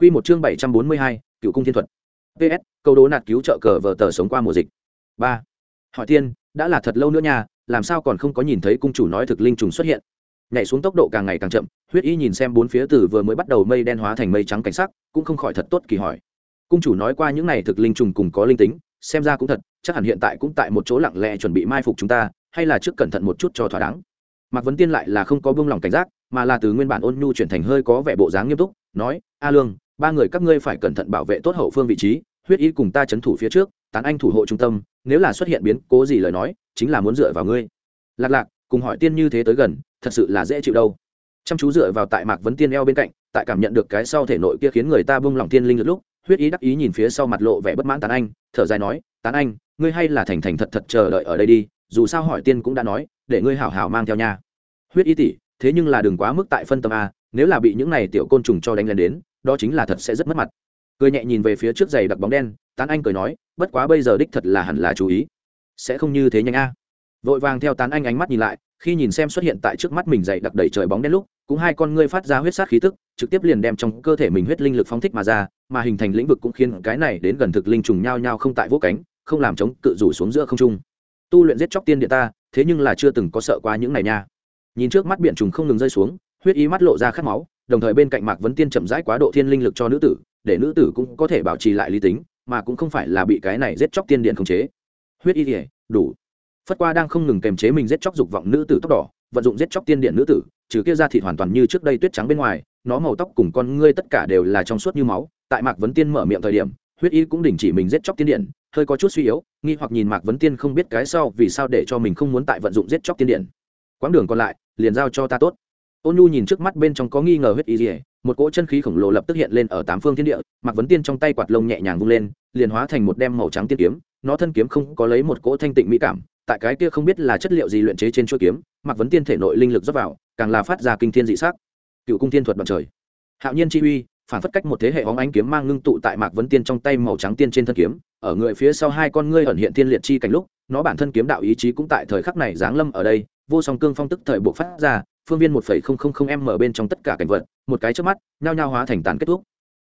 Quy một chương bảy trăm bốn mươi hai, Cựu cung thiên thuật. PS, câu đố nạt cứu trợ cờ vở tờ sống qua mùa dịch. ba Hỏi tiên, đã là thật lâu nữa nha, làm sao còn không có nhìn thấy cung chủ nói thực linh trùng xuất hiện? Nhảy xuống tốc độ càng ngày càng chậm, huyết y nhìn xem bốn phía từ vừa mới bắt đầu mây đen hóa thành mây trắng cảnh sắc, cũng không khỏi thật tốt kỳ hỏi. Cung chủ nói qua những này thực linh trùng cùng có linh tính, xem ra cũng thật, chắc hẳn hiện tại cũng tại một chỗ lặng lẽ chuẩn bị mai phục chúng ta, hay là trước cẩn thận một chút cho thỏa đáng. Mạc Vấn Tiên lại là không có buông lòng cảnh giác, mà là từ nguyên bản ôn nhu chuyển thành hơi có vẻ bộ dáng nghiêm túc, nói: "A Lương, ba người các ngươi phải cẩn thận bảo vệ tốt hậu phương vị trí, huyết y cùng ta c h ấ n thủ phía trước, tán anh thủ hộ trung tâm, nếu là xuất hiện biến cố gì lời nói, chính là muốn dựa vào ngươi. Lạc lạc, cùng hỏi tiên như thế tới gần, thật sự là dễ chịu đâu. Chăm chú dựa vào tại mạc vấn tiên eo bên cạnh, tại cảm nhận được cái sau thể nội kia khiến người ta bông lòng tiên linh lúc, huyết ý đắc ý nhìn phía sau mặt lộ vẻ bất mãn tán anh, thở dài nói, tán anh, ngươi hay là thành thành thật thật chờ đợi ở đây đi, dù sao hỏi tiên cũng đã nói, để ngươi hảo hảo mang theo nha. Huyết ý tỷ, thế nhưng là đừng quá mức tại phân tâm a nếu là bị những này tiểu côn trùng cho đánh lên đến, đó chính là thật sẽ rất mất mặt. Cười nhẹ nhìn về phía trước giày đặc bóng đen, tán anh cười nói, bất quá bây giờ đích thật là hẳn là chú ý. Sẽ không như thế nhanh a. Vội vàng theo tán anh ánh mắt nhìn lại, khi nhìn xem xuất hiện tại trước mắt mình dày đặc đầy trời bóng đen lúc, cũng hai con ngươi phát ra huyết sát khí tức, trực tiếp liền đem trong cơ thể mình huyết linh lực phóng thích mà ra, mà hình thành lĩnh vực cũng khiến cái này đến gần thực linh trùng nhao nhao không tại vũ cánh, không làm chống cự rủ xuống giữa không trung. Tu luyện giết chóc tiên địa ta, thế nhưng là chưa từng có sợ qua những này nha. Nhìn trước mắt biển trùng không ngừng rơi xuống huyết ý mắt lộ ra khát máu, đồng thời bên cạnh mạc vấn tiên chậm rãi quá độ thiên linh lực cho nữ tử, để nữ tử cũng có thể bảo trì lại lý tính, mà cũng không phải là bị cái này giết chóc tiên điện khống chế. Huyết y ỉa đủ. Phất qua đang không ngừng kềm chế mình giết chóc dục vọng nữ tử tóc đỏ vận dụng giết chóc tiên điện nữ tử, trừ kia ra thịt hoàn toàn như trước đây tuyết trắng bên ngoài, nó màu tóc cùng con ngươi tất cả đều là trong suốt như máu. Tại mạc vấn tiên mở miệng thời điểm, huyết y cũng đình chỉ mình giết chóc tiên điện, hơi có chút suy yếu, nghi hoặc nhìn mạc vấn tiên không biết cái sau vì sao để cho mình không muốn tại vận dụng giết chóc tiên điện. Quãng đường còn lại, liền giao cho ta tốt ôn nhu nhìn trước mắt bên trong có nghi ngờ huyết y dỉa một cỗ chân khí khổng lồ lập tức hiện lên ở tám phương thiên địa mặc vấn tiên trong tay quạt lông nhẹ nhàng vung lên, liền hóa thành một đem màu trắng tiên kiếm, nó thân kiếm không có lấy một cỗ thanh tịnh mỹ cảm, tại cái kia không biết là chất liệu gì luyện chế trên chuôi kiếm mặc vấn tiên thể nội linh lực dốc vào, càng là phát ra kinh thiên dị sắc. Cựu cung tiên thuật bằng trời. Hạo nhiên chi uy, phản phất cách một thế hệ hóng ánh kiếm mang ngưng tụ tại mạc vấn tiên trong tay màu trắng tiên trên thân kiếm, ở người phía sau hai con ngươi ẩn hiện tiên liệt chi cảnh lúc, nó bản thân kiếm đạo ý chí cũng tại thời khắc này giáng lâm ở đây, vô song cương phong tức thời buộc phát ra phương viên một phẩy không không không m bên trong tất cả cảnh vật, một cái trước mắt, nhao nhao hóa thành tàn kết thúc.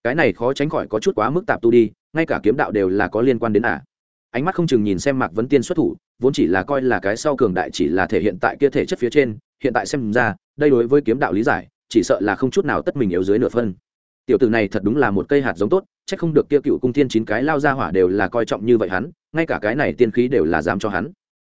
Cái này khó tránh khỏi có chút quá mức tạp tu đi, ngay cả kiếm đạo đều là có liên quan đến à ánh mắt không chừng nhìn xem mạc vấn tiên xuất thủ, vốn chỉ là coi là cái sau cường đại chỉ là thể hiện tại kia thể chất phía trên, hiện tại xem ra, đây đối với kiếm đạo lý giải, chỉ sợ là không chút nào tất mình yếu dưới nửa phân. Tiểu tử này thật đúng là một cây hạt giống tốt c h ắ c không được kia cựu cung thiên chín cái lao ra hỏa đều là coi trọng như vậy hắn, ngay cả cái này tiên khí đều là dám cho hắn.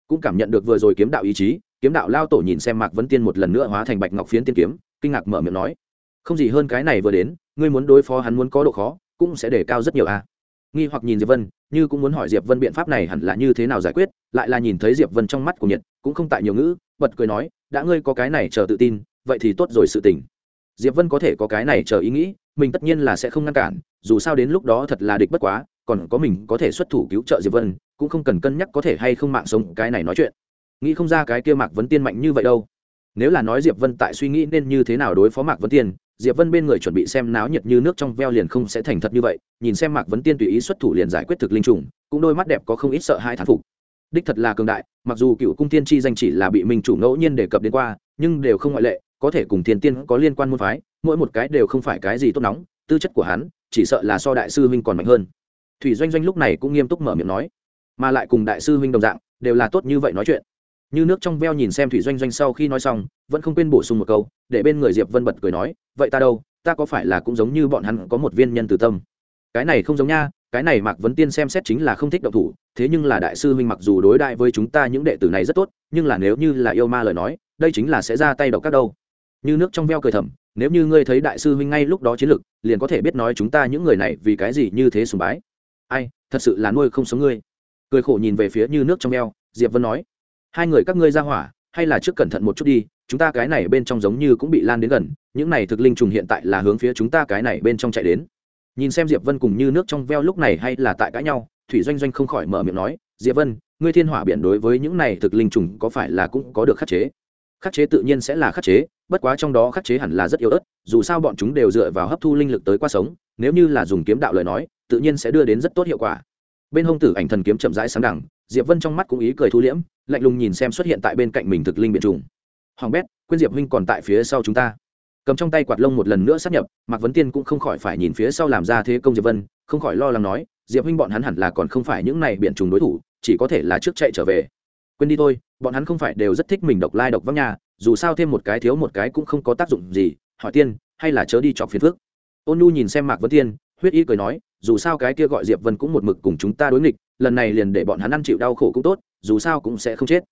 Cũng cảm nhận được vừa rồi kiếm đạo ý chí kiếm đạo lao tổ nhìn xem mạc vấn tiên một lần nữa hóa thành bạch ngọc phiến tiên kiếm, kinh ngạc mở miệng nói, không gì hơn cái này vừa đến, ngươi muốn đối phó hắn muốn có độ khó, cũng sẽ để cao rất nhiều a nghi hoặc nhìn diệp vân, như cũng muốn hỏi diệp vân biện pháp này hẳn là như thế nào giải quyết, lại là nhìn thấy diệp vân trong mắt của nhiệt, cũng không tại nhiều ngữ, bật cười nói, đã ngươi có cái này chờ tự tin, vậy thì tốt rồi sự tình. Diệp vân có thể có cái này chờ ý nghĩ, mình tất nhiên là sẽ không ngăn cản, dù sao đến lúc đó thật là địch bất quá, còn có mình có thể xuất thủ cứu trợ diệp vân, cũng không cần cân nhắc có thể hay không mạng sống cái này nói chuyện nghĩ không ra cái kia mạc vấn tiên mạnh như vậy đâu. Nếu là nói diệp vân tại suy nghĩ nên như thế nào đối phó mạc vấn tiên, diệp vân bên người chuẩn bị xem náo nhiệt như nước trong veo liền không sẽ thành thật như vậy, nhìn xem mạc vấn tiên tùy ý xuất thủ liền giải quyết thực linh trùng, cũng đôi mắt đẹp có không ít sợ hai thán phục. Đích thật là cường đại, mặc dù cựu cung tiên chi danh chỉ là bị minh chủ ngẫu nhiên đề cập đến qua, nhưng đều không ngoại lệ, có thể cùng thiên tiên có liên quan môn phái, mỗi một cái đều không phải cái gì tốt nóng, tư chất của hắn, chỉ sợ là so đại sư huynh còn mạnh hơn. Thủy doanh doanh lúc này cũng nghiêm túc mở miệng nói, mà lại cùng đại sư huynh đồng dạng, đều là tốt như vậy nói chuyện như nước trong veo nhìn xem thủy doanh doanh sau khi nói xong, vẫn không quên bổ sung một câu, để bên người diệp vân bật cười nói, vậy ta đâu? Ta có phải là cũng giống như bọn hắn có một viên nhân từ tâm? Cái này không giống nha, cái này mạc vấn tiên xem xét chính là không thích động thủ, thế nhưng là đại sư huynh mặc dù đối đại với chúng ta những đệ tử này rất tốt, nhưng là nếu như là yêu ma lời nói, đây chính là sẽ ra tay độc các đâu. Như nước trong veo cười thầm, nếu như ngươi thấy đại sư huynh ngay lúc đó chiến lực liền có thể biết nói chúng ta những người này vì cái gì như thế sùng bái. Ai, thật sự là nuôi không sống ngươi. Cười khổ nhìn về phía như nước trong veo, diệp vân nói hai người các ngươi ra hỏa, hay là trước cẩn thận một chút đi, chúng ta cái này bên trong giống như cũng bị lan đến gần, những này thực linh trùng hiện tại là hướng phía chúng ta cái này bên trong chạy đến. Nhìn xem diệp vân cùng như nước trong veo lúc này hay là tại cãi nhau, thủy doanh doanh không khỏi mở miệng nói, diệp vân, ngươi thiên hỏa biển đối với những này thực linh trùng có phải là cũng có được khắc chế? Khắc chế tự nhiên sẽ là khắc chế, bất quá trong đó khắc chế hẳn là rất yếu ớt, dù sao bọn chúng đều dựa vào hấp thu linh lực tới qua sống, nếu như là dùng kiếm đạo lời nói, tự nhiên sẽ đưa đến rất tốt hiệu quả. Bên hông tử ảnh thần kiếm chậm rãi sáng đẳng diệp vân trong mắt cũng ý cười thu liễm lạnh lùng nhìn xem xuất hiện tại bên cạnh mình thực linh biện trùng. Hoàng bét, quyên diệp huynh còn tại phía sau chúng ta. Cầm trong tay quạt lông một lần nữa sắp nhập, mạc vấn tiên cũng không khỏi phải nhìn phía sau làm ra thế công diệp vân, không khỏi lo lắng nói, diệp huynh bọn hắn hẳn là còn không phải những này biện trùng đối thủ, chỉ có thể là trước chạy trở về. Quên đi thôi, bọn hắn không phải đều rất thích mình độc lai độc vắng nhà dù sao thêm một cái thiếu một cái cũng không có tác dụng gì, hỏi tiên, hay là chớ đi chọc phiền phước ôn nhu nhìn xem mạc vấn tiên, huyết y cười nói, dù sao cái kia gọi diệp vân cũng một mực cùng chúng ta đối nghịch lần này liền để bọn hắn ăn chịu đau khổ cũng tốt, dù sao cũng sẽ không chết.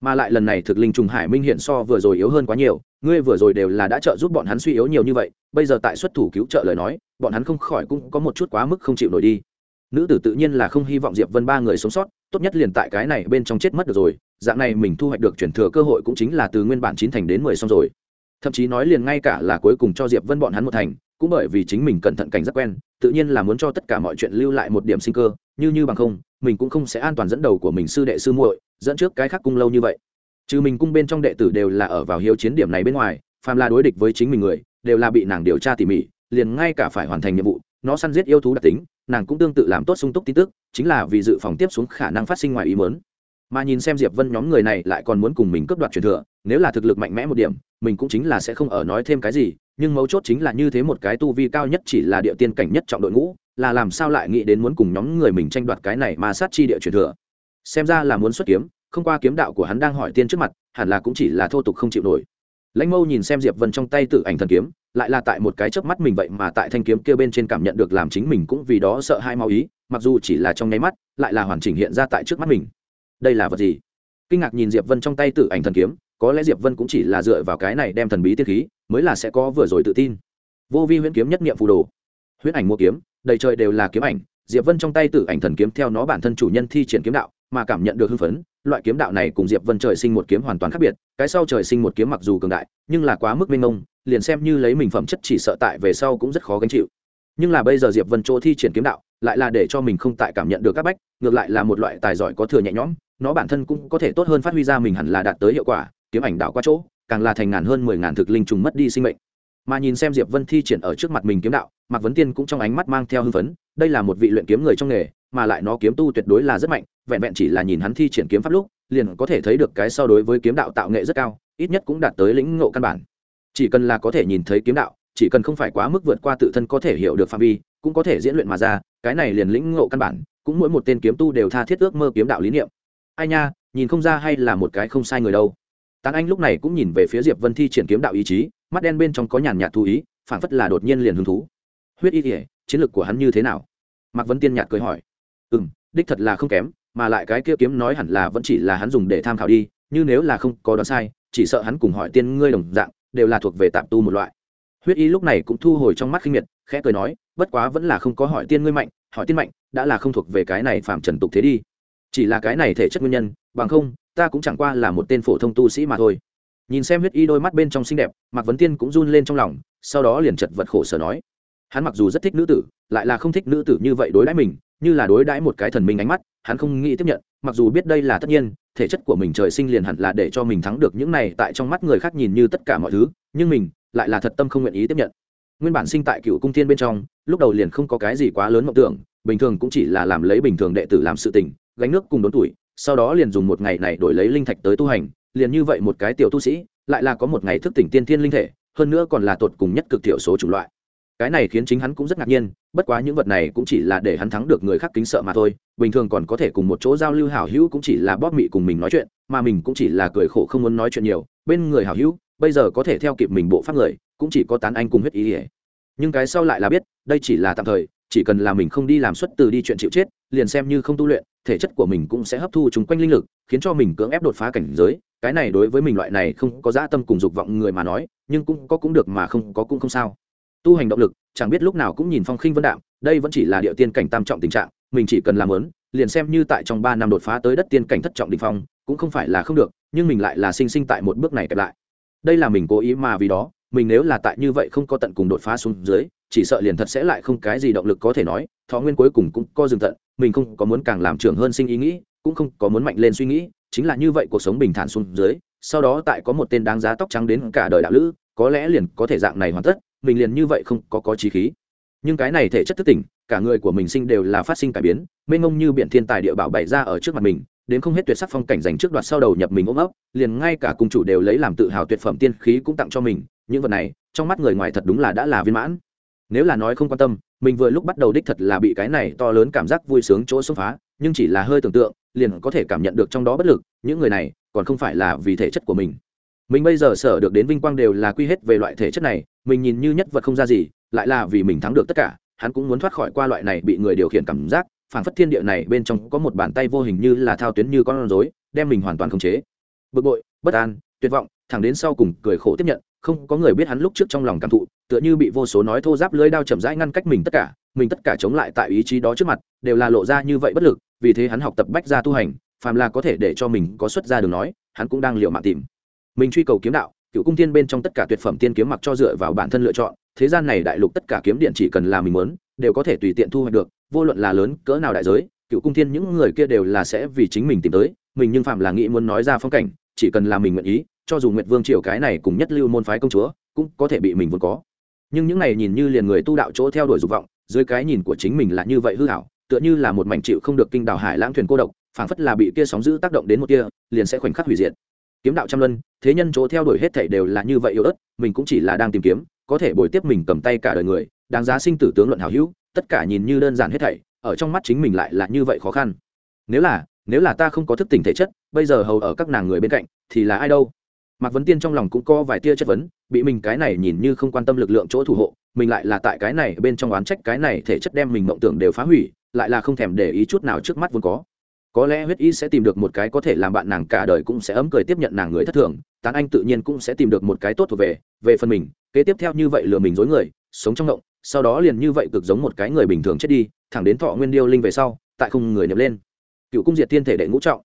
Mà lại lần này thực linh trùng hải minh hiện so vừa rồi yếu hơn quá nhiều, ngươi vừa rồi đều là đã trợ giúp bọn hắn suy yếu nhiều như vậy, bây giờ tại xuất thủ cứu trợ lời nói, bọn hắn không khỏi cũng có một chút quá mức không chịu nổi đi. Nữ tử tự nhiên là không hy vọng diệp vân ba người sống sót, tốt nhất liền tại cái này bên trong chết mất được rồi, dạng này mình thu hoạch được chuyển thừa cơ hội cũng chính là từ nguyên bản chín thành đến mười xong rồi. Thậm chí nói liền ngay cả là cuối cùng cho diệp vân bọn hắn một thành, cũng bởi vì chính mình cẩn thận cảnh rất quen tự nhiên là muốn cho tất cả mọi chuyện lưu lại một điểm sinh cơ, như như bằng không, mình cũng không sẽ an toàn dẫn đầu của mình sư đệ sư muội, dẫn trước cái khác cung lâu như vậy. Trừ mình cung bên trong đệ tử đều là ở vào hiếu chiến điểm này bên ngoài, phàm là đối địch với chính mình người, đều là bị nàng điều tra tỉ mỉ, liền ngay cả phải hoàn thành nhiệm vụ, nó săn giết yêu thú đặc tính, nàng cũng tương tự làm tốt sung túc tin tức, chính là vì dự phòng tiếp xuống khả năng phát sinh ngoài ý mớn mà nhìn xem diệp vân nhóm người này lại còn muốn cùng mình cướp đoạt truyền thừa, nếu là thực lực mạnh mẽ một điểm, mình cũng chính là sẽ không ở nói thêm cái gì nhưng mấu chốt chính là như thế một cái tu vi cao nhất chỉ là địa tiên cảnh nhất trọng đội ngũ, là làm sao lại nghĩ đến muốn cùng nhóm người mình tranh đoạt cái này mà sát chi địa truyền thừa. Xem ra là muốn xuất kiếm, không qua kiếm đạo của hắn đang hỏi tiên trước mặt, hẳn là cũng chỉ là thô tục không chịu nổi. Lãnh mâu nhìn xem diệp vân trong tay tự ảnh thần kiếm, lại là tại một cái chớp mắt mình vậy mà tại thanh kiếm kia bên trên cảm nhận được làm chính mình cũng vì đó sợ hai mau ý, mặc dù chỉ là trong nháy mắt, lại là hoàn chỉnh hiện ra tại trước mắt mình. Đây là vật gì? Kinh ngạc nhìn diệp vân trong tay tự ảnh thần kiếm, có lẽ diệp vân cũng chỉ là dựa vào cái này đem thần bí tiên khí mới là sẽ có vừa rồi tự tin. Vô vi huyễn kiếm nhất niệm phù đồ. Huyễn ảnh mua kiếm, đầy trời đều là kiếm ảnh, diệp vân trong tay tự ảnh thần kiếm theo nó bản thân chủ nhân thi triển kiếm đạo, mà cảm nhận được hưng phấn, loại kiếm đạo này cùng diệp vân trời sinh một kiếm hoàn toàn khác biệt, cái sau trời sinh một kiếm mặc dù cường đại, nhưng là quá mức mênh mông, liền xem như lấy mình phẩm chất chỉ sợ tại về sau cũng rất khó gánh chịu. Nhưng là bây giờ diệp vân chỗ thi triển kiếm đạo, lại là để cho mình không tại cảm nhận được các bách, ngược lại là một loại tài giỏi có thừa nhẹ nhõm, nó bản thân cũng có thể tốt hơn phát huy ra mình hẳn là đạt tới hiệu quả, kiếm ảnh đạo qua chỗ càng là thành ngàn hơn mười ngàn thực linh trùng mất đi sinh mệnh. Mà nhìn xem diệp vân thi triển ở trước mặt mình kiếm đạo, mạc vấn tiên cũng trong ánh mắt mang theo hưng phấn, đây là một vị luyện kiếm người trong nghề, mà lại nó kiếm tu tuyệt đối là rất mạnh, vẹn vẹn chỉ là nhìn hắn thi triển kiếm pháp lúc, liền có thể thấy được cái so đối với kiếm đạo tạo nghệ rất cao, ít nhất cũng đạt tới lĩnh ngộ căn bản. Chỉ cần là có thể nhìn thấy kiếm đạo, chỉ cần không phải quá mức vượt qua tự thân có thể hiểu được phạm vi, cũng có thể diễn luyện mà ra, cái này liền lĩnh ngộ căn bản, cũng mỗi một tên kiếm tu đều tha thiết ước mơ kiếm đạo lý niệm. Ai nha, nhìn không ra hay là một cái không sai người đâu tán anh lúc này cũng nhìn về phía diệp vân thi triển kiếm đạo ý chí, mắt đen bên trong có nhàn nhạt thú ý phản phất là đột nhiên liền hứng thú. Huyết y kỉa chiến lược của hắn như thế nào? Mạc vấn tiên nhạt cười hỏi. Ừ m đích thật là không kém, mà lại cái kia kiếm nói hẳn là vẫn chỉ là hắn dùng để tham khảo đi, như nếu là không có đoán sai, chỉ sợ hắn cùng hỏi tiên ngươi đồng dạng, đều là thuộc về tạp tu một loại. Huyết y lúc này cũng thu hồi trong mắt khinh miệt, khẽ cười nói, bất quá vẫn là không có hỏi tiên ngươi mạnh, hỏi tiên mạnh, đã là không thuộc về cái này phạm trần tục thế đi. Chỉ là cái này thể chất nguyên nhân, bằng không ta cũng chẳng qua là một tên phổ thông tu sĩ mà thôi. Nhìn xem huyết y đôi mắt bên trong xinh đẹp, mạc vấn tiên cũng run lên trong lòng, sau đó liền chật vật khổ sở nói. Hắn mặc dù rất thích nữ tử, lại là không thích nữ tử như vậy đối đãi mình, như là đối đãi một cái thần minh ánh mắt, hắn không nghĩ tiếp nhận, mặc dù biết đây là tất nhiên, thể chất của mình trời sinh liền hẳn là để cho mình thắng được những này tại trong mắt người khác nhìn như tất cả mọi thứ, nhưng mình lại là thật tâm không nguyện ý tiếp nhận. Nguyên bản sinh tại cựu cung thiên bên trong, lúc đầu liền không có cái gì quá lớn mộng tưởng, bình thường cũng chỉ là làm lấy bình thường đệ tử làm sự tình, gánh nước cùng đốn tuổi sau đó liền dùng một ngày này đổi lấy linh thạch tới tu hành, liền như vậy một cái tiểu tu sĩ, lại là có một ngày thức tỉnh tiên thiên linh thể, hơn nữa còn là tột cùng nhất cực thiểu số chủng loại. Cái này khiến chính hắn cũng rất ngạc nhiên, bất quá những vật này cũng chỉ là để hắn thắng được người khác kính sợ mà thôi, bình thường còn có thể cùng một chỗ giao lưu hảo hữu cũng chỉ là bóp mị cùng mình nói chuyện, mà mình cũng chỉ là cười khổ không muốn nói chuyện nhiều, bên người hảo hữu, bây giờ có thể theo kịp mình bộ pháp người, cũng chỉ có tán anh cùng huyết ý ỉa nhưng cái sau lại là biết, đây chỉ là tạm thời, chỉ cần là mình không đi làm xuất từ đi chuyện chịu chết, liền xem như không tu luyện thể chất của mình cũng sẽ hấp thu chúng quanh linh lực, khiến cho mình cưỡng ép đột phá cảnh giới. Cái này đối với mình loại này không có dã tâm cùng dục vọng người mà nói, nhưng cũng có cũng được mà không có cũng không sao. Tu hành động lực, chẳng biết lúc nào cũng nhìn phong khinh vân đạm, đây vẫn chỉ là địa tiên cảnh tam trọng tình trạng, mình chỉ cần làm lớn, liền xem như tại trong ba năm đột phá tới đất tiên cảnh thất trọng đ ỉ n h phong, cũng không phải là không được, nhưng mình lại là sinh sinh tại một bước này kẹp lại. Đây là mình cố ý mà vì đó, mình nếu là tại như vậy không có tận cùng đột phá xuống dưới chỉ sợ liền thật sẽ lại không cái gì động lực có thể nói, thọ nguyên cuối cùng cũng co dừng tận, mình không có muốn càng làm trưởng hơn sinh ý nghĩ, cũng không có muốn mạnh lên suy nghĩ, chính là như vậy cuộc sống bình thản xuống dưới, sau đó tại có một tên đáng giá tóc trắng đến cả đời đạo lữ, có lẽ liền có thể dạng này hoàn tất, mình liền như vậy không có có trí khí. Nhưng cái này thể chất thức tỉnh, cả người của mình sinh đều là phát sinh cải biến, mênh mông như biển thiên tài địa bảo bày ra ở trước mặt mình, đến không hết tuyệt sắc phong cảnh dành trước đoạt sau đầu nhập mình ôm ấp, liền ngay cả cung chủ đều lấy làm tự hào tuyệt phẩm tiên khí cũng tặng cho mình, những vật này, trong mắt người ngoài thật đúng là đã là viên mãn nếu là nói không quan tâm, mình vừa lúc bắt đầu đích thật là bị cái này to lớn cảm giác vui sướng chỗ xông phá, nhưng chỉ là hơi tưởng tượng, liền có thể cảm nhận được trong đó bất lực, những người này còn không phải là vì thể chất của mình. Mình bây giờ sở được đến vinh quang đều là quy hết về loại thể chất này, mình nhìn như nhất vật không ra gì, lại là vì mình thắng được tất cả, hắn cũng muốn thoát khỏi qua loại này bị người điều khiển cảm giác phản phất thiên địa này bên trong có một bàn tay vô hình như là thao tuyến như con rối, đem mình hoàn toàn khống chế. Bực bội, bất an, tuyệt vọng, thẳng đến sau cùng cười khổ tiếp nhận không có người biết hắn lúc trước trong lòng cảm thụ, tựa như bị vô số nói thô giáp lưới đao chậm rãi ngăn cách mình tất cả, mình tất cả chống lại tại ý chí đó trước mặt, đều là lộ ra như vậy bất lực, vì thế hắn học tập bách gia tu hành, phàm là có thể để cho mình có xuất ra đường nói, hắn cũng đang liệu mạng tìm. Mình truy cầu kiếm đạo, cựu cung tiên bên trong tất cả tuyệt phẩm tiên kiếm mặc cho dựa vào bản thân lựa chọn, thế gian này đại lục tất cả kiếm điện chỉ cần là mình muốn, đều có thể tùy tiện thu hoạch được, vô luận là lớn, cỡ nào đại giới, cựu cung thiên những người kia đều là sẽ vì chính mình tìm tới, mình nhưng phạm là nghĩ muốn nói ra phong cảnh, chỉ cần là mình nguyện ý cho dù nguyệt vương triều cái này cùng nhất lưu môn phái công chúa, cũng có thể bị mình vốn có. Nhưng những này nhìn như liền người tu đạo chỗ theo đuổi dục vọng, dưới cái nhìn của chính mình là như vậy hư hảo, tựa như là một mảnh chịu không được kinh đào hải lãng thuyền cô độc, phảng phất là bị kia sóng giữ tác động đến một kia liền sẽ khoảnh khắc hủy diệt. Kiếm đạo trăm luân, thế nhân chỗ theo đuổi hết thảy đều là như vậy yếu ớt, mình cũng chỉ là đang tìm kiếm, có thể bồi tiếp mình cầm tay cả đời người, đáng giá sinh tử tướng luận hảo hữu, tất cả nhìn như đơn giản hết thảy, ở trong mắt chính mình lại là như vậy khó khăn. Nếu là nếu là ta không có thức tỉnh thể chất, bây giờ hầu ở các nàng người bên cạnh, thì là ai đâu? Mạc vấn tiên trong lòng cũng có vài tia chất vấn, bị mình cái này nhìn như không quan tâm lực lượng chỗ thủ hộ, mình lại là tại cái này bên trong oán trách cái này thể chất đem mình mộng tưởng đều phá hủy, lại là không thèm để ý chút nào trước mắt vốn có. Có lẽ huyết y sẽ tìm được một cái có thể làm bạn nàng cả đời cũng sẽ ấm cười tiếp nhận nàng người thất thường, tán anh tự nhiên cũng sẽ tìm được một cái tốt thuộc về về phần mình, kế tiếp theo như vậy lừa mình dối người, sống trong ngộng, sau đó liền như vậy cực giống một cái người bình thường chết đi, thẳng đến thọ nguyên điêu linh về sau, tại không người nhập lên. Cựu cung diệt thiên thể đệ ngũ trọng.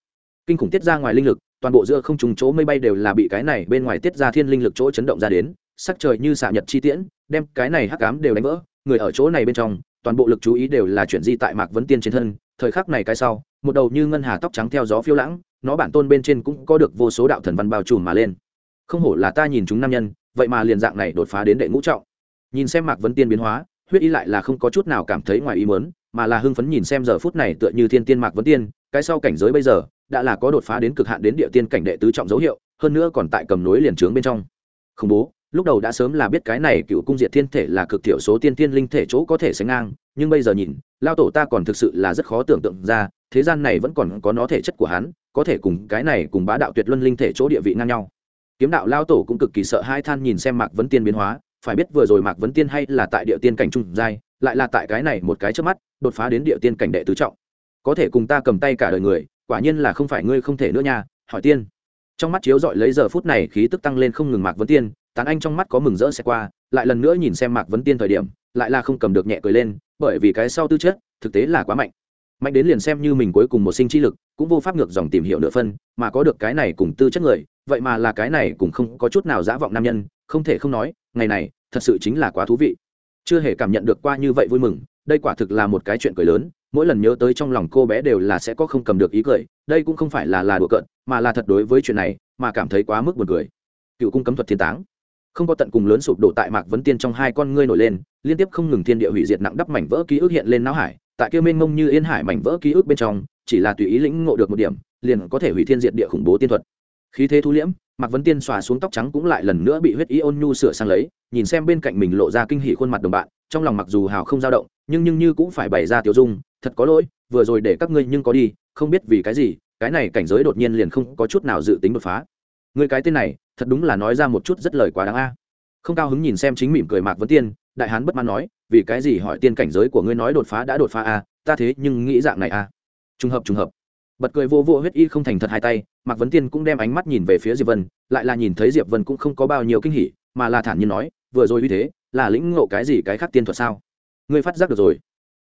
Kinh khủng tiết ra ngoài linh lực toàn bộ giữa không trùng chỗ mây bay đều là bị cái này bên ngoài tiết ra thiên linh lực chỗ chấn động ra đến, sắc trời như xạ nhật chi tiễn, đem cái này hắc cám đều đánh vỡ, người ở chỗ này bên trong, toàn bộ lực chú ý đều là chuyển di tại mạc vấn tiên trên thân, thời khắc này cái sau, một đầu như ngân hà tóc trắng theo gió phiêu lãng, nó bản tôn bên trên cũng có được vô số đạo thần văn bao trùm mà lên. Không hổ là ta nhìn chúng nam nhân, vậy mà liền dạng này đột phá đến đệ ngũ trọng. Nhìn xem mạc vấn tiên biến hóa, huyết y lại là không có chút nào cảm thấy ngoài ý mớn mà là hưng phấn nhìn xem giờ phút này tựa như thiên tiên mạc vấn tiên, cái sau cảnh giới bây giờ đã là có đột phá đến cực hạn đến địa tiên cảnh đệ tứ trọng dấu hiệu, hơn nữa còn tại cầm nối liền trướng bên trong. Khủng bố, lúc đầu đã sớm là biết cái này cựu cung diệt thiên thể là cực thiểu số tiên tiên linh thể chỗ có thể sánh ngang, nhưng bây giờ nhìn, lao tổ ta còn thực sự là rất khó tưởng tượng ra, thế gian này vẫn còn có nó thể chất của hắn, có thể cùng cái này cùng bá đạo tuyệt luân linh thể chỗ địa vị ngang nhau. Kiếm đạo lao tổ cũng cực kỳ sợ hai than nhìn xem mạc vấn tiên biến hóa, phải biết vừa rồi mạc vấn tiên hay là tại địa tiên cảnh trung giai, lại là tại cái này một cái trước mắt, đột phá đến địa tiên cảnh đệ tứ trọng. Có thể cùng ta cầm tay cả đời người quả nhiên là không phải ngươi không thể nữa nha, hỏi tiên. Trong mắt chiếu dọi lấy giờ phút này, khí tức tăng lên không ngừng mạc vấn tiên, tán anh trong mắt có mừng rỡ sẽ qua, lại lần nữa nhìn xem mạc vấn tiên thời điểm, lại là không cầm được nhẹ cười lên, bởi vì cái sau tư chất, thực tế là quá mạnh. Mạnh đến liền xem như mình cuối cùng một sinh chi lực, cũng vô pháp ngược dòng tìm hiểu nửa phân, mà có được cái này cùng tư chất người, vậy mà là cái này cũng không có chút nào dã vọng nam nhân, không thể không nói, ngày này, thật sự chính là quá thú vị. Chưa hề cảm nhận được qua như vậy vui mừng, đây quả thực là một cái chuyện cười lớn mỗi lần nhớ tới trong lòng cô bé đều là sẽ có không cầm được ý cười, đây cũng không phải là là đùa cợt, mà là thật đối với chuyện này mà cảm thấy quá mức buồn cười. Cựu cung cấm thuật thiên táng. Không có tận cùng lớn sụp đổ tại mạc vấn tiên trong hai con ngươi nổi lên, liên tiếp không ngừng thiên địa hủy diệt nặng đắp mảnh vỡ ký ức hiện lên não hải, tại kia mênh mông như yên hải mảnh vỡ ký ức bên trong, chỉ là tùy ý lĩnh ngộ được một điểm, liền có thể hủy thiên diệt địa khủng bố tiên thuật. Khí thế thu liễm, mạc vấn tiên xòa xuống tóc trắng cũng lại lần nữa bị huyết ý ôn nhu sửa sang lấy, nhìn xem bên cạnh mình lộ ra kinh hỉ khuôn mặt đồng bạn, trong lòng mặc dù hào không dao động, nhưng nhưng như cũng phải bày ra tiểu dung thật có lỗi, vừa rồi để các ngươi nhưng có đi, không biết vì cái gì, cái này cảnh giới đột nhiên liền không có chút nào dự tính đột phá. Người cái tên này, thật đúng là nói ra một chút rất lời quá đáng a. Không cao hứng nhìn xem chính mỉm cười mạc vấn tiên, đại hán bất mãn nói, vì cái gì hỏi tiên cảnh giới của ngươi nói đột phá đã đột phá a, ta thế nhưng nghĩ dạng này a. Trùng hợp trùng hợp. Bật cười vô vô huyết y không thành thật hai tay, mạc vấn tiên cũng đem ánh mắt nhìn về phía diệp vân, lại là nhìn thấy diệp vân cũng không có bao nhiêu kinh hỉ, mà là thản nhiên nói, vừa rồi như thế, là lĩnh ngộ cái gì cái khác tiên thuật sao? Ngươi phát giác được rồi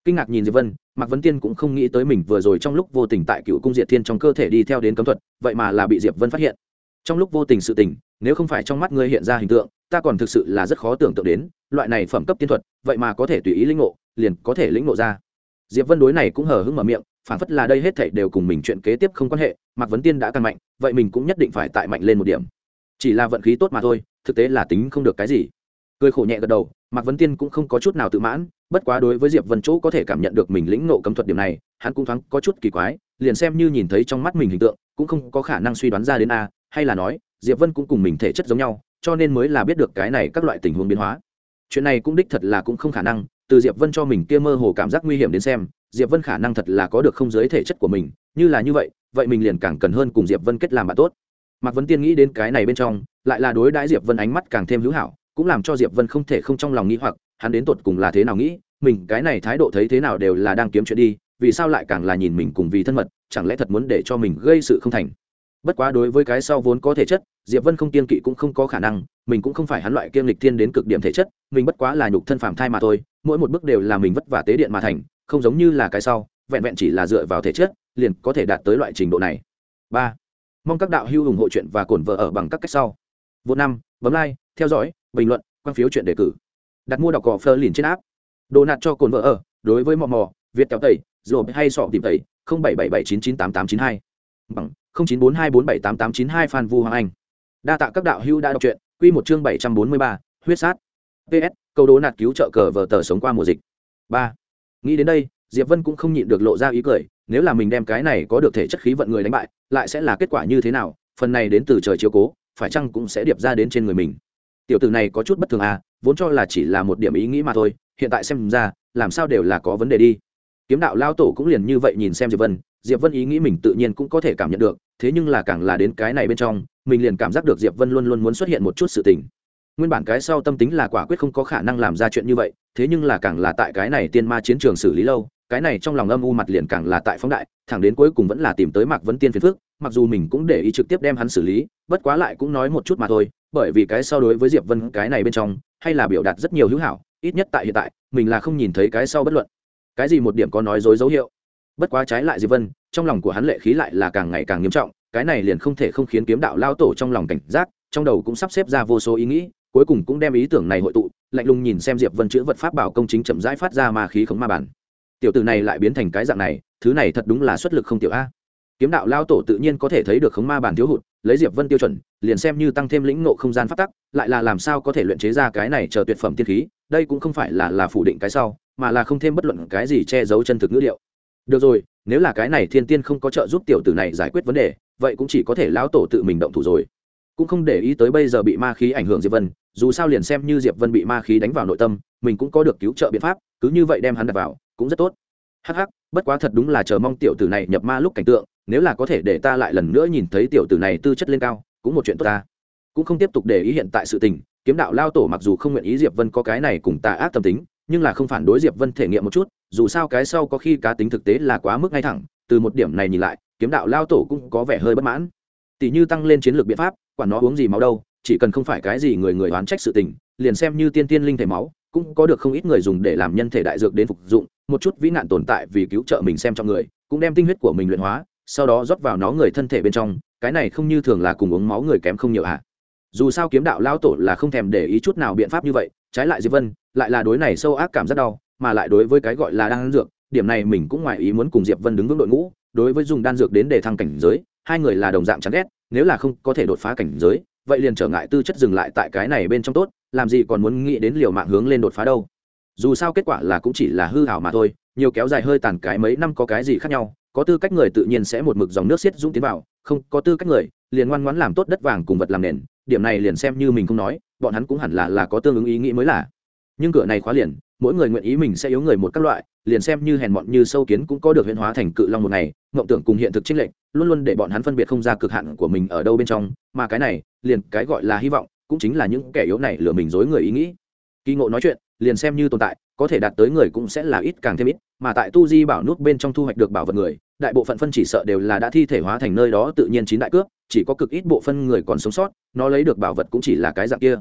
kinh ngạc nhìn diệp vân, mạc vấn tiên cũng không nghĩ tới mình vừa rồi trong lúc vô tình tại cựu cung diệt thiên trong cơ thể đi theo đến cấm thuật, vậy mà là bị diệp vân phát hiện. Trong lúc vô tình sự tình, nếu không phải trong mắt ngươi hiện ra hình tượng, ta còn thực sự là rất khó tưởng tượng đến, loại này phẩm cấp tiên thuật, vậy mà có thể tùy ý lĩnh ngộ, liền có thể lĩnh ngộ ra. Diệp vân đối này cũng hờ hững mở miệng, phản phất là đây hết thảy đều cùng mình chuyện kế tiếp không quan hệ, mạc vấn tiên đã càng mạnh, vậy mình cũng nhất định phải tại mạnh lên một điểm. Chỉ là vận khí tốt mà thôi, thực tế là tính không được cái gì. Cười khổ nhẹ gật đầu, mạc vấn tiên cũng không có chút nào tự mãn bất quá đối với diệp vân chỗ có thể cảm nhận được mình lĩnh nộ cấm thuật điểm này, hắn cũng thoáng có chút kỳ quái, liền xem như nhìn thấy trong mắt mình hình tượng, cũng không có khả năng suy đoán ra đến a, hay là nói, diệp vân cũng cùng mình thể chất giống nhau, cho nên mới là biết được cái này các loại tình huống biến hóa. Chuyện này cũng đích thật là cũng không khả năng, từ diệp vân cho mình kia mơ hồ cảm giác nguy hiểm đến xem, diệp vân khả năng thật là có được không giới thể chất của mình, như là như vậy vậy mình liền càng cần hơn cùng diệp vân kết làm bạn tốt. Mạc vấn tiên nghĩ đến cái này bên trong, lại là đối đãi diệp vân ánh mắt càng thêm hữu hảo, cũng làm cho diệp vân không thể không trong lòng nghĩ hoặc hắn đến tột cùng là thế nào nghĩ, mình cái này thái độ thấy thế nào đều là đang kiếm chuyện đi, vì sao lại càng là nhìn mình cùng vì thân mật, chẳng lẽ thật muốn để cho mình gây sự không thành? Bất quá đối với cái sau vốn có thể chất, diệp vân không kiên kỵ cũng không có khả năng, mình cũng không phải hắn loại kiêm lịch thiên đến cực điểm thể chất, mình bất quá là nhục thân phàm thai mà thôi, mỗi một bước đều là mình vất vả tế điện mà thành, không giống như là cái sau, vẹn vẹn chỉ là dựa vào thể chất, liền có thể đạt tới loại trình độ này. Ba, mong các đạo hữu ủng hộ chuyện và cổn vợ ở bằng các cách sau. Vô năm, bấm like, theo dõi, bình luận, quan phiếu chuyện đề cử đặt mua đọc cỏ phơ liền trên áp đồ nạt cho cồn vợ ở, đối với mò mò, việt kéo tẩy rồi hay sọ tìm tẩy, không bảy bảy bảy chín chín tám tám chín hai. Bằng không chín bốn hai bốn bảy tám tám chín hai phan vu hoàng anh. Đa tạ các đạo hữu đã đọc truyện, quy một chương bảy trăm bốn mươi ba, huyết sát. Ps câu đố nạt cứu trợ cờ vợ tờ sống qua mùa dịch. Ba. Nghĩ đến đây, diệp vân cũng không nhịn được lộ ra ý cười, nếu là mình đem cái này có được thể chất khí vận người đánh bại, lại sẽ là kết quả như thế nào, phần này đến từ trời chiếu cố, phải chăng cũng sẽ điệp ra đến trên người mình tiểu tử này có chút bất thường à vốn cho là chỉ là một điểm ý nghĩ mà thôi, hiện tại xem ra, làm sao đều là có vấn đề đi. Kiếm đạo lao tổ cũng liền như vậy nhìn xem diệp vân diệp vân ý nghĩ mình tự nhiên cũng có thể cảm nhận được, thế nhưng là càng là đến cái này bên trong, mình liền cảm giác được diệp vân luôn luôn muốn xuất hiện một chút sự tình. Nguyên bản cái sau tâm tính là quả quyết không có khả năng làm ra chuyện như vậy, thế nhưng là càng là tại cái này tiên ma chiến trường xử lý lâu, cái này trong lòng âm u mặt liền càng là tại phóng đại, thẳng đến cuối cùng vẫn là tìm tới mạc vấn tiên phiền phước mặc dù mình cũng để ý trực tiếp đem hắn xử lý, bất quá lại cũng nói một chút mà thôi bởi vì cái sau đối với diệp vân cái này bên trong, hay là biểu đạt rất nhiều hữu hảo, ít nhất tại hiện tại, mình là không nhìn thấy cái sau bất luận. Cái gì một điểm có nói dối dấu hiệu. Bất quá trái lại diệp vân, trong lòng của hắn lệ khí lại là càng ngày càng nghiêm trọng, cái này liền không thể không khiến kiếm đạo lao tổ trong lòng cảnh giác, trong đầu cũng sắp xếp ra vô số ý nghĩ, cuối cùng cũng đem ý tưởng này hội tụ, lạnh lùng nhìn xem diệp vân chữ vật pháp bảo công chính chậm rãi phát ra ma khí khống ma bản. Tiểu tử này lại biến thành cái dạng này, thứ này thật đúng là xuất lực không tiểu a. Kiếm đạo lao tổ tự nhiên có thể thấy được khống ma bản thiếu hụt, lấy diệp vân tiêu chuẩn liền xem như tăng thêm lĩnh ngộ không gian phát tắc, lại là làm sao có thể luyện chế ra cái này chờ tuyệt phẩm tiên khí, đây cũng không phải là là phủ định cái sau, mà là không thêm bất luận cái gì che giấu chân thực ngữ liệu. Được rồi, nếu là cái này thiên tiên không có trợ giúp tiểu tử này giải quyết vấn đề, vậy cũng chỉ có thể lão tổ tự mình động thủ rồi. Cũng không để ý tới bây giờ bị ma khí ảnh hưởng diệp vân, dù sao liền xem như diệp vân bị ma khí đánh vào nội tâm, mình cũng có được cứu trợ biện pháp, cứ như vậy đem hắn đặt vào, cũng rất tốt. Hắc hắc, bất quá thật đúng là chờ mong tiểu tử này nhập ma lúc cảnh tượng, nếu là có thể để ta lại lần nữa nhìn thấy tiểu tử này tư chất lên cao cũng một chuyện tốt ta. Cũng không tiếp tục để ý hiện tại sự tình, kiếm đạo lao tổ mặc dù không nguyện ý diệp vân có cái này cùng tà ác tâm tính, nhưng là không phản đối diệp vân thể nghiệm một chút, dù sao cái sau có khi cá tính thực tế là quá mức ngay thẳng, từ một điểm này nhìn lại, kiếm đạo lao tổ cũng có vẻ hơi bất mãn. Tỷ như tăng lên chiến lược biện pháp, quản nó uống gì máu đâu, chỉ cần không phải cái gì người người oán trách sự tình, liền xem như tiên tiên linh thể máu, cũng có được không ít người dùng để làm nhân thể đại dược đến phục dụng, một chút vĩ nạn tồn tại vì cứu trợ mình xem trong người, cũng đem tinh huyết của mình luyện hóa sau đó rót vào nó người thân thể bên trong, cái này không như thường là cùng uống máu người kém không nhiều ạ à. dù sao kiếm đạo lao tổ là không thèm để ý chút nào biện pháp như vậy, trái lại diệp vân, lại là đối này sâu ác cảm rất đau, mà lại đối với cái gọi là đan dược, điểm này mình cũng ngoài ý muốn cùng diệp vân đứng vững đội ngũ, đối với dùng đan dược đến để thăng cảnh giới, hai người là đồng dạng chán ghét, nếu là không có thể đột phá cảnh giới, vậy liền trở ngại tư chất dừng lại tại cái này bên trong tốt, làm gì còn muốn nghĩ đến liều mạng hướng lên đột phá đâu dù sao kết quả là cũng chỉ là hư hảo mà thôi, nhiều kéo dài hơi tàn cái mấy năm có cái gì khác nhau có tư cách người tự nhiên sẽ một mực dòng nước xiết dũng tiến vào, không có tư cách người, liền ngoan ngoãn làm tốt đất vàng cùng vật làm nền, điểm này liền xem như mình không nói, bọn hắn cũng hẳn là là có tương ứng ý nghĩ mới là. Nhưng cửa này khóa liền, mỗi người nguyện ý mình sẽ yếu người một các loại, liền xem như hèn mọn như sâu kiến cũng có được huyễn hóa thành cự long một ngày, mộng tưởng cùng hiện thực trinh lệch, luôn luôn để bọn hắn phân biệt không ra cực hạn của mình ở đâu bên trong, mà cái này, liền cái gọi là hy vọng, cũng chính là những kẻ yếu này lừa mình dối người ý nghĩ. Kỳ ngộ nói chuyện, liền xem như tồn tại có thể đạt tới người cũng sẽ là ít càng thêm ít, mà tại tu di bảo nút bên trong thu hoạch được bảo vật người, đại bộ phận phân chỉ sợ đều là đã thi thể hóa thành nơi đó tự nhiên chín đại cướp, chỉ có cực ít bộ phân người còn sống sót, nó lấy được bảo vật cũng chỉ là cái dạng kia.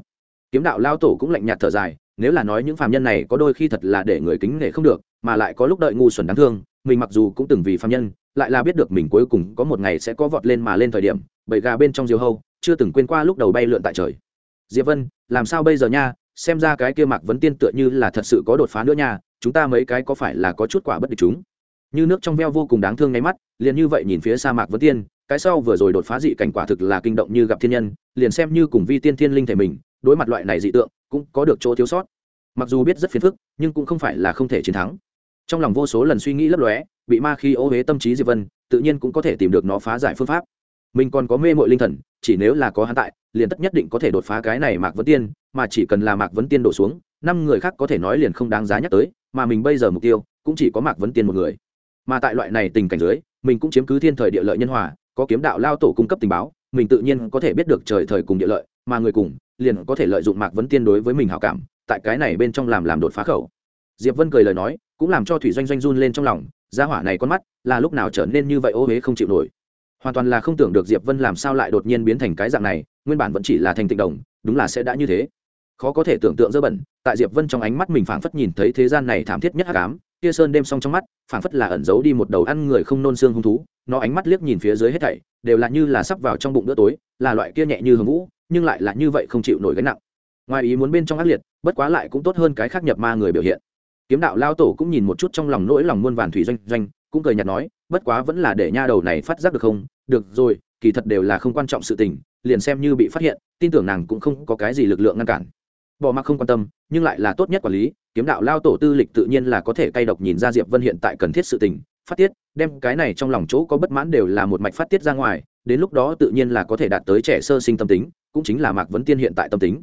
Kiếm đạo lao tổ cũng lạnh nhạt thở dài, nếu là nói những phàm nhân này có đôi khi thật là để người kính nể không được, mà lại có lúc đợi ngu xuẩn đáng thương, mình mặc dù cũng từng vì phàm nhân, lại là biết được mình cuối cùng có một ngày sẽ có vọt lên mà lên thời điểm bậy gà bên trong diều hâu, chưa từng quên qua lúc đầu bay lượn tại trời. Diệp vân, làm sao bây giờ nha? Xem ra cái kia mạc vấn tiên tựa như là thật sự có đột phá nữa nha, chúng ta mấy cái có phải là có chút quả bất địch chúng? Như nước trong veo vô cùng đáng thương ngay mắt, liền như vậy nhìn phía sa mạc vấn tiên, cái sau vừa rồi đột phá dị cảnh quả thực là kinh động như gặp thiên nhân, liền xem như cùng vi tiên thiên linh thể mình, đối mặt loại này dị tượng, cũng có được chỗ thiếu sót. Mặc dù biết rất phiền phức, nhưng cũng không phải là không thể chiến thắng. Trong lòng vô số lần suy nghĩ lấp lóe, bị ma khi ô huế tâm trí diệp vân, tự nhiên cũng có thể tìm được nó phá giải phương pháp. Mình còn có mê mội linh thần, chỉ nếu là có hắn tại, liền tất nhất định có thể đột phá cái này mạc vấn tiên mà chỉ cần là mạc vấn tiên đổ xuống, năm người khác có thể nói liền không đáng giá nhắc tới, mà mình bây giờ mục tiêu cũng chỉ có mạc vấn tiên một người. Mà tại loại này tình cảnh dưới, mình cũng chiếm cứ thiên thời địa lợi nhân hòa, có kiếm đạo lao tổ cung cấp tình báo, mình tự nhiên có thể biết được trời thời cùng địa lợi, mà người cùng liền có thể lợi dụng mạc vấn tiên đối với mình hảo cảm, tại cái này bên trong làm làm đột phá khẩu. Diệp vân cười lời nói, cũng làm cho thủy doanh doanh run lên trong lòng, gia hỏa này con mắt là lúc nào trở nên như vậy ô huế không chịu nổi. Hoàn toàn là không tưởng được diệp vân làm sao lại đột nhiên biến thành cái dạng này, nguyên bản vẫn chỉ là thành tịnh đồng, đúng là sẽ đã như thế khó có thể tưởng tượng dơ bẩn, tại diệp vân trong ánh mắt mình phảng phất nhìn thấy thế gian này thảm thiết nhất hắc ám, kia sơn đêm song trong mắt, phảng phất là ẩn giấu đi một đầu ăn người không nôn xương hung thú, nó ánh mắt liếc nhìn phía dưới hết thảy, đều là như là sắp vào trong bụng bữa tối, là loại kia nhẹ như hương vũ, nhưng lại là như vậy không chịu nổi gánh nặng. Ngoài ý muốn bên trong ác liệt, bất quá lại cũng tốt hơn cái khác nhập ma người biểu hiện. Kiếm đạo lao tổ cũng nhìn một chút trong lòng nỗi lòng muôn vàn thủy doanh doanh, cũng cười nhạt nói, bất quá vẫn là để nha đầu này phát giác được không? Được rồi, kỳ thật đều là không quan trọng sự tình, liền xem như bị phát hiện, tin tưởng nàng cũng không có cái gì lực lượng ngăn cản bỏ mặc không quan tâm, nhưng lại là tốt nhất quản lý, kiếm đạo lao tổ tư lịch tự nhiên là có thể cay độc nhìn ra diệp vân hiện tại cần thiết sự tình, phát tiết, đem cái này trong lòng chỗ có bất mãn đều là một mạch phát tiết ra ngoài, đến lúc đó tự nhiên là có thể đạt tới trẻ sơ sinh tâm tính, cũng chính là mạc vấn tiên hiện tại tâm tính.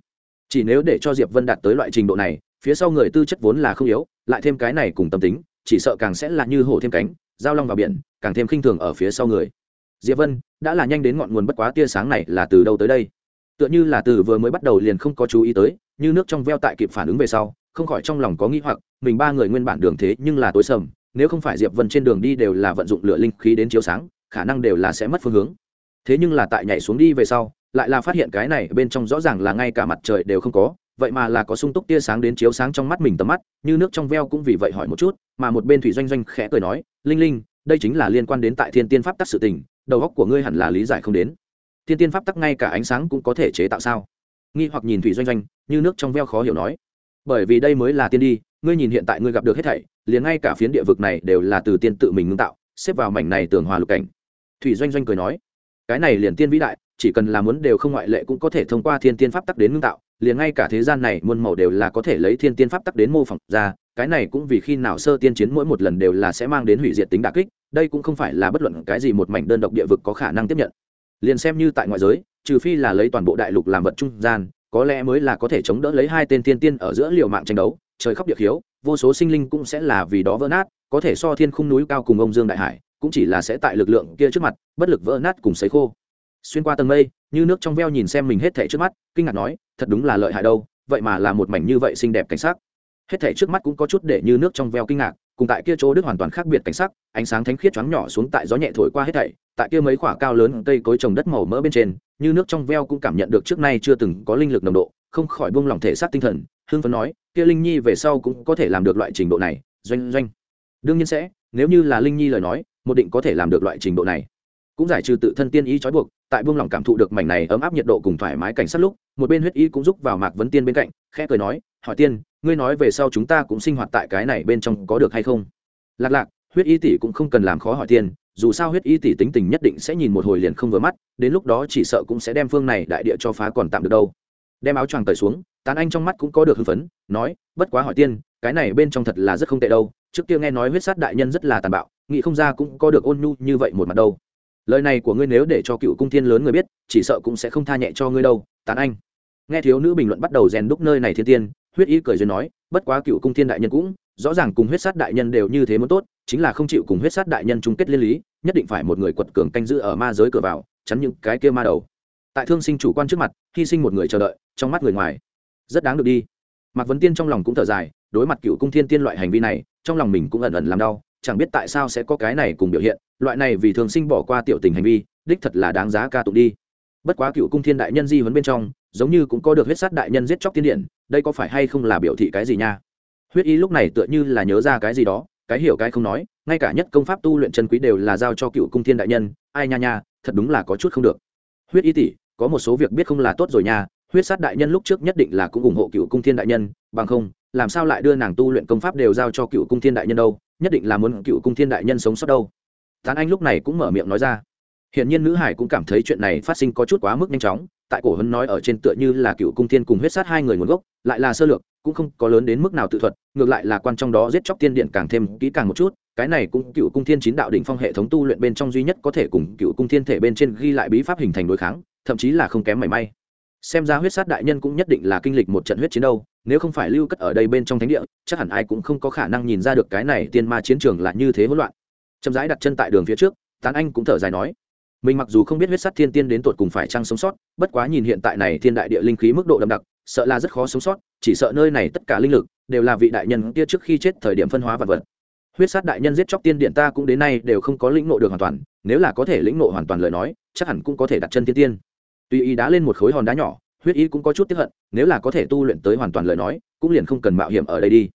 Chỉ nếu để cho diệp vân đạt tới loại trình độ này, phía sau người tư chất vốn là không yếu, lại thêm cái này cùng tâm tính, chỉ sợ càng sẽ là như hổ thêm cánh, giao long vào biển, càng thêm khinh thường ở phía sau người. Diệp vân, đã là nhanh đến ngọn nguồn bất quá tia sáng này là từ đâu tới đây? Tựa như là từ vừa mới bắt đầu liền không có chú ý tới như nước trong veo tại kịp phản ứng về sau, không khỏi trong lòng có nghĩ hoặc, mình ba người nguyên bản đường thế nhưng là tối sầm, nếu không phải diệp vân trên đường đi đều là vận dụng lửa linh khí đến chiếu sáng, khả năng đều là sẽ mất phương hướng. Thế nhưng là tại nhảy xuống đi về sau, lại là phát hiện cái này bên trong rõ ràng là ngay cả mặt trời đều không có, vậy mà là có sung túc tia sáng đến chiếu sáng trong mắt mình tầm mắt, như nước trong veo cũng vì vậy hỏi một chút, mà một bên thủy doanh doanh khẽ cười nói, linh linh, đây chính là liên quan đến tại thiên tiên pháp tắc sự tình, đầu óc của ngươi hẳn là lý giải không đến. Thiên tiên pháp tắc ngay cả ánh sáng cũng có thể chế tạo sao? Nghi hoặc nhìn thủy doanh doanh, như nước trong veo khó hiểu nói. Bởi vì đây mới là tiên đi, ngươi nhìn hiện tại ngươi gặp được hết thảy, liền ngay cả phiến địa vực này đều là từ tiên tự mình ngưng tạo, xếp vào mảnh này tường hòa lục cảnh. Thủy doanh doanh cười nói, cái này liền tiên vĩ đại, chỉ cần làm muốn đều không ngoại lệ cũng có thể thông qua thiên tiên pháp tắc đến ngưng tạo, liền ngay cả thế gian này muôn màu đều là có thể lấy thiên tiên pháp tắc đến mô phỏng ra, cái này cũng vì khi nào sơ tiên chiến mỗi một lần đều là sẽ mang đến hủy diệt tính đà kích, đây cũng không phải là bất luận cái gì một mảnh đơn độc địa vực có khả năng tiếp nhận liền xem như tại ngoại giới, trừ phi là lấy toàn bộ đại lục làm vật trung gian, có lẽ mới là có thể chống đỡ lấy hai tên tiên tiên ở giữa liều mạng tranh đấu, trời khóc địa khiếu, vô số sinh linh cũng sẽ là vì đó vỡ nát, có thể so thiên khung núi cao cùng ông dương đại hải, cũng chỉ là sẽ tại lực lượng kia trước mặt, bất lực vỡ nát cùng sấy khô. Xuyên qua tầng mây, như nước trong veo nhìn xem mình hết thảy trước mắt, kinh ngạc nói, thật đúng là lợi hại đâu, vậy mà là một mảnh như vậy xinh đẹp cảnh sắc. Hết thảy trước mắt cũng có chút để như nước trong veo kinh ngạc, cùng tại kia chỗ đức hoàn toàn khác biệt cảnh sắc, ánh sáng thánh khiết choáng nhỏ xuống tại gió nhẹ thổi qua hết thảy tại kia mấy quả cao lớn cây cối trồng đất màu mỡ bên trên, như nước trong veo cũng cảm nhận được trước nay chưa từng có linh lực nồng độ, không khỏi buông lỏng thể xác tinh thần hương phấn nói, kia linh nhi về sau cũng có thể làm được loại trình độ này, doanh doanh. Đương nhiên sẽ, nếu như là linh nhi lời nói, một định có thể làm được loại trình độ này. Cũng giải trừ tự thân tiên ý trói buộc, tại buông lỏng cảm thụ được mảnh này ấm áp nhiệt độ cùng thoải mái cảnh sát lúc, một bên huyết y cũng giúp vào mạc vấn tiên bên cạnh, khẽ cười nói, hỏi tiên, ngươi nói về sau chúng ta cũng sinh hoạt tại cái này bên trong có được hay không? Lạc lạc, huyết y tỷ cũng không cần làm khó hỏi tiên dù sao huyết y tỷ tính tình nhất định sẽ nhìn một hồi liền không vừa mắt, đến lúc đó chỉ sợ cũng sẽ đem phương này đại địa cho phá còn tạm được đâu. Đem áo choàng cởi xuống, tán anh trong mắt cũng có được hưng phấn, nói, bất quá hỏi tiên, cái này bên trong thật là rất không tệ đâu, trước kia nghe nói huyết sát đại nhân rất là tàn bạo, nghĩ không ra cũng có được ôn nhu như vậy một mặt đâu. Lời này của ngươi nếu để cho cựu cung thiên lớn người biết, chỉ sợ cũng sẽ không tha nhẹ cho ngươi đâu, tán anh. Nghe thiếu nữ bình luận bắt đầu rèn đúc nơi này thiên tiên, huyết y cười duyên nói, bất quá cựu cung thiên đại nhân cũng rõ ràng cùng huyết sát đại nhân đều như thế muốn tốt chính là không chịu cùng huyết sát đại nhân chung kết liên lý, nhất định phải một người quật cường canh giữ ở ma giới cửa vào, chắn những cái kia ma đầu. Tại thương sinh chủ quan trước mặt, hy sinh một người chờ đợi, trong mắt người ngoài. Rất đáng được đi. Mạc vấn tiên trong lòng cũng thở dài, đối mặt cựu cung thiên tiên loại hành vi này, trong lòng mình cũng ẩn ẩn làm đau, chẳng biết tại sao sẽ có cái này cùng biểu hiện, loại này vì thường sinh bỏ qua tiểu tình hành vi, đích thật là đáng giá ca tụng đi. Bất quá cựu cung thiên đại nhân di huấn bên trong, giống như cũng có được huyết sát đại nhân giết chóc tiên điện đây có phải hay không là biểu thị cái gì nha? Huyết ý lúc này tựa như là nhớ ra cái gì đó cái hiểu cái không nói, ngay cả nhất công pháp tu luyện chân quý đều là giao cho cựu cung thiên đại nhân, ai nha nha, thật đúng là có chút không được. Huyết y tỷ, có một số việc biết không là tốt rồi nha, huyết sát đại nhân lúc trước nhất định là cũng ủng hộ cựu cung thiên đại nhân, bằng không, làm sao lại đưa nàng tu luyện công pháp đều giao cho cựu cung thiên đại nhân đâu, nhất định là muốn cựu cung thiên đại nhân sống sót đâu. Tán anh lúc này cũng mở miệng nói ra. Hiện nhiên nữ hải cũng cảm thấy chuyện này phát sinh có chút quá mức nhanh chóng, tại cổ hân nói ở trên tựa như là cựu cung thiên cùng huyết sát hai người nguồn gốc, lại là sơ lược cũng không có lớn đến mức nào tự thuật, ngược lại là quan trong đó giết chóc tiên điện càng thêm kỹ càng một chút, cái này cũng cựu cung thiên chín đạo đỉnh phong hệ thống tu luyện bên trong duy nhất có thể cùng cựu cung thiên thể bên trên ghi lại bí pháp hình thành đối kháng, thậm chí là không kém mảy may. Xem ra huyết sát đại nhân cũng nhất định là kinh lịch một trận huyết chiến đâu, nếu không phải lưu cất ở đây bên trong thánh địa, chắc hẳn ai cũng không có khả năng nhìn ra được cái này tiên ma chiến trường là như thế hỗn loạn. Chậm rãi đặt chân tại đường phía trước, tán anh cũng thở dài nói, mình mặc dù không biết huyết sát thiên tiên đến tột cùng phải chăng sống sót, bất quá nhìn hiện tại này thiên đại địa linh khí mức độ đậm đặc sợ là rất khó sống sót, chỉ sợ nơi này tất cả linh lực đều là vị đại nhân kia trước khi chết thời điểm phân hóa vật vật. Huyết sát đại nhân giết chóc tiên điện ta cũng đến nay đều không có lĩnh nộ được hoàn toàn, nếu là có thể lĩnh nộ hoàn toàn lời nói, chắc hẳn cũng có thể đặt chân thiên tiên. Tuy ý đã lên một khối hòn đá nhỏ, huyết ý cũng có chút tiếp hận, nếu là có thể tu luyện tới hoàn toàn lời nói, cũng liền không cần mạo hiểm ở đây đi.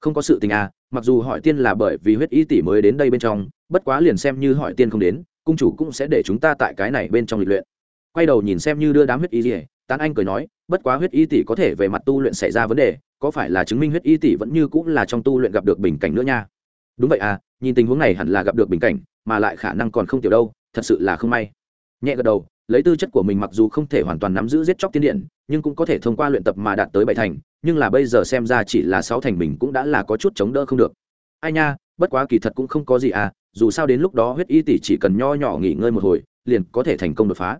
Không có sự tình à mặc dù hỏi tiên là bởi vì huyết ý tỷ mới đến đây bên trong, bất quá liền xem như hỏi tiên không đến, cung chủ cũng sẽ để chúng ta tại cái này bên trong lịch luyện. Quay đầu nhìn xem như đưa đám huyết ý gì tán anh cười nói, bất quá huyết y tỷ có thể về mặt tu luyện xảy ra vấn đề, có phải là chứng minh huyết y tỷ vẫn như cũng là trong tu luyện gặp được bình cảnh nữa nha? Đúng vậy à nhìn tình huống này hẳn là gặp được bình cảnh, mà lại khả năng còn không tiểu đâu, thật sự là không may. Nhẹ gật đầu, lấy tư chất của mình mặc dù không thể hoàn toàn nắm giữ giết chóc tiên điện nhưng cũng có thể thông qua luyện tập mà đạt tới bảy thành, nhưng là bây giờ xem ra chỉ là sáu thành mình cũng đã là có chút chống đỡ không được. Ai nha, bất quá kỳ thật cũng không có gì à dù sao đến lúc đó huyết y tỷ chỉ cần nho nhỏ nghỉ ngơi một hồi, liền có thể thành công đột phá.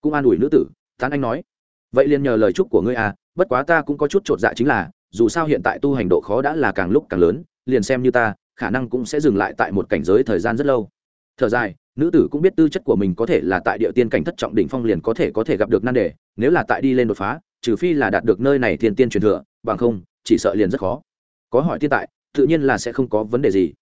Cũng an ủi nữ tử, tán anh nói vậy liền nhờ lời chúc của ngươi à bất quá ta cũng có chút t r ộ t dạ chính là, dù sao hiện tại tu hành độ khó đã là càng lúc càng lớn, liền xem như ta, khả năng cũng sẽ dừng lại tại một cảnh giới thời gian rất lâu. Thở dài, nữ tử cũng biết tư chất của mình có thể là tại địa tiên cảnh thất trọng đỉnh phong liền có thể có thể gặp được nan đề, nếu là tại đi lên đột phá, trừ phi là đạt được nơi này thiên tiên truyền thừa, bằng không, chỉ sợ liền rất khó. Có hỏi thiên tại, tự nhiên là sẽ không có vấn đề gì.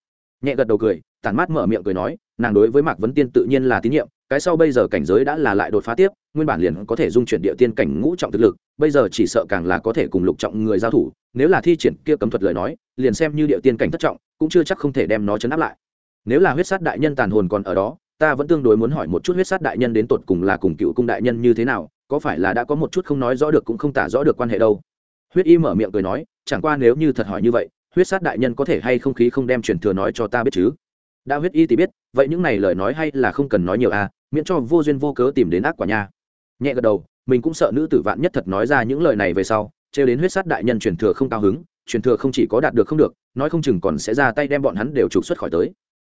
Nhẹ gật đầu cười, tản mát mở miệng cười nói, nàng đối với mạc vấn tiên tự nhiên là tín nhiệm cái sau bây giờ cảnh giới đã là lại đột phá tiếp, nguyên bản liền có thể dung chuyển địa tiên cảnh ngũ trọng thực lực, bây giờ chỉ sợ càng là có thể cùng lục trọng người giao thủ, nếu là thi triển kia cấm thuật lời nói, liền xem như địa tiên cảnh thất trọng, cũng chưa chắc không thể đem nó chấn áp lại. Nếu là huyết sát đại nhân tàn hồn còn ở đó, ta vẫn tương đối muốn hỏi một chút huyết sát đại nhân đến tột cùng là cùng cựu cung đại nhân như thế nào, có phải là đã có một chút không nói rõ được cũng không tả rõ được quan hệ đâu? Huyết y mở miệng cười nói, chẳng qua nếu như thật hỏi như vậy, huyết sát đại nhân có thể hay không khí không đem truyền thừa nói cho ta biết chứ? Đã huyết y thì biết, vậy những này lời nói hay là không cần nói nhiều à miễn cho vô duyên vô cớ tìm đến ác quả nha. Nhẹ gật đầu, mình cũng sợ nữ tử vạn nhất thật nói ra những lời này về sau, trêu đến huyết sát đại nhân truyền thừa không cao hứng, truyền thừa không chỉ có đạt được không được, nói không chừng còn sẽ ra tay đem bọn hắn đều trục xuất khỏi tới.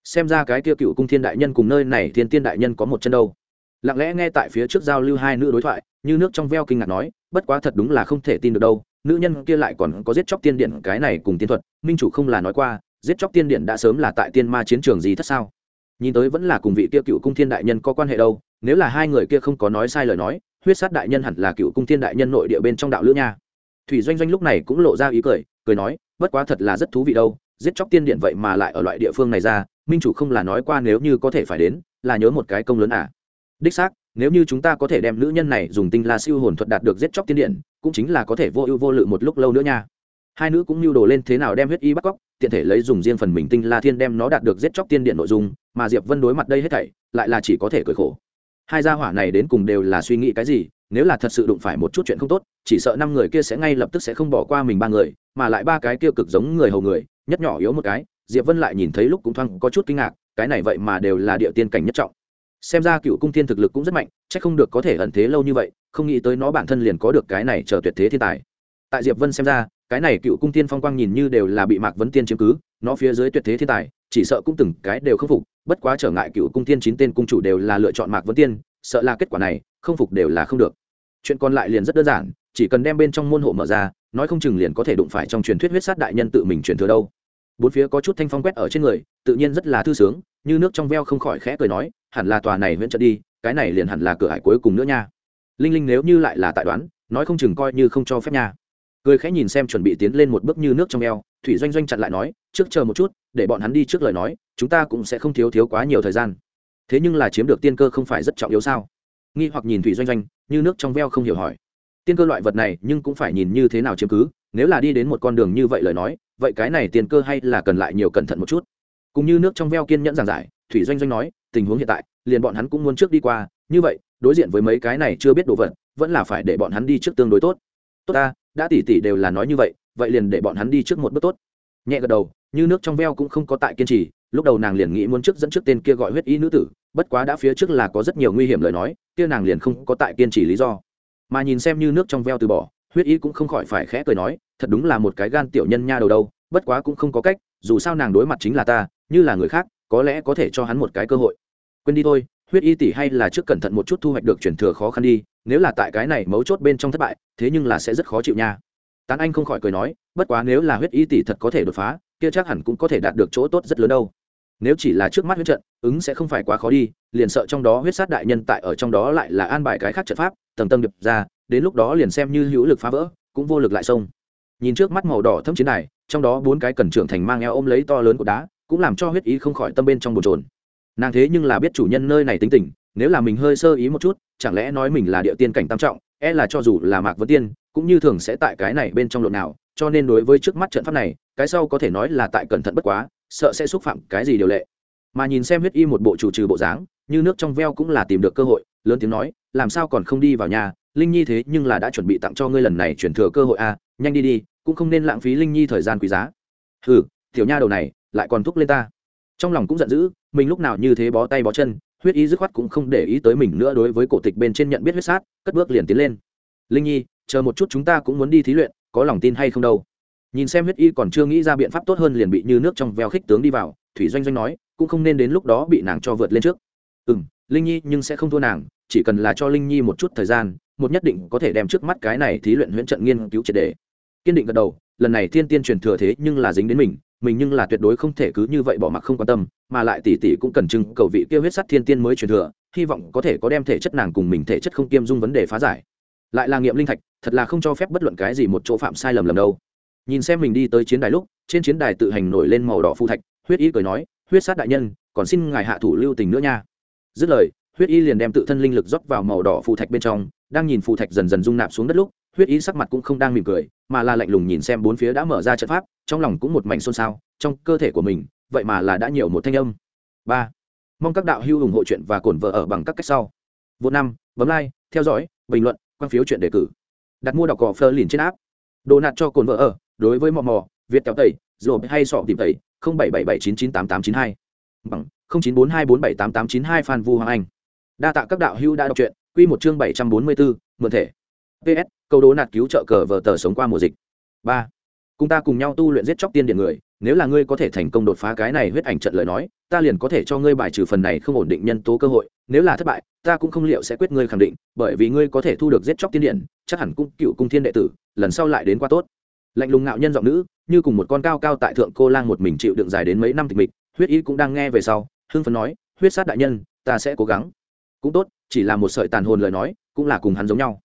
Xem ra cái kia cựu cung thiên đại nhân cùng nơi này thiên tiên đại nhân có một chân đâu. Lặng lẽ nghe tại phía trước giao lưu hai nữ đối thoại, như nước trong veo kinh ngạc nói, bất quá thật đúng là không thể tin được đâu, nữ nhân kia lại còn có giết chóc tiên điện cái này cùng tiên thuật, minh chủ không là nói qua, giết chóc tiên điện đã sớm là tại tiên ma chiến trường gì thất sao? Nhìn tới vẫn là cùng vị kia cựu cung thiên đại nhân có quan hệ đâu, nếu là hai người kia không có nói sai lời nói, huyết sát đại nhân hẳn là cựu cung thiên đại nhân nội địa bên trong đạo lữ nha. Thủy doanh doanh lúc này cũng lộ ra ý cười cười nói, bất quá thật là rất thú vị đâu, giết chóc tiên điện vậy mà lại ở loại địa phương này ra, minh chủ không là nói qua nếu như có thể phải đến, là nhớ một cái công lớn à. Đích xác, nếu như chúng ta có thể đem nữ nhân này dùng tinh la siêu hồn thuật đạt được giết chóc tiên điện, cũng chính là có thể vô ưu vô lự một lúc lâu nữa nha hai nữ cũng mưu đồ lên thế nào đem huyết y bắt cóc, tiện thể lấy dùng riêng phần mình tinh la thiên đem nó đạt được giết chóc tiên điện nội dung, mà diệp vân đối mặt đây hết thảy, lại là chỉ có thể cười khổ. Hai gia hỏa này đến cùng đều là suy nghĩ cái gì, nếu là thật sự đụng phải một chút chuyện không tốt, chỉ sợ năm người kia sẽ ngay lập tức sẽ không bỏ qua mình ba người, mà lại ba cái kia cực giống người hầu người, nhất nhỏ yếu một cái, diệp vân lại nhìn thấy lúc cũng thoáng có chút kinh ngạc, cái này vậy mà đều là địa tiên cảnh nhất trọng. Xem ra cựu cung thiên thực lực cũng rất mạnh c h ắ c không được có thể ẩn thế lâu như vậy, không nghĩ tới nó bản thân liền có được cái này chờ tuyệt thế thiên tài tại diệp vân xem ra, cái này cựu cung tiên phong quang nhìn như đều là bị mạc vấn tiên chiếm cứ, nó phía dưới tuyệt thế thiên tài, chỉ sợ cũng từng cái đều không phục, bất quá trở ngại cựu cung tiên chín tên cung chủ đều là lựa chọn mạc vấn tiên, sợ là kết quả này, không phục đều là không được. Chuyện còn lại liền rất đơn giản, chỉ cần đem bên trong môn hộ mở ra, nói không chừng liền có thể đụng phải trong truyền thuyết huyết sát đại nhân tự mình truyền thừa đâu. Bốn phía có chút thanh phong quét ở trên người, tự nhiên rất là thư sướng, như nước trong veo không khỏi khẽ cười nói, hẳn là tòa này huyện trận đi, cái này liền hẳn là cửa hải cuối cùng nữa nha. Linh linh nếu như lại là tại đoán, nói không chừng coi như không cho phép nha cười khẽ nhìn xem chuẩn bị tiến lên một bước như nước trong eo, thủy doanh doanh chặn lại nói, trước chờ một chút, để bọn hắn đi trước lời nói, chúng ta cũng sẽ không thiếu thiếu quá nhiều thời gian. Thế nhưng là chiếm được tiên cơ không phải rất trọng yếu sao? Nghi hoặc nhìn thủy doanh doanh, như nước trong veo không hiểu hỏi. Tiên cơ loại vật này, nhưng cũng phải nhìn như thế nào chiếm cứ, nếu là đi đến một con đường như vậy lời nói, vậy cái này tiên cơ hay là cần lại nhiều cẩn thận một chút? Cũng như nước trong veo kiên nhẫn giảng giải, thủy doanh doanh nói, tình huống hiện tại, liền bọn hắn cũng muốn trước đi qua, như vậy, đối diện với mấy cái này chưa biết đồ vật, vẫn là phải để bọn hắn đi trước tương đối tốt tốt ta, đã tỷ tỷ đều là nói như vậy vậy liền để bọn hắn đi trước một bước tốt. Nhẹ gật đầu, như nước trong veo cũng không có tại kiên trì, lúc đầu nàng liền nghĩ muốn trước dẫn trước tên kia gọi huyết y nữ tử, bất quá đã phía trước là có rất nhiều nguy hiểm lời nói, kia nàng liền không có tại kiên trì lý do. Mà nhìn xem như nước trong veo từ bỏ, huyết y cũng không khỏi phải khẽ cười nói, thật đúng là một cái gan tiểu nhân nha đầu đâu, bất quá cũng không có cách, dù sao nàng đối mặt chính là ta, như là người khác, có lẽ có thể cho hắn một cái cơ hội quên đi thôi huyết y tỷ hay là trước cẩn thận một chút thu hoạch được chuyển thừa khó khăn đi nếu là tại cái này mấu chốt bên trong thất bại thế nhưng là sẽ rất khó chịu nha. Tán anh không khỏi cười nói bất quá nếu là huyết y tỷ thật có thể đột phá kia chắc hẳn cũng có thể đạt được chỗ tốt rất lớn đâu. Nếu chỉ là trước mắt huyết trận ứng sẽ không phải quá khó đi liền sợ trong đó huyết sát đại nhân tại ở trong đó lại là an bài cái khác trận pháp tầng tầng điệp ra đến lúc đó liền xem như hữu lực phá vỡ cũng vô lực lại xông. Nhìn trước mắt màu đỏ thâm chiến này, trong đó bốn cái cần trưởng thành mang eo ôm lấy to lớn của đá cũng làm cho huyết ý không khỏi tâm bên trong bồn trồn nàng thế nhưng là biết chủ nhân nơi này tính tình nếu là mình hơi sơ ý một chút chẳng lẽ nói mình là địa tiên cảnh tam trọng e là cho dù là mạc vấn tiên cũng như thường sẽ tại cái này bên trong lộn nào cho nên đối với trước mắt trận pháp này cái sau có thể nói là tại cẩn thận bất quá sợ sẽ xúc phạm cái gì điều lệ. Mà nhìn xem huyết y một bộ chủ trừ bộ dáng như nước trong veo cũng là tìm được cơ hội lớn tiếng nói làm sao còn không đi vào nhà linh nhi thế nhưng là đã chuẩn bị tặng cho ngươi lần này chuyển thừa cơ hội a à, nhanh đi đi cũng không nên lãng phí linh nhi thời gian quý giá. Hừ tiểu nha đầu này lại còn thúc lên ta trong lòng cũng giận dữ, mình lúc nào như thế bó tay bó chân, huyết y dứt khoát cũng không để ý tới mình nữa đối với cổ tịch bên trên nhận biết huyết sát, cất bước liền tiến lên. Linh nhi, chờ một chút chúng ta cũng muốn đi thí luyện, có lòng tin hay không đâu? Nhìn xem huyết y còn chưa nghĩ ra biện pháp tốt hơn liền bị như nước trong veo khích tướng đi vào, thủy doanh doanh nói, cũng không nên đến lúc đó bị nàng cho vượt lên trước. Ừ m linh nhi, nhưng sẽ không thua nàng, chỉ cần là cho linh nhi một chút thời gian, một nhất định có thể đem trước mắt cái này thí luyện huyễn trận nghiên cứu triệt đề kiên định gật đầu, lần này thiên tiên truyền thừa thế nhưng là dính đến mình mình nhưng là tuyệt đối không thể cứ như vậy bỏ mặc không quan tâm, mà lại tỷ tỷ cũng cần trưng cầu vị kia huyết sắt thiên tiên mới truyền thừa, hy vọng có thể có đem thể chất nàng cùng mình thể chất không kiêm dung vấn đề phá giải. Lại là nghiệm linh thạch, thật là không cho phép bất luận cái gì một chỗ phạm sai lầm lầm đâu. Nhìn xem mình đi tới chiến đài lúc, trên chiến đài tự hành nổi lên màu đỏ phu thạch, huyết y cười nói, huyết sát đại nhân, còn xin ngài hạ thủ lưu tình nữa nha. Dứt lời, huyết y liền đem tự thân linh lực rót vào màu đỏ phù thạch bên trong, đang nhìn phù thạch dần dần rung nạp xuống đất lúc huyết ý sắc mặt cũng không đang mỉm cười, mà là lạnh lùng nhìn xem bốn phía đã mở ra trận pháp, trong lòng cũng một mảnh xôn xao, trong cơ thể của mình, vậy mà là đã nhiều một thanh âm. Ba. Mong các đạo hữu ủng hộ chuyện và cổn vợ ở bằng các cách sau. Vô năm, bấm like, theo dõi, bình luận, quan phiếu chuyện đề cử. Đặt mua đọc cỏ phơ liền trên áp đồ nạt cho cồn vợ ở, đối với mò mò, việt kéo tẩy rồi hay sọ tìm tẩy, không bảy bảy bảy chín chín tám tám chín hai. Bằng, không chín bốn hai bốn bảy tám tám chín hai phan vu hoàng anh. Đa tạ các đạo hữu đã đọc truyện. Quy một chương bảy trăm bốn mươi bốn mượn thể ps câu đố nạt cứu trợ cờ vờ tờ sống qua mùa dịch. Ba. Cùng ta cùng nhau tu luyện giết chóc tiên điện người, nếu là ngươi có thể thành công đột phá cái này huyết ảnh trận lời nói, ta liền có thể cho ngươi bài trừ phần này không ổn định nhân tố cơ hội, nếu là thất bại, ta cũng không liệu sẽ quyết ngươi khẳng định, bởi vì ngươi có thể thu được giết chóc tiên điện chắc hẳn cũng cựu cung thiên đệ tử, lần sau lại đến qua tốt. Lạnh lùng ngạo nhân giọng nữ, như cùng một con cao cao tại thượng cô lang một mình chịu đựng dài đến mấy năm tịch mịch, huyết y cũng đang nghe về sau, hưng phấn nói, huyết sát đại nhân, ta sẽ cố gắng. Cũng tốt, chỉ là một sợi tàn hồn lời nói, cũng là cùng hắn giống nhau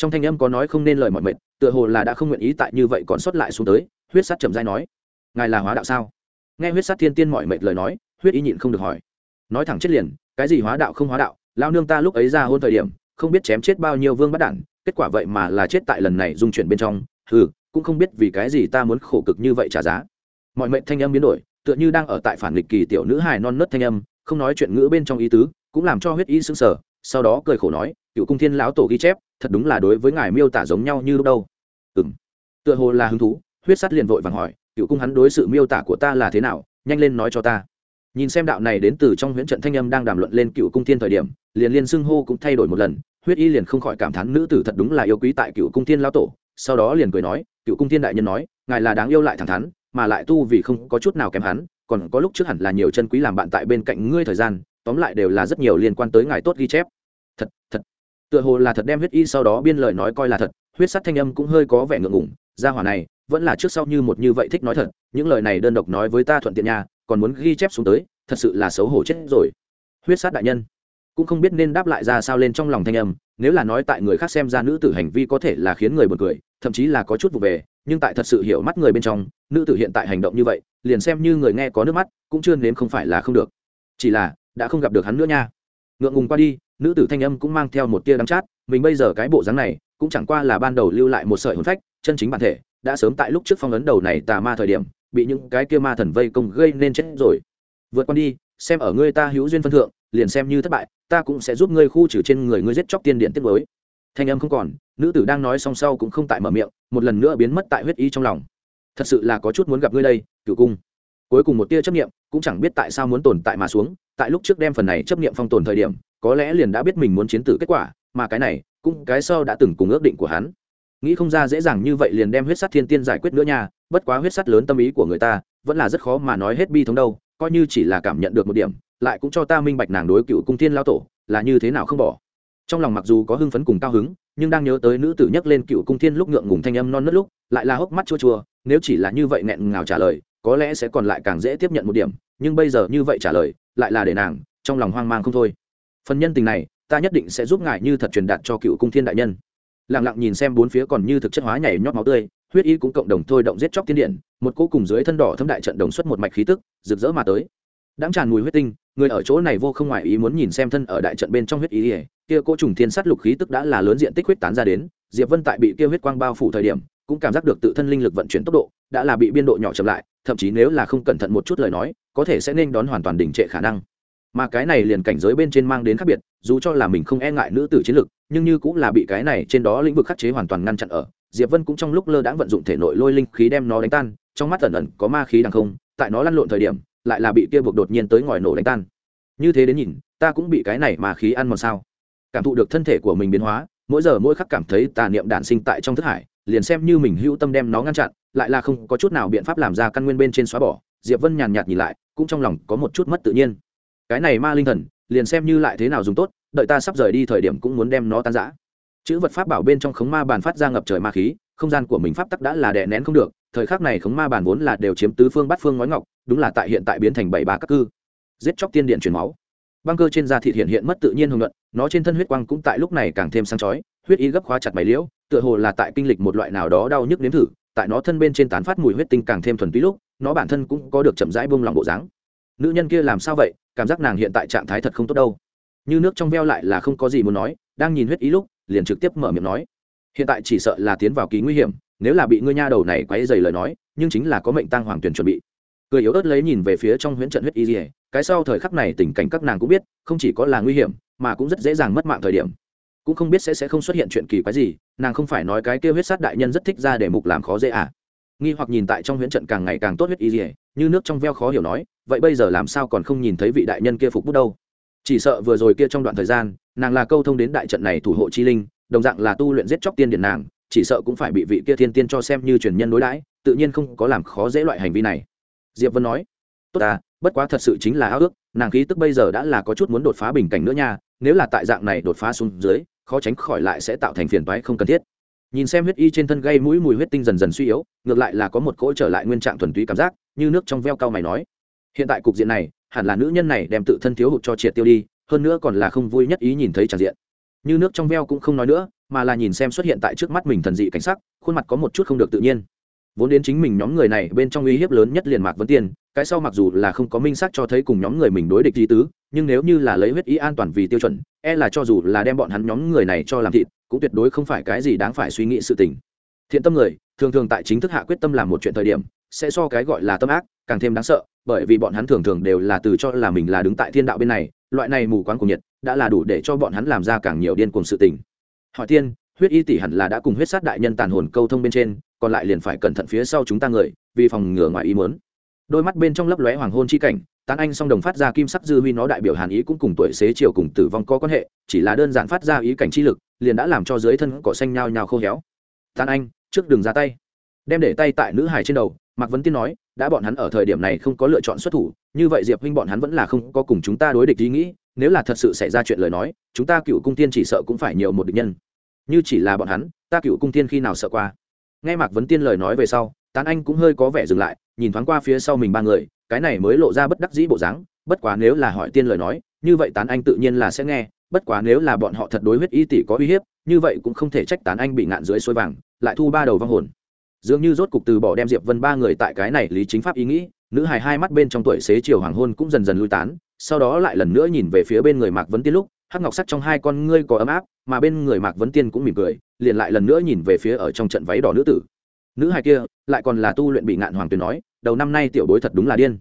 trong thanh âm có nói không nên lời mọi mệt, tựa hồ là đã không nguyện ý tại như vậy còn sót lại xuống tới, huyết sát trầm dai nói, ngài là hóa đạo sao? Nghe huyết sát thiên tiên mọi mệt lời nói, huyết ý nhịn không được hỏi. Nói thẳng chết liền, cái gì hóa đạo không hóa đạo, lao nương ta lúc ấy ra hôn thời điểm, không biết chém chết bao nhiêu vương bắt đản, kết quả vậy mà là chết tại lần này dung chuyển bên trong ừ cũng không biết vì cái gì ta muốn khổ cực như vậy trả giá. Mọi mệnh thanh âm biến đổi, tựa như đang ở tại phản nghịch kỳ tiểu nữ hài non nớt thanh âm, không nói chuyện ngữ bên trong ý tứ, cũng làm cho huyết ý sững sờ, sau đó cười khổ nói, cựu cung thiên lão tổ ghi chép thật đúng là đối với ngài miêu tả giống nhau như lúc đâu. Ừ m tựa hồ là hứng thú, huyết sắt liền vội vàng hỏi, cựu cung hắn đối sự miêu tả của ta là thế nào? Nhanh lên nói cho ta. Nhìn xem đạo này đến từ trong huyễn trận thanh âm đang đàm luận lên cựu cung thiên thời điểm, liền liên xưng hô cũng thay đổi một lần, huyết y liền không khỏi cảm thán nữ tử thật đúng là yêu quý tại cựu cung thiên lão tổ, sau đó liền cười nói, cựu cung thiên đại nhân nói, ngài là đáng yêu lại thẳng thắn, mà lại tu vì không có chút nào kém hắn, còn có lúc trước hẳn là nhiều chân quý làm bạn tại bên cạnh ngươi thời gian, tóm lại đều là rất nhiều liên quan tới ngài tốt ghi chép. Thật thật tựa hồ là thật đem huyết y sau đó biên lời nói coi là thật, huyết sắt thanh âm cũng hơi có vẻ ngượng ngủng gia hỏa này, vẫn là trước sau như một như vậy thích nói thật, những lời này đơn độc nói với ta thuận tiện nhà còn muốn ghi chép xuống tới, thật sự là xấu hổ chết rồi. Huyết sát đại nhân cũng không biết nên đáp lại ra sao lên trong lòng thanh âm, nếu là nói tại người khác xem ra nữ tử hành vi có thể là khiến người buồn cười, thậm chí là có chút vụ về, nhưng tại thật sự hiểu mắt người bên trong, nữ tử hiện tại hành động như vậy, liền xem như người nghe có nước mắt, cũng chưa nếm không phải là không được. Chỉ là, đã không gặp được hắn nữa nha ngượng ngùng qua đi, nữ tử thanh âm cũng mang theo một tia đắng chát, mình bây giờ cái bộ dáng này, cũng chẳng qua là ban đầu lưu lại một sợi hồn phách, chân chính bản thể, đã sớm tại lúc trước phong ấn đầu này tà ma thời điểm, bị những cái kia ma thần vây công gây nên chết rồi. Vượt qua đi, xem ở ngươi ta hữu duyên phân thượng, liền xem như thất bại, ta cũng sẽ giúp ngươi khu trừ trên người ngươi giết chóc tiên điện tiết mới thanh âm không còn, nữ tử đang nói song sau cũng không tại mở miệng, một lần nữa biến mất tại huyết y trong lòng. Thật sự là có chút muốn gặp ngươi đây cựu cung cuối cùng một tia chấp nghiệm cũng chẳng biết tại sao muốn tồn tại mà xuống, tại lúc trước đem phần này chấp nghiệm phong tồn thời điểm, có lẽ liền đã biết mình muốn chiến tử kết quả, mà cái này, cũng cái sau đã từng cùng ước định của hắn. Nghĩ không ra dễ dàng như vậy liền đem huyết sắt thiên tiên giải quyết nữa nha, bất quá huyết sắt lớn tâm ý của người ta, vẫn là rất khó mà nói hết bi thống đâu, coi như chỉ là cảm nhận được một điểm, lại cũng cho ta minh bạch nàng đối cựu cung thiên lao tổ, là như thế nào không bỏ. Trong lòng mặc dù có hưng phấn cùng cao hứng, nhưng đang nhớ tới nữ tử nhắc lên cựu cung thiên lúc ngượng ngùng thanh âm non nớt lúc, lại là hốc mắt chua chua, nếu chỉ là như vậy nghẹn ngào trả lời có lẽ sẽ còn lại càng dễ tiếp nhận một điểm, nhưng bây giờ như vậy trả lời, lại là để nàng, trong lòng hoang mang không thôi. Phần nhân tình này, ta nhất định sẽ giúp ngài như thật truyền đạt cho cựu cung thiên đại nhân. Lặng lặng nhìn xem bốn phía còn như thực chất hóa nhảy nhót máu tươi, huyết y cũng cộng đồng thôi động giết chóc tiên điện, một cô cùng dưới thân đỏ thâm đại trận đồng xuất một mạch khí tức, rực rỡ mà tới. Đáng tràn mùi huyết tinh, người ở chỗ này vô không ngoại ý muốn nhìn xem thân ở đại trận bên trong huyết ý ỉa kia cô trùng thiên sát lục khí tức đã là lớn diện tích huyết tán ra đến, diệp vân tại bị kia huyết quang bao phủ thời điểm cũng cảm giác được tự thân linh lực vận chuyển tốc độ đã là bị biên độ nhỏ chậm lại, thậm chí nếu là không cẩn thận một chút lời nói, có thể sẽ nên đón hoàn toàn đỉnh trệ khả năng. Mà cái này liền cảnh giới bên trên mang đến khác biệt, dù cho là mình không e ngại nữ tử chiến lực, nhưng như cũng là bị cái này trên đó lĩnh vực khắc chế hoàn toàn ngăn chặn ở, diệp vân cũng trong lúc lơ đãng vận dụng thể nội lôi linh khí đem nó đánh tan, trong mắt ẩn ẩn có ma khí đằng không, tại nó lăn lộn thời điểm, lại là bị kia buộc đột nhiên tới ngòi nổ đánh tan. Như thế đến nhìn, ta cũng bị cái này mà khí ăn mòn sao? Cảm thụ được thân thể của mình biến hóa, mỗi giờ mỗi khắc cảm thấy tà niệm đản sinh tại trong thức hải liền xem như mình hữu tâm đem nó ngăn chặn, lại là không có chút nào biện pháp làm ra căn nguyên bên trên xóa bỏ, diệp vân nhàn nhạt nhìn lại, cũng trong lòng có một chút mất tự nhiên. Cái này ma linh thần, liền xem như lại thế nào dùng tốt, đợi ta sắp rời đi thời điểm cũng muốn đem nó tan giã chữ vật pháp bảo bên trong khống ma bàn phát ra ngập trời ma khí, không gian của mình pháp tắc đã là đè nén không được, thời khắc này khống ma bàn vốn là đều chiếm tứ phương bát phương ngói ngọc, đúng là tại hiện tại biến thành bảy ba các cư. Giết chóc tiên điện truyền máu. Băng cơ trên da thịt hiện hiện mất tự nhiên hồng luận nó trên thân huyết quang cũng tại lúc này càng thêm sáng chói, huyết y gấp khóa chặt mày liễu tựa hồ là tại kinh lịch một loại nào đó đau nhức nếm thử, tại nó thân bên trên tán phát mùi huyết tinh càng thêm thuần túy lúc, nó bản thân cũng có được chậm rãi bông lòng bộ dáng. Nữ nhân kia làm sao vậy? Cảm giác nàng hiện tại trạng thái thật không tốt đâu. Như nước trong veo lại là không có gì muốn nói, đang nhìn huyết ý lúc, liền trực tiếp mở miệng nói. Hiện tại chỉ sợ là tiến vào kỳ nguy hiểm, nếu là bị ngươi nha đầu này quấy dày lời nói, nhưng chính là có mệnh tăng hoàng tuyển chuẩn bị. Cười yếu ớt lấy nhìn về phía trong huyễn trận huyết y dỉa cái sau thời khắc này tình cảnh các nàng cũng biết, không chỉ có là nguy hiểm, mà cũng rất dễ dàng mất mạng thời điểm cũng không biết sẽ sẽ không xuất hiện chuyện kỳ quái gì, nàng không phải nói cái kêu huyết sát đại nhân rất thích ra để mục làm khó dễ à? Nghi hoặc nhìn tại trong huyễn trận càng ngày càng tốt huyết y dỉa như nước trong veo khó hiểu nói, vậy bây giờ làm sao còn không nhìn thấy vị đại nhân kia phục bút đâu? Chỉ sợ vừa rồi kia trong đoạn thời gian, nàng là câu thông đến đại trận này thủ hộ chi linh, đồng dạng là tu luyện giết chóc tiên điện nàng, chỉ sợ cũng phải bị vị kia thiên tiên cho xem như truyền nhân đối đãi, tự nhiên không có làm khó dễ loại hành vi này. Diệp vân nói, tốt ta bất quá thật sự chính là ao ước, nàng khí tức bây giờ đã là có chút muốn đột phá bình cảnh nữa nha, nếu là tại dạng này đột phá xuống dưới khó tránh khỏi lại sẽ tạo thành phiền toái không cần thiết. Nhìn xem huyết y trên thân gây mũi mùi huyết tinh dần dần suy yếu, ngược lại là có một cỗ trở lại nguyên trạng thuần túy cảm giác, như nước trong veo cao mày nói. Hiện tại cục diện này, hẳn là nữ nhân này đem tự thân thiếu hụt cho triệt tiêu đi, hơn nữa còn là không vui nhất ý nhìn thấy tràn diện. Như nước trong veo cũng không nói nữa, mà là nhìn xem xuất hiện tại trước mắt mình thần dị cảnh sắc, khuôn mặt có một chút không được tự nhiên vốn đến chính mình nhóm người này bên trong uy hiếp lớn nhất liền mạc vấn tiên, cái sau mặc dù là không có minh xác cho thấy cùng nhóm người mình đối địch di tứ, nhưng nếu như là lấy huyết ý an toàn vì tiêu chuẩn e là cho dù là đem bọn hắn nhóm người này cho làm thịt, cũng tuyệt đối không phải cái gì đáng phải suy nghĩ sự tình. Thiện tâm người, thường thường tại chính thức hạ quyết tâm làm một chuyện thời điểm, sẽ so cái gọi là tâm ác càng thêm đáng sợ, bởi vì bọn hắn thường thường đều là từ cho là mình là đứng tại thiên đạo bên này, loại này mù quáng cùng nhiệt đã là đủ để cho bọn hắn làm ra càng nhiều điên cuồng sự tình. Hỏi tiên, huyết y tỷ hẳn là đã cùng huyết sát đại nhân tàn hồn câu thông bên trên còn lại liền phải cẩn thận phía sau chúng ta người, vì phòng ngừa ngoài ý muốn. Đôi mắt bên trong lấp lóe hoàng hôn chi cảnh, tán anh song đồng phát ra kim sắc dư huy nó đại biểu hàn ý cũng cùng tuổi xế chiều cùng tử vong có quan hệ, chỉ là đơn giản phát ra ý cảnh chi lực, liền đã làm cho dưới thân cỏ xanh nhao nhao khô héo. Tán anh, trước đường ra tay. Đem để tay tại nữ hài trên đầu, mạc vấn tiên nói, đã bọn hắn ở thời điểm này không có lựa chọn xuất thủ, như vậy diệp huynh bọn hắn vẫn là không có cùng chúng ta đối địch ý nghĩ, nếu là thật sự xảy ra chuyện lời nói, chúng ta cựu cung tiên chỉ sợ cũng phải nhiều một địch nhân. Như chỉ là bọn hắn, ta cựu cung tiên khi nào sợ qua? Nghe mạc vấn tiên lời nói về sau, tán anh cũng hơi có vẻ dừng lại, nhìn thoáng qua phía sau mình ba người, cái này mới lộ ra bất đắc dĩ bộ dáng, bất quá nếu là hỏi tiên lời nói, như vậy tán anh tự nhiên là sẽ nghe, bất quá nếu là bọn họ thật đối huyết y tỷ có uy hiếp, như vậy cũng không thể trách tán anh bị ngạn dưới suối vàng, lại thu ba đầu vong hồn. Dường như rốt cục từ bỏ đem diệp vân ba người tại cái này lý chính pháp ý nghĩ, nữ hài hai mắt bên trong tuổi xế chiều hoàng hôn cũng dần dần lui tán, sau đó lại lần nữa nhìn về phía bên người mạc vấn tiên lúc, hắc ngọc sắt trong hai con ngươi có ấm áp mà bên người mạc vấn tiên cũng mỉm cười, liền lại lần nữa nhìn về phía ở trong trận váy đỏ nữ tử. Nữ hài kia, lại còn là tu luyện bị ngạn hoàng tuyền nói, đầu năm nay tiểu bối thật đúng là điên.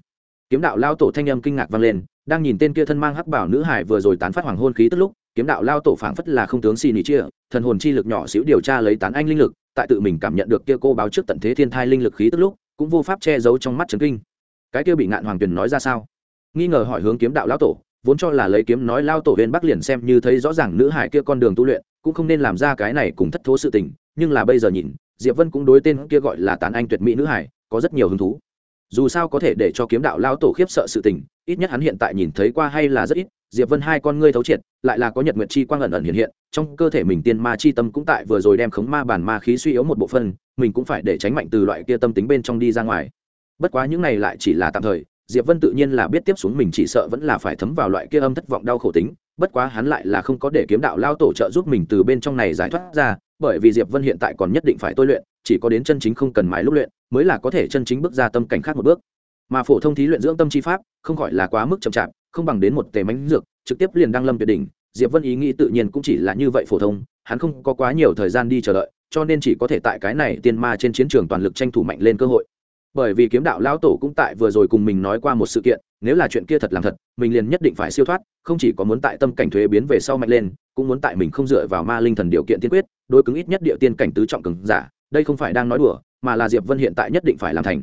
Kiếm đạo lao tổ thanh âm kinh ngạc vang lên, đang nhìn tên kia thân mang hắc bảo nữ hải vừa rồi tán phát hoàng hôn khí tức lúc, kiếm đạo lao tổ phảng phất là không tướng xì nỉ chia, thần hồn chi lực nhỏ xíu điều tra lấy tán anh linh lực, tại tự mình cảm nhận được kia cô báo trước tận thế thiên thai linh lực khí tức lúc, cũng vô pháp che giấu trong mắt trấn kinh. Cái kia bị ngạn hoàng tuyền nói ra sao? Nghi ngờ hỏi hướng kiếm đạo lao tổ vốn cho là lấy kiếm nói lao tổ huyền bắc liền xem như thấy rõ ràng nữ hải kia con đường tu luyện, cũng không nên làm ra cái này cùng thất thố sự tình, nhưng là bây giờ nhìn, diệp vân cũng đối tên kia gọi là tán anh tuyệt mỹ nữ hải, có rất nhiều hứng thú. Dù sao có thể để cho kiếm đạo lao tổ khiếp sợ sự tình, ít nhất hắn hiện tại nhìn thấy qua hay là rất ít, diệp vân hai con ngươi thấu triệt, lại là có nhật nguyệt chi quang ẩn ẩn hiện hiện, trong cơ thể mình tiên ma chi tâm cũng tại vừa rồi đem khống ma bản ma khí suy yếu một bộ phân mình cũng phải để tránh mạnh từ loại kia tâm tính bên trong đi ra ngoài. Bất quá những này lại chỉ là tạm thời diệp vân tự nhiên là biết tiếp xuống mình chỉ sợ vẫn là phải thấm vào loại kia âm thất vọng đau khổ tính, bất quá hắn lại là không có để kiếm đạo lao tổ trợ giúp mình từ bên trong này giải thoát ra, bởi vì diệp vân hiện tại còn nhất định phải tôi luyện, chỉ có đến chân chính không cần mãi lúc luyện, mới là có thể chân chính bước ra tâm cảnh khác một bước. Mà phổ thông thí luyện dưỡng tâm chi pháp, không gọi là quá mức chậm chạp, không bằng đến một tề mánh dược, trực tiếp liền đăng lâm tuyệt đỉnh, diệp vân ý nghĩ tự nhiên cũng chỉ là như vậy phổ thông, hắn không có quá nhiều thời gian đi chờ đợi, cho nên chỉ có thể tại cái này tiên ma trên chiến trường toàn lực tranh thủ mạnh lên cơ hội bởi vì kiếm đạo lão tổ cũng tại vừa rồi cùng mình nói qua một sự kiện, nếu là chuyện kia thật làm thật, mình liền nhất định phải siêu thoát, không chỉ có muốn tại tâm cảnh thuế biến về sau mạnh lên, cũng muốn tại mình không dựa vào ma linh thần điều kiện tiên quyết, đối cứng ít nhất địa tiên cảnh tứ trọng cứng giả, đây không phải đang nói đùa, mà là diệp vân hiện tại nhất định phải làm thành.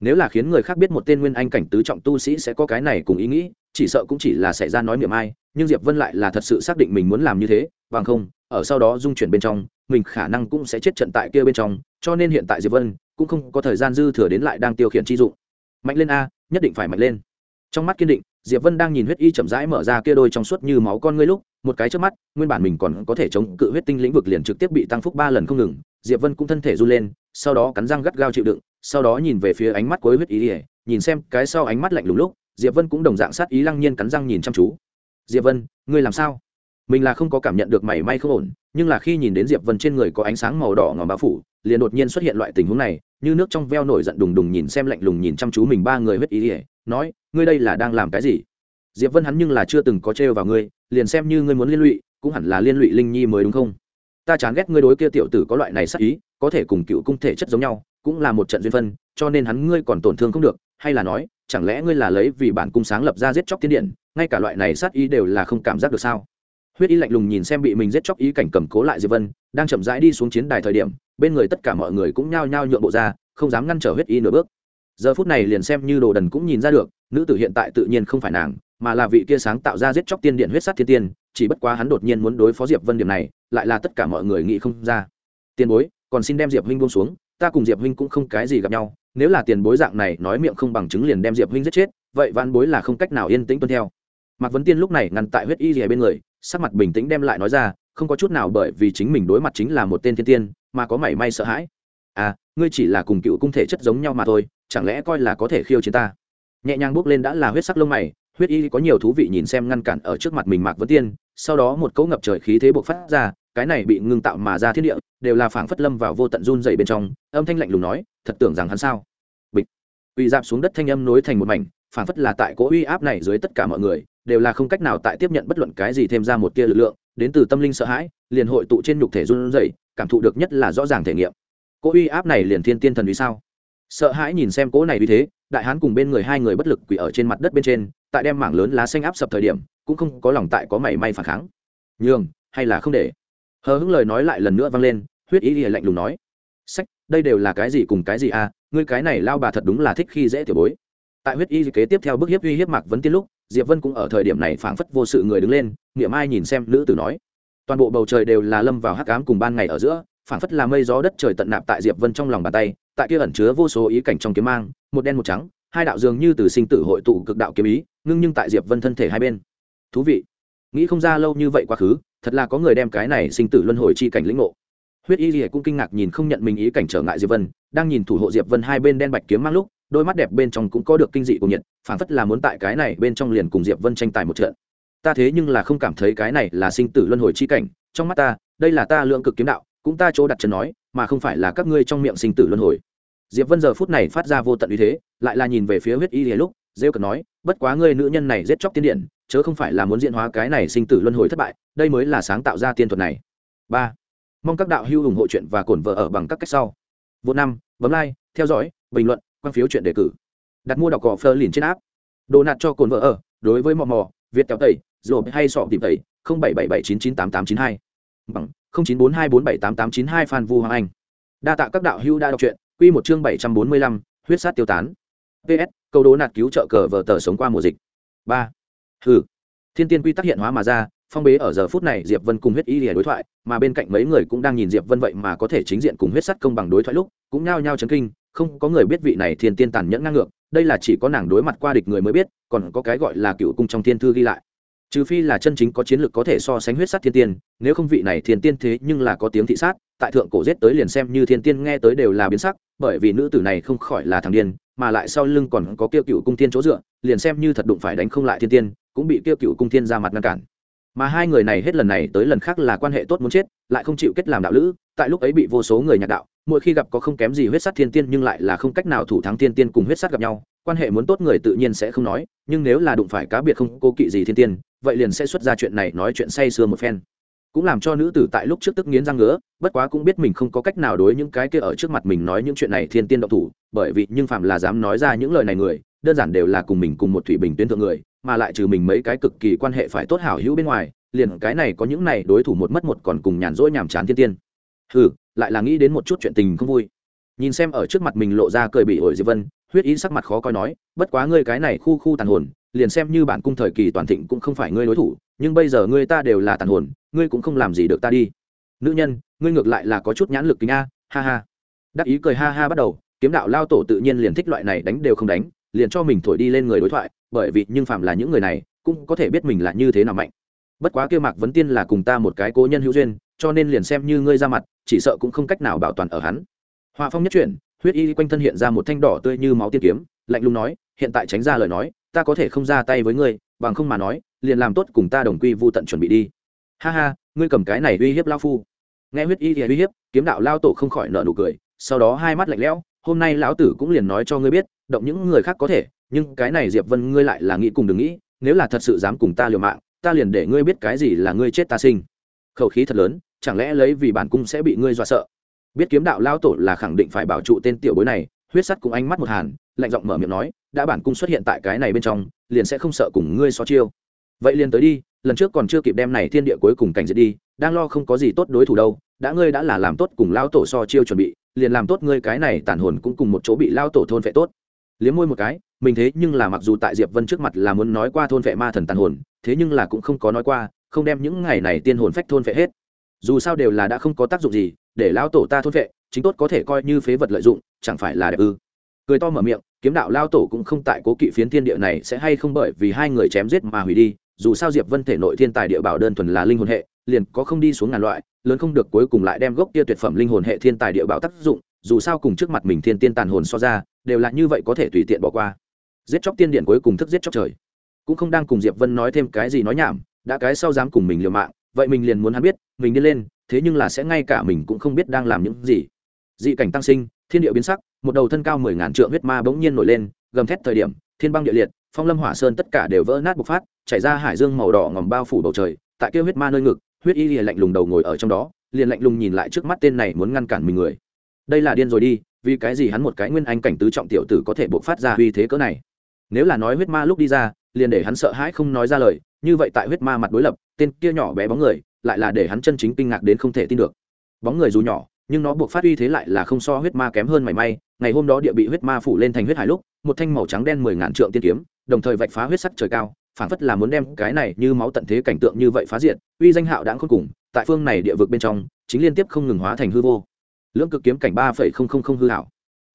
Nếu là khiến người khác biết một tên nguyên anh cảnh tứ trọng tu sĩ sẽ có cái này cùng ý nghĩ, chỉ sợ cũng chỉ là xảy ra nói miệng ai, nhưng diệp vân lại là thật sự xác định mình muốn làm như thế, bằng không ở sau đó dung chuyển bên trong, mình khả năng cũng sẽ chết trận tại kia bên trong, cho nên hiện tại diệp vân cũng không có thời gian dư thừa đến lại đang tiêu khiển chi dụng. Mạnh lên a, nhất định phải mạnh lên. Trong mắt kiên định, diệp vân đang nhìn huyết y chậm rãi mở ra kia đôi trong suốt như máu con ngươi lúc, một cái trước mắt, nguyên bản mình còn có thể chống cự huyết tinh lĩnh vực liền trực tiếp bị tăng phúc ba lần không ngừng, diệp vân cũng thân thể run lên, sau đó cắn răng gắt gao chịu đựng, sau đó nhìn về phía ánh mắt cuối huyết ý ỉa nhìn xem cái sau ánh mắt lạnh lùng lúc, diệp vân cũng đồng dạng sát ý lăng nhiên cắn răng nhìn chăm chú. Diệp vân, ngươi làm sao? Mình là không có cảm nhận được mảy may không ổn, nhưng là khi nhìn đến diệp vân trên người có ánh sáng màu đỏ ngòm bao phủ, liền đột nhiên xuất hiện loại tình huống này, như nước trong veo nổi giận đùng đùng nhìn xem lạnh lùng nhìn chăm chú mình ba người huyết ý ỉa, nói, ngươi đây là đang làm cái gì? Diệp vân hắn nhưng là chưa từng có trêu vào ngươi, liền xem như ngươi muốn liên lụy, cũng hẳn là liên lụy linh nhi mới đúng không? Ta chán ghét ngươi đối kia tiểu tử có loại này sắc ý, có thể cùng cựu cung thể chất giống nhau, cũng là một trận duyên phân, cho nên hắn ngươi còn tổn thương không được, hay là nói, chẳng lẽ ngươi là lấy vì bản cung sáng lập ra giết chóc tiến điện ngay cả loại này sát ý đều là không cảm giác được sao? Huyết y lạnh lùng nhìn xem bị mình giết chóc ý cảnh cầm cố lại diệp vân, đang chậm rãi đi xuống chiến đài thời điểm, bên người tất cả mọi người cũng nhao nhao nhượng bộ ra, không dám ngăn trở huyết y nửa bước. Giờ phút này liền xem như đồ đần cũng nhìn ra được, nữ tử hiện tại tự nhiên không phải nàng, mà là vị kia sáng tạo ra giết chóc tiên điện huyết sát thiên tiên, chỉ bất quá hắn đột nhiên muốn đối phó diệp vân điểm này, lại là tất cả mọi người nghĩ không ra. Tiền bối, còn xin đem diệp huynh buông xuống, ta cùng diệp huynh cũng không cái gì gặp nhau, nếu là tiền bối dạng này nói miệng không bằng chứng liền đem diệp huynh giết chết, vậy văn bối là không cách nào yên tĩnh tuân theo. Mạc vấn tiên lúc này ngăn tại huyết y rìa bên người sắc mặt bình tĩnh đem lại nói ra, không có chút nào bởi vì chính mình đối mặt chính là một tên thiên tiên, mà có mảy may sợ hãi. À ngươi chỉ là cùng cựu cung thể chất giống nhau mà thôi, chẳng lẽ coi là có thể khiêu chiến ta? Nhẹ nhàng bước lên đã là huyết sắc lông mày, huyết y có nhiều thú vị nhìn xem ngăn cản ở trước mặt mình mạc vấn tiên, sau đó một cỗ ngập trời khí thế bộc phát ra, cái này bị ngưng tạo mà ra thiên địa, đều là phảng phất lâm vào vô tận run dày bên trong, âm thanh lạnh lùng nói, thật tưởng rằng hắn sao? Bịch. Uy dạp xuống đất thanh âm nối thành một mảnh phản phất là tại cỗ uy áp này dưới tất cả mọi người, đều là không cách nào tại tiếp nhận bất luận cái gì thêm ra một tia lực lượng, đến từ tâm linh sợ hãi, liền hội tụ trên nhục thể run rẩy, cảm thụ được nhất là rõ ràng thể nghiệm. Cỗ uy áp này liền thiên tiên thần vì sao? Sợ hãi nhìn xem cỗ này vì thế, đại hán cùng bên người hai người bất lực quỷ ở trên mặt đất bên trên, tại đem mảng lớn lá xanh áp sập thời điểm, cũng không có lòng tại có mảy may phản kháng. Nhường, hay là không để? Hờ hững lời nói lại lần nữa vang lên, huyết ý ỉa lạnh lùng nói. Sách, đây đều là cái gì cùng cái gì à? Ngươi cái này lao bà thật đúng là thích khi dễ tiểu bối tại huyết y kế tiếp theo bức hiếp uy hiếp mạc vấn tiên lúc, diệp vân cũng ở thời điểm này phảng phất vô sự người đứng lên, niệm ai nhìn xem nữ tử nói. Toàn bộ bầu trời đều là lâm vào hắc ám cùng ban ngày ở giữa, phảng phất là mây gió đất trời tận nạp tại diệp vân trong lòng bàn tay, tại kia ẩn chứa vô số ý cảnh trong kiếm mang, một đen một trắng, hai đạo dường như từ sinh tử hội tụ cực đạo kiếm ý, ngưng nhưng tại diệp vân thân thể hai bên. Thú vị. Nghĩ không ra lâu như vậy quá khứ, thật là có người đem cái này sinh tử luân hồi chi cảnh lĩnh ngộ. Huyết y lìa cũng kinh ngạc nhìn không nhận mình ý cảnh trở ngại diệp vân, đang nhìn thủ hộ diệp vân hai bên đen bạch kiếm mang lúc đôi mắt đẹp bên trong cũng có được kinh dị của nhiệt phản phất là muốn tại cái này bên trong liền cùng diệp vân tranh tài một trận. Ta thế nhưng là không cảm thấy cái này là sinh tử luân hồi chi cảnh, trong mắt ta, đây là ta lượng cực kiếm đạo, cũng ta chỗ đặt chân nói, mà không phải là các ngươi trong miệng sinh tử luân hồi. Diệp vân giờ phút này phát ra vô tận uy thế, lại là nhìn về phía huyết y lìa lúc, rêu cực nói, bất quá ngươi nữ nhân này giết chóc tiên điện chớ không phải là muốn diễn hóa cái này sinh tử luân hồi thất bại, đây mới là sáng tạo ra tiên thuật này. Ba. Mong các đạo hữu ủng hộ chuyện và cổn vợ ở bằng các cách sau. Vô năm, bấm like, theo dõi, bình luận quan phiếu chuyện đề cử. Đặt mua đọc cỏ phơ liền trên áp đồ nạt cho cồn vợ ở, đối với mò mò, việt kéo tẩy rồi hay sọ tìm tẩy, không bảy bảy bảy chín chín tám tám chín hai. Bằng, không chín bốn hai bốn bảy tám tám chín hai phan vu hoàng anh. Đa tạ các đạo hữu đã đọc truyện, quy một chương bảy trăm bốn mươi lăm, huyết sát tiêu tán. Ps câu đố nạt cứu trợ cờ vợ tờ sống qua mùa dịch. Ba. Hừ. Thiên tiên quy tắc hiện hóa mà ra, phong bế ở giờ phút này diệp vân cùng huyết y lìa đối thoại, mà bên cạnh mấy người cũng đang nhìn diệp vân vậy mà có thể chính diện cùng huyết sắt công bằng đối thoại lúc, cũng nhao nhao chấn kinh không có người biết vị này thiên tiên tàn nhẫn ngang ngược, đây là chỉ có nàng đối mặt qua địch người mới biết, còn có cái gọi là cựu cung trong thiên thư ghi lại. Trừ phi là chân chính có chiến lược có thể so sánh huyết sát thiên tiên, nếu không vị này thiên tiên thế nhưng là có tiếng thị sát, tại thượng cổ giết tới liền xem như thiên tiên nghe tới đều là biến sắc, bởi vì nữ tử này không khỏi là thằng điên, mà lại sau lưng còn có kêu cựu cung thiên chỗ dựa, liền xem như thật đụng phải đánh không lại thiên tiên, cũng bị kêu cựu cung thiên ra mặt ngăn cản mà hai người này hết lần này tới lần khác là quan hệ tốt muốn chết, lại không chịu kết làm đạo lữ, tại lúc ấy bị vô số người nhạc đạo, mỗi khi gặp có không kém gì huyết sát thiên tiên nhưng lại là không cách nào thủ thắng thiên tiên cùng huyết sát gặp nhau, quan hệ muốn tốt người tự nhiên sẽ không nói, nhưng nếu là đụng phải cá biệt không cố kỵ gì thiên tiên, vậy liền sẽ xuất ra chuyện này nói chuyện say sưa một phen. Cũng làm cho nữ tử tại lúc trước tức nghiến răng ngứa, bất quá cũng biết mình không có cách nào đối những cái kia ở trước mặt mình nói những chuyện này thiên tiên động thủ, bởi vì nhưng phạm là dám nói ra những lời này người, đơn giản đều là cùng mình cùng một thủy bình tuyến thượng người mà lại trừ mình mấy cái cực kỳ quan hệ phải tốt hảo hữu bên ngoài, liền cái này có những này đối thủ một mất một còn cùng nhàn rỗi nhàm chán thiên tiên. Hừ, lại là nghĩ đến một chút chuyện tình không vui. Nhìn xem ở trước mặt mình lộ ra cười bị ổi diệp vân, huyết ý sắc mặt khó coi nói, bất quá ngươi cái này khu khu tàn hồn, liền xem như bản cung thời kỳ toàn thịnh cũng không phải ngươi đối thủ, nhưng bây giờ ngươi ta đều là tàn hồn, ngươi cũng không làm gì được ta đi. Nữ nhân, ngươi ngược lại là có chút nhãn lực kính a, ha ha. Đắc ý cười ha ha bắt đầu, kiếm đạo lao tổ tự nhiên liền thích loại này đánh đều không đánh liền cho mình thổi đi lên người đối thoại, bởi vì nhưng phạm là những người này, cũng có thể biết mình là như thế nào mạnh. Bất quá kia mạc vấn tiên là cùng ta một cái cố nhân hữu duyên, cho nên liền xem như ngươi ra mặt, chỉ sợ cũng không cách nào bảo toàn ở hắn. Hòa phong nhất chuyển, huyết y quanh thân hiện ra một thanh đỏ tươi như máu tiên kiếm, lạnh lùng nói, hiện tại tránh ra lời nói, ta có thể không ra tay với ngươi, bằng không mà nói, liền làm tốt cùng ta đồng quy vô tận chuẩn bị đi. Ha ha, ngươi cầm cái này uy hiếp lao phu. Nghe huyết y thì uy hiếp, kiếm đạo lao tổ không khỏi nợ nụ cười, sau đó hai mắt lạnh lẽo, hôm nay lão tử cũng liền nói cho ngươi biết động những người khác có thể, nhưng cái này diệp vân ngươi lại là nghĩ cùng đừng nghĩ, nếu là thật sự dám cùng ta liều mạng, ta liền để ngươi biết cái gì là ngươi chết ta sinh. Khẩu khí thật lớn, chẳng lẽ lấy vì bản cung sẽ bị ngươi dọa sợ? Biết kiếm đạo lao tổ là khẳng định phải bảo trụ tên tiểu bối này, huyết sắt cùng ánh mắt một hàn, lạnh giọng mở miệng nói, đã bản cung xuất hiện tại cái này bên trong, liền sẽ không sợ cùng ngươi so chiêu. Vậy liền tới đi, lần trước còn chưa kịp đem này thiên địa cuối cùng cảnh diệt đi, đang lo không có gì tốt đối thủ đâu, đã ngươi đã là làm tốt cùng lao tổ so chiêu chuẩn bị, liền làm tốt ngươi cái này tàn hồn cũng cùng một chỗ bị lao tổ thôn vệ tốt liếm môi một cái, mình thế nhưng là mặc dù tại diệp vân trước mặt là muốn nói qua thôn vệ ma thần tàn hồn, thế nhưng là cũng không có nói qua, không đem những ngày này tiên hồn phách thôn vệ hết. Dù sao đều là đã không có tác dụng gì, để lao tổ ta thôn vệ, chính tốt có thể coi như phế vật lợi dụng, chẳng phải là đẹp ư? Cười to mở miệng, kiếm đạo lao tổ cũng không tại cố kỵ phiến thiên địa này sẽ hay không bởi vì hai người chém giết mà hủy đi, dù sao diệp vân thể nội thiên tài địa bảo đơn thuần là linh hồn hệ, liền có không đi xuống ngàn loại, lớn không được cuối cùng lại đem gốc kia tuyệt phẩm linh hồn hệ thiên tài địa bảo tác dụng, dù sao cùng trước mặt mình thiên tiên tàn hồn so ra đều là như vậy có thể tùy tiện bỏ qua. Giết chóc tiên điện cuối cùng thức giết chóc trời. Cũng không đang cùng diệp vân nói thêm cái gì nói nhảm, đã cái sau dám cùng mình liều mạng, vậy mình liền muốn hắn biết, mình đi lên, thế nhưng là sẽ ngay cả mình cũng không biết đang làm những gì. Dị cảnh tăng sinh, thiên địa biến sắc, một đầu thân cao mười ngàn trượng huyết ma bỗng nhiên nổi lên, gầm thét thời điểm, thiên băng địa liệt, phong lâm hỏa sơn tất cả đều vỡ nát bộc phát, chảy ra hải dương màu đỏ ngòm bao phủ bầu trời, tại kia huyết ma nơi ngực, huyết y lìa lạnh lùng đầu ngồi ở trong đó, liền lạnh lùng nhìn lại trước mắt tên này muốn ngăn cản mình người. Đây là điên rồi đi vì cái gì hắn một cái nguyên anh cảnh tứ trọng tiểu tử có thể bộc phát ra uy thế cỡ này? Nếu là nói huyết ma lúc đi ra, liền để hắn sợ hãi không nói ra lời, như vậy tại huyết ma mặt đối lập, tên kia nhỏ bé bóng người, lại là để hắn chân chính kinh ngạc đến không thể tin được. Bóng người dù nhỏ, nhưng nó buộc phát uy thế lại là không so huyết ma kém hơn mảy may, ngày hôm đó địa bị huyết ma phủ lên thành huyết hải lúc, một thanh màu trắng đen mười ngàn trượng tiên kiếm, đồng thời vạch phá huyết sắc trời cao, phảng phất là muốn đem cái này như máu tận thế cảnh tượng như vậy phá diệt, uy danh hạo đáng khôn cùng, tại phương này địa vực bên trong, chính liên tiếp không ngừng hóa thành hư vô lưỡng cực kiếm cảnh ba phẩy không không không hư hảo.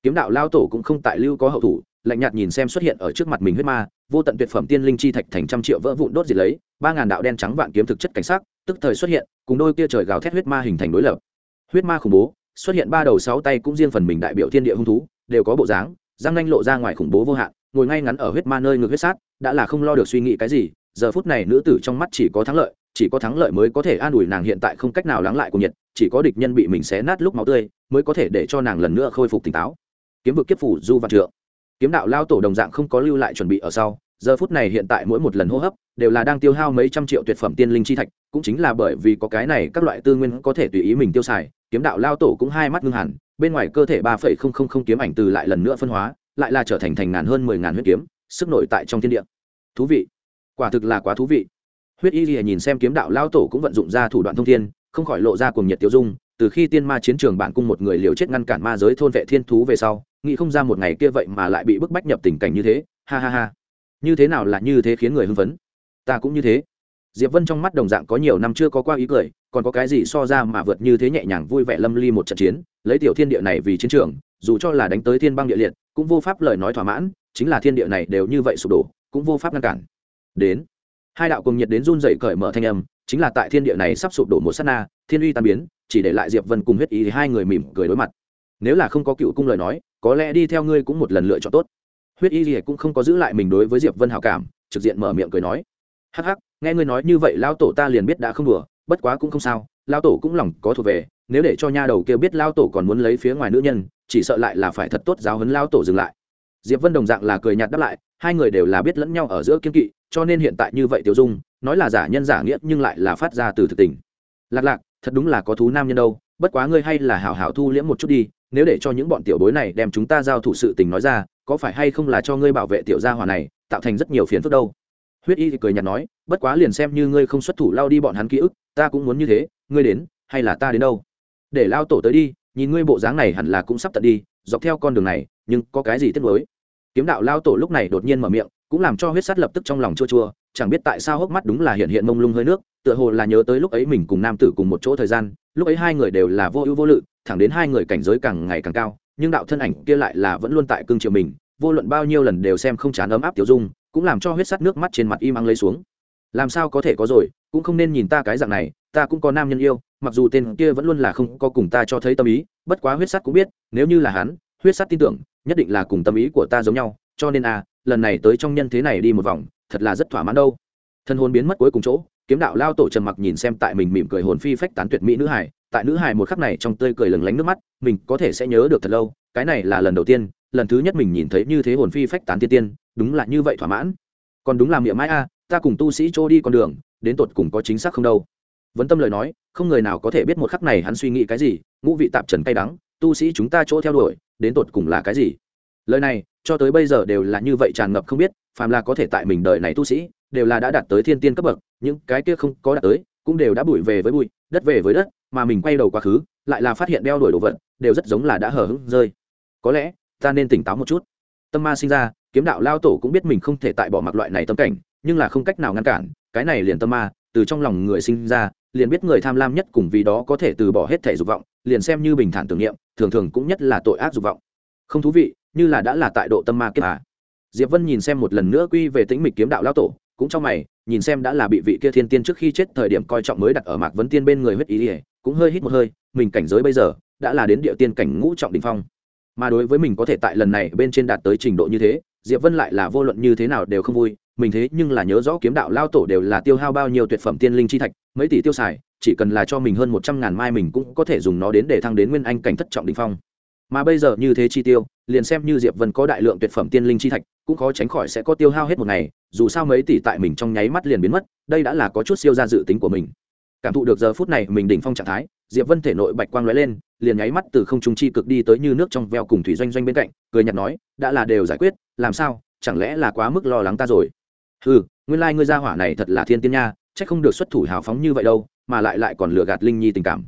Kiếm đạo lao tổ cũng không tại lưu có hậu thủ, lạnh nhạt nhìn xem xuất hiện ở trước mặt mình huyết ma, vô tận tuyệt phẩm tiên linh chi thạch thành trăm triệu vỡ vụn đốt diệt lấy, ba ngàn đạo đen trắng vạn kiếm thực chất cảnh sắc, tức thời xuất hiện, cùng đôi kia trời gào thét huyết ma hình thành đối lập. Huyết ma khủng bố, xuất hiện ba đầu sáu tay cũng riêng phần mình đại biểu thiên địa hung thú, đều có bộ dáng, răng nanh lộ ra ngoài khủng bố vô hạn, ngồi ngay ngắn ở huyết ma nơi ngược huyết sát, đã là không lo được suy nghĩ cái gì, giờ phút này nữ tử trong mắt chỉ có thắng lợi chỉ có thắng lợi mới có thể an ủi nàng hiện tại không cách nào lắng lại của nhiệt, chỉ có địch nhân bị mình xé nát lúc máu tươi mới có thể để cho nàng lần nữa khôi phục tỉnh táo. Kiếm vực kiếp phủ du văn trượng. Kiếm đạo lao tổ đồng dạng không có lưu lại chuẩn bị ở sau, giờ phút này hiện tại mỗi một lần hô hấp đều là đang tiêu hao mấy trăm triệu tuyệt phẩm tiên linh chi thạch, cũng chính là bởi vì có cái này các loại tư nguyên có thể tùy ý mình tiêu xài, kiếm đạo lao tổ cũng hai mắt ngưng hẳn, bên ngoài cơ thể ba phẩy không không không kiếm ảnh từ lại lần nữa phân hóa, lại là trở thành thành ngàn hơn mười ngàn huyết kiếm, sức nội tại trong thiên địa. Thú vị. Quả thực là quá thú vị huyết y lìa nhìn xem kiếm đạo lao tổ cũng vận dụng ra thủ đoạn thông thiên, không khỏi lộ ra cùng nhiệt tiêu dung, từ khi tiên ma chiến trường bạn cung một người liều chết ngăn cản ma giới thôn vệ thiên thú về sau, nghĩ không ra một ngày kia vậy mà lại bị bức bách nhập tình cảnh như thế. Ha ha ha. Như thế nào là như thế khiến người hưng phấn? Ta cũng như thế. Diệp vân trong mắt đồng dạng có nhiều năm chưa có qua ý cười, còn có cái gì so ra mà vượt như thế nhẹ nhàng vui vẻ lâm ly một trận chiến, lấy tiểu thiên địa này vì chiến trường, dù cho là đánh tới thiên băng địa liệt, cũng vô pháp lời nói thỏa mãn, chính là thiên địa này đều như vậy sụp đổ, cũng vô pháp ngăn cản. Đến hai đạo cùng nhiệt đến run dậy cởi mở thanh âm, chính là tại thiên địa này sắp sụp đổ một s á t na, thiên uy tan biến, chỉ để lại diệp vân cùng huyết ý thì hai người mỉm cười đối mặt. Nếu là không có cựu cung lời nói, có lẽ đi theo ngươi cũng một lần lựa chọn tốt. Huyết y thì cũng không có giữ lại mình đối với diệp vân hảo cảm, trực diện mở miệng cười nói. Hắc hắc, nghe ngươi nói như vậy lao tổ ta liền biết đã không đùa, bất quá cũng không sao lao tổ cũng lòng có thuộc về, nếu để cho nha đầu kia biết lao tổ còn muốn lấy phía ngoài nữ nhân, chỉ sợ lại là phải thật tốt giáo hấn lao tổ dừng lại. Diệp vân đồng dạng là cười nhạt đáp lại hai người đều là biết lẫn nhau ở giữa kiên kỵ, cho nên hiện tại như vậy tiểu dung, nói là giả nhân giả nghĩa nhưng lại là phát ra từ thực tình. Lạc lạc, thật đúng là có thú nam nhân đâu, bất quá ngươi hay là hảo hảo thu liễm một chút đi, nếu để cho những bọn tiểu bối này đem chúng ta giao thủ sự tình nói ra, có phải hay không là cho ngươi bảo vệ tiểu gia hòa này, tạo thành rất nhiều phiền phức đâu? Huyết y thì cười nhạt nói, bất quá liền xem như ngươi không xuất thủ lao đi bọn hắn ký ức, ta cũng muốn như thế, ngươi đến, hay là ta đến đâu? Để lao tổ tới đi, nhìn ngươi bộ dáng này hẳn là cũng sắp tận đi, dọc theo con đường này, nhưng có cái gì tiếc nuối? Kiếm đạo lao tổ lúc này đột nhiên mở miệng, cũng làm cho huyết sắt lập tức trong lòng chua chua, chẳng biết tại sao hốc mắt đúng là hiện hiện mông lung hơi nước, tựa hồ là nhớ tới lúc ấy mình cùng nam tử cùng một chỗ thời gian, lúc ấy hai người đều là vô ưu vô lự, thẳng đến hai người cảnh giới càng ngày càng cao, nhưng đạo thân ảnh kia lại là vẫn luôn tại cương triều mình, vô luận bao nhiêu lần đều xem không chán ấm áp tiểu dung, cũng làm cho huyết sắt nước mắt trên mặt im ắng lấy xuống. Làm sao có thể có rồi, cũng không nên nhìn ta cái dạng này, ta cũng có nam nhân yêu, mặc dù tên kia vẫn luôn là không có cùng ta cho thấy tâm ý, bất quá huyết sắt cũng biết, nếu như là hắn, huyết sắt tin tưởng nhất định là cùng tâm ý của ta giống nhau, cho nên à lần này tới trong nhân thế này đi một vòng, thật là rất thỏa mãn đâu. Thân hồn biến mất cuối cùng chỗ, kiếm đạo lao tổ trầm mặc nhìn xem tại mình mỉm cười hồn phi phách tán tuyệt mỹ nữ hải tại nữ hải một khắc này trong tươi cười lừng lánh nước mắt, mình có thể sẽ nhớ được thật lâu, cái này là lần đầu tiên, lần thứ nhất mình nhìn thấy như thế hồn phi phách tán tiên tiên, đúng là như vậy thỏa mãn. Còn đúng là miệng mãi a, ta cùng tu sĩ trôi đi con đường, đến tột cùng có chính xác không đâu. Vấn tâm lời nói, không người nào có thể biết một khắc này hắn suy nghĩ cái gì, ngũ vị tạp trần cay đắng, tu sĩ chúng ta chỗ theo đuổi đến tột cùng là cái gì? Lời này, cho tới bây giờ đều là như vậy tràn ngập không biết, phàm là có thể tại mình đời này tu sĩ, đều là đã đạt tới thiên tiên cấp bậc, những cái kia không có đạt tới, cũng đều đã bụi về với bụi, đất về với đất, mà mình quay đầu quá khứ, lại là phát hiện đeo đuổi đồ vật, đều rất giống là đã hở hứng rơi. Có lẽ, ta nên tỉnh táo một chút. Tâm ma sinh ra, kiếm đạo lao tổ cũng biết mình không thể tại bỏ mặc loại này tâm cảnh, nhưng là không cách nào ngăn cản, cái này liền tâm ma, từ trong lòng người sinh ra, liền biết người tham lam nhất cùng vì đó có thể từ bỏ hết thể dục vọng liền xem như bình thản tưởng niệm, thường thường cũng nhất là tội ác dục vọng không thú vị, như là đã là tại độ tâm ma kết à. diệp vân nhìn xem một lần nữa quy về tính mịch kiếm đạo lao tổ, cũng trong mày, nhìn xem đã là bị vị kia thiên tiên trước khi chết thời điểm coi trọng mới đặt ở mạc vấn tiên bên người huyết ý ỉa cũng hơi hít một hơi, mình cảnh giới bây giờ, đã là đến địa tiên cảnh ngũ trọng đình phong mà đối với mình có thể tại lần này bên trên đạt tới trình độ như thế, diệp vân lại là vô luận như thế nào đều không vui, mình thế nhưng là nhớ rõ kiếm đạo lao tổ đều là tiêu hao bao nhiêu tuyệt phẩm tiên linh chi thạch, mấy tỷ tiêu xài chỉ cần là cho mình hơn một trăm ngàn mai mình cũng có thể dùng nó đến để thăng đến nguyên anh cảnh thất trọng đỉnh phong. Mà bây giờ như thế chi tiêu, liền xem như diệp vân có đại lượng tuyệt phẩm tiên linh chi thạch, cũng khó tránh khỏi sẽ có tiêu hao hết một ngày, dù sao mấy tỷ tại mình trong nháy mắt liền biến mất, đây đã là có chút siêu ra dự tính của mình. Cảm thụ được giờ phút này mình đỉnh phong trạng thái, diệp vân thể nội bạch quang lóe lên, liền nháy mắt từ không trung chi cực đi tới như nước trong veo cùng thủy doanh doanh bên cạnh, cười nhạt nói, đã là đều giải quyết, làm sao, chẳng lẽ là quá mức lo lắng ta rồi? Ừ nguyên lai like ngươi gia hỏa này thật là thiên tiên nha, chắc không được xuất thủ hào phóng như vậy đâu mà lại lại còn lừa gạt linh nhi tình cảm.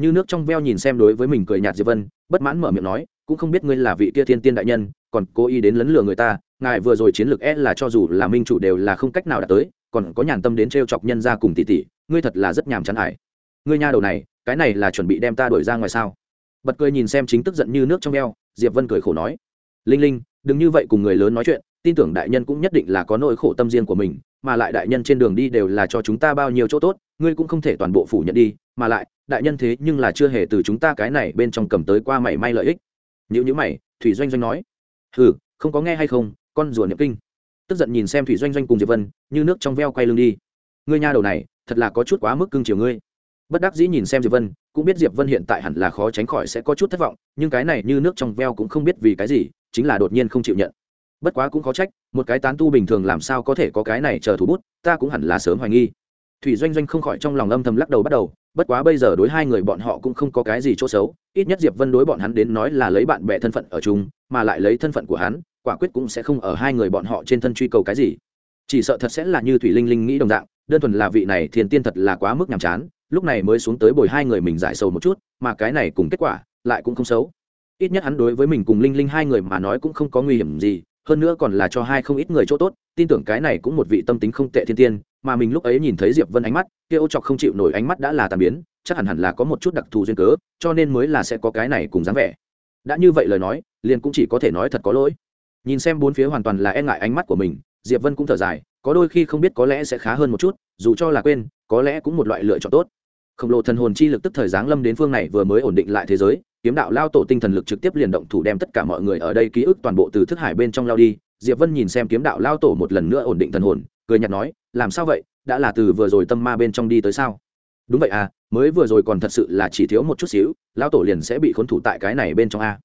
Như nước trong veo nhìn xem đối với mình cười nhạt diệp vân, bất mãn mở miệng nói, cũng không biết ngươi là vị kia thiên tiên đại nhân, còn cố ý đến lấn lừa người ta, ngài vừa rồi chiến lược e là cho dù là minh chủ đều là không cách nào đạt tới, còn có nhàn tâm đến t chọc nhân ra cùng tỷ tỷ, ngươi thật là rất nhàm chán hải ngươi nha đầu này, cái này là chuẩn bị đem ta đuổi ra ngoài sao? Bật cười nhìn xem chính tức giận như nước trong veo, diệp vân cười khổ nói, linh linh, đừng như vậy cùng người lớn nói chuyện, tin tưởng đại nhân cũng nhất định là có nỗi khổ tâm riêng của mình, mà lại đại nhân trên đường đi đều là cho chúng ta bao nhiêu chỗ tốt ngươi cũng không thể toàn bộ phủ nhận đi, mà lại, đại nhân thế nhưng là chưa hề từ chúng ta cái này bên trong cầm tới qua mảy may lợi ích. Như như mày, thủy doanh doanh nói. Ừ không có nghe hay không, con rùa niệm kinh. Tức giận nhìn xem thủy doanh doanh cùng diệp vân, như nước trong veo quay lưng đi. Ngươi nha đầu này, thật là có chút quá mức cưng chiều ngươi. Bất đắc dĩ nhìn xem diệp vân, cũng biết diệp vân hiện tại hẳn là khó tránh khỏi sẽ có chút thất vọng, nhưng cái này như nước trong veo cũng không biết vì cái gì, chính là đột nhiên không chịu nhận. Bất quá cũng khó trách, một cái tán tu bình thường làm sao có thể có cái này chờ thủ bút, ta cũng hẳn là sớm hoài nghi thủy doanh doanh không khỏi trong lòng âm thầm lắc đầu bắt đầu, bất quá bây giờ đối hai người bọn họ cũng không có cái gì chỗ xấu, ít nhất diệp vân đối bọn hắn đến nói là lấy bạn bè thân phận ở chung, mà lại lấy thân phận của hắn, quả quyết cũng sẽ không ở hai người bọn họ trên thân truy cầu cái gì. Chỉ sợ thật sẽ là như thủy linh linh nghĩ đồng dạng, đơn thuần là vị này thiền tiên thật là quá mức nhàm chán, lúc này mới xuống tới bồi hai người mình giải sầu một chút, mà cái này cùng kết quả lại cũng không xấu. Ít nhất hắn đối với mình cùng linh linh hai người mà nói cũng không có nguy hiểm gì, hơn nữa còn là cho hai không ít người chỗ tốt, tin tưởng cái này cũng một vị tâm tính không tệ thiên tiên mà mình lúc ấy nhìn thấy diệp vân ánh mắt, kia ô chọc không chịu nổi ánh mắt đã là tàn biến, chắc hẳn hẳn là có một chút đặc thù duyên cớ, cho nên mới là sẽ có cái này cùng dáng vẻ. Đã như vậy lời nói, liền cũng chỉ có thể nói thật có lỗi. Nhìn xem bốn phía hoàn toàn là e ngại ánh mắt của mình, diệp vân cũng thở dài, có đôi khi không biết có lẽ sẽ khá hơn một chút, dù cho là quên, có lẽ cũng một loại lựa chọn tốt. Khổng lồ thần hồn chi lực tức thời giáng lâm đến phương này vừa mới ổn định lại thế giới, kiếm đạo lao tổ tinh thần lực trực tiếp liền động thủ đem tất cả mọi người ở đây ký ức toàn bộ từ thức hải bên trong lao đi. Diệp vân nhìn xem kiếm đạo lao tổ một lần nữa ổn định thần hồn, cười nhạt nói làm sao vậy? Đã là từ vừa rồi tâm ma bên trong đi tới sao? Đúng vậy à mới vừa rồi còn thật sự là chỉ thiếu một chút xíu lao tổ liền sẽ bị khốn thủ tại cái này bên trong a.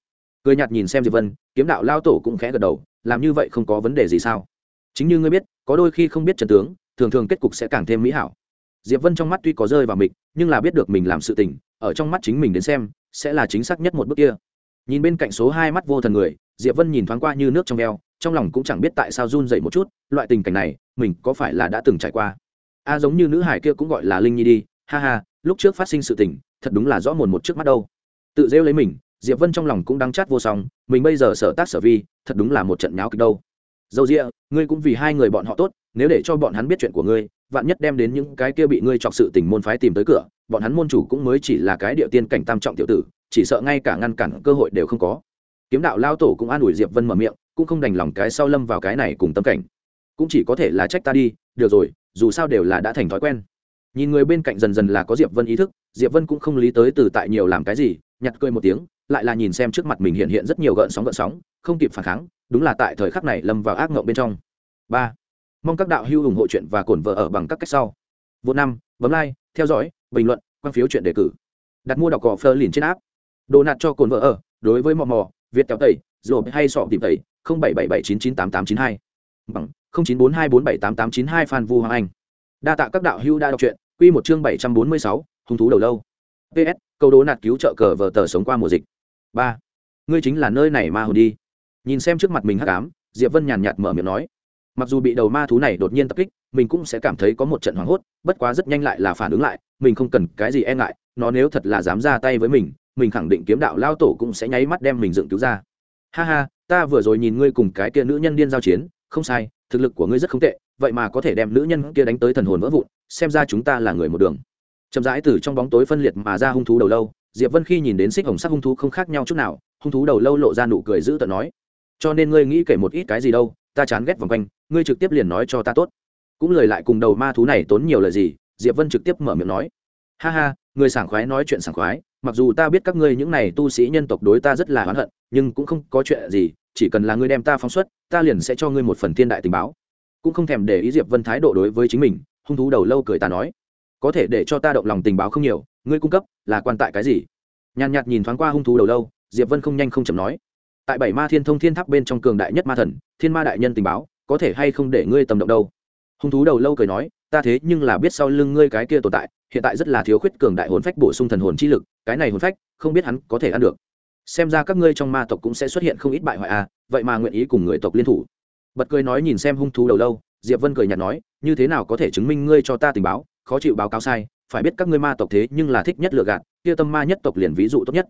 Cười nhạt nhìn xem diệp vân, kiếm đạo lao tổ cũng khẽ gật đầu, làm như vậy không có vấn đề gì sao? Chính như ngươi biết, có đôi khi không biết trần tướng, thường thường kết cục sẽ càng thêm mỹ hảo. Diệp vân trong mắt tuy có rơi vào mịch, nhưng là biết được mình làm sự tình, ở trong mắt chính mình đến xem, sẽ là chính xác nhất một bước kia. Nhìn bên cạnh số hai mắt vô thần người, diệp vân nhìn thoáng qua như nước trong veo trong lòng cũng chẳng biết tại sao run dậy một chút, loại tình cảnh này, mình có phải là đã từng trải qua? A à, giống như nữ hải kia cũng gọi là linh nhi đi, ha ha, lúc trước phát sinh sự tình, thật đúng là rõ mồn một trước mắt đâu. Tự rêu lấy mình, diệp vân trong lòng cũng đang chát vô song, mình bây giờ sở tác sở vi, thật đúng là một trận nháo kịch đâu. Dâu rịa ngươi cũng vì hai người bọn họ tốt, nếu để cho bọn hắn biết chuyện của ngươi, vạn nhất đem đến những cái kia bị ngươi chọc sự tình môn phái tìm tới cửa, bọn hắn môn chủ cũng mới chỉ là cái địa tiên cảnh tam trọng tiểu tử, chỉ sợ ngay cả ngăn cản cơ hội đều không có. Kiếm đạo lao tổ cũng an ủi diệp vân mở miệng cũng không đành lòng cái sau lâm vào cái này cùng tâm cảnh. Cũng chỉ có thể là trách ta đi, được rồi, dù sao đều là đã thành thói quen. Nhìn người bên cạnh dần dần là có diệp vân ý thức, diệp vân cũng không lý tới từ tại nhiều làm cái gì, nhặt cười một tiếng, lại là nhìn xem trước mặt mình hiện hiện rất nhiều gợn sóng gợn sóng, không kịp phản kháng, đúng là tại thời khắc này lâm vào ác ngộng bên trong. Ba, mong các đạo hữu ủng hộ chuyện và cổn vợ ở bằng các cách sau. Vô năm, bấm like, theo dõi, bình luận, quan phiếu chuyện đề cử. Đặt mua đọc cỏ phơ liền trên áp đồ nạt cho cồn vợ ở, đối với mò mò, việt kéo tẩy rồi hay sọ tìm tẩy bảy bảy bảy chín chín tám tám chín hai. Bằng, không chín bốn hai bốn bảy tám tám chín hai phan vu hoàng anh. Đa tạ các đạo hữu đã đọc truyện. Quy một chương bảy trăm bốn mươi sáu, hung thú đầu lâu. Ps câu đố nạt cứu trợ cờ vờ tờ sống qua mùa dịch. Ba, ngươi chính là nơi này ma hồn đi. Nhìn xem trước mặt mình hắc ám, diệp vân nhàn nhạt mở miệng nói. Mặc dù bị đầu ma thú này đột nhiên tập kích, mình cũng sẽ cảm thấy có một trận hoảng hốt, bất quá rất nhanh lại là phản ứng lại, mình không cần cái gì e ngại, nó nếu thật là dám ra tay với mình mình khẳng định kiếm đạo lao tổ cũng sẽ nháy mắt đem mình dựng cứu ra ha ha, ta vừa rồi nhìn ngươi cùng cái kia nữ nhân điên giao chiến, không sai, thực lực của ngươi rất không tệ, vậy mà có thể đem nữ nhân kia đánh tới thần hồn vỡ vụn, xem ra chúng ta là người một đường. Chậm rãi từ trong bóng tối phân liệt mà ra hung thú đầu lâu, diệp vân khi nhìn đến xích hồng sắc hung thú không khác nhau chút nào, hung thú đầu lâu lộ ra nụ cười giữ tợn nói, cho nên ngươi nghĩ kể một ít cái gì đâu, ta chán ghét vòng quanh, ngươi trực tiếp liền nói cho ta tốt. Cũng lời lại cùng đầu ma thú này tốn nhiều lời gì, diệp vân trực tiếp mở miệng nói, ha ha người sảng khoái nói chuyện sảng khoái, mặc dù ta biết các ngươi những này tu sĩ nhân tộc đối ta rất là oán hận, nhưng cũng không có chuyện gì, chỉ cần là ngươi đem ta phóng xuất, ta liền sẽ cho ngươi một phần thiên đại tình báo. Cũng không thèm để ý diệp vân thái độ đối với chính mình, hung thú đầu lâu cười ta nói, có thể để cho ta động lòng tình báo không nhiều, ngươi cung cấp, là quan tại cái gì? Nhàn nhạt nhìn thoáng qua hung thú đầu lâu, diệp vân không nhanh không chậm nói, tại bảy ma thiên thông thiên tháp bên trong cường đại nhất ma thần, thiên ma đại nhân tình báo, có thể hay không để ngươi tầm động đâu? Hung thú đầu lâu cười nói, ta thế nhưng là biết sau lưng ngươi cái kia tồn tại hiện tại rất là thiếu khuyết cường đại hồn phách bổ sung thần hồn chi lực, cái này hồn phách, không biết hắn có thể ăn được. Xem ra các ngươi trong ma tộc cũng sẽ xuất hiện không ít bại hoại à vậy mà nguyện ý cùng người tộc liên thủ. Bật cười nói nhìn xem hung thú đầu lâu, diệp vân cười nhạt nói, như thế nào có thể chứng minh ngươi cho ta tình báo? Khó chịu báo cáo sai, phải biết các ngươi ma tộc thế nhưng là thích nhất lựa gạt, kia tâm ma nhất tộc liền ví dụ tốt nhất.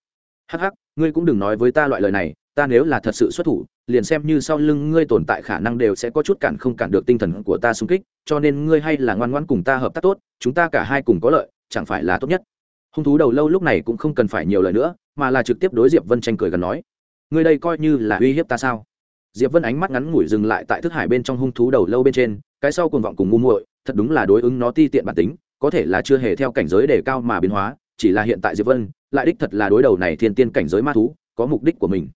Hắc hắc, ngươi cũng đừng nói với ta loại lời này, ta nếu là thật sự xuất thủ liền xem như sau lưng ngươi tồn tại khả năng đều sẽ có chút cản không cản được tinh thần của ta xung kích, cho nên ngươi hay là ngoan ngoãn cùng ta hợp tác tốt, chúng ta cả hai cùng có lợi, chẳng phải là tốt nhất. Hung thú đầu lâu lúc này cũng không cần phải nhiều lời nữa, mà là trực tiếp đối diệp vân tranh cười gần nói, ngươi đây coi như là uy hiếp ta sao? Diệp vân ánh mắt ngắn ngủi dừng lại tại thức hải bên trong hung thú đầu lâu bên trên, cái sau cuồng vọng cùng ngu muội, thật đúng là đối ứng nó ti tiện bản tính, có thể là chưa hề theo cảnh giới đề cao mà biến hóa, chỉ là hiện tại diệp vân, lại đích thật là đối đầu này thiên tiên cảnh giới ma thú, có mục đích của mình.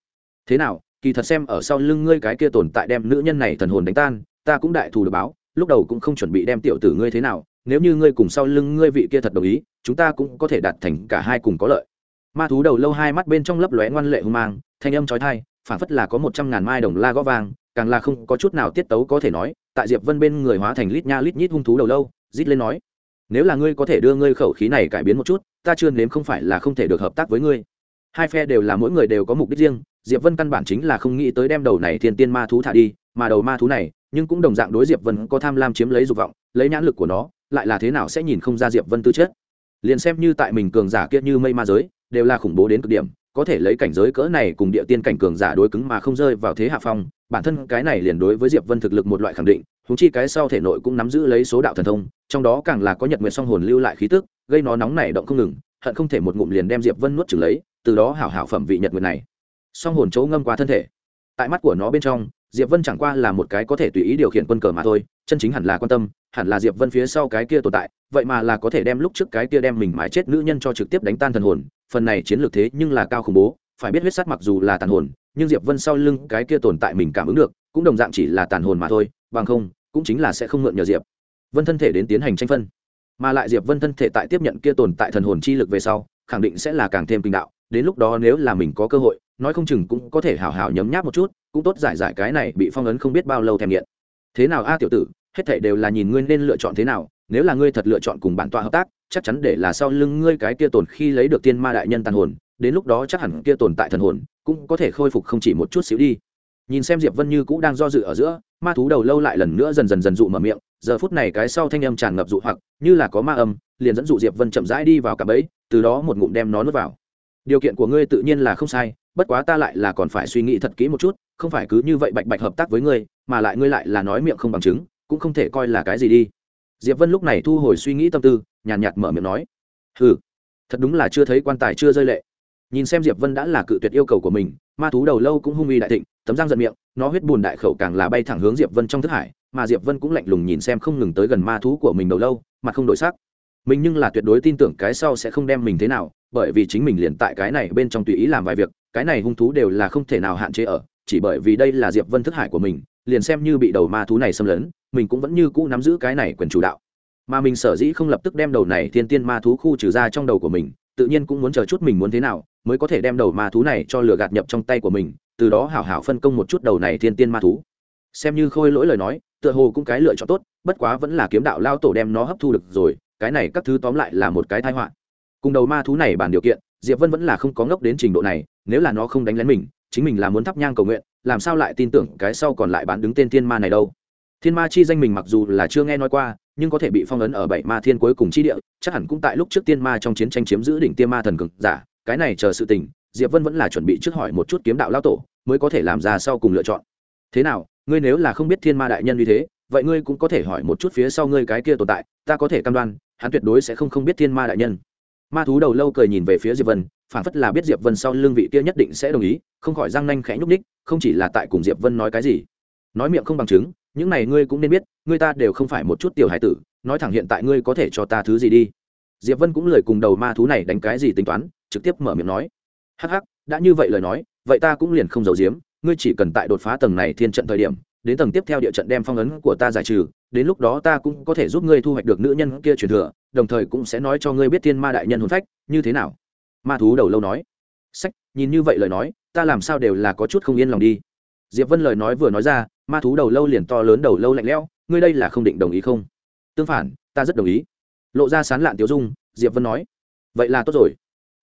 Thế nào kỳ thật xem ở sau lưng ngươi cái kia tồn tại đem nữ nhân này thần hồn đánh tan, ta cũng đại thù được báo, lúc đầu cũng không chuẩn bị đem tiểu tử ngươi thế nào, nếu như ngươi cùng sau lưng ngươi vị kia thật đồng ý, chúng ta cũng có thể đạt thành cả hai cùng có lợi. Ma thú đầu lâu hai mắt bên trong lấp lóe ngoan lệ hung mang, thanh âm trói thai phản phất là có một trăm ngàn mai đồng la gõ vàng càng là không có chút nào tiết tấu có thể nói, tại diệp vân bên người hóa thành lít nha lít nhít hung thú đầu lâu, rít lên nói, nếu là ngươi có thể đưa ngươi khẩu khí này cải biến một chút, ta chưa nếm không phải là không thể được hợp tác với ngươi. Hai phe đều là mỗi người đều có mục đích riêng diệp vân căn bản chính là không nghĩ tới đem đầu này thiên tiên ma thú thả đi, mà đầu ma thú này, nhưng cũng đồng dạng đối diệp vân có tham lam chiếm lấy dục vọng, lấy nhãn lực của nó, lại là thế nào sẽ nhìn không ra diệp vân tư chất. Liền xem như tại mình cường giả kia như mây ma giới, đều là khủng bố đến cực điểm, có thể lấy cảnh giới cỡ này cùng địa tiên cảnh cường giả đối cứng mà không rơi vào thế hạ phong, bản thân cái này liền đối với diệp vân thực lực một loại khẳng định húng chi cái sau thể nội cũng nắm giữ lấy số đạo thần thông, trong đó càng là có nhật nguyệt song hồn lưu lại khí tức, gây nó nóng nảy động không ngừng, hận không thể một ngụm liền đem diệp vân nuốt chửng lấy, từ đó hảo hảo phẩm vị nhật nguyệt này song hồn chỗ ngâm qua thân thể. Tại mắt của nó bên trong, diệp vân chẳng qua là một cái có thể tùy ý điều khiển quân cờ mà thôi, chân chính hẳn là quan tâm, hẳn là diệp vân phía sau cái kia tồn tại, vậy mà là có thể đem lúc trước cái kia đem mình mãi chết nữ nhân cho trực tiếp đánh tan thần hồn, phần này chiến lược thế nhưng là cao khủng bố, phải biết huyết sát mặc dù là tàn hồn, nhưng diệp vân sau lưng cái kia tồn tại mình cảm ứng được, cũng đồng dạng chỉ là tàn hồn mà thôi, bằng không, cũng chính là sẽ không mượn nhờ diệp vân thân thể đến tiến hành tranh phân. Mà lại diệp vân thân thể tại tiếp nhận kia tồn tại thần hồn chi lực về sau, khẳng định sẽ là càng thêm kinh đạo, đến lúc đó nếu là mình có cơ hội nói không chừng cũng có thể hào hào nhấm nháp một chút, cũng tốt giải giải cái này bị phong ấn không biết bao lâu thèm nghiện. Thế nào a tiểu tử, hết thảy đều là nhìn ngươi nên lựa chọn thế nào, nếu là ngươi thật lựa chọn cùng bản tọa hợp tác, chắc chắn để là sau lưng ngươi cái kia tồn khi lấy được tiên ma đại nhân tàn hồn, đến lúc đó chắc hẳn kia tồn tại thần hồn cũng có thể khôi phục không chỉ một chút xíu đi. Nhìn xem diệp vân như cũng đang do dự ở giữa, ma thú đầu lâu lại lần nữa dần dần dần dụ mở miệng, giờ phút này cái sau thanh âm tràn ngập dụ hoặc, như là có ma âm, liền dẫn dụ diệp vân chậm rãi đi vào cả bẫy, từ đó một ngụm đem nó nuốt vào. Điều kiện của ngươi tự nhiên là không sai bất quá ta lại là còn phải suy nghĩ thật kỹ một chút không phải cứ như vậy bạch bạch hợp tác với ngươi mà lại ngươi lại là nói miệng không bằng chứng cũng không thể coi là cái gì đi. Diệp vân lúc này thu hồi suy nghĩ tâm tư nhàn nhạt, nhạt mở miệng nói hừ thật đúng là chưa thấy quan tài chưa rơi lệ. Nhìn xem diệp vân đã là cự tuyệt yêu cầu của mình ma thú đầu lâu cũng hung uy đại thịnh tấm răng giận miệng nó huyết bùn đại khẩu càng là bay thẳng hướng diệp vân trong thức hải mà diệp vân cũng lạnh lùng nhìn xem không ngừng tới gần ma thú của mình đầu lâu mà không đổi sắc. Mình nhưng là tuyệt đối tin tưởng cái sau sẽ không đem mình thế nào bởi vì chính mình liền tại cái này bên trong tùy ý làm vài việc cái này hung thú đều là không thể nào hạn chế ở, chỉ bởi vì đây là diệp vân thức hải của mình, liền xem như bị đầu ma thú này xâm lấn, mình cũng vẫn như cũ nắm giữ cái này quyền chủ đạo. Mà mình sở dĩ không lập tức đem đầu này thiên tiên ma thú khu trừ ra trong đầu của mình, tự nhiên cũng muốn chờ chút mình muốn thế nào mới có thể đem đầu ma thú này cho lừa gạt nhập trong tay của mình, từ đó hảo hảo phân công một chút đầu này thiên tiên ma thú. Xem như khôi lỗi lời nói, tựa hồ cũng cái lựa chọn tốt, bất quá vẫn là kiếm đạo lao tổ đem nó hấp thu được rồi, cái này các thứ tóm lại là một cái tai họa. Cùng đầu ma thú này bàn điều kiện, diệp vân vẫn là không có ngốc đến trình độ này nếu là nó không đánh lén mình, chính mình là muốn thắp nhang cầu nguyện, làm sao lại tin tưởng cái sau còn lại bán đứng tên thiên ma này đâu? Thiên ma chi danh mình mặc dù là chưa nghe nói qua, nhưng có thể bị phong ấn ở bảy ma thiên cuối cùng chi địa, chắc hẳn cũng tại lúc trước tiên ma trong chiến tranh chiếm giữ đỉnh tiên ma thần cực giả, cái này chờ sự tình, diệp vân vẫn là chuẩn bị trước hỏi một chút kiếm đạo lao tổ, mới có thể làm ra sau cùng lựa chọn. Thế nào, ngươi nếu là không biết thiên ma đại nhân như thế, vậy ngươi cũng có thể hỏi một chút phía sau ngươi cái kia tồn tại, ta có thể cam đoan, hắn tuyệt đối sẽ không không biết thiên ma đại nhân ma thú đầu lâu cười nhìn về phía diệp vân phản phất là biết diệp vân sau lưng vị kia nhất định sẽ đồng ý, không khỏi răng nanh khẽ nhúc ních không chỉ là tại cùng diệp vân nói cái gì. Nói miệng không bằng chứng, những này ngươi cũng nên biết, ngươi ta đều không phải một chút tiểu hải tử, nói thẳng hiện tại ngươi có thể cho ta thứ gì đi. Diệp vân cũng lời cùng đầu ma thú này đánh cái gì tính toán, trực tiếp mở miệng nói. Hắc hắc, đã như vậy lời nói, vậy ta cũng liền không giấu giếm, ngươi chỉ cần tại đột phá tầng này thiên trận thời điểm, đến tầng tiếp theo địa trận đem phong ấn của ta giải trừ đến lúc đó ta cũng có thể giúp ngươi thu hoạch được nữ nhân kia truyền thừa, đồng thời cũng sẽ nói cho ngươi biết thiên ma đại nhân hồn phách, như thế nào? Ma thú đầu lâu nói. Sách, nhìn như vậy lời nói, ta làm sao đều là có chút không yên lòng đi. Diệp vân lời nói vừa nói ra, ma thú đầu lâu liền to lớn đầu lâu lạnh lẽo, ngươi đây là không định đồng ý không? Tương phản, ta rất đồng ý. Lộ ra sán lạn tiếu dung, diệp vân nói. Vậy là tốt rồi.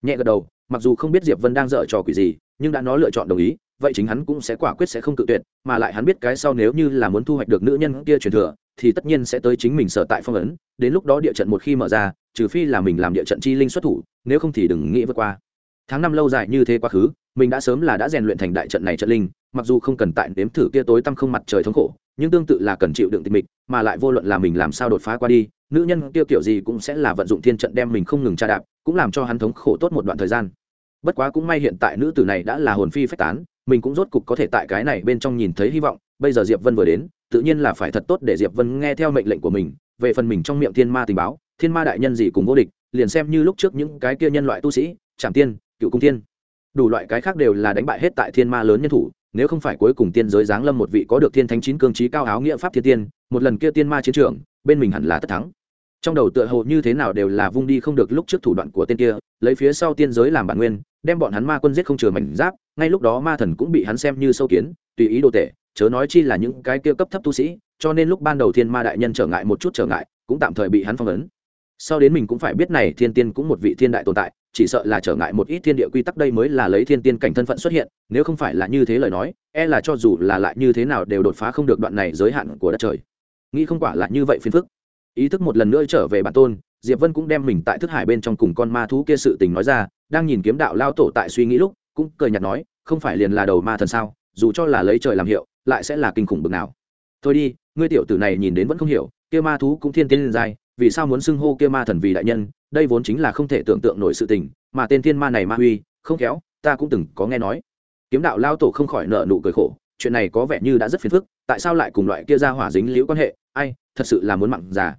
Nhẹ gật đầu, mặc dù không biết diệp vân đang dở trò quỷ gì, nhưng đã nó lựa chọn đồng ý, vậy chính hắn cũng sẽ quả quyết sẽ không tự tuyệt, mà lại hắn biết cái sau nếu như là muốn thu hoạch được nữ nhân kia truyền thừa thì tất nhiên sẽ tới chính mình sở tại phong ấn, đến lúc đó địa trận một khi mở ra, trừ phi là mình làm địa trận chi linh xuất thủ, nếu không thì đừng nghĩ vượt qua. Tháng năm lâu dài như thế quá khứ, mình đã sớm là đã rèn luyện thành đại trận này trận linh, mặc dù không cần tại nếm thử kia tối tăm không mặt trời thống khổ, nhưng tương tự là cần chịu đựng tình mịch, mà lại vô luận là mình làm sao đột phá qua đi, nữ nhân kia kiểu gì cũng sẽ là vận dụng thiên trận đem mình không ngừng tra đạp, cũng làm cho hắn thống khổ tốt một đoạn thời gian. Bất quá cũng may hiện tại nữ tử này đã là hồn phi phách tán, mình cũng rốt cục có thể tại cái này bên trong nhìn thấy hy vọng, bây giờ diệp vân vừa đến tự nhiên là phải thật tốt để diệp vân nghe theo mệnh lệnh của mình về phần mình trong miệng thiên ma tình báo thiên ma đại nhân gì cùng vô địch liền xem như lúc trước những cái kia nhân loại tu sĩ trảm tiên cựu cung tiên, đủ loại cái khác đều là đánh bại hết tại thiên ma lớn nhân thủ nếu không phải cuối cùng tiên giới giáng lâm một vị có được thiên thánh chín cương trí cao áo nghĩa pháp thiên tiên một lần kia tiên ma chiến trường bên mình hẳn là tất thắng. Trong đầu tựa hồ như thế nào đều là vung đi không được lúc trước thủ đoạn của tên kia lấy phía sau tiên giới làm bản nguyên đem bọn hắn ma quân giết không chừa mảnh giáp ngay lúc đó ma thần cũng bị hắn xem như sâu kiến tùy ý đồ tệ chớ nói chi là những cái kia cấp thấp tu sĩ, cho nên lúc ban đầu thiên ma đại nhân trở ngại một chút trở ngại, cũng tạm thời bị hắn phong ấn. Sau đến mình cũng phải biết này thiên tiên cũng một vị thiên đại tồn tại, chỉ sợ là trở ngại một ít thiên địa quy tắc đây mới là lấy thiên tiên cảnh thân phận xuất hiện, nếu không phải là như thế lời nói e là cho dù là lại như thế nào đều đột phá không được đoạn này giới hạn của đất trời. Nghĩ không quả là như vậy phiền phức. Ý thức một lần nữa trở về bản tôn, diệp vân cũng đem mình tại thức hải bên trong cùng con ma thú kia sự tình nói ra, đang nhìn kiếm đạo lao tổ tại suy nghĩ lúc, cũng cười nhạt nói, không phải liền là đầu ma thần sao, dù cho là lấy trời làm hiệu lại sẽ là kinh khủng bực nào. Thôi đi, ngươi tiểu tử này nhìn đến vẫn không hiểu, kia ma thú cũng thiên tiên liên dài vì sao muốn xưng hô kia ma thần vì đại nhân, đây vốn chính là không thể tưởng tượng nổi sự tình, mà tên thiên ma này ma huy, không khéo, ta cũng từng có nghe nói. Kiếm đạo lao tổ không khỏi nợ nụ cười khổ, chuyện này có vẻ như đã rất phiền phức, tại sao lại cùng loại kia ra hỏa dính liễu quan hệ, ai, thật sự là muốn mặn già.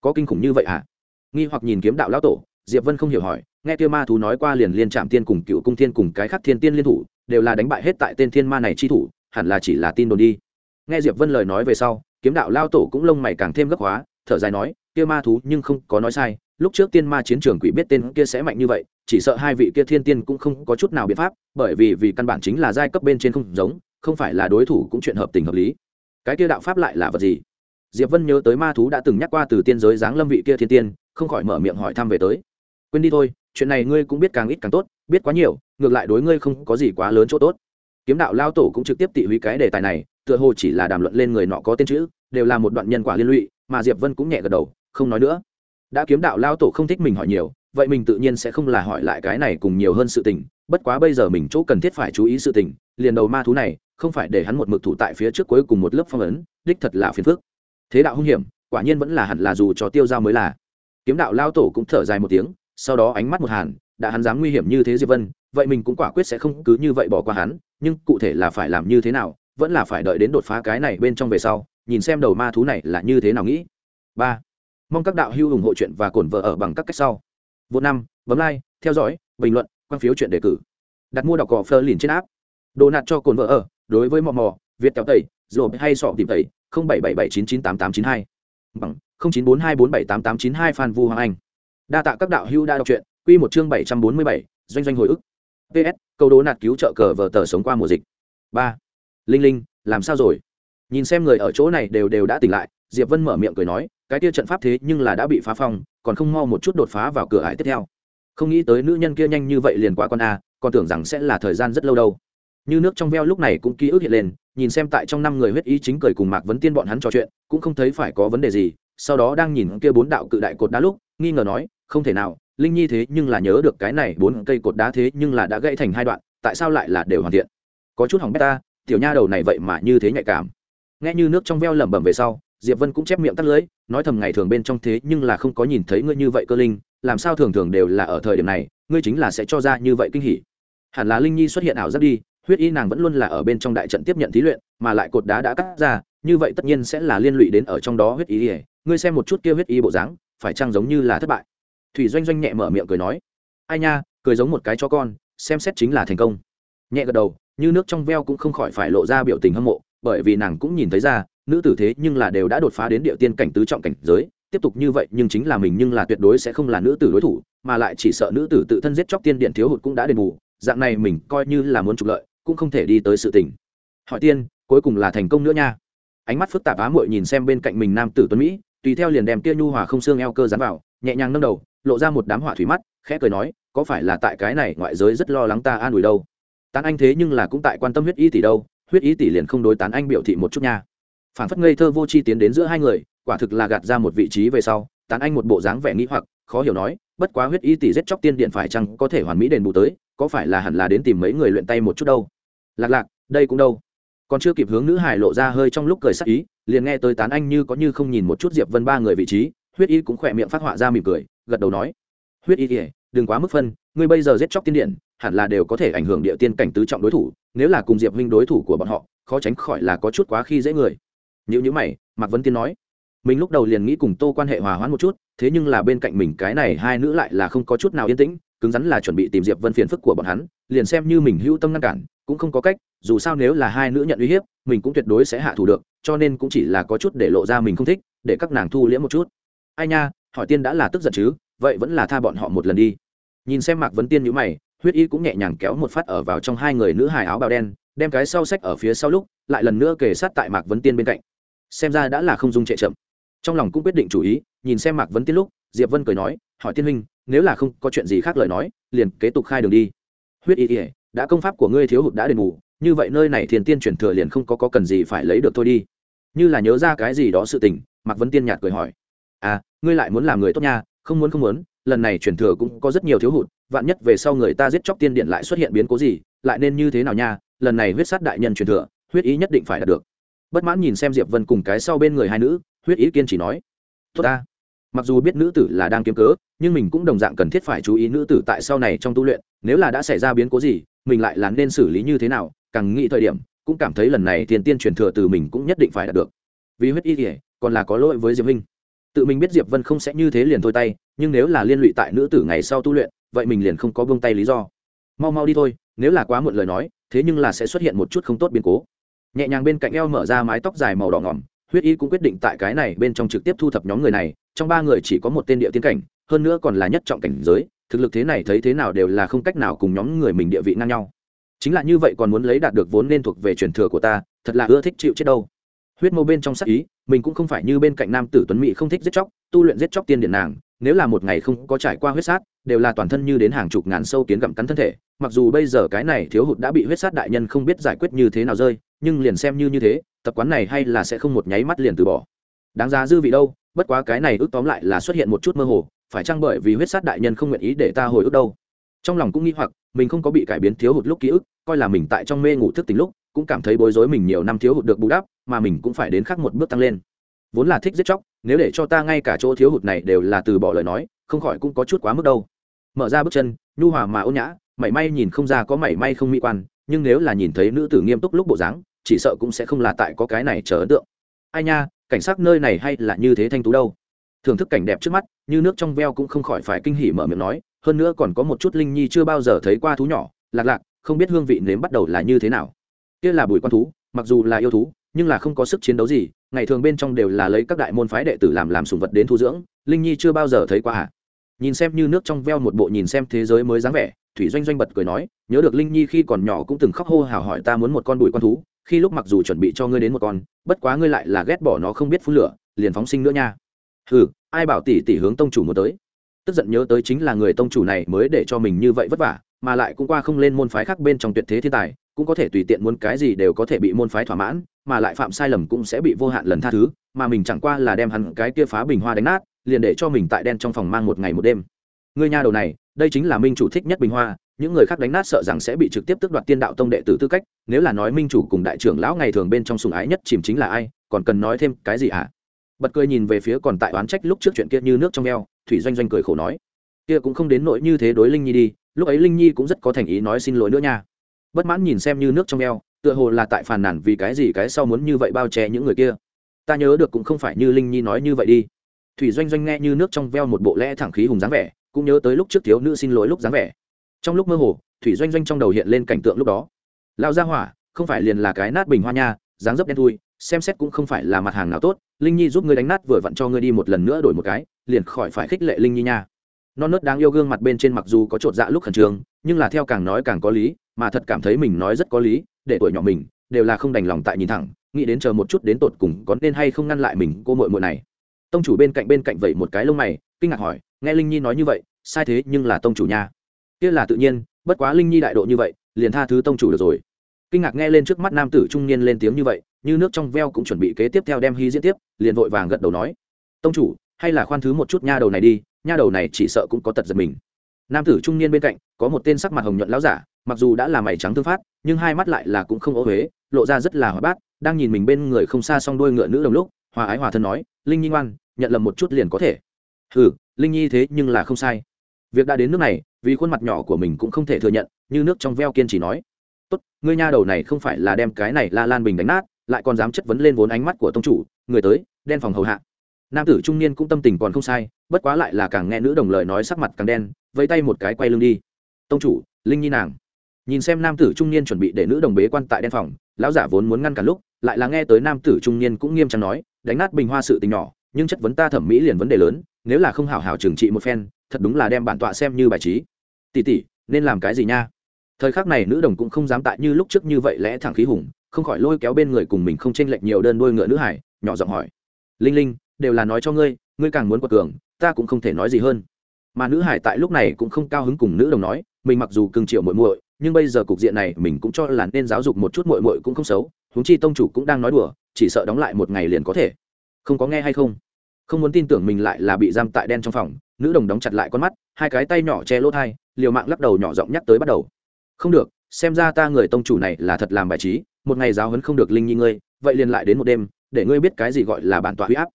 Có kinh khủng như vậy à? Nghi hoặc nhìn kiếm đạo lao tổ, diệp vân không hiểu hỏi, nghe kia ma thú nói qua liền liên trạm tiên cùng cựu cung thiên cùng cái khác thiên tiên liên thủ, đều là đánh bại hết tại tên thiên ma này chi thủ hẳn là chỉ là tin đồn đi. Nghe diệp vân lời nói về sau, kiếm đạo lao tổ cũng lông mày càng thêm gấp hóa, thở dài nói, kia ma thú nhưng không có nói sai, lúc trước tiên ma chiến trường quỷ biết tên kia sẽ mạnh như vậy, chỉ sợ hai vị kia thiên tiên cũng không có chút nào biện pháp, bởi vì vì căn bản chính là giai cấp bên trên không giống, không phải là đối thủ cũng chuyện hợp tình hợp lý. Cái kia đạo pháp lại là vật gì? Diệp vân nhớ tới ma thú đã từng nhắc qua từ tiên giới giáng lâm vị kia thiên tiên, không khỏi mở miệng hỏi thăm về tới. Quên đi thôi, chuyện này ngươi cũng biết càng ít càng tốt, biết quá nhiều, ngược lại đối ngươi không có gì quá lớn chỗ tốt kiếm đạo lao tổ cũng trực tiếp tị húy cái đề tài này, tựa hồ chỉ là đàm luận lên người nọ có tên chữ, đều là một đoạn nhân quả liên lụy, mà diệp vân cũng nhẹ gật đầu, không nói nữa. Đã kiếm đạo lao tổ không thích mình hỏi nhiều, vậy mình tự nhiên sẽ không là hỏi lại cái này cùng nhiều hơn sự tình, bất quá bây giờ mình chỗ cần thiết phải chú ý sự tình, liền đầu ma thú này, không phải để hắn một mực thủ tại phía trước cuối cùng một lớp phong ấn, đích thật là phiền phức. Thế đạo hung hiểm, quả nhiên vẫn là hẳn là dù cho tiêu dao mới là. Kiếm đạo lao tổ cũng thở dài một tiếng, sau đó ánh mắt một hàn đã hắn dám nguy hiểm như thế diệp vân, vậy mình cũng quả quyết sẽ không cứ như vậy bỏ qua hắn, nhưng cụ thể là phải làm như thế nào, vẫn là phải đợi đến đột phá cái này bên trong về sau, nhìn xem đầu ma thú này là như thế nào nghĩ. Ba, mong các đạo hữu ủng hộ chuyện và cổn vợ ở bằng các cách sau. Vô năm, bấm like, theo dõi, bình luận, quan phiếu chuyện đề cử. Đặt mua đọc cỏ phơ liền trên áp đồ nạt cho cồn vợ ở, đối với mò mò, việt kéo tẩy rồi hay sọ tìm tẩy, không bảy bảy bảy chín chín tám tám chín hai. Bằng, không chín bốn hai bốn bảy tám tám chín hai phan vu hoàng anh. Đa tạ các đạo hữu đã đọc truyện quy một chương bảy trăm bốn mươi bảy, doanh doanh hồi ức. Ps câu đố nạt cứu trợ cờ vở tờ sống qua mùa dịch. Ba. Linh linh, làm sao rồi? Nhìn xem người ở chỗ này đều đều đã tỉnh lại, diệp vân mở miệng cười nói, cái kia trận pháp thế nhưng là đã bị phá phong, còn không mau một chút đột phá vào cửa ải tiếp theo. Không nghĩ tới nữ nhân kia nhanh như vậy liền qua con a, còn tưởng rằng sẽ là thời gian rất lâu đâu. Như nước trong veo lúc này cũng ký ức hiện lên, nhìn xem tại trong năm người huyết ý chính cười cùng mạc vấn tiên bọn hắn trò chuyện, cũng không thấy phải có vấn đề gì, sau đó đang nhìn kia bốn đạo cự đại cột đá lúc, nghi ngờ nói, không thể nào linh nhi thế nhưng là nhớ được cái này bốn cây cột đá thế nhưng là đã gãy thành hai đoạn, tại sao lại là đều hoàn thiện? Có chút hỏng bét tiểu nha đầu này vậy mà như thế nhạy cảm. Nghe như nước trong veo lẩm bẩm về sau, diệp vân cũng chép miệng tắt lưới, nói thầm ngày thường bên trong thế nhưng là không có nhìn thấy ngươi như vậy cơ linh, làm sao thường thường đều là ở thời điểm này, ngươi chính là sẽ cho ra như vậy kinh hỉ. Hẳn là linh nhi xuất hiện ảo giác đi, huyết y nàng vẫn luôn là ở bên trong đại trận tiếp nhận thí luyện, mà lại cột đá đã cắt ra, như vậy tất nhiên sẽ là liên lụy đến ở trong đó huyết y ngươi xem một chút kia huyết y bộ dáng, phải chăng giống như là thất bại? Thủy doanh doanh nhẹ mở miệng cười nói, ai nha, cười giống một cái cho con, xem xét chính là thành công. Nhẹ gật đầu, như nước trong veo cũng không khỏi phải lộ ra biểu tình hâm mộ, bởi vì nàng cũng nhìn thấy ra, nữ tử thế nhưng là đều đã đột phá đến địa tiên cảnh tứ trọng cảnh giới, tiếp tục như vậy nhưng chính là mình nhưng là tuyệt đối sẽ không là nữ tử đối thủ, mà lại chỉ sợ nữ tử tự thân giết chóc tiên điện thiếu hụt cũng đã đền bù, dạng này mình coi như là muốn trục lợi, cũng không thể đi tới sự tình. Hỏi tiên, cuối cùng là thành công nữa nha. Ánh mắt phức tạp á muội nhìn xem bên cạnh mình nam tử tuấn mỹ, tùy theo liền đem kia nhu hòa không xương eo cơ dán vào, nhẹ nhàng nâng đầu lộ ra một đám hỏa thủy mắt, khẽ cười nói, có phải là tại cái này ngoại giới rất lo lắng ta an ủi đâu? Tán anh thế nhưng là cũng tại quan tâm huyết y tỷ đâu, huyết y tỷ liền không đối tán anh biểu thị một chút nha. Phản phất ngây thơ vô chi tiến đến giữa hai người, quả thực là gạt ra một vị trí về sau, tán anh một bộ dáng vẻ nghĩ hoặc, khó hiểu nói, bất quá huyết y tỷ giết chóc tiên điện phải chăng có thể hoàn mỹ đền bù tới, có phải là hẳn là đến tìm mấy người luyện tay một chút đâu? Lạc lạc, đây cũng đâu? Còn chưa kịp hướng nữ hải lộ ra hơi trong lúc cười sắc ý, liền nghe tới tán anh như có như không nhìn một chút diệp vân ba người vị trí, huyết y cũng khỏe miệng phát họa ra mỉm cười gật đầu nói, huyết y ỉa đừng quá mức phân, ngươi bây giờ giết chóc tiên điện hẳn là đều có thể ảnh hưởng địa tiên cảnh tứ trọng đối thủ, nếu là cùng diệp huynh đối thủ của bọn họ, khó tránh khỏi là có chút quá khi dễ người. Như như mày, mạc vấn tiên nói, mình lúc đầu liền nghĩ cùng tô quan hệ hòa hoãn một chút, thế nhưng là bên cạnh mình cái này hai nữ lại là không có chút nào yên tĩnh, cứng rắn là chuẩn bị tìm diệp vân phiền phức của bọn hắn, liền xem như mình hữu tâm ngăn cản, cũng không có cách, dù sao nếu là hai nữ nhận uy hiếp, mình cũng tuyệt đối sẽ hạ thủ được, cho nên cũng chỉ là có chút để lộ ra mình không thích, để các nàng thu liễm một chút. Ai nha hỏi tiên đã là tức giận chứ vậy vẫn là tha bọn họ một lần đi. Nhìn xem mạc vấn tiên nhữ mày huyết y cũng nhẹ nhàng kéo một phát ở vào trong hai người nữ hài áo bào đen đem cái sau sách ở phía sau lúc lại lần nữa kề sát tại mạc vấn tiên bên cạnh. Xem ra đã là không dung trệ chậm trong lòng cũng quyết định chủ ý nhìn xem mạc vấn tiên lúc diệp vân cười nói hỏi tiên huynh nếu là không có chuyện gì khác lời nói liền kế tục khai đường đi. Huyết y ỉa đã công pháp của ngươi thiếu hụt đã đền bù như vậy nơi này thiền tiên chuyển thừa liền không có, có cần gì phải lấy được thôi đi. Như là nhớ ra cái gì đó sự tình mạc vấn tiên nhạt cười hỏi à ngươi lại muốn làm người tốt nha, không muốn không muốn, lần này truyền thừa cũng có rất nhiều thiếu hụt, vạn nhất về sau người ta giết chóc tiên điện lại xuất hiện biến cố gì, lại nên như thế nào nha, lần này huyết sát đại nhân truyền thừa, huyết ý nhất định phải đạt được. Bất mãn nhìn xem diệp vân cùng cái sau bên người hai nữ, huyết ý kiên chỉ nói, tốt ta. Mặc dù biết nữ tử là đang kiếm cớ, nhưng mình cũng đồng dạng cần thiết phải chú ý nữ tử tại sau này trong tu luyện, nếu là đã xảy ra biến cố gì, mình lại là nên xử lý như thế nào, càng nghĩ thời điểm, cũng cảm thấy lần này tiền tiên truyền thừa từ mình cũng nhất định phải đạt được. Vì huyết y thì, còn là có lỗi với diệp Minh tự mình biết diệp vân không sẽ như thế liền thôi tay, nhưng nếu là liên lụy tại nữ tử ngày sau tu luyện, vậy mình liền không có buông tay lý do. Mau mau đi thôi, nếu là quá muộn lời nói, thế nhưng là sẽ xuất hiện một chút không tốt biến cố. Nhẹ nhàng bên cạnh eo mở ra mái tóc dài màu đỏ ngỏm, huyết y cũng quyết định tại cái này bên trong trực tiếp thu thập nhóm người này, trong ba người chỉ có một tên địa tiến cảnh, hơn nữa còn là nhất trọng cảnh giới, thực lực thế này thấy thế nào đều là không cách nào cùng nhóm người mình địa vị ngang nhau. Chính là như vậy còn muốn lấy đạt được vốn nên thuộc về truyền thừa của ta, thật là ưa thích chịu chết đâu huyết mâu bên trong sắc ý, mình cũng không phải như bên cạnh nam tử tuấn mỹ không thích giết chóc, tu luyện giết chóc tiên điện nàng, nếu là một ngày không có trải qua huyết sát, đều là toàn thân như đến hàng chục ngàn sâu kiến gặm cắn thân thể, mặc dù bây giờ cái này thiếu hụt đã bị huyết sát đại nhân không biết giải quyết như thế nào rơi, nhưng liền xem như như thế, tập quán này hay là sẽ không một nháy mắt liền từ bỏ. Đáng giá dư vị đâu, bất quá cái này ước tóm lại là xuất hiện một chút mơ hồ, phải chăng bởi vì huyết sát đại nhân không nguyện ý để ta hồi ức đâu? Trong lòng cũng nghĩ hoặc, mình không có bị cải biến thiếu hụt lúc ký ức, coi là mình tại trong mê ngủ thức tỉnh lúc, cũng cảm thấy bối rối mình nhiều năm thiếu hụt được bù đắp mà mình cũng phải đến khác một bước tăng lên. Vốn là thích giết chóc, nếu để cho ta ngay cả chỗ thiếu hụt này đều là từ bỏ lời nói, không khỏi cũng có chút quá mức đâu. Mở ra bước chân, nhu hòa mà ôn nhã, mảy may nhìn không ra có mảy may không mỹ quan, nhưng nếu là nhìn thấy nữ tử nghiêm túc lúc bộ dáng, chỉ sợ cũng sẽ không là tại có cái này chờ ấn tượng. Ai nha, cảnh sát nơi này hay là như thế thanh tú đâu. Thưởng thức cảnh đẹp trước mắt, như nước trong veo cũng không khỏi phải kinh hỉ mở miệng nói, hơn nữa còn có một chút linh nhi chưa bao giờ thấy qua thú nhỏ, lạc lạc, không biết hương vị nếm bắt đầu là như thế nào. Kia là bùi quan thú, mặc dù là yêu thú nhưng là không có sức chiến đấu gì, ngày thường bên trong đều là lấy các đại môn phái đệ tử làm làm sùng vật đến thu dưỡng, linh nhi chưa bao giờ thấy qua hả nhìn xem như nước trong veo một bộ nhìn xem thế giới mới dáng vẻ, thủy doanh doanh bật cười nói, nhớ được linh nhi khi còn nhỏ cũng từng khóc hô hào hỏi ta muốn một con bụi quan thú, khi lúc mặc dù chuẩn bị cho ngươi đến một con, bất quá ngươi lại là ghét bỏ nó không biết phun lửa, liền phóng sinh nữa nha. Ừ ai bảo tỷ tỷ hướng tông chủ muốn tới? Tức giận nhớ tới chính là người tông chủ này mới để cho mình như vậy vất vả, mà lại cũng qua không lên môn phái khác bên trong tuyệt thế thiên tài, cũng có thể tùy tiện muốn cái gì đều có thể bị môn phái thỏa mãn mà lại phạm sai lầm cũng sẽ bị vô hạn lần tha thứ, mà mình chẳng qua là đem hắn cái kia phá bình hoa đánh nát, liền để cho mình tại đen trong phòng mang một ngày một đêm người nhà đầu này, đây chính là minh chủ thích nhất bình hoa, những người khác đánh nát sợ rằng sẽ bị trực tiếp tước đoạt tiên đạo tông đệ tử tư cách, nếu là nói minh chủ cùng đại trưởng lão ngày thường bên trong sùng ái nhất chìm chính là ai, còn cần nói thêm cái gì ạ à? bật cười nhìn về phía còn tại oán trách lúc trước chuyện kia như nước trong eo, thủy doanh doanh cười khổ nói, kia cũng không đến nỗi như thế đối linh nhi đi, lúc ấy linh nhi cũng rất có thành ý nói xin lỗi nữa nha bất mãn nhìn xem như nước trong eo tựa hồ là tại phàn nàn vì cái gì cái sau muốn như vậy bao che những người kia. Ta nhớ được cũng không phải như linh nhi nói như vậy đi. Thủy doanh doanh nghe như nước trong veo một bộ lẽ thẳng khí hùng dáng vẻ, cũng nhớ tới lúc trước thiếu nữ xin lỗi lúc dáng vẻ. Trong lúc mơ hồ, thủy doanh doanh trong đầu hiện lên cảnh tượng lúc đó. Lao ra hỏa, không phải liền là cái nát bình hoa nha, dáng dấp đen thui, xem xét cũng không phải là mặt hàng nào tốt, linh nhi giúp ngươi đánh nát vừa vặn cho ngươi đi một lần nữa đổi một cái, liền khỏi phải khích lệ linh nhi nha. Non nớt đáng yêu gương mặt bên trên mặc dù có chột dạ lúc khẩn trương, nhưng là theo càng nói càng có lý, mà thật cảm thấy mình nói rất có lý để tuổi nhỏ mình đều là không đành lòng tại nhìn thẳng, nghĩ đến chờ một chút đến tột cùng có nên hay không ngăn lại mình cô muội muội này. Tông chủ bên cạnh bên cạnh vậy một cái lông mày, kinh ngạc hỏi, nghe linh nhi nói như vậy, sai thế nhưng là tông chủ nha. Kia là tự nhiên, bất quá linh nhi đại độ như vậy, liền tha thứ tông chủ được rồi. Kinh ngạc nghe lên trước mắt nam tử trung niên lên tiếng như vậy, như nước trong veo cũng chuẩn bị kế tiếp theo đem hy diễn tiếp, liền vội vàng gật đầu nói, tông chủ, hay là khoan thứ một chút nha đầu này đi, nha đầu này chỉ sợ cũng có tật giật mình. Nam tử trung niên bên cạnh, có một tên sắc mặt hồng nhuận láo giả mặc dù đã là mày trắng thương phát, nhưng hai mắt lại là cũng không ố huế, lộ ra rất là hoa bát, đang nhìn mình bên người không xa s đôi ngựa nữ đồng lúc, hòa ái hòa thân nói, linh nhi ngoan, nhận lầm một chút liền có thể. Ừ linh nhi thế nhưng là không sai. Việc đã đến nước này, vì khuôn mặt nhỏ của mình cũng không thể thừa nhận, như nước trong veo kiên chỉ nói. Tốt, ngươi nha đầu này không phải là đem cái này la lan bình đánh nát, lại còn dám chất vấn lên vốn ánh mắt của tông chủ, người tới, đen phòng hầu hạ. Nam tử trung niên cũng tâm tình còn không sai, bất quá lại là càng nghe nữ đồng lời nói sắc mặt càng đen, vẫy tay một cái quay lưng đi. Tông chủ, linh nhi nàng nhìn xem nam tử trung niên chuẩn bị để nữ đồng bế quan tại đen phòng, lão giả vốn muốn ngăn cản lúc, lại là nghe tới nam tử trung niên cũng nghiêm trang nói, đánh nát bình hoa sự tình nhỏ, nhưng chất vấn ta thẩm mỹ liền vấn đề lớn, nếu là không hảo hảo trừng trị một phen, thật đúng là đem bản tọa xem như bài trí. Tỷ tỷ, nên làm cái gì nha? Thời khắc này nữ đồng cũng không dám tại như lúc trước như vậy lẽ thẳng khí hùng, không khỏi lôi kéo bên người cùng mình không chênh lệch nhiều đơn đuôi ngựa nữ hải, nhỏ giọng hỏi, linh linh, đều là nói cho ngươi ngươi càng muốn quật cường, ta cũng không thể nói gì hơn. Mà nữ hải tại lúc này cũng không cao hứng cùng nữ đồng nói, mình mặc dù cưng triệu muội muội nhưng bây giờ cục diện này mình cũng cho là nên giáo dục một chút muội muội cũng không xấu, huống chi tông chủ cũng đang nói đùa, chỉ sợ đóng lại một ngày liền có thể. Không có nghe hay không? Không muốn tin tưởng mình lại là bị giam tại đen trong phòng, nữ đồng đóng chặt lại con mắt, hai cái tay nhỏ che lỗ thai, liều mạng lắc đầu nhỏ giọng nhắc tới bắt đầu. Không được, xem ra ta người tông chủ này là thật làm bài trí, một ngày giáo hấn không được linh nhi ngươi, vậy liền lại đến một đêm, để ngươi biết cái gì gọi là bản tọa huy áp.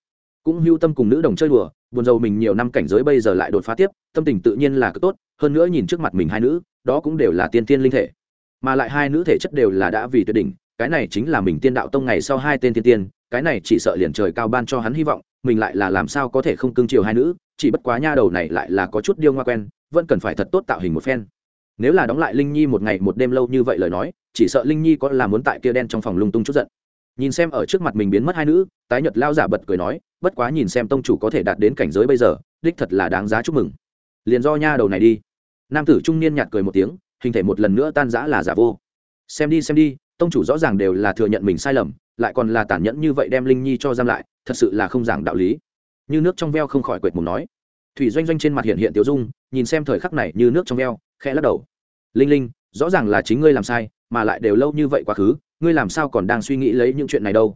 Cũng hưu tâm cùng nữ đồng chơi đùa, buồn rầu mình nhiều năm cảnh giới bây giờ lại đột phá tiếp, tâm tình tự nhiên là cực tốt, hơn nữa nhìn trước mặt mình hai nữ đó cũng đều là tiên tiên linh thể. Mà lại hai nữ thể chất đều là đã vì tuyệt đỉnh, cái này chính là mình tiên đạo tông ngày sau hai tên thiên tiên, cái này chỉ sợ liền trời cao ban cho hắn hy vọng, mình lại là làm sao có thể không cưng chiều hai nữ, chỉ bất quá nha đầu này lại là có chút điêu ngoa quen, vẫn cần phải thật tốt tạo hình một phen. Nếu là đóng lại linh nhi một ngày một đêm lâu như vậy lời nói, chỉ sợ linh nhi có là muốn tại kia đen trong phòng lung tung chút giận. Nhìn xem ở trước mặt mình biến mất hai nữ, tái nhật lao giả bật cười nói, bất quá nhìn xem tông chủ có thể đạt đến cảnh giới bây giờ, đích thật là đáng giá chúc mừng. Liền do nha đầu này đi nam tử trung niên nhạt cười một tiếng, hình thể một lần nữa tan giã là giả vô. Xem đi xem đi, tông chủ rõ ràng đều là thừa nhận mình sai lầm, lại còn là tàn nhẫn như vậy đem linh nhi cho giam lại, thật sự là không giảng đạo lý. Như nước trong veo không khỏi quệt mùng nói. Thủy doanh doanh trên mặt hiện hiện tiểu dung, nhìn xem thời khắc này như nước trong veo, khẽ lắc đầu. Linh linh, rõ ràng là chính ngươi làm sai, mà lại đều lâu như vậy quá khứ, ngươi làm sao còn đang suy nghĩ lấy những chuyện này đâu?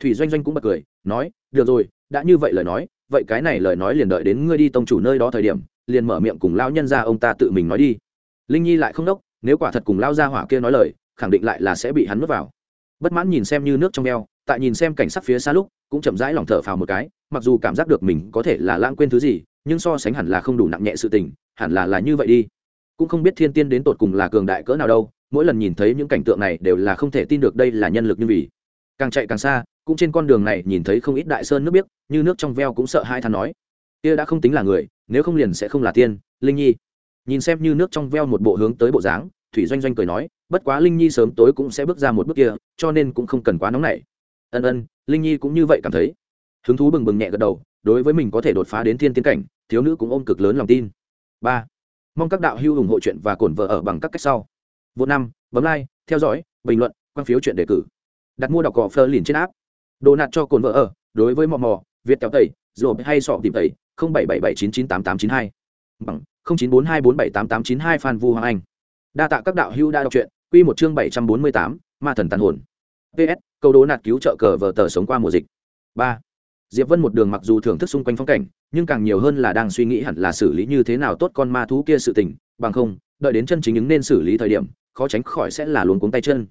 Thủy doanh doanh cũng bật cười, nói, được rồi, đã như vậy lời nói, vậy cái này lời nói liền đợi đến ngươi đi tông chủ nơi đó thời điểm liền mở miệng cùng lão nhân ra ông ta tự mình nói đi. Linh nhi lại không đốc nếu quả thật cùng lao ra hỏa kia nói lời khẳng định lại là sẽ bị hắn nuốt vào. Bất mãn nhìn xem như nước trong veo, tại nhìn xem cảnh sắc phía xa lúc cũng chậm rãi lòng thở phào một cái mặc dù cảm giác được mình có thể là lãng quên thứ gì nhưng so sánh hẳn là không đủ nặng nhẹ sự tình hẳn là là như vậy đi. Cũng không biết thiên tiên đến tột cùng là cường đại cỡ nào đâu mỗi lần nhìn thấy những cảnh tượng này đều là không thể tin được đây là nhân lực như vì. Càng chạy càng xa cũng trên con đường này nhìn thấy không ít đại sơn nước biếc như nước trong veo cũng sợ hai thằng nói. Kia đã không tính là người nếu không liền sẽ không là tiên linh nhi. Nhìn xem như nước trong veo một bộ hướng tới bộ dáng thủy doanh doanh cười nói bất quá linh nhi sớm tối cũng sẽ bước ra một bước kia cho nên cũng không cần quá nóng nảy. Ân ân linh nhi cũng như vậy cảm thấy. Hứng thú bừng bừng nhẹ gật đầu đối với mình có thể đột phá đến thiên tiến cảnh thiếu nữ cũng ôm cực lớn lòng tin. Ba mong các đạo hữu ủng hộ chuyện và cổn vợ ở bằng các cách sau. Vô năm bấm like theo dõi bình luận quan phiếu chuyện đề cử. Đặt mua đọc cỏ phơ liền trên app, đồ nạt cho cồn vợ ở đối với mò mò việt kéo tẩy rồi hay sọ tìm tẩy bảy bảy bảy chín chín tám tám chín hai. Bằng không chín bốn hai bốn bảy tám tám chín hai phan vu hoàng anh. Đa tạ các đạo hữu đã đọc truyện, quy một chương bảy trăm bốn mươi tám, ma thần tàn hồn. Ps câu đố nạt cứu trợ cờ vờ tờ sống qua mùa dịch. Ba. Diệp vân một đường mặc dù thưởng thức xung quanh phong cảnh, nhưng càng nhiều hơn là đang suy nghĩ hẳn là xử lý như thế nào tốt con ma thú kia sự tình, bằng không, đợi đến chân chính ứng nên xử lý thời điểm, khó tránh khỏi sẽ là luồn cuống tay chân.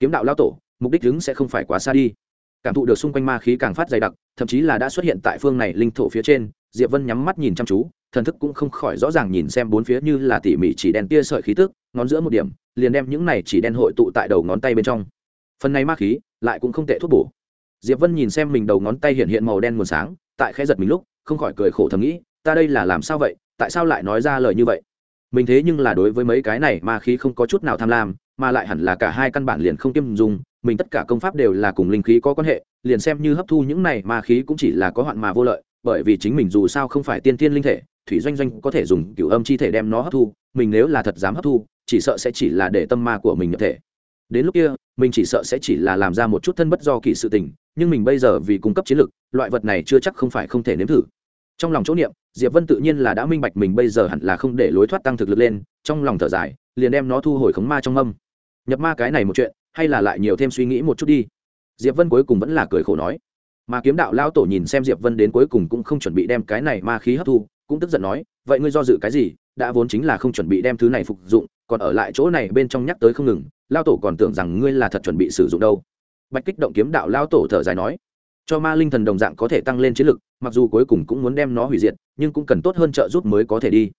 Kiếm đạo lao tổ, mục đích đứng sẽ không phải quá xa đi cảm thụ được xung quanh ma khí càng phát dày đặc, thậm chí là đã xuất hiện tại phương này linh thổ phía trên, diệp vân nhắm mắt nhìn chăm chú, thần thức cũng không khỏi rõ ràng nhìn xem bốn phía như là tỉ mỉ chỉ đen tia sợi khí tức, ngón giữa một điểm, liền đem những này chỉ đen hội tụ tại đầu ngón tay bên trong. Phần này ma khí, lại cũng không tệ thuốc bổ. Diệp vân nhìn xem mình đầu ngón tay hiện hiện màu đen nguồn sáng, tại khẽ giật mình lúc, không khỏi cười khổ thầm nghĩ, ta đây là làm sao vậy? Tại sao lại nói ra lời như vậy? Mình thế nhưng là đối với mấy cái này ma khí không có chút nào tham lam mà lại hẳn là cả hai căn bản liền không kiêm dùng, mình tất cả công pháp đều là cùng linh khí có quan hệ, liền xem như hấp thu những này ma khí cũng chỉ là có hoạn mà vô lợi, bởi vì chính mình dù sao không phải tiên tiên linh thể, thủy doanh doanh có thể dùng cửu âm chi thể đem nó hấp thu, mình nếu là thật dám hấp thu, chỉ sợ sẽ chỉ là để tâm ma của mình nhập thể. Đến lúc kia, mình chỉ sợ sẽ chỉ là làm ra một chút thân bất do kỳ sự tình, nhưng mình bây giờ vì cung cấp chiến lực, loại vật này chưa chắc không phải không thể nếm thử. Trong lòng chỗ niệm, diệp vân tự nhiên là đã minh bạch mình bây giờ hẳn là không để lối thoát tăng thực lực lên, trong lòng thở dài, liền đem nó thu hồi khống ma trong âm nhập ma cái này một chuyện, hay là lại nhiều thêm suy nghĩ một chút đi. Diệp vân cuối cùng vẫn là cười khổ nói. Mà kiếm đạo lao tổ nhìn xem diệp vân đến cuối cùng cũng không chuẩn bị đem cái này ma khí hấp thu, cũng tức giận nói, vậy ngươi do dự cái gì? Đã vốn chính là không chuẩn bị đem thứ này phục dụng, còn ở lại chỗ này bên trong nhắc tới không ngừng lao tổ còn tưởng rằng ngươi là thật chuẩn bị sử dụng đâu. Bạch kích động kiếm đạo lao tổ thở dài nói, cho ma linh thần đồng dạng có thể tăng lên chiến lực, mặc dù cuối cùng cũng muốn đem nó hủy diệt, nhưng cũng cần tốt hơn trợ giúp mới có thể đi.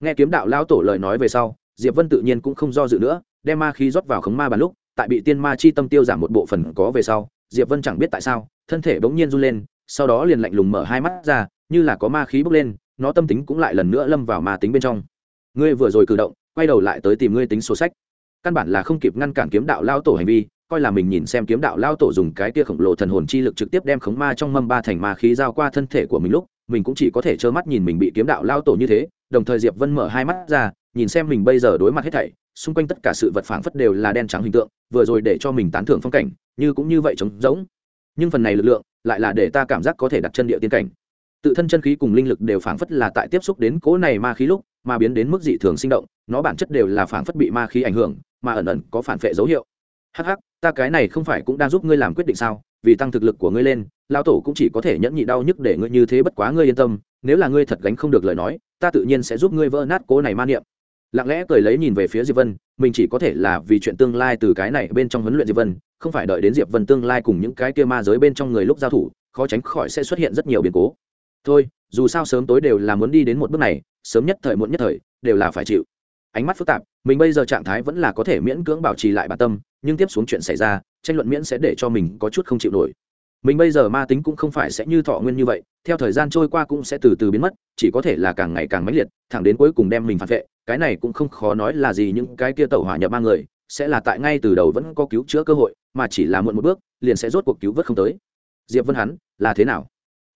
Nghe kiếm đạo lao tổ lời nói về sau, diệp vân tự nhiên cũng không do dự nữa đem ma khí rót vào khống ma bàn lúc, tại bị tiên ma chi tâm tiêu giảm một bộ phần có về sau, diệp vân chẳng biết tại sao, thân thể bỗng nhiên run lên, sau đó liền lạnh lùng mở hai mắt ra, như là có ma khí bốc lên, nó tâm tính cũng lại lần nữa lâm vào ma tính bên trong. Ngươi vừa rồi cử động, quay đầu lại tới tìm ngươi tính sổ sách. Căn bản là không kịp ngăn cản kiếm đạo lao tổ hành vi, coi là mình nhìn xem kiếm đạo lao tổ dùng cái tia khổng lồ thần hồn chi lực trực tiếp đem khống ma trong mâm ba thành ma khí giao qua thân thể của mình lúc, mình cũng chỉ có thể trơ mắt nhìn mình bị kiếm đạo lao tổ như thế, đồng thời diệp vân mở hai mắt ra nhìn xem mình bây giờ đối mặt hết thảy, xung quanh tất cả sự vật phảng phất đều là đen trắng hình tượng, vừa rồi để cho mình tán thưởng phong cảnh, như cũng như vậy trống rỗng. Nhưng phần này lực lượng, lại là để ta cảm giác có thể đặt chân địa tiên cảnh. Tự thân chân khí cùng linh lực đều phảng phất là tại tiếp xúc đến cố này ma khí lúc, mà biến đến mức dị thường sinh động, nó bản chất đều là phảng phất bị ma khí ảnh hưởng, mà ẩn ẩn có phản vệ dấu hiệu. Hắc hắc, ta cái này không phải cũng đang giúp ngươi làm quyết định sao? Vì tăng thực lực của ngươi lên, lão tổ cũng chỉ có thể nhẫn nhị đau nhức để ngươi như thế bất quá ngươi yên tâm, nếu là ngươi thật gánh không được lời nói, ta tự nhiên sẽ giúp ngươi vỡ nát cố này ma niệm lặng lẽ cười lấy nhìn về phía diệp vân, mình chỉ có thể là vì chuyện tương lai từ cái này bên trong huấn luyện diệp vân, không phải đợi đến diệp vân tương lai cùng những cái kia ma giới bên trong người lúc giao thủ, khó tránh khỏi sẽ xuất hiện rất nhiều biến cố. Thôi, dù sao sớm tối đều là muốn đi đến một bước này, sớm nhất thời muộn nhất thời, đều là phải chịu. Ánh mắt phức tạp, mình bây giờ trạng thái vẫn là có thể miễn cưỡng bảo trì lại bản tâm, nhưng tiếp xuống chuyện xảy ra, tranh luận miễn sẽ để cho mình có chút không chịu nổi. Mình bây giờ ma tính cũng không phải sẽ như thọ nguyên như vậy, theo thời gian trôi qua cũng sẽ từ từ biến mất, chỉ có thể là càng ngày càng mãnh liệt, thẳng đến cuối cùng đem mình phản vệ cái này cũng không khó nói là gì những cái kia tẩu hỏa nhập ma người, sẽ là tại ngay từ đầu vẫn có cứu chữa cơ hội, mà chỉ là muộn một bước, liền sẽ rốt cuộc cứu vớt không tới. Diệp vân hắn, là thế nào?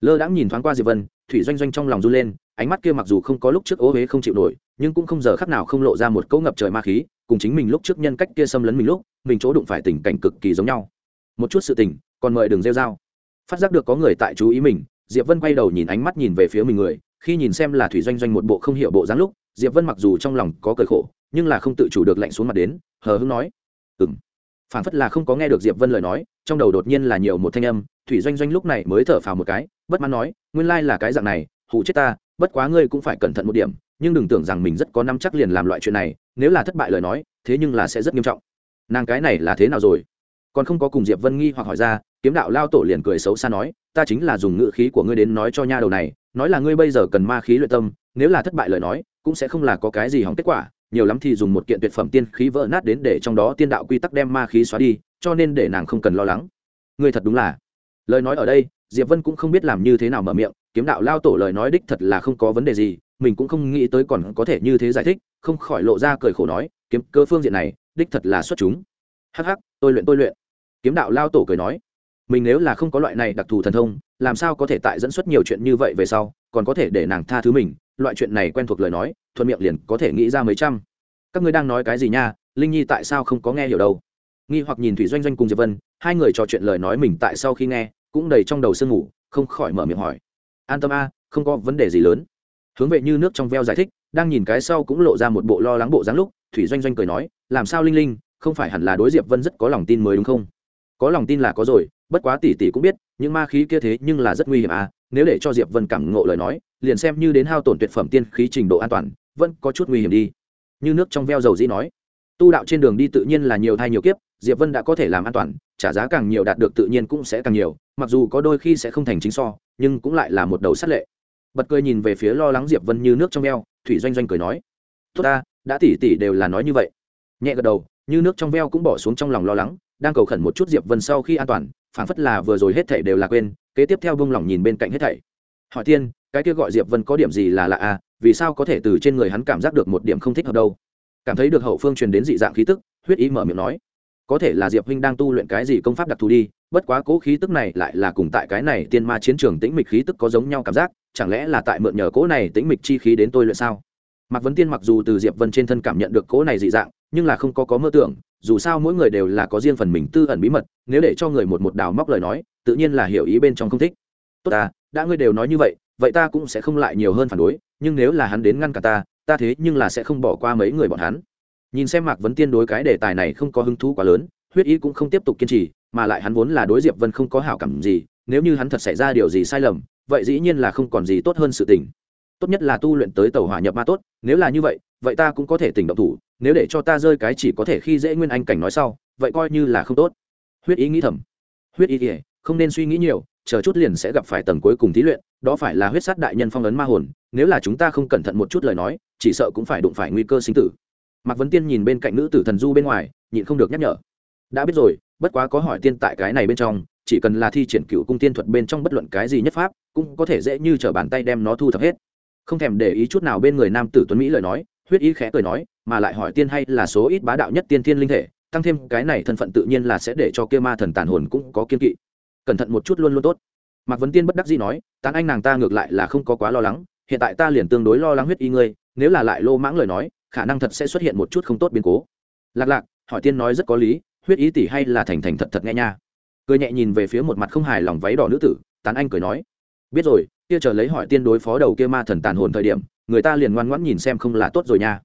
Lơ đãng nhìn thoáng qua diệp vân, thủy doanh doanh trong lòng run lên, ánh mắt kia mặc dù không có lúc trước ố huế không chịu nổi, nhưng cũng không giờ khắc nào không lộ ra một câu ngập trời ma khí, cùng chính mình lúc trước nhân cách kia xâm lấn mình lúc, mình chỗ đụng phải tình cảnh cực kỳ giống nhau. Một chút sự tình, còn mời đừng rêu dao phát giác được có người tại chú ý mình, diệp vân quay đầu nhìn ánh mắt nhìn về phía mình người, khi nhìn xem là thủy doanh doanh một bộ không hiểu bộ dáng lúc diệp vân mặc dù trong lòng có cởi khổ, nhưng là không tự chủ được lạnh xuống mặt đến, hờ hững nói ừ m phản phất là không có nghe được diệp vân lời nói, trong đầu đột nhiên là nhiều một thanh âm, thủy doanh doanh lúc này mới thở phào một cái, bất mãn nói, nguyên lai là cái dạng này hụ chết ta, bất quá ngươi cũng phải cẩn thận một điểm, nhưng đừng tưởng rằng mình rất có năm chắc liền làm loại chuyện này, nếu là thất bại lời nói, thế nhưng là sẽ rất nghiêm trọng. Nàng cái này là thế nào rồi? Còn không có cùng diệp vân nghi hoặc hỏi ra, kiếm đạo lao tổ liền cười xấu xa nói, ta chính là dùng ngữ khí của ngươi đến nói cho nha đầu này, nói là ngươi bây giờ cần ma khí luyện tâm, nếu là thất bại lời nói cũng sẽ không là có cái gì hỏng kết quả, nhiều lắm thì dùng một kiện tuyệt phẩm tiên khí vỡ nát đến để trong đó tiên đạo quy tắc đem ma khí xóa đi, cho nên để nàng không cần lo lắng. Người thật đúng là. Lời nói ở đây, diệp vân cũng không biết làm như thế nào mở miệng, kiếm đạo lao tổ lời nói đích thật là không có vấn đề gì, mình cũng không nghĩ tới còn có thể như thế giải thích, không khỏi lộ ra cười khổ nói, kiếm cơ phương diện này, đích thật là xuất chúng. Hắc hắc, tôi luyện tôi luyện. Kiếm đạo lao tổ cười nói, mình nếu là không có loại này đặc thù thần thông, làm sao có thể tại dẫn xuất nhiều chuyện như vậy về sau, còn có thể để nàng tha thứ mình loại chuyện này quen thuộc lời nói, thuận miệng liền có thể nghĩ ra mấy trăm. Các ngươi đang nói cái gì nha, linh nhi tại sao không có nghe hiểu đâu? Nghi hoặc nhìn thủy doanh doanh cùng diệp vân, hai người trò chuyện lời nói mình tại sau khi nghe, cũng đầy trong đầu sương ngủ, không khỏi mở miệng hỏi. An tâm a, không có vấn đề gì lớn. Hướng về như nước trong veo giải thích, đang nhìn cái sau cũng lộ ra một bộ lo lắng bộ dáng lúc, thủy doanh doanh cười nói, làm sao linh linh, không phải hẳn là đối diệp vân rất có lòng tin mới đúng không? Có lòng tin là có rồi, bất quá tỷ tỷ cũng biết, những ma khí kia thế nhưng là rất nguy hiểm à nếu để cho diệp vân cảm ngộ lời nói, liền xem như đến hao tổn tuyệt phẩm tiên khí trình độ an toàn, vẫn có chút nguy hiểm đi. Như nước trong veo dầu dĩ nói, tu đạo trên đường đi tự nhiên là nhiều thai nhiều kiếp, diệp vân đã có thể làm an toàn, trả giá càng nhiều đạt được tự nhiên cũng sẽ càng nhiều, mặc dù có đôi khi sẽ không thành chính so, nhưng cũng lại là một đầu sát lệ. Bật cười nhìn về phía lo lắng diệp vân như nước trong veo, thủy doanh doanh cười nói, tốt ta, đã tỉ tỉ đều là nói như vậy. Nhẹ gật đầu, như nước trong veo cũng bỏ xuống trong lòng lo lắng đang cầu khẩn một chút diệp vân sau khi an toàn, phảng phất là vừa rồi hết thảy đều là quên, kế tiếp theo bông lòng nhìn bên cạnh hết thảy. Hỏi tiên, cái kia gọi diệp vân có điểm gì là lạ à vì sao có thể từ trên người hắn cảm giác được một điểm không thích hợp đâu? Cảm thấy được hậu phương truyền đến dị dạng khí tức, huyết ý mở miệng nói. Có thể là diệp huynh đang tu luyện cái gì công pháp đặc thù đi, bất quá cố khí tức này lại là cùng tại cái này tiên ma chiến trường tĩnh mịch khí tức có giống nhau cảm giác, chẳng lẽ là tại mượn nhờ cố này tĩnh mịch chi khí đến tôi luyện sao? Mạc vấn tiên mặc dù từ diệp vân trên thân cảm nhận được cố này dị dạng, nhưng là không có có mơ tưởng dù sao mỗi người đều là có riêng phần mình tư ẩn bí mật, nếu để cho người một một đào móc lời nói, tự nhiên là hiểu ý bên trong không thích. Tốt ta, đã ngươi đều nói như vậy vậy ta cũng sẽ không lại nhiều hơn phản đối, nhưng nếu là hắn đến ngăn cả ta ta thế nhưng là sẽ không bỏ qua mấy người bọn hắn. Nhìn xem mạc vấn tiên đối cái đề tài này không có hứng thú quá lớn, huyết ý cũng không tiếp tục kiên trì, mà lại hắn vốn là đối diệp vân không có hảo cảm gì, nếu như hắn thật xảy ra điều gì sai lầm, vậy dĩ nhiên là không còn gì tốt hơn sự tình. Tốt nhất là tu luyện tới tàu hỏa nhập ma tốt, nếu là như vậy vậy ta cũng có thể tỉnh động thủ nếu để cho ta rơi cái chỉ có thể khi dễ nguyên anh cảnh nói sau, vậy coi như là không tốt. Huyết ý nghĩ thầm. Huyết ý ỉa không nên suy nghĩ nhiều, chờ chút liền sẽ gặp phải tầng cuối cùng thí luyện, đó phải là huyết sát đại nhân phong ấn ma hồn, nếu là chúng ta không cẩn thận một chút lời nói, chỉ sợ cũng phải đụng phải nguy cơ sinh tử. Mạc vấn tiên nhìn bên cạnh nữ tử thần du bên ngoài, nhịn không được nhắc nhở. Đã biết rồi, bất quá có hỏi tiên tại cái này bên trong, chỉ cần là thi triển cựu cung tiên thuật bên trong bất luận cái gì nhất pháp, cũng có thể dễ như t bàn tay đem nó thu thập hết. Không thèm để ý chút nào bên người nam tử tuấn mỹ lời nói huyết ý khẽ cười nói, mà lại hỏi tiên hay là số ít bá đạo nhất tiên thiên linh thể, tăng thêm cái này thân phận tự nhiên là sẽ để cho kia ma thần tàn hồn cũng có kiên kỵ. Cẩn thận một chút luôn luôn tốt. Mạc vấn tiên bất đắc dĩ nói, tán anh nàng ta ngược lại là không có quá lo lắng, hiện tại ta liền tương đối lo lắng huyết y ngươi, nếu là lại lô mãng lời nói, khả năng thật sẽ xuất hiện một chút không tốt biến cố. Lạc lạc, hỏi tiên nói rất có lý, huyết ý tỷ hay là thành thành thật thật nghe nha. Cười nhẹ nhìn về phía một mặt không hài lòng váy đỏ nữ tử, tán anh cười nói, biết rồi, kia chờ lấy hỏi tiên đối phó đầu kia ma thần tàn hồn thời điểm người ta liền ngoan ngoãn nhìn xem không là tốt rồi nha.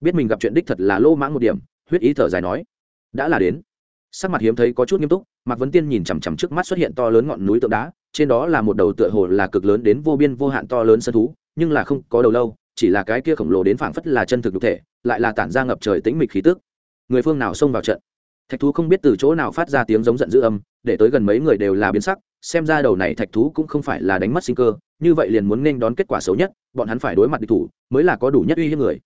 Biết mình gặp chuyện đích thật là lô mãng một điểm, huyết ý thở dài nói. Đã là đến. Sắc mặt hiếm thấy có chút nghiêm túc, mạc vấn tiên nhìn chằm chằm trước mắt xuất hiện to lớn ngọn núi tượng đá, trên đó là một đầu tựa hồ là cực lớn đến vô biên vô hạn to lớn sân thú, nhưng là không có đầu lâu, chỉ là cái kia khổng lồ đến phảng phất là chân thực thực thể, lại là tản ra ngập trời tĩnh mịch khí tức. Người phương nào xông vào trận? Thạch thú không biết từ chỗ nào phát ra tiếng giống giận dữ âm, để tới gần mấy người đều là biến sắc, xem ra đầu này thạch thú cũng không phải là đánh mất sinh cơ như vậy liền muốn nên đón kết quả xấu nhất, bọn hắn phải đối mặt địch thủ, mới là có đủ nhất uy hiếp người.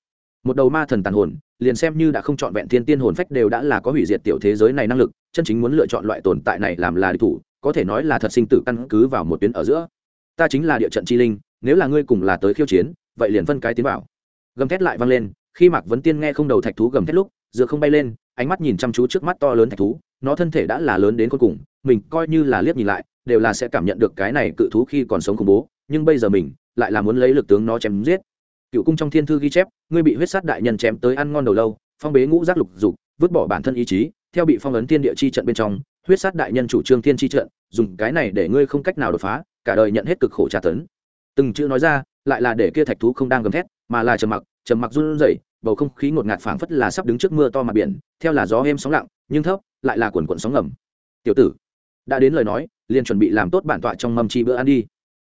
Một đầu ma thần tàn hồn, liền xem như đã không chọn vẹn thiên tiên hồn phách đều đã là có hủy diệt tiểu thế giới này năng lực, chân chính muốn lựa chọn loại tồn tại này làm là địch thủ, có thể nói là thật sinh tử căn cứ vào một tuyến ở giữa. Ta chính là địa trận chi linh, nếu là ngươi cùng là tới khiêu chiến, vậy liền phân cái tiến vào. Gầm thét lại vang lên, khi mạc vấn tiên nghe không đầu thạch thú gầm thét lúc, dựa không bay lên, ánh mắt nhìn chăm chú trước mắt to lớn thạch thú, nó thân thể đã là lớn đến cuối cùng, mình coi như là liếc nhìn lại, đều là sẽ cảm nhận được cái này cự thú khi còn sống khủng bố nhưng bây giờ mình lại là muốn lấy lực tướng nó chém giết. Cựu cung trong thiên thư ghi chép, ngươi bị huyết sát đại nhân chém tới ăn ngon đầu lâu, phong bế ngũ giác lục dục, vứt bỏ bản thân ý chí, theo bị phong ấn thiên địa chi trận bên trong, huyết sát đại nhân chủ trương thiên chi trận, dùng cái này để ngươi không cách nào đột phá, cả đời nhận hết cực khổ tra tấn. Từng chữ nói ra, lại là để kia thạch thú không đang gầm thét, mà là trầm mặc trầm mặc run rẩy, bầu không khí ngột ngạt phảng phất là sắp đứng trước mưa to mặt biển, theo là gió êm sóng lặng, nhưng thấp, lại là quần quần sóng ngầm. Tiểu tử, đã đến lời nói, liền chuẩn bị làm tốt bản tọa trong mâm chi bữa ăn đi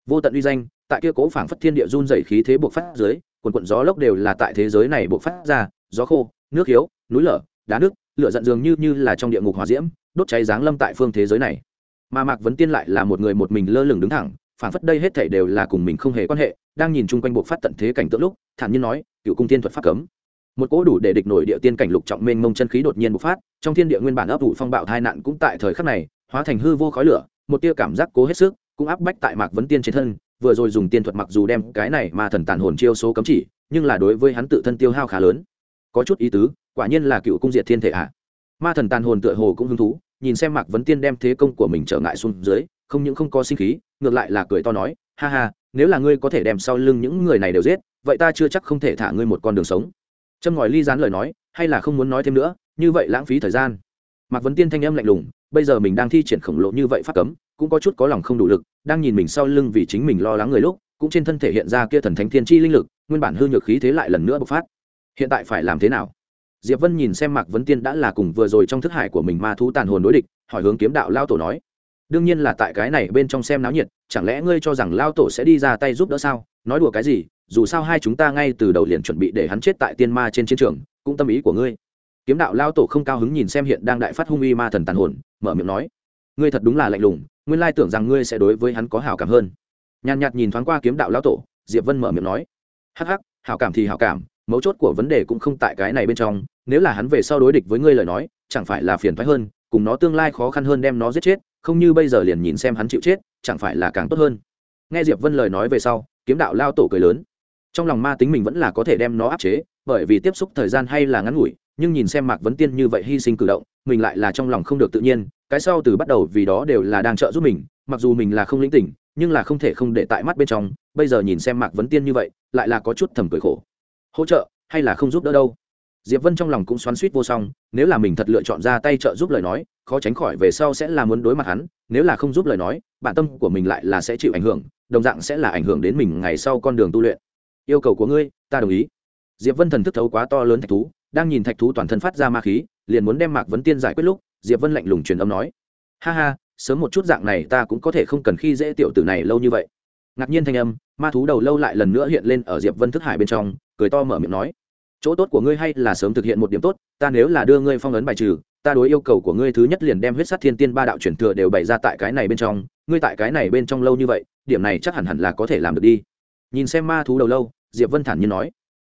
vô tận uy danh, tại kia cố phảng phất thiên địa run rẩy khí thế buộc phát dưới, quần quận gió lốc đều là tại thế giới này buộc phát ra, gió khô, nước hiếu, núi lở, đá nước, lửa giận dường như như là trong địa ngục hỏa diễm, đốt cháy giáng lâm tại phương thế giới này. Mà mạc vấn tiên lại là một người một mình lơ lửng đứng thẳng, phảng phất đây hết thảy đều là cùng mình không hề quan hệ, đang nhìn chung quanh buộc phát tận thế cảnh tượng lúc, thản nhiên nói, cựu cung tiên thuật pháp cấm. Một cỗ đủ để địch nổi địa tiên cảnh lục trọng mênh mông chân khí đột nhiên bộc phát, trong thiên địa nguyên bản ấp ủ phong bạo tai nạn cũng tại thời khắc này, hóa thành hư vô khói lửa, một tia cảm giác cố hết sức cũng áp bách tại mạc vấn tiên trên thân, vừa rồi dùng tiên thuật mặc dù đem cái này mà thần tàn hồn chiêu số cấm chỉ, nhưng là đối với hắn tự thân tiêu hao khá lớn. Có chút ý tứ, quả nhiên là cựu cung diệt thiên thể ạ. À. ma thần tàn hồn tựa hồ cũng hứng thú, nhìn xem mạc vấn tiên đem thế công của mình trở ngại xuống dưới, không những không có sinh khí, ngược lại là cười to nói, ha ha, nếu là ngươi có thể đem sau lưng những người này đều giết, vậy ta chưa chắc không thể thả ngươi một con đường sống. Châm ngòi ly dán lời nói, hay là không muốn nói thêm nữa, như vậy lãng phí thời gian. Mạc vấn tiên thanh âm lạnh lùng, bây giờ mình đang thi triển khổng lồ như vậy phát cấm cũng có chút có lòng không đủ lực, đang nhìn mình sau lưng vì chính mình lo lắng người lúc, cũng trên thân thể hiện ra kia thần thánh thiên chi linh lực, nguyên bản hư nhược khí thế lại lần nữa bộc phát. Hiện tại phải làm thế nào? Diệp vân nhìn xem mạc vấn tiên đã là cùng vừa rồi trong thức hải của mình ma thú tàn hồn đối địch, hỏi hướng kiếm đạo lao tổ nói. Đương nhiên là tại cái này bên trong xem náo nhiệt, chẳng lẽ ngươi cho rằng lao tổ sẽ đi ra tay giúp đỡ sao? Nói đùa cái gì, dù sao hai chúng ta ngay từ đầu liền chuẩn bị để hắn chết tại tiên ma trên chiến trường, cũng tâm ý của ngươi. Kiếm đạo lao tổ không cao hứng nhìn xem hiện đang đại phát hung uy ma thần tàn hồn, mở miệng nói. Ngươi thật đúng là lạnh lùng nguyên lai tưởng rằng ngươi sẽ đối với hắn có hảo cảm hơn. Nhàn nhạt nhìn thoáng qua kiếm đạo lão tổ, diệp vân mở miệng nói, hắc hắc, hảo cảm thì hảo cảm, mấu chốt của vấn đề cũng không tại cái này bên trong, nếu là hắn về sau đối địch với ngươi lời nói, chẳng phải là phiền thoái hơn, cùng nó tương lai khó khăn hơn đem nó giết chết, không như bây giờ liền nhìn xem hắn chịu chết, chẳng phải là càng tốt hơn. Nghe diệp vân lời nói về sau, kiếm đạo lao tổ cười lớn. Trong lòng ma tính mình vẫn là có thể đem nó áp chế, bởi vì tiếp xúc thời gian hay là ngắn ngủi, nhưng nhìn xem mạc vấn tiên như vậy hy sinh cử động, mình lại là trong lòng không được tự nhiên cái sau từ bắt đầu vì đó đều là đang trợ giúp mình, mặc dù mình là không lĩnh tỉnh, nhưng là không thể không để tại mắt bên trong, bây giờ nhìn xem mạc vấn tiên như vậy, lại là có chút thầm cười khổ. Hỗ trợ, hay là không giúp đỡ đâu? Diệp vân trong lòng cũng xoắn suýt vô song, nếu là mình thật lựa chọn ra tay trợ giúp lời nói, khó tránh khỏi về sau sẽ là muốn đối mặt hắn, nếu là không giúp lời nói, bản tâm của mình lại là sẽ chịu ảnh hưởng, đồng dạng sẽ là ảnh hưởng đến mình ngày sau con đường tu luyện. Yêu cầu của ngươi, ta đồng ý. Diệp vân thần thức thấu quá to lớn thạch thú, đang nhìn thạch thú toàn thân phát ra ma khí, liền muốn đem mạc vấn tiên giải quyết lúc diệp vân lạnh lùng truyền âm nói. Ha ha, sớm một chút dạng này ta cũng có thể không cần khi dễ tiểu tử này lâu như vậy. Ngạc nhiên thanh âm, ma thú đầu lâu lại lần nữa hiện lên ở diệp vân thức hải bên trong, cười to mở miệng nói. Chỗ tốt của ngươi hay là sớm thực hiện một điểm tốt, ta nếu là đưa ngươi phong ấn bài trừ, ta đối yêu cầu của ngươi thứ nhất liền đem huyết sát thiên tiên ba đạo chuyển thừa đều bày ra tại cái này bên trong, ngươi tại cái này bên trong lâu như vậy, điểm này chắc hẳn hẳn là có thể làm được đi. Nhìn xem ma thú đầu lâu, diệp vân thản nhiên nói.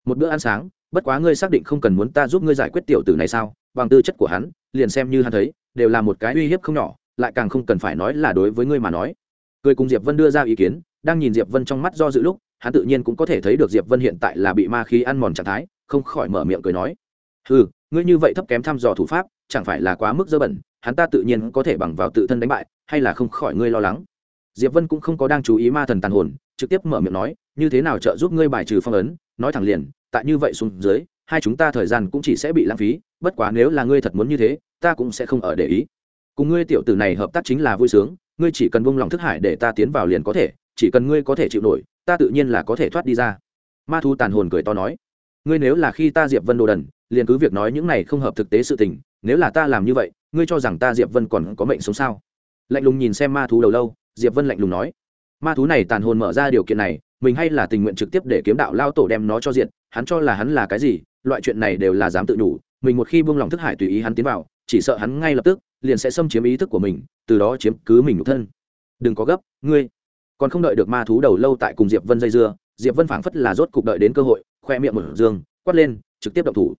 Một bữa ăn sáng, bất quá ngươi xác định không cần muốn ta giúp ngươi giải quyết tiểu tử này sao? Bằng tư chất của hắn, liền xem như hắn thấy, đều là một cái uy hiếp không nhỏ, lại càng không cần phải nói là đối với ngươi mà nói. Cười cùng diệp vân đưa ra ý kiến, đang nhìn diệp vân trong mắt do dự lúc, hắn tự nhiên cũng có thể thấy được diệp vân hiện tại là bị ma khí ăn mòn trạng thái, không khỏi mở miệng cười nói. Ừ ngươi như vậy thấp kém thăm dò thủ pháp, chẳng phải là quá mức dơ bẩn, hắn ta tự nhiên có thể bằng vào tự thân đánh bại, hay là không khỏi ngươi lo lắng. Diệp vân cũng không có đang chú ý ma thần tàn hồn, trực tiếp mở miệng nói, như thế nào trợ giúp ngươi bài trừ phong ấn, nói thẳng liền, tại như vậy xuống dưới hai chúng ta thời gian cũng chỉ sẽ bị lãng phí, bất quá nếu là ngươi thật muốn như thế, ta cũng sẽ không ở để ý. Cùng ngươi tiểu tử này hợp tác chính là vui sướng, ngươi chỉ cần buông lòng thức hải để ta tiến vào liền có thể, chỉ cần ngươi có thể chịu nổi, ta tự nhiên là có thể thoát đi ra. Ma thu tàn hồn cười to nói. Ngươi nếu là khi ta diệp vân đồ đần, liền cứ việc nói những này không hợp thực tế sự tình, nếu là ta làm như vậy, ngươi cho rằng ta diệp vân còn có mệnh sống sao? Lạnh lùng nhìn xem ma thú đầu lâu, diệp vân lạnh lùng nói. Ma thú này tàn hồn mở ra điều kiện này mình hay là tình nguyện trực tiếp để kiếm đạo lao tổ đem nó cho diện, hắn cho là hắn là cái gì, loại chuyện này đều là dám tự đủ mình một khi buông lòng thức hải tùy ý hắn tiến vào, chỉ sợ hắn ngay lập tức liền sẽ xâm chiếm ý thức của mình, từ đó chiếm cứ mình nhục thân. Đừng có gấp, ngươi. Còn không đợi được ma thú đầu lâu tại cùng diệp vân dây dưa, diệp vân phảng phất là rốt cục đợi đến cơ hội, khoe miệng một dương, quát lên, trực tiếp động thủ.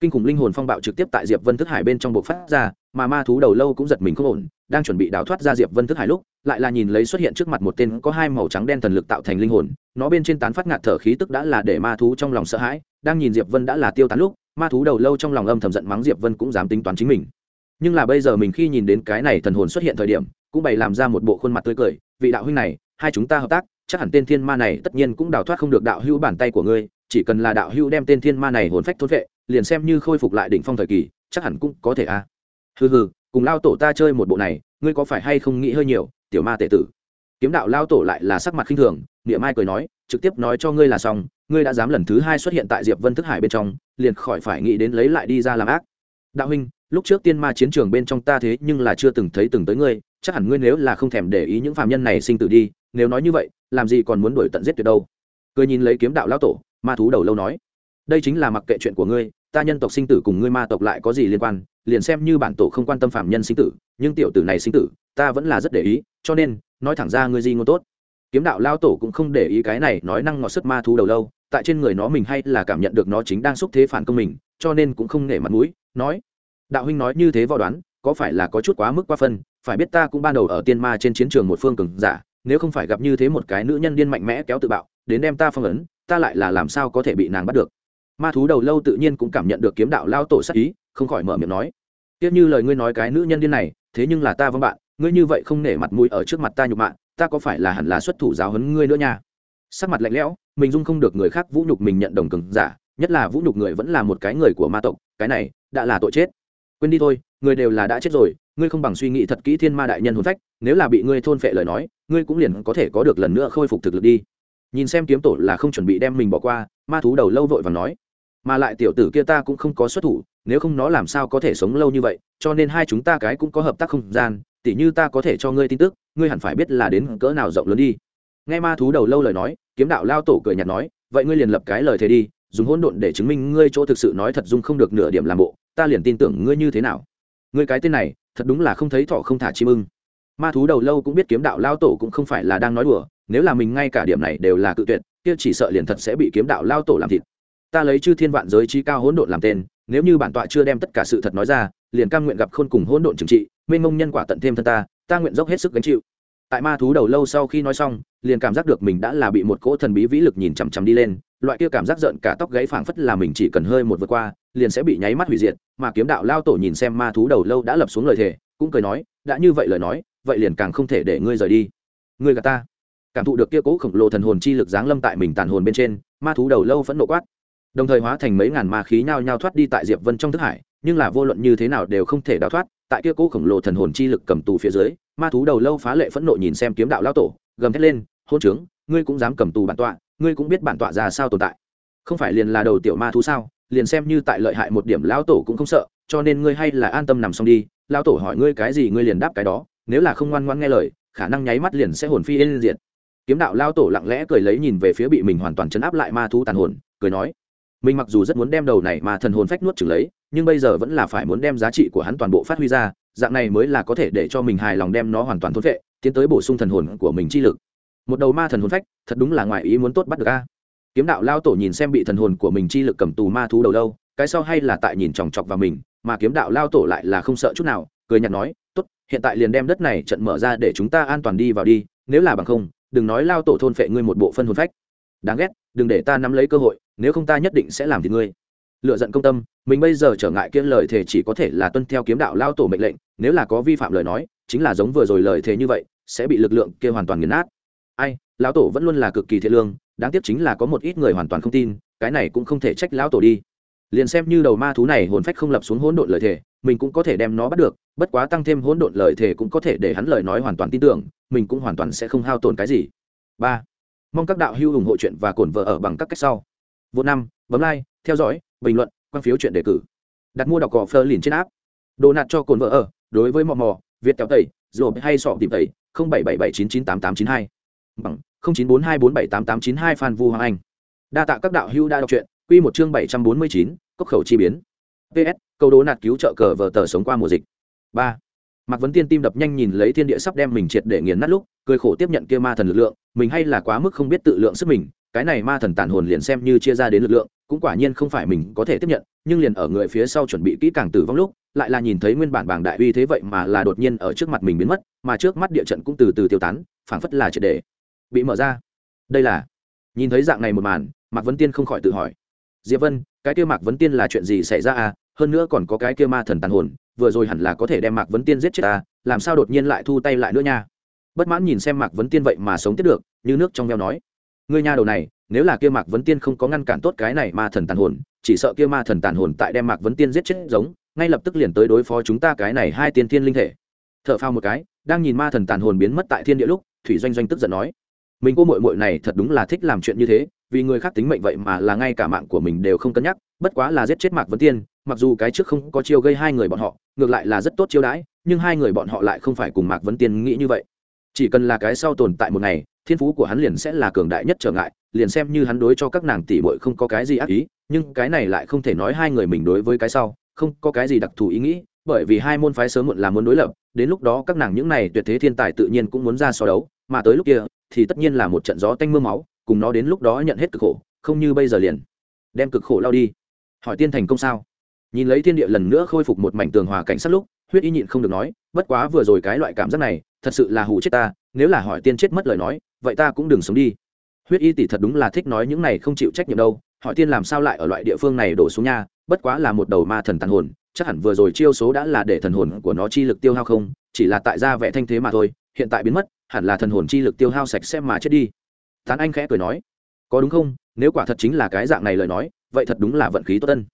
Kinh khủng linh hồn phong bạo trực tiếp tại diệp vân thức hải bên trong bộ phát ra, mà ma thú đầu lâu cũng giật mình không ổn, đang chuẩn bị đào thoát ra diệp vân thức hải lúc lại là nhìn lấy xuất hiện trước mặt một tên có hai màu trắng đen thần lực tạo thành linh hồn, nó bên trên tán phát ngạt thở khí tức đã là để ma thú trong lòng sợ hãi, đang nhìn diệp vân đã là tiêu tán lúc, ma thú đầu lâu trong lòng âm thầm giận mắng diệp vân cũng dám tính toán chính mình nhưng là bây giờ mình khi nhìn đến cái này thần hồn xuất hiện thời điểm, cũng bày làm ra một bộ khuôn mặt tươi cười, vị đạo huynh này, hai chúng ta hợp tác, chắc hẳn tên thiên ma này tất nhiên cũng đào thoát không được đạo hữu bàn tay của ngươi, chỉ cần là đạo hữu đem tên thiên ma này hồn phách thốt vệ, liền xem như khôi phục lại đỉnh phong thời kỳ, chắc hẳn cũng có thể a à. hừ hừ, cùng lao tổ ta chơi một bộ này, ngươi có phải hay không nghĩ hơi nhiều tiểu ma tệ tử. Kiếm đạo lao tổ lại là sắc mặt khinh thường, niệm mai cười nói, trực tiếp nói cho ngươi là xong, ngươi đã dám lần thứ hai xuất hiện tại diệp vân thức hải bên trong, liền khỏi phải nghĩ đến lấy lại đi ra làm ác. Đạo huynh, lúc trước tiên ma chiến trường bên trong ta thế nhưng là chưa từng thấy từng tới ngươi, chắc hẳn ngươi nếu là không thèm để ý những phạm nhân này sinh tử đi, nếu nói như vậy, làm gì còn muốn đuổi tận giết tuyệt đâu. Cười nhìn lấy kiếm đạo lão tổ, ma thú đầu lâu nói, đây chính là mặc kệ chuyện của ngươi, ta nhân tộc sinh tử cùng ngươi ma tộc lại có gì liên quan, liền xem như bản tổ không quan tâm phạm nhân sinh tử, nhưng tiểu tử này sinh tử, ta vẫn là rất để ý cho nên, nói thẳng ra ngươi gì ngôn tốt. Kiếm đạo lao tổ cũng không để ý cái này nói năng ngọt sức ma thú đầu lâu, tại trên người nó mình hay là cảm nhận được nó chính đang xúc thế phản công mình, cho nên cũng không nể mặt mũi, nói, đạo huynh nói như thế vò đoán, có phải là có chút quá mức quá phân, phải biết ta cũng ban đầu ở tiên ma trên chiến trường một phương cường giả, nếu không phải gặp như thế một cái nữ nhân điên mạnh mẽ kéo tự bạo, đến đem ta phong ấn, ta lại là làm sao có thể bị nàng bắt được? Ma thú đầu lâu tự nhiên cũng cảm nhận được kiếm đạo lao tổ sắc ý, không khỏi mở miệng nói, tiếc như lời ngươi nói cái nữ nhân điên này, thế nhưng là ta vâng bạn ngươi như vậy không nể mặt mũi ở trước mặt ta nhục mạ, ta có phải là hẳn là xuất thủ giáo hấn ngươi nữa nha? Sắc mặt lạnh lẽo, mình dung không được người khác vũ nhục mình nhận đồng cường giả, nhất là vũ nhục người vẫn là một cái người của ma tộc, cái này, đã là tội chết. Quên đi thôi, người đều là đã chết rồi, ngươi không bằng suy nghĩ thật kỹ thiên ma đại nhân hồn phách, nếu là bị ngươi thôn phệ lời nói, ngươi cũng liền có thể có được lần nữa khôi phục thực lực đi. Nhìn xem kiếm tổ là không chuẩn bị đem mình bỏ qua, ma thú đầu lâu vội và nói, mà lại tiểu tử kia ta cũng không có xuất thủ, nếu không nó làm sao có thể sống lâu như vậy, cho nên hai chúng ta cái cũng có hợp tác không gian tỉ như ta có thể cho ngươi tin tức, ngươi hẳn phải biết là đến cỡ nào rộng lớn đi. Nghe ma thú đầu lâu lời nói, kiếm đạo lao tổ cười nhạt nói, vậy ngươi liền lập cái lời thế đi, dùng hỗn độn để chứng minh ngươi chỗ thực sự nói thật dung không được nửa điểm làm bộ, ta liền tin tưởng ngươi như thế nào. Ngươi cái tên này, thật đúng là không thấy thọ không thả chim ưng. Ma thú đầu lâu cũng biết kiếm đạo lao tổ cũng không phải là đang nói đùa, nếu là mình ngay cả điểm này đều là cự tuyệt, kia chỉ sợ liền thật sẽ bị kiếm đạo lao tổ làm thịt. Ta lấy chư thiên vạn giới trí cao hỗn độn làm tên, nếu như bản tọa chưa đem tất cả sự thật nói ra liền cam nguyện gặp khôn cùng hỗn độn trừng trị, mênh mông nhân quả tận thêm thân ta ta nguyện dốc hết sức gánh chịu. Tại ma thú đầu lâu sau khi nói xong, liền cảm giác được mình đã là bị một cỗ thần bí vĩ lực nhìn chằm chằm đi lên, loại kia cảm giác giận cả tóc gáy phảng phất là mình chỉ cần hơi một vượt qua, liền sẽ bị nháy mắt hủy diệt, mà kiếm đạo lao tổ nhìn xem ma thú đầu lâu đã lập xuống lời thề, cũng cười nói, đã như vậy lời nói, vậy liền càng không thể để ngươi rời đi. Ngươi gà ta. Cảm thụ được kia cố khổng lồ thần hồn chi lực giáng lâm tại mình tàn hồn bên trên, ma thú đầu lâu phẫn nộ quát. Đồng thời hóa thành mấy ngàn ma khí nhao nhao thoát đi tại diệp vân trong thức hải nhưng là vô luận như thế nào đều không thể đào thoát, tại kia cố khổng lồ thần hồn chi lực cầm tù phía dưới, ma thú đầu lâu phá lệ phẫn nộ nhìn xem kiếm đạo lao tổ, gầm thét lên hôn trướng, ngươi cũng dám cầm tù bản tọa, ngươi cũng biết bản tọa ra sao tồn tại. Không phải liền là đầu tiểu ma thú sao, liền xem như tại lợi hại một điểm lão tổ cũng không sợ, cho nên ngươi hay là an tâm nằm xong đi. Lão tổ hỏi, ngươi cái gì, ngươi liền đáp cái đó, nếu là không ngoan ngoan nghe lời, khả năng nháy mắt liền sẽ hồn phi yên diệt. Kiếm đạo lao tổ lặng lẽ cười lấy nhìn về phía bị mình hoàn toàn chấn áp lại ma thú tàn hồn, cười nói, mình mặc dù rất muốn đem đầu này mà thần hồn phách nuốt trừng lấy nhưng bây giờ vẫn là phải muốn đem giá trị của hắn toàn bộ phát huy ra, dạng này mới là có thể để cho mình hài lòng đem nó hoàn toàn thốt vệ tiến tới bổ sung thần hồn của mình chi lực. Một đầu ma thần hồn phách, thật đúng là ngoài ý muốn tốt bắt được a. Kiếm đạo lao tổ nhìn xem bị thần hồn của mình chi lực cầm tù ma thú đầu lâu, cái sau hay là tại nhìn chòng chọc vào mình, mà kiếm đạo lao tổ lại là không sợ chút nào, cười nhạt nói, tốt, hiện tại liền đem đất này trận mở ra để chúng ta an toàn đi vào đi, nếu là bằng không, đừng nói lao tổ thôn phệ ngươi một bộ phân hồn phách. Đáng ghét, đừng để ta nắm lấy cơ hội, nếu không ta nhất định sẽ làm thì ngươi lựa giận công tâm, mình bây giờ trở ngại kiên lời thề chỉ có thể là tuân theo kiếm đạo lao tổ mệnh lệnh, nếu là có vi phạm lời nói, chính là giống vừa rồi lời thề như vậy, sẽ bị lực lượng kia hoàn toàn nghiền nát. Ai, lão tổ vẫn luôn là cực kỳ thiện lương, đáng tiếc chính là có một ít người hoàn toàn không tin, cái này cũng không thể trách lão tổ đi. Liền xem như đầu ma thú này hồn phách không lập xuống hỗn độn lời thề, mình cũng có thể đem nó bắt được, bất quá tăng thêm hỗn độn lời thề cũng có thể để hắn lời nói hoàn toàn tin tưởng, mình cũng hoàn toàn sẽ không hao tổn cái gì. Ba, mong các đạo hữu ủng hộ chuyện và cổn vợ ở bằng các cách sau. Vô năm, bấm like, theo dõi bình luận, quan phiếu chuyện đề cử. Đặt mua đọc cỏ phơ liền trên áp đồ nạt cho cồn vợ ở, đối với mò mò, việt kéo tẩy rồi hay sọ tìm tẩy, không bảy bảy bảy chín chín tám tám chín hai. Bằng không chín bốn hai bốn bảy tám tám chín hai phan vu hoàng anh. Đa tạ các đạo hữu đã đọc truyện, quy một chương bảy trăm bốn mươi chín, cốc khẩu chi biến. Ps câu đố nạt cứu trợ cờ vờ tờ sống qua mùa dịch. Ba. Mạc vấn tiên tim đập nhanh nhìn lấy thiên địa sắp đem mình triệt để nghiền nát lúc, cười khổ tiếp nhận kia ma thần lực lượng, mình hay là quá mức không biết tự lượng sức mình, cái này ma thần tàn hồn liền xem như chia ra đến lực lượng cũng quả nhiên không phải mình có thể tiếp nhận, nhưng liền ở người phía sau chuẩn bị kỹ càng tử vong lúc, lại là nhìn thấy nguyên bản bảng đại uy thế vậy mà là đột nhiên ở trước mặt mình biến mất, mà trước mắt địa trận cũng từ từ tiêu tán, phảng phất là triệt để bị mở ra. Đây là, nhìn thấy dạng này một màn, mạc vấn tiên không khỏi tự hỏi. Diệp vân, cái kia mạc vấn tiên là chuyện gì xảy ra à? Hơn nữa còn có cái kia ma thần tàn hồn, vừa rồi hẳn là có thể đem mạc vấn tiên giết chết ta làm sao đột nhiên lại thu tay lại nữa nha? Bất mãn nhìn xem mạc vấn tiên vậy mà sống tiếp được, như nước trong veo nói. Ngươi nha đầu này nếu là kia mạc vấn tiên không có ngăn cản tốt cái này ma thần tàn hồn, chỉ sợ kia ma thần tàn hồn tại đem mạc vấn tiên giết chết giống, ngay lập tức liền tới đối phó chúng ta cái này hai tiên thiên linh thể. T h ở phao một cái, đang nhìn ma thần tàn hồn biến mất tại thiên địa lúc, thủy doanh doanh tức giận nói, mình cô mội mội này thật đúng là thích làm chuyện như thế, vì người khác tính mệnh vậy mà là ngay cả mạng của mình đều không cân nhắc, bất quá là giết chết mạc vấn tiên, mặc dù cái trước không có chiêu gây hai người bọn họ, ngược lại là rất tốt chiêu đãi, nhưng hai người bọn họ lại không phải cùng mạc vấn tiên nghĩ như vậy chỉ cần là cái sau tồn tại một ngày, thiên phú của hắn liền sẽ là cường đại nhất trở ngại, liền xem như hắn đối cho các nàng tỷ bội không có cái gì ác ý, nhưng cái này lại không thể nói hai người mình đối với cái sau, không có cái gì đặc thù ý nghĩ, bởi vì hai môn phái sớm muộn là muốn đối lập, đến lúc đó các nàng những này tuyệt thế thiên tài tự nhiên cũng muốn ra so đấu, mà tới lúc kia, thì tất nhiên là một trận gió tanh mưa máu, cùng nó đến lúc đó nhận hết cực khổ, không như bây giờ liền đem cực khổ lao đi. Hỏi tiên thành công sao? Nhìn lấy thiên địa lần nữa khôi phục một mảnh tường hòa cảnh sát lúc, huyết y nhịn không được nói, bất quá vừa rồi cái loại cảm giác này thật sự là hù chết ta, nếu là hỏi tiên chết mất lời nói, vậy ta cũng đừng sống đi. Huyết y tỷ thật đúng là thích nói những này không chịu trách nhiệm đâu, hỏi tiên làm sao lại ở loại địa phương này đổ xuống nha, bất quá là một đầu ma thần tàn hồn, chắc hẳn vừa rồi chiêu số đã là để thần hồn của nó chi lực tiêu hao không, chỉ là tại gia vẻ thanh thế mà thôi, hiện tại biến mất, hẳn là thần hồn chi lực tiêu hao sạch xem mà chết đi. Tán anh khẽ cười nói, có đúng không, nếu quả thật chính là cái dạng này lời nói, vậy thật đúng là vận khí tốt tân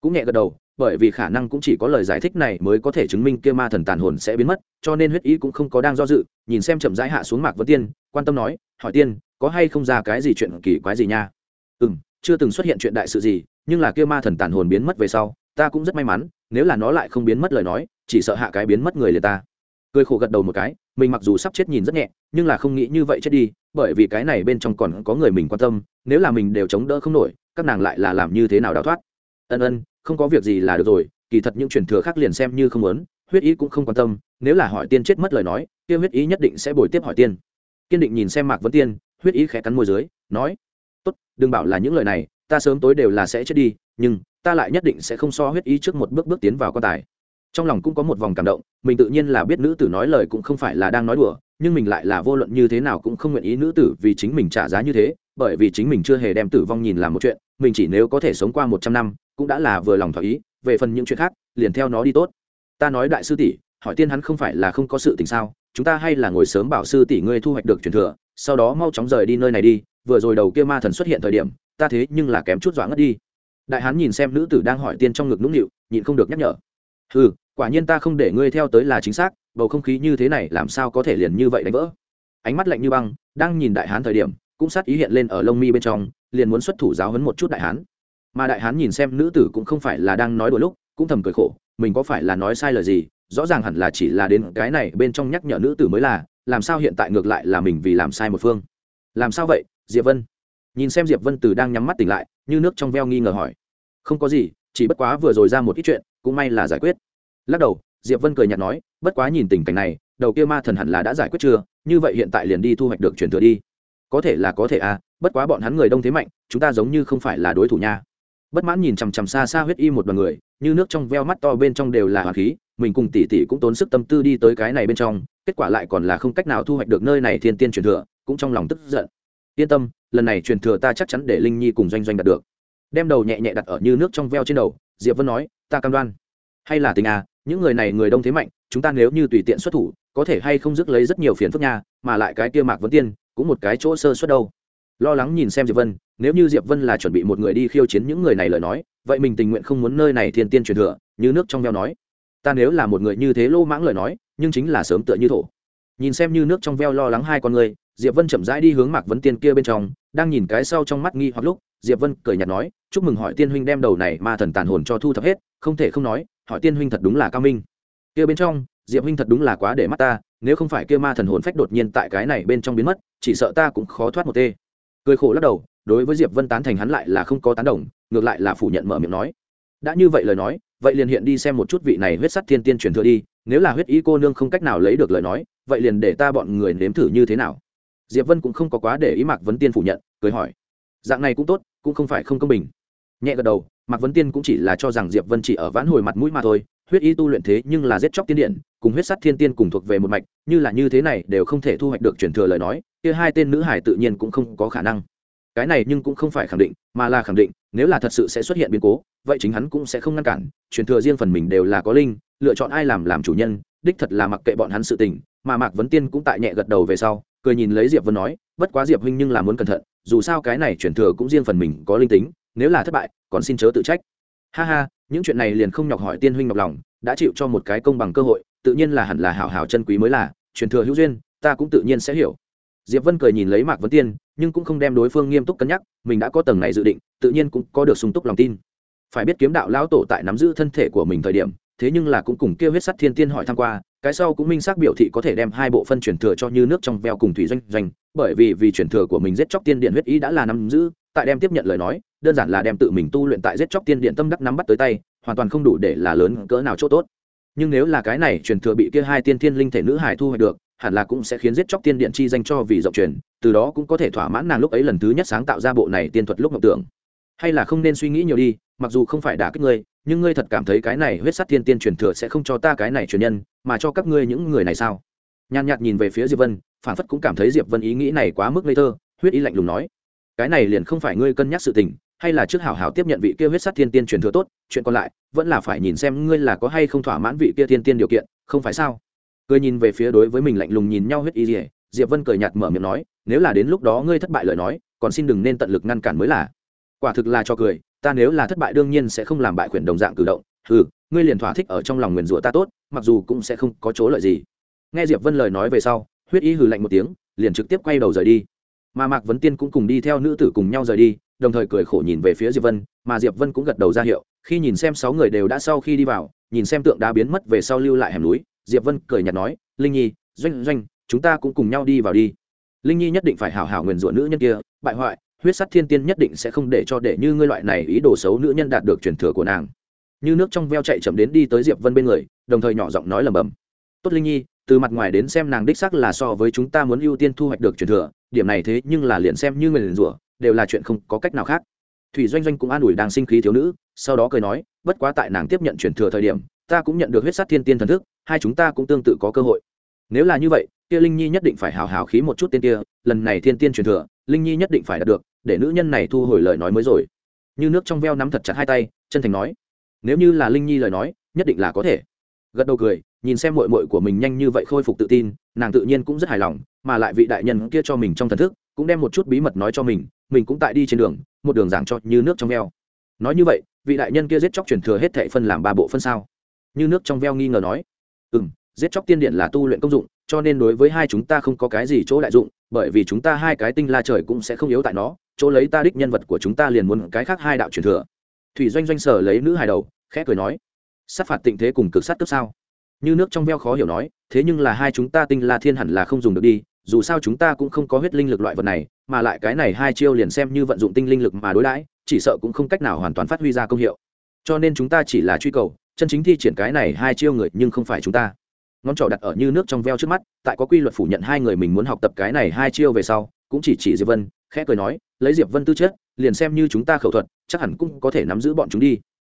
cũng nhẹ gật đầu bởi vì khả năng cũng chỉ có lời giải thích này mới có thể chứng minh kia ma thần tàn hồn sẽ biến mất, cho nên huyết ý cũng không có đang do dự, nhìn xem chậm rãi hạ xuống mạc vấn tiên, quan tâm nói, hỏi tiên, có hay không ra cái gì chuyện kỳ quái gì nha? Ừ m chưa từng xuất hiện chuyện đại sự gì, nhưng là kia ma thần tàn hồn biến mất về sau, ta cũng rất may mắn, nếu là nó lại không biến mất lời nói, chỉ sợ hạ cái biến mất người liền ta. Cười khổ gật đầu một cái, mình mặc dù sắp chết nhìn rất nhẹ, nhưng là không nghĩ như vậy chết đi, bởi vì cái này bên trong còn có người mình quan tâm, nếu là mình đều chống đỡ không nổi, các nàng lại là làm như thế nào đào thoát? Ân ân không có việc gì là được rồi, kỳ thật những truyền thừa khác liền xem như không muốn, huyết ý cũng không quan tâm, nếu là hỏi tiên chết mất lời nói, kia huyết ý nhất định sẽ bồi tiếp hỏi tiên. Kiên định nhìn xem mạc vấn tiên, huyết ý khẽ cắn môi dưới, nói, tốt, đừng bảo là những lời này, ta sớm tối đều là sẽ chết đi, nhưng ta lại nhất định sẽ không so huyết ý trước một bước bước tiến vào quan tài. Trong lòng cũng có một vòng cảm động, mình tự nhiên là biết nữ tử nói lời cũng không phải là đang nói đùa, nhưng mình lại là vô luận như thế nào cũng không nguyện ý nữ tử vì chính mình trả giá như thế, bởi vì chính mình chưa hề đem tử vong nhìn làm một chuyện, mình chỉ nếu có thể sống qua một trăm năm cũng đã là vừa lòng thỏa ý, về phần những chuyện khác, liền theo nó đi tốt. Ta nói đại sư tỷ, hỏi tiên hắn không phải là không có sự tình sao, chúng ta hay là ngồi sớm bảo sư tỷ ngươi thu hoạch được truyền thừa, sau đó mau chóng rời đi nơi này đi, vừa rồi đầu kia ma thần xuất hiện thời điểm, ta thế nhưng là kém chút dọa ngất đi. Đại hán nhìn xem nữ tử đang hỏi tiên trong ngực nũng nịu, nhịn không được nhắc nhở. Ừ quả nhiên ta không để ngươi theo tới là chính xác, bầu không khí như thế này làm sao có thể liền như vậy đánh vỡ. Ánh mắt lạnh như băng, đang nhìn đại hán thời điểm, cũng sát ý hiện lên ở lông mi bên trong, liền muốn xuất thủ giáo hấn một chút đại hán mà đại hán nhìn xem nữ tử cũng không phải là đang nói đôi lúc, cũng thầm cười khổ, mình có phải là nói sai lời gì? Rõ ràng hẳn là chỉ là đến cái này bên trong nhắc nhở nữ tử mới là, làm sao hiện tại ngược lại là mình vì làm sai một phương? Làm sao vậy, diệp vân? Nhìn xem diệp vân từ đang nhắm mắt tỉnh lại, như nước trong veo nghi ngờ hỏi. Không có gì, chỉ bất quá vừa rồi ra một ít chuyện, cũng may là giải quyết. Lắc đầu, diệp vân cười nhạt nói, bất quá nhìn tình cảnh này, đầu kia ma thần hẳn là đã giải quyết chưa? Như vậy hiện tại liền đi thu hoạch được truyền thừa đi. Có thể là có thể à bất quá bọn hắn người đông thế mạnh, chúng ta giống như không phải là đối thủ nha bất mãn nhìn chằm chằm xa xa huyết y một đoàn người, như nước trong veo mắt to bên trong đều là hoàng khí, mình cùng tỷ tỷ cũng tốn sức tâm tư đi tới cái này bên trong, kết quả lại còn là không cách nào thu hoạch được nơi này thiên tiên truyền thừa, cũng trong lòng tức giận. Yên tâm, lần này truyền thừa ta chắc chắn để linh nhi cùng doanh doanh đạt được. Đem đầu nhẹ nhẹ đặt ở như nước trong veo trên đầu, diệp vân nói, ta cam đoan. Hay là tình à những người này người đông thế mạnh, chúng ta nếu như tùy tiện xuất thủ, có thể hay không dứt lấy rất nhiều phiền phức nha, mà lại cái kia mạc vấn tiên, cũng một cái chỗ sơ xuất đâu. Lo lắng nhìn xem diệp vân nếu như diệp vân là chuẩn bị một người đi khiêu chiến những người này lời nói, vậy mình tình nguyện không muốn nơi này thiên tiên truyền thừa, như nước trong veo nói. Ta nếu là một người như thế lô mãng lời nói, nhưng chính là sớm tựa như thổ. Nhìn xem như nước trong veo lo lắng hai con người, diệp vân chậm rãi đi hướng mạc vấn tiên kia bên trong, đang nhìn cái sau trong mắt nghi hoặc lúc, diệp vân cười nhạt nói, chúc mừng hỏi tiên huynh đem đầu này ma thần tàn hồn cho thu thập hết, không thể không nói, hỏi tiên huynh thật đúng là cao minh. Kia bên trong, diệp huynh thật đúng là quá để mắt ta, nếu không phải kia ma thần hồn phách đột nhiên tại cái này bên trong biến mất, chỉ sợ ta cũng khó thoát một tê. Cười khổ lắc đầu đối với diệp vân tán thành hắn lại là không có tán đồng, ngược lại là phủ nhận mở miệng nói. Đã như vậy lời nói, vậy liền hiện đi xem một chút vị này huyết sắt thiên tiên truyền thừa đi, nếu là huyết ý cô nương không cách nào lấy được lời nói, vậy liền để ta bọn người nếm thử như thế nào. Diệp vân cũng không có quá để ý mạc vấn tiên phủ nhận, cười hỏi. Dạng này cũng tốt, cũng không phải không công bình. Nhẹ gật đầu, mạc vấn tiên cũng chỉ là cho rằng diệp vân chỉ ở vãn hồi mặt mũi mà thôi, huyết y tu luyện thế nhưng là giết chóc tiên điện cùng huyết sắt thiên tiên cùng thuộc về một mạch, như là như thế này đều không thể thu hoạch được truyền thừa lời nói, kia hai tên nữ hải tự nhiên cũng không có khả năng cái này nhưng cũng không phải khẳng định, mà là khẳng định, nếu là thật sự sẽ xuất hiện biến cố, vậy chính hắn cũng sẽ không ngăn cản. Truyền thừa riêng phần mình đều là có linh, lựa chọn ai làm làm chủ nhân, đích thật là mặc kệ bọn hắn sự tình, mà mạc vấn tiên cũng tại nhẹ gật đầu về sau, cười nhìn lấy diệp vân nói, bất quá diệp huynh nhưng là muốn cẩn thận, dù sao cái này truyền thừa cũng riêng phần mình có linh tính, nếu là thất bại, còn xin chớ tự trách. Ha ha, những chuyện này liền không nhọc hỏi tiên huynh nhọc lòng, đã chịu cho một cái công bằng cơ hội, tự nhiên là hẳn là hảo hảo chân quý mới là, truyền thừa hữu duyên, ta cũng tự nhiên sẽ hiểu. Diệp vân cười nhìn lấy mạc vấn tiên nhưng cũng không đem đối phương nghiêm túc cân nhắc, mình đã có tầng này dự định, tự nhiên cũng có được sung túc lòng tin. Phải biết kiếm đạo lão tổ tại nắm giữ thân thể của mình thời điểm, thế nhưng là cũng cùng kêu huyết sắt thiên tiên hỏi tham q u a cái sau cũng minh xác biểu thị có thể đem hai bộ phân chuyển thừa cho như nước trong veo cùng thủy doanh doanh, bởi vì vì chuyển thừa của mình giết chóc tiên điện huyết ý đã là nắm giữ, tại đem tiếp nhận lời nói, đơn giản là đem tự mình tu luyện tại giết chóc tiên điện tâm đắc nắm bắt tới tay, hoàn toàn không đủ để là lớn cỡ nào chỗ tốt. Nhưng nếu là cái này truyền thừa bị kia hai tiên thiên linh thể nữ hải thu hoạch được hẳn là cũng sẽ khiến giết chóc tiên điện chi danh cho vì rộng truyền, từ đó cũng có thể thỏa mãn nàng lúc ấy lần thứ nhất sáng tạo ra bộ này tiên thuật lúc mộng tưởng. Hay là không nên suy nghĩ nhiều đi, mặc dù không phải đả kích ngươi, nhưng ngươi thật cảm thấy cái này huyết sát thiên tiên truyền thừa sẽ không cho ta cái này truyền nhân, mà cho các ngươi những người này sao? Nhàn nhạt nhìn về phía diệp vân, phản phất cũng cảm thấy diệp vân ý nghĩ này quá mức ngây thơ, huyết ý lạnh lùng nói, cái này liền không phải ngươi cân nhắc sự tình, hay là trước hảo hảo tiếp nhận vị kia huyết sát thiên tiên truyền thừa tốt, chuyện còn lại, vẫn là phải nhìn xem ngươi là có hay không thỏa mãn vị kia thiên tiên điều kiện, không phải sao? Cười nhìn về phía đối với mình lạnh lùng nhìn nhau huyết y dỉa diệp vân cười nhạt mở miệng nói, nếu là đến lúc đó ngươi thất bại lời nói, còn xin đừng nên tận lực ngăn cản mới là. Quả thực là cho cười, ta nếu là thất bại đương nhiên sẽ không làm bại quyền đồng dạng cử động. Ừ ngươi liền thỏa thích ở trong lòng nguyền rủa ta tốt, mặc dù cũng sẽ không có chỗ lợi gì. Nghe diệp vân lời nói về sau, huyết y hừ lạnh một tiếng, liền trực tiếp quay đầu rời đi. Mà mạc vấn tiên cũng cùng đi theo nữ tử cùng nhau rời đi, đồng thời cười khổ nhìn về phía diệp vân, mà diệp vân cũng gật đầu ra hiệu, khi nhìn xem sáu người đều đã sau khi đi vào, nhìn xem tượng đá biến mất về sau lưu lại hẻm núi diệp vân cười nhạt nói, linh nhi, doanh doanh, chúng ta cũng cùng nhau đi vào đi. Linh nhi nhất định phải hảo hảo nguyền rủa nữ nhân kia, bại hoại, huyết sắt thiên tiên nhất định sẽ không để cho để như ngươi loại này ý đồ xấu nữ nhân đạt được truyền thừa của nàng. Như nước trong veo chạy chậm đến đi tới diệp vân bên người, đồng thời nhỏ giọng nói lầm bầm tốt linh nhi, từ mặt ngoài đến xem nàng đích sắc là so với chúng ta muốn ưu tiên thu hoạch được truyền thừa, điểm này thế nhưng là liền xem như người liền rủa, đều là chuyện không có cách nào khác. Thủy doanh doanh cũng an ủi đang sinh khí thiếu nữ, sau đó cười nói, bất quá tại nàng tiếp nhận truyền thừa thời điểm, ta cũng nhận được huyết sát thiên tiên thần thức hai chúng ta cũng tương tự có cơ hội. Nếu là như vậy, kia linh nhi nhất định phải hào hào khí một chút tên kia, lần này thiên tiên truyền thừa, linh nhi nhất định phải đạt được, để nữ nhân này thu hồi lời nói mới rồi. Như nước trong veo nắm thật chặt hai tay, chân thành nói, nếu như là linh nhi lời nói, nhất định là có thể. Gật đầu cười, nhìn xem mội mội của mình nhanh như vậy khôi phục tự tin, nàng tự nhiên cũng rất hài lòng, mà lại vị đại nhân kia cho mình trong thần thức, cũng đem một chút bí mật nói cho mình mình cũng tại đi trên đường, một đường giảng cho như nước trong veo. Nói như vậy, vị đại nhân kia giết chóc truyền thừa hết thệ phân làm ba bộ phân sao? Như nước trong veo nghi ngờ nói ừ m giết chóc tiên điện là tu luyện công dụng, cho nên đối với hai chúng ta không có cái gì chỗ đại dụng, bởi vì chúng ta hai cái tinh la trời cũng sẽ không yếu tại nó, chỗ lấy ta đích nhân vật của chúng ta liền muốn cái khác hai đạo truyền thừa. Thủy doanh doanh sở lấy nữ hài đầu, khẽ cười nói, sát phạt tịnh thế cùng cực sát cấp sao? Như nước trong veo khó hiểu nói, thế nhưng là hai chúng ta tinh la thiên hẳn là không dùng được đi, dù sao chúng ta cũng không có huyết linh lực loại vật này, mà lại cái này hai chiêu liền xem như vận dụng tinh linh lực mà đối đãi, chỉ sợ cũng không cách nào hoàn toàn phát huy ra công hiệu. Cho nên chúng ta chỉ là truy cầu chân chính thi triển cái này hai chiêu người nhưng không phải chúng ta. Ngón trỏ đặt ở như nước trong veo trước mắt, tại có quy luật phủ nhận hai người mình muốn học tập cái này hai chiêu về sau, cũng chỉ chỉ diệp vân, khẽ cười nói, lấy diệp vân tư chất, liền xem như chúng ta khẩu thuật, chắc hẳn cũng có thể nắm giữ bọn chúng đi.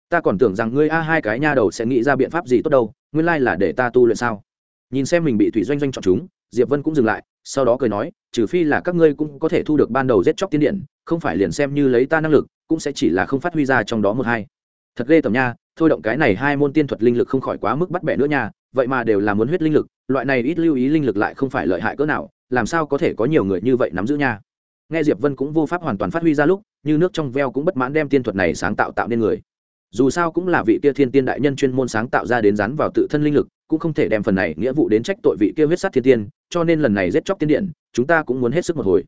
Ta còn tưởng rằng ngươi a hai cái nha đầu sẽ nghĩ ra biện pháp gì tốt đâu, nguyên lai là để ta tu luyện sao? Nhìn xem mình bị thủy doanh doanh chọn chúng, diệp vân cũng dừng lại, sau đó cười nói, trừ phi là các ngươi cũng có thể thu được ban đầu giết chóc tiên điện không phải liền xem như lấy ta năng lực, cũng sẽ chỉ là không phát huy ra trong đó một hai. Thật ghê tầm nha thôi động cái này hai môn tiên thuật linh lực không khỏi quá mức bắt bẻ nữa nha, vậy mà đều là muốn huyết linh lực, loại này ít lưu ý linh lực lại không phải lợi hại cỡ nào, làm sao có thể có nhiều người như vậy nắm giữ nha? Nghe diệp vân cũng vô pháp hoàn toàn phát huy ra lúc, như nước trong veo cũng bất mãn đem tiên thuật này sáng tạo tạo nên người. Dù sao cũng là vị kia thiên tiên đại nhân chuyên môn sáng tạo ra đến rắn vào tự thân linh lực, cũng không thể đem phần này nghĩa vụ đến trách tội vị kia huyết sát thiên tiên, cho nên lần này giết chóc tiên điện, chúng ta cũng muốn hết sức một hồi.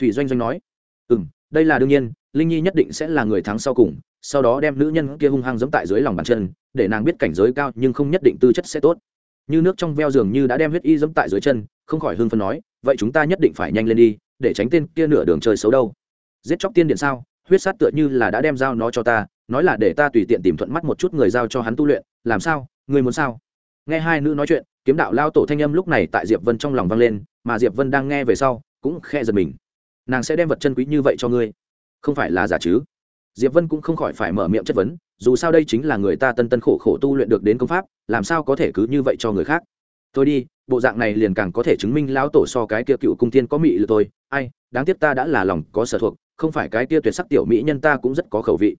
Thủy doanh doanh nói. Ừ đây là đương nhiên, linh nhi nhất định sẽ là người thắng sau cùng sau đó đem nữ nhân kia hung hăng giẫm tại dưới lòng bàn chân, để nàng biết cảnh giới cao nhưng không nhất định tư chất sẽ tốt. Như nước trong veo dường như đã đem huyết y giẫm tại dưới chân, không khỏi hưng phân nói, vậy chúng ta nhất định phải nhanh lên đi, để tránh tên kia nửa đường chơi xấu đâu. Giết chóc tiên điện sao? Huyết sát tựa như là đã đem giao nó cho ta, nói là để ta tùy tiện tìm thuận mắt một chút người giao cho hắn tu luyện, làm sao? Người muốn sao? Nghe hai nữ nói chuyện, kiếm đạo lao tổ thanh âm lúc này tại diệp vân trong lòng vang lên, mà diệp vân đang nghe về sau, cũng khe giật mình. Nàng sẽ đem vật chân quý như vậy cho ngươi, không phải là giả chứ? Diệp vân cũng không khỏi phải mở miệng chất vấn, dù sao đây chính là người ta tân tân khổ khổ tu luyện được đến công pháp, làm sao có thể cứ như vậy cho người khác? Tôi đi, bộ dạng này liền càng có thể chứng minh lão tổ so cái kia cựu cung tiên có mị lực tôi ai, đáng tiếc ta đã là lòng có sở thuộc, không phải cái kia tuyệt sắc tiểu mỹ nhân ta cũng rất có khẩu vị.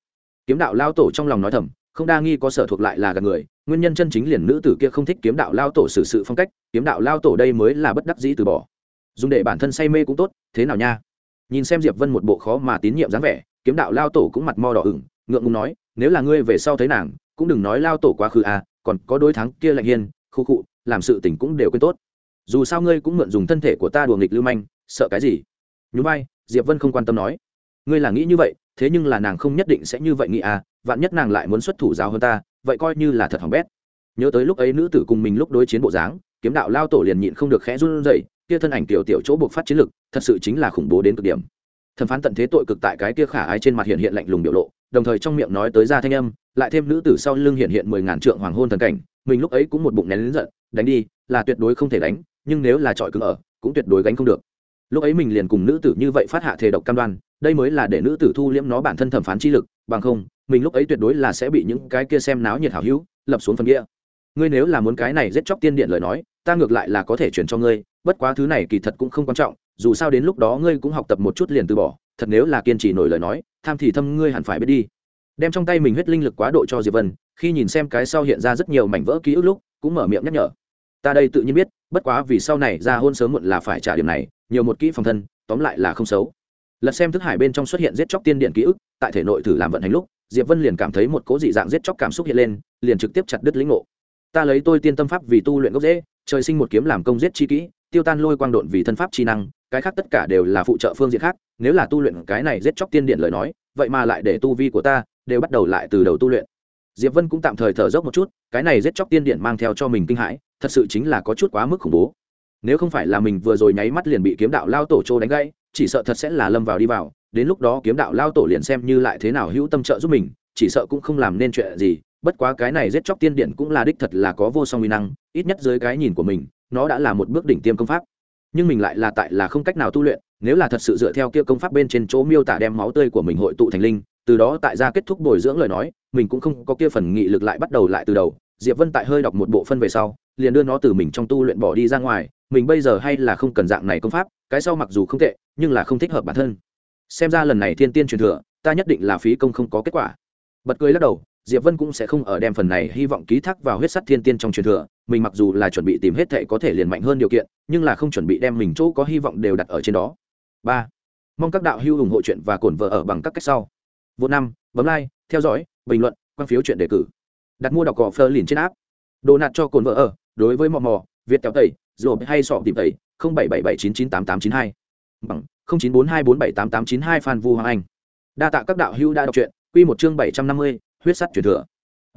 Kiếm đạo lao tổ trong lòng nói thầm, không đa nghi có sở thuộc lại là gần người, nguyên nhân chân chính liền nữ tử kia không thích kiếm đạo lao tổ xử sự phong cách, kiếm đạo lao tổ đây mới là bất đắc dĩ từ bỏ. Dùng để bản thân say mê cũng tốt, thế nào nha? Nhìn xem diệp vân một bộ khó mà tín nhiệm dáng vẻ kiếm đạo lao tổ cũng mặt mo đỏ ửng, ngượng ngùng nói, nếu là ngươi về sau thấy nàng, cũng đừng nói lao tổ quá khứ à còn có đối thắng kia lạnh hiên, khu cụ làm sự tình cũng đều quên tốt. Dù sao ngươi cũng mượn dùng thân thể của ta đùa nghịch lưu manh, sợ cái gì? Nhú bay diệp vân không quan tâm nói, ngươi là nghĩ như vậy, thế nhưng là nàng không nhất định sẽ như vậy nghĩ à vạn nhất nàng lại muốn xuất thủ giáo hơn ta, vậy coi như là thật hỏng bét. Nhớ tới lúc ấy nữ tử cùng mình lúc đối chiến bộ dáng, kiếm đạo lao tổ liền nhịn không được khẽ run rẩy, kia thân ảnh tiểu tiểu chỗ buộc phát chiến lực, thật sự chính là khủng bố đến cực điểm thẩm phán tận thế tội cực tại cái kia khả ái trên mặt hiện hiện lạnh lùng biểu lộ, đồng thời trong miệng nói tới ra thanh âm, lại thêm nữ tử sau lưng hiện hiện mười ngàn trượng hoàng hôn thần cảnh, mình lúc ấy cũng một bụng nén lớn giận, đánh đi, là tuyệt đối không thể đánh, nhưng nếu là trọi cứng ở, cũng tuyệt đối gánh không được. Lúc ấy mình liền cùng nữ tử như vậy phát hạ thể độc cam đoan, đây mới là để nữ tử thu liễm nó bản thân thẩm phán chi lực, bằng không, mình lúc ấy tuyệt đối là sẽ bị những cái kia xem náo nhiệt hảo hữu, lập xuống phần nghĩa. Ngươi nếu là muốn cái này giết chóc tiên điện lời nói, ta ngược lại là có thể chuyển cho ngươi, bất quá thứ này kỳ thật cũng không quan trọng dù sao đến lúc đó ngươi cũng học tập một chút liền từ bỏ, thật nếu là kiên trì nổi lời nói, tham thì thâm ngươi hẳn phải biết đi. Đem trong tay mình huyết linh lực quá độ cho diệp vân, khi nhìn xem cái sau hiện ra rất nhiều mảnh vỡ ký ức lúc, cũng mở miệng nhắc nhở. Ta đây tự nhiên biết, bất quá vì sau này ra hôn sớm muộn là phải trả điểm này, nhiều một kỹ phòng thân, tóm lại là không xấu. Lật xem thức hải bên trong xuất hiện giết chóc tiên điện ký ức, tại thể nội thử làm vận hành lúc, diệp vân liền cảm thấy một cố dị dạng giết chóc cảm xúc hiện lên, liền trực tiếp chặt đứt lĩnh ngộ ta lấy tôi tiên tâm pháp vì tu luyện gốc dễ trời sinh một kiếm làm công giết chi kỹ, tiêu tan lôi quang độn vì thân pháp chi năng, cái khác tất cả đều là phụ trợ phương diện khác, nếu là tu luyện cái này giết chóc tiên điện lời nói, vậy mà lại để tu vi của ta đều bắt đầu lại từ đầu tu luyện. Diệp vân cũng tạm thời thở dốc một chút, cái này giết chóc tiên điện mang theo cho mình kinh hãi, thật sự chính là có chút quá mức khủng bố. Nếu không phải là mình vừa rồi nháy mắt liền bị kiếm đạo lao tổ trô đánh gãy, chỉ sợ thật sẽ là lâm vào đi vào, đến lúc đó kiếm đạo lao tổ liền xem như lại thế nào hữu tâm trợ giúp mình, chỉ sợ cũng không làm nên chuyện gì bất quá cái này giết chóc tiên điện cũng là đích thật là có vô song uy năng, ít nhất dưới cái nhìn của mình, nó đã là một bước đỉnh tiêm công pháp. Nhưng mình lại là tại là không cách nào tu luyện, nếu là thật sự dựa theo kia công pháp bên trên chỗ miêu tả đem máu tươi của mình hội tụ thành linh, từ đó tại ra kết thúc bồi dưỡng lời nói, mình cũng không có kia phần nghị lực lại bắt đầu lại từ đầu. Diệp vân tại hơi đọc một bộ phân về sau, liền đưa nó từ mình trong tu luyện bỏ đi ra ngoài, mình bây giờ hay là không cần dạng này công pháp, cái sau mặc dù không tệ, nhưng là không thích hợp bản thân. Xem ra lần này thiên tiên truyền thừa, ta nhất định là phí công không có kết quả. Bật cười lắc đầu diệp vân cũng sẽ không ở đem phần này hy vọng ký thác vào huyết sắt thiên tiên trong truyền thừa, mình mặc dù là chuẩn bị tìm hết thệ có thể liền mạnh hơn điều kiện, nhưng là không chuẩn bị đem mình chỗ có hy vọng đều đặt ở trên đó. Ba, mong các đạo hữu ủng hộ chuyện và cổn vợ ở bằng các cách sau. Vô năm, bấm like, theo dõi, bình luận, quan phiếu chuyện đề cử. Đặt mua đọc cỏ phơ liền trên áp đồ nạt cho cồn vợ ở, đối với mò mò, việt kéo tẩy rồi hay sọ tìm tẩy, không bảy bảy bảy chín chín tám tám chín hai. Bằng, không chín bốn hai bốn bảy tám tám chín hai phan vu hoàng anh. Đa tạ các đạo hữu đã đọc truyện, quy một chương bảy trăm năm mươi huyết sắt truyền thừa.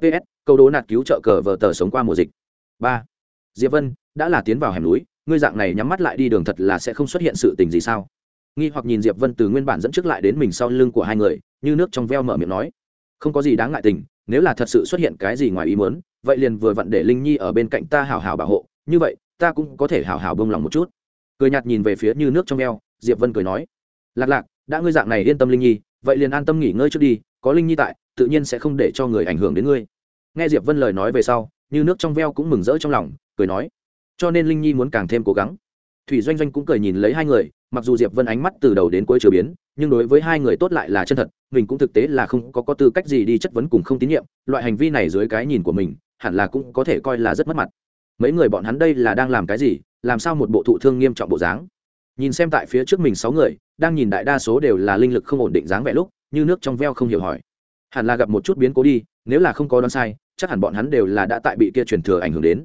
Ps câu đố nạt cứu trợ cờ vờ tờ sống qua mùa dịch. Ba. Diệp vân, đã là tiến vào hẻm núi, ngươi dạng này nhắm mắt lại đi đường thật là sẽ không xuất hiện sự tình gì sao? Nghi hoặc nhìn diệp vân từ nguyên bản dẫn trước lại đến mình sau lưng của hai người, như nước trong veo mở miệng nói. Không có gì đáng ngại tình, nếu là thật sự xuất hiện cái gì ngoài ý muốn, vậy liền vừa vặn để linh nhi ở bên cạnh ta hào hào bảo hộ, như vậy, ta cũng có thể hào hào bông lòng một chút. Cười nhạt nhìn về phía như nước trong veo, diệp vân cười nói. Lạc lạc, đã ngươi dạng này yên tâm linh nhi, vậy liền an tâm nghỉ ngơi trước đi, có linh nhi tại tự nhiên sẽ không để cho người ảnh hưởng đến ngươi. Nghe diệp vân lời nói về sau, như nước trong veo cũng mừng rỡ trong lòng, cười nói, cho nên linh nhi muốn càng thêm cố gắng. Thủy doanh doanh cũng cười nhìn lấy hai người, mặc dù diệp vân ánh mắt từ đầu đến cuối chưa biến, nhưng đối với hai người tốt lại là chân thật, mình cũng thực tế là không có có tư cách gì đi chất vấn cùng không tín nhiệm, loại hành vi này dưới cái nhìn của mình, hẳn là cũng có thể coi là rất mất mặt. Mấy người bọn hắn đây là đang làm cái gì, làm sao một bộ thụ thương nghiêm trọng bộ dáng? Nhìn xem tại phía trước mình sáu người, đang nhìn đại đa số đều là linh lực không ổn định dáng vẻ lúc, như nước trong veo không hiểu hỏi hẳn là gặp một chút biến cố đi, nếu là không có đoán sai, chắc hẳn bọn hắn đều là đã tại bị kia truyền thừa ảnh hưởng đến.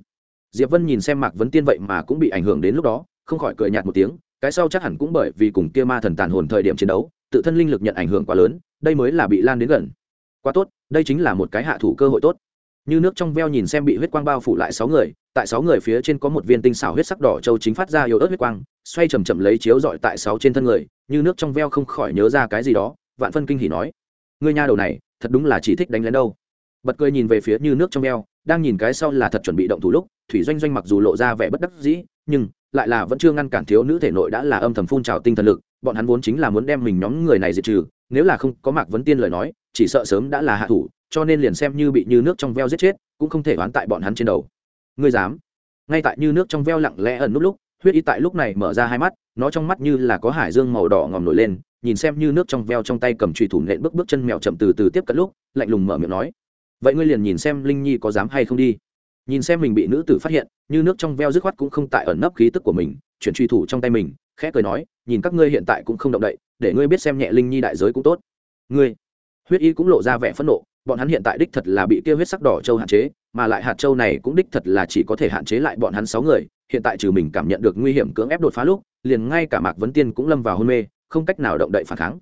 Diệp vân nhìn xem mạc vấn tiên vậy mà cũng bị ảnh hưởng đến lúc đó, không khỏi cười nhạt một tiếng, cái sau chắc hẳn cũng bởi vì cùng kia ma thần tàn hồn thời điểm chiến đấu, tự thân linh lực nhận ảnh hưởng quá lớn, đây mới là bị lan đến gần. Quá tốt, đây chính là một cái hạ thủ cơ hội tốt. Như nước trong veo nhìn xem bị huyết quang bao phủ lại sáu người, tại sáu người phía trên có một viên tinh xảo huyết sắc đỏ châu chính phát ra yếu ớt huyết quang, xoay chầm chậm lấy chiếu dọi tại sáu trên thân người, như nước trong veo không khỏi nhớ ra cái gì đó, vạn phân kinh hỉ nói, ngươi nha đầu này thật đúng là chỉ thích đánh lén đâu. Bật cười nhìn về phía như nước trong veo đang nhìn cái sau là thật chuẩn bị động thủ lúc, thủy doanh doanh mặc dù lộ ra vẻ bất đắc dĩ, nhưng lại là vẫn chưa ngăn cản thiếu nữ thể nội đã là âm thầm phun trào tinh thần lực, bọn hắn vốn chính là muốn đem mình nhóm người này diệt trừ, nếu là không có mạc vấn tiên lời nói, chỉ sợ sớm đã là hạ thủ, cho nên liền xem như bị như nước trong veo giết chết, cũng không thể oán tại bọn hắn trên đầu. Ngươi dám? Ngay tại như nước trong veo lặng lẽ ẩn nút lúc, huyết y tại lúc này mở ra hai mắt, nó trong mắt như là có hải dương màu đỏ ngòm nổi lên nhìn xem như nước trong veo trong tay cầm trùy thủ nện bước bước chân mèo chậm từ từ tiếp cận lúc, lạnh lùng mở miệng nói, vậy ngươi liền nhìn xem linh nhi có dám hay không đi. Nhìn xem mình bị nữ tử phát hiện, như nước trong veo dứt khoát cũng không tại ẩn nấp khí tức của mình, chuyển truy thủ trong tay mình, khẽ cười nói, nhìn các ngươi hiện tại cũng không động đậy, để ngươi biết xem nhẹ linh nhi đại giới cũng tốt. Ngươi, huyết y cũng lộ ra vẻ phẫn nộ, bọn hắn hiện tại đích thật là bị kia huyết sắc đỏ châu hạn chế, mà lại hạt châu này cũng đích thật là chỉ có thể hạn chế lại bọn hắn sáu người, hiện tại trừ mình cảm nhận được nguy hiểm cưỡng ép đột phá lúc, liền ngay cả mạc vấn tiên cũng lâm vào hôn mê không cách nào động đậy phản kháng.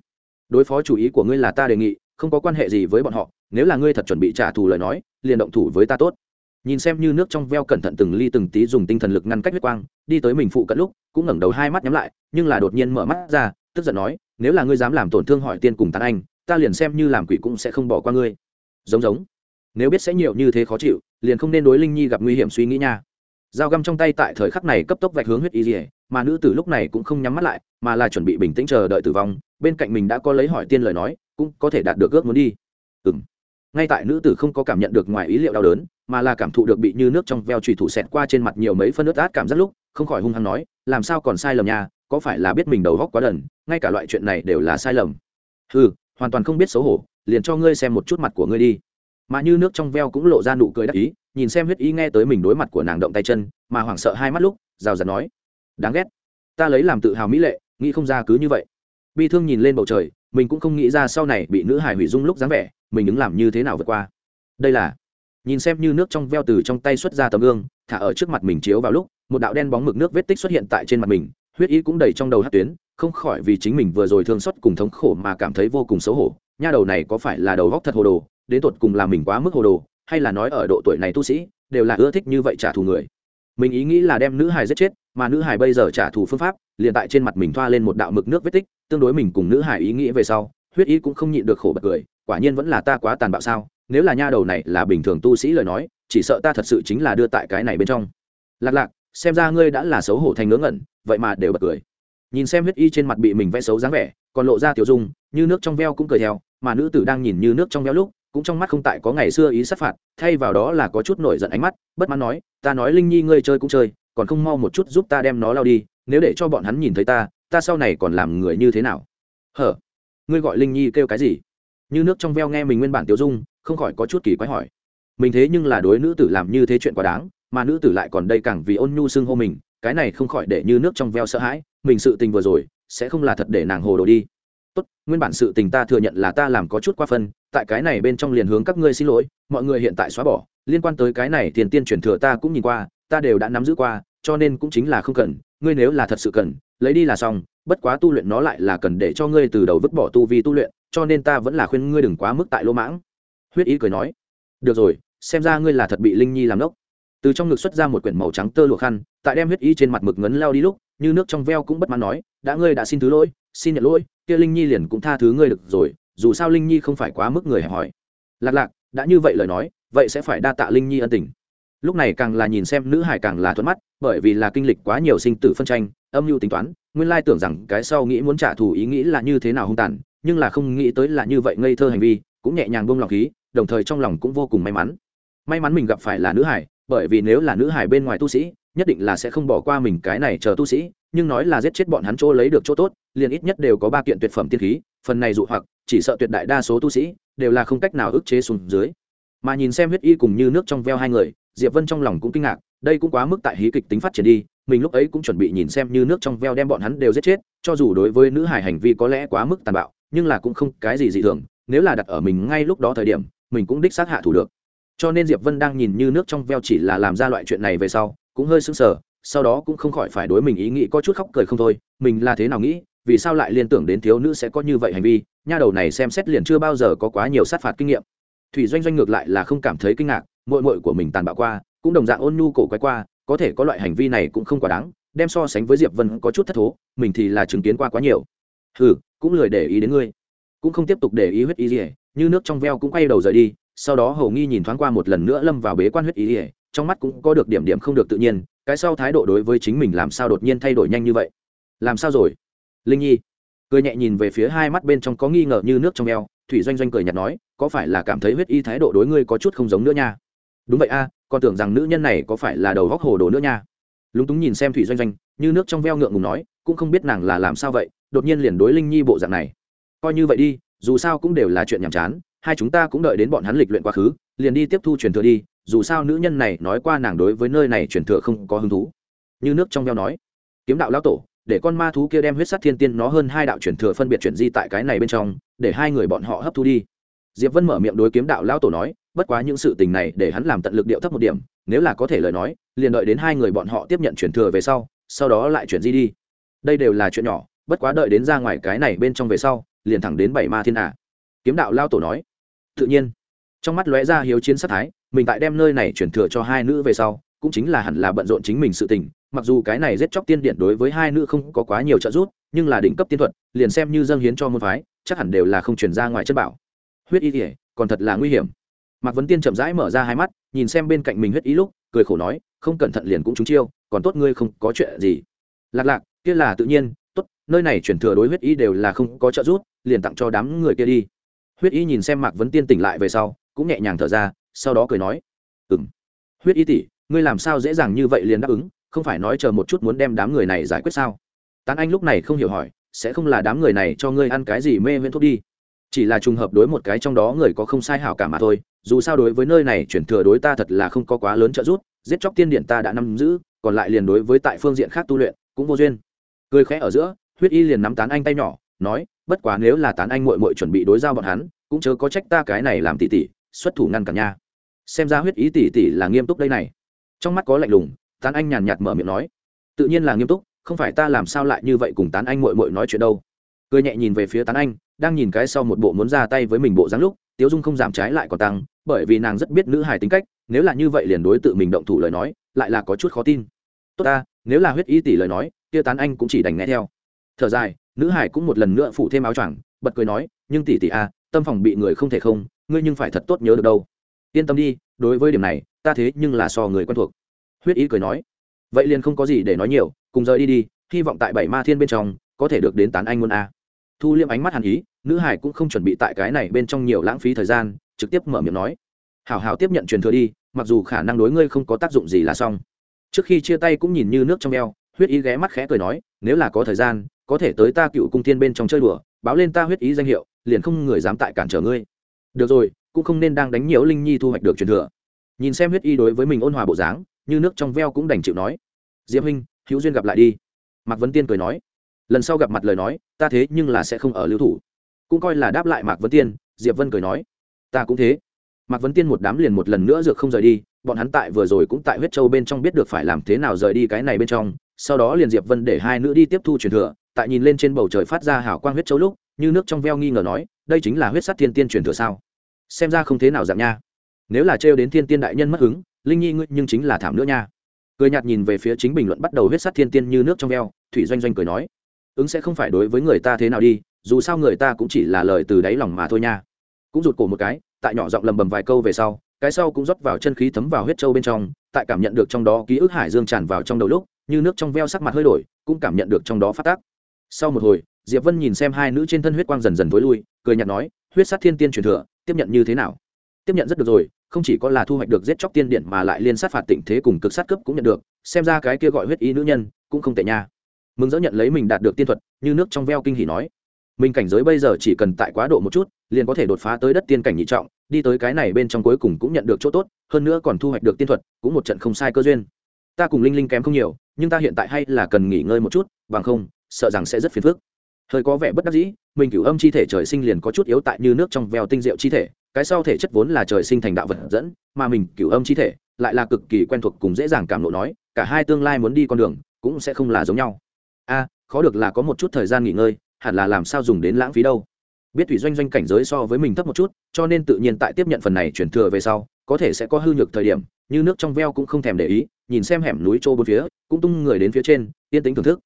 Đối phó chủ ý của ngươi là ta đề nghị, không có quan hệ gì với bọn họ, nếu là ngươi thật chuẩn bị trả thù lời nói, liền động thủ với ta tốt. Nhìn xem như nước trong veo cẩn thận từng ly từng tí dùng tinh thần lực ngăn cách huyết quang, đi tới mình phụ cận lúc, cũng ngẩng đầu hai mắt nhắm lại, nhưng là đột nhiên mở mắt ra, tức giận nói, nếu là ngươi dám làm tổn thương hỏi tiên cùng tán anh, ta liền xem như làm quỷ cũng sẽ không bỏ qua ngươi. Giống giống. Nếu biết sẽ nhiều như thế khó chịu, liền không nên đối linh nhi gặp nguy hiểm suy nghĩ nha. Dao găm trong tay tại thời khắc này cấp tốc vạch hướng huyết y dỉa mà nữ tử lúc này cũng không nhắm mắt lại, mà là chuẩn bị bình tĩnh chờ đợi tử vong. Bên cạnh mình đã có lấy hỏi tiên lời nói, cũng có thể đạt được ước muốn đi. Ừ ngay tại nữ tử không có cảm nhận được ngoài ý liệu đau đớn, mà là cảm thụ được bị như nước trong veo trùy thủ xẹt qua trên mặt nhiều mấy phân nước át cảm giác lúc, không khỏi hung hăng nói, làm sao còn sai lầm nha, có phải là biết mình đầu góc quá đần, ngay cả loại chuyện này đều là sai lầm. Ừ hoàn toàn không biết xấu hổ, liền cho ngươi xem một chút mặt của ngươi đi. Mà như nước trong veo cũng lộ ra nụ cười đắc ý, nhìn xem huyết ý nghe tới mình đối mặt của nàng động tay chân, mà hoảng sợ hai mắt lúc, rào rạt nói đáng ghét. Ta lấy làm tự hào mỹ lệ, nghĩ không ra cứ như vậy. Bi thương nhìn lên bầu trời, mình cũng không nghĩ ra sau này bị nữ hải hủy dung lúc dáng vẻ, mình ứng làm như thế nào vượt qua. Đây là, nhìn xem như nước trong veo từ trong tay xuất ra tấm gương, thả ở trước mặt mình chiếu vào lúc, một đạo đen bóng mực nước vết tích xuất hiện tại trên mặt mình, huyết ý cũng đầy trong đầu hát tuyến, không khỏi vì chính mình vừa rồi thương xót cùng thống khổ mà cảm thấy vô cùng xấu hổ. Nha đầu này có phải là đầu góc thật hồ đồ, đến tột cùng là mình quá mức hồ đồ, hay là nói ở độ tuổi này tu sĩ, đều là ưa thích như vậy trả thù người mình ý nghĩ là đem nữ hài giết chết, mà nữ hài bây giờ trả thù phương pháp, liền tại trên mặt mình thoa lên một đạo mực nước vết tích, tương đối mình cùng nữ hài ý nghĩ về sau, huyết ý cũng không nhịn được khổ bật cười, quả nhiên vẫn là ta quá tàn bạo sao, nếu là nha đầu này là bình thường tu sĩ lời nói, chỉ sợ ta thật sự chính là đưa tại cái này bên trong. Lạc lạc, xem ra ngươi đã là xấu hổ thành ngớ ngẩn, vậy mà đều bật cười. Nhìn xem huyết y trên mặt bị mình vẽ xấu dáng vẻ, còn lộ ra tiểu dung, như nước trong veo cũng cười theo, mà nữ tử đang nhìn như nước trong veo lúc cũng trong mắt không tại có ngày xưa ý sát phạt, thay vào đó là có chút nổi giận ánh mắt, bất mãn nói, ta nói linh nhi ngươi chơi cũng chơi, còn không mau một chút giúp ta đem nó lao đi, nếu để cho bọn hắn nhìn thấy ta ta sau này còn làm người như thế nào? Hở? Ngươi gọi linh nhi kêu cái gì? Như nước trong veo nghe mình nguyên bản tiểu dung, không khỏi có chút kỳ quái hỏi. Mình thế nhưng là đối nữ tử làm như thế chuyện quá đáng, mà nữ tử lại còn đây càng vì ôn nhu xưng hô mình, cái này không khỏi để như nước trong veo sợ hãi, mình sự tình vừa rồi, sẽ không là thật để nàng hồ đồ đi. Tốt, nguyên bản sự tình ta thừa nhận là ta làm có chút quá phân tại cái này bên trong liền hướng các ngươi xin lỗi, mọi người hiện tại xóa bỏ, liên quan tới cái này tiền tiên chuyển thừa ta cũng nhìn qua, ta đều đã nắm giữ qua, cho nên cũng chính là không cần, ngươi nếu là thật sự cần, lấy đi là xong, bất quá tu luyện nó lại là cần để cho ngươi từ đầu vứt bỏ tu vi tu luyện, cho nên ta vẫn là khuyên ngươi đừng quá mức tại lô mãng. Huyết ý cười nói, được rồi, xem ra ngươi là thật bị linh nhi làm đốc. Từ trong ngực xuất ra một quyển màu trắng tơ lụa khăn, tại đem huyết ý trên mặt mực ngấn lao đi lúc, như nước trong veo cũng bất mãn nói, đã ngươi đã xin thứ lỗi, xin nhận lỗi, kia linh nhi liền cũng tha thứ ngươi được rồi dù sao linh nhi không phải quá mức người hẹp hỏi lạc lạc, đã như vậy lời nói, vậy sẽ phải đa tạ linh nhi ân tình. Lúc này càng là nhìn xem nữ hải càng là thuận mắt, bởi vì là kinh lịch quá nhiều sinh tử phân tranh, âm mưu tính toán, nguyên lai tưởng rằng cái sau nghĩ muốn trả thù ý nghĩ là như thế nào hung tàn, nhưng là không nghĩ tới là như vậy ngây thơ hành vi, cũng nhẹ nhàng buông lọc khí, đồng thời trong lòng cũng vô cùng may mắn. May mắn mình gặp phải là nữ hải, bởi vì nếu là nữ hải bên ngoài tu sĩ, nhất định là sẽ không bỏ qua mình cái này chờ tu sĩ, nhưng nói là giết chết bọn hắn chỗ lấy được chỗ tốt, liền ít nhất đều có ba kiện tuyệt phẩm tiên khí, phần này dụ hoặc chỉ sợ tuyệt đại đa số tu sĩ đều là không cách nào ức chế xuống dưới. Mà nhìn xem huyết y cùng như nước trong veo hai người, diệp vân trong lòng cũng kinh ngạc, đây cũng quá mức tại hí kịch tính phát triển đi, mình lúc ấy cũng chuẩn bị nhìn xem như nước trong veo đem bọn hắn đều giết chết, cho dù đối với nữ hải hành vi có lẽ quá mức tàn bạo, nhưng là cũng không cái gì dị thường, nếu là đặt ở mình ngay lúc đó thời điểm, mình cũng đích xác hạ thủ được. Cho nên diệp vân đang nhìn như nước trong veo chỉ là làm ra loại chuyện này về sau, cũng hơi sững sờ, sau đó cũng không khỏi phải đối mình ý nghĩ có chút khóc cười không thôi, mình là thế nào nghĩ, vì sao lại liên tưởng đến thiếu nữ sẽ có như vậy hành vi? Nha đầu này xem xét liền chưa bao giờ có quá nhiều sát phạt kinh nghiệm. Thủy doanh doanh ngược lại là không cảm thấy kinh ngạc mội mội của mình tàn bạo qua cũng đồng dạng ôn nhu cổ quái qua có thể có loại hành vi này cũng không quá đáng đem so sánh với diệp vân có chút thất thố mình thì là chứng kiến qua quá nhiều. Hừ, cũng lười để ý đến ngươi. Cũng không tiếp tục để ý huyết ý ỉa như nước trong veo cũng quay đầu rời đi sau đó hầu nghi nhìn thoáng qua một lần nữa lâm vào bế quan huyết ý ỉa trong mắt cũng có được điểm điểm không được tự nhiên cái sau thái độ đối với chính mình làm sao đột nhiên thay đổi nhanh như vậy? Làm sao rồi? Linh nhi cười nhẹ nhìn về phía hai mắt bên trong có nghi ngờ như nước trong eo thủy doanh doanh cười nhạt nói có phải là cảm thấy huyết y thái độ đối ngươi có chút không giống nữa nha? Đúng vậy a à, con tưởng rằng nữ nhân này có phải là đầu góc hồ đồ nữa nha. Lúng túng nhìn xem thủy doanh doanh như nước trong veo ngượng ngùng nói cũng không biết nàng là làm sao vậy đột nhiên liền đối linh nhi bộ dạng này. Coi như vậy đi dù sao cũng đều là chuyện nhàm chán hai chúng ta cũng đợi đến bọn hắn lịch luyện quá khứ liền đi tiếp thu truyền thừa đi dù sao nữ nhân này nói qua nàng đối với nơi này truyền thừa không có hứng thú. Như nước trong veo nói kiếm đạo lão tổ để con ma thú kia đem huyết sát thiên tiên nó hơn hai đạo truyền thừa phân biệt chuyển di tại cái này bên trong, để hai người bọn họ hấp thu đi. Diệp vân mở miệng đối kiếm đạo lão tổ nói, bất quá những sự tình này để hắn làm tận lực điệu thấp một điểm, nếu là có thể lời nói, liền đợi đến hai người bọn họ tiếp nhận chuyển thừa về sau sau đó lại chuyển di đi. Đây đều là chuyện nhỏ, bất quá đợi đến ra ngoài cái này bên trong về sau, liền thẳng đến bảy ma thiên ả kiếm đạo lao tổ nói, tự nhiên. Trong mắt lóe ra hiếu chiến sát thái, mình tại đem nơi này chuyển thừa cho hai nữ về sau, cũng chính là hẳn là bận rộn chính mình sự tình mặc dù cái này giết chóc tiên điện đối với hai nữ không có quá nhiều trợ giúp, nhưng là đỉnh cấp tiên thuật, liền xem như dâng hiến cho môn phái, chắc hẳn đều là không chuyển ra ngoài chất bảo. Huyết y thể còn thật là nguy hiểm. Mạc vấn tiên chậm rãi mở ra hai mắt, nhìn xem bên cạnh mình huyết ý lúc, cười khổ nói, không cẩn thận liền cũng trúng chiêu, còn tốt ngươi không có chuyện gì. Lạc lạc, kia là tự nhiên, tốt, nơi này chuyển thừa đối huyết ý đều là không có trợ giúp, liền tặng cho đám người kia đi. Huyết ý nhìn xem mạc vấn tiên tỉnh lại về sau, cũng nhẹ nhàng thở ra, sau đó cười nói ừng huyết ý tỷ, ngươi làm sao dễ dàng như vậy liền đáp ứng không phải nói chờ một chút muốn đem đám người này giải quyết sao? Tán anh lúc này không hiểu hỏi, sẽ không là đám người này cho ngươi ăn cái gì mê viễn thuốc đi? Chỉ là trùng hợp đối một cái trong đó người có không sai hảo cả mà thôi, dù sao đối với nơi này chuyển thừa đối ta thật là không có quá lớn trợ giúp, giết chóc tiên điện ta đã nắm giữ, còn lại liền đối với tại phương diện khác tu luyện, cũng vô duyên. Cười khẽ ở giữa, huyết y liền nắm tán anh tay nhỏ, nói, bất quá nếu là tán anh mội mội chuẩn bị đối giao bọn hắn, cũng chớ có trách ta cái này làm tỉ tỉ, xuất thủ ngăn cản nha. Xem ra huyết ý tỉ tỉ là nghiêm túc đây này. Trong mắt có lạnh lùng tán anh nhàn nhạt mở miệng nói. Tự nhiên là nghiêm túc, không phải ta làm sao lại như vậy cùng tán anh mội mội nói chuyện đâu. Cười nhẹ nhìn về phía tán anh, đang nhìn cái sau một bộ muốn ra tay với mình bộ dáng lúc, tiếu dung không giảm trái lại còn tăng, bởi vì nàng rất biết nữ hài tính cách, nếu là như vậy liền đối tự mình động thủ lời nói, lại là có chút khó tin. Tốt ta, nếu là huyết y tỷ lời nói, kia tán anh cũng chỉ đành nghe theo. Thở dài, nữ hải cũng một lần nữa phụ thêm áo choàng, bật cười nói, nhưng tỷ tỷ a tâm phòng bị người không thể không, ngươi nhưng phải thật tốt nhớ được đâu. Yên tâm đi, đối với điểm này, ta thế nhưng là so người quen thuộc huyết ý cười nói, vậy liền không có gì để nói nhiều, cùng rời đi đi, hy vọng tại bảy ma thiên bên trong, có thể được đến tán anh muôn a. Thu liêm ánh mắt hàn ý, nữ hải cũng không chuẩn bị tại cái này bên trong nhiều lãng phí thời gian, trực tiếp mở miệng nói, hảo hảo tiếp nhận truyền thừa đi, mặc dù khả năng đối ngươi không có tác dụng gì là xong. Trước khi chia tay cũng nhìn như nước trong eo, huyết ý ghé mắt khẽ cười nói, nếu là có thời gian, có thể tới ta cựu cung thiên bên trong chơi đùa, báo lên ta huyết ý danh hiệu, liền không người dám tại cản trở ngươi. Được rồi, cũng không nên đang đánh nhiễu linh nhi thu hoạch được truyền thừa. Nhìn xem huyết y đối với mình ôn hòa bộ dáng như nước trong veo cũng đành chịu nói. Diệp huynh, hữu duyên gặp lại đi. Mạc vấn tiên cười nói. Lần sau gặp mặt lời nói, ta thế nhưng là sẽ không ở lưu thủ. Cũng coi là đáp lại mạc vấn tiên, diệp vân cười nói. Ta cũng thế. Mạc vấn tiên một đám liền một lần nữa dược không rời đi, bọn hắn tại vừa rồi cũng tại huyết châu bên trong biết được phải làm thế nào rời đi cái này bên trong. Sau đó liền diệp vân để hai nữ đi tiếp thu truyền thừa, tại nhìn lên trên bầu trời phát ra hào quang huyết châu lúc, như nước trong veo nghi ngờ nói, đây chính là huyết sắt thiên tiên truyền thừa sao? Xem ra không thế nào dạng nha. Nếu là trêu đến thiên tiên đại nhân mất hứng linh nhi ngươi nhưng chính là thảm nữa nha. Cười nhạt nhìn về phía chính bình luận bắt đầu huyết sát thiên tiên như nước trong veo, thủy doanh doanh cười nói, ứng sẽ không phải đối với người ta thế nào đi, dù sao người ta cũng chỉ là lời từ đáy lòng mà thôi nha. Cũng rụt cổ một cái, tại nhỏ giọng lầm bầm vài câu về sau, cái sau cũng rót vào chân khí thấm vào huyết trâu bên trong, tại cảm nhận được trong đó ký ức hải dương tràn vào trong đầu lúc, như nước trong veo sắc mặt hơi đổi, cũng cảm nhận được trong đó phát tác. Sau một hồi, diệp vân nhìn xem hai nữ trên thân huyết quang dần dần t ố i lui, cười nhạt nói, huyết sát thiên tiên truyền thừa, tiếp nhận như thế nào? Tiếp nhận rất được rồi không chỉ có là thu hoạch được giết chóc tiên điện mà lại liên sát phạt tịnh thế cùng cực sát cấp cũng nhận được, xem ra cái kia gọi huyết ý nữ nhân cũng không tệ nha. Mừng dỡ nhận lấy mình đạt được tiên thuật, như nước trong veo kinh hỉ nói. Mình cảnh giới bây giờ chỉ cần tại quá độ một chút, liền có thể đột phá tới đất tiên cảnh nhị trọng, đi tới cái này bên trong cuối cùng cũng nhận được chỗ tốt, hơn nữa còn thu hoạch được tiên thuật, cũng một trận không sai cơ duyên. Ta cùng linh linh kém không nhiều, nhưng ta hiện tại hay là cần nghỉ ngơi một chút, bằng không, sợ rằng sẽ rất phiền phức. Hơi có vẻ bất đắc dĩ, mình cửu âm chi thể trời sinh liền có chút yếu tại như nước trong veo tinh diệu chi thể cái sau thể chất vốn là trời sinh thành đạo vật dẫn, mà mình cửu âm chi thể lại là cực kỳ quen thuộc cùng dễ dàng cảm lộ nói, cả hai tương lai muốn đi con đường cũng sẽ không là giống nhau. A, khó được là có một chút thời gian nghỉ ngơi, hẳn là làm sao dùng đến lãng phí đâu. Biết thủy doanh doanh cảnh giới so với mình thấp một chút, cho nên tự nhiên tại tiếp nhận phần này chuyển thừa về sau, có thể sẽ có hư nhược thời điểm, như nước trong veo cũng không thèm để ý, nhìn xem hẻm núi trô bốn phía, cũng tung người đến phía trên, yên tĩnh thưởng thức.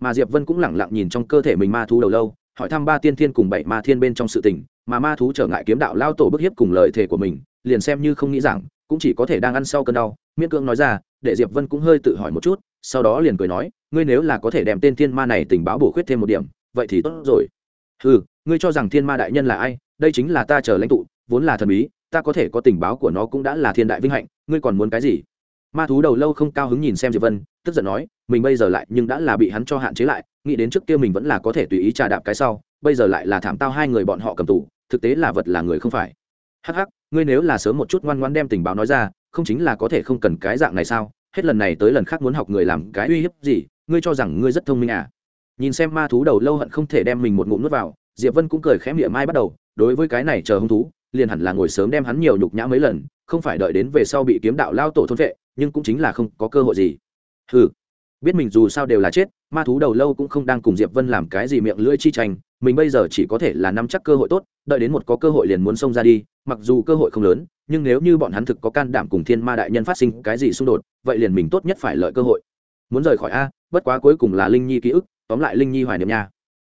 Mà diệp vân cũng lẳng lặng nhìn trong cơ thể mình ma thú đầu lâu hỏi thăm ba tiên thiên cùng bảy ma thiên bên trong sự tình, mà ma thú trở ngại kiếm đạo lao tổ bức hiếp cùng lợi thể của mình, liền xem như không nghĩ rằng, cũng chỉ có thể đang ăn sau cơn đau. Miễn cưỡng nói ra, để diệp vân cũng hơi tự hỏi một chút, sau đó liền cười nói, ngươi nếu là có thể đem tên thiên ma này tình báo bổ khuyết thêm một điểm, vậy thì tốt rồi. Ừ ngươi cho rằng thiên ma đại nhân là ai? Đây chính là ta chờ lãnh tụ, vốn là thần bí, ta có thể có tình báo của nó cũng đã là thiên đại vinh hạnh, ngươi còn muốn cái gì? Ma thú đầu lâu không cao hứng nhìn xem diệp vân, tức giận nói, mình bây giờ lại nhưng đã là bị hắn cho hạn chế lại nghĩ đến trước kia mình vẫn là có thể tùy ý trà đạp cái sau, bây giờ lại là thảm tao hai người bọn họ cầm tù, thực tế là vật là người không phải. Hắc hắc, ngươi nếu là sớm một chút ngoan ngoan đem tình báo nói ra, không chính là có thể không cần cái dạng này sao? Hết lần này tới lần khác muốn học người làm cái uy hiếp gì? Ngươi cho rằng ngươi rất thông minh à? Nhìn xem ma thú đầu lâu hận không thể đem mình một ngụm nuốt vào, diệp vân cũng cười khẽ miệng mai bắt đầu, đối với cái này chờ hung thú, liền hẳn là ngồi sớm đem hắn nhiều nhục nhã mấy lần, không phải đợi đến về sau bị kiếm đạo lao tổ thôn vệ, nhưng cũng chính là không có cơ hội gì. Hừ biết mình dù sao đều là chết, ma thú đầu lâu cũng không đang cùng diệp vân làm cái gì miệng lưỡi chi tranh, mình bây giờ chỉ có thể là nắm chắc cơ hội tốt, đợi đến một có cơ hội liền muốn xông ra đi, mặc dù cơ hội không lớn, nhưng nếu như bọn hắn thực có can đảm cùng thiên ma đại nhân phát sinh cái gì xung đột, vậy liền mình tốt nhất phải lợi cơ hội. Muốn rời khỏi a, bất quá cuối cùng là linh nhi ký ức, tóm lại linh nhi hoài niệm nha.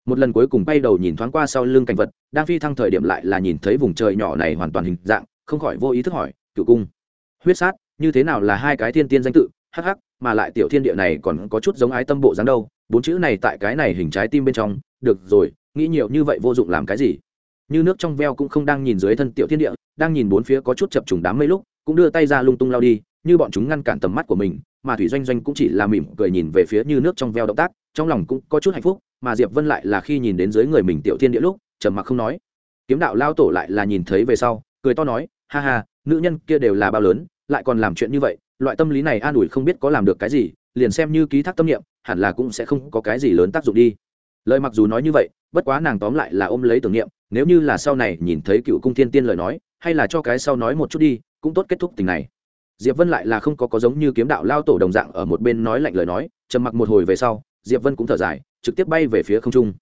Một lần cuối cùng bay đầu nhìn thoáng qua sau lưng cảnh vật, đang phi thăng thời điểm lại là nhìn thấy vùng trời nhỏ này hoàn toàn hình dạng, không khỏi vô ý thức hỏi cựu cung, huyết sát, như thế nào là hai cái thiên tiên danh tự? Hắc hắc mà lại tiểu thiên địa này còn có chút giống ái tâm bộ dáng đâu, bốn chữ này tại cái này hình trái tim bên trong, được rồi, nghĩ nhiều như vậy vô dụng làm cái gì? Như nước trong veo cũng không đang nhìn dưới thân tiểu thiên địa, đang nhìn bốn phía có chút chập trùng đám mây lúc, cũng đưa tay ra lung tung lao đi, như bọn chúng ngăn cản tầm mắt của mình, mà thủy doanh doanh cũng chỉ là mỉm cười nhìn về phía như nước trong veo động tác, trong lòng cũng có chút hạnh phúc, mà diệp vân lại là khi nhìn đến dưới người mình tiểu thiên địa lúc, trầm mặc không nói. Kiếm đạo lao tổ lại là nhìn thấy về sau, cười to nói, ha ha, nữ nhân kia đều là bao lớn, lại còn làm chuyện như vậy loại tâm lý này an ủi không biết có làm được cái gì, liền xem như ký thác tâm niệm, hẳn là cũng sẽ không có cái gì lớn tác dụng đi. Lời mặc dù nói như vậy, bất quá nàng tóm lại là ôm lấy tưởng niệm, nếu như là sau này nhìn thấy cựu cung thiên tiên lời nói, hay là cho cái sau nói một chút đi, cũng tốt kết thúc tình này. Diệp vân lại là không có có giống như kiếm đạo lao tổ đồng dạng ở một bên nói lạnh lời nói, trầm mặc một hồi về sau, diệp vân cũng thở dài, trực tiếp bay về phía không trung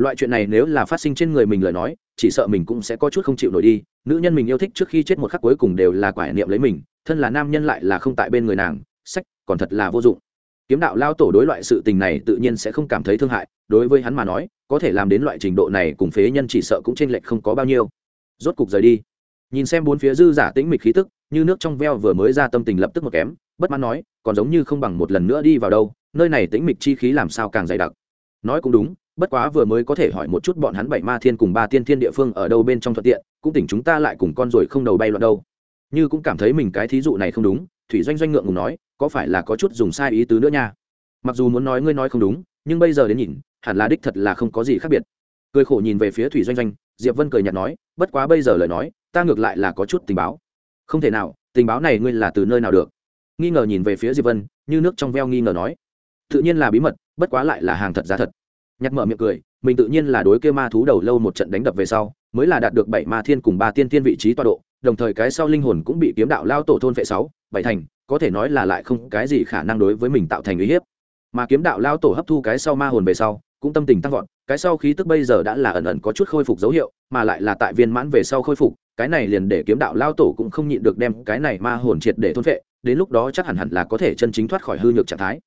loại chuyện này nếu là phát sinh trên người mình lời nói, chỉ sợ mình cũng sẽ có chút không chịu nổi đi. Nữ nhân mình yêu thích trước khi chết một khắc cuối cùng đều là quả niệm lấy mình, thân là nam nhân lại là không tại bên người nàng, sách, còn thật là vô dụng. Kiếm đạo lao tổ đối loại sự tình này tự nhiên sẽ không cảm thấy thương hại, đối với hắn mà nói, có thể làm đến loại trình độ này cùng phế nhân chỉ sợ cũng chênh lệch không có bao nhiêu. Rốt cục rời đi. Nhìn xem bốn phía dư giả tĩnh mịch khí tức, như nước trong veo vừa mới ra tâm tình lập tức một kém, bất mãn nói, còn giống như không bằng một lần nữa đi vào đâu, nơi này tĩnh mịch chi khí làm sao càng dày đặc. Nói cũng đúng bất quá vừa mới có thể hỏi một chút bọn hắn bảy ma thiên cùng ba tiên thiên địa phương ở đâu bên trong thuận tiện, cũng tỉnh chúng ta lại cùng con ruồi không đầu bay loạn đâu. Như cũng cảm thấy mình cái thí dụ này không đúng, thủy doanh doanh ngượng ngùng nói, có phải là có chút dùng sai ý tứ nữa nha? Mặc dù muốn nói ngươi nói không đúng, nhưng bây giờ đến nhìn, hẳn là đích thật là không có gì khác biệt. Cười khổ nhìn về phía thủy doanh doanh, diệp vân cười nhạt nói, bất quá bây giờ lời nói, ta ngược lại là có chút tình báo. Không thể nào, tình báo này ngươi là từ nơi nào được? Nghi ngờ nhìn về phía diệp vân, như nước trong veo nghi ngờ nói. Tự nhiên là bí mật, bất quá lại là hàng thật giá thật nhặt mở miệng cười, mình tự nhiên là đối kia ma thú đầu lâu một trận đánh đập về sau, mới là đạt được bảy ma thiên cùng ba tiên thiên vị trí tọa độ, đồng thời cái sau linh hồn cũng bị kiếm đạo lao tổ thôn vệ sáu, bảy thành, có thể nói là lại không cái gì khả năng đối với mình tạo thành uy hiếp. Mà kiếm đạo lao tổ hấp thu cái sau ma hồn về sau, cũng tâm tình tăng vọt, cái sau khí tức bây giờ đã là ẩn ẩn có chút khôi phục dấu hiệu, mà lại là tại viên mãn về sau khôi phục, cái này liền để kiếm đạo lao tổ cũng không nhịn được đem cái này ma hồn triệt để thôn vệ đến lúc đó chắc hẳn hẳn là có thể chân chính thoát khỏi hư nhược trạng thái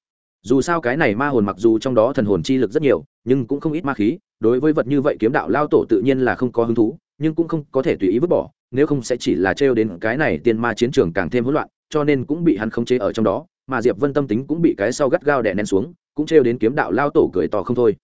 dù sao cái này ma hồn mặc dù trong đó thần hồn chi lực rất nhiều, nhưng cũng không ít ma khí, đối với vật như vậy kiếm đạo lao tổ tự nhiên là không có hứng thú, nhưng cũng không có thể tùy ý vứt bỏ, nếu không sẽ chỉ là trêu đến cái này tiên ma chiến trường càng thêm hỗn loạn, cho nên cũng bị hắn khống chế ở trong đó, mà diệp vân tâm tính cũng bị cái sau gắt gao đè nén xuống, cũng trêu đến kiếm đạo lao tổ cười to không thôi.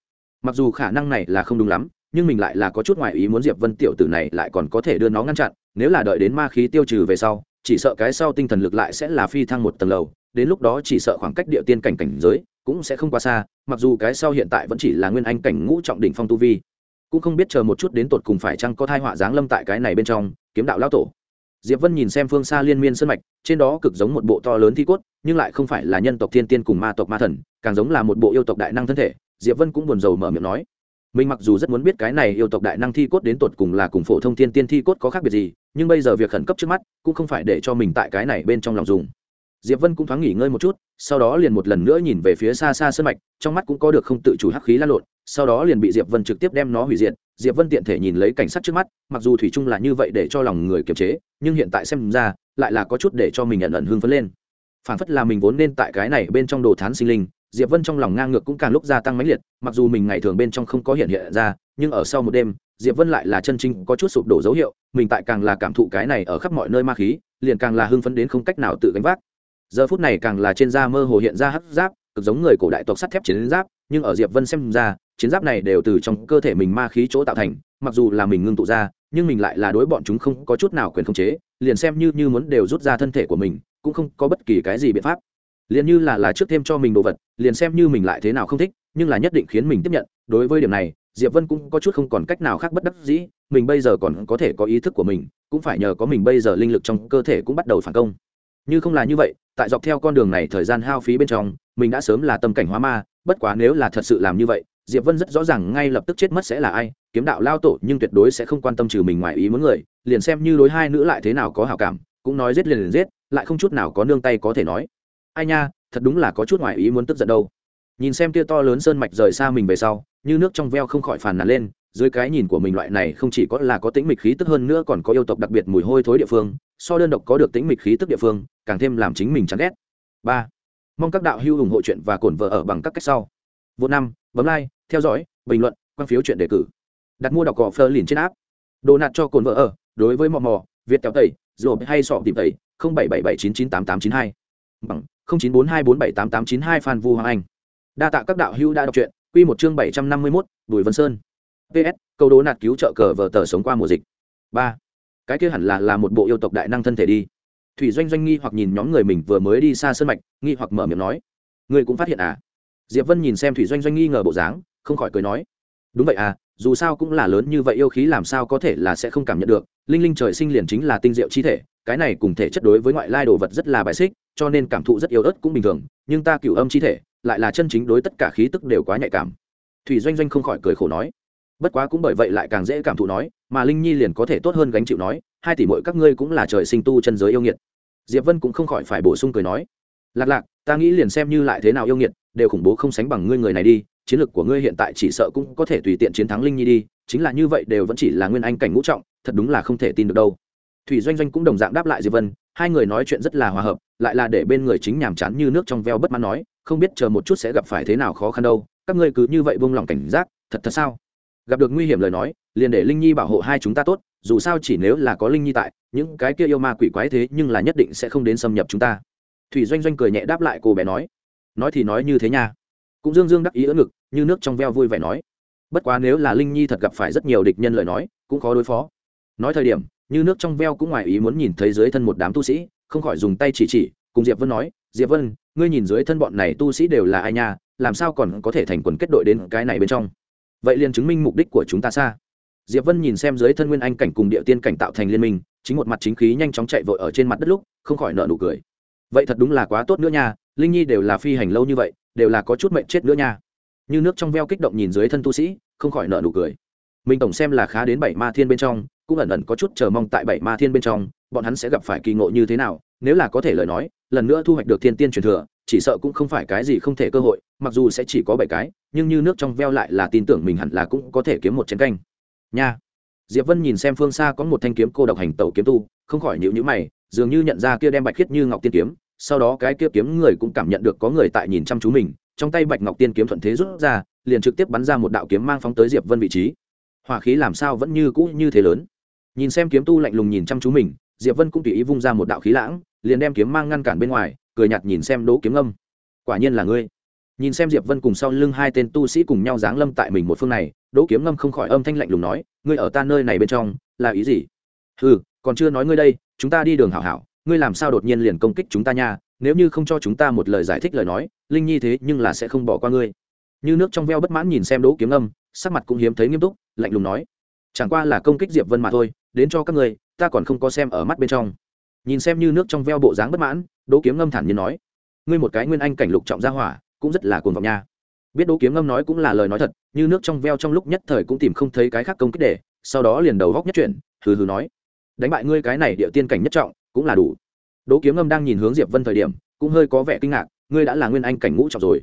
Mặc dù khả năng này là không đúng lắm, nhưng mình lại là có chút ngoại ý muốn diệp vân tiểu tử này lại còn có thể đưa nó ngăn chặn, nếu là đợi đến ma khí tiêu trừ về sau, chỉ sợ cái sau tinh thần lực lại sẽ là phi thăng một tầng lầu đến lúc đó chỉ sợ khoảng cách địa tiên cảnh cảnh giới cũng sẽ không quá xa, mặc dù cái sau hiện tại vẫn chỉ là nguyên anh cảnh ngũ trọng đỉnh phong tu vi. Cũng không biết chờ một chút đến tột cùng phải chăng có thai họa giáng lâm tại cái này bên trong, kiếm đạo lão tổ. Diệp vân nhìn xem phương xa liên miên sơn mạch, trên đó cực giống một bộ to lớn thi cốt, nhưng lại không phải là nhân tộc thiên tiên cùng ma tộc ma thần, càng giống là một bộ yêu tộc đại năng thân thể. Diệp vân cũng buồn rầu mở miệng nói, mình mặc dù rất muốn biết cái này yêu tộc đại năng thi cốt đến tột cùng là cùng phổ thông thiên tiên thi cốt có khác biệt gì, nhưng bây giờ việc khẩn cấp trước mắt, cũng không phải để cho mình tại cái này bên trong lòng dùng diệp vân cũng thoáng nghỉ ngơi một chút, sau đó liền một lần nữa nhìn về phía xa xa sơn mạch, trong mắt cũng có được không tự chủ hắc khí lan lộn, sau đó liền bị diệp vân trực tiếp đem nó hủy diệt. Diệp vân tiện thể nhìn lấy cảnh sát trước mắt, mặc dù thủy chung là như vậy để cho lòng người kiềm chế, nhưng hiện tại xem ra, lại là có chút để cho mình ẩn ẩn hưng phấn lên. Phản phất là mình vốn nên tại cái này bên trong đồ thán sinh linh, diệp vân trong lòng ngang ngược cũng càng lúc gia tăng mãnh liệt, mặc dù mình ngày thường bên trong không có hiện hiện ra, nhưng ở sau một đêm, diệp vân lại là chân chính có chút sụp đổ dấu hiệu, mình tại càng là cảm thụ cái này ở khắp mọi nơi ma khí, liền càng là hưng phấn đến không cách nào tự gánh vác giờ phút này càng là trên da mơ hồ hiện ra hấp giáp, cực giống người cổ đại tộc sắt thép chiến giáp, nhưng ở diệp vân xem ra, chiến giáp này đều từ trong cơ thể mình ma khí chỗ tạo thành, mặc dù là mình ngưng tụ ra, nhưng mình lại là đối bọn chúng không có chút nào quyền khống chế, liền xem như như muốn đều rút ra thân thể của mình, cũng không có bất kỳ cái gì biện pháp. Liền như là là trước thêm cho mình đồ vật, liền xem như mình lại thế nào không thích, nhưng là nhất định khiến mình tiếp nhận. Đối với điểm này, diệp vân cũng có chút không còn cách nào khác bất đắc dĩ, mình bây giờ còn có thể có ý thức của mình, cũng phải nhờ có mình bây giờ linh lực trong cơ thể cũng bắt đầu phản công như không là như vậy, tại dọc theo con đường này thời gian hao phí bên trong, mình đã sớm là tâm cảnh hóa ma, bất quá nếu là thật sự làm như vậy, diệp vân rất rõ ràng ngay lập tức chết mất sẽ là ai, kiếm đạo lao tổ nhưng tuyệt đối sẽ không quan tâm trừ mình ngoài ý muốn người, liền xem như đối hai nữ lại thế nào có hảo cảm, cũng nói giết liền liền giết, lại không chút nào có nương tay có thể nói. Ai nha, thật đúng là có chút ngoài ý muốn tức giận đâu. Nhìn xem kia to lớn sơn mạch rời xa mình về sau, như nước trong veo không khỏi phàn nàn lên, dưới cái nhìn của mình loại này không chỉ có là có tĩnh mịch khí tức hơn nữa còn có yêu tộc đặc biệt mùi hôi thối địa phương so đơn độc có được tính mịch khí tức địa phương càng thêm làm chính mình chán ghét. Ba mong các đạo hữu ủng hộ chuyện và cổn vợ ở bằng các cách sau. Vô năm bấm like theo dõi bình luận quan phiếu chuyện đề cử. Đặt mua đọc cỏ phơ liền trên áp đồ nạt cho cồn vợ ở đối với mò mò việt kéo tẩy rồi hay sọ tìm tẩy không bảy bảy bảy chín chín tám tám chín hai. Bằng không chín bốn hai bốn bảy tám tám chín hai phan vu hoàng anh. Đa tạ các đạo hữu đã đọc truyện quy một chương bảy trăm năm mươi 751, bùi vân sơn. Ps câu đố nạt cứu trợ cờ vờ tờ sống qua mùa dịch. Ba cái kia hẳn là là một bộ yêu tộc đại năng thân thể đi. Thủy doanh doanh nghi hoặc nhìn nhóm người mình vừa mới đi xa sân mạch, nghi hoặc mở miệng nói, ngươi cũng phát hiện à? Diệp vân nhìn xem thủy doanh doanh nghi ngờ bộ dáng, không khỏi cười nói, đúng vậy à dù sao cũng là lớn như vậy yêu khí làm sao có thể là sẽ không cảm nhận được, linh linh trời sinh liền chính là tinh diệu chi thể, cái này cùng thể chất đối với ngoại lai đồ vật rất là bài xích, cho nên cảm thụ rất yếu ớt cũng bình thường, nhưng ta cửu âm chi thể, lại là chân chính đối tất cả khí tức đều quá nhạy cảm. Thủy doanh doanh không khỏi cười khổ nói bất quá cũng bởi vậy lại càng dễ cảm thụ nói, mà linh nhi liền có thể tốt hơn gánh chịu nói, hai tỷ mỗi các ngươi cũng là trời sinh tu chân giới yêu nghiệt. Diệp vân cũng không khỏi phải bổ sung cười nói, lạc lạc, ta nghĩ liền xem như lại thế nào yêu nghiệt, đều khủng bố không sánh bằng ngươi người này đi, chiến lược của ngươi hiện tại chỉ sợ cũng có thể tùy tiện chiến thắng linh nhi đi, chính là như vậy đều vẫn chỉ là nguyên anh cảnh ngũ trọng, thật đúng là không thể tin được đâu. Thủy doanh doanh cũng đồng dạng đáp lại diệp vân, hai người nói chuyện rất là hòa hợp, lại là để bên người chính nhàm chán như nước trong veo bất mãn nói, không biết chờ một chút sẽ gặp phải thế nào khó khăn đâu, các ngươi cứ như vậy buông lòng cảnh giác, thật thật sao? Gặp được nguy hiểm lời nói, liền để linh nhi bảo hộ hai chúng ta tốt, dù sao chỉ nếu là có linh nhi tại, những cái kia yêu ma quỷ quái thế nhưng là nhất định sẽ không đến xâm nhập chúng ta. Thủy doanh doanh cười nhẹ đáp lại cô bé nói nói thì nói như thế nha. Cũng dương dương đắc ý ỡ ngực, như nước trong veo vui vẻ nói, bất quá nếu là linh nhi thật gặp phải rất nhiều địch nhân lời nói, cũng khó đối phó. Nói thời điểm, như nước trong veo cũng ngoài ý muốn nhìn thấy dưới thân một đám tu sĩ, không khỏi dùng tay chỉ chỉ, cùng diệp vân nói, diệp vân, ngươi nhìn dưới thân bọn này tu sĩ đều là ai nha, làm sao còn có thể thành quần kết đội đến cái này bên trong? Vậy liền chứng minh mục đích của chúng ta xa. Diệp vân nhìn xem dưới thân nguyên anh cảnh cùng địa tiên cảnh tạo thành liên minh, chính một mặt chính khí nhanh chóng chạy vội ở trên mặt đất lúc, không khỏi nợ nụ cười. Vậy thật đúng là quá tốt nữa nha, linh nhi đều là phi hành lâu như vậy, đều là có chút mệnh chết nữa nha. Như nước trong veo kích động nhìn dưới thân tu sĩ, không khỏi nợ nụ cười. Mình tổng xem là khá đến bảy ma thiên bên trong, cũng ẩn ẩn có chút chờ mong tại bảy ma thiên bên trong, bọn hắn sẽ gặp phải kỳ ngộ như thế nào, nếu là có thể lời nói, lần nữa thu hoạch được thiên tiên truyền thừa, chỉ sợ cũng không phải cái gì không thể cơ hội, mặc dù sẽ chỉ có bảy cái nhưng như nước trong veo lại là tin tưởng mình hẳn là cũng có thể kiếm một chén canh. Nha. Diệp vân nhìn xem phương xa có một thanh kiếm cô độc hành tẩu kiếm tu, không khỏi nhịu nhữ mày, dường như nhận ra kia đem bạch khiết như ngọc tiên kiếm, sau đó cái kia kiếm người cũng cảm nhận được có người tại nhìn chăm chú mình, trong tay bạch ngọc tiên kiếm thuận thế rút ra, liền trực tiếp bắn ra một đạo kiếm mang phóng tới diệp vân vị trí. Hỏa khí làm sao vẫn như cũ như thế lớn. Nhìn xem kiếm tu lạnh lùng nhìn chăm chú mình, diệp vân cũng tùy ý vung ra một đạo khí lãng, liền đem kiếm mang ngăn cản bên ngoài, cười nhạt nhìn xem đỗ kiếm âm. Quả nhiên là ngươi nhìn xem diệp vân cùng sau lưng hai tên tu sĩ cùng nhau giáng lâm tại mình một phương này, đỗ kiếm ngâm không khỏi âm thanh lạnh lùng nói, ngươi ở ta nơi này bên trong, là ý gì? Ừ còn chưa nói ngươi đây, chúng ta đi đường hảo hảo, ngươi làm sao đột nhiên liền công kích chúng ta nha, nếu như không cho chúng ta một lời giải thích lời nói, linh nhi thế nhưng là sẽ không bỏ qua ngươi. Như nước trong veo bất mãn nhìn xem đỗ kiếm âm sắc mặt cũng hiếm thấy nghiêm túc, lạnh lùng nói, chẳng qua là công kích diệp vân mà thôi, đến cho các ngươi, ta còn không có xem ở mắt bên trong. Nhìn xem như nước trong veo bộ dáng bất mãn, đỗ kiếm ngâm thản nhiên nói, ngươi một cái nguyên anh cảnh lục trọng gia hỏa cũng rất là cuồng vọng nha. Biết đỗ kiếm ngâm nói cũng là lời nói thật, như nước trong veo trong lúc nhất thời cũng tìm không thấy cái khác công kích để, sau đó liền đầu góc nhất chuyển, hừ hừ nói, đánh bại ngươi cái này địa tiên cảnh nhất trọng, cũng là đủ. Đỗ kiếm ngâm đang nhìn hướng diệp vân thời điểm, cũng hơi có vẻ kinh ngạc, ngươi đã là nguyên anh cảnh ngũ trọng rồi.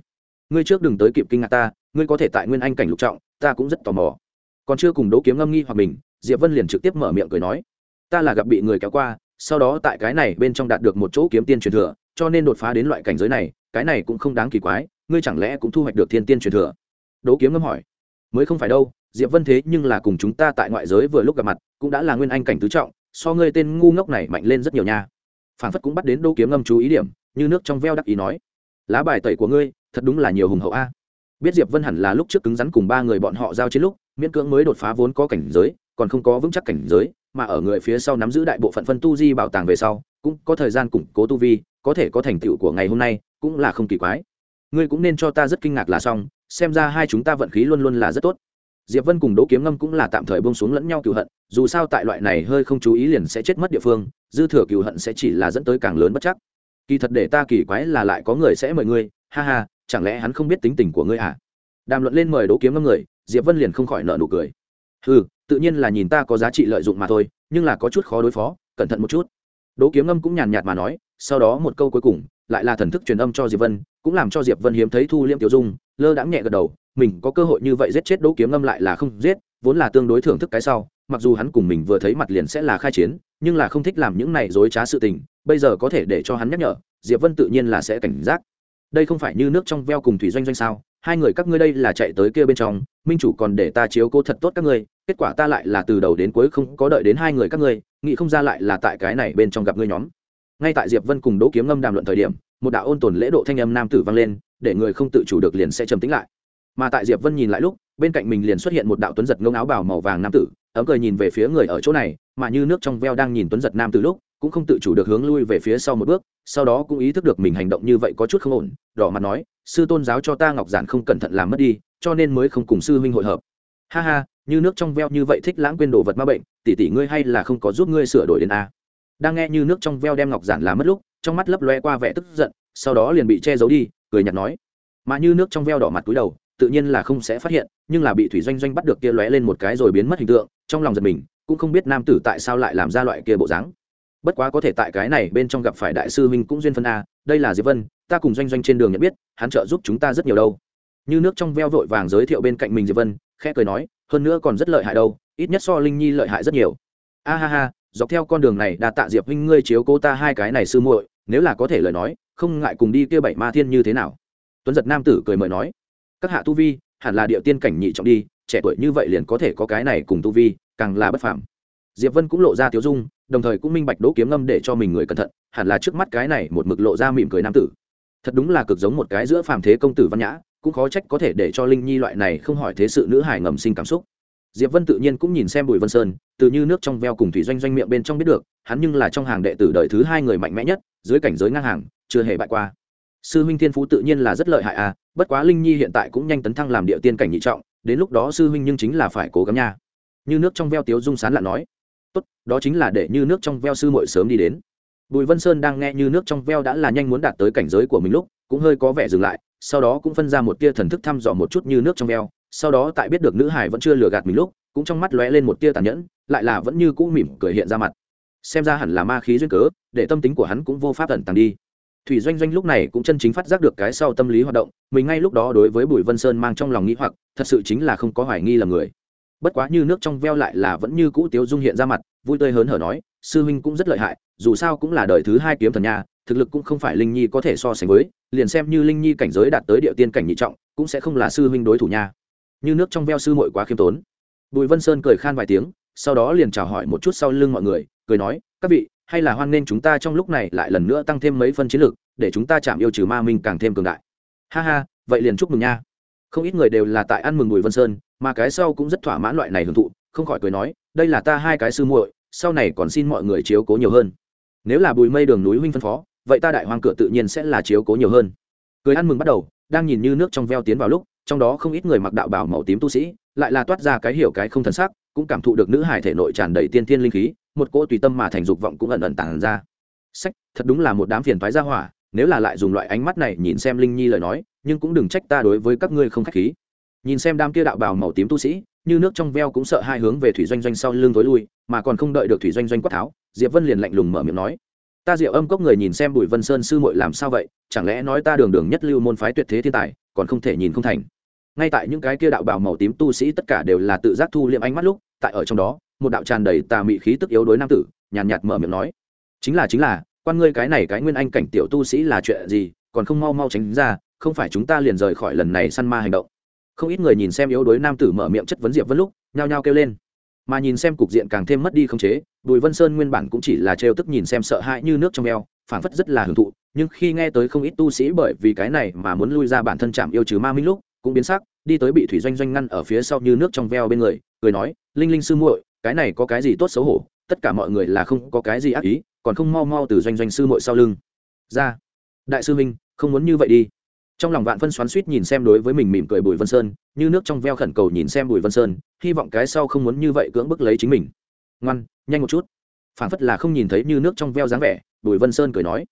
Ngươi trước đừng tới kịp kinh ngạc ta, ngươi có thể tại nguyên anh cảnh lục trọng, ta cũng rất tò mò. Còn chưa cùng đỗ kiếm ngâm nghi hoặc mình, diệp vân liền trực tiếp mở miệng cười nói, ta là gặp bị người kéo qua sau đó tại cái này bên trong đạt được một chỗ kiếm tiên truyền thừa, cho nên đột phá đến loại cảnh giới này, cái này cũng không đáng kỳ quái, ngươi chẳng lẽ cũng thu hoạch được thiên tiên truyền thừa? Đỗ kiếm ngâm hỏi. Mới không phải đâu, diệp vân thế nhưng là cùng chúng ta tại ngoại giới vừa lúc gặp mặt, cũng đã là nguyên anh cảnh tứ trọng, so ngươi tên ngu ngốc này mạnh lên rất nhiều nha. Phản phất cũng bắt đến đỗ kiếm ngâm chú ý điểm, như nước trong veo đắc ý nói. Lá bài tẩy của ngươi, thật đúng là nhiều hùng hậu a. Biết diệp vân hẳn là lúc trước cứng rắn cùng ba người bọn họ giao chiến lúc, miễn cưỡng mới đột phá vốn có cảnh giới, còn không có vững chắc cảnh giới mà ở người phía sau nắm giữ đại bộ phận phân tu di bảo tàng về sau, cũng có thời gian củng cố tu vi, có thể có thành tựu của ngày hôm nay, cũng là không kỳ quái. Ngươi cũng nên cho ta rất kinh ngạc là xong, xem ra hai chúng ta vận khí luôn luôn là rất tốt. Diệp vân cùng đỗ kiếm ngâm cũng là tạm thời bông xuống lẫn nhau cựu hận, dù sao tại loại này hơi không chú ý liền sẽ chết mất địa phương, dư thừa cựu hận sẽ chỉ là dẫn tới càng lớn bất chắc. Kỳ thật để ta kỳ quái là lại có người sẽ mời ngươi, ha ha, chẳng lẽ hắn không biết tính tình của ngươi à? Đàm luận lên mời đỗ kiếm ngâm người, diệp vân liền không khỏi nợ nụ cười. Ừ tự nhiên là nhìn ta có giá trị lợi dụng mà thôi, nhưng là có chút khó đối phó, cẩn thận một chút. Đỗ kiếm ngâm cũng nhàn nhạt mà nói, sau đó một câu cuối cùng, lại là thần thức truyền âm cho diệp vân, cũng làm cho diệp vân hiếm thấy thu liêm tiểu dung, lơ đãng nhẹ gật đầu, mình có cơ hội như vậy giết chết đỗ kiếm ngâm lại là không giết, vốn là tương đối thưởng thức cái sau, mặc dù hắn cùng mình vừa thấy mặt liền sẽ là khai chiến, nhưng là không thích làm những này dối trá sự tình, bây giờ có thể để cho hắn nhắc nhở, diệp vân tự nhiên là sẽ cảnh giác. Đây không phải như nước trong veo cùng thủy doanh doanh sao hai người các ngươi đây là chạy tới kia bên trong, minh chủ còn để ta chiếu cố thật tốt các ngươi, kết quả ta lại là từ đầu đến cuối không có đợi đến hai người các ngươi, nghĩ không ra lại là tại cái này bên trong gặp ngươi nhóm. Ngay tại diệp vân cùng đỗ kiếm ngâm đàm luận thời điểm, một đạo ôn tồn lễ độ thanh âm nam tử vang lên, để người không tự chủ được liền sẽ trầm tĩnh lại. Mà tại diệp vân nhìn lại lúc, bên cạnh mình liền xuất hiện một đạo tuấn giật ngông áo bào màu vàng nam tử, ấm cười nhìn về phía người ở chỗ này, mà như nước trong veo đang nhìn tuấn giật nam tử lúc cũng không tự chủ được hướng lui về phía sau một bước, sau đó cũng ý thức được mình hành động như vậy có chút không ổn, đỏ mặt nói, sư tôn giáo cho ta ngọc giản không cẩn thận làm mất đi, cho nên mới không cùng sư huynh hội hợp. Ha ha, như nước trong veo như vậy thích lãng quên đồ vật ma bệnh, tỷ tỷ ngươi hay là không có giúp ngươi sửa đổi đến a? Đang nghe như nước trong veo đem ngọc giản làm mất lúc, trong mắt lấp loe qua vẻ tức giận, sau đó liền bị che giấu đi, cười nhạt nói, mà như nước trong veo đỏ mặt túi đầu, tự nhiên là không sẽ phát hiện, nhưng là bị thủy doanh doanh bắt được kia lóe lên một cái rồi biến mất hình tượng, trong lòng giật mình, cũng không biết nam tử tại sao lại làm ra loại kia bộ dáng bất quá có thể tại cái này bên trong gặp phải đại sư huynh cũng duyên phân a, đây là diệp vân, ta cùng doanh doanh trên đường nhận biết, hắn trợ giúp chúng ta rất nhiều đâu. Như nước trong veo vội vàng giới thiệu bên cạnh mình diệp vân, khẽ cười nói, hơn nữa còn rất lợi hại đâu, ít nhất so linh nhi lợi hại rất nhiều. A ha ha, dọc theo con đường này, đa tạ diệp huynh ngươi chiếu cô ta hai cái này sư muội, nếu là có thể lời nói, không ngại cùng đi kia bảy ma thiên như thế nào. Tuấn giật nam tử cười mời nói, các hạ tu vi, hẳn là địa tiên cảnh nhị trọng đi, trẻ tuổi như vậy liền có thể có cái này cùng tu vi, càng là bất phàm. Diệp vân cũng lộ ra tiếu dung đồng thời cũng minh bạch đỗ kiếm ngâm để cho mình người cẩn thận, hẳn là trước mắt cái này một mực lộ ra mỉm cười nam tử. Thật đúng là cực giống một cái giữa phàm thế công tử văn nhã, cũng khó trách có thể để cho linh nhi loại này không hỏi thế sự nữ hải ngầm sinh cảm xúc. Diệp vân tự nhiên cũng nhìn xem bùi vân sơn, từ như nước trong veo cùng thủy doanh doanh miệng bên trong biết được, hắn nhưng là trong hàng đệ tử đời thứ hai người mạnh mẽ nhất, dưới cảnh giới ngang hàng, chưa hề bại qua. Sư huynh thiên phú tự nhiên là rất lợi hại à bất quá linh nhi hiện tại cũng nhanh tấn thăng làm địa tiên cảnh nhị trọng, đến lúc đó sư huynh nhưng chính là phải cố gắng nha. Như nước trong veo tiếu dung sán lạ nói tốt, đó chính là để như nước trong veo sư muội sớm đi đến. Bùi vân sơn đang nghe như nước trong veo đã là nhanh muốn đạt tới cảnh giới của mình lúc, cũng hơi có vẻ dừng lại, sau đó cũng phân ra một tia thần thức thăm dò một chút như nước trong veo, sau đó tại biết được nữ hải vẫn chưa lừa gạt mình lúc, cũng trong mắt lóe lên một tia tàn nhẫn, lại là vẫn như cũ mỉm cười hiện ra mặt. Xem ra hẳn là ma khí duyên cớ, để tâm tính của hắn cũng vô pháp ẩn tàng đi. Thủy doanh doanh lúc này cũng chân chính phát giác được cái sau tâm lý hoạt động, mình ngay lúc đó đối với bùi vân sơn mang trong lòng nghĩ hoặc, thật sự chính là không có hoài nghi là người bất quá như nước trong veo lại là vẫn như cũ tiếu dung hiện ra mặt, vui tươi hớn hở nói, sư huynh cũng rất lợi hại, dù sao cũng là đời thứ hai kiếm thần nha, thực lực cũng không phải linh nhi có thể so sánh với, liền xem như linh nhi cảnh giới đạt tới địa tiên cảnh nhị trọng, cũng sẽ không là sư huynh đối thủ nha. Như nước trong veo sư muội quá khiêm tốn. Bùi vân sơn cười khan vài tiếng, sau đó liền chào hỏi một chút sau lưng mọi người, cười nói, các vị, hay là hoan nghênh chúng ta trong lúc này lại lần nữa tăng thêm mấy phân chiến lược, để chúng ta chạm yêu trừ ma minh càng thêm cường đại. Ha ha, vậy liền chúc mừng nha. Không ít người đều là tại ăn mừng bùi vân sơn mà cái sau cũng rất thỏa mãn loại này hưởng thụ, không khỏi cười nói, đây là ta hai cái sư muội, sau này còn xin mọi người chiếu cố nhiều hơn. Nếu là bùi mây đường núi huynh phân phó, vậy ta đại hoàng cửa tự nhiên sẽ là chiếu cố nhiều hơn. Cười ăn mừng bắt đầu, đang nhìn như nước trong veo tiến vào lúc, trong đó không ít người mặc đạo bảo màu tím tu sĩ, lại là toát ra cái hiểu cái không thần sắc, cũng cảm thụ được nữ hải thể nội tràn đầy tiên thiên linh khí, một cỗ tùy tâm mà thành dục vọng cũng ẩn ẩn tàn ra. Sách, thật đúng là một đám phiền thoái ra hỏa, nếu là lại dùng loại ánh mắt này nhìn xem linh nhi lời nói, nhưng cũng đừng trách ta đối với các ngươi không khách khí nhìn xem đám kia đạo bào màu tím tu sĩ, như nước trong veo cũng sợ hai hướng về thủy doanh doanh sau lưng tối lui, mà còn không đợi được thủy doanh doanh quát tháo, diệp vân liền lạnh lùng mở miệng nói, ta diệu âm cốc người nhìn xem bùi vân sơn sư muội làm sao vậy, chẳng lẽ nói ta đường đường nhất lưu môn phái tuyệt thế thiên tài, còn không thể nhìn không thành? Ngay tại những cái kia đạo bào màu tím tu sĩ tất cả đều là tự giác thu liệm ánh mắt lúc, tại ở trong đó, một đạo tràn đầy tà mị khí tức yếu đối nam tử, nhàn nhạt mở miệng nói, chính là chính là, quan ngươi cái này cái nguyên anh cảnh tiểu tu sĩ là chuyện gì, còn không mau mau tránh ra, không phải chúng ta liền rời khỏi lần này săn ma hành động không ít người nhìn xem yếu đuối nam tử mở miệng chất vấn diệp vân lúc, nhao nhao kêu lên. Mà nhìn xem cục diện càng thêm mất đi không chế, bùi vân sơn nguyên bản cũng chỉ là trêu tức nhìn xem sợ hãi như nước trong eo, phảng phất rất là hưởng thụ, nhưng khi nghe tới không ít tu sĩ bởi vì cái này mà muốn lui ra bản thân chạm yêu trừ ma minh lúc, cũng biến sắc, đi tới bị thủy doanh doanh ngăn ở phía sau như nước trong veo bên người, cười nói, linh linh sư muội, cái này có cái gì tốt xấu hổ? Tất cả mọi người là không có cái gì ác ý, còn không mau mau từ doanh doanh sư muội sau lưng. Ra, đại sư minh không muốn như vậy đi trong lòng vạn phân xoắn suýt nhìn xem đối với mình mỉm cười bùi vân sơn, như nước trong veo khẩn cầu nhìn xem bùi vân sơn, hy vọng cái sau không muốn như vậy cưỡng bức lấy chính mình. Ngoan, nhanh một chút. Phản phất là không nhìn thấy như nước trong veo dáng vẻ, bùi vân sơn cười nói.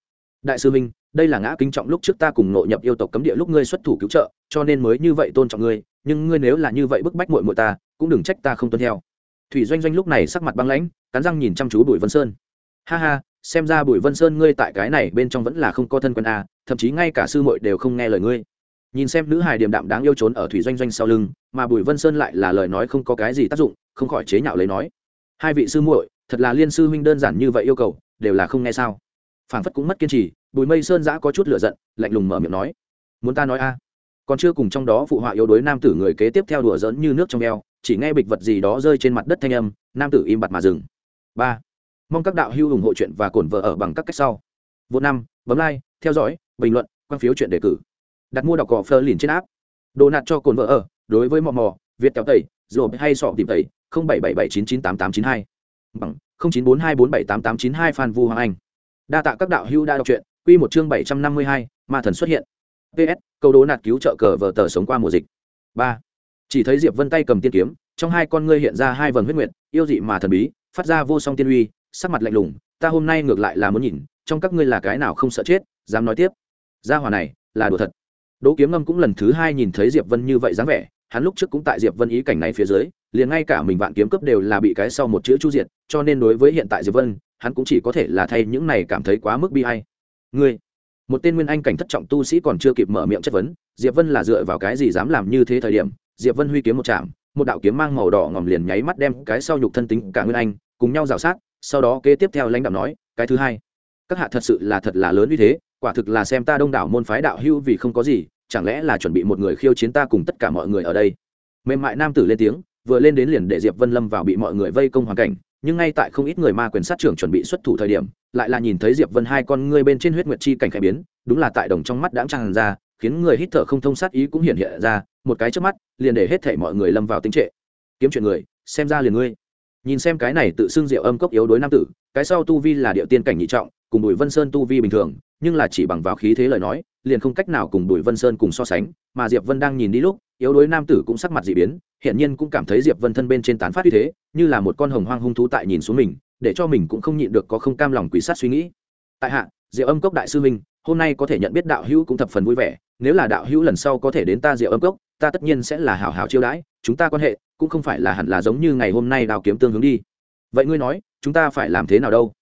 Đại sư minh, đây là ngã kính trọng lúc trước ta cùng nội nhập yêu tộc cấm địa lúc ngươi xuất thủ cứu trợ, cho nên mới như vậy tôn trọng ngươi, nhưng ngươi nếu là như vậy bức bách muội muội ta, cũng đừng trách ta không tuân theo. Thủy doanh doanh lúc này sắc mặt băng lãnh, cắn răng nhìn chăm chú bùi vân sơn. Ha ha, xem ra bùi vân sơn ngươi tại cái này bên trong vẫn là không có thân quân a thậm chí ngay cả sư muội đều không nghe lời ngươi. Nhìn xem nữ hài điềm đạm đáng yêu trốn ở thủy doanh doanh sau lưng, mà bùi vân sơn lại là lời nói không có cái gì tác dụng, không khỏi chế nhạo lấy nói. Hai vị sư muội, thật là liên sư huynh đơn giản như vậy yêu cầu, đều là không nghe sao? Phảng phất cũng mất kiên trì, bùi mây sơn giã có chút lửa giận, lạnh lùng mở miệng nói. Muốn ta nói a? Còn chưa cùng trong đó phụ họa yếu đối nam tử người kế tiếp theo đùa giỡn như nước trong eo, chỉ nghe bịch vật gì đó rơi trên mặt đất thanh âm, nam tử im bặt mà dừng. Ba. Mong các đạo hữu ủng hộ chuyện và cổn vợ ở bằng các cách sau. Vô năm, bấm like theo dõi, bình luận, quan phiếu chuyện đề cử. Đặt mua đọc cỏ phơ liền trên áp đồ nạt cho cồn vợ ở, đối với mò mò, việt kéo tẩy rồi hay sọ tìm tẩy, không bảy bảy bảy chín chín tám tám chín hai. Bằng không chín bốn hai bốn bảy tám tám chín hai phan vu hoàng anh. Đa tạ các đạo hữu đã đọc truyện, quy một chương bảy trăm năm mươi hai, ma thần xuất hiện. Ps câu đố nạt cứu trợ cờ vờ tờ sống qua mùa dịch. Ba. Chỉ thấy diệp vân tay cầm tiên kiếm, trong hai con ngươi hiện ra hai vầng huyết nguyệt, yêu dị mà thần bí, phát ra vô song tiên uy, sắc mặt lạnh lùng, ta hôm nay ngược lại là muốn nhìn trong các ngươi là cái nào không sợ chết, dám nói tiếp. Gia hỏa này, là đùa thật. Đỗ kiếm ngâm cũng lần thứ hai nhìn thấy diệp vân như vậy dáng vẻ, hắn lúc trước cũng tại diệp vân ý cảnh này phía dưới, liền ngay cả mình vạn kiếm cấp đều là bị cái sau một chữ chu diệt, cho nên đối với hiện tại diệp vân, hắn cũng chỉ có thể là thay những này cảm thấy quá mức bi hay ngươi, một tên nguyên anh cảnh thất trọng tu sĩ còn chưa kịp mở miệng chất vấn, diệp vân là dựa vào cái gì dám làm như thế thời điểm, diệp vân huy kiếm một chạm, một đạo kiếm mang màu đỏ ngòm liền nháy mắt đem cái sau nhục thân tính cả nguyên anh, cùng nhau rào sát, sau đó kế tiếp theo lãnh đạo nói, cái thứ hai các hạ thật sự là thật là lớn như thế, quả thực là xem ta đông đảo môn phái đạo hưu vì không có gì, chẳng lẽ là chuẩn bị một người khiêu chiến ta cùng tất cả mọi người ở đây? Mềm mại nam tử lên tiếng, vừa lên đến liền để diệp vân lâm vào bị mọi người vây công hoàn cảnh, nhưng ngay tại không ít người ma quyền sát trưởng chuẩn bị xuất thủ thời điểm, lại là nhìn thấy diệp vân hai con ngươi bên trên huyết nguyệt chi cảnh khẽ biến, đúng là tại đồng trong mắt đãng tràn ra, khiến người hít thở không thông sát ý cũng hiện hiện ra, một cái trước mắt, liền để hết thảy mọi người lâm vào tính trệ. Kiếm chuyện người, xem ra liền ngươi. Nhìn xem cái này tự xưng diệu âm cốc yếu đối nam tử, cái sau tu vi là điệu tiên cảnh nhị trọng cùng bùi vân sơn tu vi bình thường, nhưng là chỉ bằng vào khí thế lời nói, liền không cách nào cùng bùi vân sơn cùng so sánh, mà diệp vân đang nhìn đi lúc, yếu đuối nam tử cũng sắc mặt dị biến hiện nhiên cũng cảm thấy diệp vân thân bên trên tán phát uy thế, như là một con hồng hoang hung thú tại nhìn xuống mình, để cho mình cũng không nhịn được có không cam lòng quỷ sát suy nghĩ. Tại hạ, Diệp âm cốc đại sư minh hôm nay có thể nhận biết đạo hữu cũng thập phần vui vẻ, nếu là đạo hữu lần sau có thể đến ta Diệp âm cốc, ta tất nhiên sẽ là hảo hảo chiêu đãi, chúng ta quan hệ cũng không phải là hẳn là giống như ngày hôm nay đào kiếm tương hướng đi. Vậy ngươi nói, chúng ta phải làm thế nào đâu?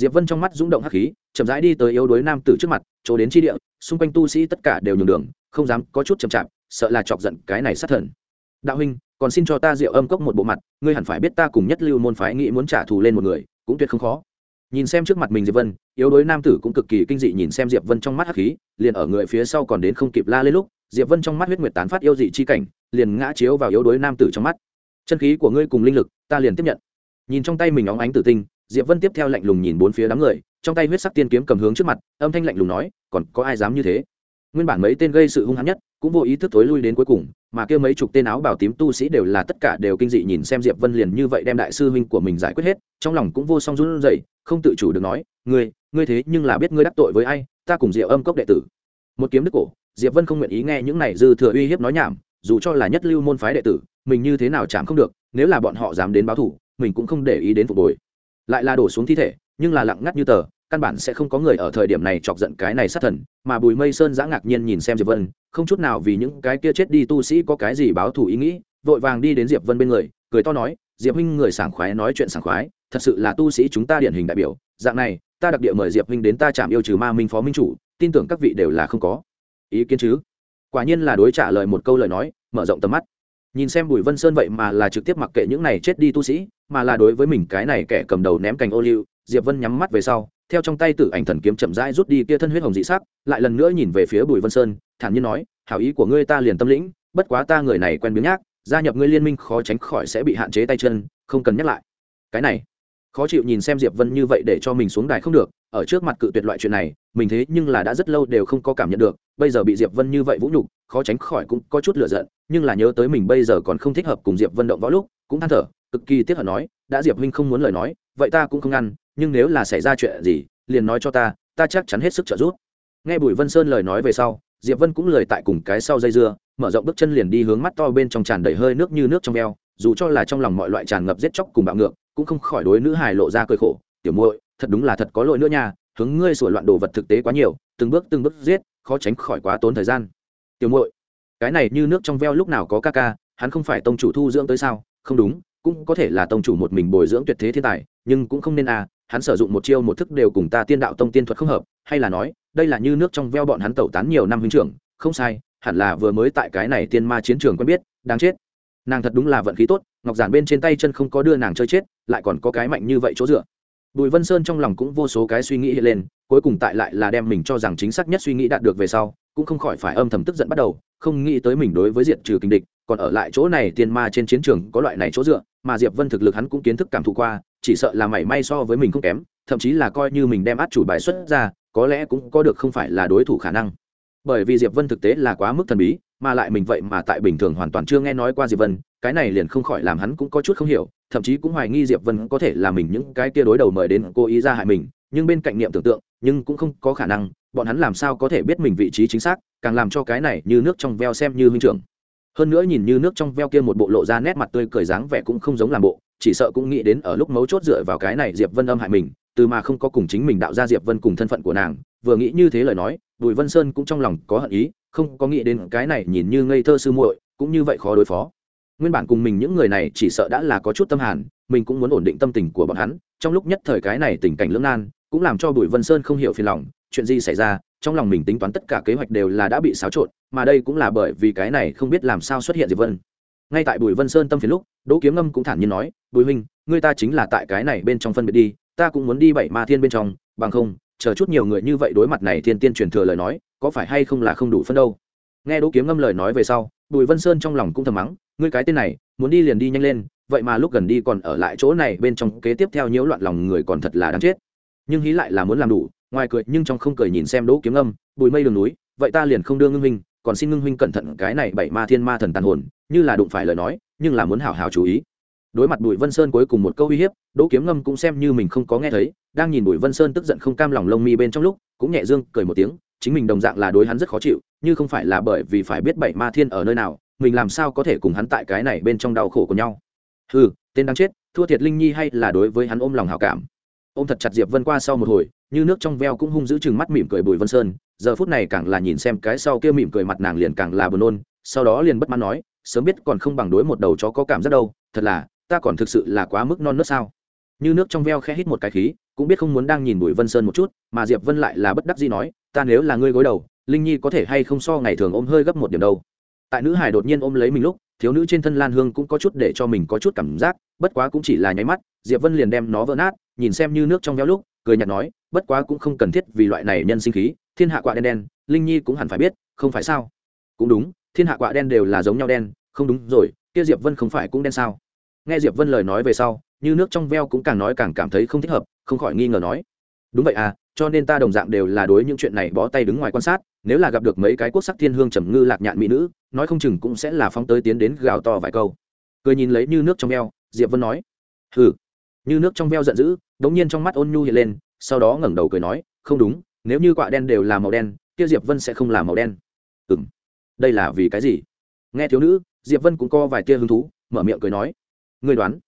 Diệp vân trong mắt rung động hắc khí, chậm rãi đi tới yếu đuối nam tử trước mặt, chỗ đến chi địa, xung quanh tu sĩ tất cả đều nhường đường, không dám có chút chậm chạp, sợ là chọc giận cái này sát thần. Đạo huynh, còn xin cho ta rượu âm cốc một bộ mặt, ngươi hẳn phải biết ta cùng nhất lưu môn phái nghĩ muốn trả thù lên một người, cũng tuyệt không khó. Nhìn xem trước mặt mình diệp vân, yếu đuối nam tử cũng cực kỳ kinh dị nhìn xem diệp vân trong mắt hắc khí, liền ở người phía sau còn đến không kịp la lên lúc, diệp vân trong mắt huyết nguyệt tán phát yêu dị chi cảnh, liền ngã chiếu vào yếu đuối nam tử trong mắt. Chân khí của ngươi cùng linh lực, ta liền tiếp nhận. Nhìn trong tay mình óng ánh tử tinh diệp vân tiếp theo lạnh lùng nhìn bốn phía đám người, trong tay huyết sắc tiên kiếm cầm hướng trước mặt, âm thanh lạnh lùng nói, còn có ai dám như thế? Nguyên bản mấy tên gây sự hung hãn nhất, cũng vô ý thức thối lui đến cuối cùng, mà kia mấy chục tên áo bảo tím tu sĩ đều là tất cả đều kinh dị nhìn xem diệp vân liền như vậy đem đại sư huynh của mình giải quyết hết, trong lòng cũng vô song run rẩy, không tự chủ được nói, ngươi ngươi thế nhưng là biết ngươi đắc tội với ai, ta cùng diệu âm cốc đệ tử. Một kiếm đức cổ, diệp vân không nguyện ý nghe những này dư thừa uy hiếp nói nhảm, dù cho là nhất lưu môn phái đệ tử, mình như thế nào chạm không được, nếu là bọn họ dám đến báo thủ, mình cũng không để ý đến phục hồi lại là đổ xuống thi thể, nhưng là lặng ngắt như tờ, căn bản sẽ không có người ở thời điểm này chọc giận cái này sát thần, mà bùi mây sơn giã ngạc nhiên nhìn xem diệp vân, không chút nào vì những cái kia chết đi tu sĩ có cái gì báo thù ý nghĩ, vội vàng đi đến diệp vân bên người, cười to nói, diệp huynh người sảng khoái nói chuyện sảng khoái, thật sự là tu sĩ chúng ta điển hình đại biểu, dạng này, ta đặc địa mời diệp huynh đến ta chạm yêu trừ ma minh phó minh chủ, tin tưởng các vị đều là không có ý kiến chứ. Quả nhiên là đối trả lời một câu lời nói, mở rộng tầm mắt nhìn xem bùi vân sơn vậy mà là trực tiếp mặc kệ những này chết đi tu sĩ, mà là đối với mình cái này kẻ cầm đầu ném cành ô liu, diệp vân nhắm mắt về sau, theo trong tay tử ảnh thần kiếm chậm rãi rút đi kia thân huyết hồng dị sắc, lại lần nữa nhìn về phía bùi vân sơn, thản nhiên nói, hảo ý của ngươi ta liền tâm lĩnh, bất quá ta người này quen biếng nhác, gia nhập ngươi liên minh khó tránh khỏi sẽ bị hạn chế tay chân, không cần nhắc lại. Cái này, khó chịu nhìn xem diệp vân như vậy để cho mình xuống đài không được ở trước mặt cự tuyệt loại chuyện này, mình thế nhưng là đã rất lâu đều không có cảm nhận được, bây giờ bị diệp vân như vậy vũ nhục, khó tránh khỏi cũng có chút lựa giận, nhưng là nhớ tới mình bây giờ còn không thích hợp cùng diệp vân động võ lúc, cũng than thở, cực kỳ tiếc hận nói, đã diệp huynh không muốn lời nói, vậy ta cũng không ngăn, nhưng nếu là xảy ra chuyện gì, liền nói cho ta ta chắc chắn hết sức trợ giúp. Nghe bùi vân sơn lời nói về sau, diệp vân cũng lời tại cùng cái sau dây dưa, mở rộng bước chân liền đi hướng mắt to bên trong tràn đầy hơi nước như nước trong veo dù cho là trong lòng mọi loại tràn ngập giết chóc cùng bạo ngược, cũng không khỏi đối nữ hài lộ ra cơi khổ, tiểu muội thật đúng là thật có lỗi nữa nha, hướng ngươi sửa loạn đồ vật thực tế quá nhiều, từng bước từng bước giết, khó tránh khỏi quá tốn thời gian. Tiểu muội, cái này như nước trong veo lúc nào có ca ca, hắn không phải tông chủ thu dưỡng tới sao? Không đúng, cũng có thể là tông chủ một mình bồi dưỡng tuyệt thế thiên tài, nhưng cũng không nên à hắn sử dụng một chiêu một thức đều cùng ta tiên đạo tông tiên thuật không hợp, hay là nói, đây là như nước trong veo bọn hắn tẩu tán nhiều năm huynh trưởng, không sai, hẳn là vừa mới tại cái này tiên ma chiến trường quen biết, đáng chết. Nàng thật đúng là vận khí tốt, ngọc giản bên trên tay chân không có đưa nàng chơi chết, lại còn có cái mạnh như vậy chỗ dựa bùi vân sơn trong lòng cũng vô số cái suy nghĩ hiện lên, cuối cùng tại lại là đem mình cho rằng chính xác nhất suy nghĩ đạt được về sau, cũng không khỏi phải âm thầm tức giận bắt đầu, không nghĩ tới mình đối với diệt trừ kinh địch, còn ở lại chỗ này tiên ma trên chiến trường có loại này chỗ dựa, mà diệp vân thực lực hắn cũng kiến thức cảm thụ qua, chỉ sợ là mảy may so với mình không kém, thậm chí là coi như mình đem át chủ bài xuất ra, có lẽ cũng có được không phải là đối thủ khả năng. Bởi vì diệp vân thực tế là quá mức thần bí, mà lại mình vậy mà tại bình thường hoàn toàn chưa nghe nói qua diệp vân, cái này liền không khỏi làm hắn cũng có chút không hiểu thậm chí cũng hoài nghi diệp vân có thể là mình những cái kia đối đầu mời đến cố ý ra hại mình, nhưng bên cạnh niệm tưởng tượng, nhưng cũng không có khả năng, bọn hắn làm sao có thể biết mình vị trí chính xác, càng làm cho cái này như nước trong veo xem như huynh trưởng. Hơn nữa nhìn như nước trong veo kia một bộ lộ ra nét mặt tươi cười dáng vẻ cũng không giống làm bộ, chỉ sợ cũng nghĩ đến ở lúc mấu chốt dựa vào cái này diệp vân âm hại mình, từ mà không có cùng chính mình đạo ra diệp vân cùng thân phận của nàng, vừa nghĩ như thế lời nói, bùi vân sơn cũng trong lòng có hận ý, không có nghĩ đến cái này nhìn như ngây thơ sư muội, cũng như vậy khó đối phó nguyên bản cùng mình những người này chỉ sợ đã là có chút tâm hàn, mình cũng muốn ổn định tâm tình của bọn hắn. Trong lúc nhất thời cái này tình cảnh lưỡng nan, cũng làm cho bùi vân sơn không hiểu phiền lòng. Chuyện gì xảy ra? Trong lòng mình tính toán tất cả kế hoạch đều là đã bị xáo trộn, mà đây cũng là bởi vì cái này không biết làm sao xuất hiện diệp vân. Ngay tại bùi vân sơn tâm phiền lúc, đỗ kiếm ngâm cũng thản nhiên nói, bùi huynh người ta chính là tại cái này bên trong phân biệt đi, ta cũng muốn đi bảy ma thiên bên trong, bằng không, chờ chút nhiều người như vậy đối mặt này thiên tiên truyền thừa lời nói, có phải hay không là không đủ phân đâu? Nghe đỗ kiếm ngâm lời nói về sau, bùi vân sơn trong lòng cũng thầm mắng ngươi cái tên này, muốn đi liền đi nhanh lên, vậy mà lúc gần đi còn ở lại chỗ này, bên trong kế tiếp theo nhiễu loạn lòng người còn thật là đáng chết. Nhưng hí lại là muốn làm đủ, ngoài cười nhưng trong không cười nhìn xem đỗ kiếm ngâm bùi mây đường núi, vậy ta liền không đưa ngưng huynh, còn xin ngưng huynh cẩn thận cái này bảy ma thiên ma thần tàn hồn, như là đụng phải lời nói, nhưng là muốn hảo hảo chú ý. Đối mặt bùi vân sơn cuối cùng một câu uy hiếp, đỗ kiếm ngâm cũng xem như mình không có nghe thấy, đang nhìn bùi vân sơn tức giận không cam lòng lông mi bên trong lúc, cũng nhẹ dương, cười một tiếng, chính mình đồng dạng là đối hắn rất khó chịu, như không phải là bởi vì phải biết bảy ma thiên ở nơi nào mình làm sao có thể cùng hắn tại cái này bên trong đau khổ của nhau? Ừ tên đáng chết, thua thiệt linh nhi hay là đối với hắn ôm lòng hảo cảm? Ôm thật chặt diệp vân qua sau một hồi, như nước trong veo cũng hung giữ chừng mắt mỉm cười bùi vân sơn, giờ phút này càng là nhìn xem cái sau kia mỉm cười mặt nàng liền càng là buồn nôn, sau đó liền bất mãn nói, sớm biết còn không bằng đối một đầu chó có cảm giác đâu, thật là, ta còn thực sự là quá mức non nớt sao? Như nước trong veo khẽ hít một cái khí, cũng biết không muốn đang nhìn bùi vân sơn một chút, mà diệp vân lại là bất đắc dĩ nói, ta nếu là ngươi gối đầu, linh nhi có thể hay không so ngày thường ôm hơi gấp một điểm đâu? Tại nữ hải đột nhiên ôm lấy mình lúc, thiếu nữ trên thân lan hương cũng có chút để cho mình có chút cảm giác, bất quá cũng chỉ là nháy mắt, diệp vân liền đem nó vỡ nát, nhìn xem như nước trong veo lúc, cười nhạt nói, bất quá cũng không cần thiết vì loại này nhân sinh khí, thiên hạ quạ đen đen, linh nhi cũng hẳn phải biết, không phải sao? Cũng đúng, thiên hạ quạ đen đều là giống nhau đen, không đúng rồi, kia diệp vân không phải cũng đen sao? Nghe diệp vân lời nói về sau, như nước trong veo cũng càng nói càng cảm thấy không thích hợp, không khỏi nghi ngờ nói, đúng vậy à cho nên ta đồng dạng đều là đối những chuyện này bó tay đứng ngoài quan sát, nếu là gặp được mấy cái quốc sắc thiên hương trầm ngư lạc nhạn mỹ nữ nói không chừng cũng sẽ là phóng tới tiến đến gào to vài câu. Cười nhìn lấy như nước trong veo diệp vân nói, hừ. Như nước trong veo giận dữ, đống nhiên trong mắt ôn nhu hiện lên, sau đó ngẩng đầu cười nói, không đúng, nếu như quạ đen đều là màu đen, kia diệp vân sẽ không là màu đen. Ừm, đây là vì cái gì? Nghe thiếu nữ, diệp vân cũng co vài tia hứng thú, mở miệng cười nói, ngươi đoán.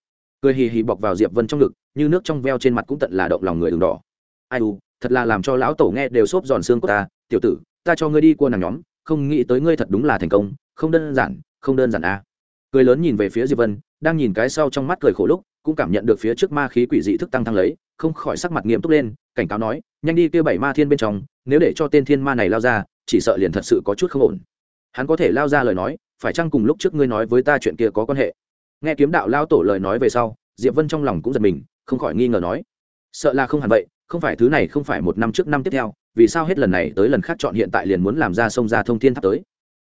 Cười hì hì bọc vào diệp vân trong ngực, như nước trong veo trên mặt cũng tận là động lòng người đường đỏ. Ai u, thật là làm cho lão tổ nghe đều xốp giòn xương của ta, tiểu tử, ta cho ngươi đi cua nàng nhóm không nghĩ tới ngươi thật đúng là thành công, không đơn giản, không đơn giản à. cười lớn nhìn về phía diệp vân, đang nhìn cái sau trong mắt cười khổ lúc, cũng cảm nhận được phía trước ma khí quỷ dị thức tăng thăng lấy, không khỏi sắc mặt nghiêm túc lên, cảnh cáo nói, nhanh đi kêu bảy ma thiên bên trong, nếu để cho tên thiên ma này lao ra, chỉ sợ liền thật sự có chút không ổn hắn có thể lao ra lời nói, phải chăng cùng lúc trước ngươi nói với ta chuyện kia có quan hệ nghe kiếm đạo lao tổ lời nói về sau, diệp vân trong lòng cũng giật mình, không khỏi nghi ngờ nói, sợ là không hẳn vậy không phải thứ này không phải một năm trước năm tiếp theo, vì sao hết lần này tới lần khác chọn hiện tại liền muốn làm ra sông ra thông thiên tháp tới?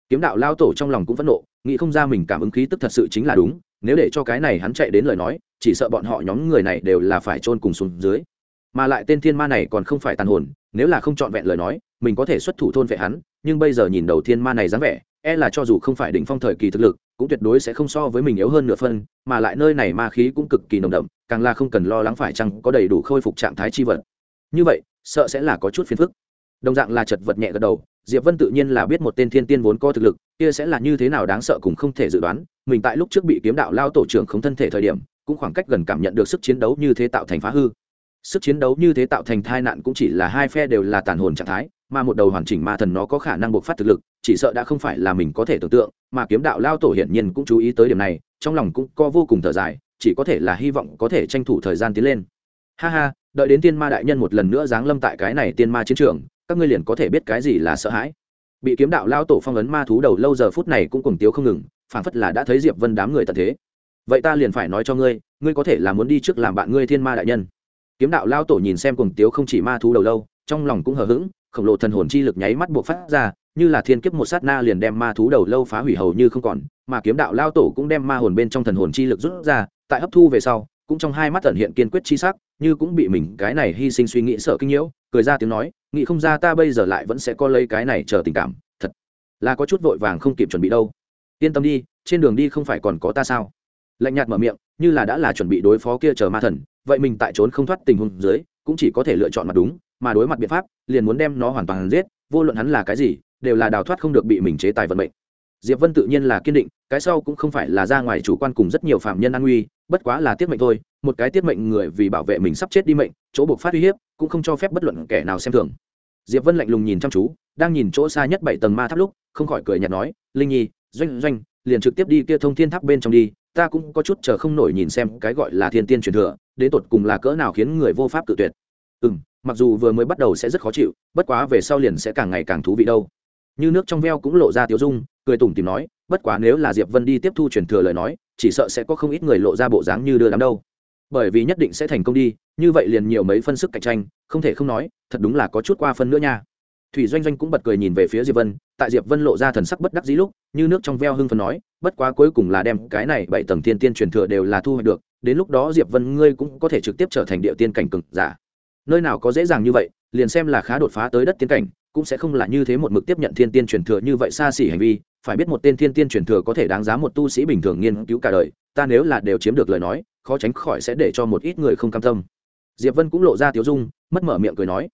Kiếm đạo lao tổ trong lòng cũng phẫn nộ, nghĩ không ra mình cảm ứng khí tức thật sự chính là đúng, nếu để cho cái này hắn chạy đến lời nói, chỉ sợ bọn họ nhóm người này đều là phải chôn cùng xuống dưới. Mà lại tên thiên ma này còn không phải tàn hồn, nếu là không trọn vẹn lời nói, mình có thể xuất thủ thôn vệ hắn, nhưng bây giờ nhìn đầu thiên ma này dáng vẻ e là cho dù không phải đỉnh phong thời kỳ thực lực, cũng tuyệt đối sẽ không so với mình yếu hơn nửa phân, mà lại nơi này ma khí cũng cực kỳ nồng đậm, càng là không cần lo lắng phải chăng có đầy đủ khôi phục trạng thái chi vật như vậy, sợ sẽ là có chút phiền phức. Đồng dạng là chật vật nhẹ gật đầu, diệp vân tự nhiên là biết một tên thiên tiên vốn có thực lực, kia sẽ là như thế nào đáng sợ cũng không thể dự đoán, mình tại lúc trước bị kiếm đạo lao tổ trưởng không thân thể thời điểm, cũng khoảng cách gần cảm nhận được sức chiến đấu như thế tạo thành phá hư. Sức chiến đấu như thế tạo thành tai nạn cũng chỉ là hai phe đều là tàn hồn trạng thái, mà một đầu hoàn chỉnh ma thần nó có khả năng bộc phát thực lực, chỉ sợ đã không phải là mình có thể tưởng tượng, mà kiếm đạo lao tổ hiển nhiên cũng chú ý tới điểm này, trong lòng cũng có vô cùng thở dài, chỉ có thể là hy vọng có thể tranh thủ thời gian tiến lên. Ha ha đợi đến tiên ma đại nhân một lần nữa giáng lâm tại cái này tiên ma chiến trường, các ngươi liền có thể biết cái gì là sợ hãi. Bị kiếm đạo lao tổ phong ấn ma thú đầu lâu giờ phút này cũng cùng tiếu không ngừng, phản phất là đã thấy diệp vân đám người tận thế. Vậy ta liền phải nói cho ngươi ngươi có thể là muốn đi trước làm bạn ngươi thiên ma đại nhân. Kiếm đạo lao tổ nhìn xem cùng tiếu không chỉ ma thú đầu lâu, trong lòng cũng hờ hững, khổng lồ thần hồn chi lực nháy mắt buộc phát ra, như là thiên kiếp một sát na liền đem ma thú đầu lâu phá hủy hầu như không còn, mà kiếm đạo lao tổ cũng đem ma hồn bên trong thần hồn chi lực rút ra, tại hấp thu về sau, cũng trong hai mắt tẩn hiện kiên quyết chi sắc như cũng bị mình cái này hy sinh suy nghĩ sợ kinh nhiễu, cười ra tiếng nói, nghĩ không ra ta bây giờ lại vẫn sẽ có lấy cái này chờ tình cảm, thật là có chút vội vàng không kịp chuẩn bị đâu. Yên tâm đi, trên đường đi không phải còn có ta sao? Lạnh nhạt mở miệng, như là đã là chuẩn bị đối phó kia chờ ma thần, vậy mình tại trốn không thoát tình huống dưới, cũng chỉ có thể lựa chọn mặt đúng, mà đối mặt biện pháp, liền muốn đem nó hoàn toàn giết, vô luận hắn là cái gì, đều là đào thoát không được bị mình chế tài vận mệnh. Diệp vân tự nhiên là kiên định, cái sau cũng không phải là ra ngoài chủ quan cùng rất nhiều phạm nhân an nguy bất quá là tiết mệnh thôi, một cái tiết mệnh người vì bảo vệ mình sắp chết đi mệnh, chỗ buộc phát uy hiếp, cũng không cho phép bất luận kẻ nào xem thường. Diệp vân lạnh lùng nhìn chăm chú, đang nhìn chỗ xa nhất bảy tầng ma tháp lúc, không khỏi cười nhạt nói, linh nhi, doanh doanh, liền trực tiếp đi kia thông thiên tháp bên trong đi, ta cũng có chút chờ không nổi nhìn xem cái gọi là thiên tiên truyền thừa, đến tột cùng là cỡ nào khiến người vô pháp tự tuyệt. Ừ m mặc dù vừa mới bắt đầu sẽ rất khó chịu, bất quá về sau liền sẽ càng ngày càng thú vị đâu. Như nước trong veo cũng lộ ra tiếu dung, cười tủm tìm nói, bất quá nếu là diệp vân đi tiếp thu truyền thừa lời nói chỉ sợ sẽ có không ít người lộ ra bộ dáng như đưa đám đâu. Bởi vì nhất định sẽ thành công đi, như vậy liền nhiều mấy phân sức cạnh tranh, không thể không nói, thật đúng là có chút qua phân nữa nha. Thủy doanh doanh cũng bật cười nhìn về phía diệp vân, tại diệp vân lộ ra thần sắc bất đắc dĩ lúc, như nước trong veo hưng phần nói, bất quá cuối cùng là đem cái này bảy tầng thiên tiên truyền thừa đều là thu hoạch được, đến lúc đó diệp vân ngươi cũng có thể trực tiếp trở thành địa tiên cảnh cực giả. Nơi nào có dễ dàng như vậy, liền xem là khá đột phá tới đất tiên cảnh cũng sẽ không là như thế một mực tiếp nhận thiên tiên truyền thừa như vậy xa xỉ hành vi, phải biết một tên thiên tiên truyền thừa có thể đáng giá một tu sĩ bình thường nghiên cứu cả đời, ta nếu là đều chiếm được lời nói, khó tránh khỏi sẽ để cho một ít người không cam tâm. Diệp vân cũng lộ ra tiếu dung, mất mở miệng cười nói,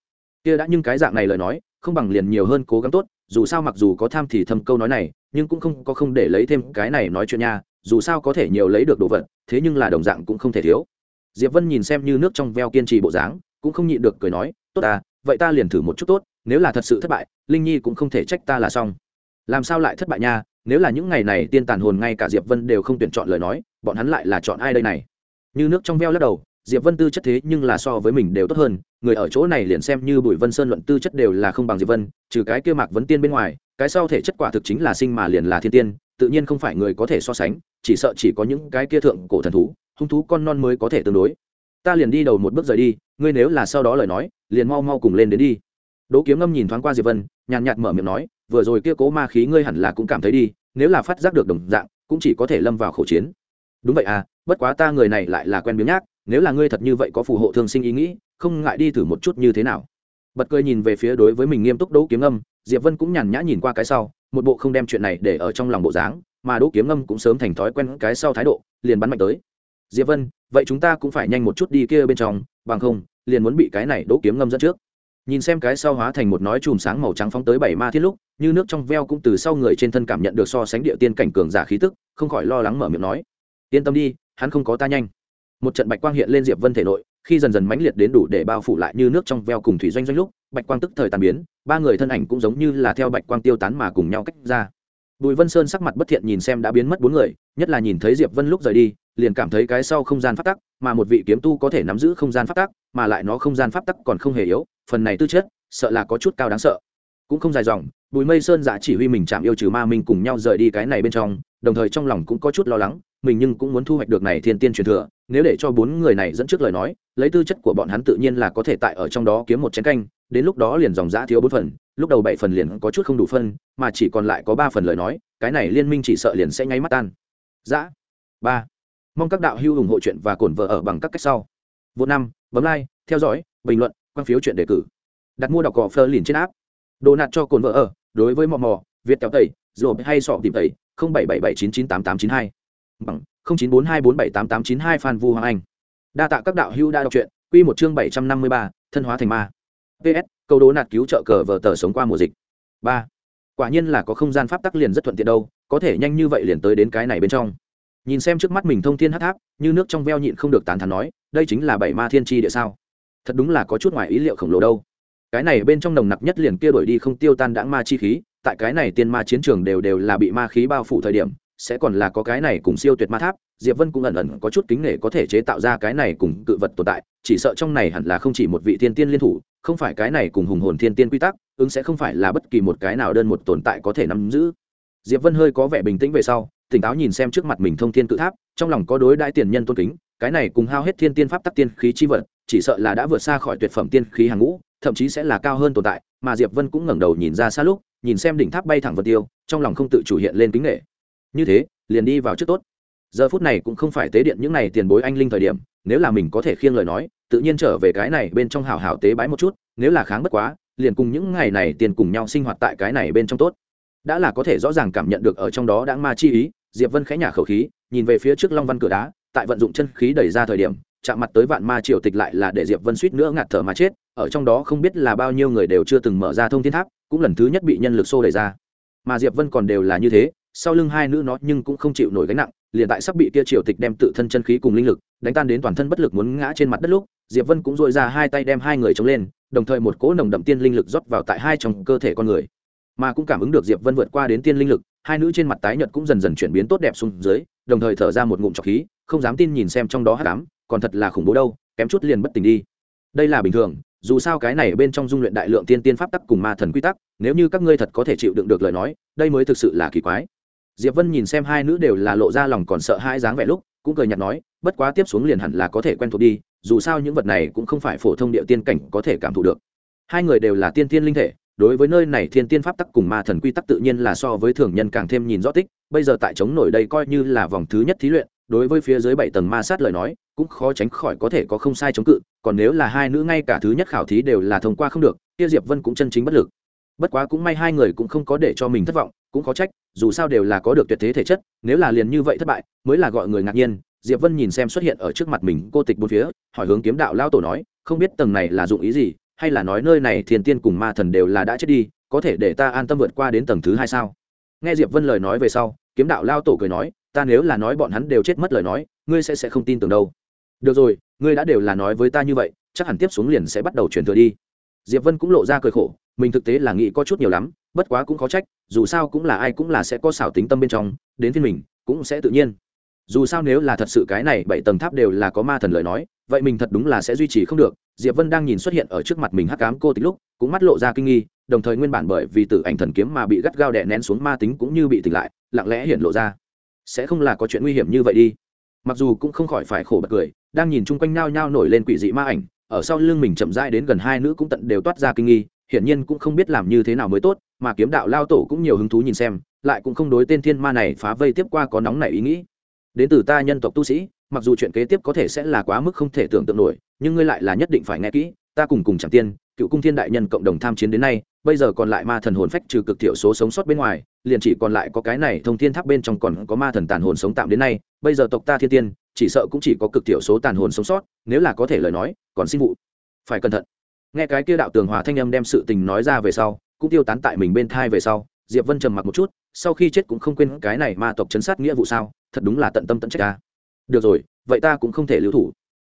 kia đã nhưng cái dạng này lời nói, không bằng liền nhiều hơn cố gắng tốt, dù sao mặc dù có tham thì thầm câu nói này, nhưng cũng không có không để lấy thêm cái này nói chuyện nha, dù sao có thể nhiều lấy được đồ vật, thế nhưng là đồng dạng cũng không thể thiếu. Diệp vân nhìn xem như nước trong veo kiên trì bộ dáng, cũng không nhịn được cười nói, tốt à vậy ta liền thử một chút tốt nếu là thật sự thất bại, linh nhi cũng không thể trách ta là xong. Làm sao lại thất bại nha? Nếu là những ngày này tiên tàn hồn ngay cả diệp vân đều không tuyển chọn lời nói, bọn hắn lại là chọn ai đây này? Như nước trong veo lắc đầu, diệp vân tư chất thế nhưng là so với mình đều tốt hơn, người ở chỗ này liền xem như bùi vân sơn luận tư chất đều là không bằng diệp vân, trừ cái kia mạc vấn tiên bên ngoài, cái sau thể chất quả thực chính là sinh mà liền là thiên tiên, tự nhiên không phải người có thể so sánh, chỉ sợ chỉ có những cái kia thượng cổ thần thú, hung thú con non mới có thể tương đối. Ta liền đi đầu một bước rời đi, ngươi nếu là sau đó lời nói, liền mau mau cùng lên đến đi đỗ kiếm ngâm nhìn thoáng qua diệp vân, nhàn nhạt mở miệng nói, vừa rồi kia cố ma khí ngươi hẳn là cũng cảm thấy đi, nếu là phát giác được đồng dạng, cũng chỉ có thể lâm vào khẩu chiến. Đúng vậy à bất quá ta người này lại là quen biếng nhác, nếu là ngươi thật như vậy có phù hộ thương sinh ý nghĩ, không ngại đi thử một chút như thế nào. Bật cười nhìn về phía đối với mình nghiêm túc đỗ kiếm ngâm, diệp vân cũng nhàn nhã nhìn qua cái sau, một bộ không đem chuyện này để ở trong lòng bộ dáng, mà đỗ kiếm ngâm cũng sớm thành thói quen cái sau thái độ, liền bắn mạnh tới. Diệp vân, vậy chúng ta cũng phải nhanh một chút đi kia bên trong, bằng không, liền muốn bị cái này đỗ kiếm ngâm dẫn trước nhìn xem cái sau hóa thành một nói chùm sáng màu trắng phóng tới bảy ma thiết lúc, như nước trong veo cũng từ sau người trên thân cảm nhận được so sánh địa tiên cảnh cường giả khí tức, không khỏi lo lắng mở miệng nói. Yên tâm đi, hắn không có ta nhanh. Một trận bạch quang hiện lên diệp vân thể nội, khi dần dần mãnh liệt đến đủ để bao phủ lại như nước trong veo cùng thủy doanh doanh lúc, bạch quang tức thời tàn biến, ba người thân ảnh cũng giống như là theo bạch quang tiêu tán mà cùng nhau cách ra bùi vân sơn sắc mặt bất thiện nhìn xem đã biến mất bốn người, nhất là nhìn thấy diệp vân lúc rời đi, liền cảm thấy cái sau không gian pháp tắc, mà một vị kiếm tu có thể nắm giữ không gian pháp tắc, mà lại nó không gian pháp tắc còn không hề yếu, phần này tư chất, sợ là có chút cao đáng sợ. Cũng không dài dòng, bùi mây sơn giả chỉ huy mình chạm yêu trừ ma minh cùng nhau rời đi cái này bên trong, đồng thời trong lòng cũng có chút lo lắng, mình nhưng cũng muốn thu hoạch được này thiên tiên truyền thừa, nếu để cho bốn người này dẫn trước lời nói, lấy tư chất của bọn hắn tự nhiên là có thể tại ở trong đó kiếm một chén canh, đến lúc đó liền dòng giã thiếu bốn phần lúc đầu bảy phần liền có chút không đủ phân, mà chỉ còn lại có ba phần lời nói, cái này liên minh chỉ sợ liền sẽ nháy mắt tan. Dạ. ba. Mong các đạo hữu ủng hộ chuyện và cổn vợ ở bằng các cách sau. Vô năm, bấm like, theo dõi, bình luận, quan phiếu chuyện đề cử. Đặt mua đọc cỏ phơ liền trên áp đồ nạt cho cồn vợ ở, đối với mò mò, việt kéo tẩy rồi hay sọ tìm tẩy, không bảy bảy bảy chín chín tám tám chín hai. Bằng, không chín bốn hai bốn bảy tám tám chín hai phan vu hoàng anh. Đa tạ các đạo hữu đã đọc truyện. Quy một chương bảy trăm năm mươi ba, thân hóa thành ma ps câu đố nạt cứu trợ cờ vờ tờ sống qua mùa dịch. Ba. Quả nhiên là có không gian pháp tắc liền rất thuận tiện đâu, có thể nhanh như vậy liền tới đến cái này bên trong. Nhìn xem trước mắt mình thông thiên hát tháp như nước trong veo nhịn không được tán thán nói, đây chính là bảy ma thiên tri địa sao? Thật đúng là có chút ngoài ý liệu khổng lồ đâu. Cái này bên trong nồng nặc nhất liền kia đổi đi không tiêu tan đãng ma chi khí, tại cái này tiên ma chiến trường đều đều là bị ma khí bao phủ thời điểm sẽ còn là có cái này cùng siêu tuyệt ma tháp, diệp vân cũng ẩn ẩn có chút kính nể có thể chế tạo ra cái này cùng cự vật tồn tại, chỉ sợ trong này hẳn là không chỉ một vị thiên tiên liên thủ, không phải cái này cùng hùng hồn thiên tiên quy tắc, ứng sẽ không phải là bất kỳ một cái nào đơn một tồn tại có thể nắm giữ. Diệp vân hơi có vẻ bình tĩnh về sau, tỉnh táo nhìn xem trước mặt mình thông thiên cự tháp, trong lòng có đối đại tiền nhân tôn kính, cái này cùng hao hết thiên tiên pháp tắc tiên khí chi vật, chỉ sợ là đã vượt xa khỏi tuyệt phẩm tiên khí hàng ngũ, thậm chí sẽ là cao hơn tồn tại, mà diệp vân cũng ngẩng đầu nhìn ra xa lúc, nhìn xem đỉnh tháp bay thẳng vật tiêu, trong lòng không tự chủ hiện lên kính nghệ như thế, liền đi vào trước tốt. Giờ phút này cũng không phải tế điện những này tiền bối anh linh thời điểm, nếu là mình có thể khiêng lời nói, tự nhiên trở về cái này bên trong hào hào tế bái một chút, nếu là kháng bất quá, liền cùng những ngày này tiền cùng nhau sinh hoạt tại cái này bên trong tốt. Đã là có thể rõ ràng cảm nhận được ở trong đó đã ma chi ý, diệp vân khẽ nhả khẩu khí, nhìn về phía trước long văn cửa đá, tại vận dụng chân khí đẩy ra thời điểm, chạm mặt tới vạn ma triều tịch lại là để diệp vân suýt nữa ngạt thở mà chết, ở trong đó không biết là bao nhiêu người đều chưa từng mở ra thông thiên tháp, cũng lần thứ nhất bị nhân lực xô đẩy ra. Mà diệp vân còn đều là như thế sau lưng hai nữ nó nhưng cũng không chịu nổi gánh nặng, liền tại sắp bị kia triều tịch đem tự thân chân khí cùng linh lực đánh tan đến toàn thân bất lực muốn ngã trên mặt đất lúc, diệp vân cũng dội ra hai tay đem hai người chống lên, đồng thời một cỗ nồng đậm tiên linh lực rót vào tại hai trong cơ thể con người. Mà cũng cảm ứng được diệp vân vượt qua đến tiên linh lực, hai nữ trên mặt tái nhợt cũng dần dần chuyển biến tốt đẹp xuống dưới, đồng thời thở ra một ngụm trọc khí, không dám tin nhìn xem trong đó hắc ám còn thật là khủng bố đâu, kém chút liền bất tỉnh đi. Đây là bình thường, dù sao cái này bên trong dung luyện đại lượng tiên tiên pháp tắc cùng ma thần quy tắc, nếu như các ngươi thật có thể chịu đựng được lời nói, đây mới thực sự là kỳ quái diệp vân nhìn xem hai nữ đều là lộ ra lòng còn sợ hai dáng vẻ lúc, cũng cười nhạt nói, bất quá tiếp xuống liền hẳn là có thể quen thuộc đi, dù sao những vật này cũng không phải phổ thông địa tiên cảnh có thể cảm thụ được. Hai người đều là tiên tiên linh thể, đối với nơi này thiên tiên pháp tắc cùng ma thần quy tắc tự nhiên là so với thường nhân càng thêm nhìn rõ tích, bây giờ tại chống nổi đây coi như là vòng thứ nhất thí luyện, đối với phía dưới bảy tầng ma sát lời nói, cũng khó tránh khỏi có thể có không sai chống cự, còn nếu là hai nữ ngay cả thứ nhất khảo thí đều là thông qua không được, kia diệp vân cũng chân chính bất lực bất quá cũng may hai người cũng không có để cho mình thất vọng, cũng khó trách, dù sao đều là có được tuyệt thế thể chất, nếu là liền như vậy thất bại, mới là gọi người ngạc nhiên. Diệp vân nhìn xem xuất hiện ở trước mặt mình cô tịch bốn phía, hỏi hướng kiếm đạo lao tổ nói, không biết tầng này là dụng ý gì, hay là nói nơi này thiên tiên cùng ma thần đều là đã chết đi, có thể để ta an tâm vượt qua đến tầng thứ hai sao? Nghe diệp vân lời nói về sau, kiếm đạo lao tổ cười nói, ta nếu là nói bọn hắn đều chết mất lời nói, ngươi sẽ sẽ không tin tưởng đâu. Được rồi, ngươi đã đều là nói với ta như vậy, chắc hẳn tiếp xuống liền sẽ bắt đầu chuyển thừa đi. Diệp vân cũng lộ ra cười khổ mình thực tế là nghĩ có chút nhiều lắm, bất quá cũng khó trách, dù sao cũng là ai cũng là sẽ có xảo tính tâm bên trong, đến phiên mình, cũng sẽ tự nhiên. Dù sao nếu là thật sự cái này bảy tầng tháp đều là có ma thần lời nói, vậy mình thật đúng là sẽ duy trì không được. Diệp vân đang nhìn xuất hiện ở trước mặt mình hắc cám cô tích lúc, cũng mắt lộ ra kinh nghi, đồng thời nguyên bản bởi vì tử ảnh thần kiếm mà bị gắt gao đè nén xuống ma tính cũng như bị tỉnh lại, lặng lẽ hiện lộ ra. Sẽ không là có chuyện nguy hiểm như vậy đi. Mặc dù cũng không khỏi phải khổ bật cười, đang nhìn chung quanh nhao nhao nổi lên quỷ dị ma ảnh ở sau lưng mình chậm rãi đến gần hai nữ cũng tận đều toát ra kinh nghi, hiển nhiên cũng không biết làm như thế nào mới tốt, mà kiếm đạo lao tổ cũng nhiều hứng thú nhìn xem, lại cũng không đối tên thiên ma này phá vây tiếp qua có nóng này ý nghĩ. Đến từ ta nhân tộc tu sĩ, mặc dù chuyện kế tiếp có thể sẽ là quá mức không thể tưởng tượng nổi, nhưng ngươi lại là nhất định phải nghe kỹ, ta cùng cùng chẳng tiên, cựu cung thiên đại nhân cộng đồng tham chiến đến nay, bây giờ còn lại ma thần hồn phách trừ cực thiểu số sống sót bên ngoài, liền chỉ còn lại có cái này thông thiên tháp bên trong còn có ma thần tàn hồn sống tạm đến nay, bây giờ tộc ta thiên tiên chỉ sợ cũng chỉ có cực thiểu số tàn hồn sống sót, nếu là có thể lời nói, còn xin vụ. Phải cẩn thận. Nghe cái kia đạo tường hòa thanh âm đem sự tình nói ra về sau, cũng tiêu tán tại mình bên thai về sau, diệp vân trầm mặc một chút, sau khi chết cũng không quên cái này ma tộc chấn sát nghĩa vụ sao, thật đúng là tận tâm tận trách ta. Được rồi, vậy ta cũng không thể lưu thủ.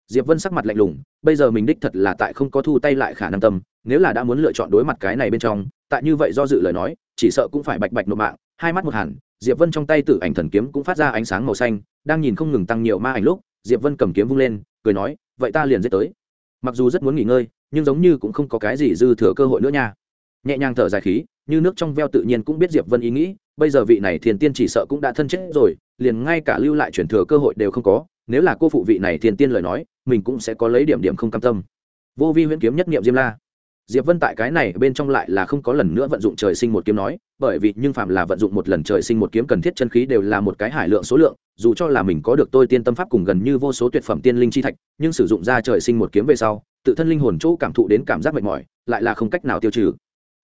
Diệp vân sắc mặt lạnh lùng, bây giờ mình đích thật là tại không có thu tay lại khả năng tâm, nếu là đã muốn lựa chọn đối mặt cái này bên trong, tại như vậy do dự lời nói, chỉ sợ cũng phải bạch bạch nộp mạng, hai mắt một hẳn diệp vân trong tay tử ảnh thần kiếm cũng phát ra ánh sáng màu xanh, đang nhìn không ngừng tăng nhiều ma ảnh lúc, diệp vân cầm kiếm vung lên, cười nói, vậy ta liền giết tới. Mặc dù rất muốn nghỉ ngơi, nhưng giống như cũng không có cái gì dư thừa cơ hội nữa nha. Nhẹ nhàng thở dài khí, như nước trong veo tự nhiên cũng biết diệp vân ý nghĩ, bây giờ vị này thiên tiên chỉ sợ cũng đã thân chết rồi, liền ngay cả lưu lại chuyển thừa cơ hội đều không có, nếu là cô phụ vị này thiên tiên lời nói, mình cũng sẽ có lấy điểm điểm không cam tâm. Vô vi huyễn kiếm nhất niệm diêm la diệp vân tại cái này bên trong lại là không có lần nữa vận dụng trời sinh một kiếm nói, bởi vì nhưng phạm là vận dụng một lần trời sinh một kiếm cần thiết chân khí đều là một cái hải lượng số lượng, dù cho là mình có được tôi tiên tâm pháp cùng gần như vô số tuyệt phẩm tiên linh chi thạch, nhưng sử dụng ra trời sinh một kiếm về sau, tự thân linh hồn chỗ cảm thụ đến cảm giác mệt mỏi, lại là không cách nào tiêu trừ.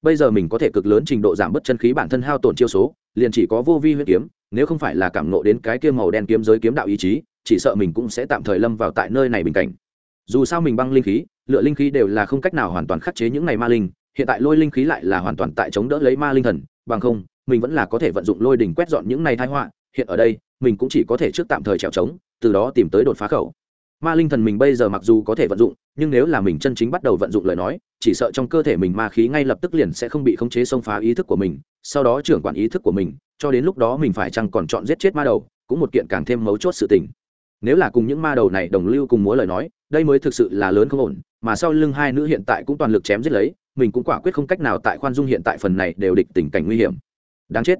Bây giờ mình có thể cực lớn trình độ giảm bớt chân khí bản thân hao tổn chiêu số, liền chỉ có vô vi huyết kiếm, nếu không phải là cảm nộ đến cái kia màu đen kiếm giới kiếm đạo ý chí, chỉ sợ mình cũng sẽ tạm thời lâm vào tại nơi này bình cảnh dù sao mình băng linh khí, lựa linh khí đều là không cách nào hoàn toàn khắc chế những ngày ma linh, hiện tại lôi linh khí lại là hoàn toàn tại chống đỡ lấy ma linh thần, bằng không, mình vẫn là có thể vận dụng lôi đỉnh quét dọn những này thái họa, hiện ở đây, mình cũng chỉ có thể trước tạm thời trèo trống, từ đó tìm tới đột phá khẩu. Ma linh thần mình bây giờ mặc dù có thể vận dụng, nhưng nếu là mình chân chính bắt đầu vận dụng lời nói, chỉ sợ trong cơ thể mình ma khí ngay lập tức liền sẽ không bị khống chế xông phá ý thức của mình, sau đó trưởng quản ý thức của mình, cho đến lúc đó mình phải chăng còn chọn giết chết ma đầu, cũng một kiện càng thêm mấu chốt sự tình. Nếu là cùng những ma đầu này đồng lưu cùng múa lời nói đây mới thực sự là lớn không ổn, mà sau lưng hai nữ hiện tại cũng toàn lực chém giết lấy, mình cũng quả quyết không cách nào tại khoan dung hiện tại phần này đều địch tình cảnh nguy hiểm. Đáng chết.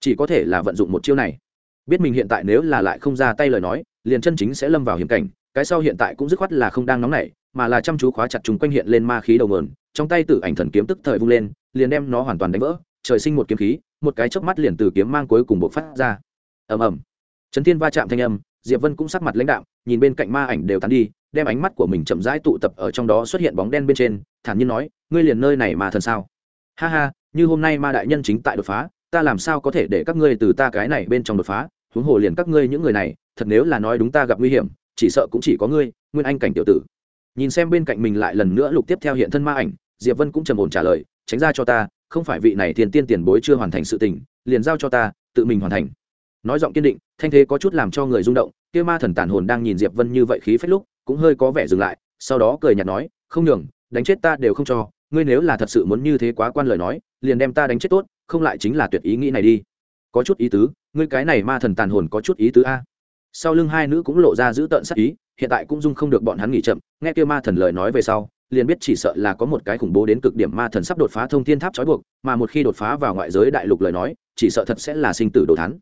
Chỉ có thể là vận dụng một chiêu này. Biết mình hiện tại nếu là lại không ra tay lời nói, liền chân chính sẽ lâm vào hiểm cảnh, cái sau hiện tại cũng dứt khoát là không đang nóng nảy, mà là chăm chú khóa chặt chúng quanh hiện lên ma khí đầu mờn trong tay tử ảnh thần kiếm tức thời vung lên, liền đem nó hoàn toàn đánh vỡ, trời sinh một kiếm khí, một cái chớp mắt liền từ kiếm mang cuối cùng bộc phát ra. Ầm ầm. Chấn thiên va chạm thanh âm, diệp vân cũng sắc mặt lãnh đạm, nhìn bên cạnh ma ảnh đều tán đi đem ánh mắt của mình chậm rãi tụ tập ở trong đó xuất hiện bóng đen bên trên, thản nhiên nói, ngươi liền nơi này mà thần sao? Ha ha, như hôm nay ma đại nhân chính tại đột phá, ta làm sao có thể để các ngươi từ ta cái này bên trong đột phá? Huống hồ liền các ngươi những người này, thật nếu là nói đúng ta gặp nguy hiểm, chỉ sợ cũng chỉ có ngươi, nguyên anh cảnh tiểu tử. Nhìn xem bên cạnh mình lại lần nữa lục tiếp theo hiện thân ma ảnh, diệp vân cũng trầm ổn trả lời, tránh ra cho ta, không phải vị này tiền tiên tiền bối chưa hoàn thành sự tình, liền giao cho ta, tự mình hoàn thành. Nói giọng kiên định, thanh thế có chút làm cho người rung động, kia ma thần tàn hồn đang nhìn diệp vân như vậy khí phách lúc cũng hơi có vẻ dừng lại, sau đó cười nhạt nói, không nhường, đánh chết ta đều không cho, ngươi nếu là thật sự muốn như thế quá quan lời nói, liền đem ta đánh chết tốt, không lại chính là tuyệt ý nghĩ này đi. Có chút ý tứ, ngươi cái này ma thần tàn hồn có chút ý tứ a. Sau lưng hai nữ cũng lộ ra giữ tợn sắc ý, hiện tại cũng dung không được bọn hắn nghỉ chậm, nghe kêu ma thần lời nói về sau, liền biết chỉ sợ là có một cái khủng bố đến cực điểm ma thần sắp đột phá thông thiên tháp trói buộc, mà một khi đột phá vào ngoại giới đại lục lời nói, chỉ sợ thật sẽ là sinh tử đồ thắn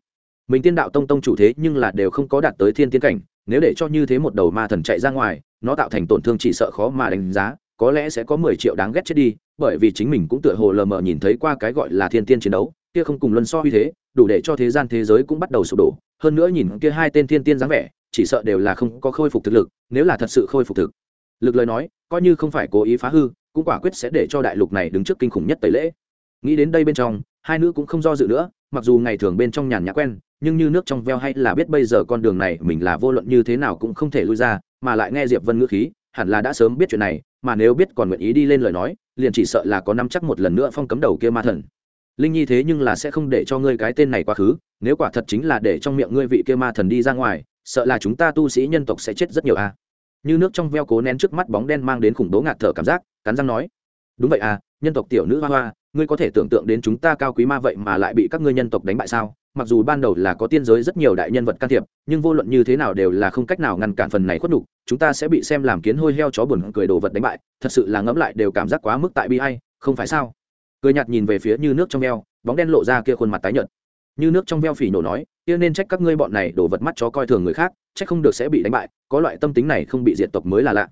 mình tiên đạo tông tông chủ thế nhưng là đều không có đạt tới thiên tiên cảnh nếu để cho như thế một đầu ma thần chạy ra ngoài, nó tạo thành tổn thương chỉ sợ khó mà đánh giá, có lẽ sẽ có mười triệu đáng ghét chết đi, bởi vì chính mình cũng tựa hồ lờ mờ nhìn thấy qua cái gọi là thiên tiên chiến đấu, kia không cùng luân so uy thế, đủ để cho thế gian thế giới cũng bắt đầu sụp đổ. Hơn nữa nhìn kia hai tên thiên tiên dáng vẻ, chỉ sợ đều là không có khôi phục thực lực, nếu là thật sự khôi phục thực lực lời nói, coi như không phải cố ý phá hư, cũng quả quyết sẽ để cho đại lục này đứng trước kinh khủng nhất tẩy lễ. Nghĩ đến đây bên trong hai nữ cũng không do dự nữa, mặc dù ngày thường bên trong nhàn nhã quen, nhưng như nước trong veo hay là biết bây giờ con đường này mình là vô luận như thế nào cũng không thể lui ra, mà lại nghe diệp vân ngữ khí, hẳn là đã sớm biết chuyện này, mà nếu biết còn nguyện ý đi lên lời nói, liền chỉ sợ là có năm chắc một lần nữa phong cấm đầu kia ma thần. Linh nhi thế nhưng là sẽ không để cho ngươi cái tên này quá khứ, nếu quả thật chính là để trong miệng ngươi vị kia ma thần đi ra ngoài, sợ là chúng ta tu sĩ nhân tộc sẽ chết rất nhiều a. Như nước trong veo cố nén trước mắt bóng đen mang đến khủng bố ngạt thở cảm giác, cắn răng nói, đúng vậy à nhân tộc tiểu nữ hoa hoa ngươi có thể tưởng tượng đến chúng ta cao quý ma vậy mà lại bị các ngươi nhân tộc đánh bại sao? Mặc dù ban đầu là có tiên giới rất nhiều đại nhân vật can thiệp, nhưng vô luận như thế nào đều là không cách nào ngăn cản phần này khuất nhục, chúng ta sẽ bị xem làm kiến hôi heo chó buồn cười đồ vật đánh bại, thật sự là ngẫm lại đều cảm giác quá mức tại bi hay không phải sao? Cười nhạt nhìn về phía như nước trong veo, bóng đen lộ ra kia khuôn mặt tái nhợt. Như nước trong veo phỉ nổ nói, kia nên trách các ngươi bọn này đổ vật mắt chó coi thường người khác, trách không được sẽ bị đánh bại, có loại tâm tính này không bị diệt tộc mới là lạ.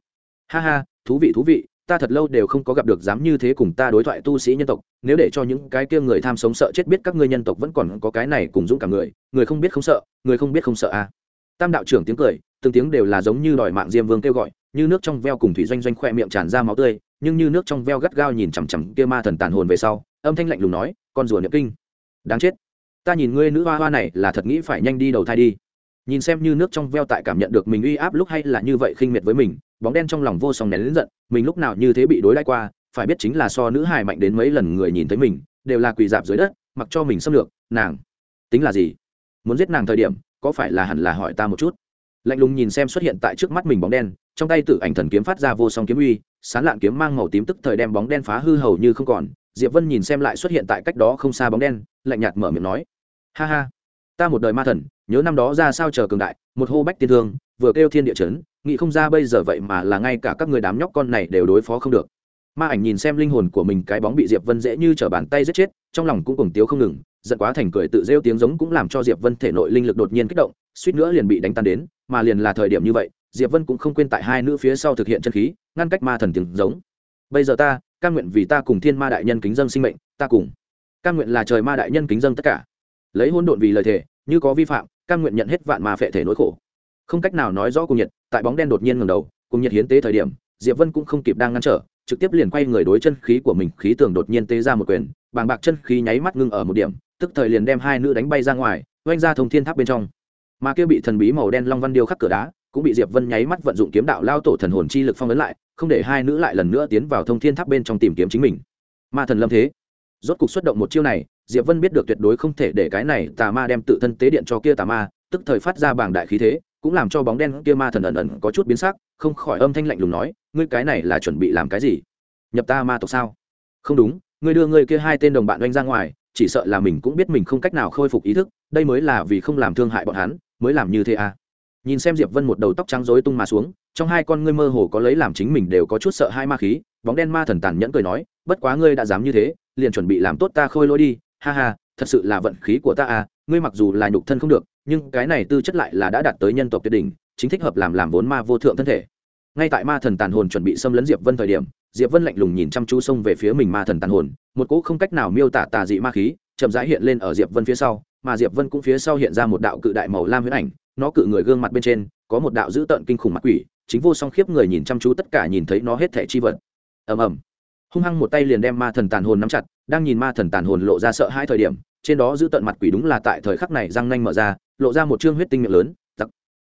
Ha ha, thú vị thú vị ta thật lâu đều không có gặp được dám như thế cùng ta đối thoại tu sĩ nhân tộc, nếu để cho những cái kia người tham sống sợ chết biết các ngươi nhân tộc vẫn còn có cái này cùng dũng cả người người không biết không sợ, người không biết không sợ à. Tam đạo trưởng tiếng cười, từng tiếng đều là giống như đòi mạng diêm vương kêu gọi, như nước trong veo cùng thủy doanh doanh khoe miệng tràn ra máu tươi, nhưng như nước trong veo gắt gao nhìn chằm chằm kia ma thần tàn hồn về sau, âm thanh lạnh lùng nói, con rùa niệm kinh. Đáng chết. Ta nhìn ngươi nữ hoa hoa này là thật nghĩ phải nhanh đi đầu thai đi. Nhìn xem như nước trong veo tại cảm nhận được mình uy áp lúc hay là như vậy khinh miệt với mình bóng đen trong lòng vô song nén lớn giận, mình lúc nào như thế bị đối đãi qua, phải biết chính là so nữ hài mạnh đến mấy lần người nhìn thấy mình, đều là quỳ dạp dưới đất, mặc cho mình xâm lược, nàng, tính là gì? Muốn giết nàng thời điểm, có phải là hẳn là hỏi ta một chút? Lạnh lùng nhìn xem xuất hiện tại trước mắt mình bóng đen, trong tay tự ảnh thần kiếm phát ra vô song kiếm uy, sán lạn kiếm mang màu tím tức thời đem bóng đen phá hư hầu như không còn. Diệp vân nhìn xem lại xuất hiện tại cách đó không xa bóng đen, lạnh nhạt mở miệng nói, ha ha, ta một đời ma thần nhớ năm đó ra sao chờ cường đại, một hô bách tiên thương, vừa kêu thiên địa chấn, nghĩ không ra bây giờ vậy mà là ngay cả các người đám nhóc con này đều đối phó không được. Ma ảnh nhìn xem linh hồn của mình cái bóng bị diệp vân dễ như t r ở bàn tay giết chết, trong lòng cũng cùng tiếu không ngừng, giận quá thành cười tự rêu tiếng giống cũng làm cho diệp vân thể nội linh lực đột nhiên kích động, suýt nữa liền bị đánh tan đến, mà liền là thời điểm như vậy, diệp vân cũng không quên tại hai nữ phía sau thực hiện chân khí, ngăn cách ma thần tiếng giống. Bây giờ ta căn nguyện vì ta cùng thiên ma đại nhân kính dân sinh mệnh, ta cùng. Căn nguyện là trời ma đại nhân kính dân tất cả. Lấy hôn độn vì lời thề như có vi phạm căn nguyện nhận hết vạn mà phệ thể nỗi khổ. Không cách nào nói rõ cùng nhiệt, tại bóng đen đột nhiên ngầm đầu, cùng nhiệt hiến tế thời điểm, diệp vân cũng không kịp đang ngăn trở, trực tiếp liền quay người đối chân khí của mình, khí tường đột nhiên tế ra một quyền, bàng bạc chân khí nháy mắt ngưng ở một điểm, tức thời liền đem hai nữ đánh bay ra ngoài, oanh ra thông thiên tháp bên trong. Mà kia bị thần bí màu đen long văn điêu khắc cửa đá, cũng bị diệp vân nháy mắt vận dụng kiếm đạo lao tổ thần hồn chi lực phong ấn lại, không để hai nữ lại lần nữa tiến vào thông thiên tháp bên trong tìm kiếm chính mình. Ma thần lâm thế. Rốt cục xuất động một chiêu này diệp vân biết được tuyệt đối không thể để cái này tà ma đem tự thân tế điện cho kia tà ma, tức thời phát ra bảng đại khí thế, cũng làm cho bóng đen kia ma thần ẩn ẩn có chút biến sắc, không khỏi âm thanh lạnh lùng nói, ngươi cái này là chuẩn bị làm cái gì? Nhập ta ma tộc sao? Không đúng, ngươi đưa ngươi kia hai tên đồng bạn oanh ra ngoài, chỉ sợ là mình cũng biết mình không cách nào khôi phục ý thức, đây mới là vì không làm thương hại bọn hắn, mới làm như thế à? Nhìn xem diệp vân một đầu tóc trắng rối tung mà xuống, trong hai con ngươi mơ hồ có lấy làm chính mình đều có chút sợ hai ma khí, bóng đen ma thần tàn nhẫn cười nói, bất quá ngươi đã dám như thế, liền chuẩn bị làm tốt ta khôi lỗi đi ha ha, thật sự là vận khí của ta à ngươi mặc dù là nhục thân không được, nhưng cái này tư chất lại là đã đạt tới nhân tộc tuyệt đỉnh, chính thích hợp làm làm vốn ma vô thượng thân thể. Ngay tại ma thần tàn hồn chuẩn bị xâm lấn diệp vân thời điểm, diệp vân lạnh lùng nhìn chăm chú xông về phía mình ma thần tàn hồn, một cỗ không cách nào miêu tả tà dị ma khí, chậm rãi hiện lên ở diệp vân phía sau, mà diệp vân cũng phía sau hiện ra một đạo cự đại màu lam huyễn ảnh, nó cự người gương mặt bên trên, có một đạo dữ tợn kinh khủng mặt quỷ, chính vô song khiếp người nhìn chăm chú tất cả nhìn thấy nó hết thẻ chi vật. Ầm ầm hung hăng một tay liền đem ma thần tàn hồn nắm chặt, đang nhìn ma thần tàn hồn lộ ra sợ hai thời điểm, trên đó giữ tận mặt quỷ đúng là tại thời khắc này răng nanh mở ra, lộ ra một chương huyết tinh miệng lớn, tặc.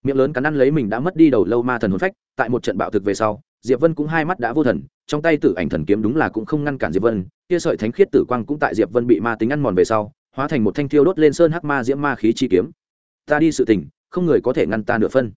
Miệng lớn cắn ăn lấy mình đã mất đi đầu lâu ma thần hồn phách, tại một trận bạo thực về sau, diệp vân cũng hai mắt đã vô thần, trong tay tử ảnh thần kiếm đúng là cũng không ngăn cản diệp vân, kia sợi thánh khiết tử quang cũng tại diệp vân bị ma tính ăn mòn về sau, hóa thành một thanh thiêu đốt lên sơn hắc ma diễm ma khí chi kiếm. Ta đi sự tình, không người có thể ngăn ta nửa phân.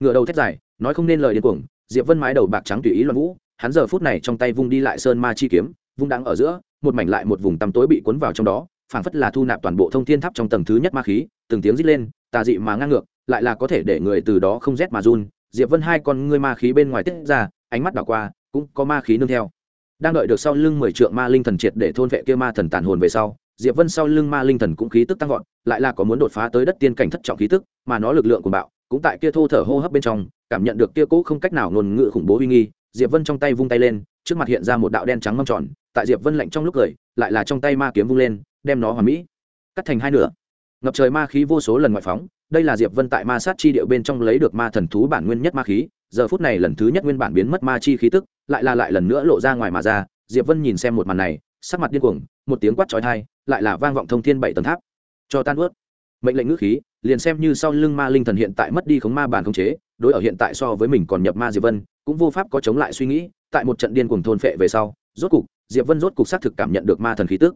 Ngựa đầu thét dài, nói không nên lời điên cuồng, diệp vân mái đầu bạc trắng tùy ý loạn vũ hắn giờ phút này trong tay vung đi lại sơn ma chi kiếm, vung đang ở giữa, một mảnh lại một vùng tăm tối bị cuốn vào trong đó, phảng phất là thu nạp toàn bộ thông thiên tháp trong tầng thứ nhất ma khí, từng tiếng rít lên, tà dị mà ngang ngược, lại là có thể để người từ đó không rét mà run. Diệp vân hai con ngươi ma khí bên ngoài tiết ra, ánh mắt đảo qua, cũng có ma khí nương theo. Đang đợi được sau lưng mười trượng ma linh thần triệt để thôn vệ kia ma thần tàn hồn về sau, diệp vân sau lưng ma linh thần cũng khí tức tăng vọt, lại là có muốn đột phá tới đất tiên cảnh thất trọng khí tức, mà nó lực lượng của bạo, cũng tại kia thô thở hô hấp bên trong, cảm nhận được kia cũ không cách nào ngôn ngữ khủng bố uy nghi diệp vân trong tay vung tay lên, trước mặt hiện ra một đạo đen trắng mâm tròn, tại diệp vân lạnh trong lúc cười, lại là trong tay ma kiếm vung lên, đem nó hoàn mỹ cắt thành hai nửa. Ngập trời ma khí vô số lần ngoại phóng, đây là diệp vân tại ma sát chi điệu bên trong lấy được ma thần thú bản nguyên nhất ma khí, giờ phút này lần thứ nhất nguyên bản biến mất ma chi khí tức, lại là lại lần nữa lộ ra ngoài mà ra, diệp vân nhìn xem một màn này, sắc mặt điên cuồng, một tiếng quát chói tai, lại là vang vọng thông thiên bảy tầng tháp. Cho tan ướt. Mệnh lệnh ngữ khí, liền xem như sau lưng ma linh thần hiện tại mất đi khống ma bản khống chế đối ở hiện tại so với mình còn nhập ma diệp vân, cũng vô pháp có chống lại suy nghĩ, tại một trận điên cuồng thôn phệ về sau, rốt cục, diệp vân rốt cục xác thực cảm nhận được ma thần khí tức.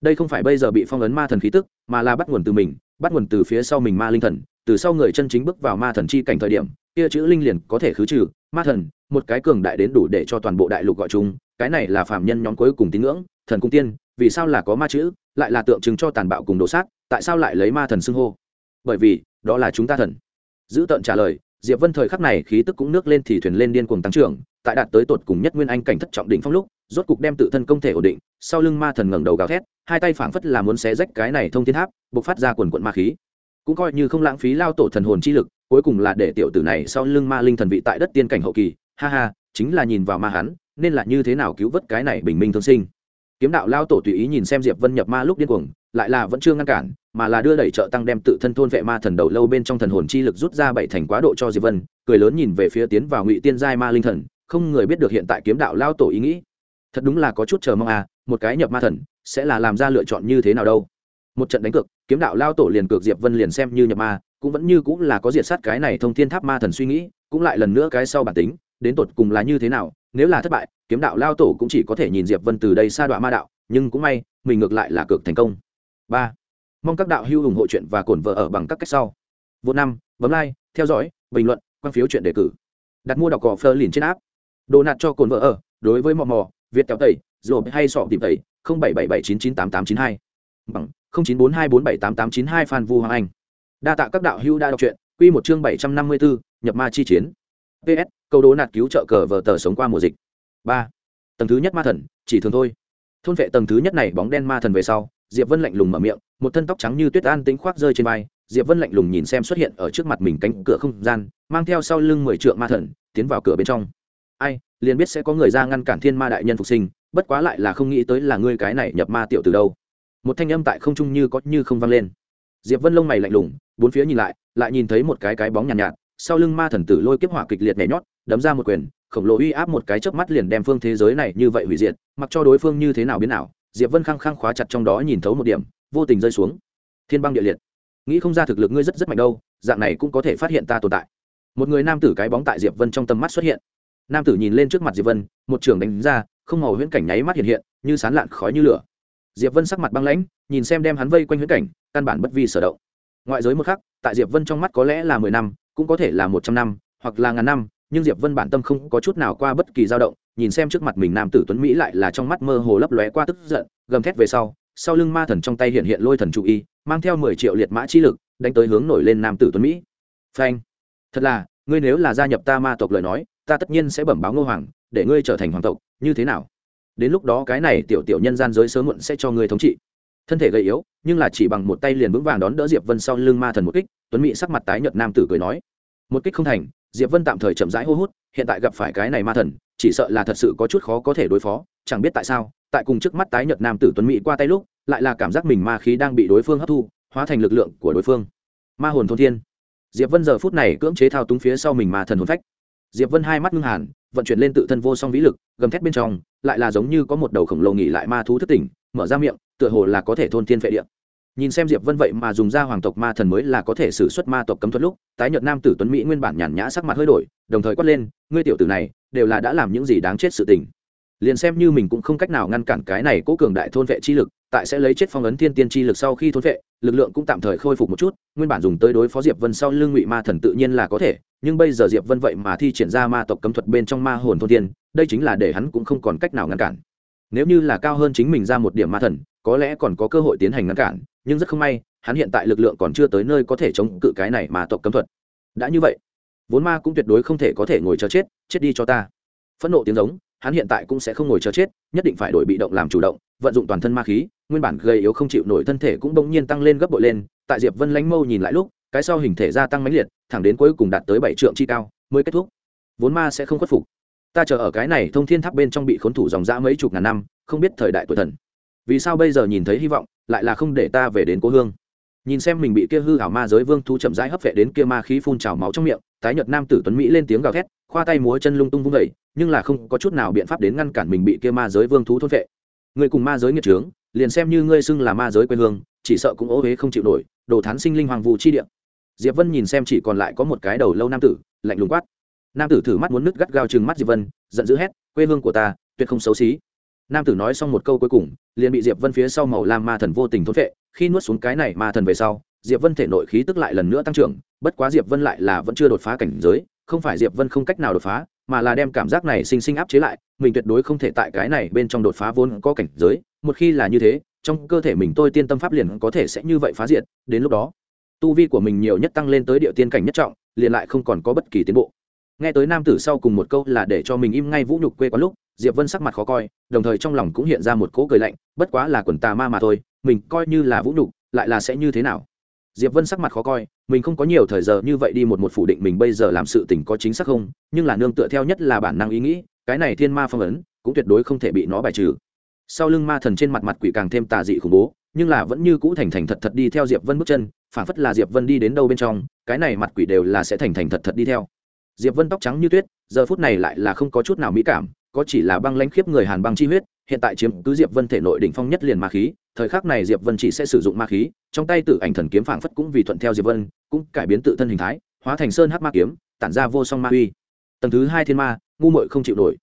Đây không phải bây giờ bị phong ấn ma thần khí tức, mà là bắt nguồn từ mình, bắt nguồn từ phía sau mình ma linh thần, từ sau người chân chính bước vào ma thần chi cảnh thời điểm, kia chữ linh liền có thể khứ trừ, ma thần, một cái cường đại đến đủ để cho toàn bộ đại lục gọi chung, cái này là phạm nhân nhóm cuối cùng tín ngưỡng, thần cung tiên, vì sao là có ma chữ, lại là tượng trưng cho tàn bạo cùng đồ sát, tại sao lại lấy ma thần xưng hô? Bởi vì, đó là chúng ta thần. Giữ tận trả lời diệp vân thời khắc này khí tức cũng nước lên thì thuyền lên điên cuồng tăng trưởng, tại đạt tới tột cùng nhất nguyên anh cảnh thất trọng đỉnh phong lúc, rốt cục đem tự thân công thể ổn định, sau lưng ma thần ngẩng đầu gào thét, hai tay phảng phất là muốn xé rách cái này thông thiên tháp, bộc phát ra quần quận ma khí. Cũng coi như không lãng phí lao tổ thần hồn chi lực, cuối cùng là để tiểu tử này sau lưng ma linh thần vị tại đất tiên cảnh hậu kỳ. Ha ha, chính là nhìn vào ma hắn, nên là như thế nào cứu vớt cái này bình minh thương sinh. Kiếm đạo lao tổ tùy ý nhìn xem diệp vân nhập ma lúc điên cuồng, lại là vẫn chưa ngăn cản mà là đưa đẩy trợ tăng đem tự thân thôn vệ ma thần đầu lâu bên trong thần hồn chi lực rút ra bảy thành quá độ cho diệp vân, cười lớn nhìn về phía tiến vào ngụy tiên giai ma linh thần, không người biết được hiện tại kiếm đạo lao tổ ý nghĩ. Thật đúng là có chút chờ mong à một cái nhập ma thần sẽ là làm ra lựa chọn như thế nào đâu. Một trận đánh cược, kiếm đạo lao tổ liền cược diệp vân liền xem như nhập ma, cũng vẫn như cũng là có diệt sát cái này thông thiên tháp ma thần suy nghĩ, cũng lại lần nữa cái sau bản tính, đến tột cùng là như thế nào, nếu là thất bại, kiếm đạo lao tổ cũng chỉ có thể nhìn diệp vân từ đây xa đoạn ma đạo, nhưng cũng may, mình ngược lại là cược thành công. Ba mong các đạo hữu ủng hộ chuyện và cổn vợ ở bằng các cách sau. Vô năm, bấm like, theo dõi, bình luận, quan phiếu chuyện đề cử. Đặt mua đọc cỏ phơ liền trên app. đồ nạt cho cồn vợ ở, đối với mò mò, việt kéo tẩy rồi hay sọ tìm tẩy, không bảy bảy bảy chín chín tám tám chín hai. Bằng, không chín bốn hai bốn bảy tám tám chín hai phan vu hoàng anh. Đa tạ các đạo hữu đã đọc truyện, quy một chương bảy trăm năm mươi bốn nhập ma chi chiến. Ps câu đố nạt cứu trợ cờ vờ tờ sống qua mùa dịch. Ba, tầng thứ nhất ma thần, chỉ thường thôi. Thôn vệ tầng thứ nhất này bóng đen ma thần về sau diệp vân lạnh lùng mở miệng một thân tóc trắng như tuyết an tính khoác rơi trên vai. Diệp vân lạnh lùng nhìn xem xuất hiện ở trước mặt mình cánh cửa không gian mang theo sau lưng mười trượng ma thần tiến vào cửa bên trong. Ai liền biết sẽ có người ra ngăn cản thiên ma đại nhân phục sinh bất quá lại là không nghĩ tới là ngươi cái này nhập ma tiểu từ đâu. Một thanh âm tại không trung như có như không vang lên. Diệp vân lông mày lạnh lùng bốn phía nhìn lại lại nhìn thấy một cái cái bóng nhàn nhạt, nhạt sau lưng ma thần tử lôi kiếp hỏa kịch liệt nhảy nhót đấm ra một quyền khổng lồ uy áp một cái chớp mắt liền đem phương thế giới này như vậy hủy diệt mặc cho đối phương như thế nào biến nào diệp vân khăng khăng khóa chặt trong đó nhìn thấu một điểm, vô tình rơi xuống. Thiên băng địa liệt. Nghĩ không ra thực lực ngươi rất rất mạnh đâu, dạng này cũng có thể phát hiện ta tồn tại. Một người nam tử cái bóng tại diệp vân trong tầm mắt xuất hiện. Nam tử nhìn lên trước mặt diệp vân, một trường đánh ra, không màu huyễn cảnh nháy mắt hiện hiện, như sán lạn khói như lửa. Diệp vân sắc mặt băng lãnh, nhìn xem đem hắn vây quanh huyễn cảnh, căn bản bất vi sở động. Ngoại giới một khắc, tại diệp vân trong mắt có lẽ là mười năm, cũng có thể là một trăm năm, hoặc là ngàn năm, nhưng diệp vân bản tâm không có chút nào qua bất kỳ dao động nhìn xem trước mặt mình nam tử tuấn mỹ lại là trong mắt mơ hồ lấp lóe qua tức giận, gầm thét về sau sau lưng ma thần trong tay hiện hiện lôi thần chủ y, mang theo mười triệu liệt mã chi lực, đánh tới hướng nổi lên nam tử tuấn mỹ. Phanh. Thật là, ngươi nếu là gia nhập ta ma tộc lời nói, ta tất nhiên sẽ bẩm báo ngô hoàng, để ngươi trở thành hoàng tộc, như thế nào? Đến lúc đó cái này tiểu tiểu nhân gian giới sớm muộn sẽ cho ngươi thống trị. Thân thể gầy yếu, nhưng là chỉ bằng một tay liền vững vàng đón đỡ diệp vân sau lưng ma thần một kích, tuấn mỹ sắc mặt tái nhợt nam tử cười nói. Một kích không thành diệp vân tạm thời chậm rãi hô hút, hiện tại gặp phải cái này ma thần, chỉ sợ là thật sự có chút khó có thể đối phó, chẳng biết tại sao, tại cùng trước mắt tái nhợt nam tử tuấn mỹ qua tay lúc, lại là cảm giác mình ma khí đang bị đối phương hấp thu, hóa thành lực lượng của đối phương. Ma hồn thôn thiên. Diệp vân giờ phút này cưỡng chế thao túng phía sau mình ma thần hồn phách. Diệp vân hai mắt ngưng hàn vận chuyển lên tự thân vô song vĩ lực, gầm thét bên trong, lại là giống như có một đầu khổng lồ nghỉ lại ma thú thất tỉnh, mở ra miệng, tựa hồ là có thể thôn thiên phệ địa nhìn xem diệp vân vậy mà dùng ra hoàng tộc ma thần mới là có thể xử xuất ma tộc cấm thuật lúc, tái nhợt nam tử tuấn mỹ nguyên bản nhàn nhã sắc mặt hơi đổi, đồng thời quát lên, ngươi tiểu tử này, đều là đã làm những gì đáng chết sự tình. Liền xem như mình cũng không cách nào ngăn cản cái này cố cường đại thôn vệ chi lực, tại sẽ lấy chết phong ấn thiên tiên chi lực sau khi thôn vệ, lực lượng cũng tạm thời khôi phục một chút, nguyên bản dùng tới đối phó diệp vân sau lưng ngụy ma thần tự nhiên là có thể, nhưng bây giờ diệp vân vậy mà thi triển ra ma tộc cấm thuật bên trong ma hồn thôn tiên đây chính là để hắn cũng không còn cách nào ngăn cản. Nếu như là cao hơn chính mình ra một điểm ma thần có lẽ còn có cơ hội tiến hành ngăn cản, nhưng rất không may, hắn hiện tại lực lượng còn chưa tới nơi có thể chống cự cái này mà tộc cấm thuật. Đã như vậy, vốn ma cũng tuyệt đối không thể có thể ngồi chờ chết chết đi cho ta. Phẫn nộ tiếng giống, hắn hiện tại cũng sẽ không ngồi chờ chết, nhất định phải đổi bị động làm chủ động, vận dụng toàn thân ma khí, nguyên bản gây yếu không chịu nổi thân thể cũng bỗng nhiên tăng lên gấp bội lên, tại diệp vân lánh mâu nhìn lại lúc, cái sau hình thể gia tăng mãnh liệt, thẳng đến cuối cùng đạt tới bảy trượng chi cao, mới kết thúc. Vốn ma sẽ không khuất phục. Ta chờ ở cái này thông thiên tháp bên trong bị khốn thủ dòng dã mấy chục ngàn năm, không biết thời đại tuổi thần vì sao bây giờ nhìn thấy hy vọng, lại là không để ta về đến cố hương? Nhìn xem mình bị kia hư hảo ma giới vương thu chậm rãi hấp vệ đến kia ma khí phun trào máu trong miệng, tái nhợt nam tử tuấn mỹ lên tiếng gào thét, khoa tay múa chân lung tung vung vẩy nhưng là không có chút nào biện pháp đến ngăn cản mình bị kia ma giới vương thú thôn vệ. Người cùng ma giới nghiệt trướng, liền xem như ngươi xưng là ma giới quê hương, chỉ sợ cũng ố huế không chịu nổi, đồ thán sinh linh hoàng vụ chi địa. Diệp vân nhìn xem chỉ còn lại có một cái đầu lâu nam tử, lạnh lùng quát. Nam tử thử mắt muốn nứt gắt gao chừng mắt diệp vân, giận dữ hét, quê hương của ta, tuyệt không xấu xí nam tử nói xong một câu cuối cùng, liền bị diệp vân phía sau màu lam ma thần vô tình thốn vệ khi nuốt xuống cái này ma thần về sau, diệp vân thể nội khí tức lại lần nữa tăng trưởng, bất quá diệp vân lại là vẫn chưa đột phá cảnh giới, không phải diệp vân không cách nào đột phá, mà là đem cảm giác này sinh sinh áp chế lại, mình tuyệt đối không thể tại cái này bên trong đột phá vốn có cảnh giới. Một khi là như thế, trong cơ thể mình tôi tiên tâm pháp liền có thể sẽ như vậy phá diệt. Đến lúc đó, tu vi của mình nhiều nhất tăng lên tới địa tiên cảnh nhất trọng, liền lại không còn có bất kỳ tiến bộ. Nghe tới nam tử sau cùng một câu là để cho mình im ngay vũ nhục quê quá lúc diệp vân sắc mặt khó coi, đồng thời trong lòng cũng hiện ra một cỗ cười lạnh, bất quá là quần tà ma mà thôi, mình coi như là vũ nhục, lại là sẽ như thế nào? Diệp vân sắc mặt khó coi, mình không có nhiều thời giờ như vậy đi một một phủ định mình bây giờ làm sự tình có chính xác không, nhưng là nương tựa theo nhất là bản năng ý nghĩ, cái này thiên ma phong ấn, cũng tuyệt đối không thể bị nó bài trừ. Sau lưng ma thần trên mặt mặt quỷ càng thêm tà dị khủng bố, nhưng là vẫn như cũ thành thành thật thật đi theo diệp vân bước chân phản phất là diệp vân đi đến đâu bên trong, cái này mặt quỷ đều là sẽ thành thành thật thật đi theo. Diệp vân tóc trắng như tuyết, giờ phút này lại là không có chút nào mỹ cảm có chỉ là băng lãnh khiếp người hàn băng chi huyết, hiện tại chiếm cứ diệp vân thể nội đỉnh phong nhất liền ma khí, thời khắc này diệp vân chỉ sẽ sử dụng ma khí, trong tay tự ảnh thần kiếm phảng phất cũng vì thuận theo diệp vân, cũng cải biến tự thân hình thái, hóa thành sơn hắc ma kiếm, tản ra vô song ma uy. Tầng thứ hai thiên ma, ngu muội không chịu nổi.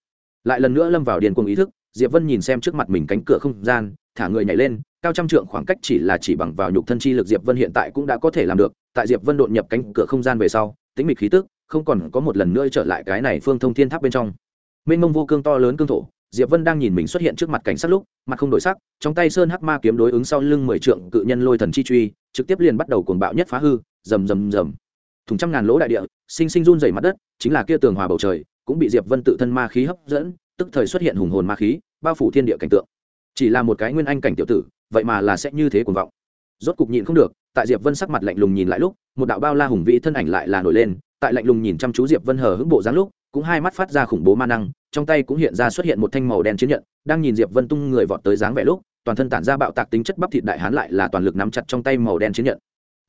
Lại lần nữa lâm vào điền cuồng ý thức, diệp vân nhìn xem trước mặt mình cánh cửa không gian, thả người nhảy lên, cao trăm trượng khoảng cách chỉ là chỉ bằng vào nhục thân chi lực diệp vân hiện tại cũng đã có thể làm được, tại diệp vân đột nhập cánh cửa không gian về sau tính mịch khí tức, không còn có một lần nữa trở lại cái này phương thông thiên tháp bên trong mênh mông vô cương to lớn cương thổ, diệp vân đang nhìn mình xuất hiện trước mặt cảnh sát lúc, mặt không đổi sắc, trong tay sơn hắc ma kiếm đối ứng sau lưng mười trượng cự nhân lôi thần chi truy, trực tiếp liền bắt đầu cuồng bạo nhất phá hư, rầm rầm rầm. Thùng trăm ngàn lỗ đại địa, sinh sinh run dày mặt đất, chính là kia tường hòa bầu trời, cũng bị diệp vân tự thân ma khí hấp dẫn, tức thời xuất hiện hùng hồn ma khí, bao phủ thiên địa cảnh tượng. Chỉ là một cái nguyên anh cảnh tiểu tử, vậy mà là sẽ như thế cuồng vọng. Rốt cục nhịn không được, tại diệp vân sắc mặt lạnh lùng nhìn lại lúc, một đạo bao la hùng vĩ thân ảnh lại là nổi lên, tại lạnh lùng nhìn chăm chú diệp vân hờ hững bộ dáng lúc cũng hai mắt phát ra khủng bố ma năng, trong tay cũng hiện ra xuất hiện một thanh màu đen chiến nhận, đang nhìn diệp vân tung người vọt tới dáng vẻ lúc, toàn thân tản ra bạo tạc tính chất bắp thịt đại hán lại là toàn lực nắm chặt trong tay màu đen chiến nhận.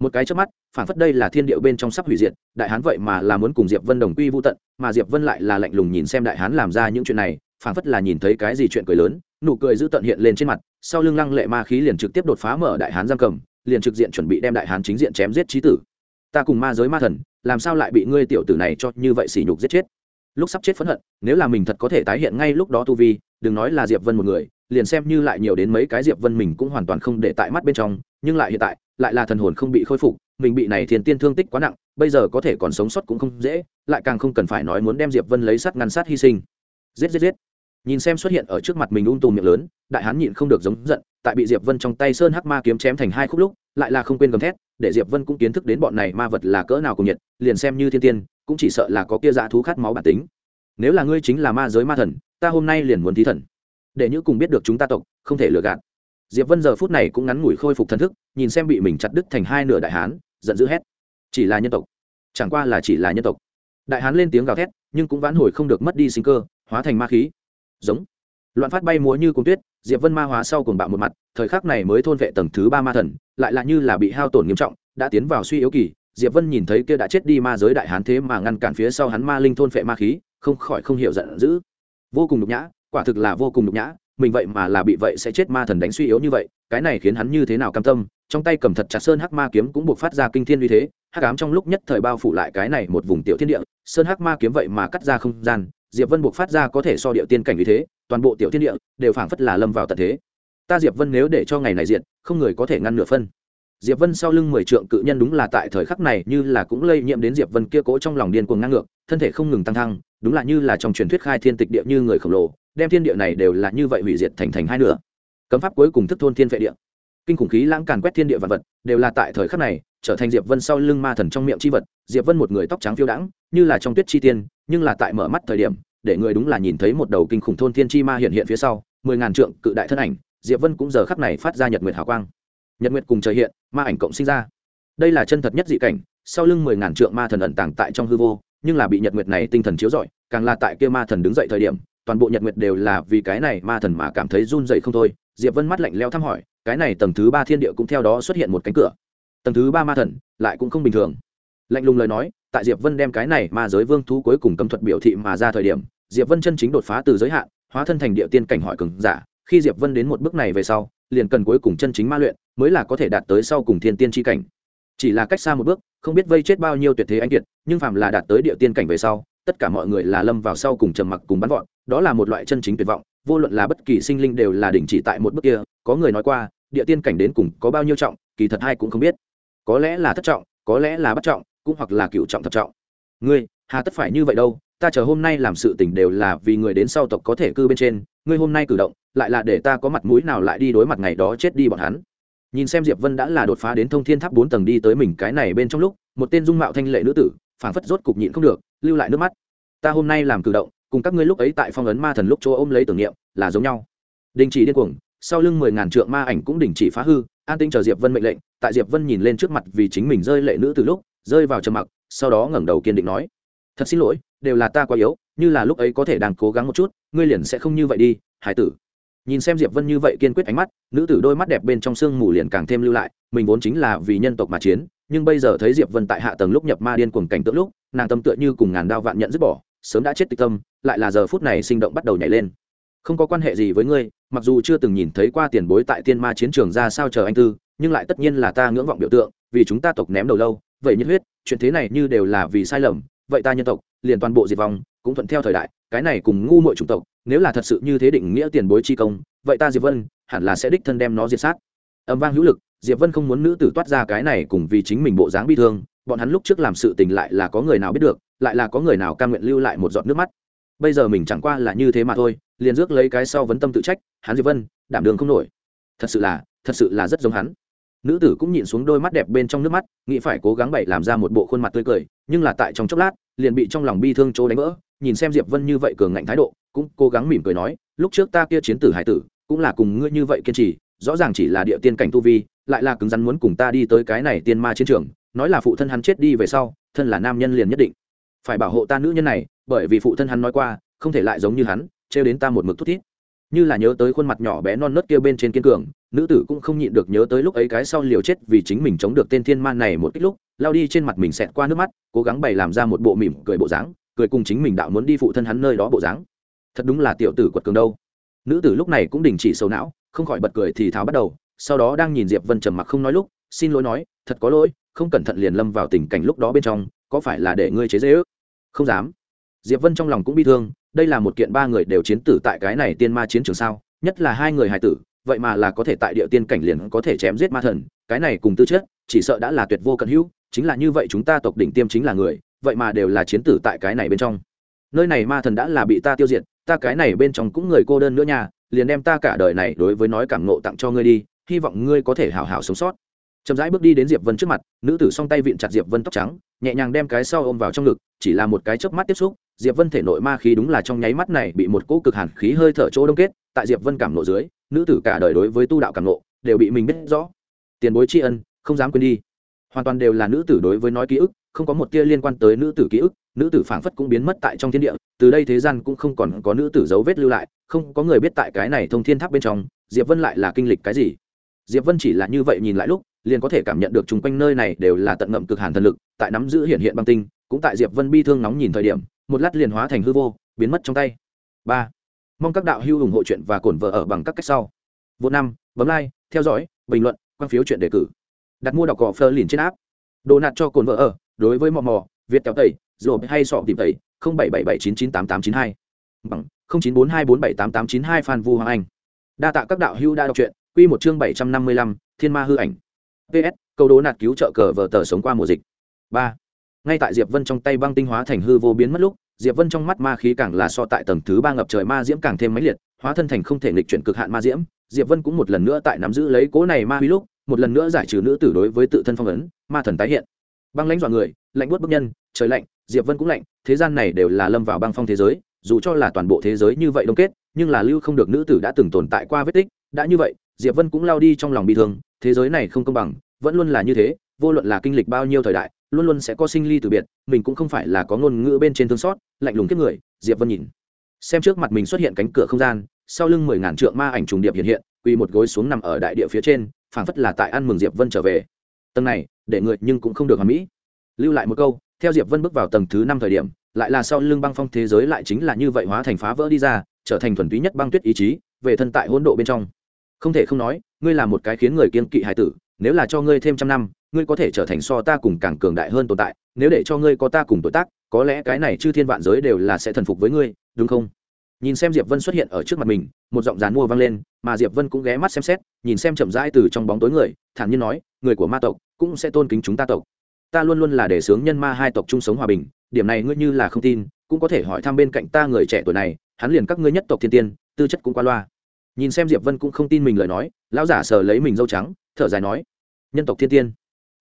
Một cái trước mắt, phản phất đây là thiên điệu bên trong sắp hủy diệt, đại hán vậy mà là muốn cùng diệp vân đồng quy vô tận, mà diệp vân lại là lạnh lùng nhìn xem đại hán làm ra những chuyện này, phản phất là nhìn thấy cái gì chuyện cười lớn, nụ cười giữ tận hiện lên trên mặt, sau lưng lăng lệ ma khí liền trực tiếp đột phá mở đại hán giam cầm, liền trực diện chuẩn bị đem đại hán chính diện chém giết trí tử. Ta cùng ma giới ma thần, làm sao lại bị ngươi tiểu tử này cho như vậy sỉ nhục giết chết? Lúc sắp chết phẫn hận, nếu là mình thật có thể tái hiện ngay lúc đó tu vi, đừng nói là diệp vân một người, liền xem như lại nhiều đến mấy cái diệp vân mình cũng hoàn toàn không để tại mắt bên trong, nhưng lại hiện tại, lại là thần hồn không bị khôi phục, mình bị này thiền tiên thương tích quá nặng, bây giờ có thể còn sống sót cũng không dễ, lại càng không cần phải nói muốn đem diệp vân lấy sắt ngăn sát hy sinh. Giết giết giết. Nhìn xem xuất hiện ở trước mặt mình ung tùm miệng lớn, đại hán nhịn không được giống giận, tại bị diệp vân trong tay sơn hắc ma kiếm chém thành hai khúc lúc, lại là không quên gầm thét, để diệp vân cũng kiến thức đến bọn này ma vật là cỡ nào cùng nhiệt, liền xem như thiên tiên cũng chỉ sợ là có kia dã thú khát máu bản tính. Nếu là ngươi chính là ma giới ma thần, ta hôm nay liền muốn thí thần. Để như cùng biết được chúng ta tộc, không thể lừa gạt. Diệp vân giờ phút này cũng ngắn ngủi khôi phục thần thức, nhìn xem bị mình chặt đứt thành hai nửa đại hán, giận dữ hét. Chỉ là nhân tộc. Chẳng qua là chỉ là nhân tộc. Đại hán lên tiếng gào thét, nhưng cũng vãn hồi không được mất đi sinh cơ, hóa thành ma khí. Giống. Loạn phát bay múa như cung tuyết, diệp vân ma hóa sau cùng bạo một mặt, thời khắc này mới thôn vệ tầng thứ ba ma thần, lại là như là bị hao tổn nghiêm trọng, đã tiến vào suy yếu kỳ diệp vân nhìn thấy kia đã chết đi ma giới đại hán thế mà ngăn cản phía sau hắn ma linh thôn phệ ma khí, không khỏi không hiểu giận dữ. Vô cùng nhục nhã, quả thực là vô cùng nhục nhã, mình vậy mà là bị vậy sẽ chết ma thần đánh suy yếu như vậy, cái này khiến hắn như thế nào cam tâm, trong tay cầm thật chặt sơn hắc ma kiếm cũng buộc phát ra kinh thiên uy thế, hắc ám trong lúc nhất thời bao phủ lại cái này một vùng tiểu thiên địa, sơn hắc ma kiếm vậy mà cắt ra không gian, diệp vân buộc phát ra có thể so địa tiên cảnh uy thế, toàn bộ tiểu thiên địa đều phảng phất là lâm vào tận thế. Ta diệp vân nếu để cho ngày này diện không người có thể ngăn nửa phân diệp vân sau lưng mười trượng cự nhân đúng là tại thời khắc này như là cũng lây nhiễm đến diệp vân kia cỗ trong lòng điên cuồng ngang ngược, thân thể không ngừng tăng thăng, đúng là như là trong truyền thuyết khai thiên tịch địa như người khổng lồ, đem thiên địa này đều là như vậy hủy diệt thành thành hai nửa. Cấm pháp cuối cùng thức thôn thiên phệ địa. Kinh khủng khí lãng càn quét thiên địa vật vật, đều là tại thời khắc này, trở thành diệp vân sau lưng ma thần trong miệng chi vật, diệp vân một người tóc trắng phiêu đãng, như là trong tuyết chi tiên, nhưng là tại mở mắt thời điểm, để người đúng là nhìn thấy một đầu kinh khủng thôn thiên chi ma hiện hiện phía sau, mười ngàn trượng cự đại thân ảnh, diệp vân cũng giờ khắc này phát ra nhật nguyệt hào quang nhật nguyệt cùng trời hiện, ma ảnh cộng sinh ra. Đây là chân thật nhất dị cảnh, sau lưng mười ngàn trượng ma thần ẩn tàng tại trong hư vô, nhưng là bị nhật nguyệt này tinh thần chiếu rọi, càng là tại kia ma thần đứng dậy thời điểm, toàn bộ nhật nguyệt đều là vì cái này ma thần mà cảm thấy run dậy không thôi. Diệp vân mắt lạnh leo thăm hỏi, cái này tầng thứ ba thiên địa cũng theo đó xuất hiện một cánh cửa. Tầng thứ ba ma thần lại cũng không bình thường. Lạnh lùng lời nói, tại diệp vân đem cái này ma giới vương thú cuối cùng cấm thuật biểu thị mà ra thời điểm, diệp vân chân chính đột phá từ giới hạn, hóa thân thành địa tiên cảnh hỏi cường giả. Khi diệp vân đến một bước này về sau liền cần cuối cùng chân chính ma luyện, mới là có thể đạt tới sau cùng thiên tiên tri cảnh. Chỉ là cách xa một bước, không biết vây chết bao nhiêu tuyệt thế anh kiệt, nhưng phàm là đạt tới địa tiên cảnh về sau, tất cả mọi người là lâm vào sau cùng trầm mặc cùng bắn vọt, đó là một loại chân chính tuyệt vọng, vô luận là bất kỳ sinh linh đều là đình chỉ tại một bước kia, có người nói qua, địa tiên cảnh đến cùng có bao nhiêu trọng, kỳ thật hai cũng không biết. Có lẽ là thất trọng, có lẽ là bất trọng, cũng hoặc là cựu trọng thập trọng. Ngươi, hà tất phải như vậy đâu, ta chờ hôm nay làm sự tình đều là vì người đến sau tộc có thể cư bên trên, ngươi hôm nay cử động lại là để ta có mặt mũi nào lại đi đối mặt ngày đó chết đi bọn hắn. Nhìn xem diệp vân đã là đột phá đến thông thiên tháp bốn tầng đi tới mình cái này bên trong lúc, một tên dung mạo thanh lệ nữ tử, phảng phất rốt cục nhịn không được, lưu lại nước mắt. Ta hôm nay làm cử động, cùng các ngươi lúc ấy tại phong ấn ma thần lúc chỗ ôm lấy tưởng niệm, là giống nhau. Đình chỉ điên cuồng, sau lưng mười ngàn trượng ma ảnh cũng đình chỉ phá hư, an tinh chờ diệp vân mệnh lệnh, tại diệp vân nhìn lên trước mặt vì chính mình rơi lệ nữ từ lúc, rơi vào trầm mặc, sau đó ngẩng đầu kiên định nói, thật xin lỗi, đều là ta quá yếu, như là lúc ấy có thể đang cố gắng một chút, ngươi liền sẽ không như vậy đi, hải tử nhìn xem diệp vân như vậy kiên quyết ánh mắt, nữ tử đôi mắt đẹp bên trong sương mù liền càng thêm lưu lại, mình vốn chính là vì nhân tộc mà chiến, nhưng bây giờ thấy diệp vân tại hạ tầng lúc nhập ma điên cuồng cảnh tượng lúc, nàng tâm tựa như cùng ngàn đao vạn nhận dứt bỏ, sớm đã chết tịch tâm, lại là giờ phút này sinh động bắt đầu nhảy lên. Không có quan hệ gì với ngươi, mặc dù chưa từng nhìn thấy qua tiền bối tại tiên ma chiến trường ra sao chờ anh tư, nhưng lại tất nhiên là ta ngưỡng vọng biểu tượng, vì chúng ta tộc ném đầu lâu, vậy nhiệt huyết, chuyện thế này như đều là vì sai lầm, vậy ta nhân tộc, liền toàn bộ diệt vong, cũng thuận theo thời đại, cái này cùng ngu muội chủng tộc nếu là thật sự như thế định nghĩa tiền bối chi công, vậy ta diệp vân hẳn là sẽ đích thân đem nó diệt sát. Âm vang hữu lực, diệp vân không muốn nữ tử toát ra cái này cùng vì chính mình bộ dáng bi thương, bọn hắn lúc trước làm sự tình lại là có người nào biết được, lại là có người nào cam nguyện lưu lại một giọt nước mắt. Bây giờ mình chẳng qua là như thế mà thôi, liền rước lấy cái sau vấn tâm tự trách, hắn diệp vân, đảm đường không nổi. Thật sự là, thật sự là rất giống hắn. Nữ tử cũng nhìn xuống đôi mắt đẹp bên trong nước mắt, nghĩ phải cố gắng bậy làm ra một bộ khuôn mặt tươi cười, nhưng là tại trong chốc lát, liền bị trong lòng bi thương chỗ đánh vỡ nhìn xem diệp vân như vậy cường ngạnh thái độ, cũng cố gắng mỉm cười nói, lúc trước ta kia chiến tử hải tử, cũng là cùng ngươi như vậy kiên trì, rõ ràng chỉ là địa tiên cảnh tu vi, lại là cứng rắn muốn cùng ta đi tới cái này tiên ma chiến trường, nói là phụ thân hắn chết đi về sau, thân là nam nhân liền nhất định. Phải bảo hộ ta nữ nhân này, bởi vì phụ thân hắn nói qua, không thể lại giống như hắn, trêu đến ta một mực thút thít. Như là nhớ tới khuôn mặt nhỏ bé non nớt kia bên trên kiên cường, nữ tử cũng không nhịn được nhớ tới lúc ấy cái sau liều chết vì chính mình chống được tên thiên man này một ít lúc, lao đi trên mặt mình xẹt qua nước mắt, cố gắng bày làm ra một bộ mỉm cười bộ dáng cười cùng chính mình đạo muốn đi phụ thân hắn nơi đó bộ dáng. Thật đúng là tiểu tử quật cường đâu. Nữ tử lúc này cũng đình chỉ sầu não, không khỏi bật cười thì tháo bắt đầu, sau đó đang nhìn diệp vân trầm mặc không nói lúc, xin lỗi nói, thật có lỗi, không cẩn thận liền lâm vào tình cảnh lúc đó bên trong, có phải là để ngươi chế dễ ước không dám. Diệp vân trong lòng cũng bi thương, đây là một kiện ba người đều chiến tử tại cái này tiên ma chiến trường sao, nhất là hai người hài tử, vậy mà là có thể tại địa tiên cảnh liền có thể chém giết ma thần, cái này cùng tư chất, chỉ sợ đã là tuyệt vô cận hữu, chính là như vậy chúng ta tộc đỉnh tiêm chính là người vậy mà đều là chiến tử tại cái này bên trong. Nơi này ma thần đã là bị ta tiêu diệt, ta cái này bên trong cũng người cô đơn nữa nha, liền đem ta cả đời này đối với nói cảm ngộ tặng cho ngươi đi, hy vọng ngươi có thể hào hào sống sót. Chậm rãi bước đi đến diệp vân trước mặt, nữ tử song tay vịn chặt diệp vân tóc trắng, nhẹ nhàng đem cái sau ôm vào trong ngực, chỉ là một cái chớp mắt tiếp xúc, diệp vân thể nội ma khí đúng là trong nháy mắt này bị một cỗ cực hàn khí hơi thở chỗ đông kết, tại diệp vân cảm nộ dưới, nữ tử cả đời đối với tu đạo cảm nộ đều bị mình biết rõ. Tiền bối tri ân, không dám quên đi. Hoàn toàn đều là nữ tử đối với nói ký ức không có một tia liên quan tới nữ tử ký ức, nữ tử phảng phất cũng biến mất tại trong thiên địa, từ đây thế gian cũng không còn có nữ tử dấu vết lưu lại, không có người biết tại cái này thông thiên tháp bên trong, diệp vân lại là kinh lịch cái gì. Diệp vân chỉ là như vậy nhìn lại lúc, liền có thể cảm nhận được chung quanh nơi này đều là tận ngậm cực hàn thần lực, tại nắm giữ hiện hiện băng tinh, cũng tại diệp vân bi thương nóng nhìn thời điểm, một lát liền hóa thành hư vô, biến mất trong tay. Ba. Mong các đạo hữu ủng hộ chuyện và cổn vợ ở bằng các cách sau. Vô năm, bấm like, theo dõi, bình luận, quan phiếu chuyện đề cử. Đặt mua đọc cỏ phơ liền trên áp đồ nạt cho cồn vợ ở đối với mò mò, việt kéo tẩy rồi hay sọ tìm tẩy, không bảy bảy bảy chín chín tám tám chín hai. Bằng không chín bốn hai bốn bảy tám tám chín hai phan vu hoàng anh. Đa tạ các đạo hữu đã đọc truyện, quy một chương bảy trăm năm mươi lăm, thiên ma hư ảnh. Ps câu đố nạt cứu trợ cờ vờ tờ sống qua mùa dịch. Ba. Ngay tại diệp vân trong tay băng tinh hóa thành hư vô biến mất lúc, diệp vân trong mắt ma khí càng là so tại tầng thứ ba ngập trời ma diễm càng thêm mãnh liệt, hóa thân thành không thể nghịch chuyển cực hạn ma diễm. Diệp vân cũng một lần nữa tại nắm giữ lấy cố này ma huy lúc, một lần nữa giải trừ nữ tử đối với tự thân phong ấn, ma thần tái hiện băng lãnh dọa người, lạnh buốt bức nhân, trời lạnh, diệp vân cũng lạnh, thế gian này đều là lâm vào băng phong thế giới, dù cho là toàn bộ thế giới như vậy đông kết, nhưng là lưu không được nữ tử đã từng tồn tại qua vết tích, đã như vậy, diệp vân cũng lao đi trong lòng bị thương, thế giới này không công bằng, vẫn luôn là như thế, vô luận là kinh lịch bao nhiêu thời đại, luôn luôn sẽ có sinh ly từ biệt, mình cũng không phải là có ngôn ngữ bên trên thương xót, lạnh lùng kiếp người, diệp vân nhìn. Xem trước mặt mình xuất hiện cánh cửa không gian, sau lưng mười ngàn trượng ma ảnh trùng điệp hiện hiện, quỳ một gối xuống nằm ở đại địa phía trên, phảng phất là tại ăn mừng diệp vân trở về tầng này, để người nhưng cũng không được hoàn mỹ. Lưu lại một câu, theo diệp vân bước vào tầng thứ năm thời điểm, lại là sau lưng băng phong thế giới lại chính là như vậy hóa thành phá vỡ đi ra, trở thành thuần túy nhất băng tuyết ý chí, về thân tại hỗn độ bên trong. Không thể không nói, ngươi là một cái khiến người kiên kỵ hải tử, nếu là cho ngươi thêm trăm năm, ngươi có thể trở thành so ta cùng càng cường đại hơn tồn tại, nếu để cho ngươi có ta cùng tuổi tác, có lẽ cái này chư thiên vạn giới đều là sẽ thần phục với ngươi, đúng không? Nhìn xem diệp vân xuất hiện ở trước mặt mình, một giọng dán mua vang lên, mà diệp vân cũng ghé mắt xem xét, nhìn xem chậm rãi từ trong bóng tối người, thản nhiên nói, người của ma tộc cũng sẽ tôn kính chúng ta tộc. Ta luôn luôn là để sướng nhân ma hai tộc chung sống hòa bình, điểm này ngươi như là không tin, cũng có thể hỏi thăm bên cạnh ta người trẻ tuổi này, hắn liền các ngươi nhất tộc thiên tiên, tư chất cũng qua loa. Nhìn xem diệp vân cũng không tin mình lời nói, lão giả sờ lấy mình dâu trắng, thở dài nói, nhân tộc thiên tiên.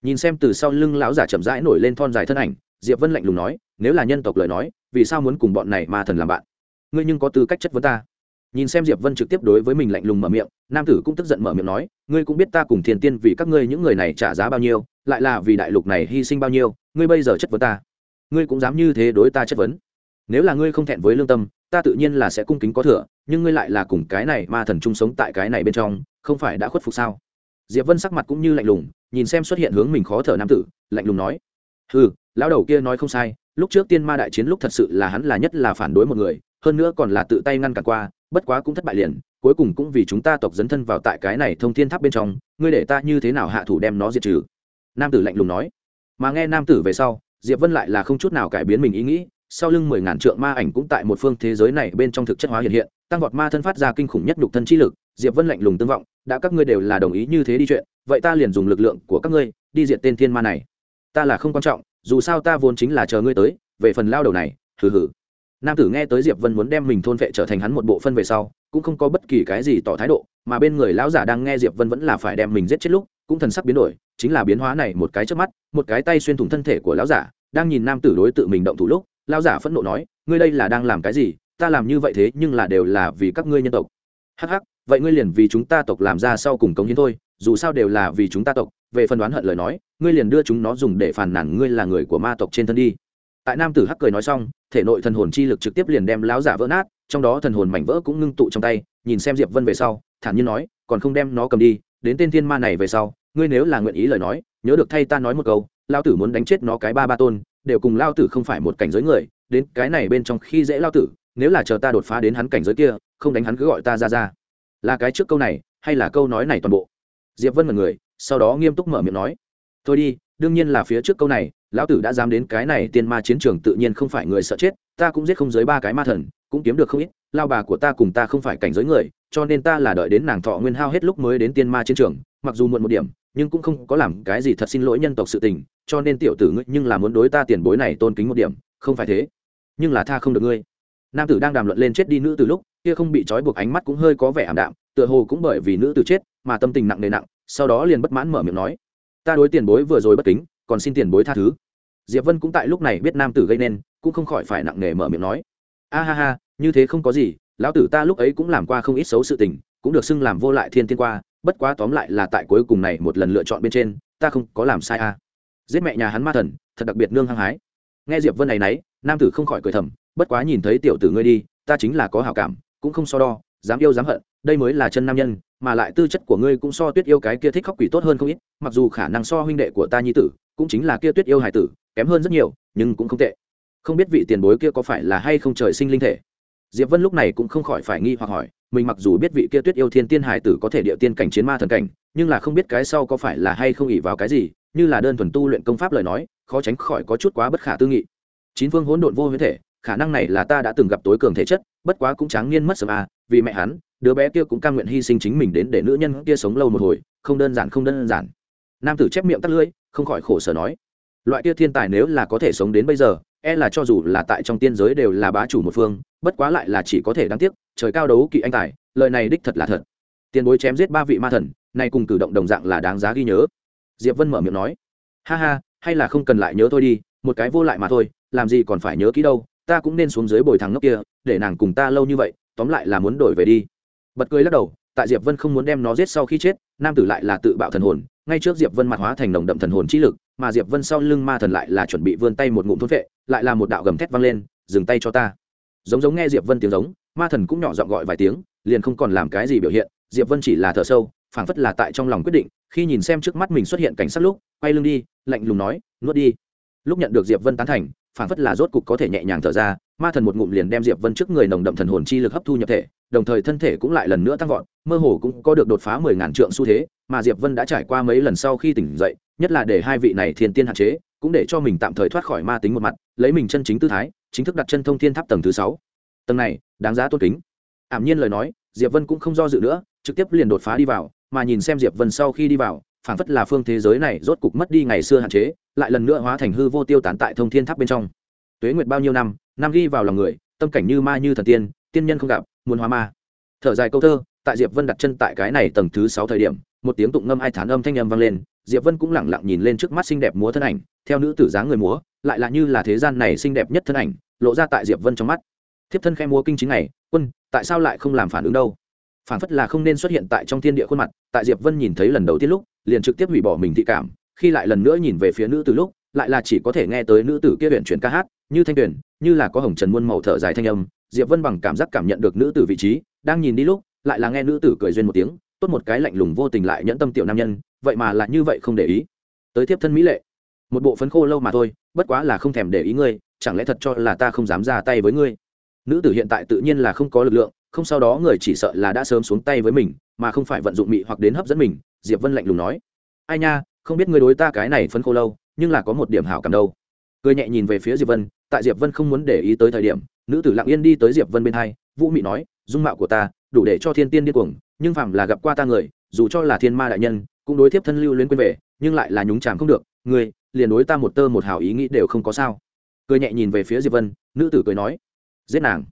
Nhìn xem từ sau lưng lão giả chậm rãi nổi lên thon dài thân ảnh, diệp vân lạnh lùng nói, nếu là nhân tộc lời nói, vì sao muốn cùng bọn này ma thần làm bạn? Ngươi nhưng có tư cách chất vấn ta. Nhìn xem diệp vân trực tiếp đối với mình lạnh lùng mở miệng nam tử cũng tức giận mở miệng nói, ngươi cũng biết ta cùng thiên tiên vì các ngươi những người này trả giá bao nhiêu, lại là vì đại lục này hy sinh bao nhiêu, ngươi bây giờ chất vấn ta. Ngươi cũng dám như thế đối ta chất vấn. Nếu là ngươi không thẹn với lương tâm, ta tự nhiên là sẽ cung kính có thừa, nhưng ngươi lại là cùng cái này ma thần chung sống tại cái này bên trong, không phải đã khuất phục sao? Diệp vân sắc mặt cũng như lạnh lùng, nhìn xem xuất hiện hướng mình khó thở nam tử, lạnh lùng nói ừ lão đầu kia nói không sai, lúc trước tiên ma đại chiến lúc thật sự là hắn là nhất là phản đối một người, hơn nữa còn là tự tay ngăn cản qua, bất quá cũng thất bại liền cuối cùng cũng vì chúng ta tộc dấn thân vào tại cái này thông thiên tháp bên trong, ngươi để ta như thế nào hạ thủ đem nó diệt trừ? Nam tử lạnh lùng nói. Mà nghe nam tử về sau, diệp vân lại là không chút nào cải biến mình ý nghĩ, sau lưng mười ngàn trượng ma ảnh cũng tại một phương thế giới này bên trong thực chất hóa hiện hiện, tăng vọt ma thân phát ra kinh khủng nhất nhục thân chi lực, diệp vân lạnh lùng tương vọng, đã các ngươi đều là đồng ý như thế đi chuyện, vậy ta liền dùng lực lượng của các ngươi đi diện tên thiên ma này. Ta là không quan trọng, dù sao ta vốn chính là chờ ngươi tới, về phần lao đầu này, hừ hừ. Nam tử nghe tới diệp vân muốn đem mình thôn vệ trở thành hắn một bộ phân về sau cũng không có bất kỳ cái gì tỏ thái độ, mà bên người lão giả đang nghe diệp vân vẫn là phải đem mình giết chết lúc, cũng thần sắc biến đổi, chính là biến hóa này một cái trước mắt, một cái tay xuyên thủng thân thể của lão giả, đang nhìn nam tử đối tự mình động thủ lúc, lão giả phẫn nộ nói, ngươi đây là đang làm cái gì? Ta làm như vậy thế nhưng là đều là vì các ngươi nhân tộc. Hắc hắc, vậy ngươi liền vì chúng ta tộc làm ra sau cùng cống hiến thôi, dù sao đều là vì chúng ta tộc. Về phần đoán hận lời nói, ngươi liền đưa chúng nó dùng để phản nản ngươi là người của ma tộc trên thân đi tại nam tử hắc cười nói xong, thể nội thần hồn chi lực trực tiếp liền đem láo giả vỡ nát, trong đó thần hồn mảnh vỡ cũng ngưng tụ trong tay, nhìn xem diệp vân về sau, thản nhiên nói, còn không đem nó cầm đi, đến tên thiên ma này về sau, ngươi nếu là nguyện ý lời nói, nhớ được thay ta nói một câu lao tử muốn đánh chết nó cái ba ba tôn, đều cùng lao tử không phải một cảnh giới người, đến cái này bên trong khi dễ lao tử, nếu là chờ ta đột phá đến hắn cảnh giới kia, không đánh hắn cứ gọi ta ra ra. Là cái trước câu này, hay là câu nói này toàn bộ? Diệp vân mật người sau đó nghiêm túc mở miệng nói, thôi đi, đương nhiên là phía trước câu này lão tử đã dám đến cái này tiên ma chiến trường tự nhiên không phải người sợ chết, ta cũng giết không dưới ba cái ma thần, cũng kiếm được không ít, lao bà của ta cùng ta không phải cảnh giới người, cho nên ta là đợi đến nàng thọ nguyên hao hết lúc mới đến tiên ma chiến trường, mặc dù muộn một điểm, nhưng cũng không có làm cái gì thật xin lỗi nhân tộc sự tình, cho nên tiểu tử ngươi nhưng là muốn đối ta tiền bối này tôn kính một điểm, không phải thế. Nhưng là tha không được ngươi. Nam tử đang đàm luận lên chết đi nữ từ lúc, kia không bị trói buộc ánh mắt cũng hơi có vẻ ảm đạm, tựa hồ cũng bởi vì nữ tử chết mà tâm tình nặng nề nặng, sau đó liền bất mãn mở miệng nói, ta đối tiền bối vừa rồi bất kính, còn xin tiền bối tha thứ diệp vân cũng tại lúc này biết nam tử gây nên, cũng không khỏi phải nặng nề mở miệng nói. A ha ha, như thế không có gì, lão tử ta lúc ấy cũng làm qua không ít xấu sự tình, cũng được xưng làm vô lại thiên tiên qua, bất quá tóm lại là tại cuối cùng này một lần lựa chọn bên trên, ta không có làm sai a. Giết mẹ nhà hắn ma thần, thật đặc biệt nương hăng hái. Nghe diệp vân này nấy, nam tử không khỏi cười thầm, bất quá nhìn thấy tiểu tử ngươi đi, ta chính là có hảo cảm, cũng không so đo, dám yêu dám hận, đây mới là chân nam nhân, mà lại tư chất của ngươi cũng so tuyết yêu cái kia thích khóc quỷ tốt hơn không ít, mặc dù khả năng so huynh đệ của ta nhi tử, cũng chính là kia tuyết yêu hải tử kém hơn rất nhiều, nhưng cũng không tệ. Không biết vị tiền bối kia có phải là hay không trời sinh linh thể? Diệp vân lúc này cũng không khỏi phải nghi hoặc hỏi, mình mặc dù biết vị kia tuyết yêu thiên tiên hải tử có thể địa tiên cảnh, chiến ma thần cảnh, nhưng là không biết cái sau có phải là hay không ỉ vào cái gì, như là đơn thuần tu luyện công pháp lời nói, khó tránh khỏi có chút quá bất khả tư nghị. Chín phương hỗn độn vô huyết thể, khả năng này là ta đã từng gặp tối cường thể chất, bất quá cũng tráng niên mất sớm à vì mẹ hắn, đứa bé kia cũng cam nguyện hy sinh chính mình đến để nữ nhân kia sống lâu một hồi, không đơn giản, không đơn giản. Nam tử chép miệng tắt lưỡi, không khỏi khổ sở nói loại kia thiên tài nếu là có thể sống đến bây giờ e là cho dù là tại trong tiên giới đều là bá chủ một phương, bất quá lại là chỉ có thể đáng tiếc, trời cao đấu kỵ anh tài, lời này đích thật là thật. Tiền bối chém giết ba vị ma thần, nay cùng cử động đồng dạng là đáng giá ghi nhớ. Diệp vân mở miệng nói, ha ha, hay là không cần lại nhớ thôi đi, một cái vô lại mà thôi, làm gì còn phải nhớ kỹ đâu, ta cũng nên xuống dưới bồi thằng ngốc kia, để nàng cùng ta lâu như vậy, tóm lại là muốn đổi về đi. Bật cười lắc đầu, tại diệp vân không muốn đem nó giết sau khi chết, nam tử lại là tự bạo thần hồn, ngay trước diệp vân mặt hóa thành nồng đậm thần hồn trí lực mà diệp vân sau lưng ma thần lại là chuẩn bị vươn tay một ngụm thôn vệ, lại là một đạo gầm thét vang lên, dừng tay cho ta. Giống giống nghe diệp vân tiếng giống, ma thần cũng nhỏ giọng gọi vài tiếng, liền không còn làm cái gì biểu hiện, diệp vân chỉ là thở sâu, phảng phất là tại trong lòng quyết định, khi nhìn xem trước mắt mình xuất hiện cảnh sát lúc, quay lưng đi, lạnh lùng nói, nuốt đi. Lúc nhận được diệp vân tán thành, phảng phất là rốt cục có thể nhẹ nhàng thở ra, ma thần một ngụm liền đem diệp vân trước người nồng đậm thần hồn chi lực hấp thu nhập thể, đồng thời thân thể cũng lại lần nữa tăng vọt, mơ hồ cũng có được đột phá mười ngàn trượng xu thế, mà diệp vân đã trải qua mấy lần sau khi tỉnh dậy nhất là để hai vị này thiên tiên hạn chế, cũng để cho mình tạm thời thoát khỏi ma tính một mặt, lấy mình chân chính tư thái, chính thức đặt chân thông thiên tháp tầng thứ sáu. Tầng này, đáng giá tôn kính. Ảm nhiên lời nói, diệp vân cũng không do dự nữa, trực tiếp liền đột phá đi vào, mà nhìn xem diệp vân sau khi đi vào, phảng phất là phương thế giới này rốt cục mất đi ngày xưa hạn chế, lại lần nữa hóa thành hư vô tiêu tán tại thông thiên tháp bên trong. Tuế nguyệt bao nhiêu năm năm ghi vào lòng người, tâm cảnh như ma như thần tiên tiên nhân không gặp, muốn hóa ma. Thở dài câu thơ, tại diệp vân đặt chân tại cái này tầng thứ sáu thời điểm, một tiếng tụng ngâm ai thán âm thanh âm vang lên diệp vân cũng lẳng lặng nhìn lên trước mắt xinh đẹp múa thân ảnh, theo nữ tử dáng người múa, lại là như là thế gian này xinh đẹp nhất thân ảnh, lộ ra tại diệp vân trong mắt. Thiếp thân khe múa kinh chính này, quân, tại sao lại không làm phản ứng đâu? Phản phất là không nên xuất hiện tại trong thiên địa khuôn mặt, tại diệp vân nhìn thấy lần đầu tiên lúc, liền trực tiếp hủy bỏ mình thị cảm, khi lại lần nữa nhìn về phía nữ tử lúc, lại là chỉ có thể nghe tới nữ tử kia huyện chuyển ca hát, như thanh tuyển như là có hồng trần muôn màu thở dài thanh âm. Diệp vân bằng cảm giác cảm nhận được nữ tử vị trí, đang nhìn đi lúc, lại là nghe nữ tử cười duyên một tiếng, tốt một cái lạnh lùng vô tình lại nhẫn tâm tiểu nam nhân vậy mà là như vậy không để ý. Tới tiếp thân mỹ lệ, một bộ phấn khô lâu mà thôi, bất quá là không thèm để ý ngươi, chẳng lẽ thật cho là ta không dám ra tay với ngươi? Nữ tử hiện tại tự nhiên là không có lực lượng, không sau đó người chỉ sợ là đã sớm xuống tay với mình, mà không phải vận dụng mị hoặc đến hấp dẫn mình, diệp vân lạnh lùng nói. Ai nha, không biết ngươi đối ta cái này phấn khô lâu, nhưng là có một điểm hảo cảm đâu. Cười nhẹ nhìn về phía diệp vân, tại diệp vân không muốn để ý tới thời điểm, nữ tử lặng yên đi tới diệp vân bên hai, vũ mị nói, dung mạo của ta, đủ để cho thiên tiên điên cuồng, nhưng phàm là gặp qua ta người, dù cho là thiên ma đại nhân cũng đối tiếp thân lưu luyến quên về, nhưng lại là nhúng chàm không được, ngươi, liền đối ta một tơ một hào ý nghĩ đều không có sao. Cười nhẹ nhìn về phía diệp vân, nữ tử cười nói, giết nàng.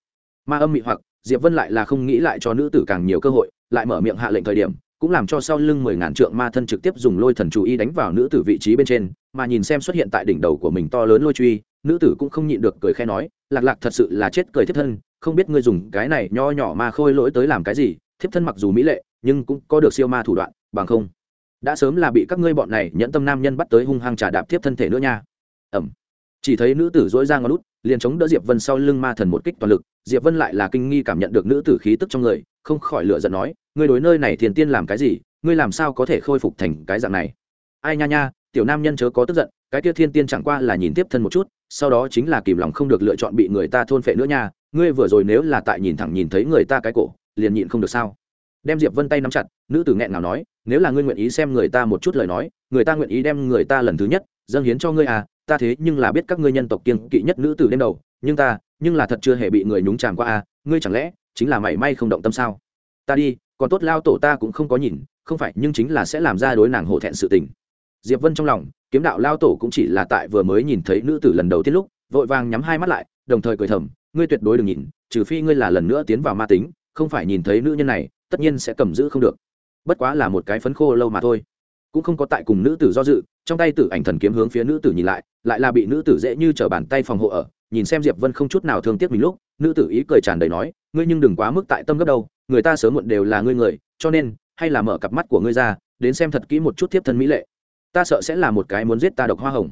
Ma âm mị hoặc, diệp vân lại là không nghĩ lại cho nữ tử càng nhiều cơ hội, lại mở miệng hạ lệnh thời điểm, cũng làm cho sau lưng mười ngàn trượng ma thân trực tiếp dùng lôi thần chú ý đánh vào nữ tử vị trí bên trên, mà nhìn xem xuất hiện tại đỉnh đầu của mình to lớn lôi truy, nữ tử cũng không nhịn được cười khe nói, lạc lạc thật sự là chết cười thiếp thân, không biết ngươi dùng cái này nho nhỏ ma khôi lỗi tới làm cái gì, thiếp thân mặc dù mỹ lệ, nhưng cũng có được siêu ma thủ đoạn, bằng không? Đã sớm là bị các ngươi bọn này nhẫn tâm nam nhân bắt tới hung hăng trà đạp tiếp thân thể nữa nha. Ẩm. Chỉ thấy nữ tử dỗi ra ngón lút liền chống đỡ diệp vân sau lưng ma thần một kích toàn lực. Diệp vân lại là kinh nghi cảm nhận được nữ tử khí tức trong người, không khỏi lựa giận nói, ngươi đối nơi này thiền tiên làm cái gì? Ngươi làm sao có thể khôi phục thành cái dạng này? Ai nha nha, tiểu nam nhân chớ có tức giận, cái kia thiên tiên chẳng qua là nhìn tiếp thân một chút, sau đó chính là kìm lòng không được lựa chọn bị người ta thôn phệ nữa nha. Ngươi vừa rồi nếu là tại nhìn thẳng nhìn thấy người ta cái cổ, liền nhịn không được sao? Đem diệp vân tay nắm chặt, nữ tử nghẹn ngào nói, nếu là ngươi nguyện ý xem người ta một chút lời nói, người ta nguyện ý đem người ta lần thứ nhất dâng hiến cho ngươi à ta thế nhưng là biết các ngươi nhân tộc kiên kỵ nhất nữ tử đêm đầu, nhưng ta, nhưng là thật chưa hề bị người nhúng chàm qua à ngươi chẳng lẽ chính là mảy may không động tâm sao? Ta đi, còn tốt lao tổ ta cũng không có nhìn, không phải, nhưng chính là sẽ làm ra đối nàng hổ thẹn sự tình. Diệp vân trong lòng, kiếm đạo lao tổ cũng chỉ là tại vừa mới nhìn thấy nữ tử lần đầu tiên lúc, vội vàng nhắm hai mắt lại, đồng thời cười thầm, ngươi tuyệt đối đừng nhìn, trừ phi ngươi là lần nữa tiến vào ma tính không phải nhìn thấy nữ nhân này, tất nhiên sẽ cầm giữ không được. Bất quá là một cái phấn khô lâu mà thôi. Cũng không có tại cùng nữ tử do dự, trong tay tử ảnh thần kiếm hướng phía nữ tử nhìn lại lại là bị nữ tử dễ như t bàn tay phòng hộ ở, nhìn xem diệp vân không chút nào thương tiếc mình lúc, nữ tử ý cười tràn đầy nói, ngươi nhưng đừng quá mức tại tâm gấp đâu, người ta sớm muộn đều là ngươi người, cho nên, hay là mở cặp mắt của ngươi ra, đến xem thật kỹ một chút thiếp thân mỹ lệ. Ta sợ sẽ là một cái muốn giết ta độc hoa hồng.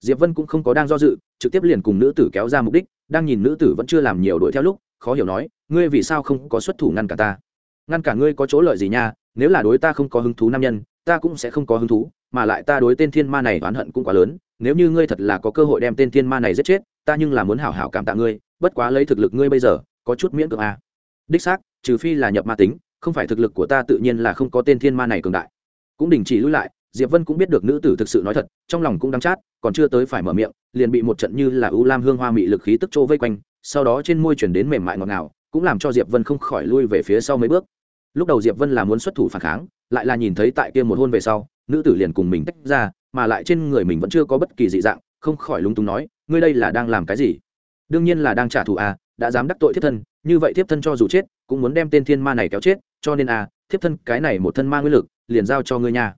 Diệp vân cũng không có đang do dự, trực tiếp liền cùng nữ tử kéo ra mục đích, đang nhìn nữ tử vẫn chưa làm nhiều đuổi theo lúc khó hiểu nói, ngươi vì sao không có xuất thủ ngăn cả ta? Ngăn cả ngươi có chỗ lợi gì nha? Nếu là đối ta không có hứng thú nam nhân, ta cũng sẽ không có hứng thú, mà lại ta đối tên thiên ma này oán hận cũng quá lớn. Nếu như ngươi thật là có cơ hội đem tên thiên ma này giết chết, ta nhưng là muốn hảo hảo cảm tạ ngươi, bất quá lấy thực lực ngươi bây giờ, có chút miễn cưỡng à. đích xác, trừ phi là nhập ma tính, không phải thực lực của ta tự nhiên là không có tên thiên ma này cường đại. Cũng đình chỉ lui lại, diệp vân cũng biết được nữ tử thực sự nói thật, trong lòng cũng đắng chát còn chưa tới phải mở miệng, liền bị một trận như là ưu lam hương hoa mị lực khí tức trô vây quanh, sau đó trên môi chuyển đến mềm mại ngọt ngào, cũng làm cho diệp vân không khỏi lui về phía sau mấy bước. Lúc đầu diệp vân là muốn xuất thủ phản kháng, lại là nhìn thấy tại kia một hôn về sau, nữ tử liền cùng mình tách ra, mà lại trên người mình vẫn chưa có bất kỳ dị dạng, không khỏi lúng túng nói, ngươi đây là đang làm cái gì? Đương nhiên là đang trả thù à đã dám đắc tội thiếp thân, như vậy thiếp thân cho dù chết, cũng muốn đem tên thiên ma này kéo chết, cho nên à thiếp thân, cái này một thân ma nguyên lực, liền giao cho ngươi nha.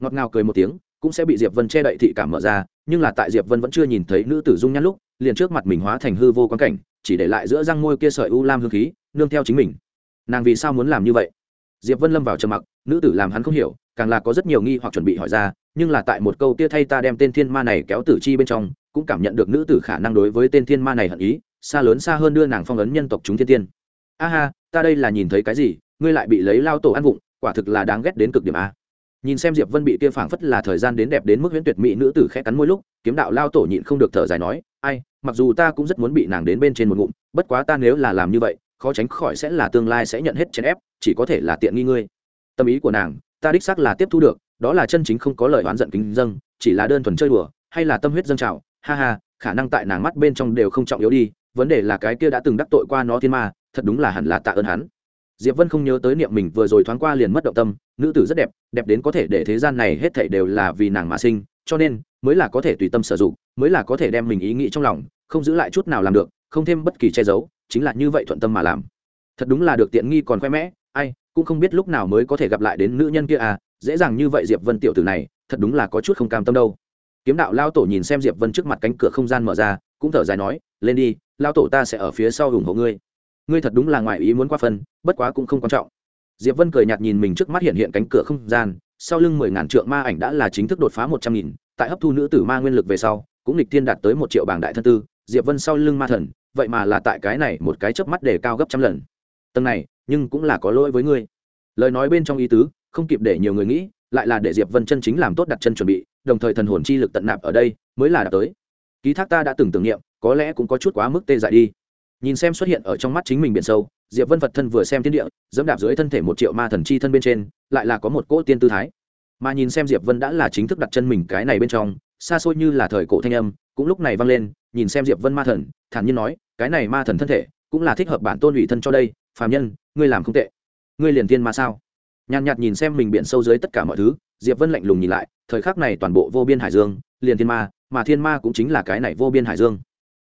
Ngọt ngào cười một tiếng, cũng sẽ bị diệp vân che đậy thị cảm mở ra nhưng là tại diệp vân vẫn chưa nhìn thấy nữ tử dung nhan lúc, liền trước mặt mình hóa thành hư vô quan cảnh, chỉ để lại giữa răng môi kia sợi u lam hương khí, nương theo chính mình. Nàng vì sao muốn làm như vậy? Diệp vân lâm vào trầm mặc, nữ tử làm hắn không hiểu, càng là có rất nhiều nghi hoặc chuẩn bị hỏi ra, nhưng là tại một câu kia thay ta đem tên thiên ma này kéo tử chi bên trong, cũng cảm nhận được nữ tử khả năng đối với tên thiên ma này hận ý, xa lớn xa hơn đưa nàng phong ấn nhân tộc chúng thiên tiên. A ha, ta đây là nhìn thấy cái gì, ngươi lại bị lấy lao tổ ăn vụng, quả thực là đáng ghét đến cực điểm a nhìn xem diệp vân bị kia phảng phất là thời gian đến đẹp đến mức huyễn tuyệt mỹ nữ tử khẽ cắn môi lúc, kiếm đạo lao tổ nhịn không được thở dài nói, ai, mặc dù ta cũng rất muốn bị nàng đến bên trên một ngụm, bất quá ta nếu là làm như vậy, khó tránh khỏi sẽ là tương lai sẽ nhận hết chèn ép, chỉ có thể là tiện nghi ngươi. Tâm ý của nàng, ta đích xác là tiếp thu được, đó là chân chính không có lời oán giận kính dâng, chỉ là đơn thuần chơi đùa, hay là tâm huyết dâng trào, ha ha, khả năng tại nàng mắt bên trong đều không trọng yếu đi, vấn đề là cái kia đã từng đắc tội qua nó thiên ma, thật đúng là hẳn là tạ ơn hắn diệp vân không nhớ tới niệm mình vừa rồi thoáng qua liền mất động tâm, nữ tử rất đẹp đẹp đến có thể để thế gian này hết thảy đều là vì nàng mà sinh, cho nên mới là có thể tùy tâm sử dụng, mới là có thể đem mình ý nghĩ trong lòng, không giữ lại chút nào làm được, không thêm bất kỳ che giấu, chính là như vậy thuận tâm mà làm. Thật đúng là được tiện nghi còn khoe mẽ, ai, cũng không biết lúc nào mới có thể gặp lại đến nữ nhân kia à dễ dàng như vậy diệp vân tiểu tử này, thật đúng là có chút không cam tâm đâu. Kiếm đạo lao tổ nhìn xem diệp vân trước mặt cánh cửa không gian mở ra, cũng thở dài nói, lên đi, lao tổ ta sẽ ở phía sau ủng hộ ngươi ngươi thật đúng là ngoại ý muốn qua phân, bất quá cũng không quan trọng. Diệp vân cười nhạt nhìn mình trước mắt hiện hiện cánh cửa không gian, sau lưng mười ngàn trượng ma ảnh đã là chính thức đột phá một trăm nghìn, tại hấp thu nữ tử ma nguyên lực về sau, cũng lịch tiên đạt tới một triệu bảng đại thân tư, diệp vân sau lưng ma thần, vậy mà là tại cái này một cái chớp mắt để cao gấp trăm lần. Tầng này, nhưng cũng là có lỗi với ngươi. Lời nói bên trong ý tứ, không kịp để nhiều người nghĩ, lại là để diệp vân chân chính làm tốt đặt chân chuẩn bị, đồng thời thần hồn chi lực tận nạp ở đây, mới là đạt tới. Ký thác ta đã từng tưởng niệm, có lẽ cũng có chút quá mức tê dại đi nhìn xem xuất hiện ở trong mắt chính mình biển sâu, diệp vân phật thân vừa xem thiên địa, dẫm đạp dưới thân thể một triệu ma thần chi thân bên trên, lại là có một cỗ tiên tư thái. Mà nhìn xem diệp vân đã là chính thức đặt chân mình cái này bên trong, xa xôi như là thời cổ thanh âm, cũng lúc này vang lên, nhìn xem diệp vân ma thần, thản nhiên nói, cái này ma thần thân thể, cũng là thích hợp bản tôn ủy thân cho đây, phàm nhân, ngươi làm không tệ. Ngươi liền tiên ma sao? Nhàn nhạt nhìn xem mình biển sâu dưới tất cả mọi thứ, diệp vân lạnh lùng nhìn lại, thời khắc này toàn bộ vô biên hải dương, liền thiên ma, mà thiên ma cũng chính là cái này vô biên hải dương.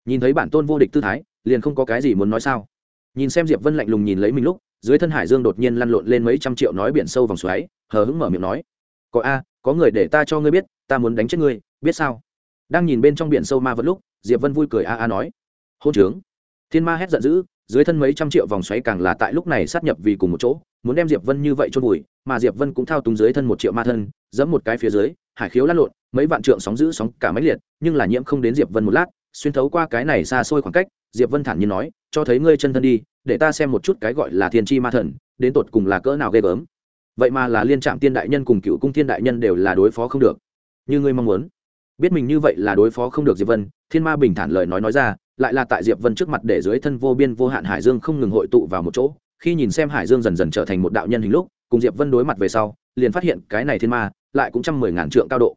Nhìn thấy bản tôn vô địch tư thái liền không có cái gì muốn nói sao. Nhìn xem diệp vân lạnh lùng nhìn lấy mình lúc, dưới thân hải dương đột nhiên lăn lộn lên mấy trăm triệu nói biển sâu vòng xoáy, hờ hững mở miệng nói, có a, có người để ta cho ngươi biết, ta muốn đánh chết ngươi, biết sao? Đang nhìn bên trong biển sâu ma vật lúc, diệp vân vui cười a a nói, hôn trướng. Thiên ma hét giận dữ, dưới thân mấy trăm triệu vòng xoáy càng là tại lúc này sát nhập vì cùng một chỗ, muốn đem diệp vân như vậy chôn vùi, mà diệp vân cũng thao túng dưới thân một triệu ma thân, giẫm một cái phía dưới, hải khiếu lăn lộn, mấy vạn trượng sóng giữ sóng cả máy liệt, nhưng là nhiễm không đến diệp vân một lát, xuyên thấu qua cái này xa xôi khoảng cách diệp vân thản nhiên nói, cho thấy ngươi chân thân đi, để ta xem một chút cái gọi là thiên chi ma thần, đến tột cùng là cỡ nào ghê gớm. Vậy mà là liên trạm tiên đại nhân cùng cựu cung thiên đại nhân đều là đối phó không được. Như ngươi mong muốn. Biết mình như vậy là đối phó không được diệp vân, thiên ma bình thản lời nói nói ra, lại là tại diệp vân trước mặt để dưới thân vô biên vô hạn hải dương không ngừng hội tụ vào một chỗ. Khi nhìn xem hải dương dần dần trở thành một đạo nhân hình lúc, cùng diệp vân đối mặt về sau, liền phát hiện cái này thiên ma lại cũng trăm mười ngàn trượng cao độ.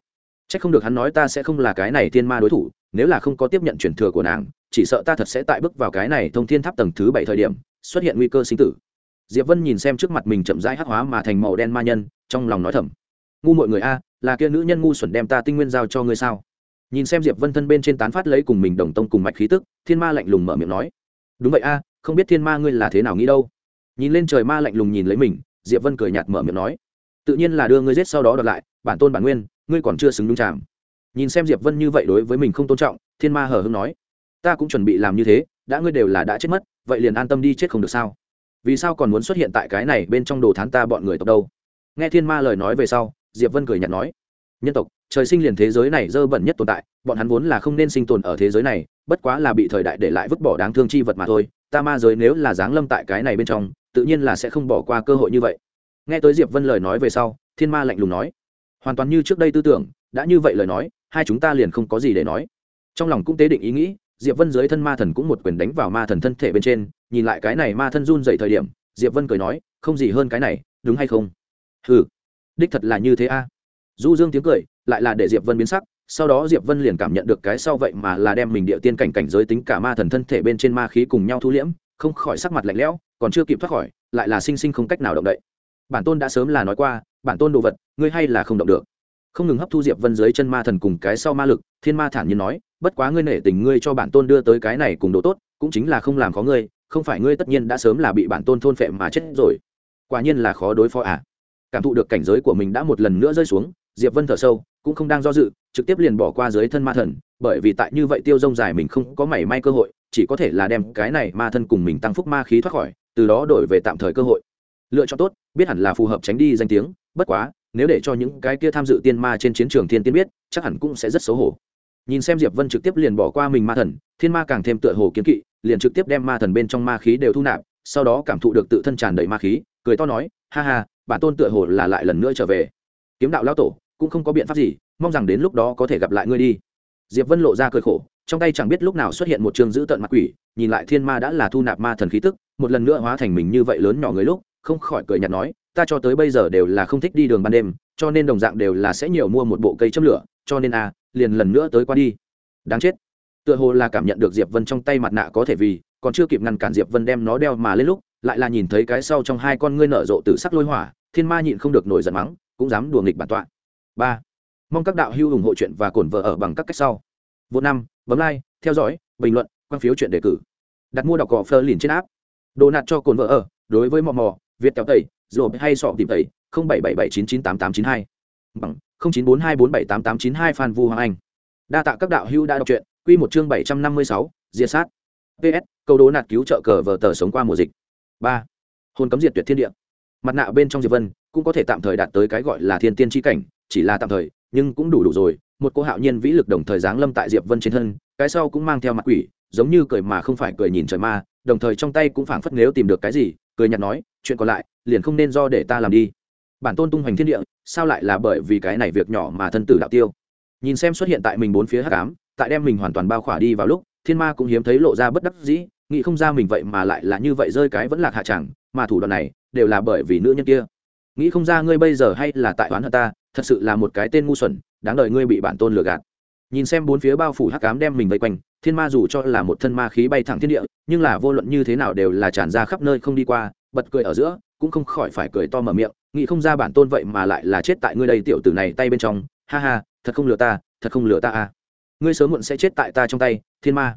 C h ắ c không được hắn nói ta sẽ không là cái này thiên ma đối thủ nếu là không có tiếp nhận truyền thừa của nàng, chỉ sợ ta thật sẽ tại bước vào cái này thông thiên tháp tầng thứ bảy thời điểm, xuất hiện nguy cơ sinh tử. Diệp vân nhìn xem trước mặt mình chậm rãi hắc hóa mà thành màu đen ma nhân, trong lòng nói thầm. Ngu mọi người a, là kia nữ nhân ngu xuẩn đem ta tinh nguyên giao cho ngươi sao? Nhìn xem diệp vân thân bên trên tán phát lấy cùng mình đồng tông cùng mạch khí tức, thiên ma lạnh lùng mở miệng nói. Đúng vậy a, không biết thiên ma ngươi là thế nào nghĩ đâu. Nhìn lên trời ma lạnh lùng nhìn lấy mình, diệp vân cười nhạt mở miệng nói. Tự nhiên là đưa ngươi giết sau đó đợt lại, bản tôn bản nguyên, ngươi còn chưa xứng đúng chạm nhìn xem diệp vân như vậy đối với mình không tôn trọng, thiên ma hờ hưng nói, ta cũng chuẩn bị làm như thế, đã ngươi đều là đã chết mất, vậy liền an tâm đi chết không được sao? Vì sao còn muốn xuất hiện tại cái này bên trong đồ thán ta bọn người tộc đâu? Nghe thiên ma lời nói về sau, diệp vân cười nhạt nói, nhân tộc, trời sinh liền thế giới này dơ bẩn nhất tồn tại, bọn hắn vốn là không nên sinh tồn ở thế giới này, bất quá là bị thời đại để lại vứt bỏ đáng thương chi vật mà thôi. Ta ma giới nếu là giáng lâm tại cái này bên trong, tự nhiên là sẽ không bỏ qua cơ hội như vậy. Nghe tới diệp vân lời nói về sau, thiên ma lạnh lùng nói, hoàn toàn như trước đây tư tưởng, đã như vậy lời nói hai chúng ta liền không có gì để nói. Trong lòng cũng tế định ý nghĩ, diệp vân dưới thân ma thần cũng một quyền đánh vào ma thần thân thể bên trên, nhìn lại cái này ma thân run dậy thời điểm, diệp vân cười nói, không gì hơn cái này, đúng hay không? Ừ đích thật là như thế a. Du dương tiếng cười, lại là để diệp vân biến sắc, sau đó diệp vân liền cảm nhận được cái sau vậy mà là đem mình địa tiên cảnh cảnh giới tính cả ma thần thân thể bên trên ma khí cùng nhau thu liễm, không khỏi sắc mặt lạnh lẽo, còn chưa kịp thoát khỏi, lại là sinh sinh không cách nào động đậy. Bản tôn đã sớm là nói qua, bản tôn đồ vật, ngươi hay là không động được không ngừng hấp thu diệp vân dưới chân ma thần cùng cái sau ma lực, thiên ma thản nhiên nói, bất quá ngươi nể tình ngươi cho bản tôn đưa tới cái này cùng đồ tốt, cũng chính là không làm khó ngươi, không phải ngươi tất nhiên đã sớm là bị bản tôn thôn phệ mà chết rồi. Quả nhiên là khó đối phó à. Cảm thụ được cảnh giới của mình đã một lần nữa rơi xuống, diệp vân thở sâu, cũng không đang do dự, trực tiếp liền bỏ qua dưới thân ma thần, bởi vì tại như vậy tiêu rông dài mình không có mảy may cơ hội, chỉ có thể là đem cái này ma thân cùng mình tăng phúc ma khí thoát khỏi, từ đó đổi về tạm thời cơ hội. Lựa chọn tốt, biết hẳn là phù hợp tránh đi danh tiếng, bất quá nếu để cho những cái kia tham dự tiên ma trên chiến trường thiên tiên biết, chắc hẳn cũng sẽ rất xấu hổ. Nhìn xem diệp vân trực tiếp liền bỏ qua mình ma thần, thiên ma càng thêm tựa hồ kiến kỵ, liền trực tiếp đem ma thần bên trong ma khí đều thu nạp, sau đó cảm thụ được tự thân tràn đầy ma khí, cười to nói, ha ha, bản tôn tựa hồ là lại lần nữa trở về. Kiếm đạo lao tổ, cũng không có biện pháp gì, mong rằng đến lúc đó có thể gặp lại ngươi đi. Diệp vân lộ ra cười khổ, trong tay chẳng biết lúc nào xuất hiện một trường giữ tận mặt quỷ, nhìn lại thiên ma đã là thu nạp ma thần khí tức, một lần nữa hóa thành mình như vậy lớn nhỏ người lúc không khỏi cười nhạt nói ta cho tới bây giờ đều là không thích đi đường ban đêm cho nên đồng dạng đều là sẽ nhiều mua một bộ cây châm lửa cho nên a à, liền lần nữa tới qua đi. Đáng chết. Tựa hồ là cảm nhận được diệp vân trong tay mặt nạ có thể vì còn chưa kịp ngăn cản diệp vân đem nó đeo mà lên lúc lại là nhìn thấy cái sau trong hai con ngươi nở rộ từ sắc lôi hỏa thiên ma nhịn không được nổi giận mắng cũng dám đùa nghịch bản tọa. Ba. Mong các đạo hữu ủng hộ chuyện và cổn vợ ở bằng các cách sau. Vô năm bấm like theo dõi bình luận quan phiếu chuyện đề cử. Đặt mua đọc cỏ phơ liền trên áp đồ nạt cho cồn vợ ở đối với mò mò việt kéo tẩy rồi hay sọ tìm tẩy, không bảy bảy bảy chín chín tám tám chín hai. Bằng, không chín bốn hai bốn bảy tám tám chín hai phan vu hoàng anh. Đa tạ các đạo hữu đã đọc truyện, quy một chương bảy trăm năm mươi sáu, diệt sát. Ps câu đố nạt cứu trợ cờ vờ tờ sống qua mùa dịch. Ba, hồn cấm diệt tuyệt thiên địa. Mặt nạ bên trong diệp vân cũng có thể tạm thời đạt tới cái gọi là thiên tiên tri cảnh, chỉ là tạm thời, nhưng cũng đủ đủ rồi. Một cô hạo nhiên vĩ lực đồng thời giáng lâm tại diệp vân trên thân, cái sau cũng mang theo mặt quỷ, giống như cười mà không phải cười nhìn trời ma, đồng thời trong tay cũng phảng phất nếu tìm được cái gì cười nhạt nói, chuyện còn lại, liền không nên do để ta làm đi. Bản tôn tung hoành thiên địa, sao lại là bởi vì cái này việc nhỏ mà thân tử đạo tiêu? Nhìn xem xuất hiện tại mình bốn phía hắc ám, tại đem mình hoàn toàn bao khỏa đi vào lúc, thiên ma cũng hiếm thấy lộ ra bất đắc dĩ, nghĩ không ra mình vậy mà lại là như vậy rơi cái vẫn lạc hạ chẳng, mà thủ đoạn này, đều là bởi vì nữ nhân kia. Nghĩ không ra ngươi bây giờ hay là tại oán hận ta, thật sự là một cái tên ngu xuẩn, đáng đợi ngươi bị bản tôn lừa gạt nhìn xem bốn phía bao phủ hắc cám đem mình vây quanh, thiên ma dù cho là một thân ma khí bay thẳng thiên địa, nhưng là vô luận như thế nào đều là tràn ra khắp nơi không đi qua, bật cười ở giữa, cũng không khỏi phải cười to mở miệng, nghĩ không ra bản tôn vậy mà lại là chết tại ngươi đây tiểu tử này tay bên trong, ha ha, thật không lừa ta, thật không lừa ta à. Ngươi sớm muộn sẽ chết tại ta trong tay, thiên ma.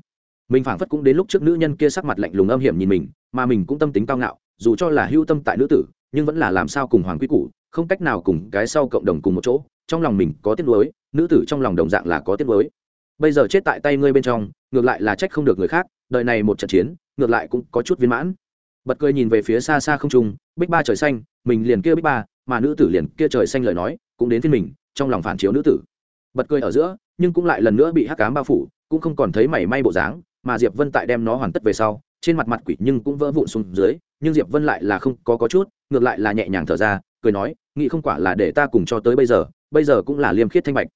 Mình phảng phất cũng đến lúc trước nữ nhân kia sắc mặt lạnh lùng âm hiểm nhìn mình, mà mình cũng tâm tính cao ngạo, dù cho là hưu tâm tại nữ tử, nhưng vẫn là làm sao cùng hoàng quý củ, không cách nào cùng cái sau cộng đồng cùng một chỗ trong lòng mình có tiếc nuối, nữ tử trong lòng đồng dạng là có tiếc nuối. Bây giờ chết tại tay ngươi bên trong, ngược lại là trách không được người khác, đời này một trận chiến, ngược lại cũng có chút viên mãn. Bật cười nhìn về phía xa xa không trung, bích ba trời xanh, mình liền kia bích ba, mà nữ tử liền kia trời xanh lời nói, cũng đến phiên mình, trong lòng phản chiếu nữ tử. Bật cười ở giữa, nhưng cũng lại lần nữa bị hắc cám bao phủ, cũng không còn thấy mảy may bộ dáng, mà diệp vân tại đem nó hoàn tất về sau, trên mặt mặt quỷ nhưng cũng vỡ vụn xuống dưới, nhưng diệp vân lại là không có có chút, ngược lại là nhẹ nhàng thở ra, cười nói, nghĩ không quả là để ta cùng cho tới bây giờ bây giờ cũng là liêm khiết thanh bạch.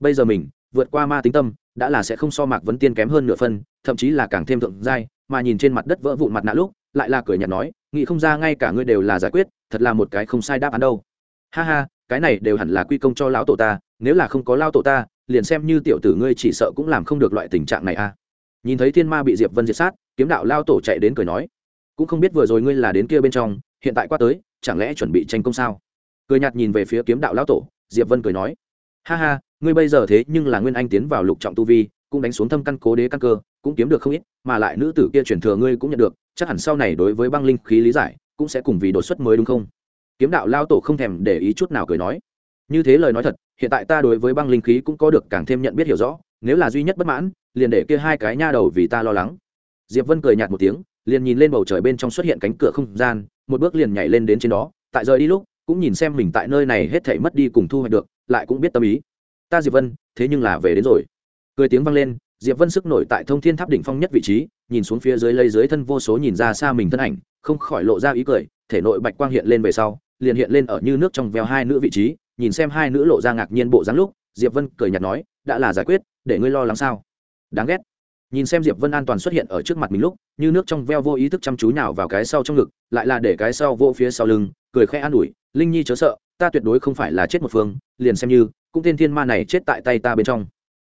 Bây giờ mình, vượt qua ma tính tâm, đã là sẽ không so mạc vấn tiên kém hơn nửa phân, thậm chí là càng thêm thượng giai, mà nhìn trên mặt đất vỡ vụn mặt nạ lúc, lại là cười nhạt nói, nghĩ không ra ngay cả ngươi đều là giải quyết, thật là một cái không sai đáp án đâu. Ha ha, cái này đều hẳn là quy công cho lão tổ ta, nếu là không có lao tổ ta, liền xem như tiểu tử ngươi chỉ sợ cũng làm không được loại tình trạng này a. À. nhìn thấy thiên ma bị diệp vân diệt sát, kiếm đạo lao tổ chạy đến cười nói, cũng không biết vừa rồi ngươi là đến kia bên trong, hiện tại qua tới, chẳng lẽ chuẩn bị tranh công sao? Cười nhạt nhìn về phía kiếm đạo lao tổ diệp vân cười nói, ha ha, ngươi bây giờ thế nhưng là nguyên anh tiến vào lục trọng tu vi, cũng đánh xuống thâm căn cố đế căn cơ, cũng kiếm được không ít, mà lại nữ tử kia chuyển thừa ngươi cũng nhận được, chắc hẳn sau này đối với băng linh khí lý giải, cũng sẽ cùng vì đột xuất mới đúng không? Kiếm đạo lao tổ không thèm để ý chút nào cười nói, như thế lời nói thật, hiện tại ta đối với băng linh khí cũng có được càng thêm nhận biết hiểu rõ, nếu là duy nhất bất mãn, liền để kia hai cái nha đầu vì ta lo lắng. Diệp vân cười nhạt một tiếng, liền nhìn lên bầu trời bên trong xuất hiện cánh cửa không gian, một bước liền nhảy lên đến trên đó, tại rời đi lúc cũng nhìn xem mình tại nơi này hết thảy mất đi cùng thu hoạch được, lại cũng biết tâm ý. Ta diệp vân, thế nhưng là về đến rồi. Cười tiếng vang lên, diệp vân sức nổi tại thông thiên tháp đỉnh phong nhất vị trí, nhìn xuống phía dưới lây dưới thân vô số nhìn ra xa mình thân ảnh, không khỏi lộ ra ý cười, thể nội bạch quang hiện lên về sau, liền hiện lên ở như nước trong veo hai nữ vị trí, nhìn xem hai nữ lộ ra ngạc nhiên bộ dáng lúc, diệp vân cười nhạt nói, đã là giải quyết, để ngươi lo lắng sao? Đáng ghét nhìn xem diệp vân an toàn xuất hiện ở trước mặt mình lúc, như nước trong veo vô ý thức chăm chú nào vào cái sau trong ngực, lại là để cái sau vô phía sau lưng, cười khẽ an ủi, linh nhi chớ sợ, ta tuyệt đối không phải là chết một phương, liền xem như, cũng tên thiên ma này chết tại tay ta bên trong.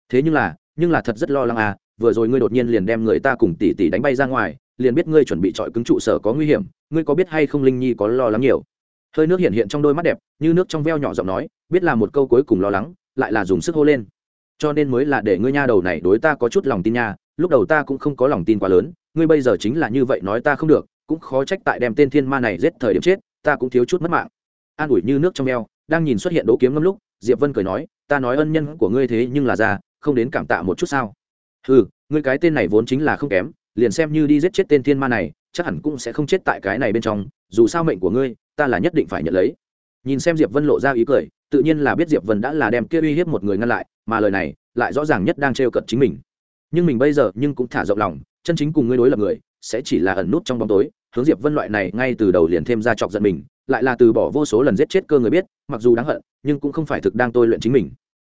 Thế nhưng là nhưng là thật rất lo lắng à vừa rồi ngươi đột nhiên liền đem người ta cùng tỷ tỷ đánh bay ra ngoài, liền biết ngươi chuẩn bị trọi cứng trụ sở có nguy hiểm, ngươi có biết hay không linh nhi có lo lắng nhiều? Hơi nước hiện hiện trong đôi mắt đẹp, như nước trong veo nhỏ giọng nói, biết là một câu cuối cùng lo lắng, lại là dùng sức hô lên. Cho nên mới là để ngươi nha đầu này đối ta có chút lòng tin nha lúc đầu ta cũng không có lòng tin quá lớn, ngươi bây giờ chính là như vậy nói ta không được, cũng khó trách tại đem tên thiên ma này giết thời điểm chết, ta cũng thiếu chút mất mạng. An ủi như nước trong eo, đang nhìn xuất hiện đỗ kiếm ngâm lúc, diệp vân cười nói, ta nói ân nhân của ngươi thế nhưng là ra không đến cảm tạ một chút sao. Ừ ngươi cái tên này vốn chính là không kém, liền xem như đi giết chết tên thiên ma này, chắc hẳn cũng sẽ không chết tại cái này bên trong, dù sao mệnh của ngươi, ta là nhất định phải nhận lấy. Nhìn xem diệp vân lộ ra ý cười, tự nhiên là biết diệp vân đã là đem kia uy hiếp một người ngăn lại, mà lời này lại rõ ràng nhất đang trêu cận chính mình nhưng mình bây giờ nhưng cũng thả rộng lòng, chân chính cùng ngươi đối lập người, sẽ chỉ là ẩn nút trong bóng tối. Hướng diệp vân loại này ngay từ đầu liền thêm ra chọc giận mình, lại là từ bỏ vô số lần giết chết cơ người biết, mặc dù đáng hận, nhưng cũng không phải thực đang tôi luyện chính mình.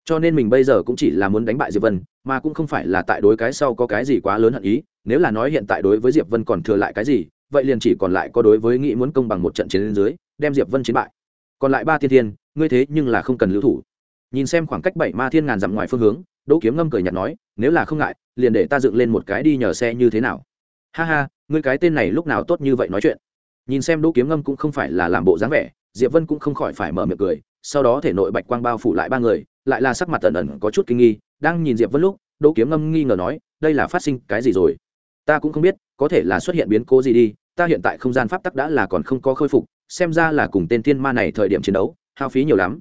Cho nên mình bây giờ cũng chỉ là muốn đánh bại diệp vân, mà cũng không phải là tại đối cái sau có cái gì quá lớn hận ý. Nếu là nói hiện tại đối với diệp vân còn thừa lại cái gì, vậy liền chỉ còn lại có đối với nghĩ muốn công bằng một trận chiến lên dưới, đem diệp vân chiến bại. Còn lại ba thiên thiên, ngươi thế nhưng là không cần lưu thủ. Nhìn xem khoảng cách bảy ma thiên ngàn dặm ngoài phương hướng đỗ kiếm ngâm cười nhạt nói, nếu là không ngại, liền để ta dựng lên một cái đi nhờ xe như thế nào. Ha ha, ngươi cái tên này lúc nào tốt như vậy nói chuyện? Nhìn xem đỗ kiếm ngâm cũng không phải là làm bộ dáng vẻ, diệp vân cũng không khỏi phải mở miệng cười, sau đó thể nội bạch quang bao phủ lại ba người, lại là sắc mặt ẩn ẩn có chút kinh nghi, đang nhìn diệp vân lúc, đỗ kiếm ngâm nghi ngờ nói, đây là phát sinh cái gì rồi? Ta cũng không biết, có thể là xuất hiện biến cố gì đi, ta hiện tại không gian pháp tắc đã là còn không có khôi phục, xem ra là cùng tên thiên ma này thời điểm chiến đấu, hao phí nhiều lắm.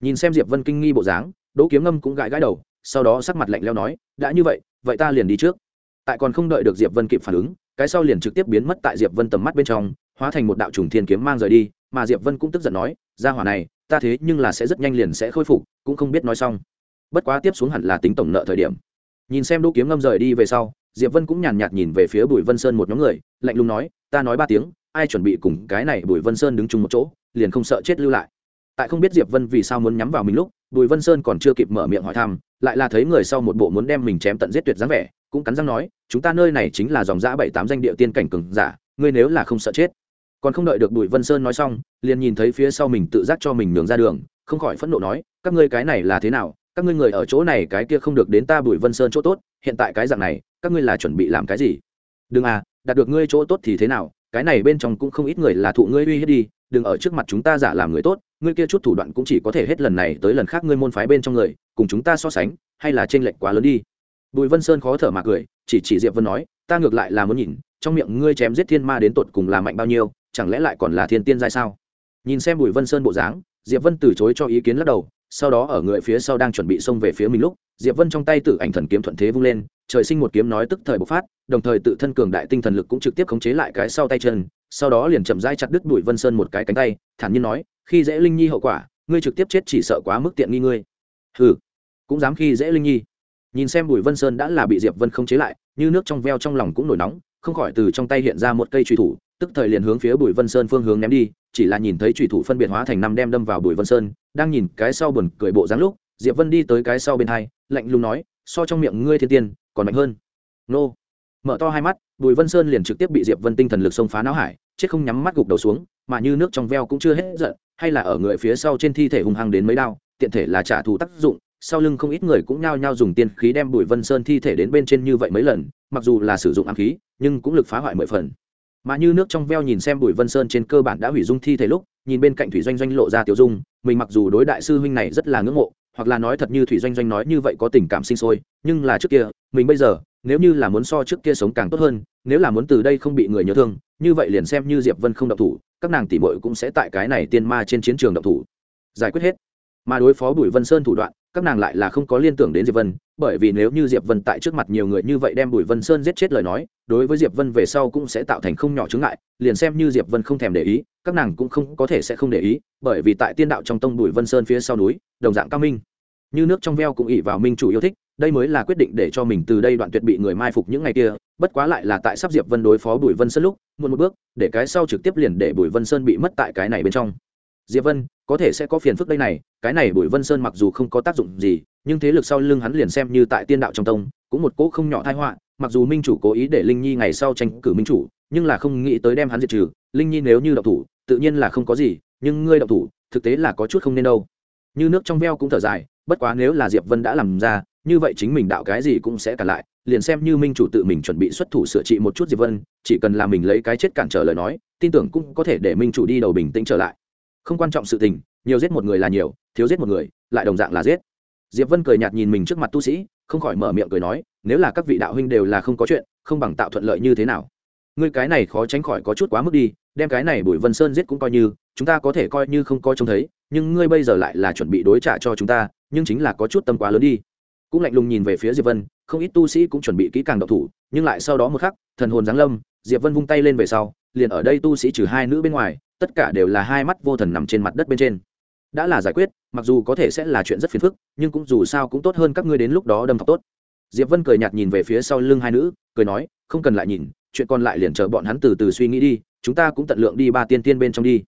Nhìn xem diệp vân kinh nghi bộ dáng, đỗ kiếm ngâm cũng gãi gãi đầu sau đó sắc mặt lạnh leo nói, đã như vậy vậy ta liền đi trước. Tại còn không đợi được diệp vân kịp phản ứng, cái sau liền trực tiếp biến mất tại diệp vân tầm mắt bên trong, hóa thành một đạo trùng thiên kiếm mang rời đi, mà diệp vân cũng tức giận nói ra hỏa này, ta thế nhưng là sẽ rất nhanh liền sẽ khôi phục, cũng không biết nói xong. Bất quá tiếp xuống hẳn là tính tổng nợ thời điểm. Nhìn xem đỗ kiếm ngâm rời đi về sau, diệp vân cũng nhàn nhạt nhìn về phía bùi vân sơn một nhóm người, lạnh lùng nói, ta nói ba tiếng, ai chuẩn bị cùng cái này bùi vân sơn đứng chung một chỗ, liền không sợ chết lưu lại. Tại không biết diệp vân vì sao muốn nhắm vào mình lúc bùi vân sơn còn chưa kịp mở miệng hỏi thăm, lại là thấy người sau một bộ muốn đem mình chém tận giết tuyệt dáng vẻ, cũng cắn răng nói, chúng ta nơi này chính là dòng giã bảy tám danh địa tiên cảnh cường giả, ngươi nếu là không sợ chết. Còn không đợi được bùi vân sơn nói xong, liền nhìn thấy phía sau mình tự giác cho mình nhường ra đường, không khỏi phẫn nộ nói, các ngươi cái này là thế nào? Các ngươi người ở chỗ này cái kia không được đến ta bùi vân sơn chỗ tốt, hiện tại cái dạng này, các ngươi là chuẩn bị làm cái gì? Đừng à đạt được ngươi chỗ tốt thì thế nào? Cái này bên trong cũng không ít người là thụ ngươi uy hiếp đi, đừng ở trước mặt chúng ta giả làm người tốt ngươi kia chút thủ đoạn cũng chỉ có thể hết lần này tới lần khác ngươi môn phái bên trong người, cùng chúng ta so sánh, hay là trên lệch quá lớn đi. Bùi vân sơn khó thở mà cười, chỉ chỉ diệp vân nói, ta ngược lại là muốn nhìn, trong miệng ngươi chém giết thiên ma đến tột cùng là mạnh bao nhiêu, chẳng lẽ lại còn là thiên tiên giai sao? Nhìn xem bùi vân sơn bộ dáng, diệp vân từ chối cho ý kiến lắc đầu, sau đó ở người phía sau đang chuẩn bị xông về phía mình lúc, diệp vân trong tay tự ảnh thần kiếm thuận thế vung lên, trời sinh một kiếm nói tức thời bộc phát, đồng thời tự thân cường đại tinh thần lực cũng trực tiếp khống chế lại cái sau tay chân, sau đó liền chậm rãi chặt đứt bùi vân sơn một cái cánh tay, thản nhiên nói khi dễ linh nhi hậu quả, ngươi trực tiếp chết chỉ sợ quá mức tiện nghi ngươi. Hừ, cũng dám khi dễ linh nhi. Nhìn xem bùi vân sơn đã là bị diệp vân không chế lại, như nước trong veo trong lòng cũng nổi nóng, không khỏi từ trong tay hiện ra một cây truy thủ, tức thời liền hướng phía bùi vân sơn phương hướng ném đi, chỉ là nhìn thấy truy thủ phân biệt hóa thành năm đem đâm vào bùi vân sơn, đang nhìn cái sau buồn cười bộ dáng lúc, diệp vân đi tới cái sau bên hai, lạnh lùng nói, so trong miệng ngươi thiên tiên, còn mạnh hơn. Nô. Mở to hai mắt, bùi vân sơn liền trực tiếp bị diệp vân tinh thần lực xông phá não hải chết không nhắm mắt gục đầu xuống, mà như nước trong veo cũng chưa hết giận, hay là ở người phía sau trên thi thể hung hăng đến mấy đao, tiện thể là trả thù tác dụng, sau lưng không ít người cũng nhao nhao dùng tiên khí đem bùi vân sơn thi thể đến bên trên như vậy mấy lần, mặc dù là sử dụng ám khí, nhưng cũng lực phá hoại mười phần. Mà như nước trong veo nhìn xem bùi vân sơn trên cơ bản đã hủy dung thi thể lúc, nhìn bên cạnh thủy doanh doanh lộ ra tiểu dung, mình mặc dù đối đại sư huynh này rất là ngưỡng mộ, hoặc là nói thật như thủy doanh doanh nói như vậy có tình cảm sinh sôi, nhưng là trước kia, mình bây giờ nếu như là muốn so trước kia sống càng tốt hơn, nếu là muốn từ đây không bị người nhớ thương, như vậy liền xem như diệp vân không động thủ, các nàng tỷ muội cũng sẽ tại cái này tiên ma trên chiến trường động thủ. Giải quyết hết. Mà đối phó bùi vân sơn thủ đoạn, các nàng lại là không có liên tưởng đến diệp vân, bởi vì nếu như diệp vân tại trước mặt nhiều người như vậy đem bùi vân sơn giết chết lời nói, đối với diệp vân về sau cũng sẽ tạo thành không nhỏ chướng ngại, liền xem như diệp vân không thèm để ý, các nàng cũng không có thể sẽ không để ý, bởi vì tại tiên đạo trong tông bùi vân sơn phía sau núi, đồng dạng cao minh. Như nước trong veo cũng ỉ vào minh chủ yêu thích đây mới là quyết định để cho mình từ đây đoạn tuyệt bị người mai phục những ngày kia, bất quá lại là tại sắp diệp vân đối phó bùi vân sơn lúc, muộn một bước, để cái sau trực tiếp liền để bùi vân sơn bị mất tại cái này bên trong. Diệp vân, có thể sẽ có phiền phức đây này, cái này bùi vân sơn mặc dù không có tác dụng gì, nhưng thế lực sau lưng hắn liền xem như tại tiên đạo trong tông, cũng một cỗ không nhỏ thai họa, mặc dù minh chủ cố ý để linh nhi ngày sau tranh cử minh chủ, nhưng là không nghĩ tới đem hắn diệt trừ, linh nhi nếu như đậu thủ, tự nhiên là không có gì, nhưng ngươi đậu thủ, thực tế là có chút không nên đâu. Như nước trong veo cũng thở dài, bất quá nếu là diệp vân đã làm ra như vậy chính mình đạo cái gì cũng sẽ cản lại, liền xem như minh chủ tự mình chuẩn bị xuất thủ sửa trị một chút diệp vân, chỉ cần là mình lấy cái chết cản trở lời nói, tin tưởng cũng có thể để minh chủ đi đầu bình tĩnh trở lại. Không quan trọng sự tình, nhiều giết một người là nhiều, thiếu giết một người, lại đồng dạng là giết. Diệp vân cười nhạt nhìn mình trước mặt tu sĩ, không khỏi mở miệng cười nói, nếu là các vị đạo huynh đều là không có chuyện, không bằng tạo thuận lợi như thế nào? Ngươi cái này khó tránh khỏi có chút quá mức đi, đem cái này bùi vân sơn giết cũng coi như, chúng ta có thể coi như không coi trông thấy, nhưng ngươi bây giờ lại là chuẩn bị đối trả cho chúng ta, nhưng chính là có chút tâm quá lớn đi cũng lạnh lùng nhìn về phía diệp vân, không ít tu sĩ cũng chuẩn bị kỹ càng độc thủ, nhưng lại sau đó một khắc, thần hồn giáng lâm, diệp vân vung tay lên về sau, liền ở đây tu sĩ trừ hai nữ bên ngoài, tất cả đều là hai mắt vô thần nằm trên mặt đất bên trên. Đã là giải quyết, mặc dù có thể sẽ là chuyện rất phiền phức, nhưng cũng dù sao cũng tốt hơn các ngươi đến lúc đó đâm thọc tốt. Diệp vân cười nhạt nhìn về phía sau lưng hai nữ, cười nói, không cần lại nhìn, chuyện còn lại liền chờ bọn hắn từ từ suy nghĩ đi, chúng ta cũng tận lượng đi ba tiên tiên bên trong đi.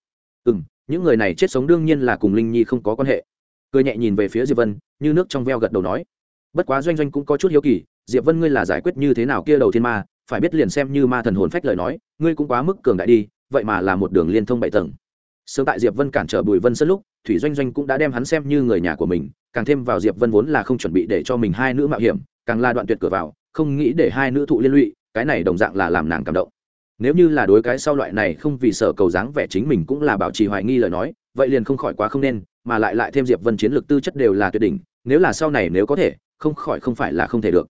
Ừ m những người này chết sống đương nhiên là cùng linh nhi không có quan hệ. Cười nhẹ nhìn về phía diệp vân, như nước trong veo gật đầu nói bất quá doanh doanh cũng có chút hiếu kỳ, diệp vân ngươi là giải quyết như thế nào kia đầu thiên ma? Phải biết liền xem như ma thần hồn phách lời nói, ngươi cũng quá mức cường đại đi, vậy mà là một đường liên thông bảy tầng. Sớm tại diệp vân cản trở bùi vân sân lúc, thủy doanh doanh cũng đã đem hắn xem như người nhà của mình, càng thêm vào diệp vân vốn là không chuẩn bị để cho mình hai nữ mạo hiểm, càng là đoạn tuyệt cửa vào, không nghĩ để hai nữ thụ liên lụy, cái này đồng dạng là làm nàng cảm động. Nếu như là đối cái sau loại này không vì sợ cầu dáng vẻ chính mình cũng là bảo trì hoài nghi lời nói, vậy liền không khỏi quá không nên, mà lại lại thêm diệp vân chiến lược tư chất đều là tuyệt đỉnh, nếu là sau này nếu có thể không khỏi không phải là không thể được.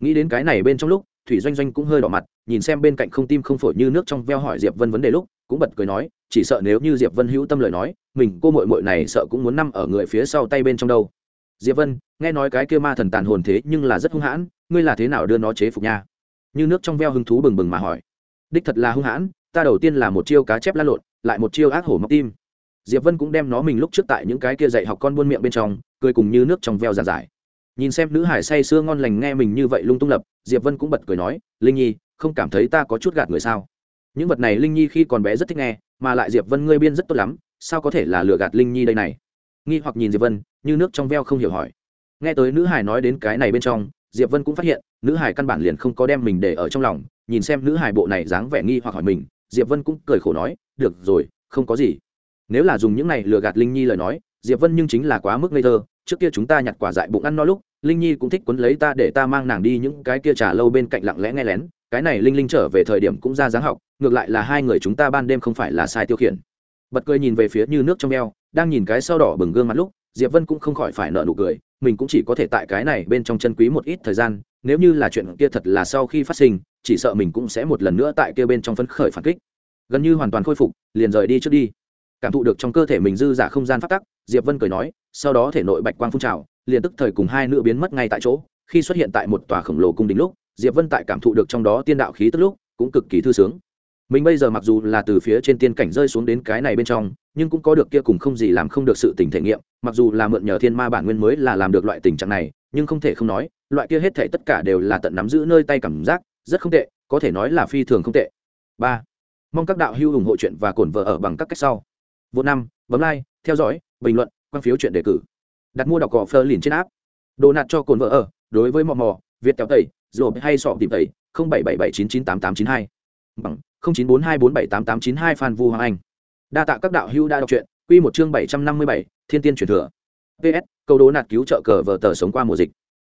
Nghĩ đến cái này bên trong lúc, thủy doanh doanh cũng hơi đỏ mặt, nhìn xem bên cạnh không tim không phổi như nước trong veo hỏi diệp vân vấn đề lúc, cũng bật cười nói, chỉ sợ nếu như diệp vân hữu tâm lời nói, mình cô mội mội này sợ cũng muốn nằm ở người phía sau tay bên trong đâu. Diệp vân, nghe nói cái kia ma thần tàn hồn thế nhưng là rất hung hãn, ngươi là thế nào đưa nó chế phục nha? Như nước trong veo hứng thú bừng bừng mà hỏi. Đích thật là hung hãn, ta đầu tiên là một chiêu cá chép lăn lộn, lại một chiêu ác hổ móc tim. Diệp vân cũng đem nó mình lúc trước tại những cái kia dạy học con buôn miệng bên trong, cười cùng như nước trong veo giàn giải nhìn xem nữ hải say sưa ngon lành nghe mình như vậy lung tung lập, diệp vân cũng bật cười nói, linh nhi, không cảm thấy ta có chút gạt người sao? Những vật này linh nhi khi còn bé rất thích nghe, mà lại diệp vân ngươi biên rất tốt lắm, sao có thể là lừa gạt linh nhi đây này? Nghi hoặc nhìn diệp vân, như nước trong veo không hiểu hỏi. Nghe tới nữ hải nói đến cái này bên trong, diệp vân cũng phát hiện, nữ hải căn bản liền không có đem mình để ở trong lòng. Nhìn xem nữ hải bộ này dáng vẻ nghi hoặc hỏi mình, diệp vân cũng cười khổ nói, được rồi, không có gì. Nếu là dùng những này lừa gạt linh nhi lời nói diệp vân nhưng chính là quá mức ngây thơ, trước kia chúng ta nhặt quả dại bụng ăn no lúc, linh nhi cũng thích quấn lấy ta để ta mang nàng đi những cái kia trà lâu bên cạnh lặng lẽ nghe lén, cái này linh linh trở về thời điểm cũng ra dáng học, ngược lại là hai người chúng ta ban đêm không phải là sai tiêu khiển. Bật cười nhìn về phía như nước trong eo, đang nhìn cái sau đỏ bừng gương mặt lúc, diệp vân cũng không khỏi phải nợ nụ cười, mình cũng chỉ có thể tại cái này bên trong chân quý một ít thời gian, nếu như là chuyện kia thật là sau khi phát sinh, chỉ sợ mình cũng sẽ một lần nữa tại kia bên trong phấn khởi phản kích. Gần như hoàn toàn khôi phục, liền rời đi trước đi cảm thụ được trong cơ thể mình dư giả không gian phát tắc, diệp vân cười nói, sau đó thể nội bạch quang phun trào, liền tức thời cùng hai nữ biến mất ngay tại chỗ. Khi xuất hiện tại một tòa khổng lồ cung đình lúc, diệp vân tại cảm thụ được trong đó tiên đạo khí tức lúc, cũng cực kỳ thư sướng. Mình bây giờ mặc dù là từ phía trên tiên cảnh rơi xuống đến cái này bên trong, nhưng cũng có được kia cùng không gì làm không được sự tình thể nghiệm, mặc dù là mượn nhờ thiên ma bản nguyên mới là làm được loại tình trạng này, nhưng không thể không nói, loại kia hết thể tất cả đều là tận nắm giữ nơi tay cảm giác, rất không tệ, có thể nói là phi thường không tệ. Ba. Mong các đạo hữu ủng hộ chuyện và cổn vợ ở bằng các cách sau vô năm, bấm like, theo dõi, bình luận, quan phiếu chuyện đề cử. Đặt mua đọc cỏ phơ liền trên áp đồ nạt cho cồn vợ ở, đối với mò mò, việt kéo tẩy rồi hay sọ tìm tẩy, không bảy bảy bảy chín chín tám tám chín hai. Bằng, không chín bốn hai bốn bảy tám tám chín hai phan vu hoàng anh. Đa tạ các đạo hữu đã đọc truyện, quy một chương bảy trăm năm mươi bảy, thiên tiên truyền thừa. Ps câu đố nạt cứu trợ cờ vợ tờ sống qua mùa dịch.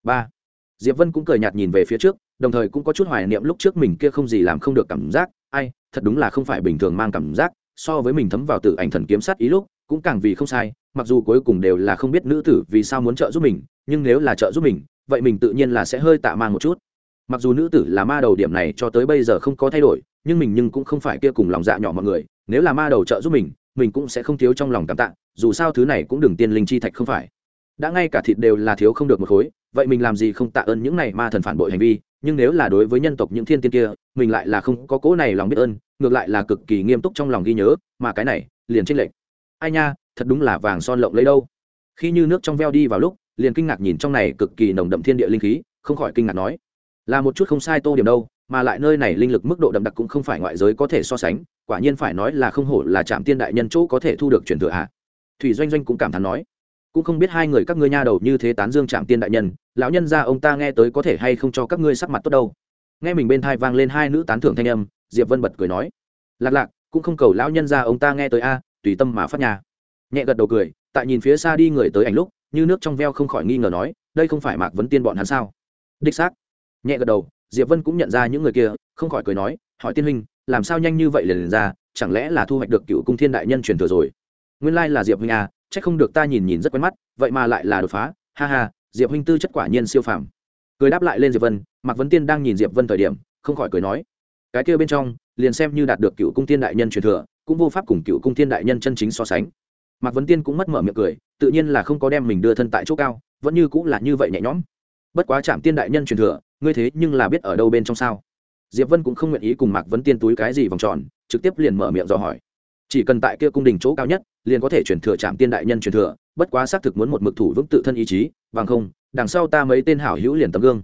Ba. Diệp vân cũng cười nhạt nhìn về phía trước, đồng thời cũng có chút hoài niệm lúc trước mình kia không gì làm không được cảm giác. Ai, thật đúng là không phải bình thường mang cảm giác so với mình thấm vào tự ảnh thần kiếm sát ý lúc, cũng càng vì không sai, mặc dù cuối cùng đều là không biết nữ tử vì sao muốn trợ giúp mình, nhưng nếu là trợ giúp mình, vậy mình tự nhiên là sẽ hơi tạ mang một chút. Mặc dù nữ tử là ma đầu điểm này cho tới bây giờ không có thay đổi, nhưng mình nhưng cũng không phải kia cùng lòng dạ nhỏ mọi người, nếu là ma đầu trợ giúp mình mình cũng sẽ không thiếu trong lòng cảm tạ, dù sao thứ này cũng đừng tiên linh chi thạch không phải. Đã ngay cả thịt đều là thiếu không được một khối, vậy mình làm gì không tạ ơn những này ma thần phản bội hành vi nhưng nếu là đối với nhân tộc những thiên tiên kia, mình lại là không có cố này lòng biết ơn, ngược lại là cực kỳ nghiêm túc trong lòng ghi nhớ, mà cái này, liền tranh lệch ai nha, thật đúng là vàng son lộng lấy đâu khi như nước trong veo đi vào lúc, liền kinh ngạc nhìn trong này cực kỳ nồng đậm thiên địa linh khí, không khỏi kinh ngạc nói, là một chút không sai tô điểm đâu, mà lại nơi này linh lực mức độ đậm đặc cũng không phải ngoại giới có thể so sánh, quả nhiên phải nói là không hổ là trạm tiên đại nhân chỗ có thể thu được truyền thừa hạ à. thủy doanh doanh cũng cảm thán nói cũng không biết hai người các ngươi nha đầu như thế tán dương trạm tiên đại nhân lão nhân ra ông ta nghe tới có thể hay không cho các ngươi sắc mặt tốt đâu. Nghe mình bên thai vang lên hai nữ tán thưởng thanh âm diệp vân bật cười nói lạc lạc cũng không cầu lão nhân ra ông ta nghe tới a tùy tâm mà phát nhà nhẹ gật đầu cười tại nhìn phía xa đi người tới ảnh lúc như nước trong veo không khỏi nghi ngờ nói đây không phải mạc vấn tiên bọn hắn sao? Đích xác. Nhẹ gật đầu diệp vân cũng nhận ra những người kia không khỏi cười nói hỏi tiên huynh làm sao nhanh như vậy liền, ra chẳng lẽ là thu hoạch được cựu cung thiên đại nhân truyền thừa rồi? Nguyên lai là diệp huynh à chắc không được ta nhìn nhìn rất quen mắt, vậy mà lại là đột phá. Ha ha, diệp huynh tư chất quả nhiên siêu phàm. Cười đáp lại lên diệp vân, mạc vấn tiên đang nhìn diệp vân thời điểm, không khỏi cười nói, cái kia bên trong, liền xem như đạt được cựu cung Tiên đại nhân truyền thừa, cũng vô pháp cùng cựu cung Tiên đại nhân chân chính so sánh. Mạc vấn tiên cũng mất mở miệng cười, tự nhiên là không có đem mình đưa thân tại chỗ cao, vẫn như cũng là như vậy nhẹ nhõm. Bất quá chạm tiên đại nhân truyền thừa, ngươi thế nhưng là biết ở đâu bên trong sao? Diệp vân cũng không nguyện ý cùng mạc vấn tiên túi cái gì vòng tròn, trực tiếp liền mở miệng dò hỏi chỉ cần tại kia cung đình chỗ cao nhất, liền có thể truyền thừa chạm tiên đại nhân truyền thừa, bất quá xác thực muốn một mực thủ vững tự thân ý chí, bằng không, đằng sau ta mấy tên hảo hữu liền tấm gương.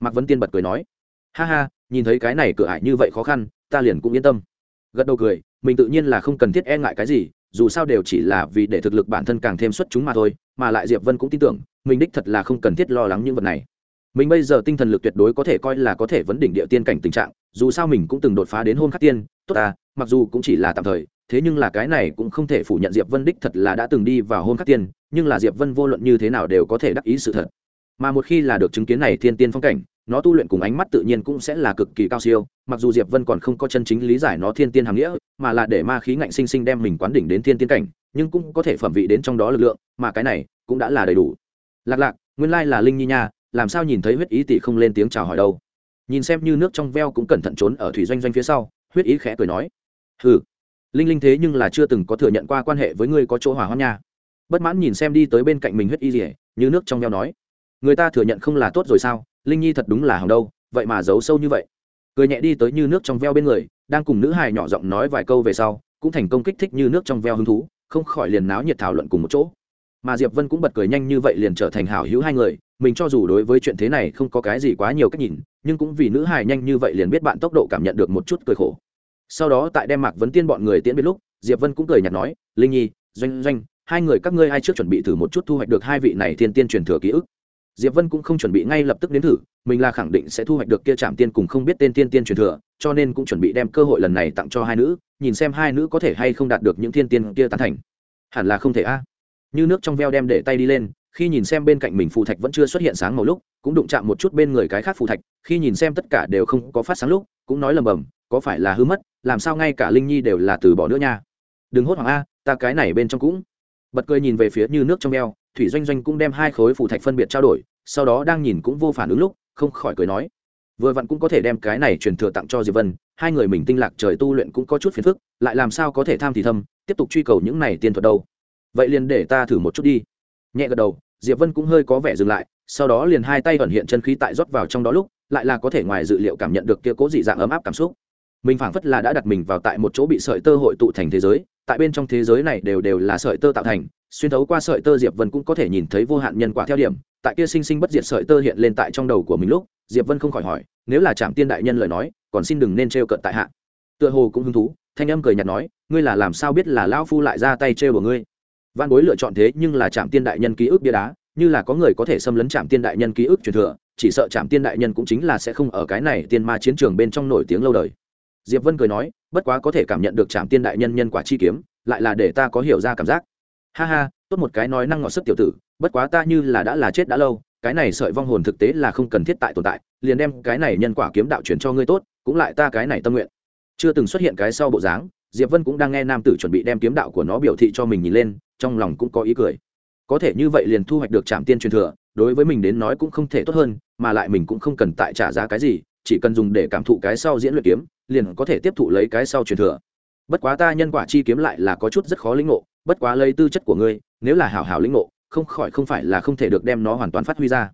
Mạc vấn tiên bật cười nói. Ha ha, nhìn thấy cái này cửa ải như vậy khó khăn, ta liền cũng yên tâm. Gật đầu cười, mình tự nhiên là không cần thiết e ngại cái gì, dù sao đều chỉ là vì để thực lực bản thân càng thêm xuất chúng mà thôi, mà lại diệp vân cũng tin tưởng, mình đích thật là không cần thiết lo lắng những vật này. Mình bây giờ tinh thần lực tuyệt đối có thể coi là có thể vấn đỉnh địa tiên cảnh tình trạng, dù sao mình cũng từng đột phá đến hôn khắc tiên, tốt à mặc dù cũng chỉ là tạm thời thế nhưng là cái này cũng không thể phủ nhận diệp vân đích thật là đã từng đi vào hôn khắc tiên, nhưng là diệp vân vô luận như thế nào đều có thể đắc ý sự thật. Mà một khi là được chứng kiến này thiên tiên phong cảnh, nó tu luyện cùng ánh mắt tự nhiên cũng sẽ là cực kỳ cao siêu, mặc dù diệp vân còn không có chân chính lý giải nó thiên tiên hàm nghĩa, mà là để ma khí ngạnh sinh sinh đem mình quán đỉnh đến thiên tiên cảnh, nhưng cũng có thể phẩm vị đến trong đó lực lượng, mà cái này cũng đã là đầy đủ. Lạc lạc, nguyên lai là linh nhi nha, làm sao nhìn thấy huyết ý tỷ không lên tiếng chào hỏi đâu? Nhìn xem như nước trong veo cũng cẩn thận trốn ở thủy doanh doanh phía sau, huyết ý khẽ cười nói, hừ linh linh thế nhưng là chưa từng có thừa nhận qua quan hệ với ngươi có chỗ hòa hoãn nha. Bất mãn nhìn xem đi tới bên cạnh mình huyết y rỉa như nước trong nhau nói. Người ta thừa nhận không là tốt rồi sao? Linh nhi thật đúng là hỏng đâu, vậy mà giấu sâu như vậy. Cười nhẹ đi tới như nước trong veo bên người, đang cùng nữ hài nhỏ giọng nói vài câu về sau, cũng thành công kích thích như nước trong veo hứng thú, không khỏi liền náo nhiệt thảo luận cùng một chỗ. Mà diệp vân cũng bật cười nhanh như vậy liền trở thành hảo hữu hai người, mình cho dù đối với chuyện thế này không có cái gì quá nhiều cách nhìn, nhưng cũng vì nữ hài nhanh như vậy liền biết bạn tốc độ cảm nhận được một chút cười khổ sau đó tại đem mạc vấn tiên bọn người tiễn biệt lúc, diệp vân cũng cười nhạt nói, linh nhi, doanh doanh, hai người các ngươi ai trước chuẩn bị thử một chút thu hoạch được hai vị này thiên tiên truyền thừa ký ức? Diệp vân cũng không chuẩn bị ngay lập tức đến thử, mình là khẳng định sẽ thu hoạch được kia trạm tiên cùng không biết tên tiên tiên truyền thừa, cho nên cũng chuẩn bị đem cơ hội lần này tặng cho hai nữ, nhìn xem hai nữ có thể hay không đạt được những thiên tiên kia tán thành. Hẳn là không thể a. Như nước trong veo đem để tay đi lên, khi nhìn xem bên cạnh mình phù thạch vẫn chưa xuất hiện sáng màu lúc, cũng đụng chạm một chút bên người cái khác phù thạch, khi nhìn xem tất cả đều không có phát sáng lúc, cũng nói lầm bầm có phải là hư mất làm sao ngay cả linh nhi đều là từ bỏ nữa nha? Đừng hốt hoảng a ta cái này bên trong cũng. Bật cười nhìn về phía như nước trong eo, thủy doanh doanh cũng đem hai khối phù thạch phân biệt trao đổi sau đó đang nhìn cũng vô phản ứng lúc không khỏi cười nói. Vừa vặn cũng có thể đem cái này truyền thừa tặng cho diệp vân hai người mình tinh lạc trời tu luyện cũng có chút phiền phức lại làm sao có thể tham thì thâm tiếp tục truy cầu những này tiên thuật đâu. Vậy liền để ta thử một chút đi. Nhẹ gật đầu diệp vân cũng hơi có vẻ dừng lại sau đó liền hai tay ẩn hiện chân khí tại rót vào trong đó lúc lại là có thể ngoài dự liệu cảm nhận được kia cố dị dạng ấm áp cảm xúc mình phảng phất là đã đặt mình vào tại một chỗ bị sợi tơ hội tụ thành thế giới, tại bên trong thế giới này đều đều là sợi tơ tạo thành, xuyên thấu qua sợi tơ diệp vân cũng có thể nhìn thấy vô hạn nhân quả theo điểm, tại kia sinh sinh bất diệt sợi tơ hiện lên tại trong đầu của mình lúc, diệp vân không khỏi hỏi, nếu là trạm tiên đại nhân lời nói, còn xin đừng nên trêu cận tại hạ. Tựa hồ cũng hứng thú, thanh âm cười nhạt nói, ngươi là làm sao biết là lão phu lại ra tay trêu của ngươi? Văn bối lựa chọn thế nhưng là trạm tiên đại nhân ký ức bia đá, như là có người có thể xâm lấn trạm tiên đại nhân ký ức truyền thừa, chỉ sợ trạm tiên đại nhân cũng chính là sẽ không ở cái này tiên ma chiến trường bên trong nổi tiếng lâu đời diệp vân cười nói, bất quá có thể cảm nhận được trạm tiên đại nhân nhân quả chi kiếm, lại là để ta có hiểu ra cảm giác. Ha ha, tốt một cái nói năng ngọt sức tiểu tử, bất quá ta như là đã là chết đã lâu, cái này sợi vong hồn thực tế là không cần thiết tại tồn tại, liền đem cái này nhân quả kiếm đạo chuyển cho ngươi tốt, cũng lại ta cái này tâm nguyện. Chưa từng xuất hiện cái sau bộ dáng, diệp vân cũng đang nghe nam tử chuẩn bị đem kiếm đạo của nó biểu thị cho mình nhìn lên, trong lòng cũng có ý cười. Có thể như vậy liền thu hoạch được trạm tiên truyền thừa, đối với mình đến nói cũng không thể tốt hơn, mà lại mình cũng không cần tại trả giá cái gì chỉ cần dùng để cảm thụ cái sau diễn luyện kiếm, liền có thể tiếp thụ lấy cái sau truyền thừa. Bất quá ta nhân quả chi kiếm lại là có chút rất khó lĩnh ngộ, bất quá lấy tư chất của ngươi, nếu là hảo hảo lĩnh ngộ, không khỏi không phải là không thể được đem nó hoàn toàn phát huy ra.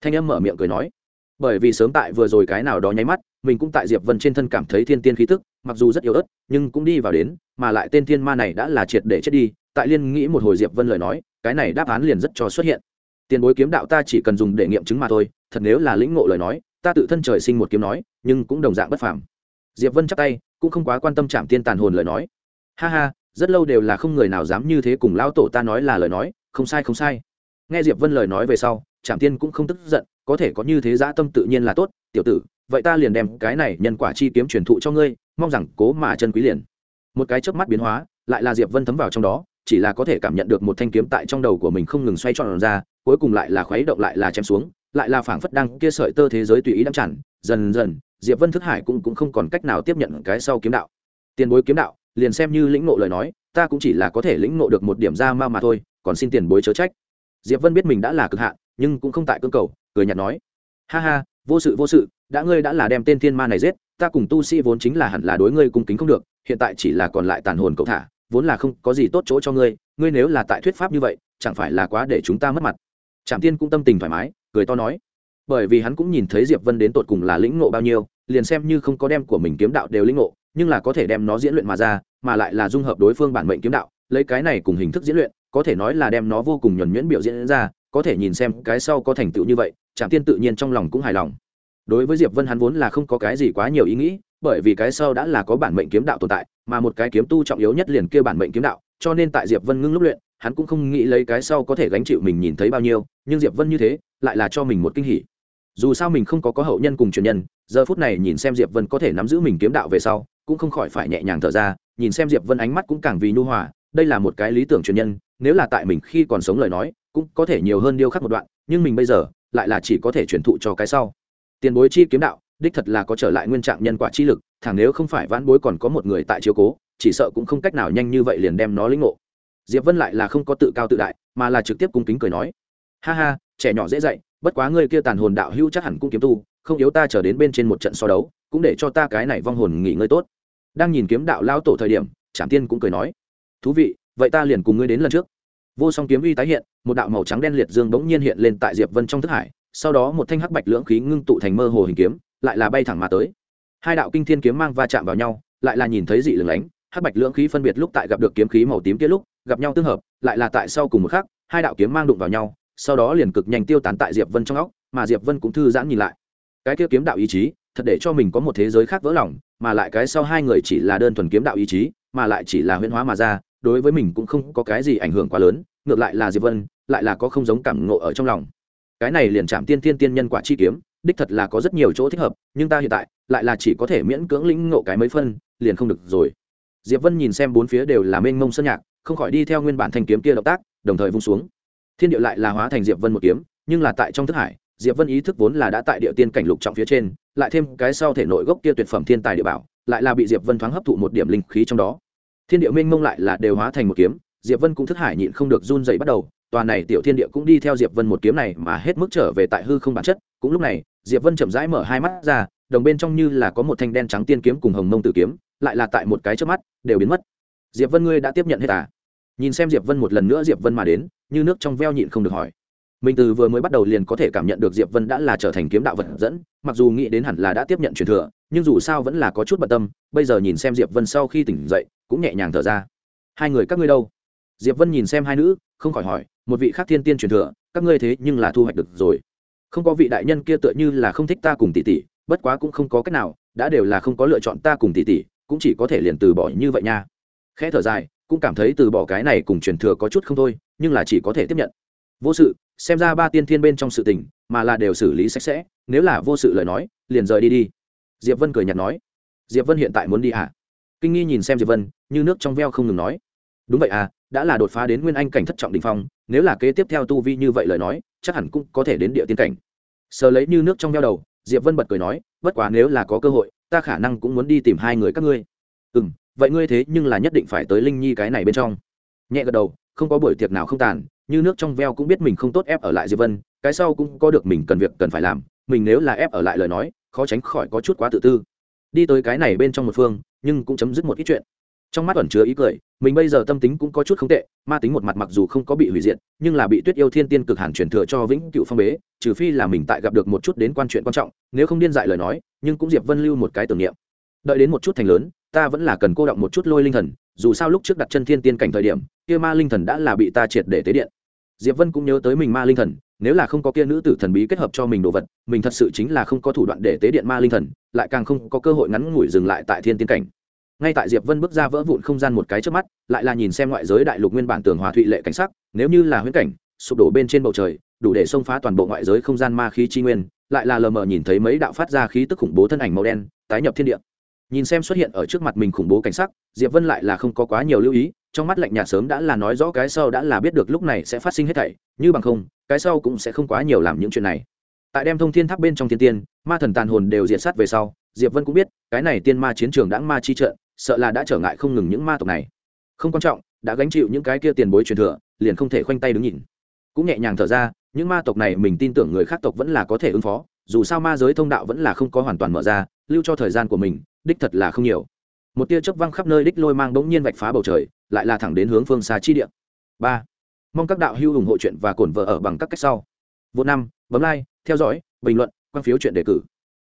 Thanh âm mở miệng cười nói. Bởi vì sớm tại vừa rồi cái nào đó nháy mắt, mình cũng tại diệp vân trên thân cảm thấy thiên tiên khí tức, mặc dù rất yếu ớt, nhưng cũng đi vào đến, mà lại tên thiên ma này đã là triệt để chết đi, tại liên nghĩ một hồi diệp vân lời nói, cái này đáp án liền rất cho xuất hiện. Tiền bối kiếm đạo ta chỉ cần dùng để nghiệm chứng mà thôi, thật nếu là lĩnh ngộ lời nói ta tự thân trời sinh một kiếm nói, nhưng cũng đồng dạng bất phàm. Diệp vân chắp tay, cũng không quá quan tâm chạm tiên tàn hồn lời nói. Ha ha, rất lâu đều là không người nào dám như thế cùng lão tổ ta nói là lời nói, không sai không sai. Nghe diệp vân lời nói về sau trạm tiên cũng không tức giận, có thể có như thế dã tâm tự nhiên là tốt, tiểu tử, vậy ta liền đem cái này nhân quả chi kiếm truyền thụ cho ngươi, mong rằng cố mà chân quý liền. Một cái chớp mắt biến hóa, lại là diệp vân thấm vào trong đó, chỉ là có thể cảm nhận được một thanh kiếm tại trong đầu của mình không ngừng xoay tròn ra, cuối cùng lại là khuấy động lại là chém xuống lại là phảng phất đang kia sợi tơ thế giới tùy ý đắm chản dần dần, diệp vân thức hải cũng cũng không còn cách nào tiếp nhận cái sau kiếm đạo. Tiền bối kiếm đạo, liền xem như lĩnh ngộ lời nói, ta cũng chỉ là có thể lĩnh ngộ được một điểm ra ma mà thôi, còn xin tiền bối chớ trách. Diệp vân biết mình đã là cực hạn, nhưng cũng không tại cương cầu, cười nhạt nói, ha ha, vô sự vô sự, đã ngươi đã là đem tên thiên ma này giết, ta cùng tu sĩ vốn chính là hẳn là đối ngươi cung kính không được, hiện tại chỉ là còn lại tàn hồn cậu thả, vốn là không có gì tốt chỗ cho ngươi ngươi nếu là tại thuyết pháp như vậy, chẳng phải là quá để chúng ta mất mặt trạm tiên cũng tâm tình thoải mái, cười to nói. Bởi vì hắn cũng nhìn thấy diệp vân đến tột cùng là lĩnh ngộ bao nhiêu, liền xem như không có đem của mình kiếm đạo đều lĩnh ngộ, nhưng là có thể đem nó diễn luyện mà ra, mà lại là dung hợp đối phương bản mệnh kiếm đạo, lấy cái này cùng hình thức diễn luyện, có thể nói là đem nó vô cùng nhuẩn nhuyễn biểu diễn ra, có thể nhìn xem cái sau có thành tựu như vậy, trạm tiên tự nhiên trong lòng cũng hài lòng. Đối với diệp vân hắn vốn là không có cái gì quá nhiều ý nghĩ, bởi vì cái sau đã là có bản mệnh kiếm đạo tồn tại, mà một cái kiếm tu trọng yếu nhất liền kia bản mệnh kiếm đạo, cho nên tại diệp vân ngưng lúc luyện hắn cũng không nghĩ lấy cái sau có thể gánh chịu mình nhìn thấy bao nhiêu, nhưng diệp vân như thế, lại là cho mình một kinh hỉ. Dù sao mình không có có hậu nhân cùng truyền nhân, giờ phút này nhìn xem diệp vân có thể nắm giữ mình kiếm đạo về sau, cũng không khỏi phải nhẹ nhàng thở ra, nhìn xem diệp vân ánh mắt cũng càng vì nhu hòa, đây là một cái lý tưởng truyền nhân, nếu là tại mình khi còn sống lời nói, cũng có thể nhiều hơn điêu khắc một đoạn, nhưng mình bây giờ, lại là chỉ có thể truyền thụ cho cái sau. Tiền bối chi kiếm đạo, đích thật là có trở lại nguyên trạng nhân quả chi lực, thẳng nếu không phải vãn bối còn có một người tại chiếu cố, chỉ sợ cũng không cách nào nhanh như vậy liền đem nó lĩnh ngộ diệp vân lại là không có tự cao tự đại, mà là trực tiếp cung kính cười nói. Ha ha, trẻ nhỏ dễ dạy, bất quá ngươi kia tàn hồn đạo hữu chắc hẳn cũng kiếm tu, không yếu ta trở đến bên trên một trận so đấu, cũng để cho ta cái này vong hồn nghỉ ngơi tốt. Đang nhìn kiếm đạo lao tổ thời điểm, trảm tiên cũng cười nói. Thú vị, vậy ta liền cùng ngươi đến lần trước. Vô song kiếm uy tái hiện, một đạo màu trắng đen liệt dương bỗng nhiên hiện lên tại diệp vân trong thức hải, sau đó một thanh hắc bạch lưỡng khí ngưng tụ thành mơ hồ hình kiếm, lại là bay thẳng mà tới. Hai đạo kinh thiên kiếm mang va chạm vào nhau, lại là nhìn thấy dị lửng lánh, hắc bạch lưỡng khí phân biệt lúc tại gặp được kiếm khí màu tím kia lúc gặp nhau tương hợp, lại là tại sau cùng một khắc, hai đạo kiếm mang đụng vào nhau, sau đó liền cực nhanh tiêu tán tại diệp vân trong óc, mà diệp vân cũng thư giãn nhìn lại. Cái kia kiếm đạo ý chí, thật để cho mình có một thế giới khác vỡ lòng, mà lại cái sau hai người chỉ là đơn thuần kiếm đạo ý chí, mà lại chỉ là huyễn hóa mà ra, đối với mình cũng không có cái gì ảnh hưởng quá lớn, ngược lại là diệp vân, lại là có không giống cảm ngộ ở trong lòng. Cái này liền chạm tiên tiên tiên nhân quả chi kiếm, đích thật là có rất nhiều chỗ thích hợp, nhưng ta hiện tại, lại là chỉ có thể miễn cưỡng lĩnh ngộ cái mấy phân, liền không được rồi. Diệp vân nhìn xem bốn phía đều là mênh mông sơn nhạc không khỏi đi theo nguyên bản thanh kiếm kia động tác, đồng thời vung xuống. Thiên địa lại là hóa thành diệp vân một kiếm, nhưng là tại trong thức hải, diệp vân ý thức vốn là đã tại địa tiên cảnh lục trọng phía trên, lại thêm cái sau thể nội gốc kia tuyệt phẩm thiên tài địa bảo, lại là bị diệp vân thoáng hấp thụ một điểm linh khí trong đó. Thiên địa mênh mông lại là đều hóa thành một kiếm, diệp vân cũng thức hải nhịn không được run dậy bắt đầu, tòa này tiểu thiên địa cũng đi theo diệp vân một kiếm này mà hết mức trở về tại hư không bản chất. Cũng lúc này, diệp vân chậm rãi mở hai mắt ra, đồng bên trong như là có một thanh đen trắng tiên kiếm cùng hồng mông tử kiếm, lại là tại một cái trước mắt, đều biến mất diệp vân ngươi đã tiếp nhận hết à? Nhìn xem diệp vân một lần nữa diệp vân mà đến, như nước trong veo nhịn không được hỏi. Mình từ vừa mới bắt đầu liền có thể cảm nhận được diệp vân đã là trở thành kiếm đạo vật dẫn, mặc dù nghĩ đến hẳn là đã tiếp nhận truyền thừa, nhưng dù sao vẫn là có chút bận tâm, bây giờ nhìn xem diệp vân sau khi tỉnh dậy, cũng nhẹ nhàng thở ra. Hai người các ngươi đâu? Diệp vân nhìn xem hai nữ, không khỏi hỏi, một vị khác thiên tiên truyền thừa, các ngươi thế nhưng là thu hoạch được rồi. Không có vị đại nhân kia tựa như là không thích ta cùng tỷ tỷ, bất quá cũng không có cách nào, đã đều là không có lựa chọn ta cùng tỷ tỷ, cũng chỉ có thể liền từ bỏ như vậy nha khẽ thở dài, cũng cảm thấy từ bỏ cái này cùng truyền thừa có chút không thôi, nhưng là chỉ có thể tiếp nhận. Vô sự, xem ra ba tiên thiên bên trong sự tình, mà là đều xử lý sạch sẽ, nếu là vô sự lời nói, liền rời đi đi. Diệp vân cười nhạt nói. Diệp vân hiện tại muốn đi à? Kinh nghi nhìn xem diệp vân, như nước trong veo không ngừng nói. Đúng vậy à đã là đột phá đến nguyên anh cảnh thất trọng đình phong, nếu là kế tiếp theo tu vi như vậy lời nói, chắc hẳn cũng có thể đến địa tiên cảnh. Sờ lấy như nước trong veo đầu, diệp vân bật cười nói, bất quá nếu là có cơ hội, ta khả năng cũng muốn đi tìm hai người các ngươi. Ừ m vậy ngươi thế nhưng là nhất định phải tới linh nhi cái này bên trong. Nhẹ gật đầu, không có buổi tiệc nào không tàn, như nước trong veo cũng biết mình không tốt ép ở lại diệp vân, cái sau cũng có được mình cần việc cần phải làm, mình nếu là ép ở lại lời nói, khó tránh khỏi có chút quá tự tư. Đi tới cái này bên trong một phương, nhưng cũng chấm dứt một ít chuyện. Trong mắt ẩn chứa ý cười, mình bây giờ tâm tính cũng có chút không tệ, ma tính một mặt mặc dù không có bị hủy diệt, nhưng là bị tuyết yêu thiên tiên cực hàn truyền thừa cho vĩnh cựu phong bế, trừ phi là mình tại gặp được một chút đến quan chuyện quan trọng, nếu không điên dại lời nói, nhưng cũng diệp vân lưu một cái tưởng niệm. Đợi đến một chút thành lớn ta vẫn là cần cô động một chút lôi linh thần, dù sao lúc trước đặt chân thiên tiên cảnh thời điểm, kia ma linh thần đã là bị ta triệt để tế điện. Diệp vân cũng nhớ tới mình ma linh thần, nếu là không có kia nữ tử thần bí kết hợp cho mình đồ vật, mình thật sự chính là không có thủ đoạn để tế điện ma linh thần, lại càng không có cơ hội ngắn ngủi dừng lại tại thiên tiên cảnh. Ngay tại diệp vân bước ra vỡ vụn không gian một cái trước mắt, lại là nhìn xem ngoại giới đại lục nguyên bản tường hòa thụy lệ cảnh sắc, nếu như là huyễn cảnh, sụp đổ bên trên bầu trời, đủ để xông phá toàn bộ ngoại giới không gian ma khí chi nguyên, lại là lờ mờ nhìn thấy mấy đạo phát ra khí tức khủng bố thân ảnh màu đen, tái nhập thiên địa nhìn xem xuất hiện ở trước mặt mình khủng bố cảnh sắc, diệp vân lại là không có quá nhiều lưu ý, trong mắt lạnh nhạt sớm đã là nói rõ cái sau đã là biết được lúc này sẽ phát sinh hết thảy, như bằng không, cái sau cũng sẽ không quá nhiều làm những chuyện này. Tại đem thông thiên tháp bên trong thiên tiên, ma thần tàn hồn đều diệt sát về sau, diệp vân cũng biết, cái này tiên ma chiến trường đã ma chi trận, sợ là đã trở ngại không ngừng những ma tộc này. Không quan trọng, đã gánh chịu những cái kia tiền bối truyền thừa, liền không thể khoanh tay đứng nhìn. Cũng nhẹ nhàng thở ra, những ma tộc này mình tin tưởng người khác tộc vẫn là có thể ứng phó, dù sao ma giới thông đạo vẫn là không có hoàn toàn mở ra, lưu cho thời gian của mình đích thật là không nhiều. Một tia chớp văng khắp nơi đích lôi mang bỗng nhiên vạch phá bầu trời, lại là thẳng đến hướng phương xa chi địa. Ba. Mong các đạo hữu ủng hộ chuyện và cổn vợ ở bằng các cách sau. Vô năm, bấm like, theo dõi, bình luận, quan phiếu chuyện đề cử.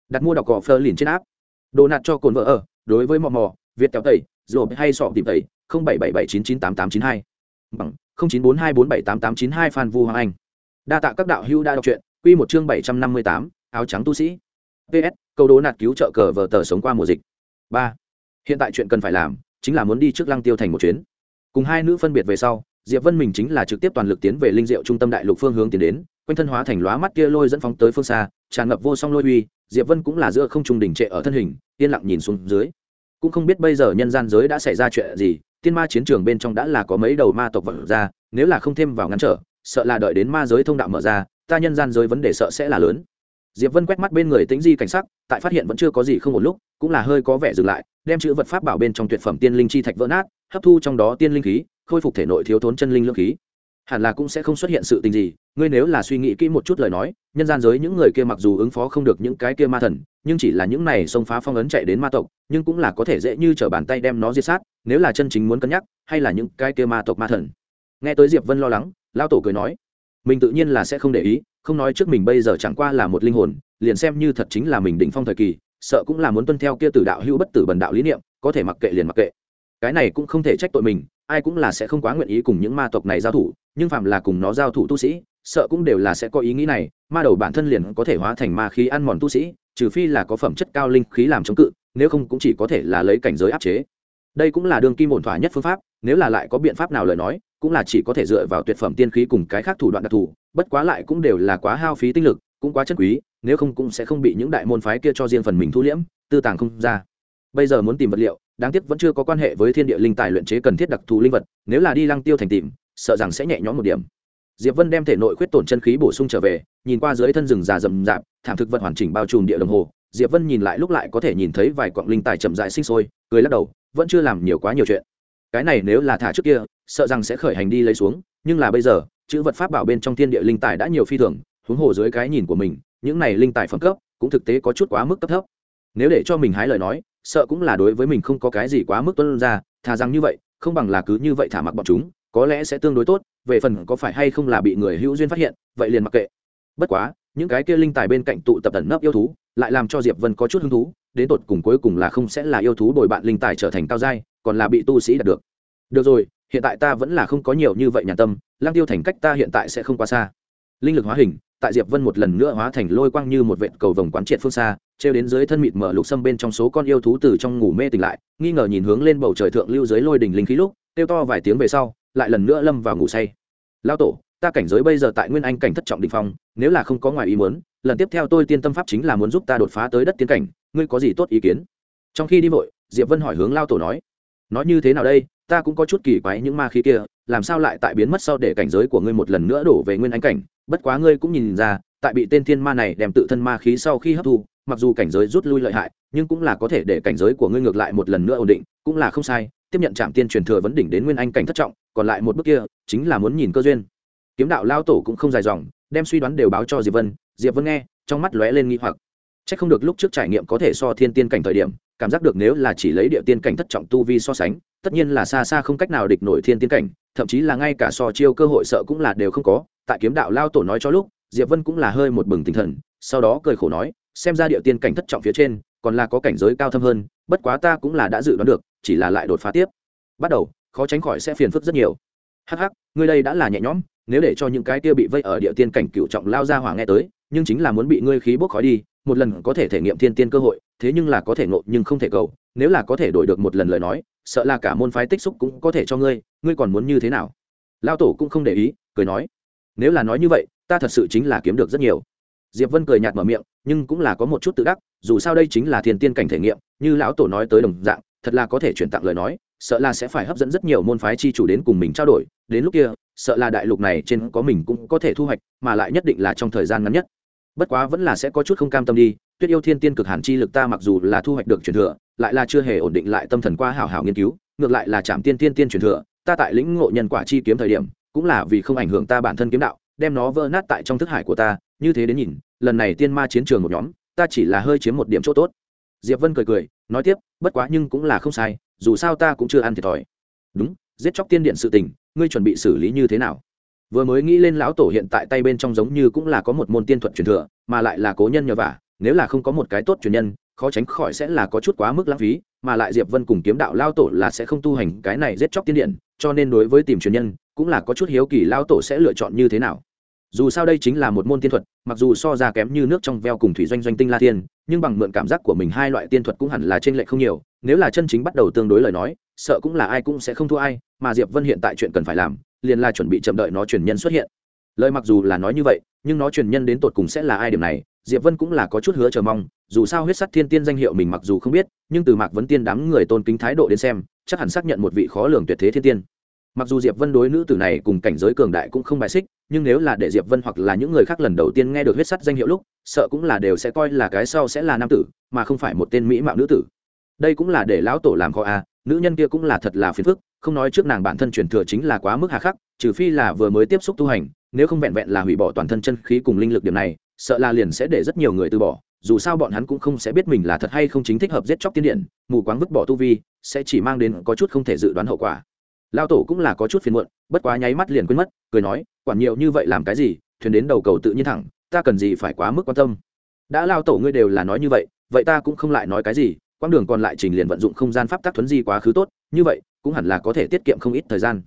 Đặt mua đọc cỏ phơ liền trên app. Đồ nạt cho cồn vợ ở, đối với mò mò, việt kéo tẩy rồi hay sọ tìm tẩy, không bảy bảy bảy chín chín tám tám chín hai. Bằng, không chín bốn hai bốn bảy tám tám chín hai phan vu hoàng anh. Đa tạ các đạo hữu đã đọc truyện, quy một chương bảy trăm năm mươi tám, áo trắng tu sĩ ps câu đố nạt cứu trợ cờ vờ tờ sống qua mùa dịch. Ba. Hiện tại chuyện cần phải làm chính là muốn đi trước lăng tiêu thành một chuyến. Cùng hai nữ phân biệt về sau, diệp vân mình chính là trực tiếp toàn lực tiến về linh diệu trung tâm đại lục phương hướng tiến đến, quanh thân hóa thành lóa mắt kia lôi dẫn phóng tới phương xa, tràn ngập vô song lôi uy, diệp vân cũng là giữa không trung đỉnh trệ ở thân hình, yên lặng nhìn xuống dưới. Cũng không biết bây giờ nhân gian giới đã xảy ra chuyện gì, tiên ma chiến trường bên trong đã là có mấy đầu ma tộc vật ra, nếu là không thêm vào ngăn trở, sợ là đợi đến ma giới thông đạo mở ra, ta nhân gian giới vấn đề sợ sẽ là lớn diệp vân quét mắt bên người tĩnh di cảnh sắc, tại phát hiện vẫn chưa có gì không một lúc, cũng là hơi có vẻ dừng lại, đem chữ vật pháp bảo bên trong tuyệt phẩm tiên linh chi thạch vỡ nát, hấp thu trong đó tiên linh khí, khôi phục thể nội thiếu thốn chân linh lượng khí. Hẳn là cũng sẽ không xuất hiện sự tình gì, ngươi nếu là suy nghĩ kỹ một chút lời nói, nhân gian giới những người kia mặc dù ứng phó không được những cái kia ma thần, nhưng chỉ là những này xông phá phong ấn chạy đến ma tộc, nhưng cũng là có thể dễ như t r ở bàn tay đem nó diệt sát, nếu là chân chính muốn cân nhắc, hay là những cái kia ma tộc ma thần. Nghe tới diệp vân lo lắng lao tổ cười nói, mình tự nhiên là sẽ không để ý không nói trước mình bây giờ chẳng qua là một linh hồn, liền xem như thật chính là mình đỉnh phong thời kỳ, sợ cũng là muốn tuân theo kia tử đạo hữu bất tử bần đạo lý niệm, có thể mặc kệ liền mặc kệ. Cái này cũng không thể trách tội mình, ai cũng là sẽ không quá nguyện ý cùng những ma tộc này giao thủ, nhưng phạm là cùng nó giao thủ tu sĩ, sợ cũng đều là sẽ có ý nghĩ này, ma đầu bản thân liền có thể hóa thành ma khí ăn mòn tu sĩ, trừ phi là có phẩm chất cao linh khí làm chống cự, nếu không cũng chỉ có thể là lấy cảnh giới áp chế. Đây cũng là đường kim ổn thỏa nhất phương pháp, nếu là lại có biện pháp nào lời nói cũng là chỉ có thể dựa vào tuyệt phẩm tiên khí cùng cái khác thủ đoạn đặc thù, bất quá lại cũng đều là quá hao phí tinh lực, cũng quá chất quý, nếu không cũng sẽ không bị những đại môn phái kia cho riêng phần mình thu liễm, tư tàng không ra. Bây giờ muốn tìm vật liệu, đáng tiếc vẫn chưa có quan hệ với thiên địa linh tài luyện chế cần thiết đặc thù linh vật, nếu là đi lăng tiêu thành tìm, sợ rằng sẽ nhẹ nhõm một điểm. Diệp vân đem thể nội khuyết tổn chân khí bổ sung trở về, nhìn qua dưới thân rừng già rậm rạp, thảm thực vật hoàn chỉnh bao trùm địa đồng hồ, diệp vân nhìn lại lúc lại có thể nhìn thấy vài quặng linh tài chậm dại sinh sôi, cười lắc đầu, vẫn chưa làm nhiều quá nhiều chuyện cái này nếu là thả trước kia, sợ rằng sẽ khởi hành đi lấy xuống, nhưng là bây giờ, chữ vật pháp bảo bên trong thiên địa linh tài đã nhiều phi thường, huống hồ dưới cái nhìn của mình, những này linh tài phẩm cấp, cũng thực tế có chút quá mức cấp thấp. Nếu để cho mình hái lời nói, sợ cũng là đối với mình không có cái gì quá mức tuân ra, thà rằng như vậy, không bằng là cứ như vậy thả mặc bọn chúng, có lẽ sẽ tương đối tốt, về phần có phải hay không là bị người hữu duyên phát hiện, vậy liền mặc kệ. Bất quá, những cái kia linh tài bên cạnh tụ tập tẩn nấp yêu thú, lại làm cho diệp vân có chút hứng thú đến tột cùng cuối cùng là không sẽ là yêu thú đổi bạn linh tài trở thành cao giai, còn là bị tu sĩ đạt được. Được rồi, hiện tại ta vẫn là không có nhiều như vậy nhà tâm lang tiêu thành cách ta hiện tại sẽ không quá xa. Linh lực hóa hình, tại diệp vân một lần nữa hóa thành lôi quang như một vệt cầu vồng quán triệt phương xa, treo đến dưới thân mịt mở lục xâm bên trong số con yêu thú từ trong ngủ mê tỉnh lại, nghi ngờ nhìn hướng lên bầu trời thượng lưu dưới lôi đỉnh linh khí lúc tiêu to vài tiếng về sau, lại lần nữa lâm vào ngủ say. Lao tổ ta cảnh giới bây giờ tại nguyên anh cảnh thất trọng đỉnh phong, nếu là không có ngoài ý muốn, lần tiếp theo tôi tiên tâm pháp chính là muốn giúp ta đột phá tới đất tiến cảnh, ngươi có gì tốt ý kiến? Trong khi đi vội, diệp vân hỏi hướng lao tổ nói nói như thế nào đây? Ta cũng có chút kỳ quái những ma khí kia, làm sao lại tại biến mất sau để cảnh giới của ngươi một lần nữa đổ về nguyên anh cảnh? Bất quá ngươi cũng nhìn ra, tại bị tên thiên ma này đem tự thân ma khí sau khi hấp thu, mặc dù cảnh giới rút lui lợi hại, nhưng cũng là có thể để cảnh giới của ngươi ngược lại một lần nữa ổn định, cũng là không sai. Tiếp nhận trạm tiên truyền thừa vấn đỉnh đến nguyên anh cảnh thất trọng, còn lại một bước kia, chính là muốn nhìn cơ duyên kiếm đạo lao tổ cũng không dài dòng đem suy đoán đều báo cho diệp vân diệp vân nghe trong mắt lóe lên nghi hoặc Chắc không được lúc trước trải nghiệm có thể so thiên tiên cảnh thời điểm, cảm giác được nếu là chỉ lấy địa tiên cảnh thất trọng tu vi so sánh, tất nhiên là xa xa không cách nào địch nổi thiên tiên cảnh, thậm chí là ngay cả so chiêu cơ hội sợ cũng là đều không có. Tại kiếm đạo lao tổ nói cho lúc, Diệp Vân cũng là hơi một bừng tinh thần, sau đó cười khổ nói, xem ra địa tiên cảnh thất trọng phía trên, còn là có cảnh giới cao thâm hơn, bất quá ta cũng là đã dự đoán được, chỉ là lại đột phá tiếp. Bắt đầu, khó tránh khỏi sẽ phiền phức rất nhiều. Hắc hắc, ngươi đây đã là nhẹ nhõm, nếu để cho những cái kia bị vây ở địa tiên cảnh cựu trọng lao ra hỏa nghe tới, nhưng chính là muốn bị ngươi khí bốc khói đi, một lần có thể thể nghiệm thiên tiên cơ hội thế nhưng là có thể nộ nhưng không thể cầu. Nếu là có thể đổi được một lần lời nói sợ là cả môn phái tích xúc cũng có thể cho ngươi ngươi còn muốn như thế nào? Lao tổ cũng không để ý cười nói nếu là nói như vậy ta thật sự chính là kiếm được rất nhiều. Diệp vân cười nhạt mở miệng nhưng cũng là có một chút tự đắc dù sao đây chính là thiên tiên cảnh thể nghiệm như lão tổ nói tới đồng dạng thật là có thể chuyển tặng lời nói sợ là sẽ phải hấp dẫn rất nhiều môn phái chi chủ đến cùng mình trao đổi. Đến lúc kia sợ là đại lục này trên có mình cũng có thể thu hoạch, mà lại nhất định là trong thời gian ngắn nhất. Bất quá vẫn là sẽ có chút không cam tâm đi, tuyết yêu thiên tiên cực hàn chi lực ta mặc dù là thu hoạch được truyền thừa, lại là chưa hề ổn định lại tâm thần qua hảo hảo nghiên cứu, ngược lại là chạm tiên tiên tiên truyền thừa, ta tại lĩnh ngộ nhân quả chi kiếm thời điểm, cũng là vì không ảnh hưởng ta bản thân kiếm đạo, đem nó vỡ nát tại trong thức hải của ta, như thế đến nhìn, lần này tiên ma chiến trường một nhóm, ta chỉ là hơi chiếm một điểm chỗ tốt. Diệp vân cười cười, nói tiếp, bất quá nhưng cũng là không sai, dù sao ta cũng chưa ăn thiệt thòi. Đúng, giết chóc tiên điện sự tình ngươi chuẩn bị xử lý như thế nào? Vừa mới nghĩ lên lão tổ hiện tại tay bên trong giống như cũng là có một môn tiên thuật truyền thừa, mà lại là cố nhân nhờ vả, nếu là không có một cái tốt truyền nhân, khó tránh khỏi sẽ là có chút quá mức lãng phí, mà lại diệp vân cùng kiếm đạo lao tổ là sẽ không tu hành cái này giết chóc tiên điện cho nên đối với tìm truyền nhân, cũng là có chút hiếu kỳ lao tổ sẽ lựa chọn như thế nào. Dù sao đây chính là một môn tiên thuật, mặc dù so ra kém như nước trong veo cùng thủy doanh doanh tinh la tiên nhưng bằng mượn cảm giác của mình hai loại tiên thuật cũng hẳn là trên lệ không nhiều, nếu là chân chính bắt đầu tương đối lời nói sợ cũng là ai cũng sẽ không thua ai, mà diệp vân hiện tại chuyện cần phải làm, liền là chuẩn bị chậm đợi nó truyền nhân xuất hiện. Lời mặc dù là nói như vậy, nhưng nó truyền nhân đến tột cùng sẽ là ai điểm này, diệp vân cũng là có chút hứa chờ mong, dù sao huyết sắt thiên tiên danh hiệu mình mặc dù không biết, nhưng từ mạc vấn tiên đám người tôn kính thái độ đến xem, chắc hẳn xác nhận một vị khó lường tuyệt thế thiên tiên. Mặc dù diệp vân đối nữ tử này cùng cảnh giới cường đại cũng không bài xích, nhưng nếu là để diệp vân hoặc là những người khác lần đầu tiên nghe được huyết sắt danh hiệu lúc, sợ cũng là đều sẽ coi là cái sau sẽ là nam tử, mà không phải một tên mỹ mạo nữ tử. Đây cũng là để lão tổ làm kho a nữ nhân kia cũng là thật là phiền phức, không nói trước nàng bản thân truyền thừa chính là quá mức hà khắc, trừ phi là vừa mới tiếp xúc tu hành, nếu không vẹn vẹn là hủy bỏ toàn thân chân khí cùng linh lực điểm này, sợ là liền sẽ để rất nhiều người từ bỏ, dù sao bọn hắn cũng không sẽ biết mình là thật hay không chính thích hợp giết chóc tiên điện mù quáng vứt bỏ tu vi, sẽ chỉ mang đến có chút không thể dự đoán hậu quả. Lao tổ cũng là có chút phiền muộn, bất quá nháy mắt liền quên mất, cười nói, quản nhiều như vậy làm cái gì, thuyền đến đầu cầu tự nhiên thẳng, ta cần gì phải quá mức quan tâm? Đã lao tổ ngươi đều là nói như vậy vậy ta cũng không lại nói cái gì quãng đường còn lại trình liền vận dụng không gian pháp tắc thuấn di quá khứ tốt, như vậy, cũng hẳn là có thể tiết kiệm không ít thời gian.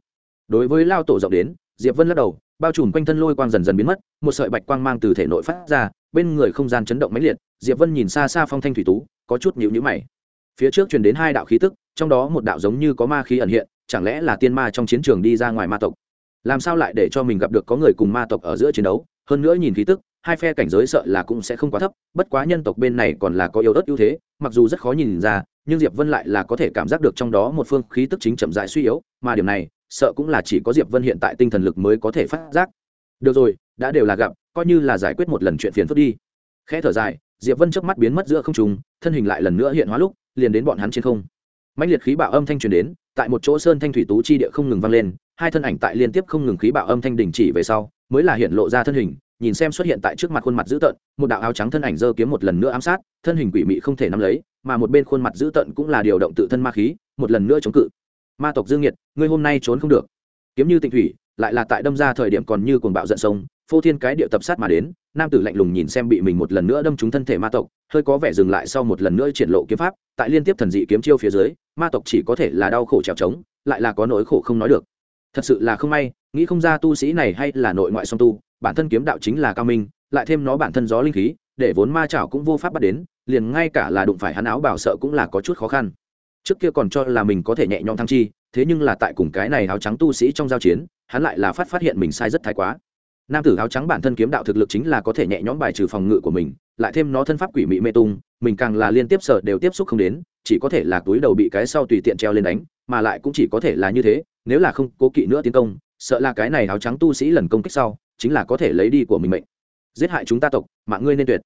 Đối với lao tổ rộng đến, diệp vân lắc đầu, bao trùm quanh thân lôi quang dần dần biến mất, một sợi bạch quang mang từ thể nội phát ra, bên người không gian chấn động mãnh liệt, diệp vân nhìn xa xa phong thanh thủy tú, có chút nhịu nhữ mày. Phía trước truyền đến hai đạo khí tức, trong đó một đạo giống như có ma khí ẩn hiện, chẳng lẽ là tiên ma trong chiến trường đi ra ngoài ma tộc? Làm sao lại để cho mình gặp được có người cùng ma tộc ở giữa chiến đấu? Hơn nữa nhìn khí tức hai phe cảnh giới sợ là cũng sẽ không quá thấp, bất quá nhân tộc bên này còn là có yếu ớt ưu thế, mặc dù rất khó nhìn ra, nhưng diệp vân lại là có thể cảm giác được trong đó một phương khí tức chính chậm dại suy yếu, mà điểm này, sợ cũng là chỉ có diệp vân hiện tại tinh thần lực mới có thể phát giác. Được rồi, đã đều là gặp, coi như là giải quyết một lần chuyện phiền phức đi. Khẽ thở dài, diệp vân trước mắt biến mất giữa không trung, thân hình lại lần nữa hiện hóa lúc, liền đến bọn hắn trên không. Mạnh liệt khí bạo âm thanh truyền đến, tại một chỗ sơn thanh thủy tú chi địa không ngừng vang lên, hai thân ảnh tại liên tiếp không ngừng khí bạo âm thanh đình chỉ về sau, mới là hiện lộ ra thân hình nhìn xem xuất hiện tại trước mặt khuôn mặt dữ tợn, một đạo áo trắng thân ảnh dơ kiếm một lần nữa ám sát, thân hình quỷ mị không thể nắm lấy, mà một bên khuôn mặt dữ tợn cũng là điều động tự thân ma khí, một lần nữa chống cự. Ma tộc dương nhiệt, ngươi hôm nay trốn không được. Kiếm như tịnh thủy, lại là tại đâm ra thời điểm còn như cuồng bạo giận sông, phô thiên cái địa tập sát mà đến, nam tử lạnh lùng nhìn xem bị mình một lần nữa đâm trúng thân thể ma tộc, hơi có vẻ dừng lại sau một lần nữa triển lộ kiếm pháp, tại liên tiếp thần dị kiếm chiêu phía dưới, ma tộc chỉ có thể là đau khổ trèo trống, lại là có nỗi khổ không nói được. Thật sự là không may, nghĩ không ra tu sĩ này hay là nội ngoại song tu bản thân kiếm đạo chính là cao minh, lại thêm nó bản thân gió linh khí, để vốn ma chảo cũng vô pháp bắt đến, liền ngay cả là đụng phải hắn áo bảo sợ cũng là có chút khó khăn. Trước kia còn cho là mình có thể nhẹ nhõm thăng chi, thế nhưng là tại cùng cái này áo trắng tu sĩ trong giao chiến, hắn lại là phát phát hiện mình sai rất thái quá. Nam tử áo trắng bản thân kiếm đạo thực lực chính là có thể nhẹ nhõm bài trừ phòng ngự của mình, lại thêm nó thân pháp quỷ mị mê tung, mình càng là liên tiếp sợ đều tiếp xúc không đến, chỉ có thể là túi đầu bị cái sau tùy tiện treo lên đánh, mà lại cũng chỉ có thể là như thế, nếu là không cố kỵ nữa tiến công, sợ là cái này áo trắng tu sĩ lần công kích sau chính là có thể lấy đi của mình mệnh. Giết hại chúng ta tộc, mạng ngươi nên tuyệt.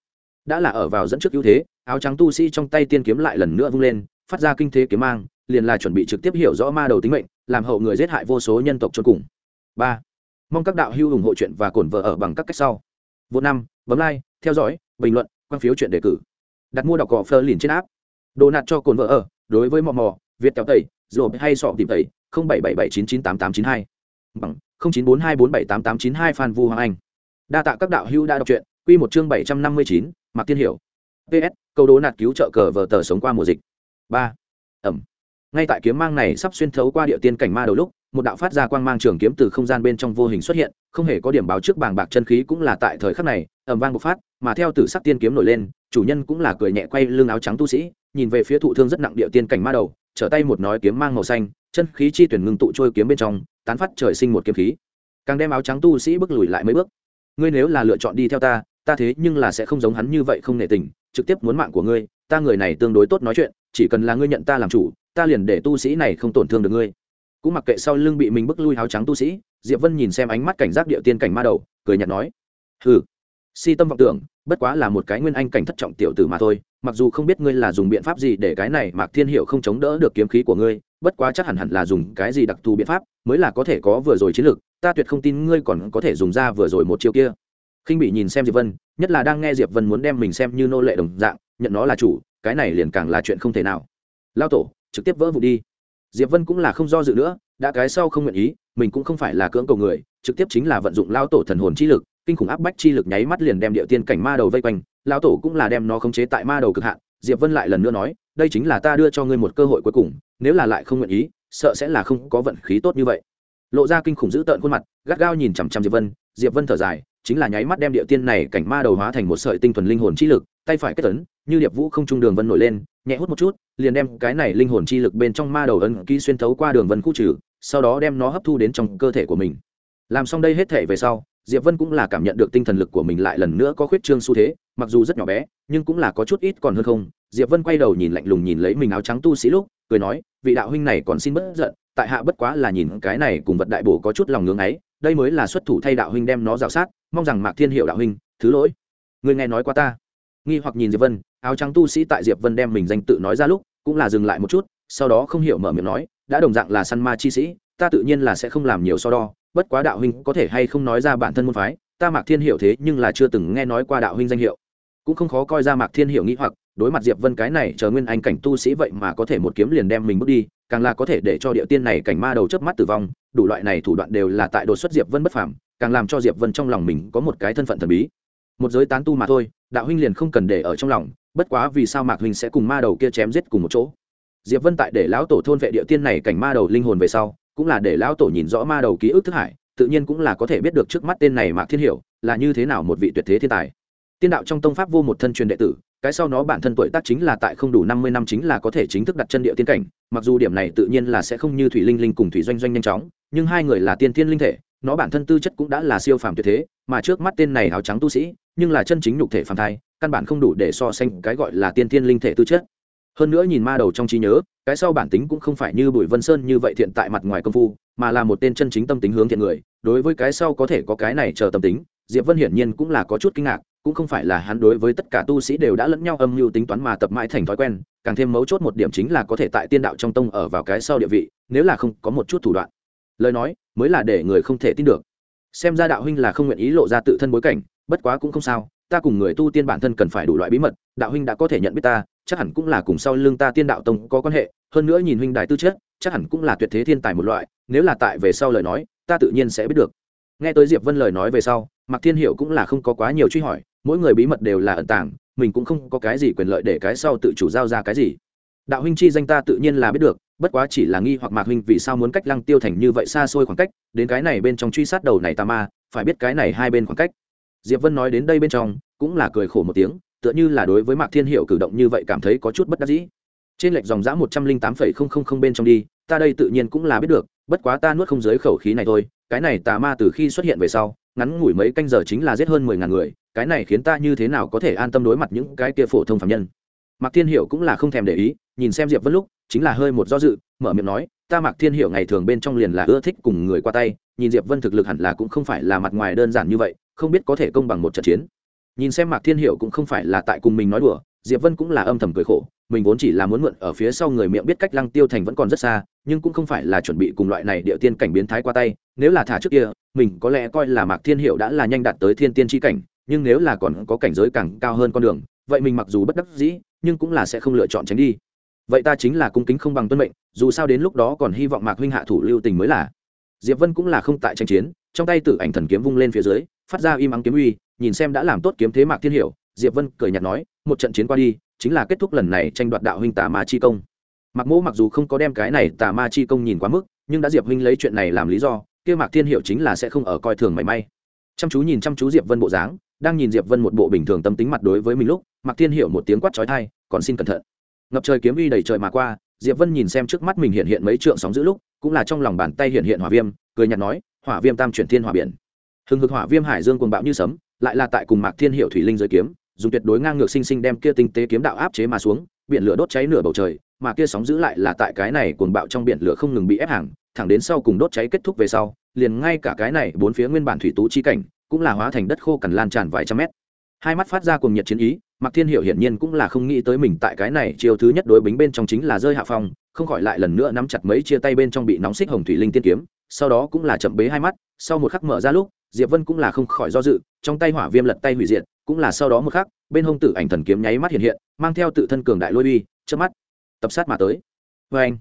Đã là ở vào dẫn trước ưu thế, áo trắng tu sĩ trong tay tiên kiếm lại lần nữa vung lên, phát ra kinh thế kiếm mang, liền là chuẩn bị trực tiếp hiểu rõ ma đầu tính mệnh, làm hậu người giết hại vô số nhân tộc cho cùng. Ba. Mong các đạo hữu ủng hộ chuyện và cổn vợ ở bằng các cách sau. Vô năm, bấm like, theo dõi, bình luận, quan phiếu chuyện đề cử. Đặt mua đọc cỏ phơ liền trên áp đồ nạt cho cồn vợ ở, đối với mò mò, việt kéo tẩy rồi hay sọ tìm tẩy, không bảy bảy bảy chín chín tám tám chín hai bằng không chín bốn hai bốn bảy tám tám chín hai phan vu hoàng anh. Đa tạ các đạo hữu đã đọc truyện, quy một chương bảy trăm năm mươi chín, mạc tiên hiểu. Ps câu đố nạt cứu trợ cờ vở tờ sống qua mùa dịch. Ba. Ẩm. Ngay tại kiếm mang này sắp xuyên thấu qua địa tiên cảnh ma đầu lúc, một đạo phát ra quang mang trường kiếm từ không gian bên trong vô hình xuất hiện, không hề có điểm báo trước bàng bạc chân khí cũng là tại thời khắc này ẩm vang bộc phát, mà theo tử sắc tiên kiếm nổi lên, chủ nhân cũng là cười nhẹ quay lưng áo trắng tu sĩ, nhìn về phía thụ thương rất nặng địa tiên cảnh ma đầu, trở tay một nói kiếm mang màu xanh chân khí chi tuyển ngưng tụ trôi kiếm bên trong, tán phát trời sinh một kiếm khí. Càng đem áo trắng tu sĩ bước lùi lại mấy bước. Ngươi nếu là lựa chọn đi theo ta ta thế nhưng là sẽ không giống hắn như vậy không nể tình, trực tiếp muốn mạng của ngươi, ta người này tương đối tốt nói chuyện, chỉ cần là ngươi nhận ta làm chủ, ta liền để tu sĩ này không tổn thương được ngươi. Cũng mặc kệ sau lưng bị mình bức lui áo trắng tu sĩ, diệp vân nhìn xem ánh mắt cảnh giác địa tiên cảnh ma đầu, cười nhạt nói, hừ, si tâm vọng tưởng, bất quá là một cái nguyên anh cảnh thất trọng tiểu tử mà thôi, mặc dù không biết ngươi là dùng biện pháp gì để cái này mạc thiên hiệu không chống đỡ được kiếm khí của ngươi bất quá chắc hẳn hẳn là dùng cái gì đặc thù biện pháp, mới là có thể có vừa rồi chiến lược, ta tuyệt không tin ngươi còn có thể dùng ra vừa rồi một chiêu kia. Khinh bị nhìn xem diệp vân, nhất là đang nghe diệp vân muốn đem mình xem như nô lệ đồng dạng, nhận nó là chủ, cái này liền càng là chuyện không thể nào. Lao tổ, trực tiếp vỡ vụ đi. Diệp vân cũng là không do dự nữa, đã cái sau không nguyện ý, mình cũng không phải là cưỡng cầu người, trực tiếp chính là vận dụng lao tổ thần hồn chi lực, kinh khủng áp bách chi lực nháy mắt liền đem địa tiên cảnh ma đầu vây quanh, lao tổ cũng là đem nó khống chế tại ma đầu cực hạn, diệp vân lại lần nữa nói đây chính là ta đưa cho ngươi một cơ hội cuối cùng, nếu là lại không nguyện ý, sợ sẽ là không có vận khí tốt như vậy. Lộ ra kinh khủng dữ tợn khuôn mặt, gắt gao nhìn chằm chằm diệp vân. Diệp vân thở dài, chính là nháy mắt đem địa tiên này cảnh ma đầu hóa thành một sợi tinh thuần linh hồn chi lực, tay phải kết tấn như điệp vũ không trung đường vân nổi lên, nhẹ hút một chút, liền đem cái này linh hồn chi lực bên trong ma đầu ấn ký xuyên thấu qua đường vân khu trừ, sau đó đem nó hấp thu đến trong cơ thể của mình. Làm xong đây hết thể về sau, diệp vân cũng là cảm nhận được tinh thần lực của mình lại lần nữa có khuyết trương xu thế mặc dù rất nhỏ bé, nhưng cũng là có chút ít còn hơn không. Diệp vân quay đầu nhìn lạnh lùng nhìn lấy mình áo trắng tu sĩ lúc, cười nói, vị đạo huynh này còn xin bất giận, tại hạ bất quá là nhìn cái này cùng vật đại bổ có chút lòng ngưỡng ấy, đây mới là xuất thủ thay đạo huynh đem nó rào sát, mong rằng mạc thiên hiệu đạo huynh, thứ lỗi. Người nghe nói qua ta. Nghi hoặc nhìn diệp vân, áo trắng tu sĩ tại diệp vân đem mình danh tự nói ra lúc, cũng là dừng lại một chút, sau đó không hiểu mở miệng nói, đã đồng dạng là săn ma chi sĩ, ta tự nhiên là sẽ không làm nhiều so đo, bất quá đạo huynh có thể hay không nói ra bản thân môn phái, ta mạc thiên hiệu thế nhưng là chưa từng nghe nói qua đạo huynh danh hiệu cũng không khó coi ra mạc thiên hiệu nghĩ hoặc, đối mặt diệp vân cái này chờ nguyên anh cảnh tu sĩ vậy mà có thể một kiếm liền đem mình bước đi, càng là có thể để cho địa tiên này cảnh ma đầu chớp mắt tử vong, đủ loại này thủ đoạn đều là tại đột xuất diệp vân bất phàm, càng làm cho diệp vân trong lòng mình có một cái thân phận thần bí. Một giới tán tu mà thôi, đạo huynh liền không cần để ở trong lòng, bất quá vì sao mạc huynh sẽ cùng ma đầu kia chém giết cùng một chỗ? Diệp vân tại để lão tổ thôn vệ địa tiên này cảnh ma đầu linh hồn về sau, cũng là để lão tổ nhìn rõ ma đầu ký ức thức hải, tự nhiên cũng là có thể biết được trước mắt tên này mạc thiên hiểu là như thế nào một vị tuyệt thế thiên tài tiên đạo trong tông pháp vô một thân truyền đệ tử, cái sau nó bản thân tuổi tác chính là tại không đủ năm mươi năm chính là có thể chính thức đặt chân địa tiên cảnh, mặc dù điểm này tự nhiên là sẽ không như thủy linh linh cùng thủy doanh doanh nhanh chóng, nhưng hai người là tiên tiên linh thể, nó bản thân tư chất cũng đã là siêu phàm tuyệt thế, mà trước mắt tên này áo trắng tu sĩ, nhưng là chân chính nhục thể phàm thai, căn bản không đủ để so sánh cái gọi là tiên tiên linh thể tư chất. Hơn nữa nhìn ma đầu trong trí nhớ, cái sau bản tính cũng không phải như bùi vân sơn như vậy thiện tại mặt ngoài công phu, mà là một tên chân chính tâm tính hướng thiện người, đối với cái sau có thể có cái này chờ tâm tính, diệp vân hiển nhiên cũng là có chút kinh ngạc cũng không phải là hắn đối với tất cả tu sĩ đều đã lẫn nhau âm mưu tính toán mà tập mãi thành thói quen, càng thêm mấu chốt một điểm chính là có thể tại tiên đạo trong tông ở vào cái sau địa vị, nếu là không có một chút thủ đoạn. Lời nói, mới là để người không thể tin được. Xem ra đạo huynh là không nguyện ý lộ ra tự thân bối cảnh, bất quá cũng không sao, ta cùng người tu tiên bản thân cần phải đủ loại bí mật, đạo huynh đã có thể nhận biết ta, chắc hẳn cũng là cùng sau lưng ta tiên đạo tông có quan hệ, hơn nữa nhìn huynh đài tư chất, chắc hẳn cũng là tuyệt thế thiên tài một loại, nếu là tại về sau lời nói, ta tự nhiên sẽ biết được. Nghe tới diệp vân lời nói về sau, mạc thiên hiệu cũng là không có quá nhiều truy hỏi mỗi người bí mật đều là ẩn tàng, mình cũng không có cái gì quyền lợi để cái sau tự chủ giao ra cái gì. Đạo huynh chi danh ta tự nhiên là biết được, bất quá chỉ là nghi hoặc mạc huynh vì sao muốn cách lăng tiêu thành như vậy xa xôi khoảng cách, đến cái này bên trong truy sát đầu này tà ma, phải biết cái này hai bên khoảng cách. Diệp vân nói đến đây bên trong, cũng là cười khổ một tiếng, tựa như là đối với mạc thiên hiệu cử động như vậy cảm thấy có chút bất đắc dĩ. Trên lệch dòng giã một trăm linh tám phẩy không không không bên trong đi, ta đây tự nhiên cũng là biết được, bất quá ta nuốt không dưới khẩu khí này thôi, cái này tà ma từ khi xuất hiện về sau, ngắn ngủi mấy canh giờ chính là giết hơn mười ngàn người cái này khiến ta như thế nào có thể an tâm đối mặt những cái kia phổ thông phạm nhân? Mạc thiên hiệu cũng là không thèm để ý, nhìn xem diệp vân lúc, chính là hơi một do dự, mở miệng nói, ta mạc thiên hiệu ngày thường bên trong liền là ưa thích cùng người qua tay, nhìn diệp vân thực lực hẳn là cũng không phải là mặt ngoài đơn giản như vậy, không biết có thể công bằng một trận chiến. Nhìn xem mạc thiên hiệu cũng không phải là tại cùng mình nói đùa, diệp vân cũng là âm thầm cười khổ, mình vốn chỉ là muốn mượn ở phía sau người miệng biết cách lăng tiêu thành vẫn còn rất xa, nhưng cũng không phải là chuẩn bị cùng loại này địa tiên cảnh biến thái qua tay, nếu là thả trước kia, mình có lẽ coi là mạc thiên hiệu đã là nhanh đạt tới thiên tiên tri cảnh nhưng nếu là còn có cảnh giới càng cao hơn con đường, vậy mình mặc dù bất đắc dĩ, nhưng cũng là sẽ không lựa chọn tránh đi. Vậy ta chính là cung kính không bằng tuân mệnh, dù sao đến lúc đó còn hy vọng mạc huynh hạ thủ lưu tình mới là. Diệp vân cũng là không tại tranh chiến, trong tay tử ảnh thần kiếm vung lên phía dưới, phát ra im ắng kiếm uy, nhìn xem đã làm tốt kiếm thế mạc thiên hiểu, diệp vân cười nhạt nói, một trận chiến qua đi, chính là kết thúc lần này tranh đoạt đạo huynh tà ma chi công. Mặc mỗ mặc dù không có đem cái này tà ma chi công nhìn quá mức, nhưng đã diệp huynh lấy chuyện này làm lý do, kia mạc thiên hiểu chính là sẽ không ở coi thường mảy may. Chăm chú nhìn chăm chú diệp vân bộ dáng đang nhìn diệp vân một bộ bình thường tâm tính mặt đối với mình lúc, mạc thiên hiểu một tiếng quát chói tai, còn xin cẩn thận. Ngập trời kiếm uy đầy trời mà qua, diệp vân nhìn xem trước mắt mình hiện hiện mấy trượng sóng giữ lúc, cũng là trong lòng bàn tay hiện hiện hỏa viêm, cười nhạt nói, hỏa viêm tam chuyển thiên hỏa biển. Hừng hực hỏa viêm hải dương cuồng bạo như sấm, lại là tại cùng mạc thiên hiệu thủy linh giới kiếm, dùng tuyệt đối ngang ngược sinh sinh đem kia tinh tế kiếm đạo áp chế mà xuống, biển lửa đốt cháy nửa bầu trời, mà kia sóng giữ lại là tại cái này cuồng bạo trong biển lửa không ngừng bị ép hàng, thẳng đến sau cùng đốt cháy kết thúc về sau, liền ngay cả cái này bốn phía nguyên bản thủy tú chi cảnh cũng là hóa thành đất khô cằn lan tràn vài trăm mét. Hai mắt phát ra cùng nhiệt chiến ý, mạc thiên hiệu hiển nhiên cũng là không nghĩ tới mình tại cái này chiều thứ nhất đối bính bên trong chính là rơi hạ phong, không khỏi lại lần nữa nắm chặt mấy chia tay bên trong bị nóng xích hồng thủy linh tiên kiếm, sau đó cũng là chậm bế hai mắt, sau một khắc mở ra lúc, diệp vân cũng là không khỏi do dự, trong tay hỏa viêm lật tay hủy diệt, cũng là sau đó một khắc, bên hông tử ảnh thần kiếm nháy mắt hiện hiện, mang theo tự thân cường đại lôi uy trước mắt, tập sát mà tới. Vê anh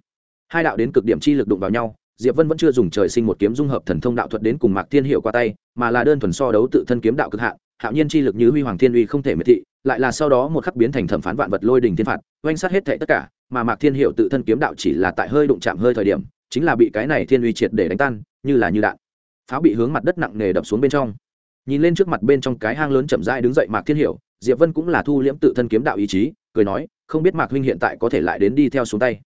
hai đạo đến cực điểm chi lực đụng vào nhau diệp vân vẫn chưa dùng trời sinh một kiếm dung hợp thần thông đạo thuật đến cùng mạc thiên hiệu qua tay, mà là đơn thuần so đấu tự thân kiếm đạo cực hạn, hạo nhiên chi lực như huy hoàng thiên uy không thể miệt thị, lại là sau đó một khắc biến thành thẩm phán vạn vật lôi đình thiên phạt, oanh sát hết thệ tất cả, mà mạc thiên hiệu tự thân kiếm đạo chỉ là tại hơi đụng chạm hơi thời điểm, chính là bị cái này thiên uy triệt để đánh tan, như là như đạn. Pháo bị hướng mặt đất nặng nề đập xuống bên trong. Nhìn lên trước mặt bên trong cái hang lớn chậm rãi đứng dậy mạc thiên hiểu diệp vân cũng là thu liễm tự thân kiếm đạo ý chí, cười nói, không biết mạc huynh hiện tại có thể lại đến đi theo xuống tay.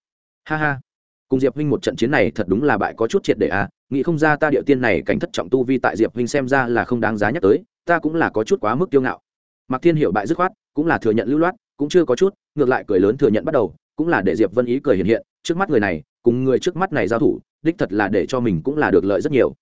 Ha ha cùng diệp huynh một trận chiến này thật đúng là bại có chút triệt để à nghĩ không ra ta điệu tiên này cảnh thất trọng tu vi tại diệp huynh xem ra là không đáng giá nhắc tới, ta cũng là có chút quá mức kiêu ngạo. Mạc thiên hiểu bại dứt khoát, cũng là thừa nhận lưu loát, cũng chưa có chút, ngược lại cười lớn thừa nhận bắt đầu, cũng là để diệp vân ý cười hiện hiện, trước mắt người này, cùng người trước mắt này giao thủ, đích thật là để cho mình cũng là được lợi rất nhiều.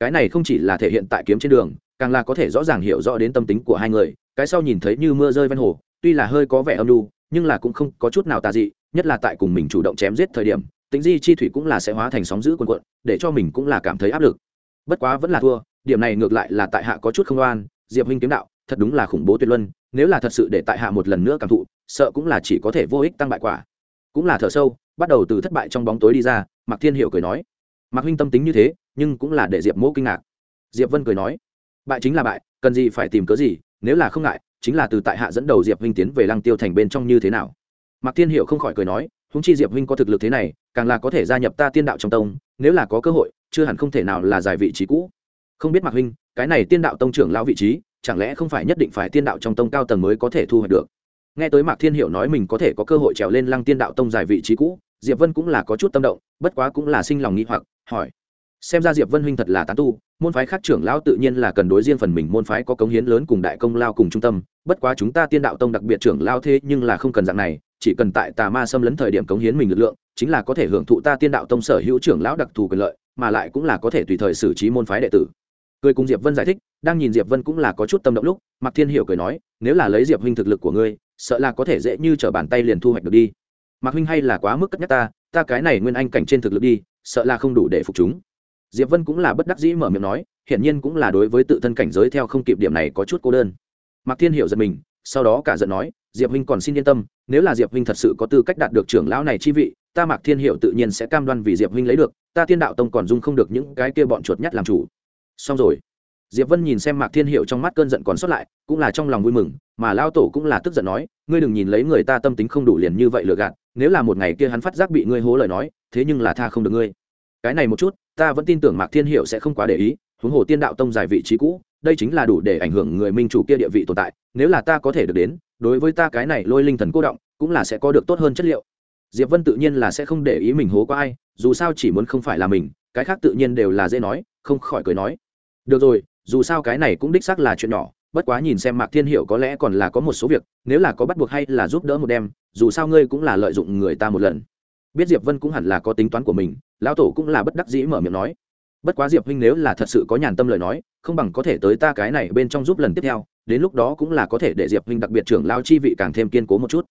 Cái này không chỉ là thể hiện tại kiếm trên đường, càng là có thể rõ ràng hiểu rõ đến tâm tính của hai người, cái sau nhìn thấy như mưa rơi ven hồ, tuy là hơi có vẻ âm lu nhưng là cũng không có chút nào tà dị, nhất là tại cùng mình chủ động chém giết thời điểm tính di chi thủy cũng là sẽ hóa thành sóng giữ quần quận để cho mình cũng là cảm thấy áp lực. Bất quá vẫn là thua, điểm này ngược lại là tại hạ có chút không oan, diệp huynh kiếm đạo, thật đúng là khủng bố tuyệt luân, nếu là thật sự để tại hạ một lần nữa cảm thụ, sợ cũng là chỉ có thể vô ích tăng bại quả. Cũng là thở sâu, bắt đầu từ thất bại trong bóng tối đi ra, mạc thiên hiệu cười nói. Mạc huynh tâm tính như thế, nhưng cũng là để diệp mỗ kinh ngạc. Diệp vân cười nói, bại chính là bại, cần gì phải tìm cớ gì, nếu là không ngại, chính là từ tại hạ dẫn đầu diệp huynh tiến về lăng tiêu thành bên trong như thế nào. Mạc thiên hiệu không khỏi cười nói huống chi diệp huynh có thực lực thế này, càng là có thể gia nhập ta tiên đạo trong tông, nếu là có cơ hội, chưa hẳn không thể nào là giải vị trí cũ. Không biết mạc huynh, cái này tiên đạo tông trưởng lão vị trí, chẳng lẽ không phải nhất định phải tiên đạo trong tông cao tầng mới có thể thu hoạch được? Nghe tới mạc thiên hiệu nói mình có thể có cơ hội trèo lên lăng tiên đạo tông giải vị trí cũ, diệp vân cũng là có chút tâm động, bất quá cũng là sinh lòng nghi hoặc, hỏi. Xem ra diệp vân huynh thật là tán tu, môn phái khác trưởng lão tự nhiên là cần đối riêng phần mình môn phái có cống hiến lớn cùng đại công lao cùng trung tâm, bất quá chúng ta tiên đạo tông đặc biệt trưởng lao thế nhưng là không cần dạng này chỉ cần tại tà ma xâm lấn thời điểm cống hiến mình lực lượng, chính là có thể hưởng thụ ta tiên đạo tông sở hữu trưởng lão đặc thù quyền lợi, mà lại cũng là có thể tùy thời xử trí môn phái đệ tử. Cười cùng diệp vân giải thích, đang nhìn diệp vân cũng là có chút tâm động lúc, mạc thiên hiểu cười nói, nếu là lấy diệp huynh thực lực của ngươi, sợ là có thể dễ như trở bàn tay liền thu hoạch được đi. Mạc huynh hay là quá mức cất nhắc ta ta cái này nguyên anh cảnh trên thực lực đi, sợ là không đủ để phục chúng. Diệp vân cũng là bất đắc dĩ mở miệng nói, hiển nhiên cũng là đối với tự thân cảnh giới theo không kịp điểm này có chút cô đơn. Mạc thiên hiểu giật mình, sau đó cả giận nói, diệp huynh còn xin yên tâm nếu là diệp huynh thật sự có tư cách đạt được trưởng lão này chi vị, ta mạc thiên Hiệu tự nhiên sẽ cam đoan vì diệp huynh lấy được, ta tiên đạo tông còn dung không được những cái kia bọn chuột nhắt làm chủ. Xong rồi. Diệp vân nhìn xem mạc thiên hiệu trong mắt cơn giận còn sót lại, cũng là trong lòng vui mừng, mà lao tổ cũng là tức giận nói, ngươi đừng nhìn lấy người ta tâm tính không đủ liền như vậy lừa gạt, nếu là một ngày kia hắn phát giác bị ngươi hố lời nói, thế nhưng là tha không được ngươi. Cái này một chút, ta vẫn tin tưởng mạc thiên hiệu sẽ không quá để ý, huống hồ tiên đạo tông giải vị trí cũ, đây chính là đủ để ảnh hưởng người minh chủ kia địa vị tồn tại, nếu là ta có thể được đến đối với ta cái này lôi linh thần cô động, cũng là sẽ có được tốt hơn chất liệu. Diệp vân tự nhiên là sẽ không để ý mình hố qua ai, dù sao chỉ muốn không phải là mình, cái khác tự nhiên đều là dễ nói, không khỏi cười nói. Được rồi, dù sao cái này cũng đích xác là chuyện nhỏ, bất quá nhìn xem mạc thiên hiệu có lẽ còn là có một số việc, nếu là có bắt buộc hay là giúp đỡ một đêm, dù sao ngươi cũng là lợi dụng người ta một lần. Biết diệp vân cũng hẳn là có tính toán của mình, lão tổ cũng là bất đắc dĩ mở miệng nói. Bất quá diệp huynh nếu là thật sự có nhàn tâm lời nói, không bằng có thể tới ta cái này bên trong giúp lần tiếp theo đến lúc đó cũng là có thể để diệp huynh đặc biệt trưởng lao chi vị càng thêm kiên cố một chút.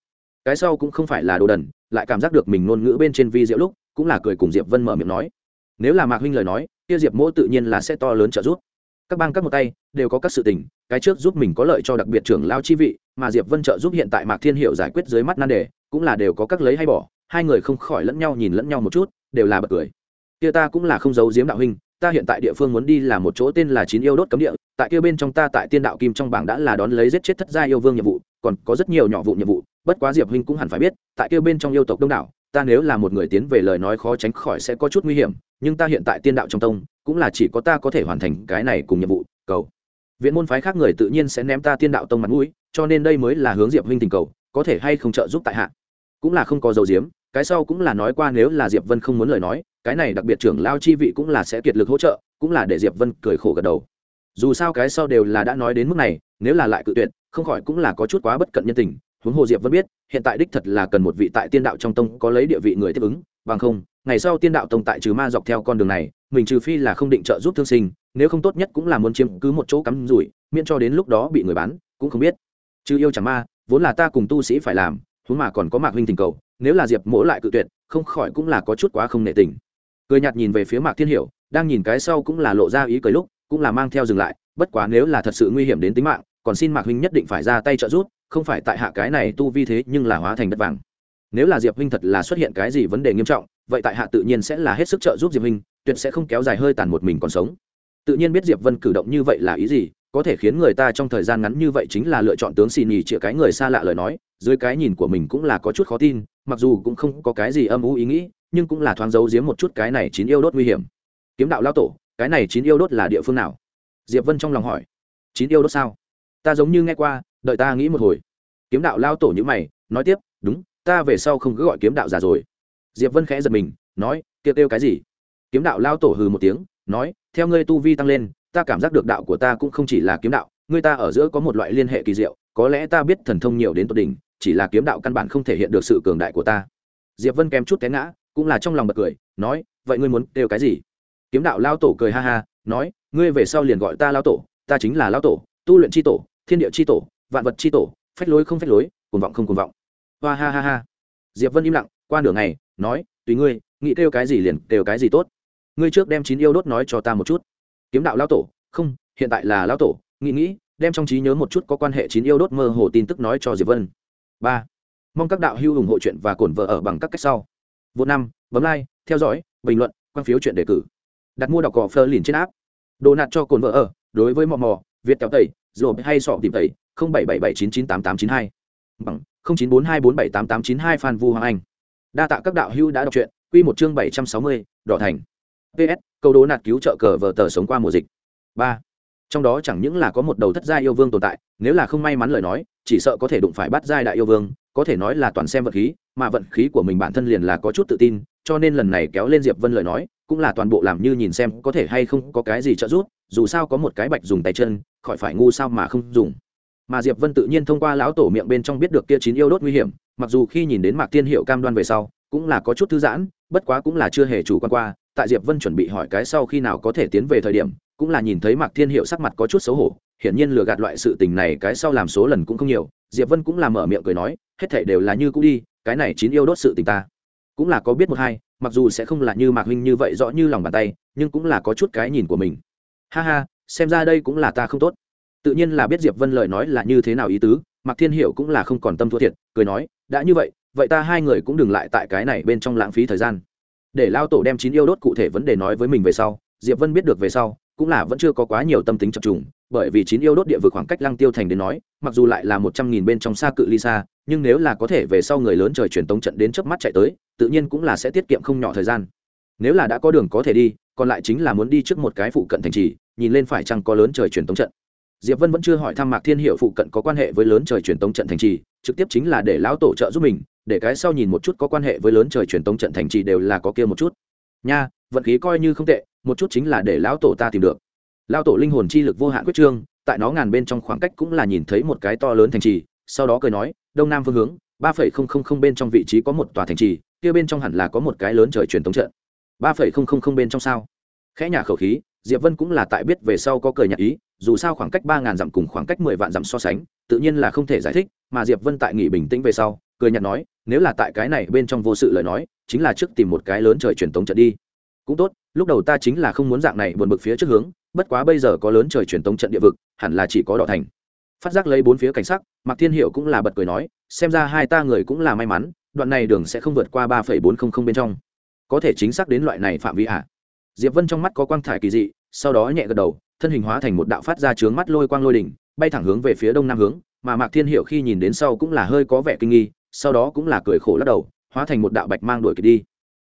Cái sau cũng không phải là đồ đần, lại cảm giác được mình ngôn ngữ bên trên vi diệu lúc, cũng là cười cùng diệp vân mở miệng nói. Nếu là mạc huynh lời nói, kia diệp mỗ tự nhiên là sẽ to lớn trợ giúp. Các bang các một tay đều có các sự tình, cái trước giúp mình có lợi cho đặc biệt trưởng lao chi vị, mà diệp vân trợ giúp hiện tại mạc thiên hiệu giải quyết dưới mắt nan đề, cũng là đều có các lấy hay bỏ, hai người không khỏi lẫn nhau nhìn lẫn nhau một chút, đều là bật cười. Kia ta cũng là không giấu giếm đạo huynh ta hiện tại địa phương muốn đi là một chỗ tên là chín yêu đốt cấm địa, tại kia bên trong ta tại tiên đạo kim trong bảng đã là đón lấy giết chết thất gia yêu vương nhiệm vụ, còn có rất nhiều nhỏ vụ nhiệm vụ, bất quá diệp huynh cũng hẳn phải biết, tại kia bên trong yêu tộc đông đảo, ta nếu là một người tiến về lời nói khó tránh khỏi sẽ có chút nguy hiểm, nhưng ta hiện tại tiên đạo trong tông, cũng là chỉ có ta có thể hoàn thành cái này cùng nhiệm vụ, cầu. Viện môn phái khác người tự nhiên sẽ ném ta tiên đạo tông mặt mũi, cho nên đây mới là hướng diệp huynh tình cầu, có thể hay không trợ giúp tại hạ. Cũng là không có dầu diếm, cái sau cũng là nói qua nếu là diệp vân không muốn lời nói cái này đặc biệt trưởng lao chi vị cũng là sẽ kiệt lực hỗ trợ, cũng là để diệp vân cười khổ gật đầu. Dù sao cái sau đều là đã nói đến mức này, nếu là lại cự tuyệt, không khỏi cũng là có chút quá bất cận nhân tình. Huống hồ diệp vân biết, hiện tại đích thật là cần một vị tại tiên đạo trong tông có lấy địa vị người tiếp ứng, bằng không, ngày sau tiên đạo tông tại trừ ma dọc theo con đường này, mình trừ phi là không định trợ giúp thương sinh, nếu không tốt nhất cũng là muốn chiếm cứ một chỗ cắm rủi, miễn cho đến lúc đó bị người bán, cũng không biết. Chứ yêu chẳng ma, vốn là ta cùng tu sĩ phải làm, huống mà còn có mạc huynh tình cầu, nếu là diệp mỗ lại cự tuyệt, không khỏi cũng là có chút quá không nệ tình cười nhạt nhìn về phía mạc thiên hiểu, đang nhìn cái sau cũng là lộ ra ý cười lúc, cũng là mang theo dừng lại, bất quá nếu là thật sự nguy hiểm đến tính mạng, còn xin mạc huynh nhất định phải ra tay trợ giúp, không phải tại hạ cái này tu vi thế nhưng là hóa thành đất vàng. Nếu là diệp huynh thật là xuất hiện cái gì vấn đề nghiêm trọng, vậy tại hạ tự nhiên sẽ là hết sức trợ giúp diệp huynh, tuyệt sẽ không kéo dài hơi tàn một mình còn sống. Tự nhiên biết diệp vân cử động như vậy là ý gì, có thể khiến người ta trong thời gian ngắn như vậy chính là lựa chọn tướng xì nhì chĩa cái người xa lạ lời nói, dưới cái nhìn của mình cũng là có chút khó tin, mặc dù cũng không có cái gì âm u ý nghĩ nhưng cũng là thoáng giấu giếm một chút cái này chín yêu đốt nguy hiểm. Kiếm đạo lao tổ, cái này chín yêu đốt là địa phương nào? Diệp vân trong lòng hỏi. Chín yêu đốt sao? Ta giống như nghe qua, đợi ta nghĩ một hồi. Kiếm đạo lao tổ như mày, nói tiếp, đúng, ta về sau không cứ gọi kiếm đạo già rồi. Diệp vân khẽ giật mình, nói, kêu kêu cái gì? Kiếm đạo lao tổ hừ một tiếng, nói, theo ngươi tu vi tăng lên, ta cảm giác được đạo của ta cũng không chỉ là kiếm đạo, ngươi ta ở giữa có một loại liên hệ kỳ diệu, có lẽ ta biết thần thông nhiều đến tột đỉnh, chỉ là kiếm đạo căn bản không thể hiện được sự cường đại của ta. Diệp vân kém chút té ngã cũng là trong lòng bật cười, nói, vậy ngươi muốn kêu cái gì? Kiếm đạo lao tổ cười ha ha, nói, ngươi về sau liền gọi ta lao tổ, ta chính là lao tổ, tu luyện c h i tổ, thiên địa c h i tổ, vạn vật c h i tổ, phách lối không phách lối cuồn vọng không cuồn vọng. Hoa ha ha ha. Diệp vân im lặng, qua nửa ngày, nói, tùy ngươi, nghĩ kêu cái gì liền kêu cái gì tốt. Ngươi trước đem chín yêu đốt nói cho ta một chút. Kiếm đạo lao tổ, không, hiện tại là lao tổ, nghĩ nghĩ, đem trong trí nhớ một chút có quan hệ chín yêu đốt mơ hồ tin tức nói cho diệp vân. Ba. Mong các đạo hưu ủng hộ chuyện và cổn vợ ở bằng các cách sau vô năm, bấm like, theo dõi, bình luận, quan phiếu chuyện đề cử. Đặt mua đọc cỏ phơ liền trên áp đồ nạt cho cồn vợ ở, đối với mò mò, việt kéo tẩy rồi hay sọ tìm tẩy, không bảy bảy bảy chín chín tám tám chín hai. Bằng, không chín bốn hai bốn bảy tám tám chín hai phan vu hoàng anh. Đa tạ các đạo hữu đã đọc truyện, quy một chương bảy trăm sáu mươi, đỏ thành. Ps câu đố nạt cứu trợ cờ vợ tờ sống qua mùa dịch. Ba. Trong đó chẳng những là có một đầu thất gia yêu vương tồn tại, nếu là không may mắn lời nói, chỉ sợ có thể đụng phải bắt giai đại yêu vương có thể nói là toàn xem vận khí, mà vận khí của mình bản thân liền là có chút tự tin, cho nên lần này kéo lên diệp vân lời nói, cũng là toàn bộ làm như nhìn xem có thể hay không có cái gì trợ giúp, dù sao có một cái bạch dùng tay chân, khỏi phải ngu sao mà không dùng. Mà diệp vân tự nhiên thông qua lão tổ miệng bên trong biết được kia chín yêu đốt nguy hiểm, mặc dù khi nhìn đến mạc tiên hiệu cam đoan về sau, cũng là có chút thư giãn, bất quá cũng là chưa hề chủ quan qua, tại diệp vân chuẩn bị hỏi cái sau khi nào có thể tiến về thời điểm, cũng là nhìn thấy mạc thiên hiệu sắc mặt có chút xấu hổ, hiển nhiên lừa gạt loại sự tình này cái sau làm số lần cũng không nhiều, diệp vân cũng là mở miệng cười nói hết thảy đều là như cũ đi, cái này chín yêu đốt sự tình ta cũng là có biết một hai, mặc dù sẽ không là như mạc huynh như vậy rõ như lòng bàn tay, nhưng cũng là có chút cái nhìn của mình. Ha ha, xem ra đây cũng là ta không tốt. Tự nhiên là biết diệp vân lời nói là như thế nào ý tứ, mạc thiên hiểu cũng là không còn tâm thua thiệt, cười nói, đã như vậy vậy ta hai người cũng đừng lại tại cái này bên trong lãng phí thời gian. Để lao tổ đem chín yêu đốt cụ thể vấn đề nói với mình về sau, diệp vân biết được về sau, cũng là vẫn chưa có quá nhiều tâm tính chập trùng, bởi vì chín yêu đốt địa vực khoảng cách lăng tiêu thành đến nói mặc dù lại là một trăm nghìn bên trong xa cự ly xa, nhưng nếu là có thể về sau người lớn trời truyền tống trận đến trước mắt chạy tới, tự nhiên cũng là sẽ tiết kiệm không nhỏ thời gian. Nếu là đã có đường có thể đi, còn lại chính là muốn đi trước một cái phụ cận thành trì, nhìn lên phải chăng có lớn trời truyền tống trận. Diệp vân vẫn chưa hỏi thăm mạc thiên hiệu phụ cận có quan hệ với lớn trời truyền tống trận thành trì, trực tiếp chính là để lão tổ trợ giúp mình, để cái sau nhìn một chút có quan hệ với lớn trời truyền tống trận thành trì đều là có kia một chút. Nha, vận khí coi như không tệ, một chút chính là để lão tổ ta tìm được. Lão tổ linh hồn chi lực vô hạn quyết trương tại nó ngàn bên trong khoảng cách cũng là nhìn thấy một cái to lớn thành trì, sau đó cười nói, đông nam phương hướng, ba phẩy không không không bên trong vị trí có một tòa thành trì, kia bên trong hẳn là có một cái lớn trời truyền thống trận. ba phẩy không không không bên trong sao? Khẽ nhà khẩu khí, diệp vân cũng là tại biết về sau có cười nhạc ý, dù sao khoảng cách ba ngàn dặm cùng khoảng cách mười vạn dặm so sánh, tự nhiên là không thể giải thích, mà diệp vân tại nghỉ bình tĩnh về sau, cười nhạt nói, nếu là tại cái này bên trong vô sự lời nói, chính là trước tìm một cái lớn trời truyền thống trận đi. Cũng tốt lúc đầu ta chính là không muốn dạng này buồn bực phía trước hướng, bất quá bây giờ có lớn trời truyền tống trận địa vực, hẳn là chỉ có đỏ thành. Phát giác lấy bốn phía cảnh sắc, mạc thiên hiệu cũng là bật cười nói, xem ra hai ta người cũng là may mắn, đoạn này đường sẽ không vượt qua ba phẩy bốn không không bên trong. Có thể chính xác đến loại này phạm vi ạ à. diệp vân trong mắt có quang thải kỳ dị, sau đó nhẹ gật đầu, thân hình hóa thành một đạo phát ra trướng mắt lôi quang lôi đỉnh, bay thẳng hướng về phía đông nam hướng, mà mạc thiên hiệu khi nhìn đến sau cũng là hơi có vẻ kinh nghi, sau đó cũng là cười khổ lắc đầu, hóa thành một đạo bạch mang đuổi kịp đi.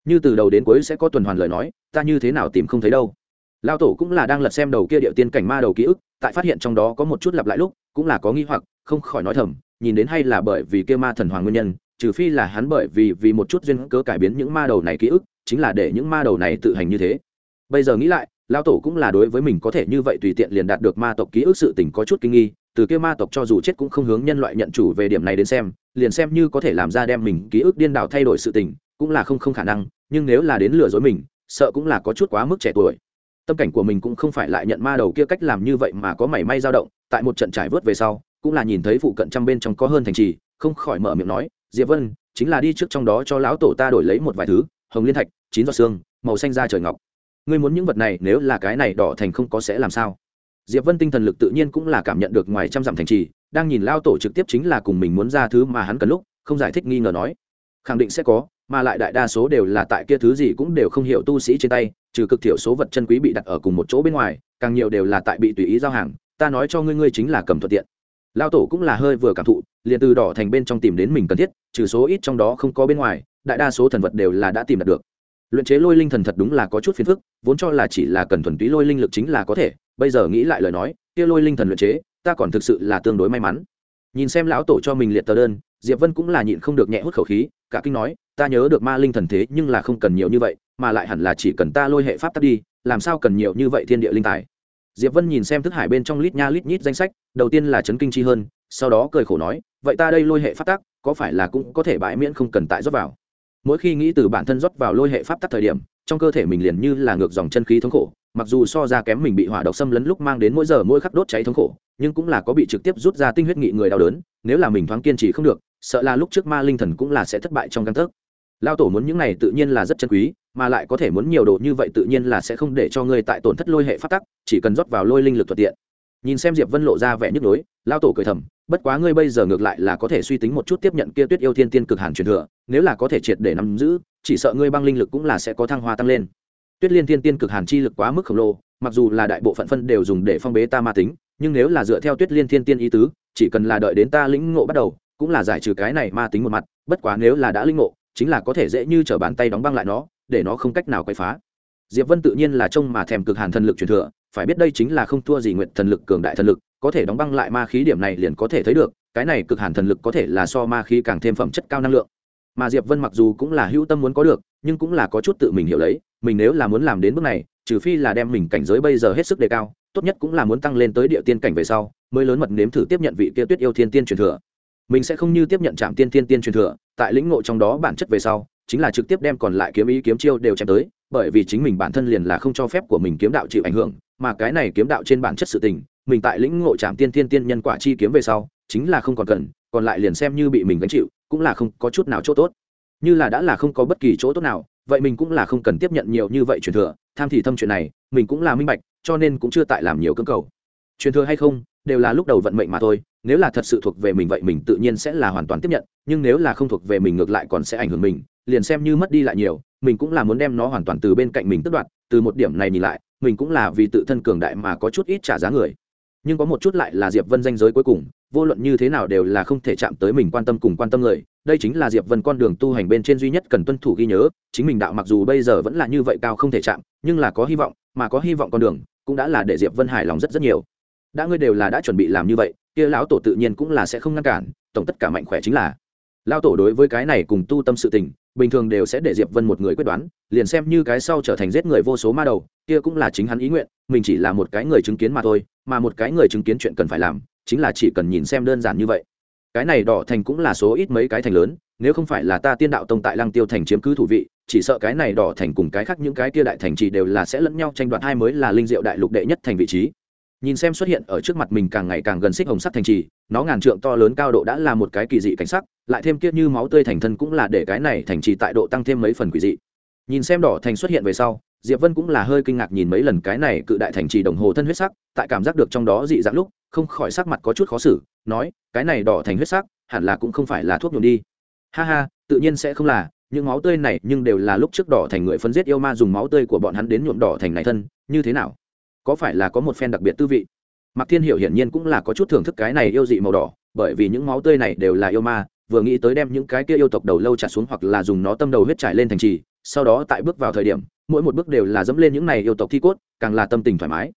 Như từ đầu đến cuối sẽ có tuần hoàn lời nói ta như thế nào tìm không thấy đâu. Lao tổ cũng là đang lật xem đầu kia điệu tiên cảnh ma đầu ký ức, tại phát hiện trong đó có một chút lặp lại lúc, cũng là có nghi hoặc, không khỏi nói thầm, nhìn đến hay là bởi vì kia ma thần hoàng nguyên nhân, trừ phi là hắn bởi vì vì một chút duyên cớ cải biến những ma đầu này ký ức, chính là để những ma đầu này tự hành như thế. Bây giờ nghĩ lại lao tổ cũng là đối với mình có thể như vậy tùy tiện liền đạt được ma tộc ký ức sự tình có chút kinh nghi, từ kia ma tộc cho dù chết cũng không hướng nhân loại nhận chủ về điểm này đến xem, liền xem như có thể làm ra đem mình ký ức điên đảo thay đổi sự tình, cũng là không không khả năng, nhưng nếu là đến lừa dối mình sợ cũng là có chút quá mức trẻ tuổi. Tâm cảnh của mình cũng không phải lại nhận ma đầu kia cách làm như vậy mà có mảy may dao động, tại một trận trải vớt về sau, cũng là nhìn thấy phụ cận trăm bên trong có hơn thành trì, không khỏi mở miệng nói, diệp vân, chính là đi trước trong đó cho lão tổ ta đổi lấy một vài thứ, hồng liên thạch, chín giọt xương, màu xanh da trời ngọc. Ngươi muốn những vật này, nếu là cái này đỏ thành không có sẽ làm sao? Diệp vân tinh thần lực tự nhiên cũng là cảm nhận được ngoài trăm dặm thành trì, đang nhìn lao tổ trực tiếp chính là cùng mình muốn ra thứ mà hắn cần lúc, không giải thích nghi ngờ nói, khẳng định sẽ có mà lại đại đa số đều là tại kia thứ gì cũng đều không hiểu tu sĩ trên tay, trừ cực thiểu số vật chân quý bị đặt ở cùng một chỗ bên ngoài, càng nhiều đều là tại bị tùy ý giao hàng, ta nói cho ngươi ngươi chính là cầm thuận tiện. Lao tổ cũng là hơi vừa cảm thụ, liền từ đỏ thành bên trong tìm đến mình cần thiết, trừ số ít trong đó không có bên ngoài, đại đa số thần vật đều là đã tìm đạt được. Luyện chế lôi linh thần thật đúng là có chút phiền phức, vốn cho là chỉ là cần thuần túy lôi linh lực chính là có thể, bây giờ nghĩ lại lời nói, kia lôi linh thần luyện chế, ta còn thực sự là tương đối may mắn. Nhìn xem lão tổ cho mình liệt tờ đơn diệp vân cũng là nhịn không được nhẹ hút khẩu khí, cả kinh nói, ta nhớ được ma linh thần thế, nhưng là không cần nhiều như vậy, mà lại hẳn là chỉ cần ta lôi hệ pháp tắc đi, làm sao cần nhiều như vậy thiên địa linh tài? Diệp vân nhìn xem thức hải bên trong lít nha lít nhít danh sách, đầu tiên là chấn kinh chi hơn, sau đó cười khổ nói, vậy ta đây lôi hệ pháp tắc, có phải là cũng có thể bãi miễn không cần tại rót vào? Mỗi khi nghĩ từ bản thân rót vào lôi hệ pháp tắc thời điểm, trong cơ thể mình liền như là ngược dòng chân khí thống khổ, mặc dù so ra kém mình bị hỏa độc xâm lấn lúc mang đến mỗi giờ mỗi khắc đốt cháy thống khổ, nhưng cũng là có bị trực tiếp rút ra tinh huyết nghị người đau đớn, nếu là mình thoáng kiên trì không được sợ là lúc trước ma linh thần cũng là sẽ thất bại trong căn thức lao tổ muốn những này tự nhiên là rất chân quý, mà lại có thể muốn nhiều đồ như vậy tự nhiên là sẽ không để cho ngươi tại tổn thất lôi hệ phát tắc, chỉ cần rót vào lôi linh lực thuận tiện. Nhìn xem diệp vân lộ ra vẻ nhức nhối lao tổ cười thầm, bất quá ngươi bây giờ ngược lại là có thể suy tính một chút tiếp nhận kia tuyết yêu thiên tiên cực hàn truyền thừa, nếu là có thể triệt để nắm giữ, chỉ sợ ngươi băng linh lực cũng là sẽ có thăng hoa tăng lên. Tuyết liên thiên tiên cực hàn chi lực quá mức khổng lồ, mặc dù là đại bộ phận phân đều dùng để phong bế ta ma tính, nhưng nếu là dựa theo tuyết liên thiên tiên ý tứ, chỉ cần là đợi đến ta lĩnh ngộ bắt đầu cũng là giải trừ cái này ma tính một mặt, bất quá nếu là đã linh ngộ, chính là có thể dễ như t bàn tay đóng băng lại nó, để nó không cách nào quay phá. Diệp vân tự nhiên là trông mà thèm cực hàn thần lực truyền thừa, phải biết đây chính là không thua gì nguyện thần lực, cường đại thần lực, có thể đóng băng lại ma khí điểm này liền có thể thấy được, cái này cực hàn thần lực có thể là so ma khí càng thêm phẩm chất cao năng lượng. Mà diệp vân mặc dù cũng là hữu tâm muốn có được, nhưng cũng là có chút tự mình hiểu lấy, mình nếu là muốn làm đến bước này, trừ phi là đem mình cảnh giới bây giờ hết sức đề cao, tốt nhất cũng là muốn tăng lên tới địa tiên cảnh về sau, mới lớn mật nếm thử tiếp nhận vị kia tuyết yêu thiên tiên truyền thừa mình sẽ không như tiếp nhận trạm tiên tiên tiên truyền thừa, tại lĩnh ngộ trong đó bản chất về sau, chính là trực tiếp đem còn lại kiếm ý kiếm chiêu đều chém tới, bởi vì chính mình bản thân liền là không cho phép của mình kiếm đạo chịu ảnh hưởng, mà cái này kiếm đạo trên bản chất sự tình, mình tại lĩnh ngộ trạm tiên tiên tiên nhân quả chi kiếm về sau, chính là không còn cần, còn lại liền xem như bị mình gánh chịu, cũng là không có chút nào chỗ tốt. Như là đã là không có bất kỳ chỗ tốt nào, vậy mình cũng là không cần tiếp nhận nhiều như vậy truyền thừa, tham thì thâm chuyện này, mình cũng là minh bạch, cho nên cũng chưa tại làm nhiều cưỡng cầu. Truyền thừa hay không đều là lúc đầu vận mệnh mà thôi, nếu là thật sự thuộc về mình vậy mình tự nhiên sẽ là hoàn toàn tiếp nhận, nhưng nếu là không thuộc về mình ngược lại còn sẽ ảnh hưởng mình, liền xem như mất đi lại nhiều, mình cũng là muốn đem nó hoàn toàn từ bên cạnh mình tước đoạt, từ một điểm này nhìn lại, mình cũng là vì tự thân cường đại mà có chút ít trả giá người. Nhưng có một chút lại là diệp vân danh giới cuối cùng, vô luận như thế nào đều là không thể chạm tới mình quan tâm cùng quan tâm người, đây chính là diệp vân con đường tu hành bên trên duy nhất cần tuân thủ ghi nhớ, chính mình đạo mặc dù bây giờ vẫn là như vậy cao không thể chạm, nhưng là có hy vọng, mà có hy vọng con đường cũng đã là để diệp vân hài lòng rất rất nhiều đã ngươi đều là đã chuẩn bị làm như vậy, kia lão tổ tự nhiên cũng là sẽ không ngăn cản, tổng tất cả mạnh khỏe chính là. Lao tổ đối với cái này cùng tu tâm sự tình, bình thường đều sẽ để diệp vân một người quyết đoán, liền xem như cái sau trở thành giết người vô số ma đầu, kia cũng là chính hắn ý nguyện, mình chỉ là một cái người chứng kiến mà thôi, mà một cái người chứng kiến chuyện cần phải làm, chính là chỉ cần nhìn xem đơn giản như vậy. Cái này đỏ thành cũng là số ít mấy cái thành lớn, nếu không phải là ta tiên đạo tông tại lăng tiêu thành chiếm cứ thủ vị, chỉ sợ cái này đỏ thành cùng cái khác những cái kia đại thành trì đều là sẽ lẫn nhau tranh đoạt hai mới là linh diệu đại lục đệ nhất thành vị trí nhìn xem xuất hiện ở trước mặt mình càng ngày càng gần xích hồng sắc thành trì, nó ngàn trượng to lớn cao độ đã là một cái kỳ dị cảnh sắc, lại thêm kiết như máu tươi thành thân cũng là để cái này thành trì tại độ tăng thêm mấy phần quỷ dị. Nhìn xem đỏ thành xuất hiện về sau, diệp vân cũng là hơi kinh ngạc nhìn mấy lần cái này cự đại thành trì đồng hồ thân huyết sắc, tại cảm giác được trong đó dị dạng lúc, không khỏi sắc mặt có chút khó xử, nói, cái này đỏ thành huyết sắc, hẳn là cũng không phải là thuốc nhuộm đi. Ha ha, tự nhiên sẽ không là, những máu tươi này nhưng đều là lúc trước đỏ thành người phân giết yêu ma dùng máu tươi của bọn hắn đến nhuộm đỏ thành này thân, như thế nào? Có phải là có một phen đặc biệt tư vị? Mạc thiên hiểu hiển nhiên cũng là có chút thưởng thức cái này yêu dị màu đỏ, bởi vì những máu tươi này đều là yêu ma, vừa nghĩ tới đem những cái kia yêu tộc đầu lâu trả xuống hoặc là dùng nó tâm đầu huyết trải lên thành trì, sau đó tại bước vào thời điểm, mỗi một bước đều là dẫm lên những này yêu tộc thi cốt, càng là tâm tình thoải mái.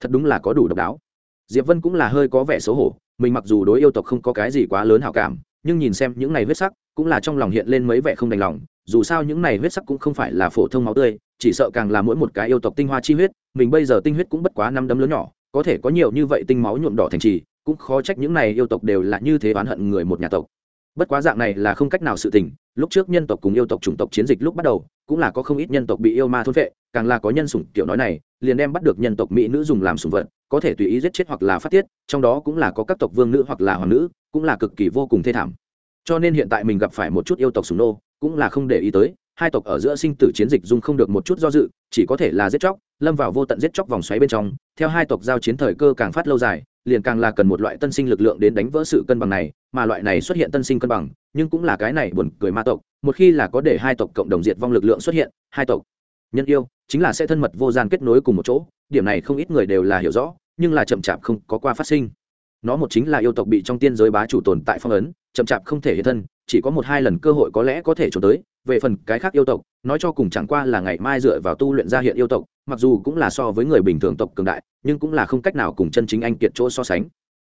Thật đúng là có đủ độc đáo. Diệp vân cũng là hơi có vẻ xấu hổ, mình mặc dù đối yêu tộc không có cái gì quá lớn hảo cảm, nhưng nhìn xem những này huyết sắc, cũng là trong lòng hiện lên mấy vẻ không đành lòng dù sao những này huyết sắc cũng không phải là phổ thông máu tươi, chỉ sợ càng là mỗi một cái yêu tộc tinh hoa chi huyết, mình bây giờ tinh huyết cũng bất quá năm đấm lớn nhỏ, có thể có nhiều như vậy tinh máu nhuộm đỏ thành trì, cũng khó trách những này yêu tộc đều là như thế oán hận người một nhà tộc. Bất quá dạng này là không cách nào sự tình, lúc trước nhân tộc cùng yêu tộc chủng tộc chiến dịch lúc bắt đầu, cũng là có không ít nhân tộc bị yêu ma thôn vệ càng là có nhân sủng kiểu nói này, liền đem bắt được nhân tộc mỹ nữ dùng làm sủng vật, có thể tùy ý giết chết hoặc là phát tiết, trong đó cũng là có các tộc vương nữ hoặc là hoàng nữ, cũng là cực kỳ vô cùng thê thảm. Cho nên hiện tại mình gặp phải một chút yêu tộc sủng nô cũng là không để ý tới, hai tộc ở giữa sinh tử chiến dịch dung không được một chút do dự, chỉ có thể là giết chóc, lâm vào vô tận giết chóc vòng xoáy bên trong, theo hai tộc giao chiến thời cơ càng phát lâu dài, liền càng là cần một loại tân sinh lực lượng đến đánh vỡ sự cân bằng này, mà loại này xuất hiện tân sinh cân bằng, nhưng cũng là cái này buồn cười ma tộc, một khi là có để hai tộc cộng đồng diệt vong lực lượng xuất hiện, hai tộc nhân yêu chính là sẽ thân mật vô gian kết nối cùng một chỗ, điểm này không ít người đều là hiểu rõ, nhưng là chậm chạp không có qua phát sinh. Nó một chính là yêu tộc bị trong tiên giới bá chủ tồn tại phong ấn, chậm chạp không thể hiện thân chỉ có một hai lần cơ hội có lẽ có thể trốn tới, về phần cái khác yêu tộc, nói cho cùng chẳng qua là ngày mai dựa vào tu luyện ra hiện yêu tộc, mặc dù cũng là so với người bình thường tộc cường đại, nhưng cũng là không cách nào cùng chân chính anh kiệt chỗ so sánh.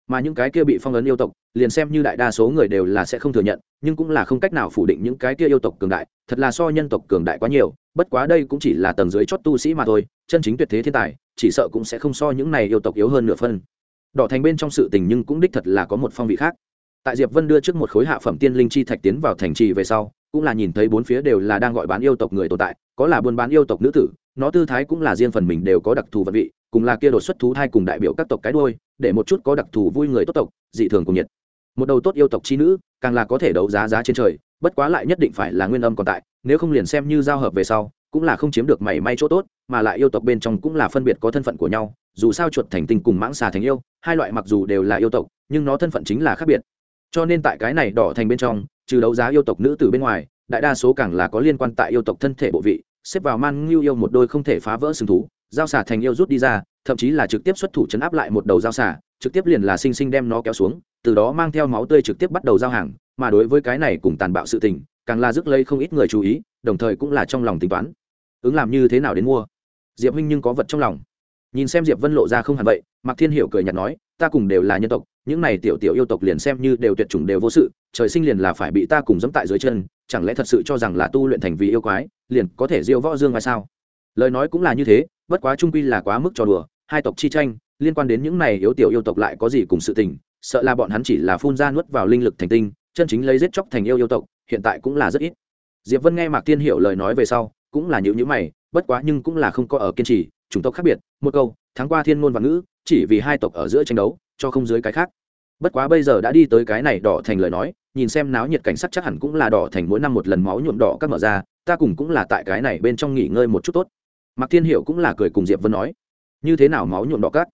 Mà những cái kia bị phong ấn yêu tộc, liền xem như đại đa số người đều là sẽ không thừa nhận, nhưng cũng là không cách nào phủ định những cái kia yêu tộc cường đại, thật là so nhân tộc cường đại quá nhiều, bất quá đây cũng chỉ là tầng dưới chót tu sĩ mà thôi, chân chính tuyệt thế thiên tài, chỉ sợ cũng sẽ không so những này yêu tộc yếu hơn nửa phân đỏ thành bên trong sự tình nhưng cũng đích thật là có một phong vị khác tại diệp vân đưa trước một khối hạ phẩm tiên linh chi thạch tiến vào thành trì về sau, cũng là nhìn thấy bốn phía đều là đang gọi bán yêu tộc người tồn tại, có là buôn bán yêu tộc nữ tử, nó tư thái cũng là riêng phần mình đều có đặc thù vật vị, cùng là kia đột xuất thú thai cùng đại biểu các tộc cái đôi để một chút có đặc thù vui người tốt tộc, dị thường cùng nhiệt. Một đầu tốt yêu tộc chi nữ, càng là có thể đấu giá giá trên trời, bất quá lại nhất định phải là nguyên âm còn tại, nếu không liền xem như giao hợp về sau, cũng là không chiếm được mảy may chỗ tốt, mà lại yêu tộc bên trong cũng là phân biệt có thân phận của nhau, dù sao chuột thành tinh cùng mãng xà thành yêu, hai loại mặc dù đều là yêu tộc, nhưng nó thân phận chính là khác biệt cho nên tại cái này đỏ thành bên trong, trừ đấu giá yêu tộc nữ từ bên ngoài, đại đa số càng là có liên quan tại yêu tộc thân thể bộ vị, xếp vào man ngưu yêu một đôi không thể phá vỡ sừng thú, giao xả thành yêu rút đi ra, thậm chí là trực tiếp xuất thủ chấn áp lại một đầu giao xả trực tiếp liền là sinh sinh đem nó kéo xuống, từ đó mang theo máu tươi trực tiếp bắt đầu giao hàng, mà đối với cái này cùng tàn bạo sự tình, càng là rước lây không ít người chú ý, đồng thời cũng là trong lòng tính toán. Ứng làm như thế nào đến mua? Diệp huynh nhưng có vật trong lòng. Nhìn xem diệp vân lộ ra không hẳn vậy, mạc thiên hiểu cười nhạt nói, ta cùng đều là nhân tộc những này tiểu tiểu yêu tộc liền xem như đều tuyệt chủng đều vô sự, trời sinh liền là phải bị ta cùng dẫm tại dưới chân, chẳng lẽ thật sự cho rằng là tu luyện thành vì yêu quái, liền có thể diêu võ dương hay sao? Lời nói cũng là như thế, bất quá trung quy là quá mức trò đùa, hai tộc chi tranh, liên quan đến những này yếu tiểu yêu tộc lại có gì cùng sự tình, sợ là bọn hắn chỉ là phun ra nuốt vào linh lực thành tinh, chân chính lấy giết chóc thành yêu yêu tộc, hiện tại cũng là rất ít. Diệp vân nghe mạc tiên hiểu lời nói về sau, cũng là nhữ nhữ mày, bất quá nhưng cũng là không có ở kiên trì, chủng tộc khác biệt, một câu tháng qua thiên ngôn và ngữ, chỉ vì hai tộc ở giữa tranh đấu cho không dưới cái khác. Bất quá bây giờ đã đi tới cái này đỏ thành lời nói, nhìn xem náo nhiệt cảnh sắc chắc hẳn cũng là đỏ thành mỗi năm một lần máu nhuộm đỏ các mở ra, ta cùng cũng là tại cái này bên trong nghỉ ngơi một chút tốt. Mạc thiên hiểu cũng là cười cùng diệp vân nói, như thế nào máu nhuộm đỏ cát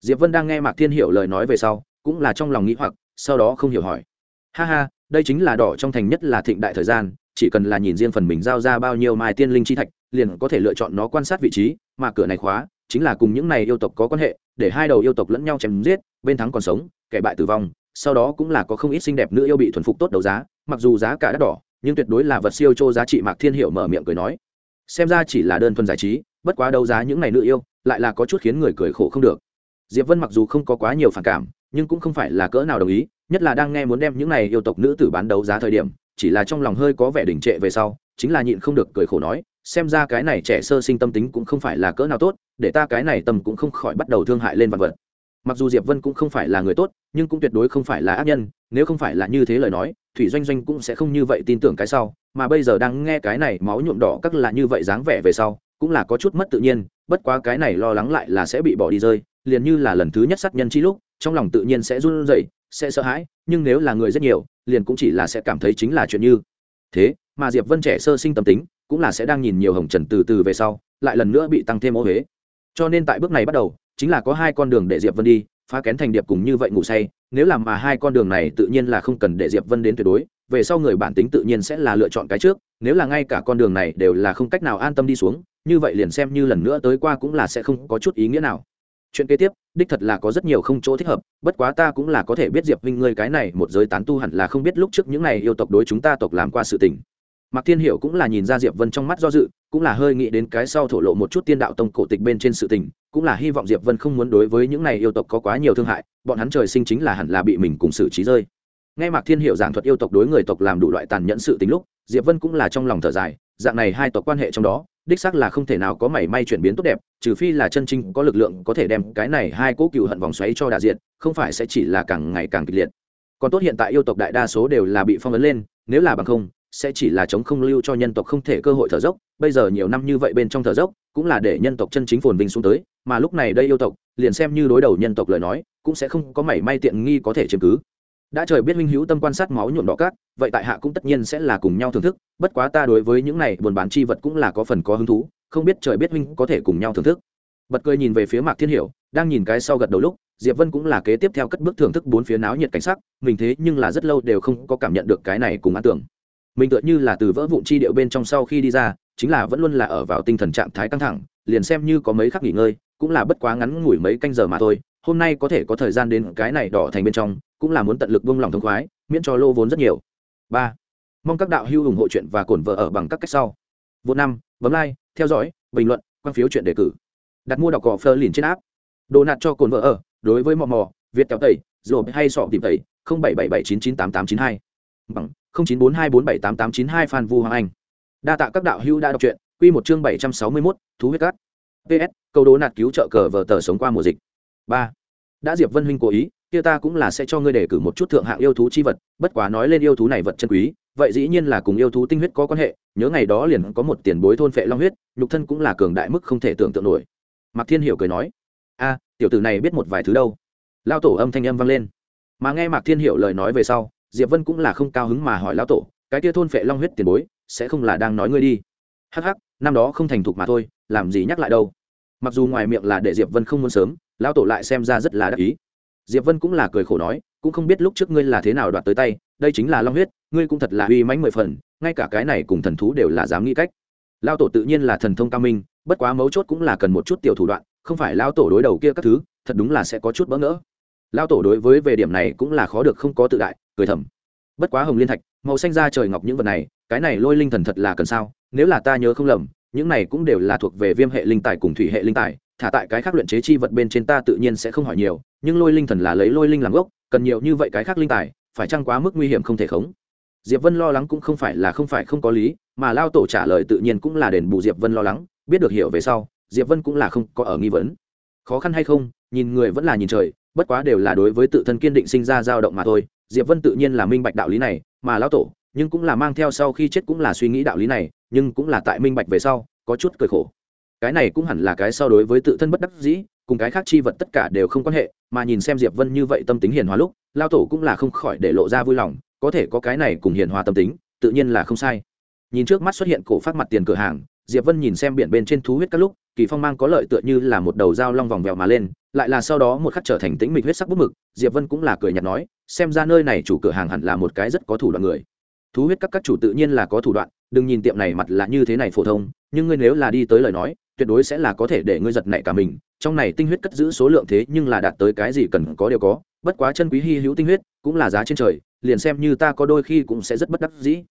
diệp vân đang nghe mạc thiên hiểu lời nói về sau, cũng là trong lòng nghĩ hoặc, sau đó không hiểu hỏi, ha ha, đây chính là đỏ trong thành nhất là thịnh đại thời gian, chỉ cần là nhìn riêng phần mình giao ra bao nhiêu mai tiên linh chi thạch, liền có thể lựa chọn nó quan sát vị trí, mà cửa này khóa chính là cùng những này yêu tộc có quan hệ, để hai đầu yêu tộc lẫn nhau chém giết, bên thắng còn sống, kẻ bại tử vong, sau đó cũng là có không ít xinh đẹp nữ yêu bị thuần phục tốt đấu giá, mặc dù giá cả đắt đỏ, nhưng tuyệt đối là vật siêu chô giá trị mạc thiên hiệu mở miệng cười nói. Xem ra chỉ là đơn thuần giải trí, bất quá đấu giá những ngày nữ yêu, lại là có chút khiến người cười khổ không được. Diệp vân mặc dù không có quá nhiều phản cảm, nhưng cũng không phải là cỡ nào đồng ý, nhất là đang nghe muốn đem những này yêu tộc nữ tử bán đấu giá thời điểm, chỉ là trong lòng hơi có vẻ đỉnh trệ về sau, chính là nhịn không được cười khổ nói xem ra cái này trẻ sơ sinh tâm tính cũng không phải là cỡ nào tốt, để ta cái này tâm cũng không khỏi bắt đầu thương hại lên vật vật. Mặc dù diệp vân cũng không phải là người tốt, nhưng cũng tuyệt đối không phải là ác nhân, nếu không phải là như thế lời nói, thủy doanh doanh cũng sẽ không như vậy tin tưởng cái sau. Mà bây giờ đang nghe cái này máu nhuộm đỏ các là như vậy dáng vẻ về sau, cũng là có chút mất tự nhiên, bất quá cái này lo lắng lại là sẽ bị bỏ đi rơi, liền như là lần thứ nhất sát nhân chi lúc, trong lòng tự nhiên sẽ run rẩy, sẽ sợ hãi, nhưng nếu là người rất nhiều, liền cũng chỉ là sẽ cảm thấy chính là chuyện như thế, mà diệp vân trẻ sơ sinh tâm tính cũng là sẽ đang nhìn nhiều hồng trần từ từ về sau, lại lần nữa bị tăng thêm ô huế. Cho nên tại bước này bắt đầu, chính là có hai con đường để diệp vân đi, phá kén thành điệp cùng như vậy ngủ say, nếu làm mà hai con đường này tự nhiên là không cần để diệp vân đến tuyệt đối, về sau người bản tính tự nhiên sẽ là lựa chọn cái trước, nếu là ngay cả con đường này đều là không cách nào an tâm đi xuống, như vậy liền xem như lần nữa tới qua cũng là sẽ không có chút ý nghĩa nào. Chuyện kế tiếp, đích thật là có rất nhiều không chỗ thích hợp, bất quá ta cũng là có thể biết diệp vinh ngươi cái này một giới tán tu hẳn là không biết lúc trước những này yêu tộc đối chúng ta tộc làm qua sự tình mạc thiên hiểu cũng là nhìn ra diệp vân trong mắt do dự, cũng là hơi nghĩ đến cái sau thổ lộ một chút tiên đạo tông cổ tịch bên trên sự tình, cũng là hy vọng diệp vân không muốn đối với những này yêu tộc có quá nhiều thương hại, bọn hắn trời sinh chính là hẳn là bị mình cùng xử trí rơi. Nghe mạc thiên hiểu giảng thuật yêu tộc đối người tộc làm đủ loại tàn nhẫn sự tình lúc, diệp vân cũng là trong lòng thở dài, dạng này hai tộc quan hệ trong đó, đích xác là không thể nào có mảy may chuyển biến tốt đẹp, trừ phi là chân chính có lực lượng có thể đem cái này hai cố cựu hận vòng xoáy cho đại diện, không phải sẽ chỉ là càng ngày càng kịch liệt. Còn tốt hiện tại yêu tộc đại đa số đều là bị phong ấn lên, nếu là bằng không sẽ chỉ là chống không lưu cho nhân tộc không thể cơ hội thở dốc, bây giờ nhiều năm như vậy bên trong thở dốc, cũng là để nhân tộc chân chính phồn vinh xuống tới, mà lúc này đây yêu tộc, liền xem như đối đầu nhân tộc lời nói, cũng sẽ không có mảy may tiện nghi có thể chiếm cứ. Đã trời biết minh hữu tâm quan sát máu nhuộm đỏ cát, vậy tại hạ cũng tất nhiên sẽ là cùng nhau thưởng thức, bất quá ta đối với những này buồn bán chi vật cũng là có phần có hứng thú, không biết trời biết minh có thể cùng nhau thưởng thức. Bật cười nhìn về phía mạc thiên hiểu, đang nhìn cái sau gật đầu lúc, diệp vân cũng là kế tiếp theo cất bước thưởng thức bốn phía náo nhiệt cảnh sắc, mình thế nhưng là rất lâu đều không có cảm nhận được cái này cùng ăn tưởng mình tựa như là từ vỡ vụn chi điệu bên trong sau khi đi ra, chính là vẫn luôn là ở vào tinh thần trạng thái căng thẳng, liền xem như có mấy khắc nghỉ ngơi, cũng là bất quá ngắn ngủi mấy canh giờ mà thôi. Hôm nay có thể có thời gian đến cái này đỏ thành bên trong, cũng là muốn tận lực buông lòng thông khoái, miễn cho lô vốn rất nhiều. Ba, mong các đạo hữu ủng hộ chuyện và cổn vợ ở bằng các cách sau. Vô năm, bấm like, theo dõi, bình luận, quan phiếu chuyện đề cử. Đặt mua đọc cỏ phơ liền trên app. Đồ nạt cho cồn vợ ở, đối với mò mò, việt kéo tẩy rồi hay sọ tìm tẩy, không bảy bảy bảy chín chín tám tám chín hai. Bằng không chín bốn hai bốn bảy tám tám chín hai phan vu hoàng anh. Đa tạ các đạo hữu đã đọc truyện quy một chương bảy trăm sáu mươi 761, thú huyết cát. Ps câu đố nạt cứu trợ cờ vở tờ sống qua mùa dịch. Ba đã diệp vân huynh cố ý kia ta cũng là sẽ cho ngươi đề cử một chút thượng hạng yêu thú chi vật bất quá nói lên yêu thú này vật chân quý vậy dĩ nhiên là cùng yêu thú tinh huyết có quan hệ nhớ ngày đó liền có một tiền bối thôn phệ long huyết nhục thân cũng là cường đại mức không thể tưởng tượng nổi. Mạc thiên hiểu cười nói a tiểu tử này biết một vài thứ đâu. Lao tổ âm thanh âm vang lên. Mà nghe mạc thiên hiểu lời nói về sau diệp vân cũng là không cao hứng mà hỏi lão tổ, cái kia thôn phệ long huyết tiền bối, sẽ không là đang nói ngươi đi? Hắc hắc, năm đó không thành thục mà thôi, làm gì nhắc lại đâu. Mặc dù ngoài miệng là để diệp vân không muốn sớm, lão tổ lại xem ra rất là đắc ý. Diệp vân cũng là cười khổ nói, cũng không biết lúc trước ngươi là thế nào đoạt tới tay, đây chính là long huyết, ngươi cũng thật là uy mãnh mười phần, ngay cả cái này cùng thần thú đều là dám nghĩ cách. Lão tổ tự nhiên là thần thông cao minh, bất quá mấu chốt cũng là cần một chút tiểu thủ đoạn, không phải lão tổ đối đầu kia các thứ, thật đúng là sẽ có chút bỡ ngỡ. Lão tổ đối với về điểm này cũng là khó được không có tự đại cười thầm. Bất quá hồng liên thạch, màu xanh da trời ngọc những vật này, cái này lôi linh thần thật là cần sao? Nếu là ta nhớ không lầm, những này cũng đều là thuộc về viêm hệ linh tài cùng thủy hệ linh tài, thả tại cái khác luyện chế chi vật bên trên ta tự nhiên sẽ không hỏi nhiều, nhưng lôi linh thần là lấy lôi linh làm gốc, cần nhiều như vậy cái khác linh tài, phải chăng quá mức nguy hiểm không thể khống? Diệp vân lo lắng cũng không phải là không phải không có lý, mà lao tổ trả lời tự nhiên cũng là đền bù diệp vân lo lắng, biết được hiểu về sau, diệp vân cũng là không có ở nghi vấn. Khó khăn hay không, nhìn người vẫn là nhìn trời, bất quá đều là đối với tự thân kiên định sinh ra dao động mà thôi diệp vân tự nhiên là minh bạch đạo lý này, mà lão tổ nhưng cũng là mang theo sau khi chết cũng là suy nghĩ đạo lý này, nhưng cũng là tại minh bạch về sau, có chút cười khổ. Cái này cũng hẳn là cái so đối với tự thân bất đắc dĩ, cùng cái khác chi vật tất cả đều không quan hệ, mà nhìn xem diệp vân như vậy tâm tính hiền hòa lúc lao tổ cũng là không khỏi để lộ ra vui lòng, có thể có cái này cùng hiền hòa tâm tính, tự nhiên là không sai. Nhìn trước mắt xuất hiện cổ phát mặt tiền cửa hàng, diệp vân nhìn xem biển bên trên thú huyết các lúc, kỳ phong mang có lợi tựa như là một đầu dao long vòng vèo mà lên lại là sau đó một khắc trở thành tĩnh mịch huyết sắc bút mực, diệp vân cũng là cười nhạt nói, xem ra nơi này chủ cửa hàng hẳn là một cái rất có thủ đoạn người. Thú huyết các các chủ tự nhiên là có thủ đoạn, đừng nhìn tiệm này mặt là như thế này phổ thông, nhưng ngươi nếu là đi tới lời nói, tuyệt đối sẽ là có thể để ngươi giật nảy cả mình, trong này tinh huyết cất giữ số lượng thế nhưng là đạt tới cái gì cần có đều có, bất quá chân quý hy hữu tinh huyết, cũng là giá trên trời, liền xem như ta có đôi khi cũng sẽ rất bất đắc dĩ.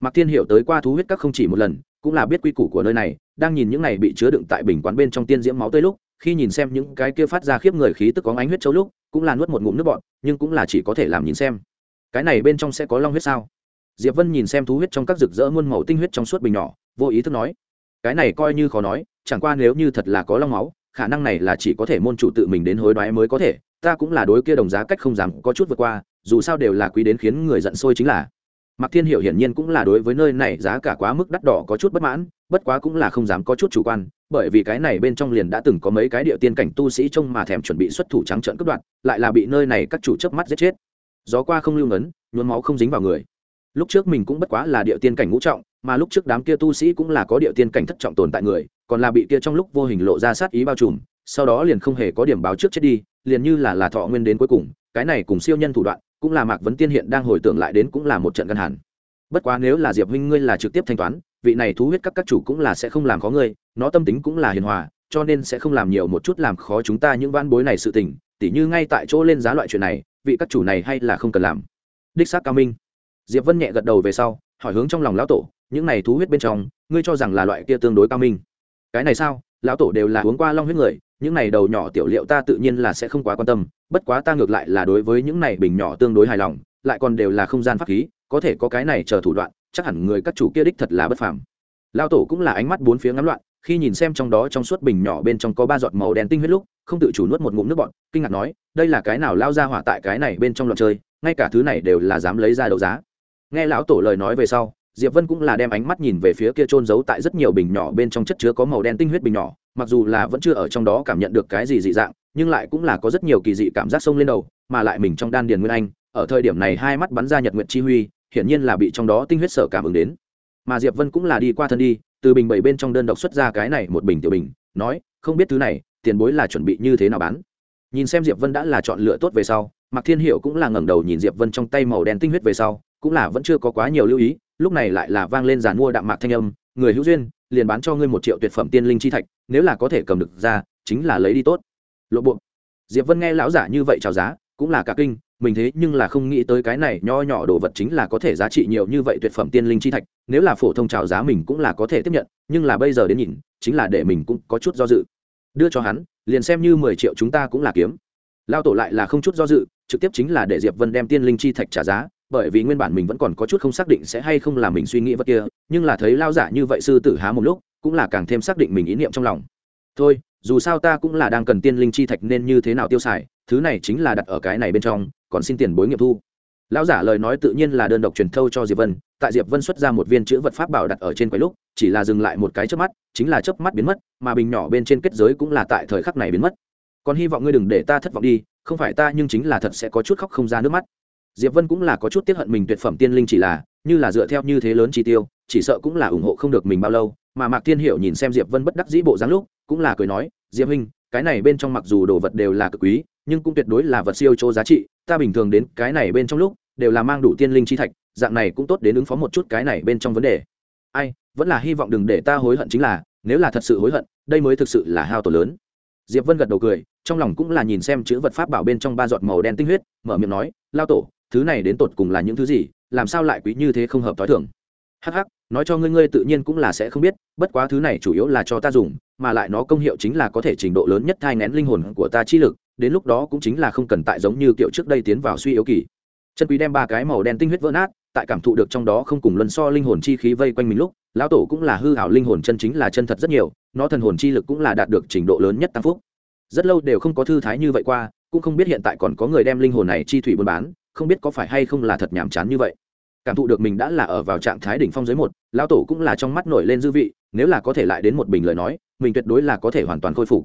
Mạc thiên hiểu tới qua thú huyết các không chỉ một lần, cũng là biết quy củ của nơi này, đang nhìn những này bị chứa đựng tại bình quán bên trong tiên diễm máu tươi lúc khi nhìn xem những cái kia phát ra khiếp người khí tức có ánh huyết châu lúc, cũng là nuốt một ngụm nước bọt, nhưng cũng là chỉ có thể làm nhìn xem. Cái này bên trong sẽ có long huyết sao? Diệp vân nhìn xem thú huyết trong các rực rỡ muôn màu tinh huyết trong suốt bình nhỏ, vô ý thức nói, cái này coi như khó nói, chẳng qua nếu như thật là có long máu, khả năng này là chỉ có thể môn chủ tự mình đến hối đoái mới có thể, ta cũng là đối kia đồng giá cách không dám có chút vượt qua, dù sao đều là quý đến khiến người giận sôi chính là. Mạc thiên hiệu hiển nhiên cũng là đối với nơi này giá cả quá mức đắt đỏ có chút bất mãn, bất quá cũng là không dám có chút chủ quan bởi vì cái này bên trong liền đã từng có mấy cái địa tiên cảnh tu sĩ trông mà thèm chuẩn bị xuất thủ trắng trợn cướp đoạt, lại là bị nơi này các chủ chớp mắt giết chết. Gió qua không lưu ngấn, nhuốm máu không dính vào người. Lúc trước mình cũng bất quá là địa tiên cảnh ngũ trọng, mà lúc trước đám kia tu sĩ cũng là có địa tiên cảnh thất trọng tồn tại người, còn là bị kia trong lúc vô hình lộ ra sát ý bao trùm, sau đó liền không hề có điểm báo trước chết đi, liền như là là thọ nguyên đến cuối cùng, cái này cùng siêu nhân thủ đoạn, cũng là mạc vấn tiên hiện đang hồi tưởng lại đến cũng là một trận ngân hàn bất quá nếu là diệp huynh ngươi là trực tiếp thanh toán, vị này thú huyết các các chủ cũng là sẽ không làm khó ngươi, nó tâm tính cũng là hiền hòa, cho nên sẽ không làm nhiều một chút làm khó chúng ta những van bối này sự tình. Tỉ như ngay tại chỗ lên giá loại chuyện này, vị các chủ này hay là không cần làm. Đích xác cao minh. Diệp vân nhẹ gật đầu về sau, hỏi hướng trong lòng lão tổ, những này thú huyết bên trong, ngươi cho rằng là loại kia tương đối cao minh. Cái này sao? Lão tổ đều là uống qua long huyết người, những này đầu nhỏ tiểu liệu ta tự nhiên là sẽ không quá quan tâm, bất quá ta ngược lại là đối với những này bình nhỏ tương đối hài lòng lại còn đều là không gian pháp khí, có thể có cái này chờ thủ đoạn, chắc hẳn người các chủ kia đích thật là bất phàm. Lão tổ cũng là ánh mắt bốn phía ngắm loạn, khi nhìn xem trong đó trong suốt bình nhỏ bên trong có ba giọt màu đen tinh huyết lúc, không tự chủ nuốt một ngụm nước bọn kinh ngạc nói, đây là cái nào lao ra hỏa tại cái này bên trong loạn chơi, ngay cả thứ này đều là dám lấy ra đấu giá. Nghe lão tổ lời nói về sau, diệp vân cũng là đem ánh mắt nhìn về phía kia trôn giấu tại rất nhiều bình nhỏ bên trong chất chứa có màu đen tinh huyết bình nhỏ, mặc dù là vẫn chưa ở trong đó cảm nhận được cái gì dị dạng, nhưng lại cũng là có rất nhiều kỳ dị cảm giác sông lên đầu, mà lại mình trong đan điền nguyên anh ở thời điểm này hai mắt bắn ra nhật nguyện chi huy, hiển nhiên là bị trong đó tinh huyết sở cảm ứng đến. Mà diệp vân cũng là đi qua thân đi, từ bình bảy bên trong đơn độc xuất ra cái này một bình tiểu bình, nói, không biết thứ này, tiền bối là chuẩn bị như thế nào bán? Nhìn xem diệp vân đã là chọn lựa tốt về sau, mạc thiên hiệu cũng là ngẩng đầu nhìn diệp vân trong tay màu đen tinh huyết về sau, cũng là vẫn chưa có quá nhiều lưu ý, lúc này lại là vang lên giàn mua đạm mạc thanh âm, người hữu duyên, liền bán cho ngươi một triệu tuyệt phẩm tiên linh chi thạch, nếu là có thể cầm được ra, chính là lấy đi tốt. Lộ bộ. Diệp vân nghe lão giả như vậy chào giá, cũng là cả kinh mình thế nhưng là không nghĩ tới cái này nho nhỏ đồ vật chính là có thể giá trị nhiều như vậy tuyệt phẩm tiên linh chi thạch, nếu là phổ thông chào giá mình cũng là có thể tiếp nhận, nhưng là bây giờ đến nhìn, chính là để mình cũng có chút do dự. Đưa cho hắn, liền xem như mười triệu chúng ta cũng là kiếm. Lao tổ lại là không chút do dự, trực tiếp chính là để diệp vân đem tiên linh chi thạch trả giá, bởi vì nguyên bản mình vẫn còn có chút không xác định sẽ hay không là mình suy nghĩ vật kia, nhưng là thấy lao giả như vậy sư tử há một lúc, cũng là càng thêm xác định mình ý niệm trong lòng. Thôi, dù sao ta cũng là đang cần tiên linh chi thạch nên như thế nào tiêu xài, thứ này chính là đặt ở cái này bên trong còn xin tiền bối nghiệm thu. Lão giả lời nói tự nhiên là đơn độc truyền thâu cho diệp vân, tại diệp vân xuất ra một viên chữ vật pháp bảo đặt ở trên quầy lúc, chỉ là dừng lại một cái chớp mắt, chính là chớp mắt biến mất, mà bình nhỏ bên trên kết giới cũng là tại thời khắc này biến mất. Còn hy vọng ngươi đừng để ta thất vọng đi, không phải ta nhưng chính là thật sẽ có chút khóc không ra nước mắt. Diệp vân cũng là có chút tiếc hận mình tuyệt phẩm tiên linh chỉ là, như là dựa theo như thế lớn chi tiêu, chỉ sợ cũng là ủng hộ không được mình bao lâu, mà mạc Tiên hiểu nhìn xem diệp vân bất đắc dĩ bộ dáng lúc, cũng là cười nói, diệp huynh, cái này bên trong mặc dù đồ vật đều là cực quý nhưng cũng tuyệt đối là vật siêu chỗ giá trị, ta bình thường đến cái này bên trong lúc, đều là mang đủ tiên linh chi thạch, dạng này cũng tốt đến ứng phó một chút cái này bên trong vấn đề. Ai, vẫn là hy vọng đừng để ta hối hận chính là, nếu là thật sự hối hận, đây mới thực sự là hao tổ lớn. Diệp vân gật đầu cười, trong lòng cũng là nhìn xem chữ vật pháp bảo bên trong ba giọt màu đen tinh huyết, mở miệng nói, lao tổ, thứ này đến tột cùng là những thứ gì, làm sao lại quý như thế không hợp t h o i thưởng hh ắ c ắ c nói cho ngươi ngươi tự nhiên cũng là sẽ không biết, bất quá thứ này chủ yếu là cho ta dùng, mà lại nó công hiệu chính là có thể trình độ lớn nhất thai ngén linh hồn của ta chi lực đến lúc đó cũng chính là không cần tại giống như kiểu trước đây tiến vào suy yếu kỳ. Chân quý đem ba cái màu đen tinh huyết vỡ nát, tại cảm thụ được trong đó không cùng luân so linh hồn chi khí vây quanh mình lúc, lão tổ cũng là hư hảo linh hồn chân chính là chân thật rất nhiều, nó thần hồn chi lực cũng là đạt được trình độ lớn nhất tăng phúc. Rất lâu đều không có thư thái như vậy qua, cũng không biết hiện tại còn có người đem linh hồn này chi thủy buôn bán, không biết có phải hay không là thật nhàm chán như vậy. Cảm thụ được mình đã là ở vào trạng thái đỉnh phong dưới một, lão tổ cũng là trong mắt nổi lên dư vị, nếu là có thể lại đến một bình lời nói, mình tuyệt đối là có thể hoàn toàn khôi phục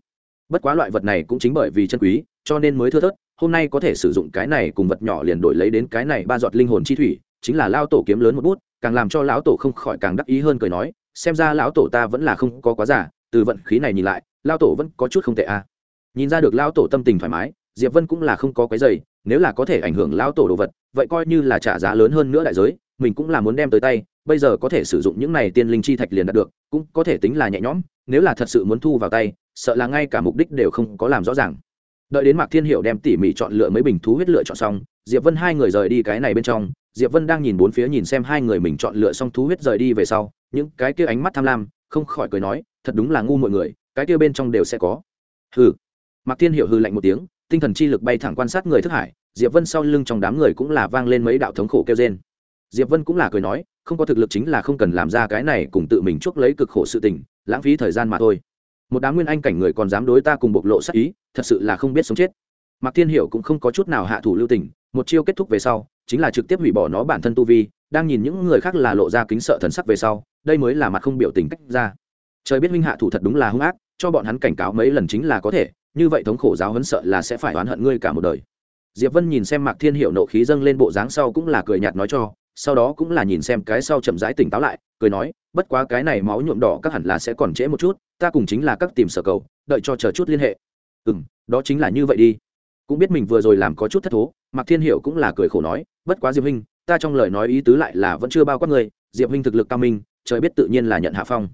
bất quá loại vật này cũng chính bởi vì chân quý, cho nên mới thưa thớt, hôm nay có thể sử dụng cái này cùng vật nhỏ liền đổi lấy đến cái này ba giọt linh hồn chi thủy, chính là lao tổ kiếm lớn một bút, càng làm cho lão tổ không khỏi càng đắc ý hơn cười nói, xem ra lão tổ ta vẫn là không có quá giả từ vận khí này nhìn lại lao tổ vẫn có chút không tệ à. nhìn ra được lao tổ tâm tình thoải mái, diệp vân cũng là không có cái dày nếu là có thể ảnh hưởng lao tổ đồ vật, vậy coi như là trả giá lớn hơn nữa đại giới, mình cũng là muốn đem tới tay, bây giờ có thể sử dụng những này tiên linh chi thạch liền đạt được, cũng có thể tính là nhẹ nhõm, nếu là thật sự muốn thu vào tay sợ là ngay cả mục đích đều không có làm rõ ràng. Đợi đến mạc thiên hiệu đem tỉ mỉ chọn lựa mấy bình thú huyết lựa chọn xong, diệp vân hai người rời đi cái này bên trong. Diệp vân đang nhìn bốn phía nhìn xem hai người mình chọn lựa xong thú huyết rời đi về sau, những cái kia ánh mắt tham lam, không khỏi cười nói, thật đúng là ngu mọi người, cái kia bên trong đều sẽ có. Hừ. Mạc thiên hiệu hừ lạnh một tiếng, tinh thần chi lực bay thẳng quan sát người thức hải, diệp vân sau lưng trong đám người cũng là vang lên mấy đạo thống khổ kêu trên diệp vân cũng là cười nói, không có thực lực chính là không cần làm ra cái này cùng tự mình chuốc lấy cực khổ sự tình, lãng phí thời gian mà thôi một đám nguyên anh cảnh người còn dám đối ta cùng bộc lộ sắc ý, thật sự là không biết sống chết. Mạc thiên hiểu cũng không có chút nào hạ thủ lưu tình, một chiêu kết thúc về sau, chính là trực tiếp hủy bỏ nó bản thân tu vi, đang nhìn những người khác là lộ ra kính sợ thần sắc về sau, đây mới là mặt không biểu tình cách ra. Trời biết minh hạ thủ thật đúng là hung ác, cho bọn hắn cảnh cáo mấy lần chính là có thể, như vậy thống khổ giáo hấn sợ là sẽ phải oán hận ngươi cả một đời. Diệp vân nhìn xem mạc thiên Hiểu nộ khí dâng lên bộ dáng sau cũng là cười nhạt nói cho sau đó cũng là nhìn xem cái sau chậm rãi tỉnh táo lại, cười nói, bất quá cái này máu nhuộm đỏ các hẳn là sẽ còn trễ một chút, ta cùng chính là các tìm sở cầu, đợi cho chờ chút liên hệ. Ừ m đó chính là như vậy đi. Cũng biết mình vừa rồi làm có chút thất thố, mạc thiên hiệu cũng là cười khổ nói, bất quá diệp huynh, ta trong lời nói ý tứ lại là vẫn chưa bao quát người diệp huynh thực lực cao minh, trời biết tự nhiên là nhận hạ phong.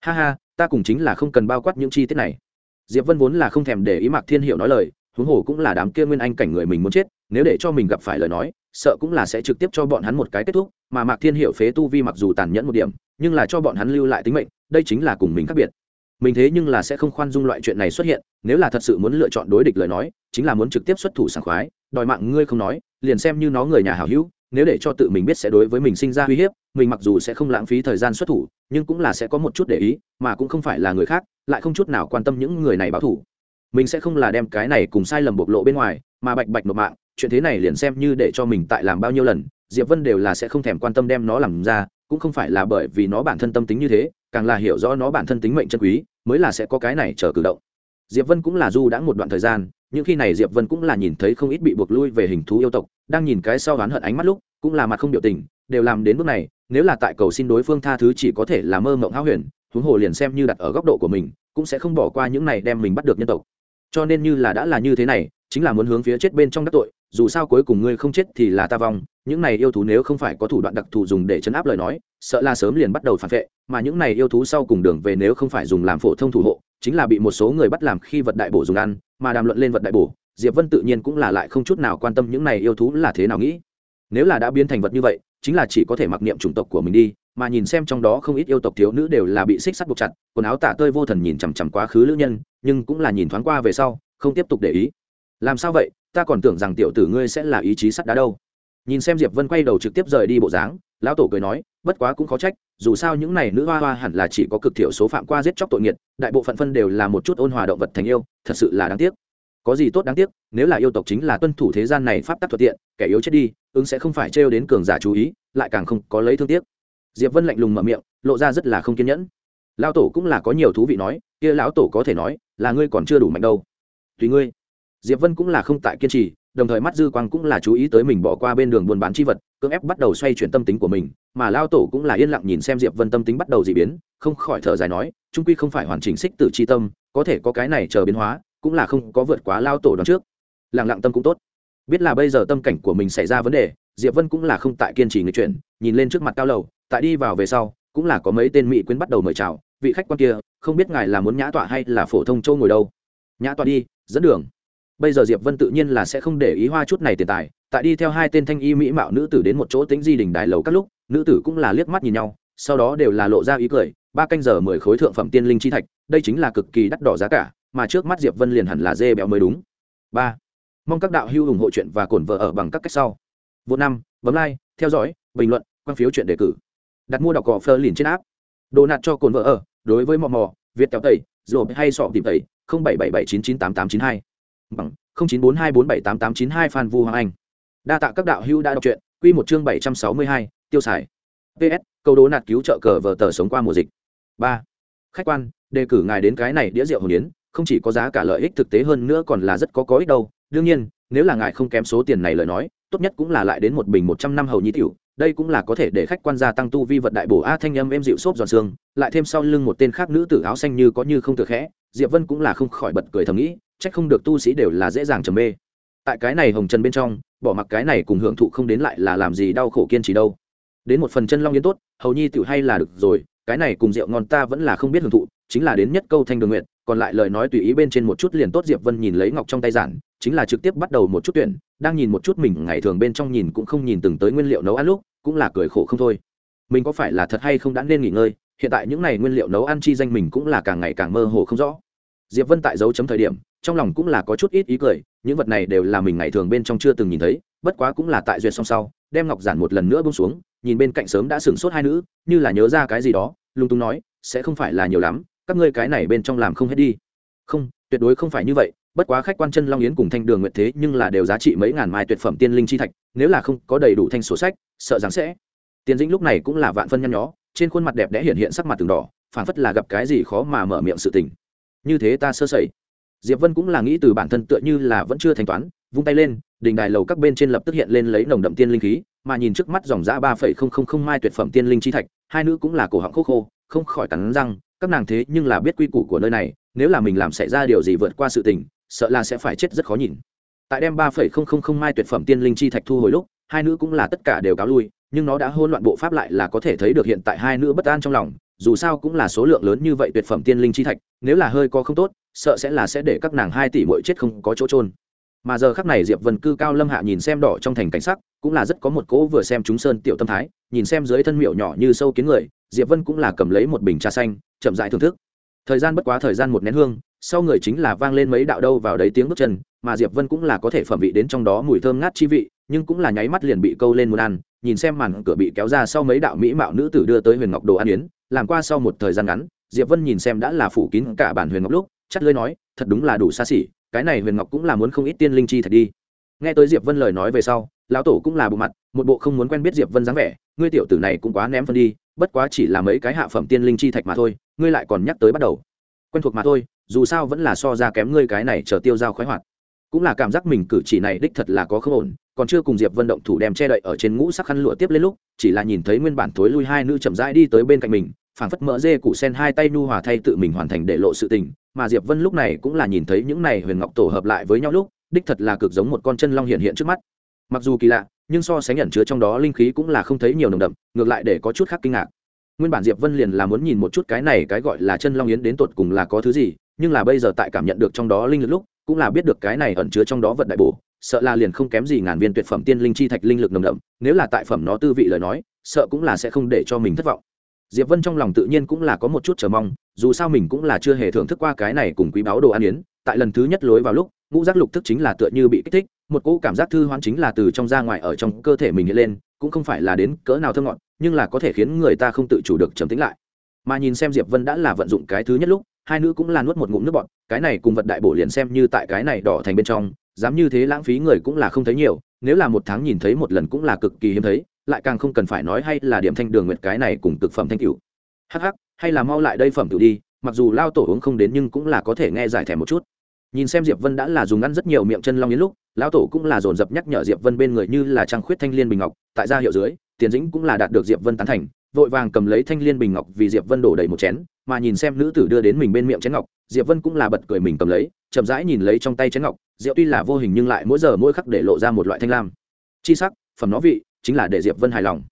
Ha ha, ta cùng chính là không cần bao quát những chi tiết này. Diệp vân vốn là không thèm để ý mạc thiên hiệu nói lời, huống hồ cũng là đám kia nguyên anh cảnh người mình muốn chết, nếu để cho mình gặp phải lời nói sợ cũng là sẽ trực tiếp cho bọn hắn một cái kết thúc, mà mạc thiên hiệu phế tu vi mặc dù tàn nhẫn một điểm, nhưng là cho bọn hắn lưu lại tính mệnh, đây chính là cùng mình khác biệt. Mình thế nhưng là sẽ không khoan dung loại chuyện này xuất hiện, nếu là thật sự muốn lựa chọn đối địch lời nói, chính là muốn trực tiếp xuất thủ sảng khoái, đòi mạng ngươi không nói, liền xem như nó người nhà hảo hữu, nếu để cho tự mình biết sẽ đối với mình sinh ra uy hiếp, mình mặc dù sẽ không lãng phí thời gian xuất thủ, nhưng cũng là sẽ có một chút để ý, mà cũng không phải là người khác, lại không chút nào quan tâm những người này báo thủ. Mình sẽ không là đem cái này cùng sai lầm bộc lộ bên ngoài, mà bạch bạch nộp mạng chuyện thế này liền xem như để cho mình tại làm bao nhiêu lần, diệp vân đều là sẽ không thèm quan tâm đem nó làm ra, cũng không phải là bởi vì nó bản thân tâm tính như thế, càng là hiểu rõ nó bản thân tính mệnh chân quý, mới là sẽ có cái này chờ cử động. Diệp vân cũng là du đã một đoạn thời gian, những khi này diệp vân cũng là nhìn thấy không ít bị buộc lui về hình thú yêu tộc, đang nhìn cái sau oán hận ánh mắt lúc, cũng là mặt không biểu tình, đều làm đến bước này, nếu là tại cầu xin đối phương tha thứ chỉ có thể là mơ mộng hão huyền, huống hồ liền xem như đặt ở góc độ của mình, cũng sẽ không bỏ qua những này đem mình bắt được nhân tộc. Cho nên như là đã là như thế này, chính là muốn hướng phía chết bên trong đắc tội dù sao cuối cùng ngươi không chết thì là ta vong, những này yêu thú nếu không phải có thủ đoạn đặc thù dùng để chấn áp lời nói, sợ là sớm liền bắt đầu phản vệ, mà những này yêu thú sau cùng đường về nếu không phải dùng làm phổ thông thủ hộ, chính là bị một số người bắt làm khi vật đại bổ dùng ăn, mà đàm luận lên vật đại bổ, diệp vân tự nhiên cũng là lại không chút nào quan tâm những này yêu thú là thế nào nghĩ. Nếu là đã biến thành vật như vậy, chính là chỉ có thể mặc niệm chủng tộc của mình đi, mà nhìn xem trong đó không ít yêu tộc thiếu nữ đều là bị xích sắt buộc chặt, quần áo tả tơi vô thần nhìn chằm chằm quá khứ lữ nhân, nhưng cũng là nhìn thoáng qua về sau, không tiếp tục để ý. Làm sao vậy? Ta còn tưởng rằng tiểu tử ngươi sẽ là ý chí sắt đá đâu. Nhìn xem diệp vân quay đầu trực tiếp rời đi bộ dáng, lão tổ cười nói, bất quá cũng khó trách, dù sao những này nữ hoa hoa hẳn là chỉ có cực thiểu số phạm qua giết chóc tội nghiệt, đại bộ phận phân đều là một chút ôn hòa động vật thành yêu, thật sự là đáng tiếc. Có gì tốt đáng tiếc, nếu là yêu tộc chính là tuân thủ thế gian này pháp tắc thuận tiện, kẻ yếu chết đi, ứng sẽ không phải trêu đến cường giả chú ý, lại càng không có lấy thương tiếc. Diệp vân lạnh lùng mở miệng, lộ ra rất là không kiên nhẫn. Lão tổ cũng là có nhiều thú vị nói, kia lão tổ có thể nói, là ngươi còn chưa đủ mạnh đâu. Tùy ngươi diệp vân cũng là không tại kiên trì, đồng thời mắt dư quang cũng là chú ý tới mình bỏ qua bên đường buôn bán chi vật, cưỡng ép bắt đầu xoay chuyển tâm tính của mình, mà lao tổ cũng là yên lặng nhìn xem diệp vân tâm tính bắt đầu dị biến, không khỏi thở dài nói, trung quy không phải hoàn chỉnh xích tử chi tâm, có thể có cái này chờ biến hóa, cũng là không có vượt quá lao tổ đón trước. Lặng lặng tâm cũng tốt. Biết là bây giờ tâm cảnh của mình xảy ra vấn đề, diệp vân cũng là không tại kiên trì người chuyện nhìn lên trước mặt cao lầu, tại đi vào về sau, cũng là có mấy tên mỹ quyến bắt đầu mời chào, vị khách quan kia, không biết ngài là muốn nhã tọa hay là phổ thông châu ngồi đâu? Nhã tọa đi, dẫn đường bây giờ diệp vân tự nhiên là sẽ không để ý hoa chút này tiền tài, tại đi theo hai tên thanh y mỹ mạo nữ tử đến một chỗ tính di đình đài lầu các lúc, nữ tử cũng là liếc mắt nhìn nhau, sau đó đều là lộ ra ý cười, ba canh giờ mười khối thượng phẩm tiên linh chi thạch, đây chính là cực kỳ đắt đỏ giá cả, mà trước mắt diệp vân liền hẳn là dê béo mới đúng. Ba, mong các đạo hữu ủng hộ chuyện và cổn vợ ở bằng các cách sau. Vô năm, bấm like, theo dõi, bình luận, quan phiếu chuyện đề cử. Đặt mua đọc cỏ phơ liền trên áp đồ nạt cho cồn vợ ở, đối với mò mò, việt kéo tẩy rồi hay sọ tìm tẩy, không bảy bảy bảy chín chín tám tám chín hai bằng không chín bốn hai bốn bảy tám tám chín hai phan vu hoàng anh. Đa tạ các đạo hữu đã đọc truyện, quy một chương bảy trăm sáu mươi hai, tiêu xài. Ps câu đố nạt cứu trợ cờ vở tờ sống qua mùa dịch. Ba. Khách quan, đề cử ngài đến cái này đĩa rượu hồn yến, không chỉ có giá cả lợi ích thực tế hơn nữa còn là rất có có ích đâu. Đương nhiên, nếu là ngài không kém số tiền này lời nói, tốt nhất cũng là lại đến một bình một trăm năm hầu nhi tiểu. Đây cũng là có thể để khách quan gia tăng tu vi vật đại bổ a thanh âm em dịu xốp giòn xương, lại thêm sau lưng một tên khác nữ tử áo xanh như có như không tự khẽ. Diệp vân cũng là không khỏi bật cười thầm nghĩ trách không được tu sĩ đều là dễ dàng trầm mê. Tại cái này hồng trần bên trong, bỏ mặc cái này cùng hưởng thụ không đến lại là làm gì đau khổ kiên trì đâu. Đến một phần chân long yến tốt, hầu nhi tiểu hay là được rồi, cái này cùng rượu ngon ta vẫn là không biết hưởng thụ, chính là đến nhất câu thanh đường nguyện, còn lại lời nói tùy ý bên trên một chút liền tốt, diệp vân nhìn lấy ngọc trong tay giản, chính là trực tiếp bắt đầu một chút tuyển, đang nhìn một chút mình, ngày thường bên trong nhìn cũng không nhìn từng tới nguyên liệu nấu ăn lúc, cũng là cười khổ không thôi. Mình có phải là thật hay không đã nên nghỉ ngơi, hiện tại những này nguyên liệu nấu ăn chi danh mình cũng là càng ngày càng mơ hồ không rõ diệp vân tại dấu chấm thời điểm, trong lòng cũng là có chút ít ý cười, những vật này đều là mình ngày thường bên trong chưa từng nhìn thấy, bất quá cũng là tại duyệt song sau, đem ngọc giản một lần nữa bông xuống, nhìn bên cạnh sớm đã sửng sốt hai nữ, như là nhớ ra cái gì đó, lung tung nói, sẽ không phải là nhiều lắm, các ngươi cái này bên trong làm không hết đi. Không, tuyệt đối không phải như vậy, bất quá khách quan chân long yến cùng thanh đường nguyện thế nhưng là đều giá trị mấy ngàn mai tuyệt phẩm tiên linh chi thạch, nếu là không có đầy đủ thanh sổ sách, sợ rằng sẽ. Tiền dĩnh lúc này cũng là vạn phân nhăn nhó, trên khuôn mặt đẹp đẽ hiện hiện sắc mặt từng đỏ phản phất là gặp cái gì khó mà mở miệng sự tình như thế ta sơ sẩy. Diệp vân cũng là nghĩ từ bản thân tựa như là vẫn chưa thanh toán, vung tay lên đình đài lầu các bên trên lập tức hiện lên lấy nồng đậm tiên linh khí, mà nhìn trước mắt dòng giã ba phẩy không không không mai tuyệt phẩm tiên linh chi thạch, hai nữ cũng là cổ họng khô khô, không khỏi cắn răng, các nàng thế nhưng là biết quy củ của nơi này, nếu là mình làm xảy ra điều gì vượt qua sự tình, sợ là sẽ phải chết rất khó nhìn. Tại đem ba phẩy không không không mai tuyệt phẩm tiên linh chi thạch thu hồi lúc, hai nữ cũng là tất cả đều cáo lui, nhưng nó đã hôn loạn bộ pháp lại là có thể thấy được hiện tại hai nữ bất an trong lòng dù sao cũng là số lượng lớn như vậy tuyệt phẩm tiên linh chi thạch, nếu là hơi có không tốt, sợ sẽ là sẽ để các nàng hai tỷ mỗi chết không có chỗ trôn mà giờ khắc này diệp vân cư, cao lâm hạ nhìn xem đỏ trong thành cảnh sắc, cũng là rất có một cỗ vừa xem chúng sơn tiểu tâm thái, nhìn xem dưới thân miệu nhỏ như sâu kiến người, diệp vân cũng là cầm lấy một bình trà xanh, chậm dại thưởng thức. Thời gian bất quá thời gian một nén hương, sau người chính là vang lên mấy đạo đâu vào đấy tiếng bước chân, mà diệp vân cũng là có thể phẩm vị đến trong đó mùi thơm ngát chi vị, nhưng cũng là nháy mắt liền bị câu lên muốn ăn, nhìn xem màn cửa bị kéo ra sau mấy đạo mỹ mạo nữ tử đưa tới huyền ngọc đồ ăn yến làm qua sau một thời gian ngắn, diệp vân nhìn xem đã là phủ kín cả bản huyền ngọc lúc, chắt lưới nói, thật đúng là đủ xa xỉ, cái này huyền ngọc cũng là muốn không ít tiên linh chi thật đi. Nghe tới diệp vân lời nói về sau, lão tổ cũng là bộ mặt, một bộ không muốn quen biết diệp vân dáng vẻ, ngươi tiểu tử này cũng quá ném phân đi, bất quá chỉ là mấy cái hạ phẩm tiên linh chi thạch mà thôi, ngươi lại còn nhắc tới bắt đầu. Quen thuộc mà thôi, dù sao vẫn là so ra kém ngươi cái này chờ tiêu dao khoái hoạt. Cũng là cảm giác mình cử chỉ này đích thật là có không ổn còn chưa cùng diệp vân động thủ đem che đậy ở trên ngũ sắc khăn lụa tiếp lên lúc, chỉ là nhìn thấy nguyên bản thối lui hai nữ chậm rãi đi tới bên cạnh mình, phảng phất mỡ dê củ sen hai tay nu hòa thay tự mình hoàn thành để lộ sự tình, mà diệp vân lúc này cũng là nhìn thấy những này huyền ngọc tổ hợp lại với nhau lúc, đích thật là cực giống một con chân long hiện hiện trước mắt. Mặc dù kỳ lạ, nhưng so sánh nhận chứa trong đó linh khí cũng là không thấy nhiều nồng đậm, ngược lại để có chút khác kinh ngạc. Nguyên bản diệp vân liền là muốn nhìn một chút cái này cái gọi là chân long yến đến tột cùng là có thứ gì, nhưng là bây giờ tại cảm nhận được trong đó linh lực lúc, cũng là biết được cái này ẩn chứa trong đó vận đại bổ sợ là liền không kém gì ngàn viên tuyệt phẩm tiên linh chi thạch linh lực nồng đậm, nếu là tại phẩm nó tư vị lời nói, sợ cũng là sẽ không để cho mình thất vọng. Diệp vân trong lòng tự nhiên cũng là có một chút chờ mong, dù sao mình cũng là chưa hề thưởng thức qua cái này cùng quý báo đồ ăn yến, tại lần thứ nhất lối vào lúc, ngũ giác lục thức chính là tựa như bị kích thích, một cỗ cảm giác thư hoán chính là từ trong ra ngoài ở trong cơ thể mình hiện lên, cũng không phải là đến cỡ nào thơ ngọn nhưng là có thể khiến người ta không tự chủ được trầm tĩnh lại. Mà nhìn xem diệp vân đã là vận dụng cái thứ nhất lúc, hai nữ cũng là nuốt một ngụm nước bọt, cái này cùng vật đại bổ liền xem như tại cái này đỏ thành bên trong dám như thế lãng phí người cũng là không thấy nhiều, nếu là một tháng nhìn thấy một lần cũng là cực kỳ hiếm thấy, lại càng không cần phải nói hay là điểm thanh đường nguyệt cái này cùng cực phẩm thanh cửu. Hắc hắc, hay là mau lại đây phẩm cửu đi, mặc dù lao tổ uống không đến nhưng cũng là có thể nghe giải thẻ một chút. Nhìn xem diệp vân đã là dùng ăn rất nhiều miệng chân long yến lúc, lão tổ cũng là dồn dập nhắc nhở diệp vân bên người như là trang khuyết thanh liên bình ngọc, tại gia hiệu dưới, tiền dĩnh cũng là đạt được diệp vân tán thành, vội vàng cầm lấy thanh liên bình ngọc vì diệp vân đổ đầy một chén, mà nhìn xem nữ tử đưa đến mình bên miệng chén ngọc, diệp vân cũng là bật cười mình cầm lấy chậm rãi nhìn lấy trong tay chén ngọc, rượu tuy là vô hình nhưng lại mỗi giờ mỗi khắc để lộ ra một loại thanh lam. Chi sắc, phẩm nó vị, chính là để diệp vân hài lòng.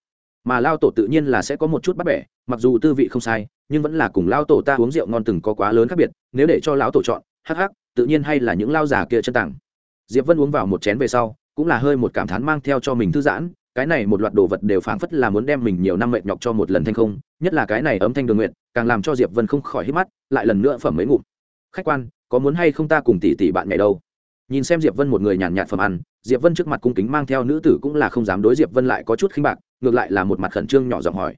Mà lao tổ tự nhiên là sẽ có một chút bắt bẻ, mặc dù tư vị không sai, nhưng vẫn là cùng lao tổ ta uống rượu ngon từng có quá lớn khác biệt, nếu để cho lão tổ chọn, hắc hắc, tự nhiên hay là những lao già kia chân tặng. Diệp vân uống vào một chén về sau, cũng là hơi một cảm thán mang theo cho mình thư giãn, cái này một loạt đồ vật đều phảng phất là muốn đem mình nhiều năm mệt nhọc cho một lần thanh không, nhất là cái này ấm thanh đường nguyện, càng làm cho diệp vân không khỏi hít mắt, lại lần nữa phẩm mấy ngụm. Khách quan có muốn hay không ta cùng tỷ tỷ bạn ngày đâu? Nhìn xem diệp vân một người nhàn nhạt phẩm ăn, diệp vân trước mặt cung kính mang theo nữ tử cũng là không dám đối diệp vân lại có chút khinh bạc, ngược lại là một mặt khẩn trương nhỏ giọng hỏi.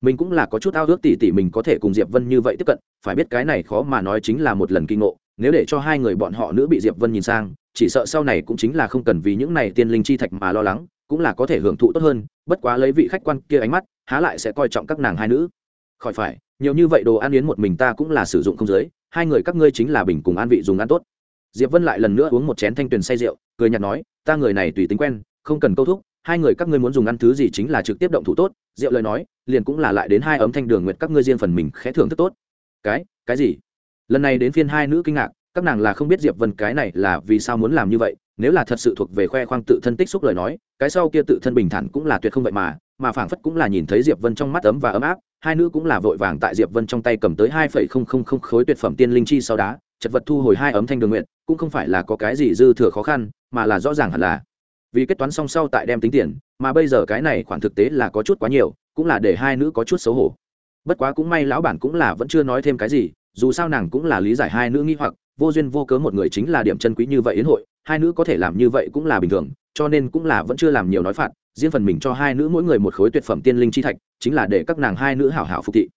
Mình cũng là có chút ao ước tỷ tỷ mình có thể cùng diệp vân như vậy tiếp cận, phải biết cái này khó mà nói chính là một lần kinh ngộ, nếu để cho hai người bọn họ nữ bị diệp vân nhìn sang, chỉ sợ sau này cũng chính là không cần vì những này tiên linh chi thạch mà lo lắng, cũng là có thể hưởng thụ tốt hơn, bất quá lấy vị khách quan kia ánh mắt, há lại sẽ coi trọng các nàng hai nữ khỏi phải, nhiều như vậy đồ ăn yến một mình ta cũng là sử dụng không giới, hai người các ngươi chính là bình cùng an vị dùng ăn tốt. Diệp vân lại lần nữa uống một chén thanh tuyền say rượu, cười nhạt nói, ta người này tùy tính quen, không cần câu thúc, hai người các ngươi muốn dùng ăn thứ gì chính là trực tiếp động thủ tốt, rượu lời nói, liền cũng là lại đến hai ấm thanh đường nguyệt các ngươi riêng phần mình khẽ thưởng thức tốt. Cái cái gì? Lần này đến phiên hai nữ kinh ngạc, các nàng là không biết diệp vân cái này là vì sao muốn làm như vậy, nếu là thật sự thuộc về khoe khoang tự thân tích xúc lời nói, cái sau kia tự thân bình thản cũng là tuyệt không vậy mà mà phảng phất cũng là nhìn thấy diệp vân trong mắt ấm và ấm áp hai nữ cũng là vội vàng tại diệp vân trong tay cầm tới hai phẩy không không không khối tuyệt phẩm tiên linh chi sau đá, chật vật thu hồi hai ấm thanh đường nguyện, cũng không phải là có cái gì dư thừa khó khăn, mà là rõ ràng hẳn là vì kết toán song sau tại đem tính tiền, mà bây giờ cái này khoản thực tế là có chút quá nhiều, cũng là để hai nữ có chút xấu hổ. Bất quá cũng may lão bản cũng là vẫn chưa nói thêm cái gì, dù sao nàng cũng là lý giải hai nữ nghi hoặc, vô duyên vô cớ một người chính là điểm chân quý như vậy yến hội, hai nữ có thể làm như vậy cũng là bình thường, cho nên cũng là vẫn chưa làm nhiều nói phạt riêng phần mình cho hai nữ mỗi người một khối tuyệt phẩm tiên linh chi thạch, chính là để các nàng hai nữ hảo hảo phục thị.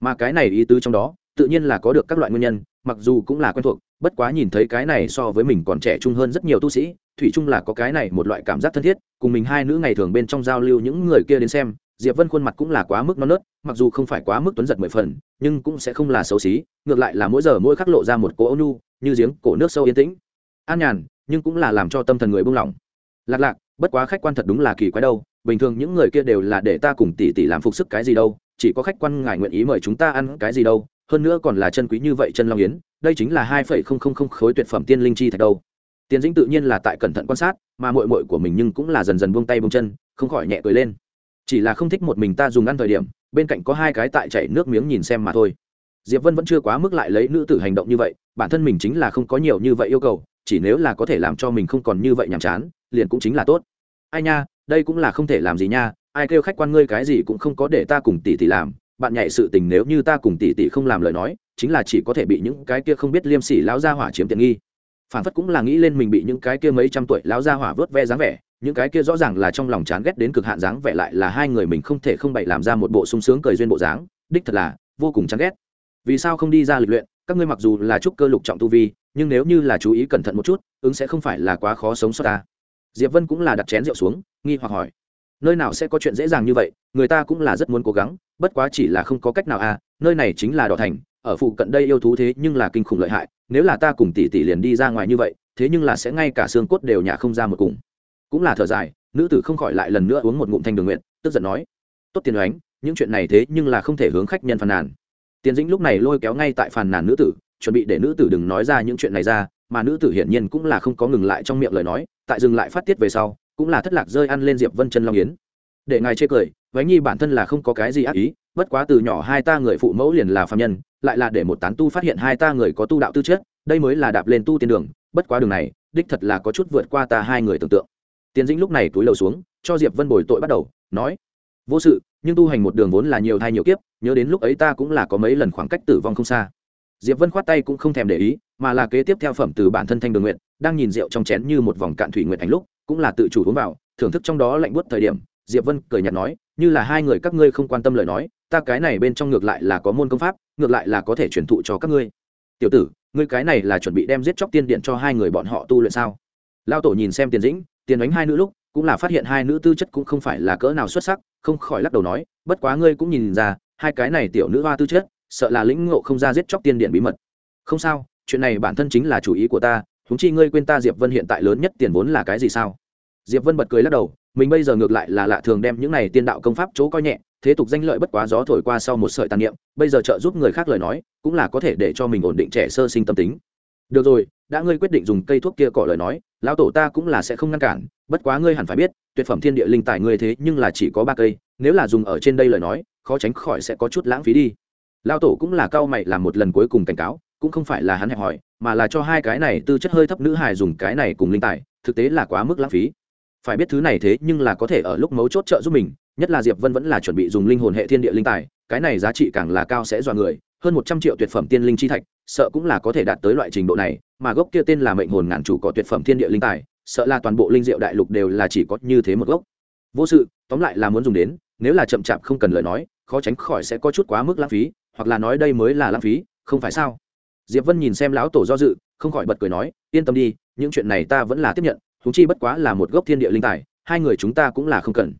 Mà cái này ý tứ trong đó, tự nhiên là có được các loại nguyên nhân, mặc dù cũng là quen thuộc, bất quá nhìn thấy cái này so với mình còn trẻ trung hơn rất nhiều tu sĩ, thủy chung là có cái này một loại cảm giác thân thiết, cùng mình hai nữ ngày thường bên trong giao lưu những người kia đến xem, diệp vân khuôn mặt cũng là quá mức non nớt, mặc dù không phải quá mức tuấn giật mười phần, nhưng cũng sẽ không là xấu xí, ngược lại là mỗi giờ mỗi khắc lộ ra một cỗ ônu như giếng cổ nước sâu yên tĩnh. An nhàn, nhưng cũng là làm cho tâm thần người buông lỏng. Lạc lạc bất quá khách quan thật đúng là kỳ quái đâu, bình thường những người kia đều là để ta cùng tỷ tỷ làm phục sức cái gì đâu, chỉ có khách quan ngài nguyện ý mời chúng ta ăn cái gì đâu, hơn nữa còn là chân quý như vậy chân long yến, đây chính là hai phẩy không không không khối tuyệt phẩm tiên linh chi thạch đâu. Tiền dĩnh tự nhiên là tại cẩn thận quan sát, mà mội mội của mình nhưng cũng là dần dần buông tay buông chân, không khỏi nhẹ cười lên. Chỉ là không thích một mình ta dùng ăn thời điểm, bên cạnh có hai cái tại chảy nước miếng nhìn xem mà thôi diệp vân vẫn chưa quá mức lại lấy nữ tử hành động như vậy, bản thân mình chính là không có nhiều như vậy yêu cầu, chỉ nếu là có thể làm cho mình không còn như vậy nhàm chán, liền cũng chính là tốt. Ai nha, đây cũng là không thể làm gì nha, ai kêu khách quan ngươi cái gì cũng không có để ta cùng tỷ tỷ làm, bạn nhảy sự tình nếu như ta cùng tỷ tỷ không làm lời nói, chính là chỉ có thể bị những cái kia không biết liêm sỉ lão gia hỏa chiếm tiện nghi. Phản phất cũng là nghĩ lên mình bị những cái kia mấy trăm tuổi lão gia hỏa vớt ve dáng vẻ, những cái kia rõ ràng là trong lòng chán ghét đến cực hạn dáng vẻ lại là hai người mình không thể không bày làm ra một bộ sung sướng cười duyên bộ dáng, đích thật là vô cùng chán ghét vì sao không đi ra lịch luyện, các ngươi mặc dù là trúc cơ lục trọng tu vi, nhưng nếu như là chú ý cẩn thận một chút, ứng sẽ không phải là quá khó sống sót ta. Diệp vân cũng là đặt chén rượu xuống, nghi hoặc hỏi, nơi nào sẽ có chuyện dễ dàng như vậy, người ta cũng là rất muốn cố gắng, bất quá chỉ là không có cách nào à nơi này chính là đỏ thành, ở phụ cận đây yêu thú thế nhưng là kinh khủng lợi hại, nếu là ta cùng tỷ tỷ liền đi ra ngoài như vậy, thế nhưng là sẽ ngay cả xương cốt đều nhả không ra một cùng. Cũng là thở dài, nữ tử không khỏi lại lần nữa uống một ngụm thanh đường nguyện, tức giận nói, tốt tiền oánh những chuyện này thế nhưng là không thể hướng khách nhân phàn nàn tiền dĩnh lúc này lôi kéo ngay tại phàn nàn nữ tử, chuẩn bị để nữ tử đừng nói ra những chuyện này ra, mà nữ tử hiển nhiên cũng là không có ngừng lại trong miệng lời nói, tại dừng lại phát tiết về sau, cũng là thất lạc rơi ăn lên diệp vân chân long yến. Để ngài chê cười, Váy nhi bản thân là không có cái gì ác ý, bất quá từ nhỏ hai ta người phụ mẫu liền là phạm nhân, lại là để một tán tu phát hiện hai ta người có tu đạo tư chất, đây mới là đạp lên tu tiên đường, bất quá đường này, đích thật là có chút vượt qua ta hai người tưởng tượng. Tiến dĩnh lúc này túi lầu xuống, cho diệp vân bồi tội bắt đầu, nói vô sự, nhưng tu hành một đường vốn là nhiều thai nhiều kiếp, nhớ đến lúc ấy ta cũng là có mấy lần khoảng cách tử vong không xa. Diệp vân khoát tay cũng không thèm để ý, mà là kế tiếp theo phẩm từ bản thân thanh đường nguyện đang nhìn rượu trong chén như một vòng cạn thủy nguyện thành lúc, cũng là tự chủ uống vào, thưởng thức trong đó lạnh buốt thời điểm, diệp vân cười nhạt nói, như là hai người các ngươi không quan tâm lời nói, ta cái này bên trong ngược lại là có môn công pháp, ngược lại là có thể truyền thụ cho các ngươi. Tiểu tử, ngươi cái này là chuẩn bị đem giết chóc tiên điện cho hai người bọn họ tu luyện sao? Lao tổ nhìn xem tiền dĩnh, tiền đánh hai nữ lúc cũng là phát hiện hai nữ tư chất cũng không phải là cỡ nào xuất sắc, không khỏi lắc đầu nói, bất quá ngươi cũng nhìn ra, hai cái này tiểu nữ hoa tư chất, sợ là lĩnh ngộ không ra giết chóc tiên điện bí mật. Không sao, chuyện này bản thân chính là chủ ý của ta húng chi ngươi quên ta diệp vân hiện tại lớn nhất tiền vốn là cái gì sao? Diệp vân bật cười lắc đầu, mình bây giờ ngược lại là lạ thường đem những này tiên đạo công pháp chỗ coi nhẹ, thế tục danh lợi bất quá gió thổi qua sau một sợi tàn niệm, bây giờ trợ giúp người khác lời nói, cũng là có thể để cho mình ổn định trẻ sơ sinh tâm tính. Được rồi đã ngươi quyết định dùng cây thuốc kia cỏ lời nói, lão tổ ta cũng là sẽ không ngăn cản, bất quá ngươi hẳn phải biết, tuyệt phẩm thiên địa linh tài ngươi thế nhưng là chỉ có ba cây, nếu là dùng ở trên đây lời nói, khó tránh khỏi sẽ có chút lãng phí đi. Lão tổ cũng là cao mày làm một lần cuối cùng cảnh cáo, cũng không phải là hắn hẹp hỏi mà là cho hai cái này tư chất hơi thấp nữ hài dùng cái này cùng linh tài, thực tế là quá mức lãng phí. Phải biết thứ này thế nhưng là có thể ở lúc mấu chốt trợ giúp mình, nhất là diệp vân vẫn là chuẩn bị dùng linh hồn hệ thiên địa linh tài cái này giá trị càng là cao sẽ dọa người, hơn một trăm triệu tuyệt phẩm tiên linh chi thạch, sợ cũng là có thể đạt tới loại trình độ này, mà gốc kia tên là mệnh hồn ngàn chủ có tuyệt phẩm thiên địa linh tài, sợ là toàn bộ linh diệu đại lục đều là chỉ có như thế một gốc. Vô sự, tóm lại là muốn dùng đến, nếu là chậm chạp không cần lời nói, khó tránh khỏi sẽ có chút quá mức lãng phí, hoặc là nói đây mới là lãng phí, không phải sao? Diệp vân nhìn xem lão tổ do dự, không khỏi bật cười nói, yên tâm đi, những chuyện này ta vẫn là tiếp nhận thú chi bất quá là một gốc thiên địa linh tài, hai người chúng ta cũng là không cần.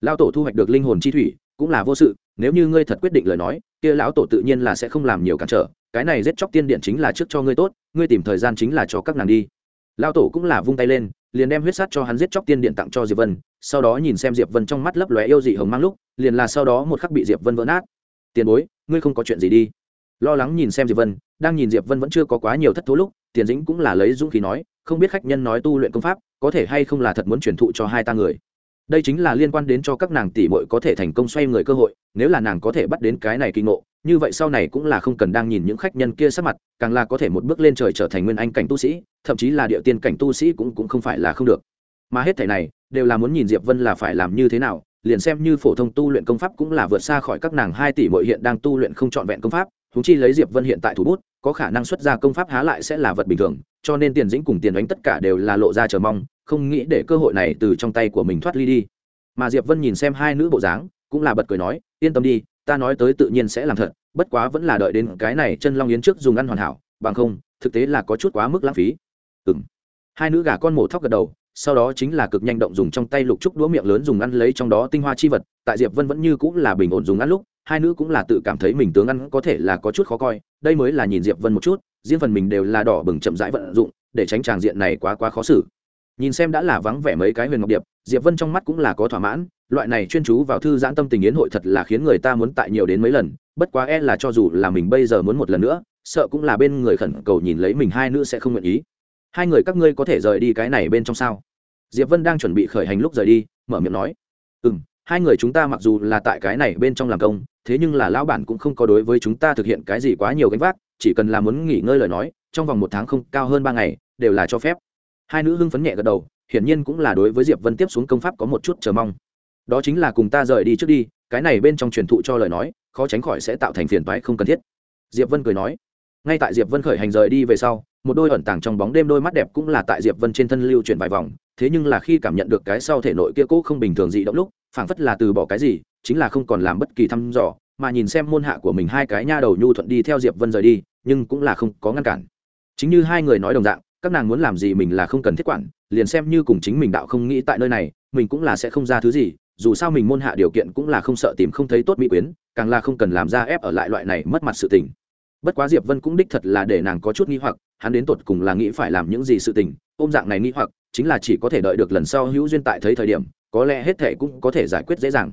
Lão tổ thu hoạch được linh hồn chi thủy cũng là vô sự, nếu như ngươi thật quyết định lời nói, kia lão tổ tự nhiên là sẽ không làm nhiều cản trở, cái này giết chóc tiên điện chính là trước cho ngươi tốt, ngươi tìm thời gian chính là cho các nàng đi. Lão tổ cũng là vung tay lên, liền đem huyết sát cho hắn giết chóc tiên điện tặng cho diệp vân, sau đó nhìn xem diệp vân trong mắt lấp lóe yêu dị hồng mang lúc, liền là sau đó một khắc bị diệp vân vỡ nát. Tiền bối, ngươi không có chuyện gì đi. Lo lắng nhìn xem diệp vân, đang nhìn diệp vân vẫn chưa có quá nhiều thất thố lúc, tiền dĩnh cũng là lấy dũng khí nói, không biết khách nhân nói tu luyện công pháp, có thể hay không là thật muốn truyền thụ cho hai ta người? Đây chính là liên quan đến cho các nàng tỷ muội có thể thành công xoay người cơ hội, nếu là nàng có thể bắt đến cái này kinh ngộ, như vậy sau này cũng là không cần đang nhìn những khách nhân kia sắc mặt, càng là có thể một bước lên trời trở thành nguyên anh cảnh tu sĩ, thậm chí là địa tiên cảnh tu sĩ cũng cũng không phải là không được. Mà hết thảy này, đều là muốn nhìn diệp vân là phải làm như thế nào, liền xem như phổ thông tu luyện công pháp cũng là vượt xa khỏi các nàng hai tỷ muội hiện đang tu luyện không trọn vẹn công pháp chúng chi lấy diệp vân hiện tại thủ bút, có khả năng xuất ra công pháp há lại sẽ là vật bình thường, cho nên tiền dĩnh cùng tiền đánh tất cả đều là lộ ra chờ mong không nghĩ để cơ hội này từ trong tay của mình thoát ly đi. Mà diệp vân nhìn xem hai nữ bộ dáng, cũng là bật cười nói, yên tâm đi, ta nói tới tự nhiên sẽ làm thật, bất quá vẫn là đợi đến cái này chân long yến trước dùng ăn hoàn hảo, bằng không, thực tế là có chút quá mức lãng phí. Ừ m hai nữ gà con mổ thóc gật đầu, sau đó chính là cực nhanh động dùng trong tay lục trúc đũa miệng lớn dùng ăn lấy trong đó tinh hoa chi vật, tại diệp vân vẫn như cũng là bình ổn dùng ăn lúc, hai nữ cũng là tự cảm thấy mình tướng ăn có thể là có chút khó coi, đây mới là nhìn diệp vân một chút, riêng phần mình đều là đỏ bừng chậm rãi vận dụng, để tránh tràng diện này quá quá khó xử nhìn xem đã là vắng vẻ mấy cái huyền ngọc điệp, diệp vân trong mắt cũng là có thỏa mãn, loại này chuyên chú vào thư giãn tâm tình yến hội thật là khiến người ta muốn tại nhiều đến mấy lần, bất quá e là cho dù là mình bây giờ muốn một lần nữa, sợ cũng là bên người khẩn cầu nhìn lấy mình hai nữ sẽ không nguyện ý. Hai người các ngươi có thể rời đi cái này bên trong sao? Diệp vân đang chuẩn bị khởi hành lúc rời đi, mở miệng nói. Ừ m hai người chúng ta mặc dù là tại cái này bên trong làm công, thế nhưng là lão bản cũng không có đối với chúng ta thực hiện cái gì quá nhiều gánh vác, chỉ cần là muốn nghỉ ngơi lời nói, trong vòng một tháng không, cao hơn ba ngày, đều là cho phép hai nữ hưng phấn nhẹ gật đầu, hiển nhiên cũng là đối với diệp vân tiếp xuống công pháp có một chút chờ mong. Đó chính là cùng ta rời đi trước đi, cái này bên trong truyền thụ cho lời nói, khó tránh khỏi sẽ tạo thành phiền toái không cần thiết. Diệp vân cười nói. Ngay tại diệp vân khởi hành rời đi về sau, một đôi ẩn tàng trong bóng đêm đôi mắt đẹp cũng là tại diệp vân trên thân lưu chuyển vài vòng, thế nhưng là khi cảm nhận được cái sau thể nội kia cũ không bình thường dị động lúc, phảng phất là từ bỏ cái gì, chính là không còn làm bất kỳ thăm dò, mà nhìn xem môn hạ của mình hai cái nha đầu nhu thuận đi theo diệp vân rời đi, nhưng cũng là không có ngăn cản. Chính như hai người nói đồng dạng các nàng muốn làm gì mình là không cần thiết quản, liền xem như cùng chính mình đạo không nghĩ tại nơi này, mình cũng là sẽ không ra thứ gì, dù sao mình môn hạ điều kiện cũng là không sợ tìm không thấy tốt mỹ quyến, càng là không cần làm ra ép ở lại loại này mất mặt sự tình. Bất quá diệp vân cũng đích thật là để nàng có chút nghi hoặc, hắn đến tột cùng là nghĩ phải làm những gì sự tình, ôm dạng này nghi hoặc, chính là chỉ có thể đợi được lần sau hữu duyên tại thấy thời điểm, có lẽ hết thể cũng có thể giải quyết dễ dàng.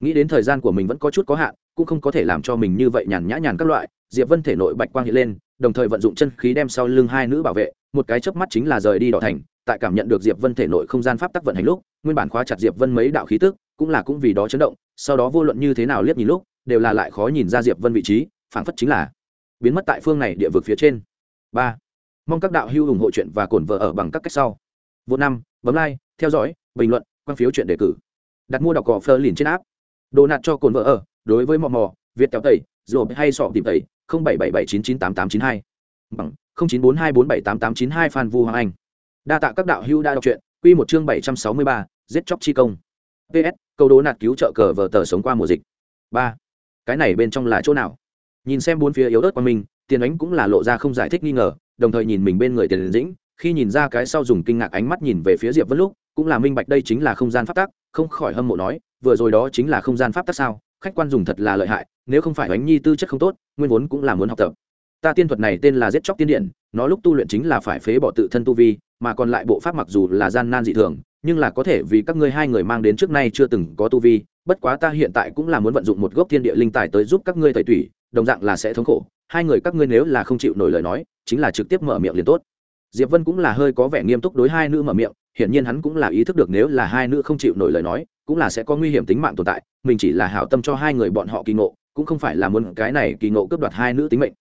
Nghĩ đến thời gian của mình vẫn có chút có hạn, cũng không có thể làm cho mình như vậy nhàn nhã nhàn các loại, diệp vân thể nội bạch quang hiện lên đồng thời vận dụng chân khí đem sau lưng hai nữ bảo vệ, một cái chớp mắt chính là rời đi đỏ thành, tại cảm nhận được diệp vân thể nội không gian pháp tắc vận hành lúc, nguyên bản khóa chặt diệp vân mấy đạo khí tức, cũng là cũng vì đó chấn động, sau đó vô luận như thế nào liếc nhìn lúc, đều là lại khó nhìn ra diệp vân vị trí, phảng phất chính là biến mất tại phương này địa vực phía trên. Ba, mong các đạo hữu ủng hộ chuyện và cổn vợ ở bằng các cách sau. Vô năm, bấm like, theo dõi, bình luận, quan phiếu chuyện đề cử. Đặt mua đọc cỏ phơ liền trên áp đồ nạt cho cồn vợ ở, đối với mò mò, việt kéo tẩy rồi hay sọ tìm tẩy bảy bảy bảy chín chín tám tám chín hai. Bằng, không chín bốn hai bốn bảy tám tám chín hai phan vu hoàng anh. Đa tạ các đạo hữu đã đọc truyện, quy một chương bảy trăm sáu mươi ba, giết chóc chi công. Ps câu đố nạt cứu trợ cờ vờ tờ sống qua mùa dịch. Ba, cái này bên trong là chỗ nào? Nhìn xem bốn phía yếu ớt qua mình tiền ánh cũng là lộ ra không giải thích nghi ngờ, đồng thời nhìn mình bên người tiền dĩnh, khi nhìn ra cái sau dùng kinh ngạc ánh mắt nhìn về phía diệp vân lúc, cũng là minh bạch đây chính là không gian pháp tắc, không khỏi hâm mộ nói, vừa rồi đó chính là không gian pháp tắc sao? Khách quan dùng thật là lợi hại, nếu không phải ánh nhi tư chất không tốt, nguyên vốn cũng là muốn học tập. Ta tiên thuật này tên là giết chóc tiên điện nó lúc tu luyện chính là phải phế bỏ tự thân tu vi, mà còn lại bộ pháp mặc dù là gian nan dị thường, nhưng là có thể vì các ngươi hai người mang đến trước nay chưa từng có tu vi, bất quá ta hiện tại cũng là muốn vận dụng một gốc thiên địa linh tài tới giúp các ngươi tẩy tủy, đồng dạng là sẽ thống khổ. Hai người các ngươi nếu là không chịu nổi lời nói, chính là trực tiếp mở miệng liền tốt. Diệp vân cũng là hơi có vẻ nghiêm túc đối hai nữ mở miệng, hiển nhiên hắn cũng là ý thức được nếu là hai nữ không chịu nổi lời nói, cũng là sẽ có nguy hiểm tính mạng tồn tại mình chỉ là hảo tâm cho hai người bọn họ kỳ ngộ, cũng không phải là muốn cái này kỳ ngộ cướp đoạt hai nữ tính mệnh.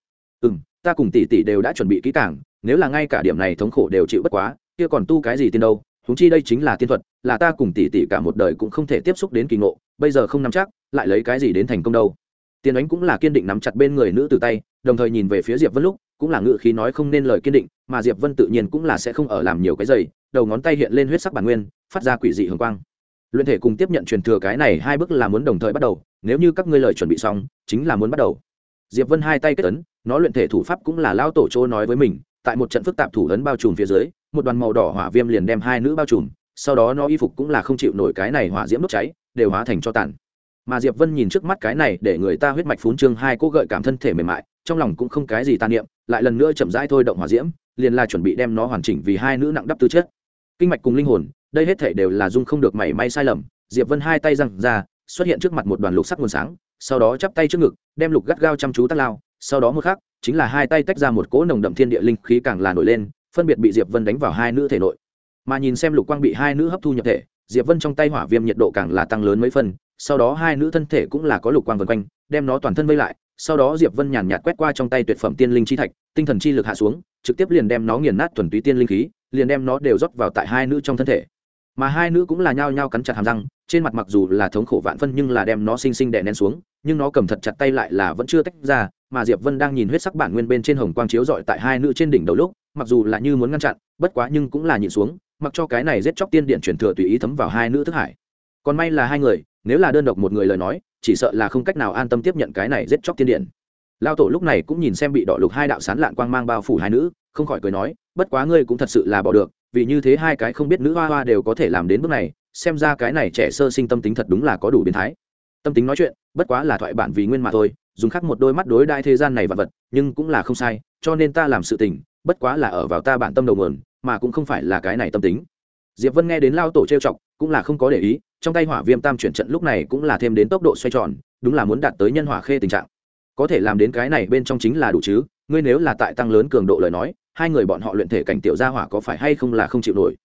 Ừ ta cùng tỷ tỷ đều đã chuẩn bị kỹ càng, nếu là ngay cả điểm này thống khổ đều chịu bất quá, kia còn tu cái gì tiên đâu húng chi đây chính là tiên thuật, là ta cùng tỷ tỷ cả một đời cũng không thể tiếp xúc đến kỳ ngộ, bây giờ không nắm chắc, lại lấy cái gì đến thành công đâu. Tiên ánh cũng là kiên định nắm chặt bên người nữ từ tay, đồng thời nhìn về phía diệp vân lúc, cũng là ngự khí nói không nên lời kiên định, mà diệp vân tự nhiên cũng là sẽ không ở làm nhiều cái giày, đầu ngón tay hiện lên huyết sắc bản nguyên, phát ra quỷ dị hường quang luyện thể cùng tiếp nhận truyền thừa cái này hai bước là muốn đồng thời bắt đầu, nếu như các ngươi lời chuẩn bị xong, chính là muốn bắt đầu. Diệp vân hai tay kết ấn, nó luyện thể thủ pháp cũng là lao tổ chỗ nói với mình, tại một trận phức tạp thủ ấn bao trùm phía dưới, một đoàn màu đỏ hỏa viêm liền đem hai nữ bao trùm, sau đó nó y phục cũng là không chịu nổi cái này hỏa diễm đốt cháy, đều hóa thành cho tàn. Mà diệp vân nhìn trước mắt cái này để người ta huyết mạch phún trương hai cô gợi cảm thân thể mềm mại, trong lòng cũng không cái gì tàn niệm, lại lần nữa chậm rãi thôi động hỏa diễm, liền là chuẩn bị đem nó hoàn chỉnh vì hai nữ nặng đắp tư chất. Kinh mạch cùng linh hồn đây hết thể đều là dung không được mảy may sai lầm, diệp vân hai tay răng ra, xuất hiện trước mặt một đoàn lục sắc nguồn sáng, sau đó chắp tay trước ngực, đem lục gắt gao chăm chú tắt lao, sau đó một khắc, chính là hai tay tách ra một cỗ nồng đậm thiên địa linh khí càng là nổi lên, phân biệt bị diệp vân đánh vào hai nữ thể nội. Mà nhìn xem lục quang bị hai nữ hấp thu nhập thể, diệp vân trong tay hỏa viêm nhiệt độ càng là tăng lớn mấy phần, sau đó hai nữ thân thể cũng là có lục quang vần quanh, đem nó toàn thân vây lại, sau đó diệp vân nhàn nhạt quét qua trong tay tuyệt phẩm tiên linh chi thạch, tinh thần chi lực hạ xuống, trực tiếp liền đem nó nghiền nát thuần túy tiên linh khí, liền đem nó đều rót vào tại hai nữ trong thân thể mà hai nữ cũng là nhao nhao cắn chặt hàm răng, trên mặt mặc dù là thống khổ vạn phân nhưng là đem nó xinh xinh đè nén xuống, nhưng nó cầm thật chặt tay lại là vẫn chưa tách ra, mà diệp vân đang nhìn huyết sắc bản nguyên bên trên hồng quang chiếu dọi tại hai nữ trên đỉnh đầu lúc, mặc dù là như muốn ngăn chặn, bất quá nhưng cũng là nhìn xuống, mặc cho cái này giết chóc tiên điện chuyển thừa tùy ý thấm vào hai nữ thức hải. Còn may là hai người, nếu là đơn độc một người lời nói, chỉ sợ là không cách nào an tâm tiếp nhận cái này giết chóc tiên điện. Lao tổ lúc này cũng nhìn xem bị đỏ lục hai đạo sán lạn quang mang bao phủ hai nữ, không khỏi cười nói, bất quá ngươi cũng thật sự là bỏ được vì như thế hai cái không biết nữ hoa hoa đều có thể làm đến bước này, xem ra cái này trẻ sơ sinh tâm tính thật đúng là có đủ biến thái. Tâm tính nói chuyện, bất quá là thoại bản vì nguyên mà thôi, dùng khắc một đôi mắt đối đại thế gian này vật vật, nhưng cũng là không sai, cho nên ta làm sự tình, bất quá là ở vào ta bản tâm đầu mườn mà cũng không phải là cái này tâm tính. Diệp vân nghe đến lao tổ trêu chọc, cũng là không có để ý, trong tay hỏa viêm tam chuyển trận lúc này cũng là thêm đến tốc độ xoay tròn, đúng là muốn đạt tới nhân hỏa khê tình trạng. Có thể làm đến cái này bên trong chính là đủ chứ? Ngươi nếu là tại tăng lớn cường độ lời nói, hai người bọn họ luyện thể cảnh tiểu gia hỏa có phải hay không là không chịu nổi?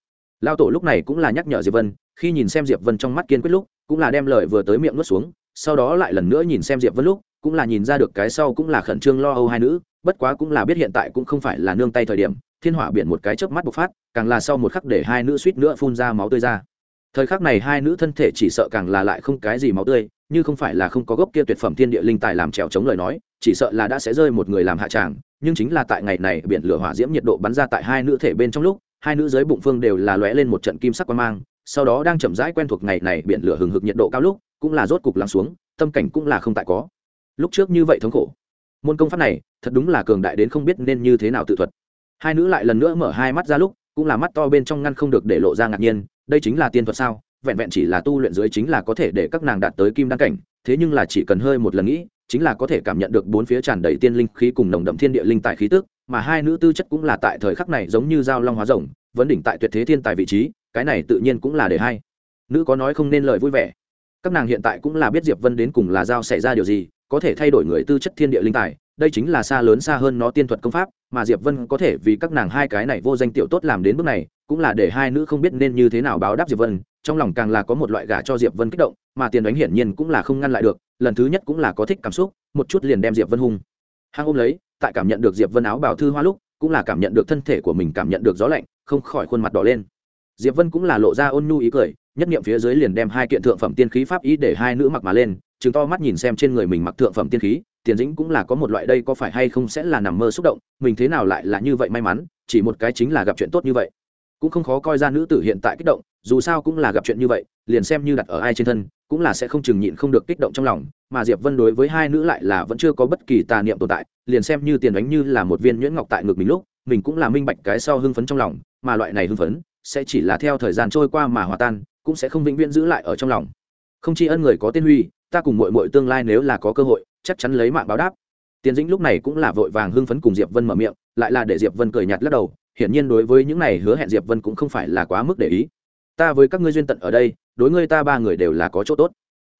Lao tổ lúc này cũng là nhắc nhở diệp vân, khi nhìn xem diệp vân trong mắt kiên quyết lúc, cũng là đem lời vừa tới miệng nuốt xuống, sau đó lại lần nữa nhìn xem diệp vân lúc, cũng là nhìn ra được cái sau cũng là khẩn trương lo âu hai nữ, bất quá cũng là biết hiện tại cũng không phải là nương tay thời điểm, thiên hỏa biển một cái chớp mắt bộc phát, càng là sau một khắc để hai nữ suýt nữa phun ra máu tươi ra. Thời khắc này hai nữ thân thể chỉ sợ càng là lại không cái gì máu tươi như không phải là không có gốc kia tuyệt phẩm thiên địa linh tài làm trèo chống lời nói, chỉ sợ là đã sẽ rơi một người làm hạ tràng, nhưng chính là tại ngày này biển lửa hỏa diễm nhiệt độ bắn ra tại hai nữ thể bên trong lúc, hai nữ dưới bụng phương đều là lóe lên một trận kim sắc quan mang, sau đó đang chậm rãi quen thuộc ngày này biển lửa hừng hực nhiệt độ cao lúc, cũng là rốt cục lắng xuống, tâm cảnh cũng là không tại có. Lúc trước như vậy thống khổ. Môn công pháp này, thật đúng là cường đại đến không biết nên như thế nào tự thuật. Hai nữ lại lần nữa mở hai mắt ra lúc, cũng là mắt to bên trong ngăn không được để lộ ra ngạc nhiên, đây chính là tiên thuật sao? Vẹn vẹn chỉ là tu luyện dưới chính là có thể để các nàng đạt tới kim đăng cảnh, thế nhưng là chỉ cần hơi một lần nghĩ, chính là có thể cảm nhận được bốn phía tràn đầy tiên linh khí cùng nồng đậm thiên địa linh tài khí tức, mà hai nữ tư chất cũng là tại thời khắc này giống như giao long hóa rồng, vấn đỉnh tại tuyệt thế thiên tài vị trí, cái này tự nhiên cũng là để hai nữ có nói không nên lời vui vẻ. Các nàng hiện tại cũng là biết diệp vân đến cùng là giao xảy ra điều gì, có thể thay đổi người tư chất thiên địa linh tài, đây chính là xa lớn xa hơn nó tiên thuật công pháp, mà diệp vân có thể vì các nàng hai cái này vô danh tiểu tốt làm đến bước này, cũng là để hai nữ không biết nên như thế nào báo đáp diệp vân trong lòng càng là có một loại gà cho diệp vân kích động, mà tiền đánh hiển nhiên cũng là không ngăn lại được, lần thứ nhất cũng là có thích cảm xúc, một chút liền đem diệp vân hung. Hang ôm lấy, tại cảm nhận được diệp vân áo bảo thư hoa lúc, cũng là cảm nhận được thân thể của mình cảm nhận được gió lạnh, không khỏi khuôn mặt đỏ lên. Diệp vân cũng là lộ ra ôn nhu ý cười, nhất niệm phía dưới liền đem hai kiện thượng phẩm tiên khí pháp ý để hai nữ mặc mà lên chứng to mắt nhìn xem trên người mình mặc thượng phẩm tiên khí, tiền dĩnh cũng là có một loại đây có phải hay không sẽ là nằm mơ xúc động, mình thế nào lại là như vậy may mắn, chỉ một cái chính là gặp chuyện tốt như vậy. Cũng không khó coi ra nữ tử hiện tại kích động dù sao cũng là gặp chuyện như vậy, liền xem như đặt ở ai trên thân, cũng là sẽ không chừng nhịn không được kích động trong lòng, mà diệp vân đối với hai nữ lại là vẫn chưa có bất kỳ tà niệm tồn tại, liền xem như tiền đánh như là một viên nhuyễn ngọc tại ngực mình lúc, mình cũng là minh bạch cái sau hưng phấn trong lòng, mà loại này hưng phấn, sẽ chỉ là theo thời gian trôi qua mà hòa tan, cũng sẽ không vĩnh viễn giữ lại ở trong lòng. Không chỉ ân người có tên huy, ta cùng muội muội tương lai nếu là có cơ hội, chắc chắn lấy mạng báo đáp. Tiền dĩnh lúc này cũng là vội vàng hưng phấn cùng diệp vân mở miệng, lại là để diệp vân cười nhạt lắc đầu, hiển nhiên đối với những này hứa hẹn diệp vân cũng không phải là quá mức để ý ta với các ngươi duyên tận ở đây, đối ngươi ta ba người đều là có chỗ tốt.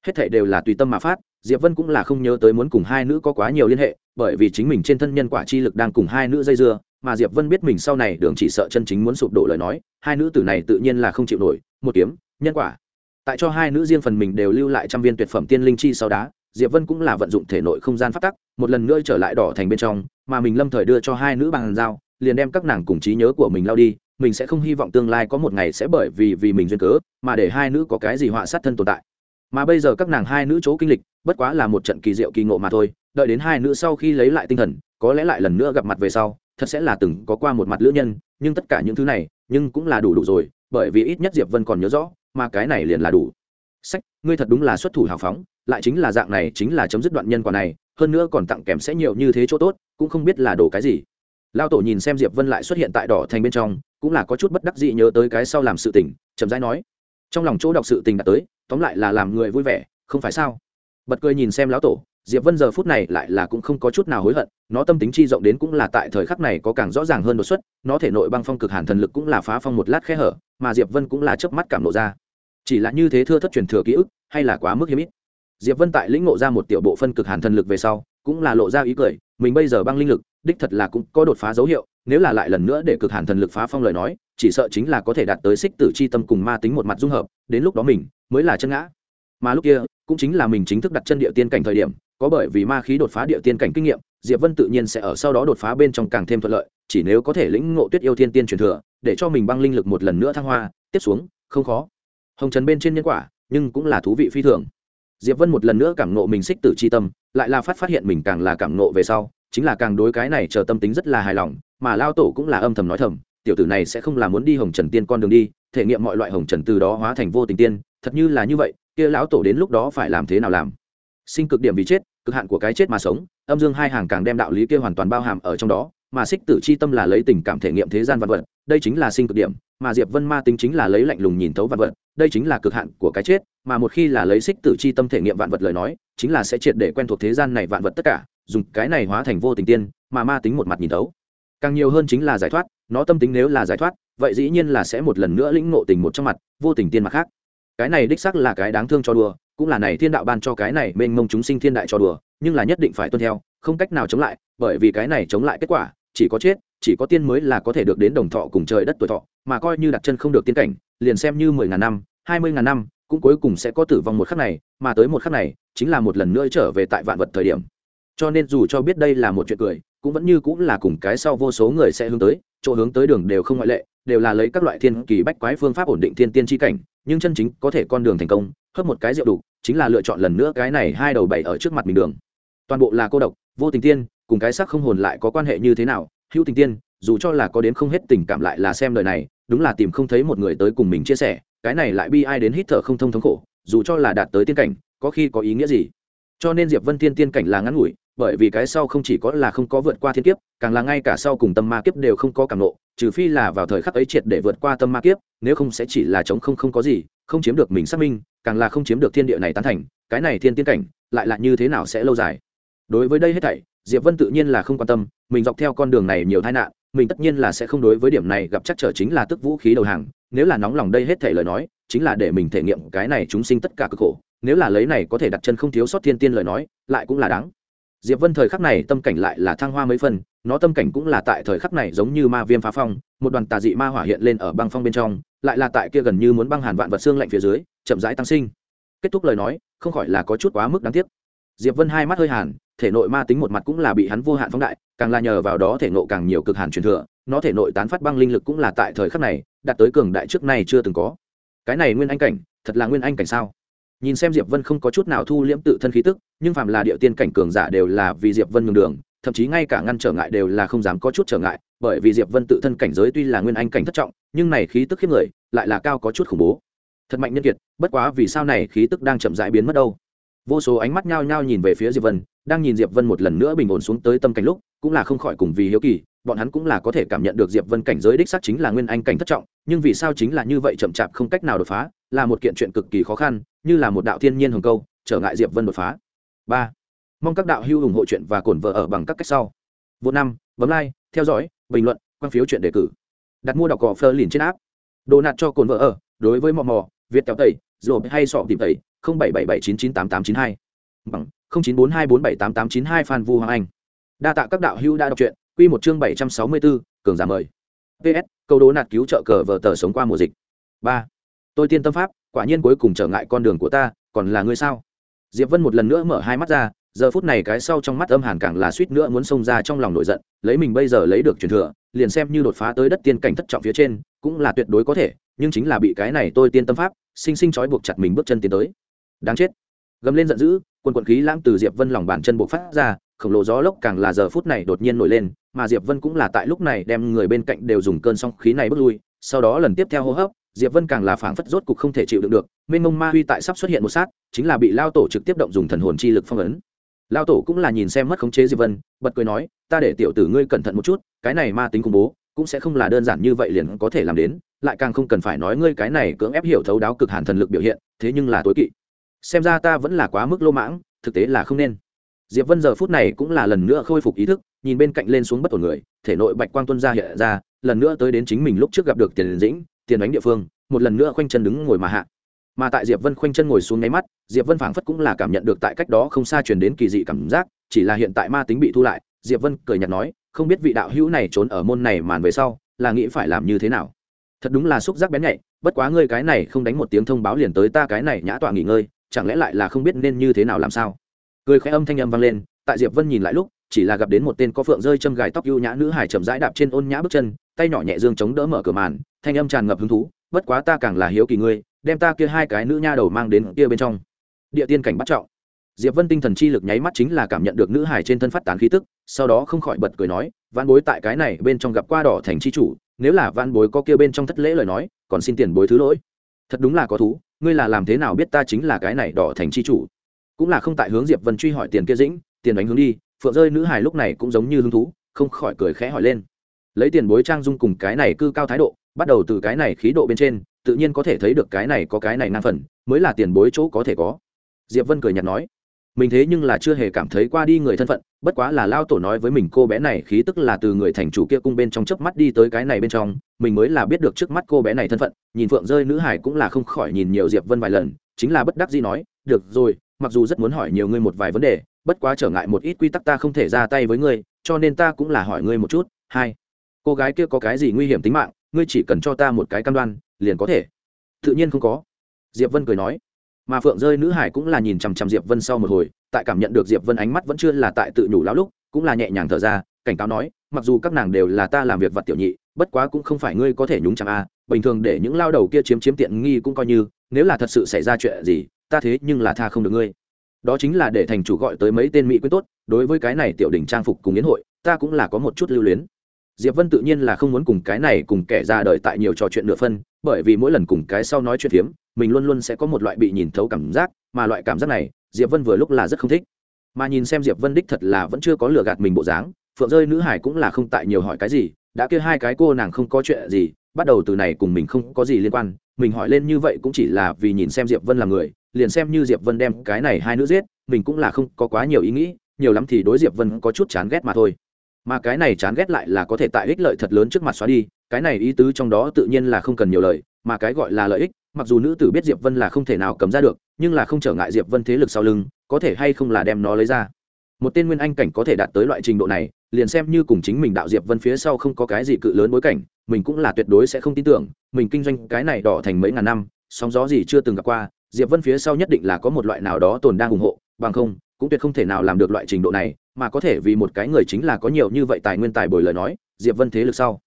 Hết thảy đều là tùy tâm mà phát, diệp vân cũng là không nhớ tới muốn cùng hai nữ có quá nhiều liên hệ, bởi vì chính mình trên thân nhân quả chi lực đang cùng hai nữ dây dưa, mà diệp vân biết mình sau này đường chỉ sợ chân chính muốn sụp đổ lời nói, hai nữ tử này tự nhiên là không chịu nổi, một kiếm, nhân quả. Tại cho hai nữ riêng phần mình đều lưu lại trăm viên tuyệt phẩm tiên linh chi sau đá, diệp vân cũng là vận dụng thể nội không gian phát tắc, một lần nữa trở lại đỏ thành bên trong, mà mình lâm thời đưa cho hai nữ bằng dao liền đem các nàng cùng trí nhớ của mình lao đi mình sẽ không hy vọng tương lai có một ngày sẽ bởi vì vì mình duyên cớ mà để hai nữ có cái gì họa sát thân tồn tại. Mà bây giờ các nàng hai nữ chỗ kinh lịch, bất quá là một trận kỳ diệu kỳ ngộ mà thôi, đợi đến hai nữ sau khi lấy lại tinh thần, có lẽ lại lần nữa gặp mặt về sau, thật sẽ là từng có qua một mặt lữ nhân, nhưng tất cả những thứ này, nhưng cũng là đủ đủ rồi, bởi vì ít nhất diệp vân còn nhớ rõ, mà cái này liền là đủ. Sách, ngươi thật đúng là xuất thủ hào phóng, lại chính là dạng này, chính là chấm dứt đoạn nhân quả này, hơn nữa còn tặng kèm sẽ nhiều như thế chỗ tốt, cũng không biết là đồ cái gì. Lao tổ nhìn xem diệp vân lại xuất hiện tại đỏ thành bên trong cũng là có chút bất đắc dĩ nhớ tới cái sau làm sự tình, chậm rãi nói, trong lòng chỗ đọc sự tình đã tới, tóm lại là làm người vui vẻ, không phải sao? Bật cười nhìn xem lão tổ, diệp vân giờ phút này lại là cũng không có chút nào hối hận, nó tâm tính chi rộng đến cũng là tại thời khắc này có càng rõ ràng hơn đột xuất, nó thể nội băng phong cực hàn thần lực cũng là phá phong một lát khe hở, mà diệp vân cũng là chớp mắt cảm lộ ra. Chỉ là như thế thưa thất truyền thừa ký ức, hay là quá mức hiếm ít. Diệp vân tại lĩnh ngộ ra một tiểu bộ phân cực hàn thần lực về sau, cũng là lộ ra ý cười, mình bây giờ băng linh lực, đích thật là cũng có đột phá dấu hiệu nếu là lại lần nữa để cực hàn thần lực phá phong lời nói, chỉ sợ chính là có thể đạt tới xích tử c h i tâm cùng ma tính một mặt dung hợp, đến lúc đó mình mới là chân ngã. Mà lúc kia, cũng chính là mình chính thức đặt chân địa tiên cảnh thời điểm, có bởi vì ma khí đột phá địa tiên cảnh kinh nghiệm, diệp vân tự nhiên sẽ ở sau đó đột phá bên trong càng thêm thuận lợi, chỉ nếu có thể lĩnh ngộ tuyết yêu thiên tiên truyền thừa, để cho mình băng linh lực một lần nữa thăng hoa, tiếp xuống, không khó. Hồng trần bên trên nhân quả, nhưng cũng là thú vị phi thường. Diệp vân một lần nữa cảm nộ mình xích tử c h i tâm, lại là phát phát hiện mình càng là cảm nộ về sau, chính là càng đối cái này chờ tâm tính rất là hài lòng mà lao tổ cũng là âm thầm nói thầm, tiểu tử này sẽ không là muốn đi hồng trần tiên con đường đi, thể nghiệm mọi loại hồng trần từ đó hóa thành vô tình tiên, thật như là như vậy, kia lão tổ đến lúc đó phải làm thế nào làm? Sinh cực điểm vì chết, cực hạn của cái chết mà sống, âm dương hai hàng càng đem đạo lý kia hoàn toàn bao hàm ở trong đó, mà xích tử c h i tâm là lấy tình cảm thể nghiệm thế gian vật vật, đây chính là sinh cực điểm, mà diệp vân ma tính chính là lấy lạnh lùng nhìn thấu vật vật, đây chính là cực hạn của cái chết, mà một khi là lấy xích tử c h i tâm thể nghiệm vạn vật lời nói, chính là sẽ triệt để quen thuộc thế gian này vạn vật tất cả, dùng cái này hóa thành vô tình tiên, mà ma tính một mặt nhìn thấu càng nhiều hơn chính là giải thoát, nó tâm tính nếu là giải thoát, vậy dĩ nhiên là sẽ một lần nữa lĩnh ngộ tình một trong mặt, vô tình tiên mặt khác. Cái này đích sắc là cái đáng thương cho đùa, cũng là này thiên đạo ban cho cái này mênh mông chúng sinh thiên đại cho đùa, nhưng là nhất định phải tuân theo, không cách nào chống lại, bởi vì cái này chống lại kết quả, chỉ có chết, chỉ có tiên mới là có thể được đến đồng thọ cùng trời đất tuổi thọ, mà coi như đặt chân không được tiên cảnh, liền xem như mười ngàn năm, hai mươi ngàn năm, cũng cuối cùng sẽ có tử vong một khắc này, mà tới một khắc này, chính là một lần nữa trở về tại vạn vật thời điểm cho nên dù cho biết đây là một chuyện cười, cũng vẫn như cũng là cùng cái sau vô số người sẽ hướng tới, chỗ hướng tới đường đều không ngoại lệ, đều là lấy các loại thiên kỳ bách quái phương pháp ổn định thiên tiên tri cảnh, nhưng chân chính có thể con đường thành công, hớp một cái rượu đủ, chính là lựa chọn lần nữa cái này hai đầu bảy ở trước mặt mình đường. Toàn bộ là cô độc, vô tình tiên, cùng cái sắc không hồn lại có quan hệ như thế nào, hữu tình tiên, dù cho là có đến không hết tình cảm lại là xem lời này, đúng là tìm không thấy một người tới cùng mình chia sẻ, cái này lại bi ai đến hít thở không thông thống khổ, dù cho là đạt tới tiên cảnh, có khi có ý nghĩa gì? Cho nên diệp vân Thiên tiên cảnh là ngắn ngủi, bởi vì cái sau không chỉ có là không có vượt qua thiên kiếp, càng là ngay cả sau cùng tâm ma kiếp đều không có cảm nộ, trừ phi là vào thời khắc ấy triệt để vượt qua tâm ma kiếp, nếu không sẽ chỉ là chống không không có gì, không chiếm được mình xác minh, càng là không chiếm được thiên địa này tán thành, cái này thiên tiên cảnh lại là như thế nào sẽ lâu dài? Đối với đây hết thảy, diệp vân tự nhiên là không quan tâm, mình dọc theo con đường này nhiều tai nạn, mình tất nhiên là sẽ không đối với điểm này gặp chắc trở chính là tức vũ khí đầu hàng, nếu là nóng lòng đây hết thảy lời nói, chính là để mình thể nghiệm cái này chúng sinh tất cả cực khổ nếu là lấy này có thể đặt chân không thiếu sót thiên tiên lời nói, lại cũng là đáng. Diệp vân thời khắc này tâm cảnh lại là thăng hoa mấy phần, nó tâm cảnh cũng là tại thời khắc này giống như ma viêm phá phong, một đoàn tà dị ma hỏa hiện lên ở băng phong bên trong, lại là tại kia gần như muốn băng hàn vạn vật xương lạnh phía dưới, chậm rãi tăng sinh. Kết thúc lời nói, không khỏi là có chút quá mức đáng tiếc. Diệp vân hai mắt hơi hàn, thể nội ma tính một mặt cũng là bị hắn vô hạn phóng đại, càng là nhờ vào đó thể nộ càng nhiều cực hàn truyền thừa, nó thể nội tán phát băng linh lực cũng là tại thời khắc này, đạt tới cường đại trước này chưa từng có. Cái này nguyên anh cảnh, thật là nguyên anh cảnh sao? Nhìn xem diệp vân không có chút nào thu liễm tự thân khí tức, nhưng phạm là địa tiên cảnh cường giả đều là vì diệp vân nhường đường, thậm chí ngay cả ngăn trở ngại đều là không dám có chút trở ngại, bởi vì diệp vân tự thân cảnh giới tuy là nguyên anh cảnh thất trọng, nhưng này khí tức khiếp người, lại là cao có chút khủng bố. Thật mạnh nhân kiệt, bất quá vì sao này khí tức đang chậm rãi biến mất đâu? Vô số ánh mắt nhao nhao nhìn về phía diệp vân, đang nhìn diệp vân một lần nữa bình ổn xuống tới tâm cảnh lúc, cũng là không khỏi cùng vì hiếu kỳ, bọn hắn cũng là có thể cảm nhận được diệp vân cảnh giới đích xác chính là nguyên anh cảnh thất trọng, nhưng vì sao chính là như vậy chậm chạp không cách nào đột phá, là một kiện chuyện cực kỳ khó khăn như là một đạo thiên nhiên hồng câu, trở ngại diệp vân đột phá. Ba, mong các đạo hữu ủng hộ chuyện và cổn vợ ở bằng các cách sau. Vô năm, bấm like, theo dõi, bình luận, quan phiếu chuyện đề cử. Đặt mua đọc cỏ phơ liền trên áp đồ nạt cho cồn vợ ở, đối với mò mò, việt kéo tẩy rồi hay sọ tìm tẩy, không bảy bảy bảy chín chín tám tám chín hai. Bằng, không chín bốn hai bốn bảy tám tám chín hai phan vu hoàng anh. Đa tạ các đạo hữu đã đọc truyện, quy một chương bảy trăm sáu mươi bốn cường giả mời. Ps câu đố nạt cứu trợ cờ vợ tờ sống qua mùa dịch. Ba, tôi tiên tâm pháp quả nhiên cuối cùng trở ngại con đường của ta, còn là ngươi sao? Diệp vân một lần nữa mở hai mắt ra, giờ phút này cái sau trong mắt âm hàn càng là suýt nữa muốn xông ra trong lòng nổi giận, lấy mình bây giờ lấy được truyền thừa, liền xem như đột phá tới đất tiên cảnh thất trọng phía trên, cũng là tuyệt đối có thể, nhưng chính là bị cái này tôi tiên tâm pháp, sinh sinh trói buộc chặt mình bước chân tiến tới. Đáng chết. Gầm lên giận dữ, quân quận khí lãng từ diệp vân lòng bàn chân buộc phát ra, khổng lồ gió lốc càng là giờ phút này đột nhiên nổi lên, mà diệp vân cũng là tại lúc này đem người bên cạnh đều dùng cơn song khí này bước lui, sau đó lần tiếp theo hô hấp diệp vân càng là phảng phất rốt cục không thể chịu đựng được, mênh mông ma huy tại sắp xuất hiện một sát, chính là bị lao tổ trực tiếp động dùng thần hồn chi lực phong ấn. Lao tổ cũng là nhìn xem mất khống chế diệp vân, bật cười nói, ta để tiểu tử ngươi cẩn thận một chút, cái này ma tính khủng bố, cũng sẽ không là đơn giản như vậy liền có thể làm đến, lại càng không cần phải nói ngươi cái này cưỡng ép hiểu thấu đáo cực hàn thần lực biểu hiện, thế nhưng là tối kỵ. Xem ra ta vẫn là quá mức lô mãng, thực tế là không nên. Diệp vân giờ phút này cũng là lần nữa khôi phục ý thức, nhìn bên cạnh lên xuống bất ổn người, thể nội bạch quang tuân ra hiện ra, lần nữa tới đến chính mình lúc trước gặp được tiền dĩnh tiền đánh địa phương, một lần nữa khoanh chân đứng ngồi mà hạ. Mà tại diệp vân khoanh chân ngồi xuống nháy mắt, diệp vân phảng phất cũng là cảm nhận được tại cách đó không xa truyền đến kỳ dị cảm giác, chỉ là hiện tại ma tính bị thu lại, diệp vân cười nhạt nói, không biết vị đạo hữu này trốn ở môn này màn về sau, là nghĩ phải làm như thế nào? Thật đúng là xúc giác bén nhạy, bất quá ngươi cái này không đánh một tiếng thông báo liền tới ta cái này nhã tọa nghỉ ngơi, chẳng lẽ lại là không biết nên như thế nào làm sao? Cười khẽ âm thanh âm vang lên, tại diệp vân nhìn lại lúc, chỉ là gặp đến một tên có phượng rơi châm gài tóc ưu nhã nữ hải chậm rãi đạp trên ôn nhã bước chân, tay nhỏ nhẹ dương chống đỡ mở cửa màn thanh âm tràn ngập hứng thú, bất quá ta càng là hiếu kỳ ngươi, đem ta kia hai cái nữ nha đầu mang đến kia bên trong. Địa tiên cảnh bắt trọng. Diệp vân tinh thần chi lực nháy mắt chính là cảm nhận được nữ hải trên thân phát tán khí tức, sau đó không khỏi bật cười nói văn bối tại cái này bên trong gặp qua đỏ thành chi chủ, nếu là văn bối có kia bên trong thất lễ lời nói, còn xin tiền bối thứ lỗi. Thật đúng là có thú, ngươi là làm thế nào biết ta chính là cái này đỏ thành chi chủ? Cũng là không tại hướng diệp vân truy hỏi tiền kia dĩnh, tiền đánh hướng đi, phượng rơi nữ hải lúc này cũng giống như hứng thú, không khỏi cười khẽ hỏi lên. Lấy tiền bối trang dung cùng cái này cư cao thái độ bắt đầu từ cái này khí độ bên trên, tự nhiên có thể thấy được cái này có cái này năng phần, mới là tiền bối chỗ có thể có. Diệp vân cười nhạt nói, mình thế nhưng là chưa hề cảm thấy qua đi người thân phận, bất quá là lao tổ nói với mình cô bé này khí tức là từ người thành chủ kia cung bên trong chớp mắt đi tới cái này bên trong, mình mới là biết được trước mắt cô bé này thân phận, nhìn phượng rơi nữ hải cũng là không khỏi nhìn nhiều diệp vân vài lần, chính là bất đắc dĩ nói, được rồi, mặc dù rất muốn hỏi nhiều ngươi một vài vấn đề, bất quá trở ngại một ít quy tắc ta không thể ra tay với ngươi, cho nên ta cũng là hỏi ngươi một chút, hai, cô gái kia có cái gì nguy hiểm tính mạng ngươi chỉ cần cho ta một cái cam đoan, liền có thể. Tự nhiên không có. Diệp vân cười nói. Mà phượng rơi nữ hải cũng là nhìn chằm chằm diệp vân sau một hồi, tại cảm nhận được diệp vân ánh mắt vẫn chưa là tại tự nhủ lão lúc, cũng là nhẹ nhàng thở ra, cảnh cáo nói, mặc dù các nàng đều là ta làm việc vật tiểu nhị, bất quá cũng không phải ngươi có thể nhúng chạm a, bình thường để những lao đầu kia chiếm chiếm tiện nghi cũng coi như, nếu là thật sự xảy ra chuyện gì, ta thế nhưng là tha không được ngươi. Đó chính là để thành chủ gọi tới mấy tên mỹ quyết tốt, đối với cái này tiểu đỉnh trang phục cùng yến hội, ta cũng là có một chút lưu luyến diệp vân tự nhiên là không muốn cùng cái này cùng kẻ ra đời tại nhiều trò chuyện nửa phân, bởi vì mỗi lần cùng cái sau nói chuyện phiếm, mình luôn luôn sẽ có một loại bị nhìn thấu cảm giác, mà loại cảm giác này, diệp vân vừa lúc là rất không thích. Mà nhìn xem diệp vân đích thật là vẫn chưa có lừa gạt mình bộ dáng, phượng rơi nữ hải cũng là không tại nhiều hỏi cái gì, đã kia hai cái cô nàng không có chuyện gì, bắt đầu từ này cùng mình không có gì liên quan, mình hỏi lên như vậy cũng chỉ là vì nhìn xem diệp vân là người, liền xem như diệp vân đem cái này hai nữ giết, mình cũng là không có quá nhiều ý nghĩ, nhiều lắm thì đối diệp vân có chút chán ghét mà thôi mà cái này chán ghét lại là có thể tại ích lợi thật lớn trước mặt xóa đi, cái này ý tứ trong đó tự nhiên là không cần nhiều lời, mà cái gọi là lợi ích, mặc dù nữ tử biết diệp vân là không thể nào cầm ra được, nhưng là không trở ngại diệp vân thế lực sau lưng, có thể hay không là đem nó lấy ra. Một tên nguyên anh cảnh có thể đạt tới loại trình độ này, liền xem như cùng chính mình đạo diệp vân phía sau không có cái gì cự lớn bối cảnh, mình cũng là tuyệt đối sẽ không tin tưởng, mình kinh doanh cái này đỏ thành mấy ngàn năm, sóng gió gì chưa từng gặp qua, diệp vân phía sau nhất định là có một loại nào đó tồn đang ủng hộ, bằng không cũng tuyệt không thể nào làm được loại trình độ này, mà có thể vì một cái người chính là có nhiều như vậy tài nguyên tài bồi lời nói, diệp vân thế lực sau.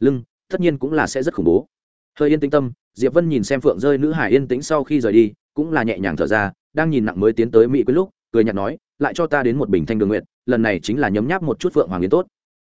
Lưng, tất nhiên cũng là sẽ rất khủng bố. Hơi yên tĩnh tâm, diệp vân nhìn xem phượng rơi nữ hải yên tĩnh sau khi rời đi, cũng là nhẹ nhàng thở ra, đang nhìn nặng mới tiến tới mỹ quyết lúc, cười nhạt nói, lại cho ta đến một bình thanh đường nguyện, lần này chính là nhấm nháp một chút phượng hoàng yến tốt.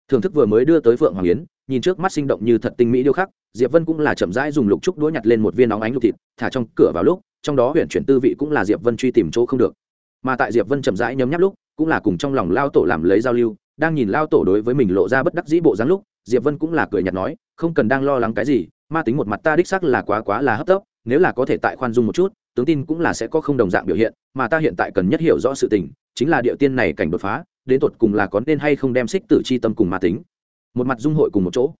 Thưởng thức vừa mới đưa tới phượng hoàng yến, nhìn trước mắt sinh động như thật tinh mỹ điêu khắc, diệp vân cũng là chậm rãi dùng lục trúc đũa nhặt lên một viên nóng ánh lục thịt, thả trong cửa vào lúc, trong đó huyện chuyển tư vị cũng là diệp vân truy tìm chỗ không được mà tại diệp vân chậm rãi nhấm nháp lúc cũng là cùng trong lòng lao tổ làm lấy giao lưu đang nhìn lao tổ đối với mình lộ ra bất đắc dĩ bộ dáng lúc diệp vân cũng là cười nhạt nói không cần đang lo lắng cái gì ma tính một mặt ta đích xác là quá quá là hấp tấp nếu là có thể tại khoan dung một chút tướng tin cũng là sẽ có không đồng dạng biểu hiện mà ta hiện tại cần nhất hiểu rõ sự tình chính là địa tiên này cảnh đột phá đến tột cùng là có nên hay không đem xích tử chi tâm cùng ma tính một mặt dung hội cùng một chỗ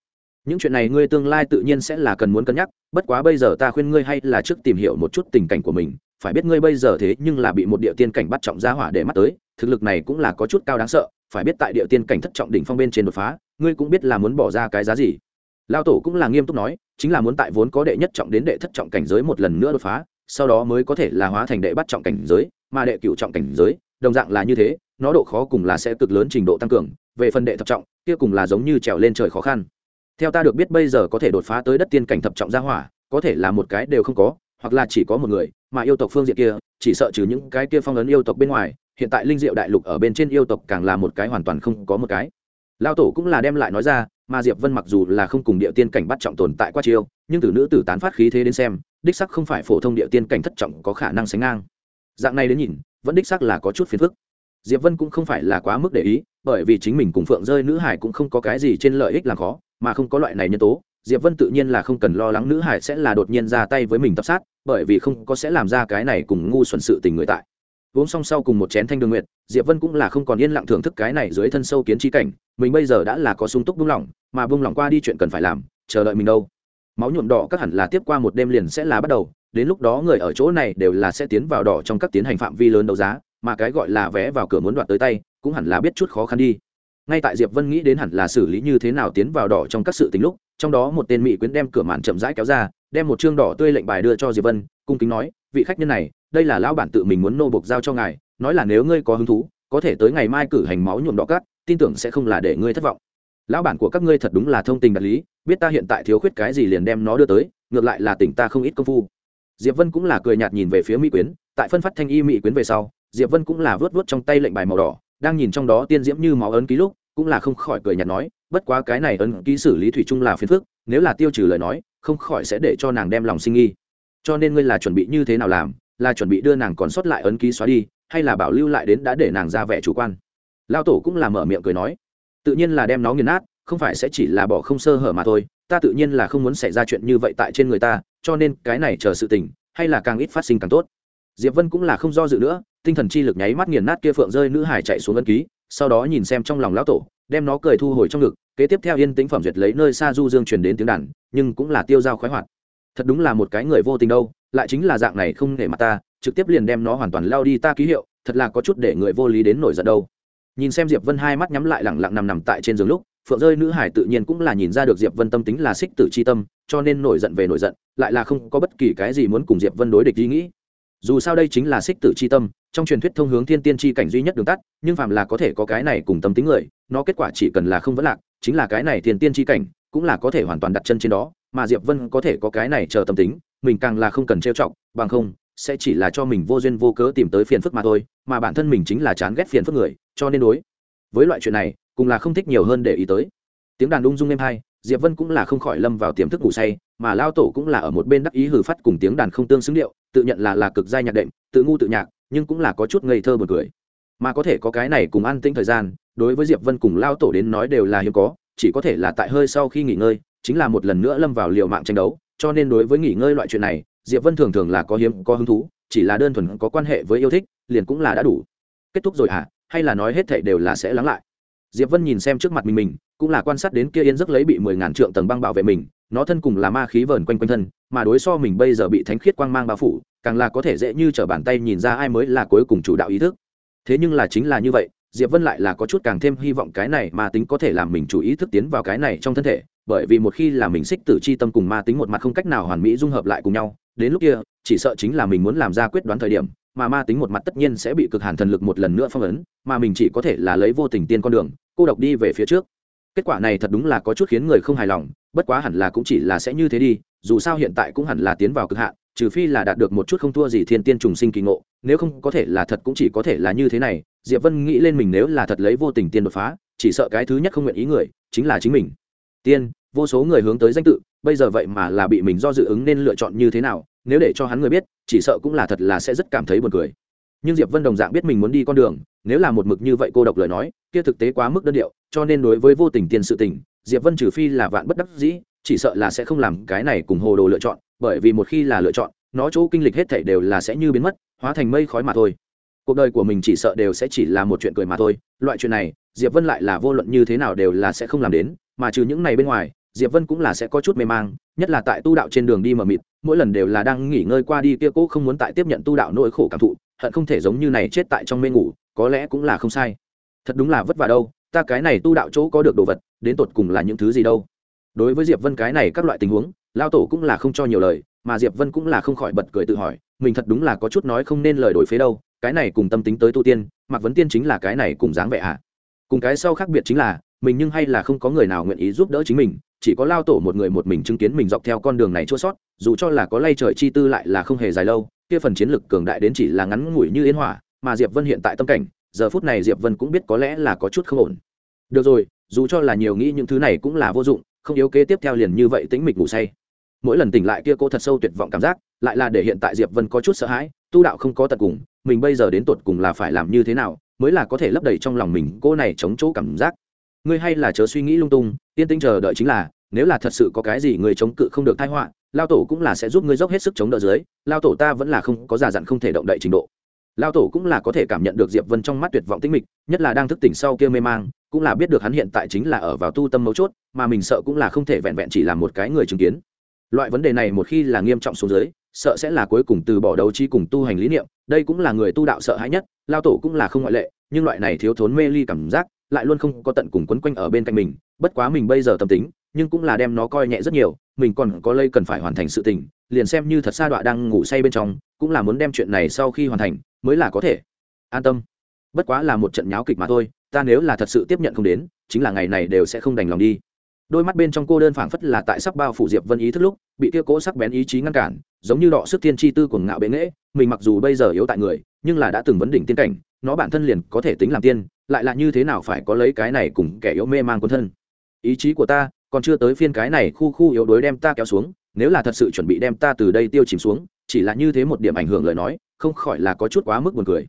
những chuyện này ngươi tương lai tự nhiên sẽ là cần muốn cân nhắc bất quá bây giờ ta khuyên ngươi hay là trước tìm hiểu một chút tình cảnh của mình phải biết ngươi bây giờ thế nhưng là bị một địa tiên cảnh bắt trọng gia hỏa để mắt tới, thực lực này cũng là có chút cao đáng sợ, phải biết tại địa tiên cảnh thất trọng đỉnh phong bên trên đột phá, ngươi cũng biết là muốn bỏ ra cái giá gì. Lao tổ cũng là nghiêm túc nói, chính là muốn tại vốn có đệ nhất trọng đến đệ thất trọng cảnh giới một lần nữa đột phá, sau đó mới có thể là hóa thành đệ bắt trọng cảnh giới, mà đệ cựu trọng cảnh giới, đồng dạng là như thế, nó độ khó cùng là sẽ cực lớn trình độ tăng cường, về phần đệ thập trọng, kia cùng là giống như trèo lên trời khó khăn. Theo ta được biết bây giờ có thể đột phá tới đất tiên cảnh thập trọng gia hỏa, có thể là một cái đều không có, hoặc là chỉ có một người mà yêu tộc phương diện kia, chỉ sợ trừ những cái kia phong ấn yêu tộc bên ngoài, hiện tại linh diệu đại lục ở bên trên yêu tộc càng là một cái hoàn toàn không có một cái. Lao tổ cũng là đem lại nói ra, mà diệp vân mặc dù là không cùng địa tiên cảnh bắt trọng tồn tại qua chiêu, nhưng từ nữ tử tán phát khí thế đến xem, đích sắc không phải phổ thông địa tiên cảnh thất trọng có khả năng sánh ngang. Dạng này đến nhìn, vẫn đích sắc là có chút phiền phức. Diệp vân cũng không phải là quá mức để ý, bởi vì chính mình cùng phượng rơi nữ hải cũng không có cái gì trên lợi ích làm khó, mà không có loại này nhân tố diệp vân tự nhiên là không cần lo lắng nữ hải sẽ là đột nhiên ra tay với mình tập sát, bởi vì không có sẽ làm ra cái này cùng ngu xuẩn sự tình người tại. Uống xong sau cùng một chén thanh đường nguyệt, diệp vân cũng là không còn yên lặng thưởng thức cái này dưới thân sâu kiến trí cảnh, mình bây giờ đã là có sung túc buông lỏng, mà buông lỏng qua đi chuyện cần phải làm, chờ đợi mình đâu. Máu nhuộm đỏ các hẳn là tiếp qua một đêm liền sẽ là bắt đầu, đến lúc đó người ở chỗ này đều là sẽ tiến vào đỏ trong các tiến hành phạm vi lớn đấu giá, mà cái gọi là vé vào cửa muốn đoạt tới tay, cũng hẳn là biết chút khó khăn đi. Ngay tại diệp vân nghĩ đến hẳn là xử lý như thế nào tiến vào đỏ trong các sự tính lúc trong đó một tên mỹ quyến đem cửa màn chậm rãi kéo ra, đem một chương đỏ tươi lệnh bài đưa cho diệp vân, cung kính nói, vị khách nhân này, đây là lão bản tự mình muốn nô bộc giao cho ngài, nói là nếu ngươi có hứng thú, có thể tới ngày mai cử hành máu nhuộm đỏ cát tin tưởng sẽ không là để ngươi thất vọng. Lão bản của các ngươi thật đúng là thông tình đạt lý, biết ta hiện tại thiếu khuyết cái gì liền đem nó đưa tới, ngược lại là tỉnh ta không ít công phu. Diệp vân cũng là cười nhạt nhìn về phía mỹ quyến, tại phân phát thanh y mỹ quyến về sau, diệp vân cũng là vớt vớt trong tay lệnh bài màu đỏ, đang nhìn trong đó tiên diễm như máu ấn ký lúc cũng là không khỏi cười nhạt nói, bất quá cái này ấn ký xử lý thủy chung là phiền phức, nếu là tiêu trừ lời nói, không khỏi sẽ để cho nàng đem lòng sinh nghi. Cho nên ngươi là chuẩn bị như thế nào làm, là chuẩn bị đưa nàng còn sót lại ấn ký xóa đi, hay là bảo lưu lại đến đã để nàng ra vẻ chủ quan? Lao tổ cũng là mở miệng cười nói, tự nhiên là đem nó nghiền nát, không phải sẽ chỉ là bỏ không sơ hở mà thôi, ta tự nhiên là không muốn xảy ra chuyện như vậy tại trên người ta, cho nên cái này chờ sự tình, hay là càng ít phát sinh càng tốt. Diệp vân cũng là không do dự nữa, tinh thần chi lực nháy mắt nghiền nát kia phượng rơi nữ hải chạy xuống ân ký sau đó nhìn xem trong lòng lão tổ, đem nó cười thu hồi trong ngực, kế tiếp theo yên tĩnh phẩm duyệt lấy nơi xa du dương truyền đến tiếng đàn, nhưng cũng là tiêu dao khoái hoạt. Thật đúng là một cái người vô tình đâu, lại chính là dạng này không để mặt ta, trực tiếp liền đem nó hoàn toàn lao đi ta ký hiệu, thật là có chút để người vô lý đến nổi giận đâu. Nhìn xem diệp vân hai mắt nhắm lại lẳng lặng nằm nằm tại trên giường lúc, phượng rơi nữ hải tự nhiên cũng là nhìn ra được diệp vân tâm tính là xích tử c h i tâm, cho nên nổi giận về nổi giận, lại là không có bất kỳ cái gì muốn cùng diệp vân đối địch ý nghĩ. Dù sao đây chính là xích tử c h i tâm trong truyền thuyết thông hướng thiên tiên tri cảnh duy nhất đường tắt, nhưng phàm là có thể có cái này cùng tâm tính người, nó kết quả chỉ cần là không vấn lạc, chính là cái này thiên tiên tri cảnh cũng là có thể hoàn toàn đặt chân trên đó, mà diệp vân có thể có cái này chờ tâm tính, mình càng là không cần trêu chọc, bằng không, sẽ chỉ là cho mình vô duyên vô cớ tìm tới phiền phức mà thôi, mà bản thân mình chính là chán ghét phiền phức người, cho nên đối với loại chuyện này cùng là không thích nhiều hơn để ý tới. Tiếng đàn ung dung êm hai, diệp vân cũng là không khỏi lâm vào tiềm thức ngủ say, mà lao tổ cũng là ở một bên đắc ý hử phát cùng tiếng đàn không tương xứng điệu, tự nhận là là cực giai nhạc đệm, tự ngu tự nhạc nhưng cũng là có chút ngây thơ buồn cười. Mà có thể có cái này cùng an tĩnh thời gian, đối với diệp vân cùng lao tổ đến nói đều là hiếm có, chỉ có thể là tại hơi sau khi nghỉ ngơi, chính là một lần nữa lâm vào liều mạng tranh đấu, cho nên đối với nghỉ ngơi loại chuyện này, diệp vân thường thường là có hiếm, có hứng thú, chỉ là đơn thuần có quan hệ với yêu thích, liền cũng là đã đủ. Kết thúc rồi à hay là nói hết thảy đều là sẽ lắng lại? Diệp vân nhìn xem trước mặt mình mình, cũng là quan sát đến kia yên giấc lấy bị mười ngàn trượng tầng băng bảo vệ mình, nó thân cùng là ma khí vờn quanh quanh thân, mà đối so mình bây giờ bị thánh khiết quang mang bao phủ càng là có thể dễ như trở bàn tay nhìn ra ai mới là cuối cùng chủ đạo ý thức. Thế nhưng là chính là như vậy, diệp vân lại là có chút càng thêm hy vọng cái này mà tính có thể làm mình chủ ý thức tiến vào cái này trong thân thể, bởi vì một khi là mình xích tử chi tâm cùng ma tính một mặt không cách nào hoàn mỹ dung hợp lại cùng nhau, đến lúc kia, chỉ sợ chính là mình muốn làm ra quyết đoán thời điểm, mà ma tính một mặt tất nhiên sẽ bị cực hàn thần lực một lần nữa phong ấn, mà mình chỉ có thể là lấy vô tình tiên con đường, cô độc đi về phía trước. Kết quả này thật đúng là có chút khiến người không hài lòng, bất quá hẳn là cũng chỉ là sẽ như thế đi, dù sao hiện tại cũng hẳn là tiến vào cực hạn trừ phi là đạt được một chút không thua gì thiên tiên trùng sinh kỳ ngộ, nếu không có thể là thật cũng chỉ có thể là như thế này, diệp vân nghĩ lên mình nếu là thật lấy vô tình tiên đột phá, chỉ sợ cái thứ nhất không nguyện ý người, chính là chính mình. Tiên, vô số người hướng tới danh tự, bây giờ vậy mà là bị mình do dự ứng nên lựa chọn như thế nào, nếu để cho hắn người biết, chỉ sợ cũng là thật là sẽ rất cảm thấy buồn cười. Nhưng diệp vân đồng dạng biết mình muốn đi con đường, nếu là một mực như vậy cô độc lời nói, kia thực tế quá mức đơn điệu, cho nên đối với vô tình tiên sự tình, diệp vân trừ phi là vạn bất đắc dĩ, chỉ sợ là sẽ không làm cái này cùng hồ đồ lựa chọn bởi vì một khi là lựa chọn, nó chỗ kinh lịch hết thảy đều là sẽ như biến mất, hóa thành mây khói mà thôi. Cuộc đời của mình chỉ sợ đều sẽ chỉ là một chuyện cười mà thôi. Loại chuyện này, diệp vân lại là vô luận như thế nào đều là sẽ không làm đến, mà trừ những này bên ngoài, diệp vân cũng là sẽ có chút mê mang, nhất là tại tu đạo trên đường đi mờ mịt, mỗi lần đều là đang nghỉ ngơi qua đi kia cố không muốn tại tiếp nhận tu đạo nỗi khổ cảm thụ, hận không thể giống như này chết tại trong mê ngủ, có lẽ cũng là không sai. Thật đúng là vất vả đâu, ta cái này tu đạo chỗ có được đồ vật, đến tột cùng là những thứ gì đâu. Đối với diệp vân cái này các loại tình huống lao tổ cũng là không cho nhiều lời, mà diệp vân cũng là không khỏi bật cười tự hỏi, mình thật đúng là có chút nói không nên lời đổi phế đâu, cái này cùng tâm tính tới tu tiên mặc vấn tiên chính là cái này cùng dáng vẻ ạ à. cùng cái sau khác biệt chính là, mình nhưng hay là không có người nào nguyện ý giúp đỡ chính mình, chỉ có lao tổ một người một mình chứng kiến mình dọc theo con đường này chua sót, dù cho là có lay trời chi tư lại là không hề dài lâu, kia phần chiến lực cường đại đến chỉ là ngắn ngủi như yên hỏa, mà diệp vân hiện tại tâm cảnh, giờ phút này diệp vân cũng biết có lẽ là có chút không ổn được rồi, dù cho là nhiều nghĩ những thứ này cũng là vô dụng, không yếu kế tiếp theo liền như vậy tính mịch ngủ say mỗi lần tỉnh lại kia cô thật sâu tuyệt vọng cảm giác, lại là để hiện tại diệp vân có chút sợ hãi, tu đạo không có tận cùng, mình bây giờ đến tột cùng là phải làm như thế nào, mới là có thể lấp đầy trong lòng mình cô này chống chỗ cảm giác. Ngươi hay là chớ suy nghĩ lung tung, yên tĩnh chờ đợi chính là, nếu là thật sự có cái gì người chống cự không được thai họa, lao tổ cũng là sẽ giúp ngươi dốc hết sức chống đỡ dưới, lao tổ ta vẫn là không có giả dặn không thể động đậy trình độ. Lao tổ cũng là có thể cảm nhận được diệp vân trong mắt tuyệt vọng tĩnh mịch, nhất là đang thức tỉnh sau kia mê mang, cũng là biết được hắn hiện tại chính là ở vào tu tâm mấu chốt, mà mình sợ cũng là không thể vẹn vẹn chỉ là một cái người chứng kiến loại vấn đề này một khi là nghiêm trọng xuống dưới, sợ sẽ là cuối cùng từ bỏ đấu trí cùng tu hành lý niệm, đây cũng là người tu đạo sợ hãi nhất, lao tổ cũng là không ngoại lệ, nhưng loại này thiếu thốn mê ly cảm giác, lại luôn không có tận cùng quấn quanh ở bên cạnh mình, bất quá mình bây giờ tâm tính, nhưng cũng là đem nó coi nhẹ rất nhiều, mình còn có lây cần phải hoàn thành sự tình, liền xem như thật sa đọa đang ngủ say bên trong, cũng là muốn đem chuyện này sau khi hoàn thành, mới là có thể. An tâm. Bất quá là một trận nháo kịch mà thôi, ta nếu là thật sự tiếp nhận không đến, chính là ngày này đều sẽ không đành lòng đi đôi mắt bên trong cô đơn phảng phất là tại sắc bao phủ diệp vân ý thức lúc, bị kia cố sắc bén ý chí ngăn cản, giống như đọ sức tiên chi tư của ngạo bệ nghễ, mình mặc dù bây giờ yếu tại người, nhưng là đã từng vấn đỉnh tiên cảnh, nó bản thân liền có thể tính làm tiên, lại là như thế nào phải có lấy cái này cùng kẻ yếu mê mang quân thân. Ý chí của ta, còn chưa tới phiên cái này khu khu yếu đuối đem ta kéo xuống, nếu là thật sự chuẩn bị đem ta từ đây tiêu chìm xuống, chỉ là như thế một điểm ảnh hưởng lời nói, không khỏi là có chút quá mức buồn cười.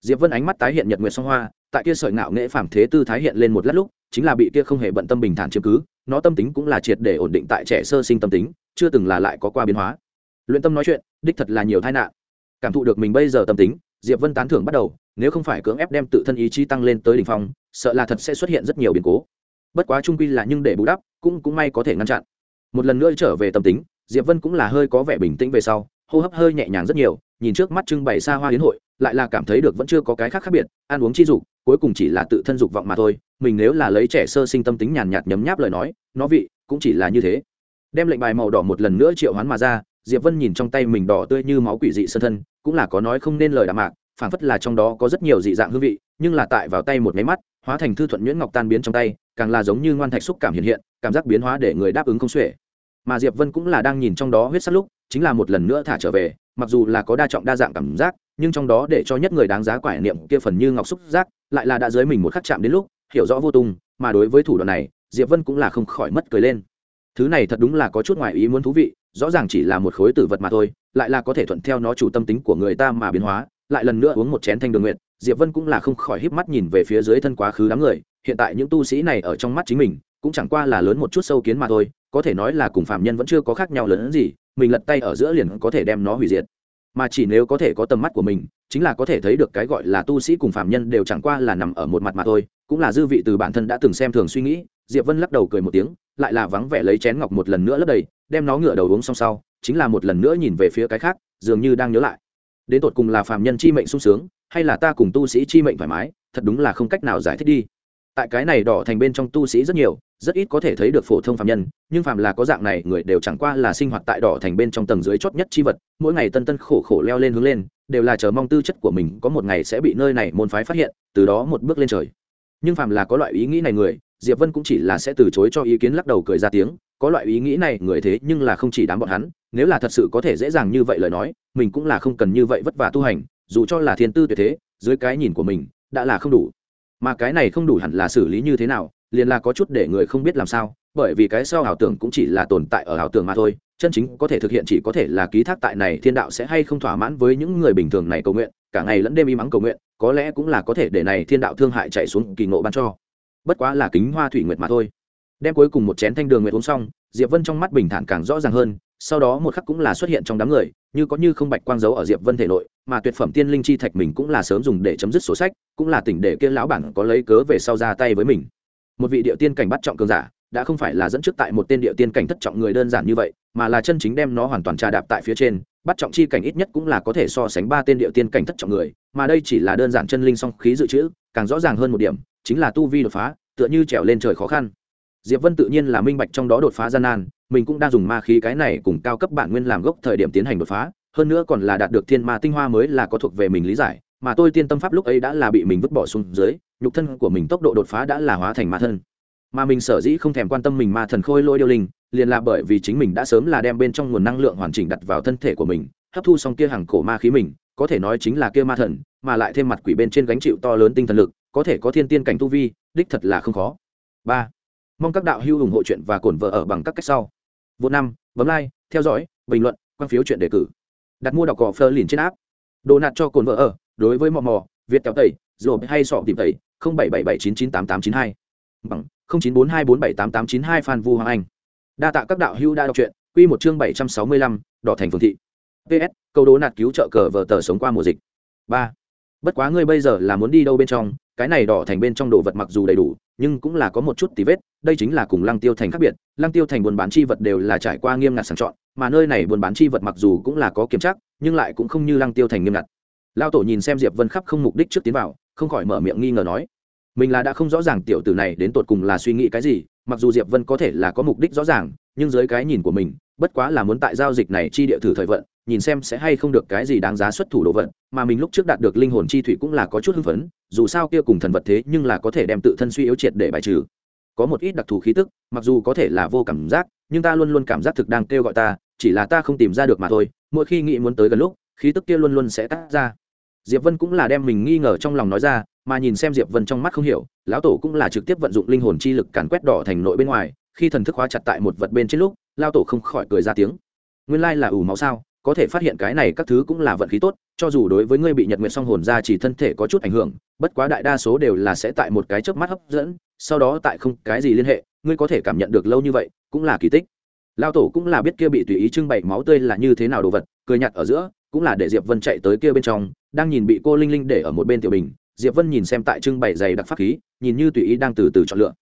Diệp vân ánh mắt tái hiện nhật nguyệt song hoa, tại kia sợi ngạo nghệ phàm thế tư thái hiện lên một lát lúc, chính là bị kia không hề bận tâm bình thản chiếm cứ nó tâm tính cũng là triệt để ổn định tại trẻ sơ sinh tâm tính, chưa từng là lại có qua biến hóa. Luyện tâm nói chuyện, đích thật là nhiều tai nạn. Cảm thụ được mình bây giờ tâm tính, diệp vân tán thưởng bắt đầu, nếu không phải cưỡng ép đem tự thân ý chí tăng lên tới đỉnh phong, sợ là thật sẽ xuất hiện rất nhiều biến cố. Bất quá trung quy là nhưng để bù đắp, cũng cũng may có thể ngăn chặn. Một lần nữa trở về tâm tính, diệp vân cũng là hơi có vẻ bình tĩnh về sau, hô hấp hơi nhẹ nhàng rất nhiều nhìn trước mắt trưng bày xa hoa hiến hội, lại là cảm thấy được vẫn chưa có cái khác khác biệt, ăn uống chi dục, cuối cùng chỉ là tự thân dục vọng mà thôi. Mình nếu là lấy trẻ sơ sinh tâm tính nhàn nhạt nhấm nháp lời nói, nó vị cũng chỉ là như thế. Đem lệnh bài màu đỏ một lần nữa triệu hoán mà ra, diệp vân nhìn trong tay mình đỏ tươi như máu quỷ dị sân thân, cũng là có nói không nên lời đạm mạc, phảng phất là trong đó có rất nhiều dị dạng hương vị, nhưng là tại vào tay một máy mắt, hóa thành thư thuận nhuyễn ngọc tan biến trong tay, càng là giống như ngoan thạch xúc cảm hiện hiện, cảm giác biến hóa để người đáp ứng không xuể mà diệp vân cũng là đang nhìn trong đó huyết sắc lúc, chính là một lần nữa thả trở về, mặc dù là có đa trọng đa dạng cảm giác, nhưng trong đó để cho nhất người đáng giá quải niệm kia phần như ngọc xúc giác, lại là đã dưới mình một khắc chạm đến lúc, hiểu rõ vô tung, mà đối với thủ đoạn này, diệp vân cũng là không khỏi mất cười lên. Thứ này thật đúng là có chút ngoài ý muốn thú vị, rõ ràng chỉ là một khối tử vật mà thôi, lại là có thể thuận theo nó chủ tâm tính của người ta mà biến hóa, lại lần nữa uống một chén thanh đường nguyện diệp vân cũng là không khỏi híp mắt nhìn về phía dưới thân quá khứ đám người, hiện tại những tu sĩ này ở trong mắt chính mình, cũng chẳng qua là lớn một chút sâu kiến mà thôi có thể nói là cùng phạm nhân vẫn chưa có khác nhau lớn hơn gì, mình lật tay ở giữa liền có thể đem nó hủy diệt. Mà chỉ nếu có thể có tầm mắt của mình, chính là có thể thấy được cái gọi là tu sĩ cùng phạm nhân đều chẳng qua là nằm ở một mặt mà thôi, cũng là dư vị từ bản thân đã từng xem thường suy nghĩ, diệp vân lắc đầu cười một tiếng, lại là vắng vẻ lấy chén ngọc một lần nữa lấp đầy, đem nó ngửa đầu uống xong sau, chính là một lần nữa nhìn về phía cái khác, dường như đang nhớ lại. Đến tột cùng là phạm nhân chi mệnh sung sướng, hay là ta cùng tu sĩ chi mệnh thoải mái, thật đúng là không cách nào giải thích đi tại cái này đỏ thành bên trong tu sĩ rất nhiều, rất ít có thể thấy được phổ thông phạm nhân, nhưng phạm là có dạng này, người đều chẳng qua là sinh hoạt tại đỏ thành bên trong tầng dưới chót nhất chi vật, mỗi ngày tân tân khổ khổ leo lên hướng lên, đều là chờ mong tư chất của mình có một ngày sẽ bị nơi này môn phái phát hiện, từ đó một bước lên trời. Nhưng phạm là có loại ý nghĩ này người, diệp vân cũng chỉ là sẽ từ chối cho ý kiến lắc đầu cười ra tiếng, có loại ý nghĩ này người thế nhưng là không chỉ đám bọn hắn, nếu là thật sự có thể dễ dàng như vậy lời nói, mình cũng là không cần như vậy vất vả tu hành, dù cho là thiên tư tuyệt thế, dưới cái nhìn của mình, đã là không đủ mà cái này không đủ hẳn là xử lý như thế nào, liền là có chút để người không biết làm sao, bởi vì cái sau ảo tưởng cũng chỉ là tồn tại ở ảo tưởng mà thôi, chân chính có thể thực hiện chỉ có thể là ký thác tại này thiên đạo sẽ hay không thỏa mãn với những người bình thường này cầu nguyện, cả ngày lẫn đêm im mắng cầu nguyện, có lẽ cũng là có thể để này thiên đạo thương hại chạy xuống kỳ ngộ ban cho. Bất quá là kính hoa thủy nguyệt mà thôi. Đem cuối cùng một chén thanh đường nguyệt uống xong, diệp vân trong mắt bình thản càng rõ ràng hơn, sau đó một khắc cũng là xuất hiện trong đám người như có như không bạch quang dấu ở diệp vân thể nội, mà tuyệt phẩm tiên linh chi thạch mình cũng là sớm dùng để chấm dứt sổ sách, cũng là tỉnh để kia lão bản có lấy cớ về sau ra tay với mình. Một vị địa tiên cảnh bắt trọng cường giả, đã không phải là dẫn trước tại một tên địa tiên cảnh thất trọng người đơn giản như vậy, mà là chân chính đem nó hoàn toàn trà đạp tại phía trên, bắt trọng chi cảnh ít nhất cũng là có thể so sánh ba tên địa tiên cảnh thất trọng người, mà đây chỉ là đơn giản chân linh song khí dự trữ, càng rõ ràng hơn một điểm, chính là tu vi đột phá, tựa như trèo lên trời khó khăn. Diệp vân tự nhiên là minh bạch trong đó đột phá gian nan mình cũng đang dùng ma khí cái này cùng cao cấp bản nguyên làm gốc thời điểm tiến hành đột phá, hơn nữa còn là đạt được thiên ma tinh hoa mới là có thuộc về mình lý giải, mà tôi tiên tâm pháp lúc ấy đã là bị mình vứt bỏ xuống dưới, nhục thân của mình tốc độ đột phá đã là hóa thành ma thân. Mà mình sở dĩ không thèm quan tâm mình ma thần khôi lôi điêu linh, liền là bởi vì chính mình đã sớm là đem bên trong nguồn năng lượng hoàn chỉnh đặt vào thân thể của mình, hấp thu xong kia hàng cổ ma khí mình, có thể nói chính là kia ma thần, mà lại thêm mặt quỷ bên trên gánh chịu to lớn tinh thần lực, có thể có thiên tiên cảnh tu vi, đích thật là không khó. Ba. Mong các đạo hữu ủng hộ chuyện và cổn vợ ở bằng các cách sau vô năm, bấm like, theo dõi, bình luận, quan phiếu chuyện đề cử. Đặt mua đọc cỏ phơ liền trên áp đồ nạt cho cồn vợ ở, đối với mò mò, việt kéo tẩy rồi hay sọ tìm tẩy, không bảy bảy bảy chín chín tám tám chín hai. Bằng, không chín bốn hai bốn bảy tám tám chín hai phan vu hoàng anh. Đa tạ các đạo hữu đã đọc truyện, quy một chương bảy trăm sáu mươi lăm, đỏ thành phường thị. Ps câu đố nạt cứu trợ cờ vợ tờ sống qua mùa dịch. Ba, bất quá ngươi bây giờ là muốn đi đâu bên trong, cái này đỏ thành bên trong đồ vật mặc dù đầy đủ, nhưng cũng là có một chút tí vết, đây chính là cùng lăng tiêu thành khác biệt lăng tiêu thành buôn bán chi vật đều là trải qua nghiêm ngặt sàng chọn, mà nơi này buôn bán chi vật mặc dù cũng là có kiểm chắc nhưng lại cũng không như lăng tiêu thành nghiêm ngặt. Lao tổ nhìn xem diệp vân khắp không mục đích trước tiến vào, không khỏi mở miệng nghi ngờ nói, mình là đã không rõ ràng tiểu tử này đến tột cùng là suy nghĩ cái gì, mặc dù diệp vân có thể là có mục đích rõ ràng, nhưng dưới cái nhìn của mình, bất quá là muốn tại giao dịch này chi địa thử thời vận, nhìn xem sẽ hay không được cái gì đáng giá xuất thủ đồ vận, mà mình lúc trước đạt được linh hồn chi thủy cũng là có chút hưng phấn, dù sao kia cùng thần vật thế nhưng là có thể đem tự thân suy yếu triệt để bài trừ có một ít đặc thù khí tức, mặc dù có thể là vô cảm giác, nhưng ta luôn luôn cảm giác thực đang kêu gọi ta, chỉ là ta không tìm ra được mà thôi, mỗi khi nghĩ muốn tới gần lúc, khí tức kia luôn luôn sẽ tắt ra. Diệp vân cũng là đem mình nghi ngờ trong lòng nói ra, mà nhìn xem diệp vân trong mắt không hiểu, lão tổ cũng là trực tiếp vận dụng linh hồn chi lực càn quét đỏ thành nội bên ngoài, khi thần thức hóa chặt tại một vật bên trên lúc lao tổ không khỏi cười ra tiếng. Nguyên lai là ủ máu sao? Có thể phát hiện cái này các thứ cũng là vận khí tốt, cho dù đối với ngươi bị nhật nguyện song hồn ra chỉ thân thể có chút ảnh hưởng, bất quá đại đa số đều là sẽ tại một cái chớp mắt hấp dẫn, sau đó tại không cái gì liên hệ, ngươi có thể cảm nhận được lâu như vậy, cũng là kỳ tích. Lao tổ cũng là biết kia bị tùy ý trưng bày máu tươi là như thế nào đồ vật, cười nhặt ở giữa, cũng là để diệp vân chạy tới kia bên trong, đang nhìn bị cô linh linh để ở một bên tiểu bình, diệp vân nhìn xem tại trưng bày giày đặc pháp khí, nhìn như tùy ý đang từ từ chọn lựa.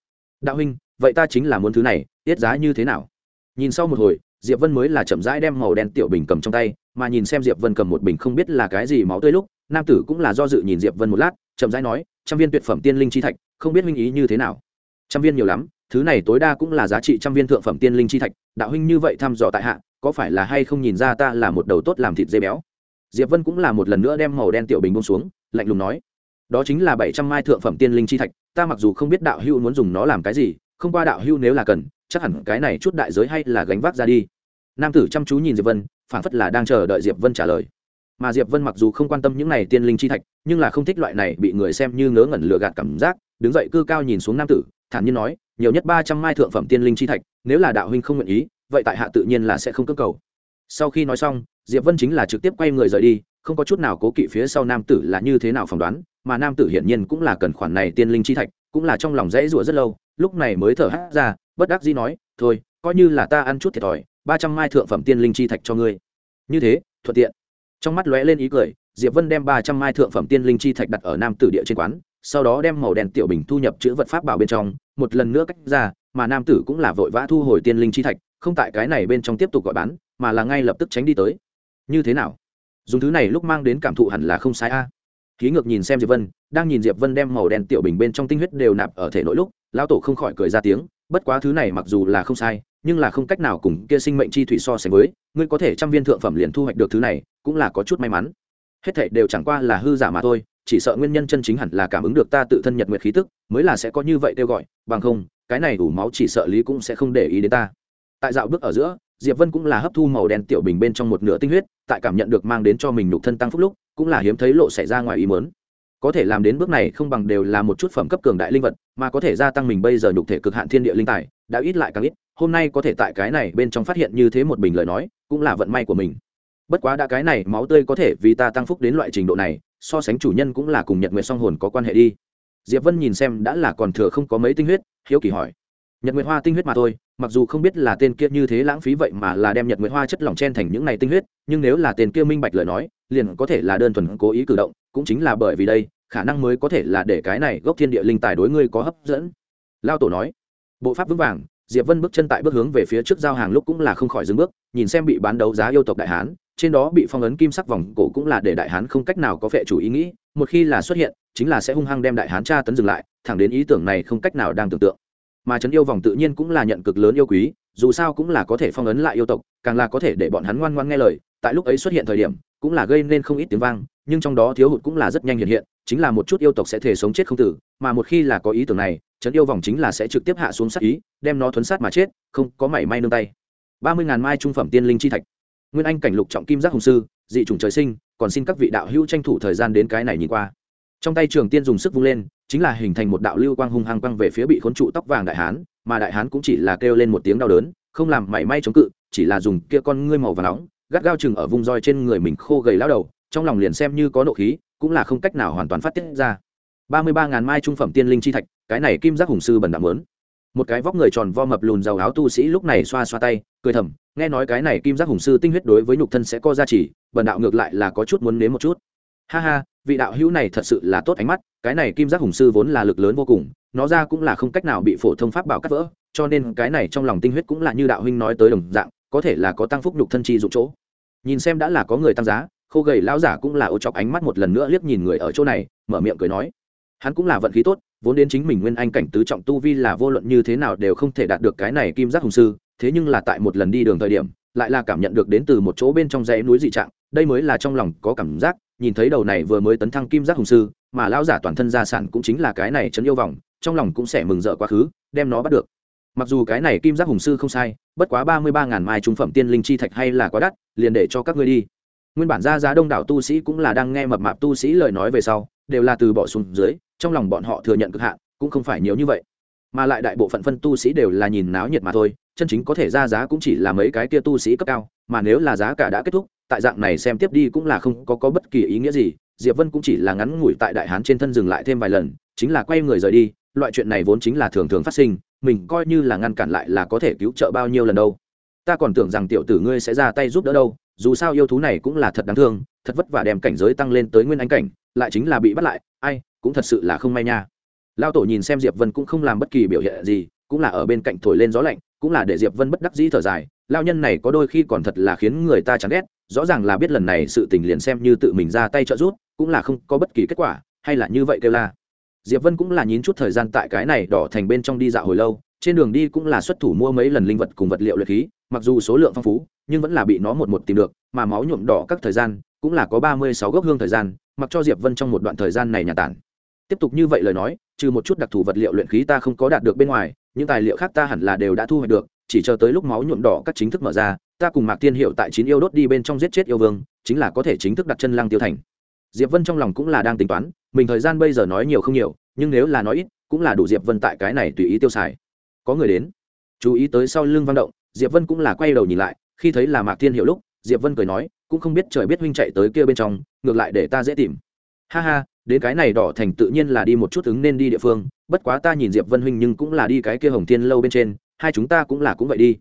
Đạo huynh, vậy ta chính là muốn thứ này, tiết giá như thế nào? Nhìn sau một hồi diệp vân mới là chậm rãi đem màu đen tiểu bình cầm trong tay, mà nhìn xem diệp vân cầm một bình không biết là cái gì máu tươi lúc, nam tử cũng là do dự nhìn diệp vân một lát, chậm rãi nói, trăm viên tuyệt phẩm tiên linh chi thạch, không biết huynh ý như thế nào? Trăm viên nhiều lắm, thứ này tối đa cũng là giá trị trăm viên thượng phẩm tiên linh chi thạch, đạo huynh như vậy thăm dò tại hạ, có phải là hay không nhìn ra ta là một đầu tốt làm thịt dê béo? Diệp vân cũng là một lần nữa đem màu đen tiểu bình bông xuống, lạnh lùng nói, đó chính là bảy trăm mai thượng phẩm tiên linh chi thạch, ta mặc dù không biết đạo hưu muốn dùng nó làm cái gì, không qua đạo hưu nếu là cần chắc hẳn cái này chút đại giới hay là gánh vác ra đi. Nam tử chăm chú nhìn diệp vân phản phất là đang chờ đợi diệp vân trả lời. Mà diệp vân mặc dù không quan tâm những này tiên linh chi thạch, nhưng là không thích loại này bị người xem như ngớ ngẩn lừa gạt cảm giác, đứng dậy cư cao nhìn xuống nam tử, thản nhiên nói, nhiều nhất ba trăm mai thượng phẩm tiên linh chi thạch, nếu là đạo huynh không nguyện ý, vậy tại hạ tự nhiên là sẽ không cơ cầu. Sau khi nói xong, diệp vân chính là trực tiếp quay người rời đi, không có chút nào cố kỵ phía sau nam tử là như thế nào phỏng đoán, mà nam tử hiển nhiên cũng là cần khoản này tiên linh chi thạch, cũng là trong lòng dãy rủa rất lâu, lúc này mới thở hắt ra bất đắc dĩ nói, thôi, coi như là ta ăn chút thiệt thòi, ba trăm mai thượng phẩm tiên linh chi thạch cho ngươi. Như thế, thuận tiện. Trong mắt lóe lên ý cười, diệp vân đem ba trăm mai thượng phẩm tiên linh chi thạch đặt ở nam tử địa trên quán, sau đó đem màu đen tiểu bình thu nhập chữ vật pháp bảo bên trong, một lần nữa cách ra, mà nam tử cũng là vội vã thu hồi tiên linh chi thạch, không tại cái này bên trong tiếp tục gọi bán, mà là ngay lập tức tránh đi tới. Như thế nào? Dùng thứ này lúc mang đến cảm thụ hẳn là không sai a. À. ký ngược nhìn xem diệp vân, đang nhìn diệp vân đem màu đen tiểu bình bên trong tinh huyết đều nạp ở thể nội lúc, lão tổ không khỏi cười ra tiếng bất quá thứ này mặc dù là không sai, nhưng là không cách nào cùng kia sinh mệnh chi thủy so sánh với, ngươi có thể trăm viên thượng phẩm liền thu hoạch được thứ này, cũng là có chút may mắn. Hết thảy đều chẳng qua là hư giả mà thôi, chỉ sợ nguyên nhân chân chính hẳn là cảm ứng được ta tự thân nhật nguyệt khí tức, mới là sẽ có như vậy kêu gọi, bằng không, cái này đủ máu chỉ sợ lý cũng sẽ không để ý đến ta. Tại dạo bước ở giữa, diệp vân cũng là hấp thu màu đen tiểu bình bên trong một nửa tinh huyết, tại cảm nhận được mang đến cho mình nhục thân tăng phúc lúc, cũng là hiếm thấy lộ xảy ra ngoài ý mớn có thể làm đến bước này không bằng đều là một chút phẩm cấp cường đại linh vật, mà có thể gia tăng mình bây giờ nhục thể cực hạn thiên địa linh tài, đã ít lại càng ít, hôm nay có thể tại cái này bên trong phát hiện như thế một bình lời nói, cũng là vận may của mình. Bất quá đã cái này, máu tươi có thể vì ta tăng phúc đến loại trình độ này, so sánh chủ nhân cũng là cùng nhật nguyệt song hồn có quan hệ đi. Diệp vân nhìn xem đã là còn thừa không có mấy tinh huyết, hiếu kỳ hỏi. Nhật nguyệt hoa tinh huyết mà thôi, mặc dù không biết là tên kia như thế lãng phí vậy mà là đem nhật nguyệt hoa chất lỏng chen thành những này tinh huyết, nhưng nếu là tên kia minh bạch lời nói, liền có thể là đơn thuần cố ý cử động cũng chính là bởi vì đây, khả năng mới có thể là để cái này gốc thiên địa linh tài đối ngươi có hấp dẫn. Lao tổ nói. Bộ pháp vững vàng, diệp vân bước chân tại bước hướng về phía trước giao hàng lúc cũng là không khỏi dừng bước, nhìn xem bị bán đấu giá yêu tộc đại hán, trên đó bị phong ấn kim sắc vòng cổ cũng là để đại hán không cách nào có phệ chủ ý nghĩ, một khi là xuất hiện, chính là sẽ hung hăng đem đại hán tra tấn dừng lại, thẳng đến ý tưởng này không cách nào đang tưởng tượng. Mà trấn yêu vòng tự nhiên cũng là nhận cực lớn yêu quý, dù sao cũng là có thể phong ấn lại yêu tộc, càng là có thể để bọn hắn ngoan ngoan nghe lời, tại lúc ấy xuất hiện thời điểm cũng là gây nên không ít tiếng vang, nhưng trong đó thiếu hụt cũng là rất nhanh hiện hiện, chính là một chút yêu tộc sẽ thể sống chết không tử, mà một khi là có ý tưởng này, trấn yêu vòng chính là sẽ trực tiếp hạ xuống sát ý, đem nó thuấn sát mà chết, không có mảy may nương tay. ba mươi ngàn mai trung phẩm tiên linh chi thạch. Nguyên anh cảnh lục trọng kim giác hùng sư, dị chủng trời sinh, còn xin các vị đạo hữu tranh thủ thời gian đến cái này nhìn qua. Trong tay trường tiên dùng sức vung lên, chính là hình thành một đạo lưu quang hung hăng quăng về phía bị khốn trụ tóc vàng đại hán, mà đại hán cũng chỉ là kêu lên một tiếng đau đớn, không làm mảy may chống cự, chỉ là dùng kia con ngươi màu và nóng gắt gao chừng ở vùng roi trên người mình khô gầy lao đầu, trong lòng liền xem như có nộ khí, cũng là không cách nào hoàn toàn phát tiết ra. Ba mươi ba ngàn mai trung phẩm tiên linh chi thạch, cái này kim giác hùng sư bần đạm lớn một cái vóc người tròn vo mập lùn giàu áo tu sĩ lúc này xoa xoa tay, cười thầm, nghe nói cái này kim giác hùng sư tinh huyết đối với nhục thân sẽ có giá trị, bần đạo ngược lại là có chút muốn nếm một chút. Ha ha, vị đạo hữu này thật sự là tốt ánh mắt, cái này kim giác hùng sư vốn là lực lớn vô cùng, nó ra cũng là không cách nào bị phổ thông pháp bảo cắt vỡ, cho nên cái này trong lòng tinh huyết cũng là như đạo huynh nói tới đồng dạng có thể là có tăng phúc nhục thân chi dụng chỗ. Nhìn xem đã là có người tăng giá, khô gầy lão giả cũng là ô chọc ánh mắt một lần nữa liếc nhìn người ở chỗ này, mở miệng cười nói. Hắn cũng là vận khí tốt, vốn đến chính mình nguyên anh cảnh tứ trọng tu vi là vô luận như thế nào đều không thể đạt được cái này kim giác hùng sư, thế nhưng là tại một lần đi đường thời điểm, lại là cảm nhận được đến từ một chỗ bên trong dãy núi dị trạng, đây mới là trong lòng có cảm giác, nhìn thấy đầu này vừa mới tấn thăng kim giác hùng sư, mà lão giả toàn thân gia sản cũng chính là cái này chấn yêu vòng trong lòng cũng sẽ mừng rỡ quá khứ, đem nó bắt được mặc dù cái này kim giác hùng sư không sai bất quá ba mươi ba ngàn mai trung phẩm tiên linh chi thạch hay là quá đắt liền để cho các ngươi đi. Nguyên bản ra giá đông đảo tu sĩ cũng là đang nghe mập mạp tu sĩ lời nói về sau đều là từ bỏ xuống dưới trong lòng bọn họ thừa nhận cực hạn cũng không phải nhiều như vậy. Mà lại đại bộ phận phân tu sĩ đều là nhìn náo nhiệt mà thôi chân chính có thể ra giá cũng chỉ là mấy cái kia tu sĩ cấp cao mà nếu là giá cả đã kết thúc tại dạng này xem tiếp đi cũng là không có, có bất kỳ ý nghĩa gì. Diệp vân cũng chỉ là ngắn ngủi tại đại hán trên thân dừng lại thêm vài lần chính là quay người rời đi loại chuyện này vốn chính là thường thường phát sinh mình coi như là ngăn cản lại là có thể cứu trợ bao nhiêu lần đâu. Ta còn tưởng rằng tiểu tử ngươi sẽ ra tay giúp đỡ đâu, dù sao yêu thú này cũng là thật đáng thương, thật vất vả đem cảnh giới tăng lên tới nguyên anh cảnh, lại chính là bị bắt lại, ai, cũng thật sự là không may nha. Lao tổ nhìn xem diệp vân cũng không làm bất kỳ biểu hiện gì, cũng là ở bên cạnh thổi lên gió lạnh, cũng là để diệp vân bất đắc dĩ thở dài lao nhân này có đôi khi còn thật là khiến người ta chán ghét, rõ ràng là biết lần này sự tình liền xem như tự mình ra tay trợ giúp, cũng là không có bất kỳ kết quả, hay là như vậy kêu la diệp vân cũng là nhín chút thời gian tại cái này đỏ thành bên trong đi dạo hồi lâu, trên đường đi cũng là xuất thủ mua mấy lần linh vật cùng vật liệu luyện khí, mặc dù số lượng phong phú, nhưng vẫn là bị nó một một tìm được, mà máu nhuộm đỏ các thời gian, cũng là có ba mươi sáu gốc hương thời gian, mặc cho diệp vân trong một đoạn thời gian này nhà tản. Tiếp tục như vậy lời nói, trừ một chút đặc thù vật liệu luyện khí ta không có đạt được bên ngoài, những tài liệu khác ta hẳn là đều đã thu hoạch được, chỉ chờ tới lúc máu nhuộm đỏ các chính thức mở ra, ta cùng mạc tiên hiệu tại chín yêu đốt đi bên trong giết chết yêu vương, chính là có thể chính thức đặt chân lang tiêu thành. Diệp vân trong lòng cũng là đang tính toán mình thời gian bây giờ nói nhiều không nhiều, nhưng nếu là nói ít, cũng là đủ diệp vân tại cái này tùy ý tiêu xài. Có người đến. Chú ý tới sau lưng vang động, diệp vân cũng là quay đầu nhìn lại, khi thấy là mạc Thiên hiệu lúc, diệp vân cười nói, cũng không biết trời biết huynh chạy tới kia bên trong, ngược lại để ta dễ tìm. Ha ha, đến cái này đỏ thành tự nhiên là đi một chút ứng nên đi địa phương, bất quá ta nhìn diệp vân huynh nhưng cũng là đi cái kia hồng Thiên lâu bên trên, hai chúng ta cũng là cũng vậy đi.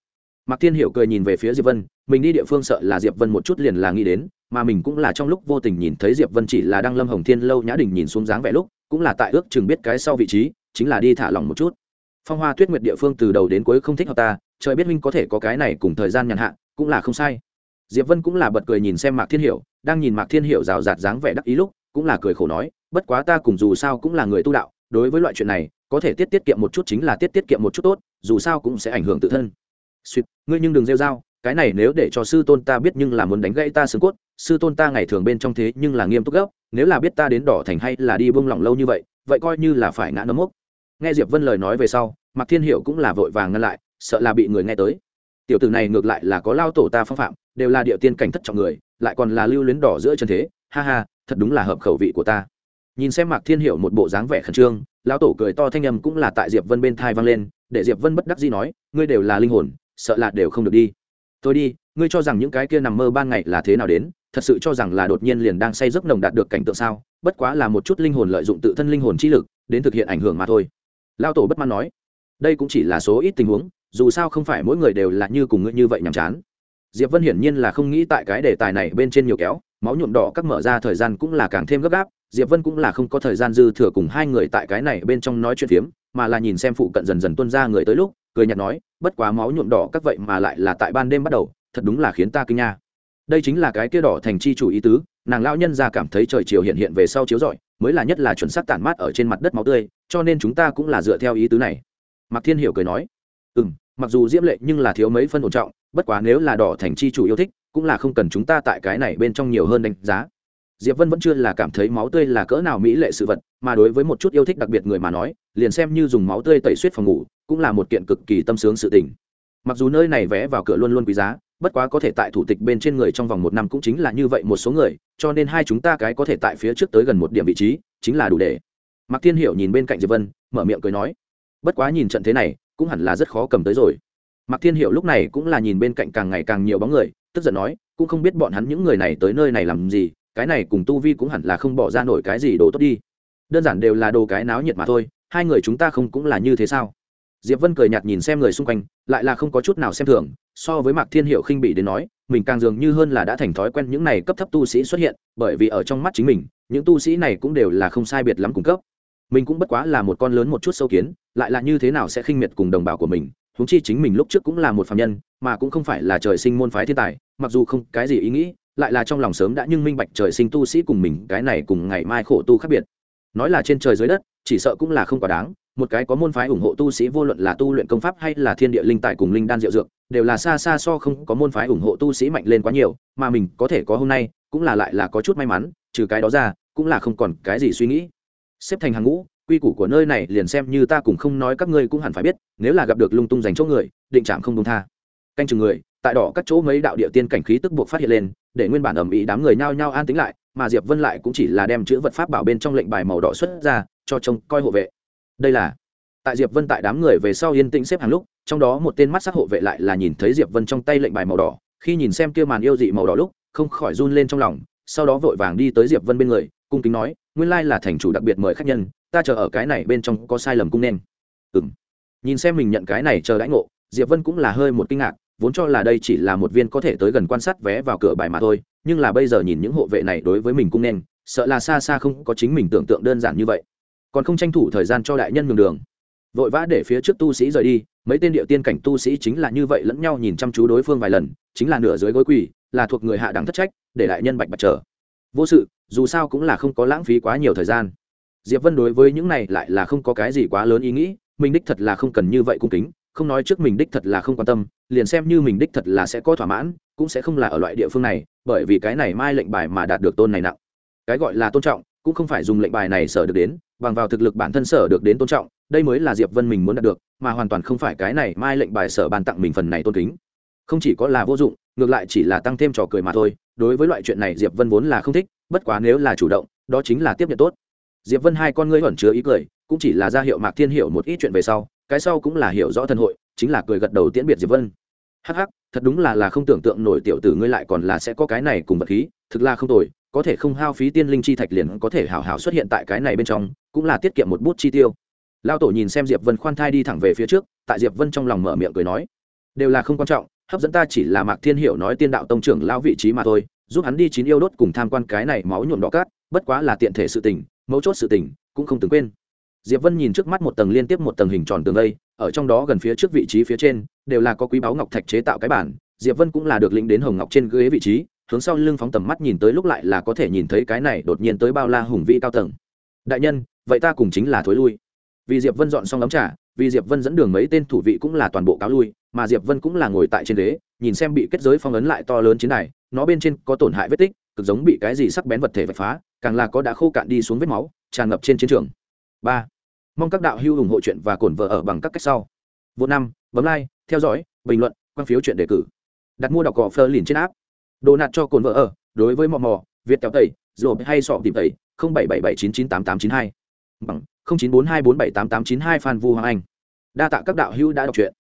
Mạc thiên hiểu cười nhìn về phía diệp vân, mình đi địa phương sợ là diệp vân một chút liền là nghĩ đến mà mình cũng là trong lúc vô tình nhìn thấy diệp vân chỉ là đang lâm hồng thiên lâu nhã đình nhìn xuống dáng vẻ lúc, cũng là tại ước chừng biết cái sau vị trí, chính là đi thả lỏng một chút. Phong hoa tuyết nguyệt địa phương từ đầu đến cuối không thích hợp ta, trời biết minh có thể có cái này cùng thời gian nhàn hạ, cũng là không sai. Diệp vân cũng là bật cười nhìn xem mạc thiên hiểu, đang nhìn mạc thiên hiểu rào rạt dáng vẻ đắc ý lúc, cũng là cười khổ nói, bất quá ta cùng dù sao cũng là người tu đạo, đối với loại chuyện này, có thể tiết tiết kiệm một chút chính là tiết tiết kiệm một chút tốt, dù sao cũng sẽ ảnh hưởng tự thân. Suýt ngươi nhưng đừng rêu dao cái này nếu để cho sư tôn ta biết nhưng là muốn đánh gãy ta xương cốt sư tôn ta ngày thường bên trong thế nhưng là nghiêm túc gốc nếu là biết ta đến đỏ thành hay là đi bông lỏng lâu như vậy vậy coi như là phải ngã nấm mốc. Nghe diệp vân lời nói về sau, mạc thiên hiệu cũng là vội vàng ngăn lại, sợ là bị người nghe tới. Tiểu tử này ngược lại là có lao tổ ta phong phạm, đều là địa tiên cảnh thất trọng người, lại còn là lưu luyến đỏ giữa chân thế, ha ha, thật đúng là hợp khẩu vị của ta. Nhìn xem mạc thiên hiệu một bộ dáng vẻ khẩn trương, lão tổ cười to thanh âm cũng là tại diệp vân bên thai vang lên, để diệp vân bất đắc dĩ nói, ngươi đều là linh hồn, sợ là đều không được đi. Tôi đi, ngươi cho rằng những cái kia nằm mơ ban ngày là thế nào đến thật sự cho rằng là đột nhiên liền đang say giấc nồng đạt được cảnh tượng sao, bất quá là một chút linh hồn lợi dụng tự thân linh hồn chi lực, đến thực hiện ảnh hưởng mà thôi. Lao tổ bất mãn nói, đây cũng chỉ là số ít tình huống, dù sao không phải mỗi người đều là như cùng ngươi như vậy nhàm chán. Diệp vân hiển nhiên là không nghĩ tại cái đề tài này bên trên nhiều kéo, máu nhuộm đỏ các mở ra thời gian cũng là càng thêm gấp gáp, diệp vân cũng là không có thời gian dư thừa cùng hai người tại cái này bên trong nói chuyện phiếm, mà là nhìn xem phụ cận dần dần tuân ra người tới lúc, cười nhạt nói, bất quá máu nhuộm đỏ các vậy mà lại là tại ban đêm bắt đầu, thật đúng là khiến ta kinh nha đây chính là cái kia đỏ thành chi chủ ý tứ, nàng lão nhân ra cảm thấy trời chiều hiện hiện về sau chiếu rọi, mới là nhất là chuẩn xác tản mát ở trên mặt đất máu tươi, cho nên chúng ta cũng là dựa theo ý tứ này. Mạc thiên hiểu cười nói. Ừ m mặc dù diễm lệ nhưng là thiếu mấy phân ổn trọng, bất quá nếu là đỏ thành chi chủ yêu thích, cũng là không cần chúng ta tại cái này bên trong nhiều hơn đánh giá. Diệp vân vẫn chưa là cảm thấy máu tươi là cỡ nào mỹ lệ sự vật, mà đối với một chút yêu thích đặc biệt người mà nói, liền xem như dùng máu tươi tẩy suýt phòng ngủ, cũng là một kiện cực kỳ tâm sướng sự tình. Mặc dù nơi này vé vào cửa luôn luôn quý giá bất quá có thể tại thủ tịch bên trên người trong vòng một năm cũng chính là như vậy một số người, cho nên hai chúng ta cái có thể tại phía trước tới gần một điểm vị trí, chính là đủ để. Mạc thiên hiểu nhìn bên cạnh diệp vân, mở miệng cười nói, bất quá nhìn trận thế này, cũng hẳn là rất khó cầm tới rồi. Mạc thiên hiểu lúc này cũng là nhìn bên cạnh càng ngày càng nhiều bóng người, tức giận nói, cũng không biết bọn hắn những người này tới nơi này làm gì, cái này cùng tu vi cũng hẳn là không bỏ ra nổi cái gì đồ tốt đi. Đơn giản đều là đồ cái náo nhiệt mà thôi, hai người chúng ta không cũng là như thế sao? Diệp vân cười nhạt nhìn xem người xung quanh, lại là không có chút nào xem thường, so với mạc thiên hiệu khinh bị đến nói, mình càng dường như hơn là đã thành thói quen những này cấp thấp tu sĩ xuất hiện, bởi vì ở trong mắt chính mình, những tu sĩ này cũng đều là không sai biệt lắm cung cấp. Mình cũng bất quá là một con lớn một chút sâu kiến, lại là như thế nào sẽ khinh miệt cùng đồng bào của mình, huống chi chính mình lúc trước cũng là một phạm nhân, mà cũng không phải là trời sinh môn phái thiên tài, mặc dù không cái gì ý nghĩ, lại là trong lòng sớm đã nhưng minh bạch trời sinh tu sĩ cùng mình cái này cùng ngày mai khổ tu khác biệt. Nói là trên trời dưới đất, chỉ sợ cũng là không quá đáng một cái có môn phái ủng hộ tu sĩ vô luận là tu luyện công pháp hay là thiên địa linh tài cùng linh đan diệu dược, đều là xa xa so không có môn phái ủng hộ tu sĩ mạnh lên quá nhiều, mà mình có thể có hôm nay, cũng là lại là có chút may mắn, trừ cái đó ra, cũng là không còn cái gì suy nghĩ. Xếp thành hàng ngũ, quy củ của nơi này liền xem như ta cũng không nói các ngươi cũng hẳn phải biết, nếu là gặp được lung tung dành chỗ người, định chạm không đúng tha. Canh chừng người, tại đỏ các chỗ mấy đạo địa tiên cảnh khí tức buộc phát hiện lên, để nguyên bản ẩm ý đám người nhao nhao an tính lại, mà diệp vân lại cũng chỉ là đem chữ vật pháp bảo bên trong lệnh bài màu đỏ xuất ra, cho trông coi hộ vệ đây là tại diệp vân tại đám người về sau yên tĩnh xếp hàng lúc, trong đó một tên mắt sắc hộ vệ lại là nhìn thấy diệp vân trong tay lệnh bài màu đỏ. Khi nhìn xem kia màn yêu dị màu đỏ lúc, không khỏi run lên trong lòng, sau đó vội vàng đi tới diệp vân bên người, cung kính nói, nguyên lai là thành chủ đặc biệt mời khách nhân, ta chờ ở cái này bên trong có sai lầm cung nên. Ừm. Nhìn xem mình nhận cái này chờ đãi ngộ, diệp vân cũng là hơi một kinh ngạc, vốn cho là đây chỉ là một viên có thể tới gần quan sát vé vào cửa bài mà thôi, nhưng là bây giờ nhìn những hộ vệ này đối với mình cung nên, sợ là xa xa không có chính mình tưởng tượng đơn giản như vậy còn không tranh thủ thời gian cho đại nhân nhường đường. Vội vã để phía trước tu sĩ rời đi, mấy tên địa tiên cảnh tu sĩ chính là như vậy lẫn nhau nhìn chăm chú đối phương vài lần, chính là nửa dưới gối quỳ, là thuộc người hạ đẳng thất trách, để đại nhân bạch bạch trở vô sự, dù sao cũng là không có lãng phí quá nhiều thời gian. Diệp vân đối với những này lại là không có cái gì quá lớn ý nghĩ, mình đích thật là không cần như vậy cung kính, không nói trước mình đích thật là không quan tâm, liền xem như mình đích thật là sẽ có thỏa mãn, cũng sẽ không là ở loại địa phương này, bởi vì cái này mai lệnh bài mà đạt được tôn này nặng. Cái gọi là tôn trọng cũng không phải dùng lệnh bài này sở được đến, bằng vào thực lực bản thân sở được đến tôn trọng, đây mới là diệp vân mình muốn đạt được, mà hoàn toàn không phải cái này mai lệnh bài sở ban tặng mình phần này tôn kính. Không chỉ có là vô dụng, ngược lại chỉ là tăng thêm trò cười mà thôi, đối với loại chuyện này diệp vân vốn là không thích, bất quá nếu là chủ động, đó chính là tiếp nhận tốt. Diệp vân hai con ngươi ẩn chứa ý cười, cũng chỉ là ra hiệu mạc thiên hiểu một ít chuyện về sau, cái sau cũng là hiểu rõ thân hội, chính là cười gật đầu tiễn biệt diệp vân. Hắc hắc, thật đúng là là không tưởng tượng nổi tiểu tử ngươi lại còn là sẽ có cái này cùng vật khí, thực là không tồi có thể không hao phí tiên linh chi thạch liền có thể hảo hảo xuất hiện tại cái này bên trong, cũng là tiết kiệm một bút chi tiêu. Lao tổ nhìn xem diệp vân khoan thai đi thẳng về phía trước, tại diệp vân trong lòng mở miệng cười nói, đều là không quan trọng, hấp dẫn ta chỉ là mạc thiên hiểu nói tiên đạo tông trưởng lao vị trí mà thôi, giúp hắn đi chín yêu đốt cùng tham quan cái này máu nhuộm đỏ cát, bất quá là tiện thể sự tình, mấu chốt sự tình, cũng không từng quên. Diệp vân nhìn trước mắt một tầng liên tiếp một tầng hình tròn tường đây ở trong đó gần phía trước vị trí phía trên, đều là có quý báu ngọc thạch chế tạo cái bản, diệp vân cũng là được lĩnh đến hồng ngọc trên ghế vị trí hướng sau lưng phóng tầm mắt nhìn tới lúc lại là có thể nhìn thấy cái này đột nhiên tới bao la hùng vĩ cao tầng. Đại nhân, vậy ta cùng chính là thối lui. Vì diệp vân dọn xong ấm trả vì diệp vân dẫn đường mấy tên thủ vị cũng là toàn bộ cáo lui, mà diệp vân cũng là ngồi tại trên đế nhìn xem bị kết giới phong ấn lại to lớn chiến này nó bên trên có tổn hại vết tích, cực giống bị cái gì sắc bén vật thể vạch phá, càng là có đã khô cạn đi xuống vết máu, tràn ngập trên chiến trường. Ba, mong các đạo hữu ủng hộ chuyện và cổn vợ ở bằng các cách sau. Vô năm, bấm like, theo dõi, bình luận, quan phiếu chuyện đề cử. Đặt mua đọc cỏ phơ liền trên áp đồ nạt cho cồn vợ ở, đối với mò mò, việt kéo tẩy rồi hay sọ tìm tẩy, không bảy bảy bảy chín chín tám tám chín hai. Bằng, không chín bốn hai bốn bảy tám tám chín hai phan vu hoàng anh. Đa tạ các đạo hữu đã đọc truyện.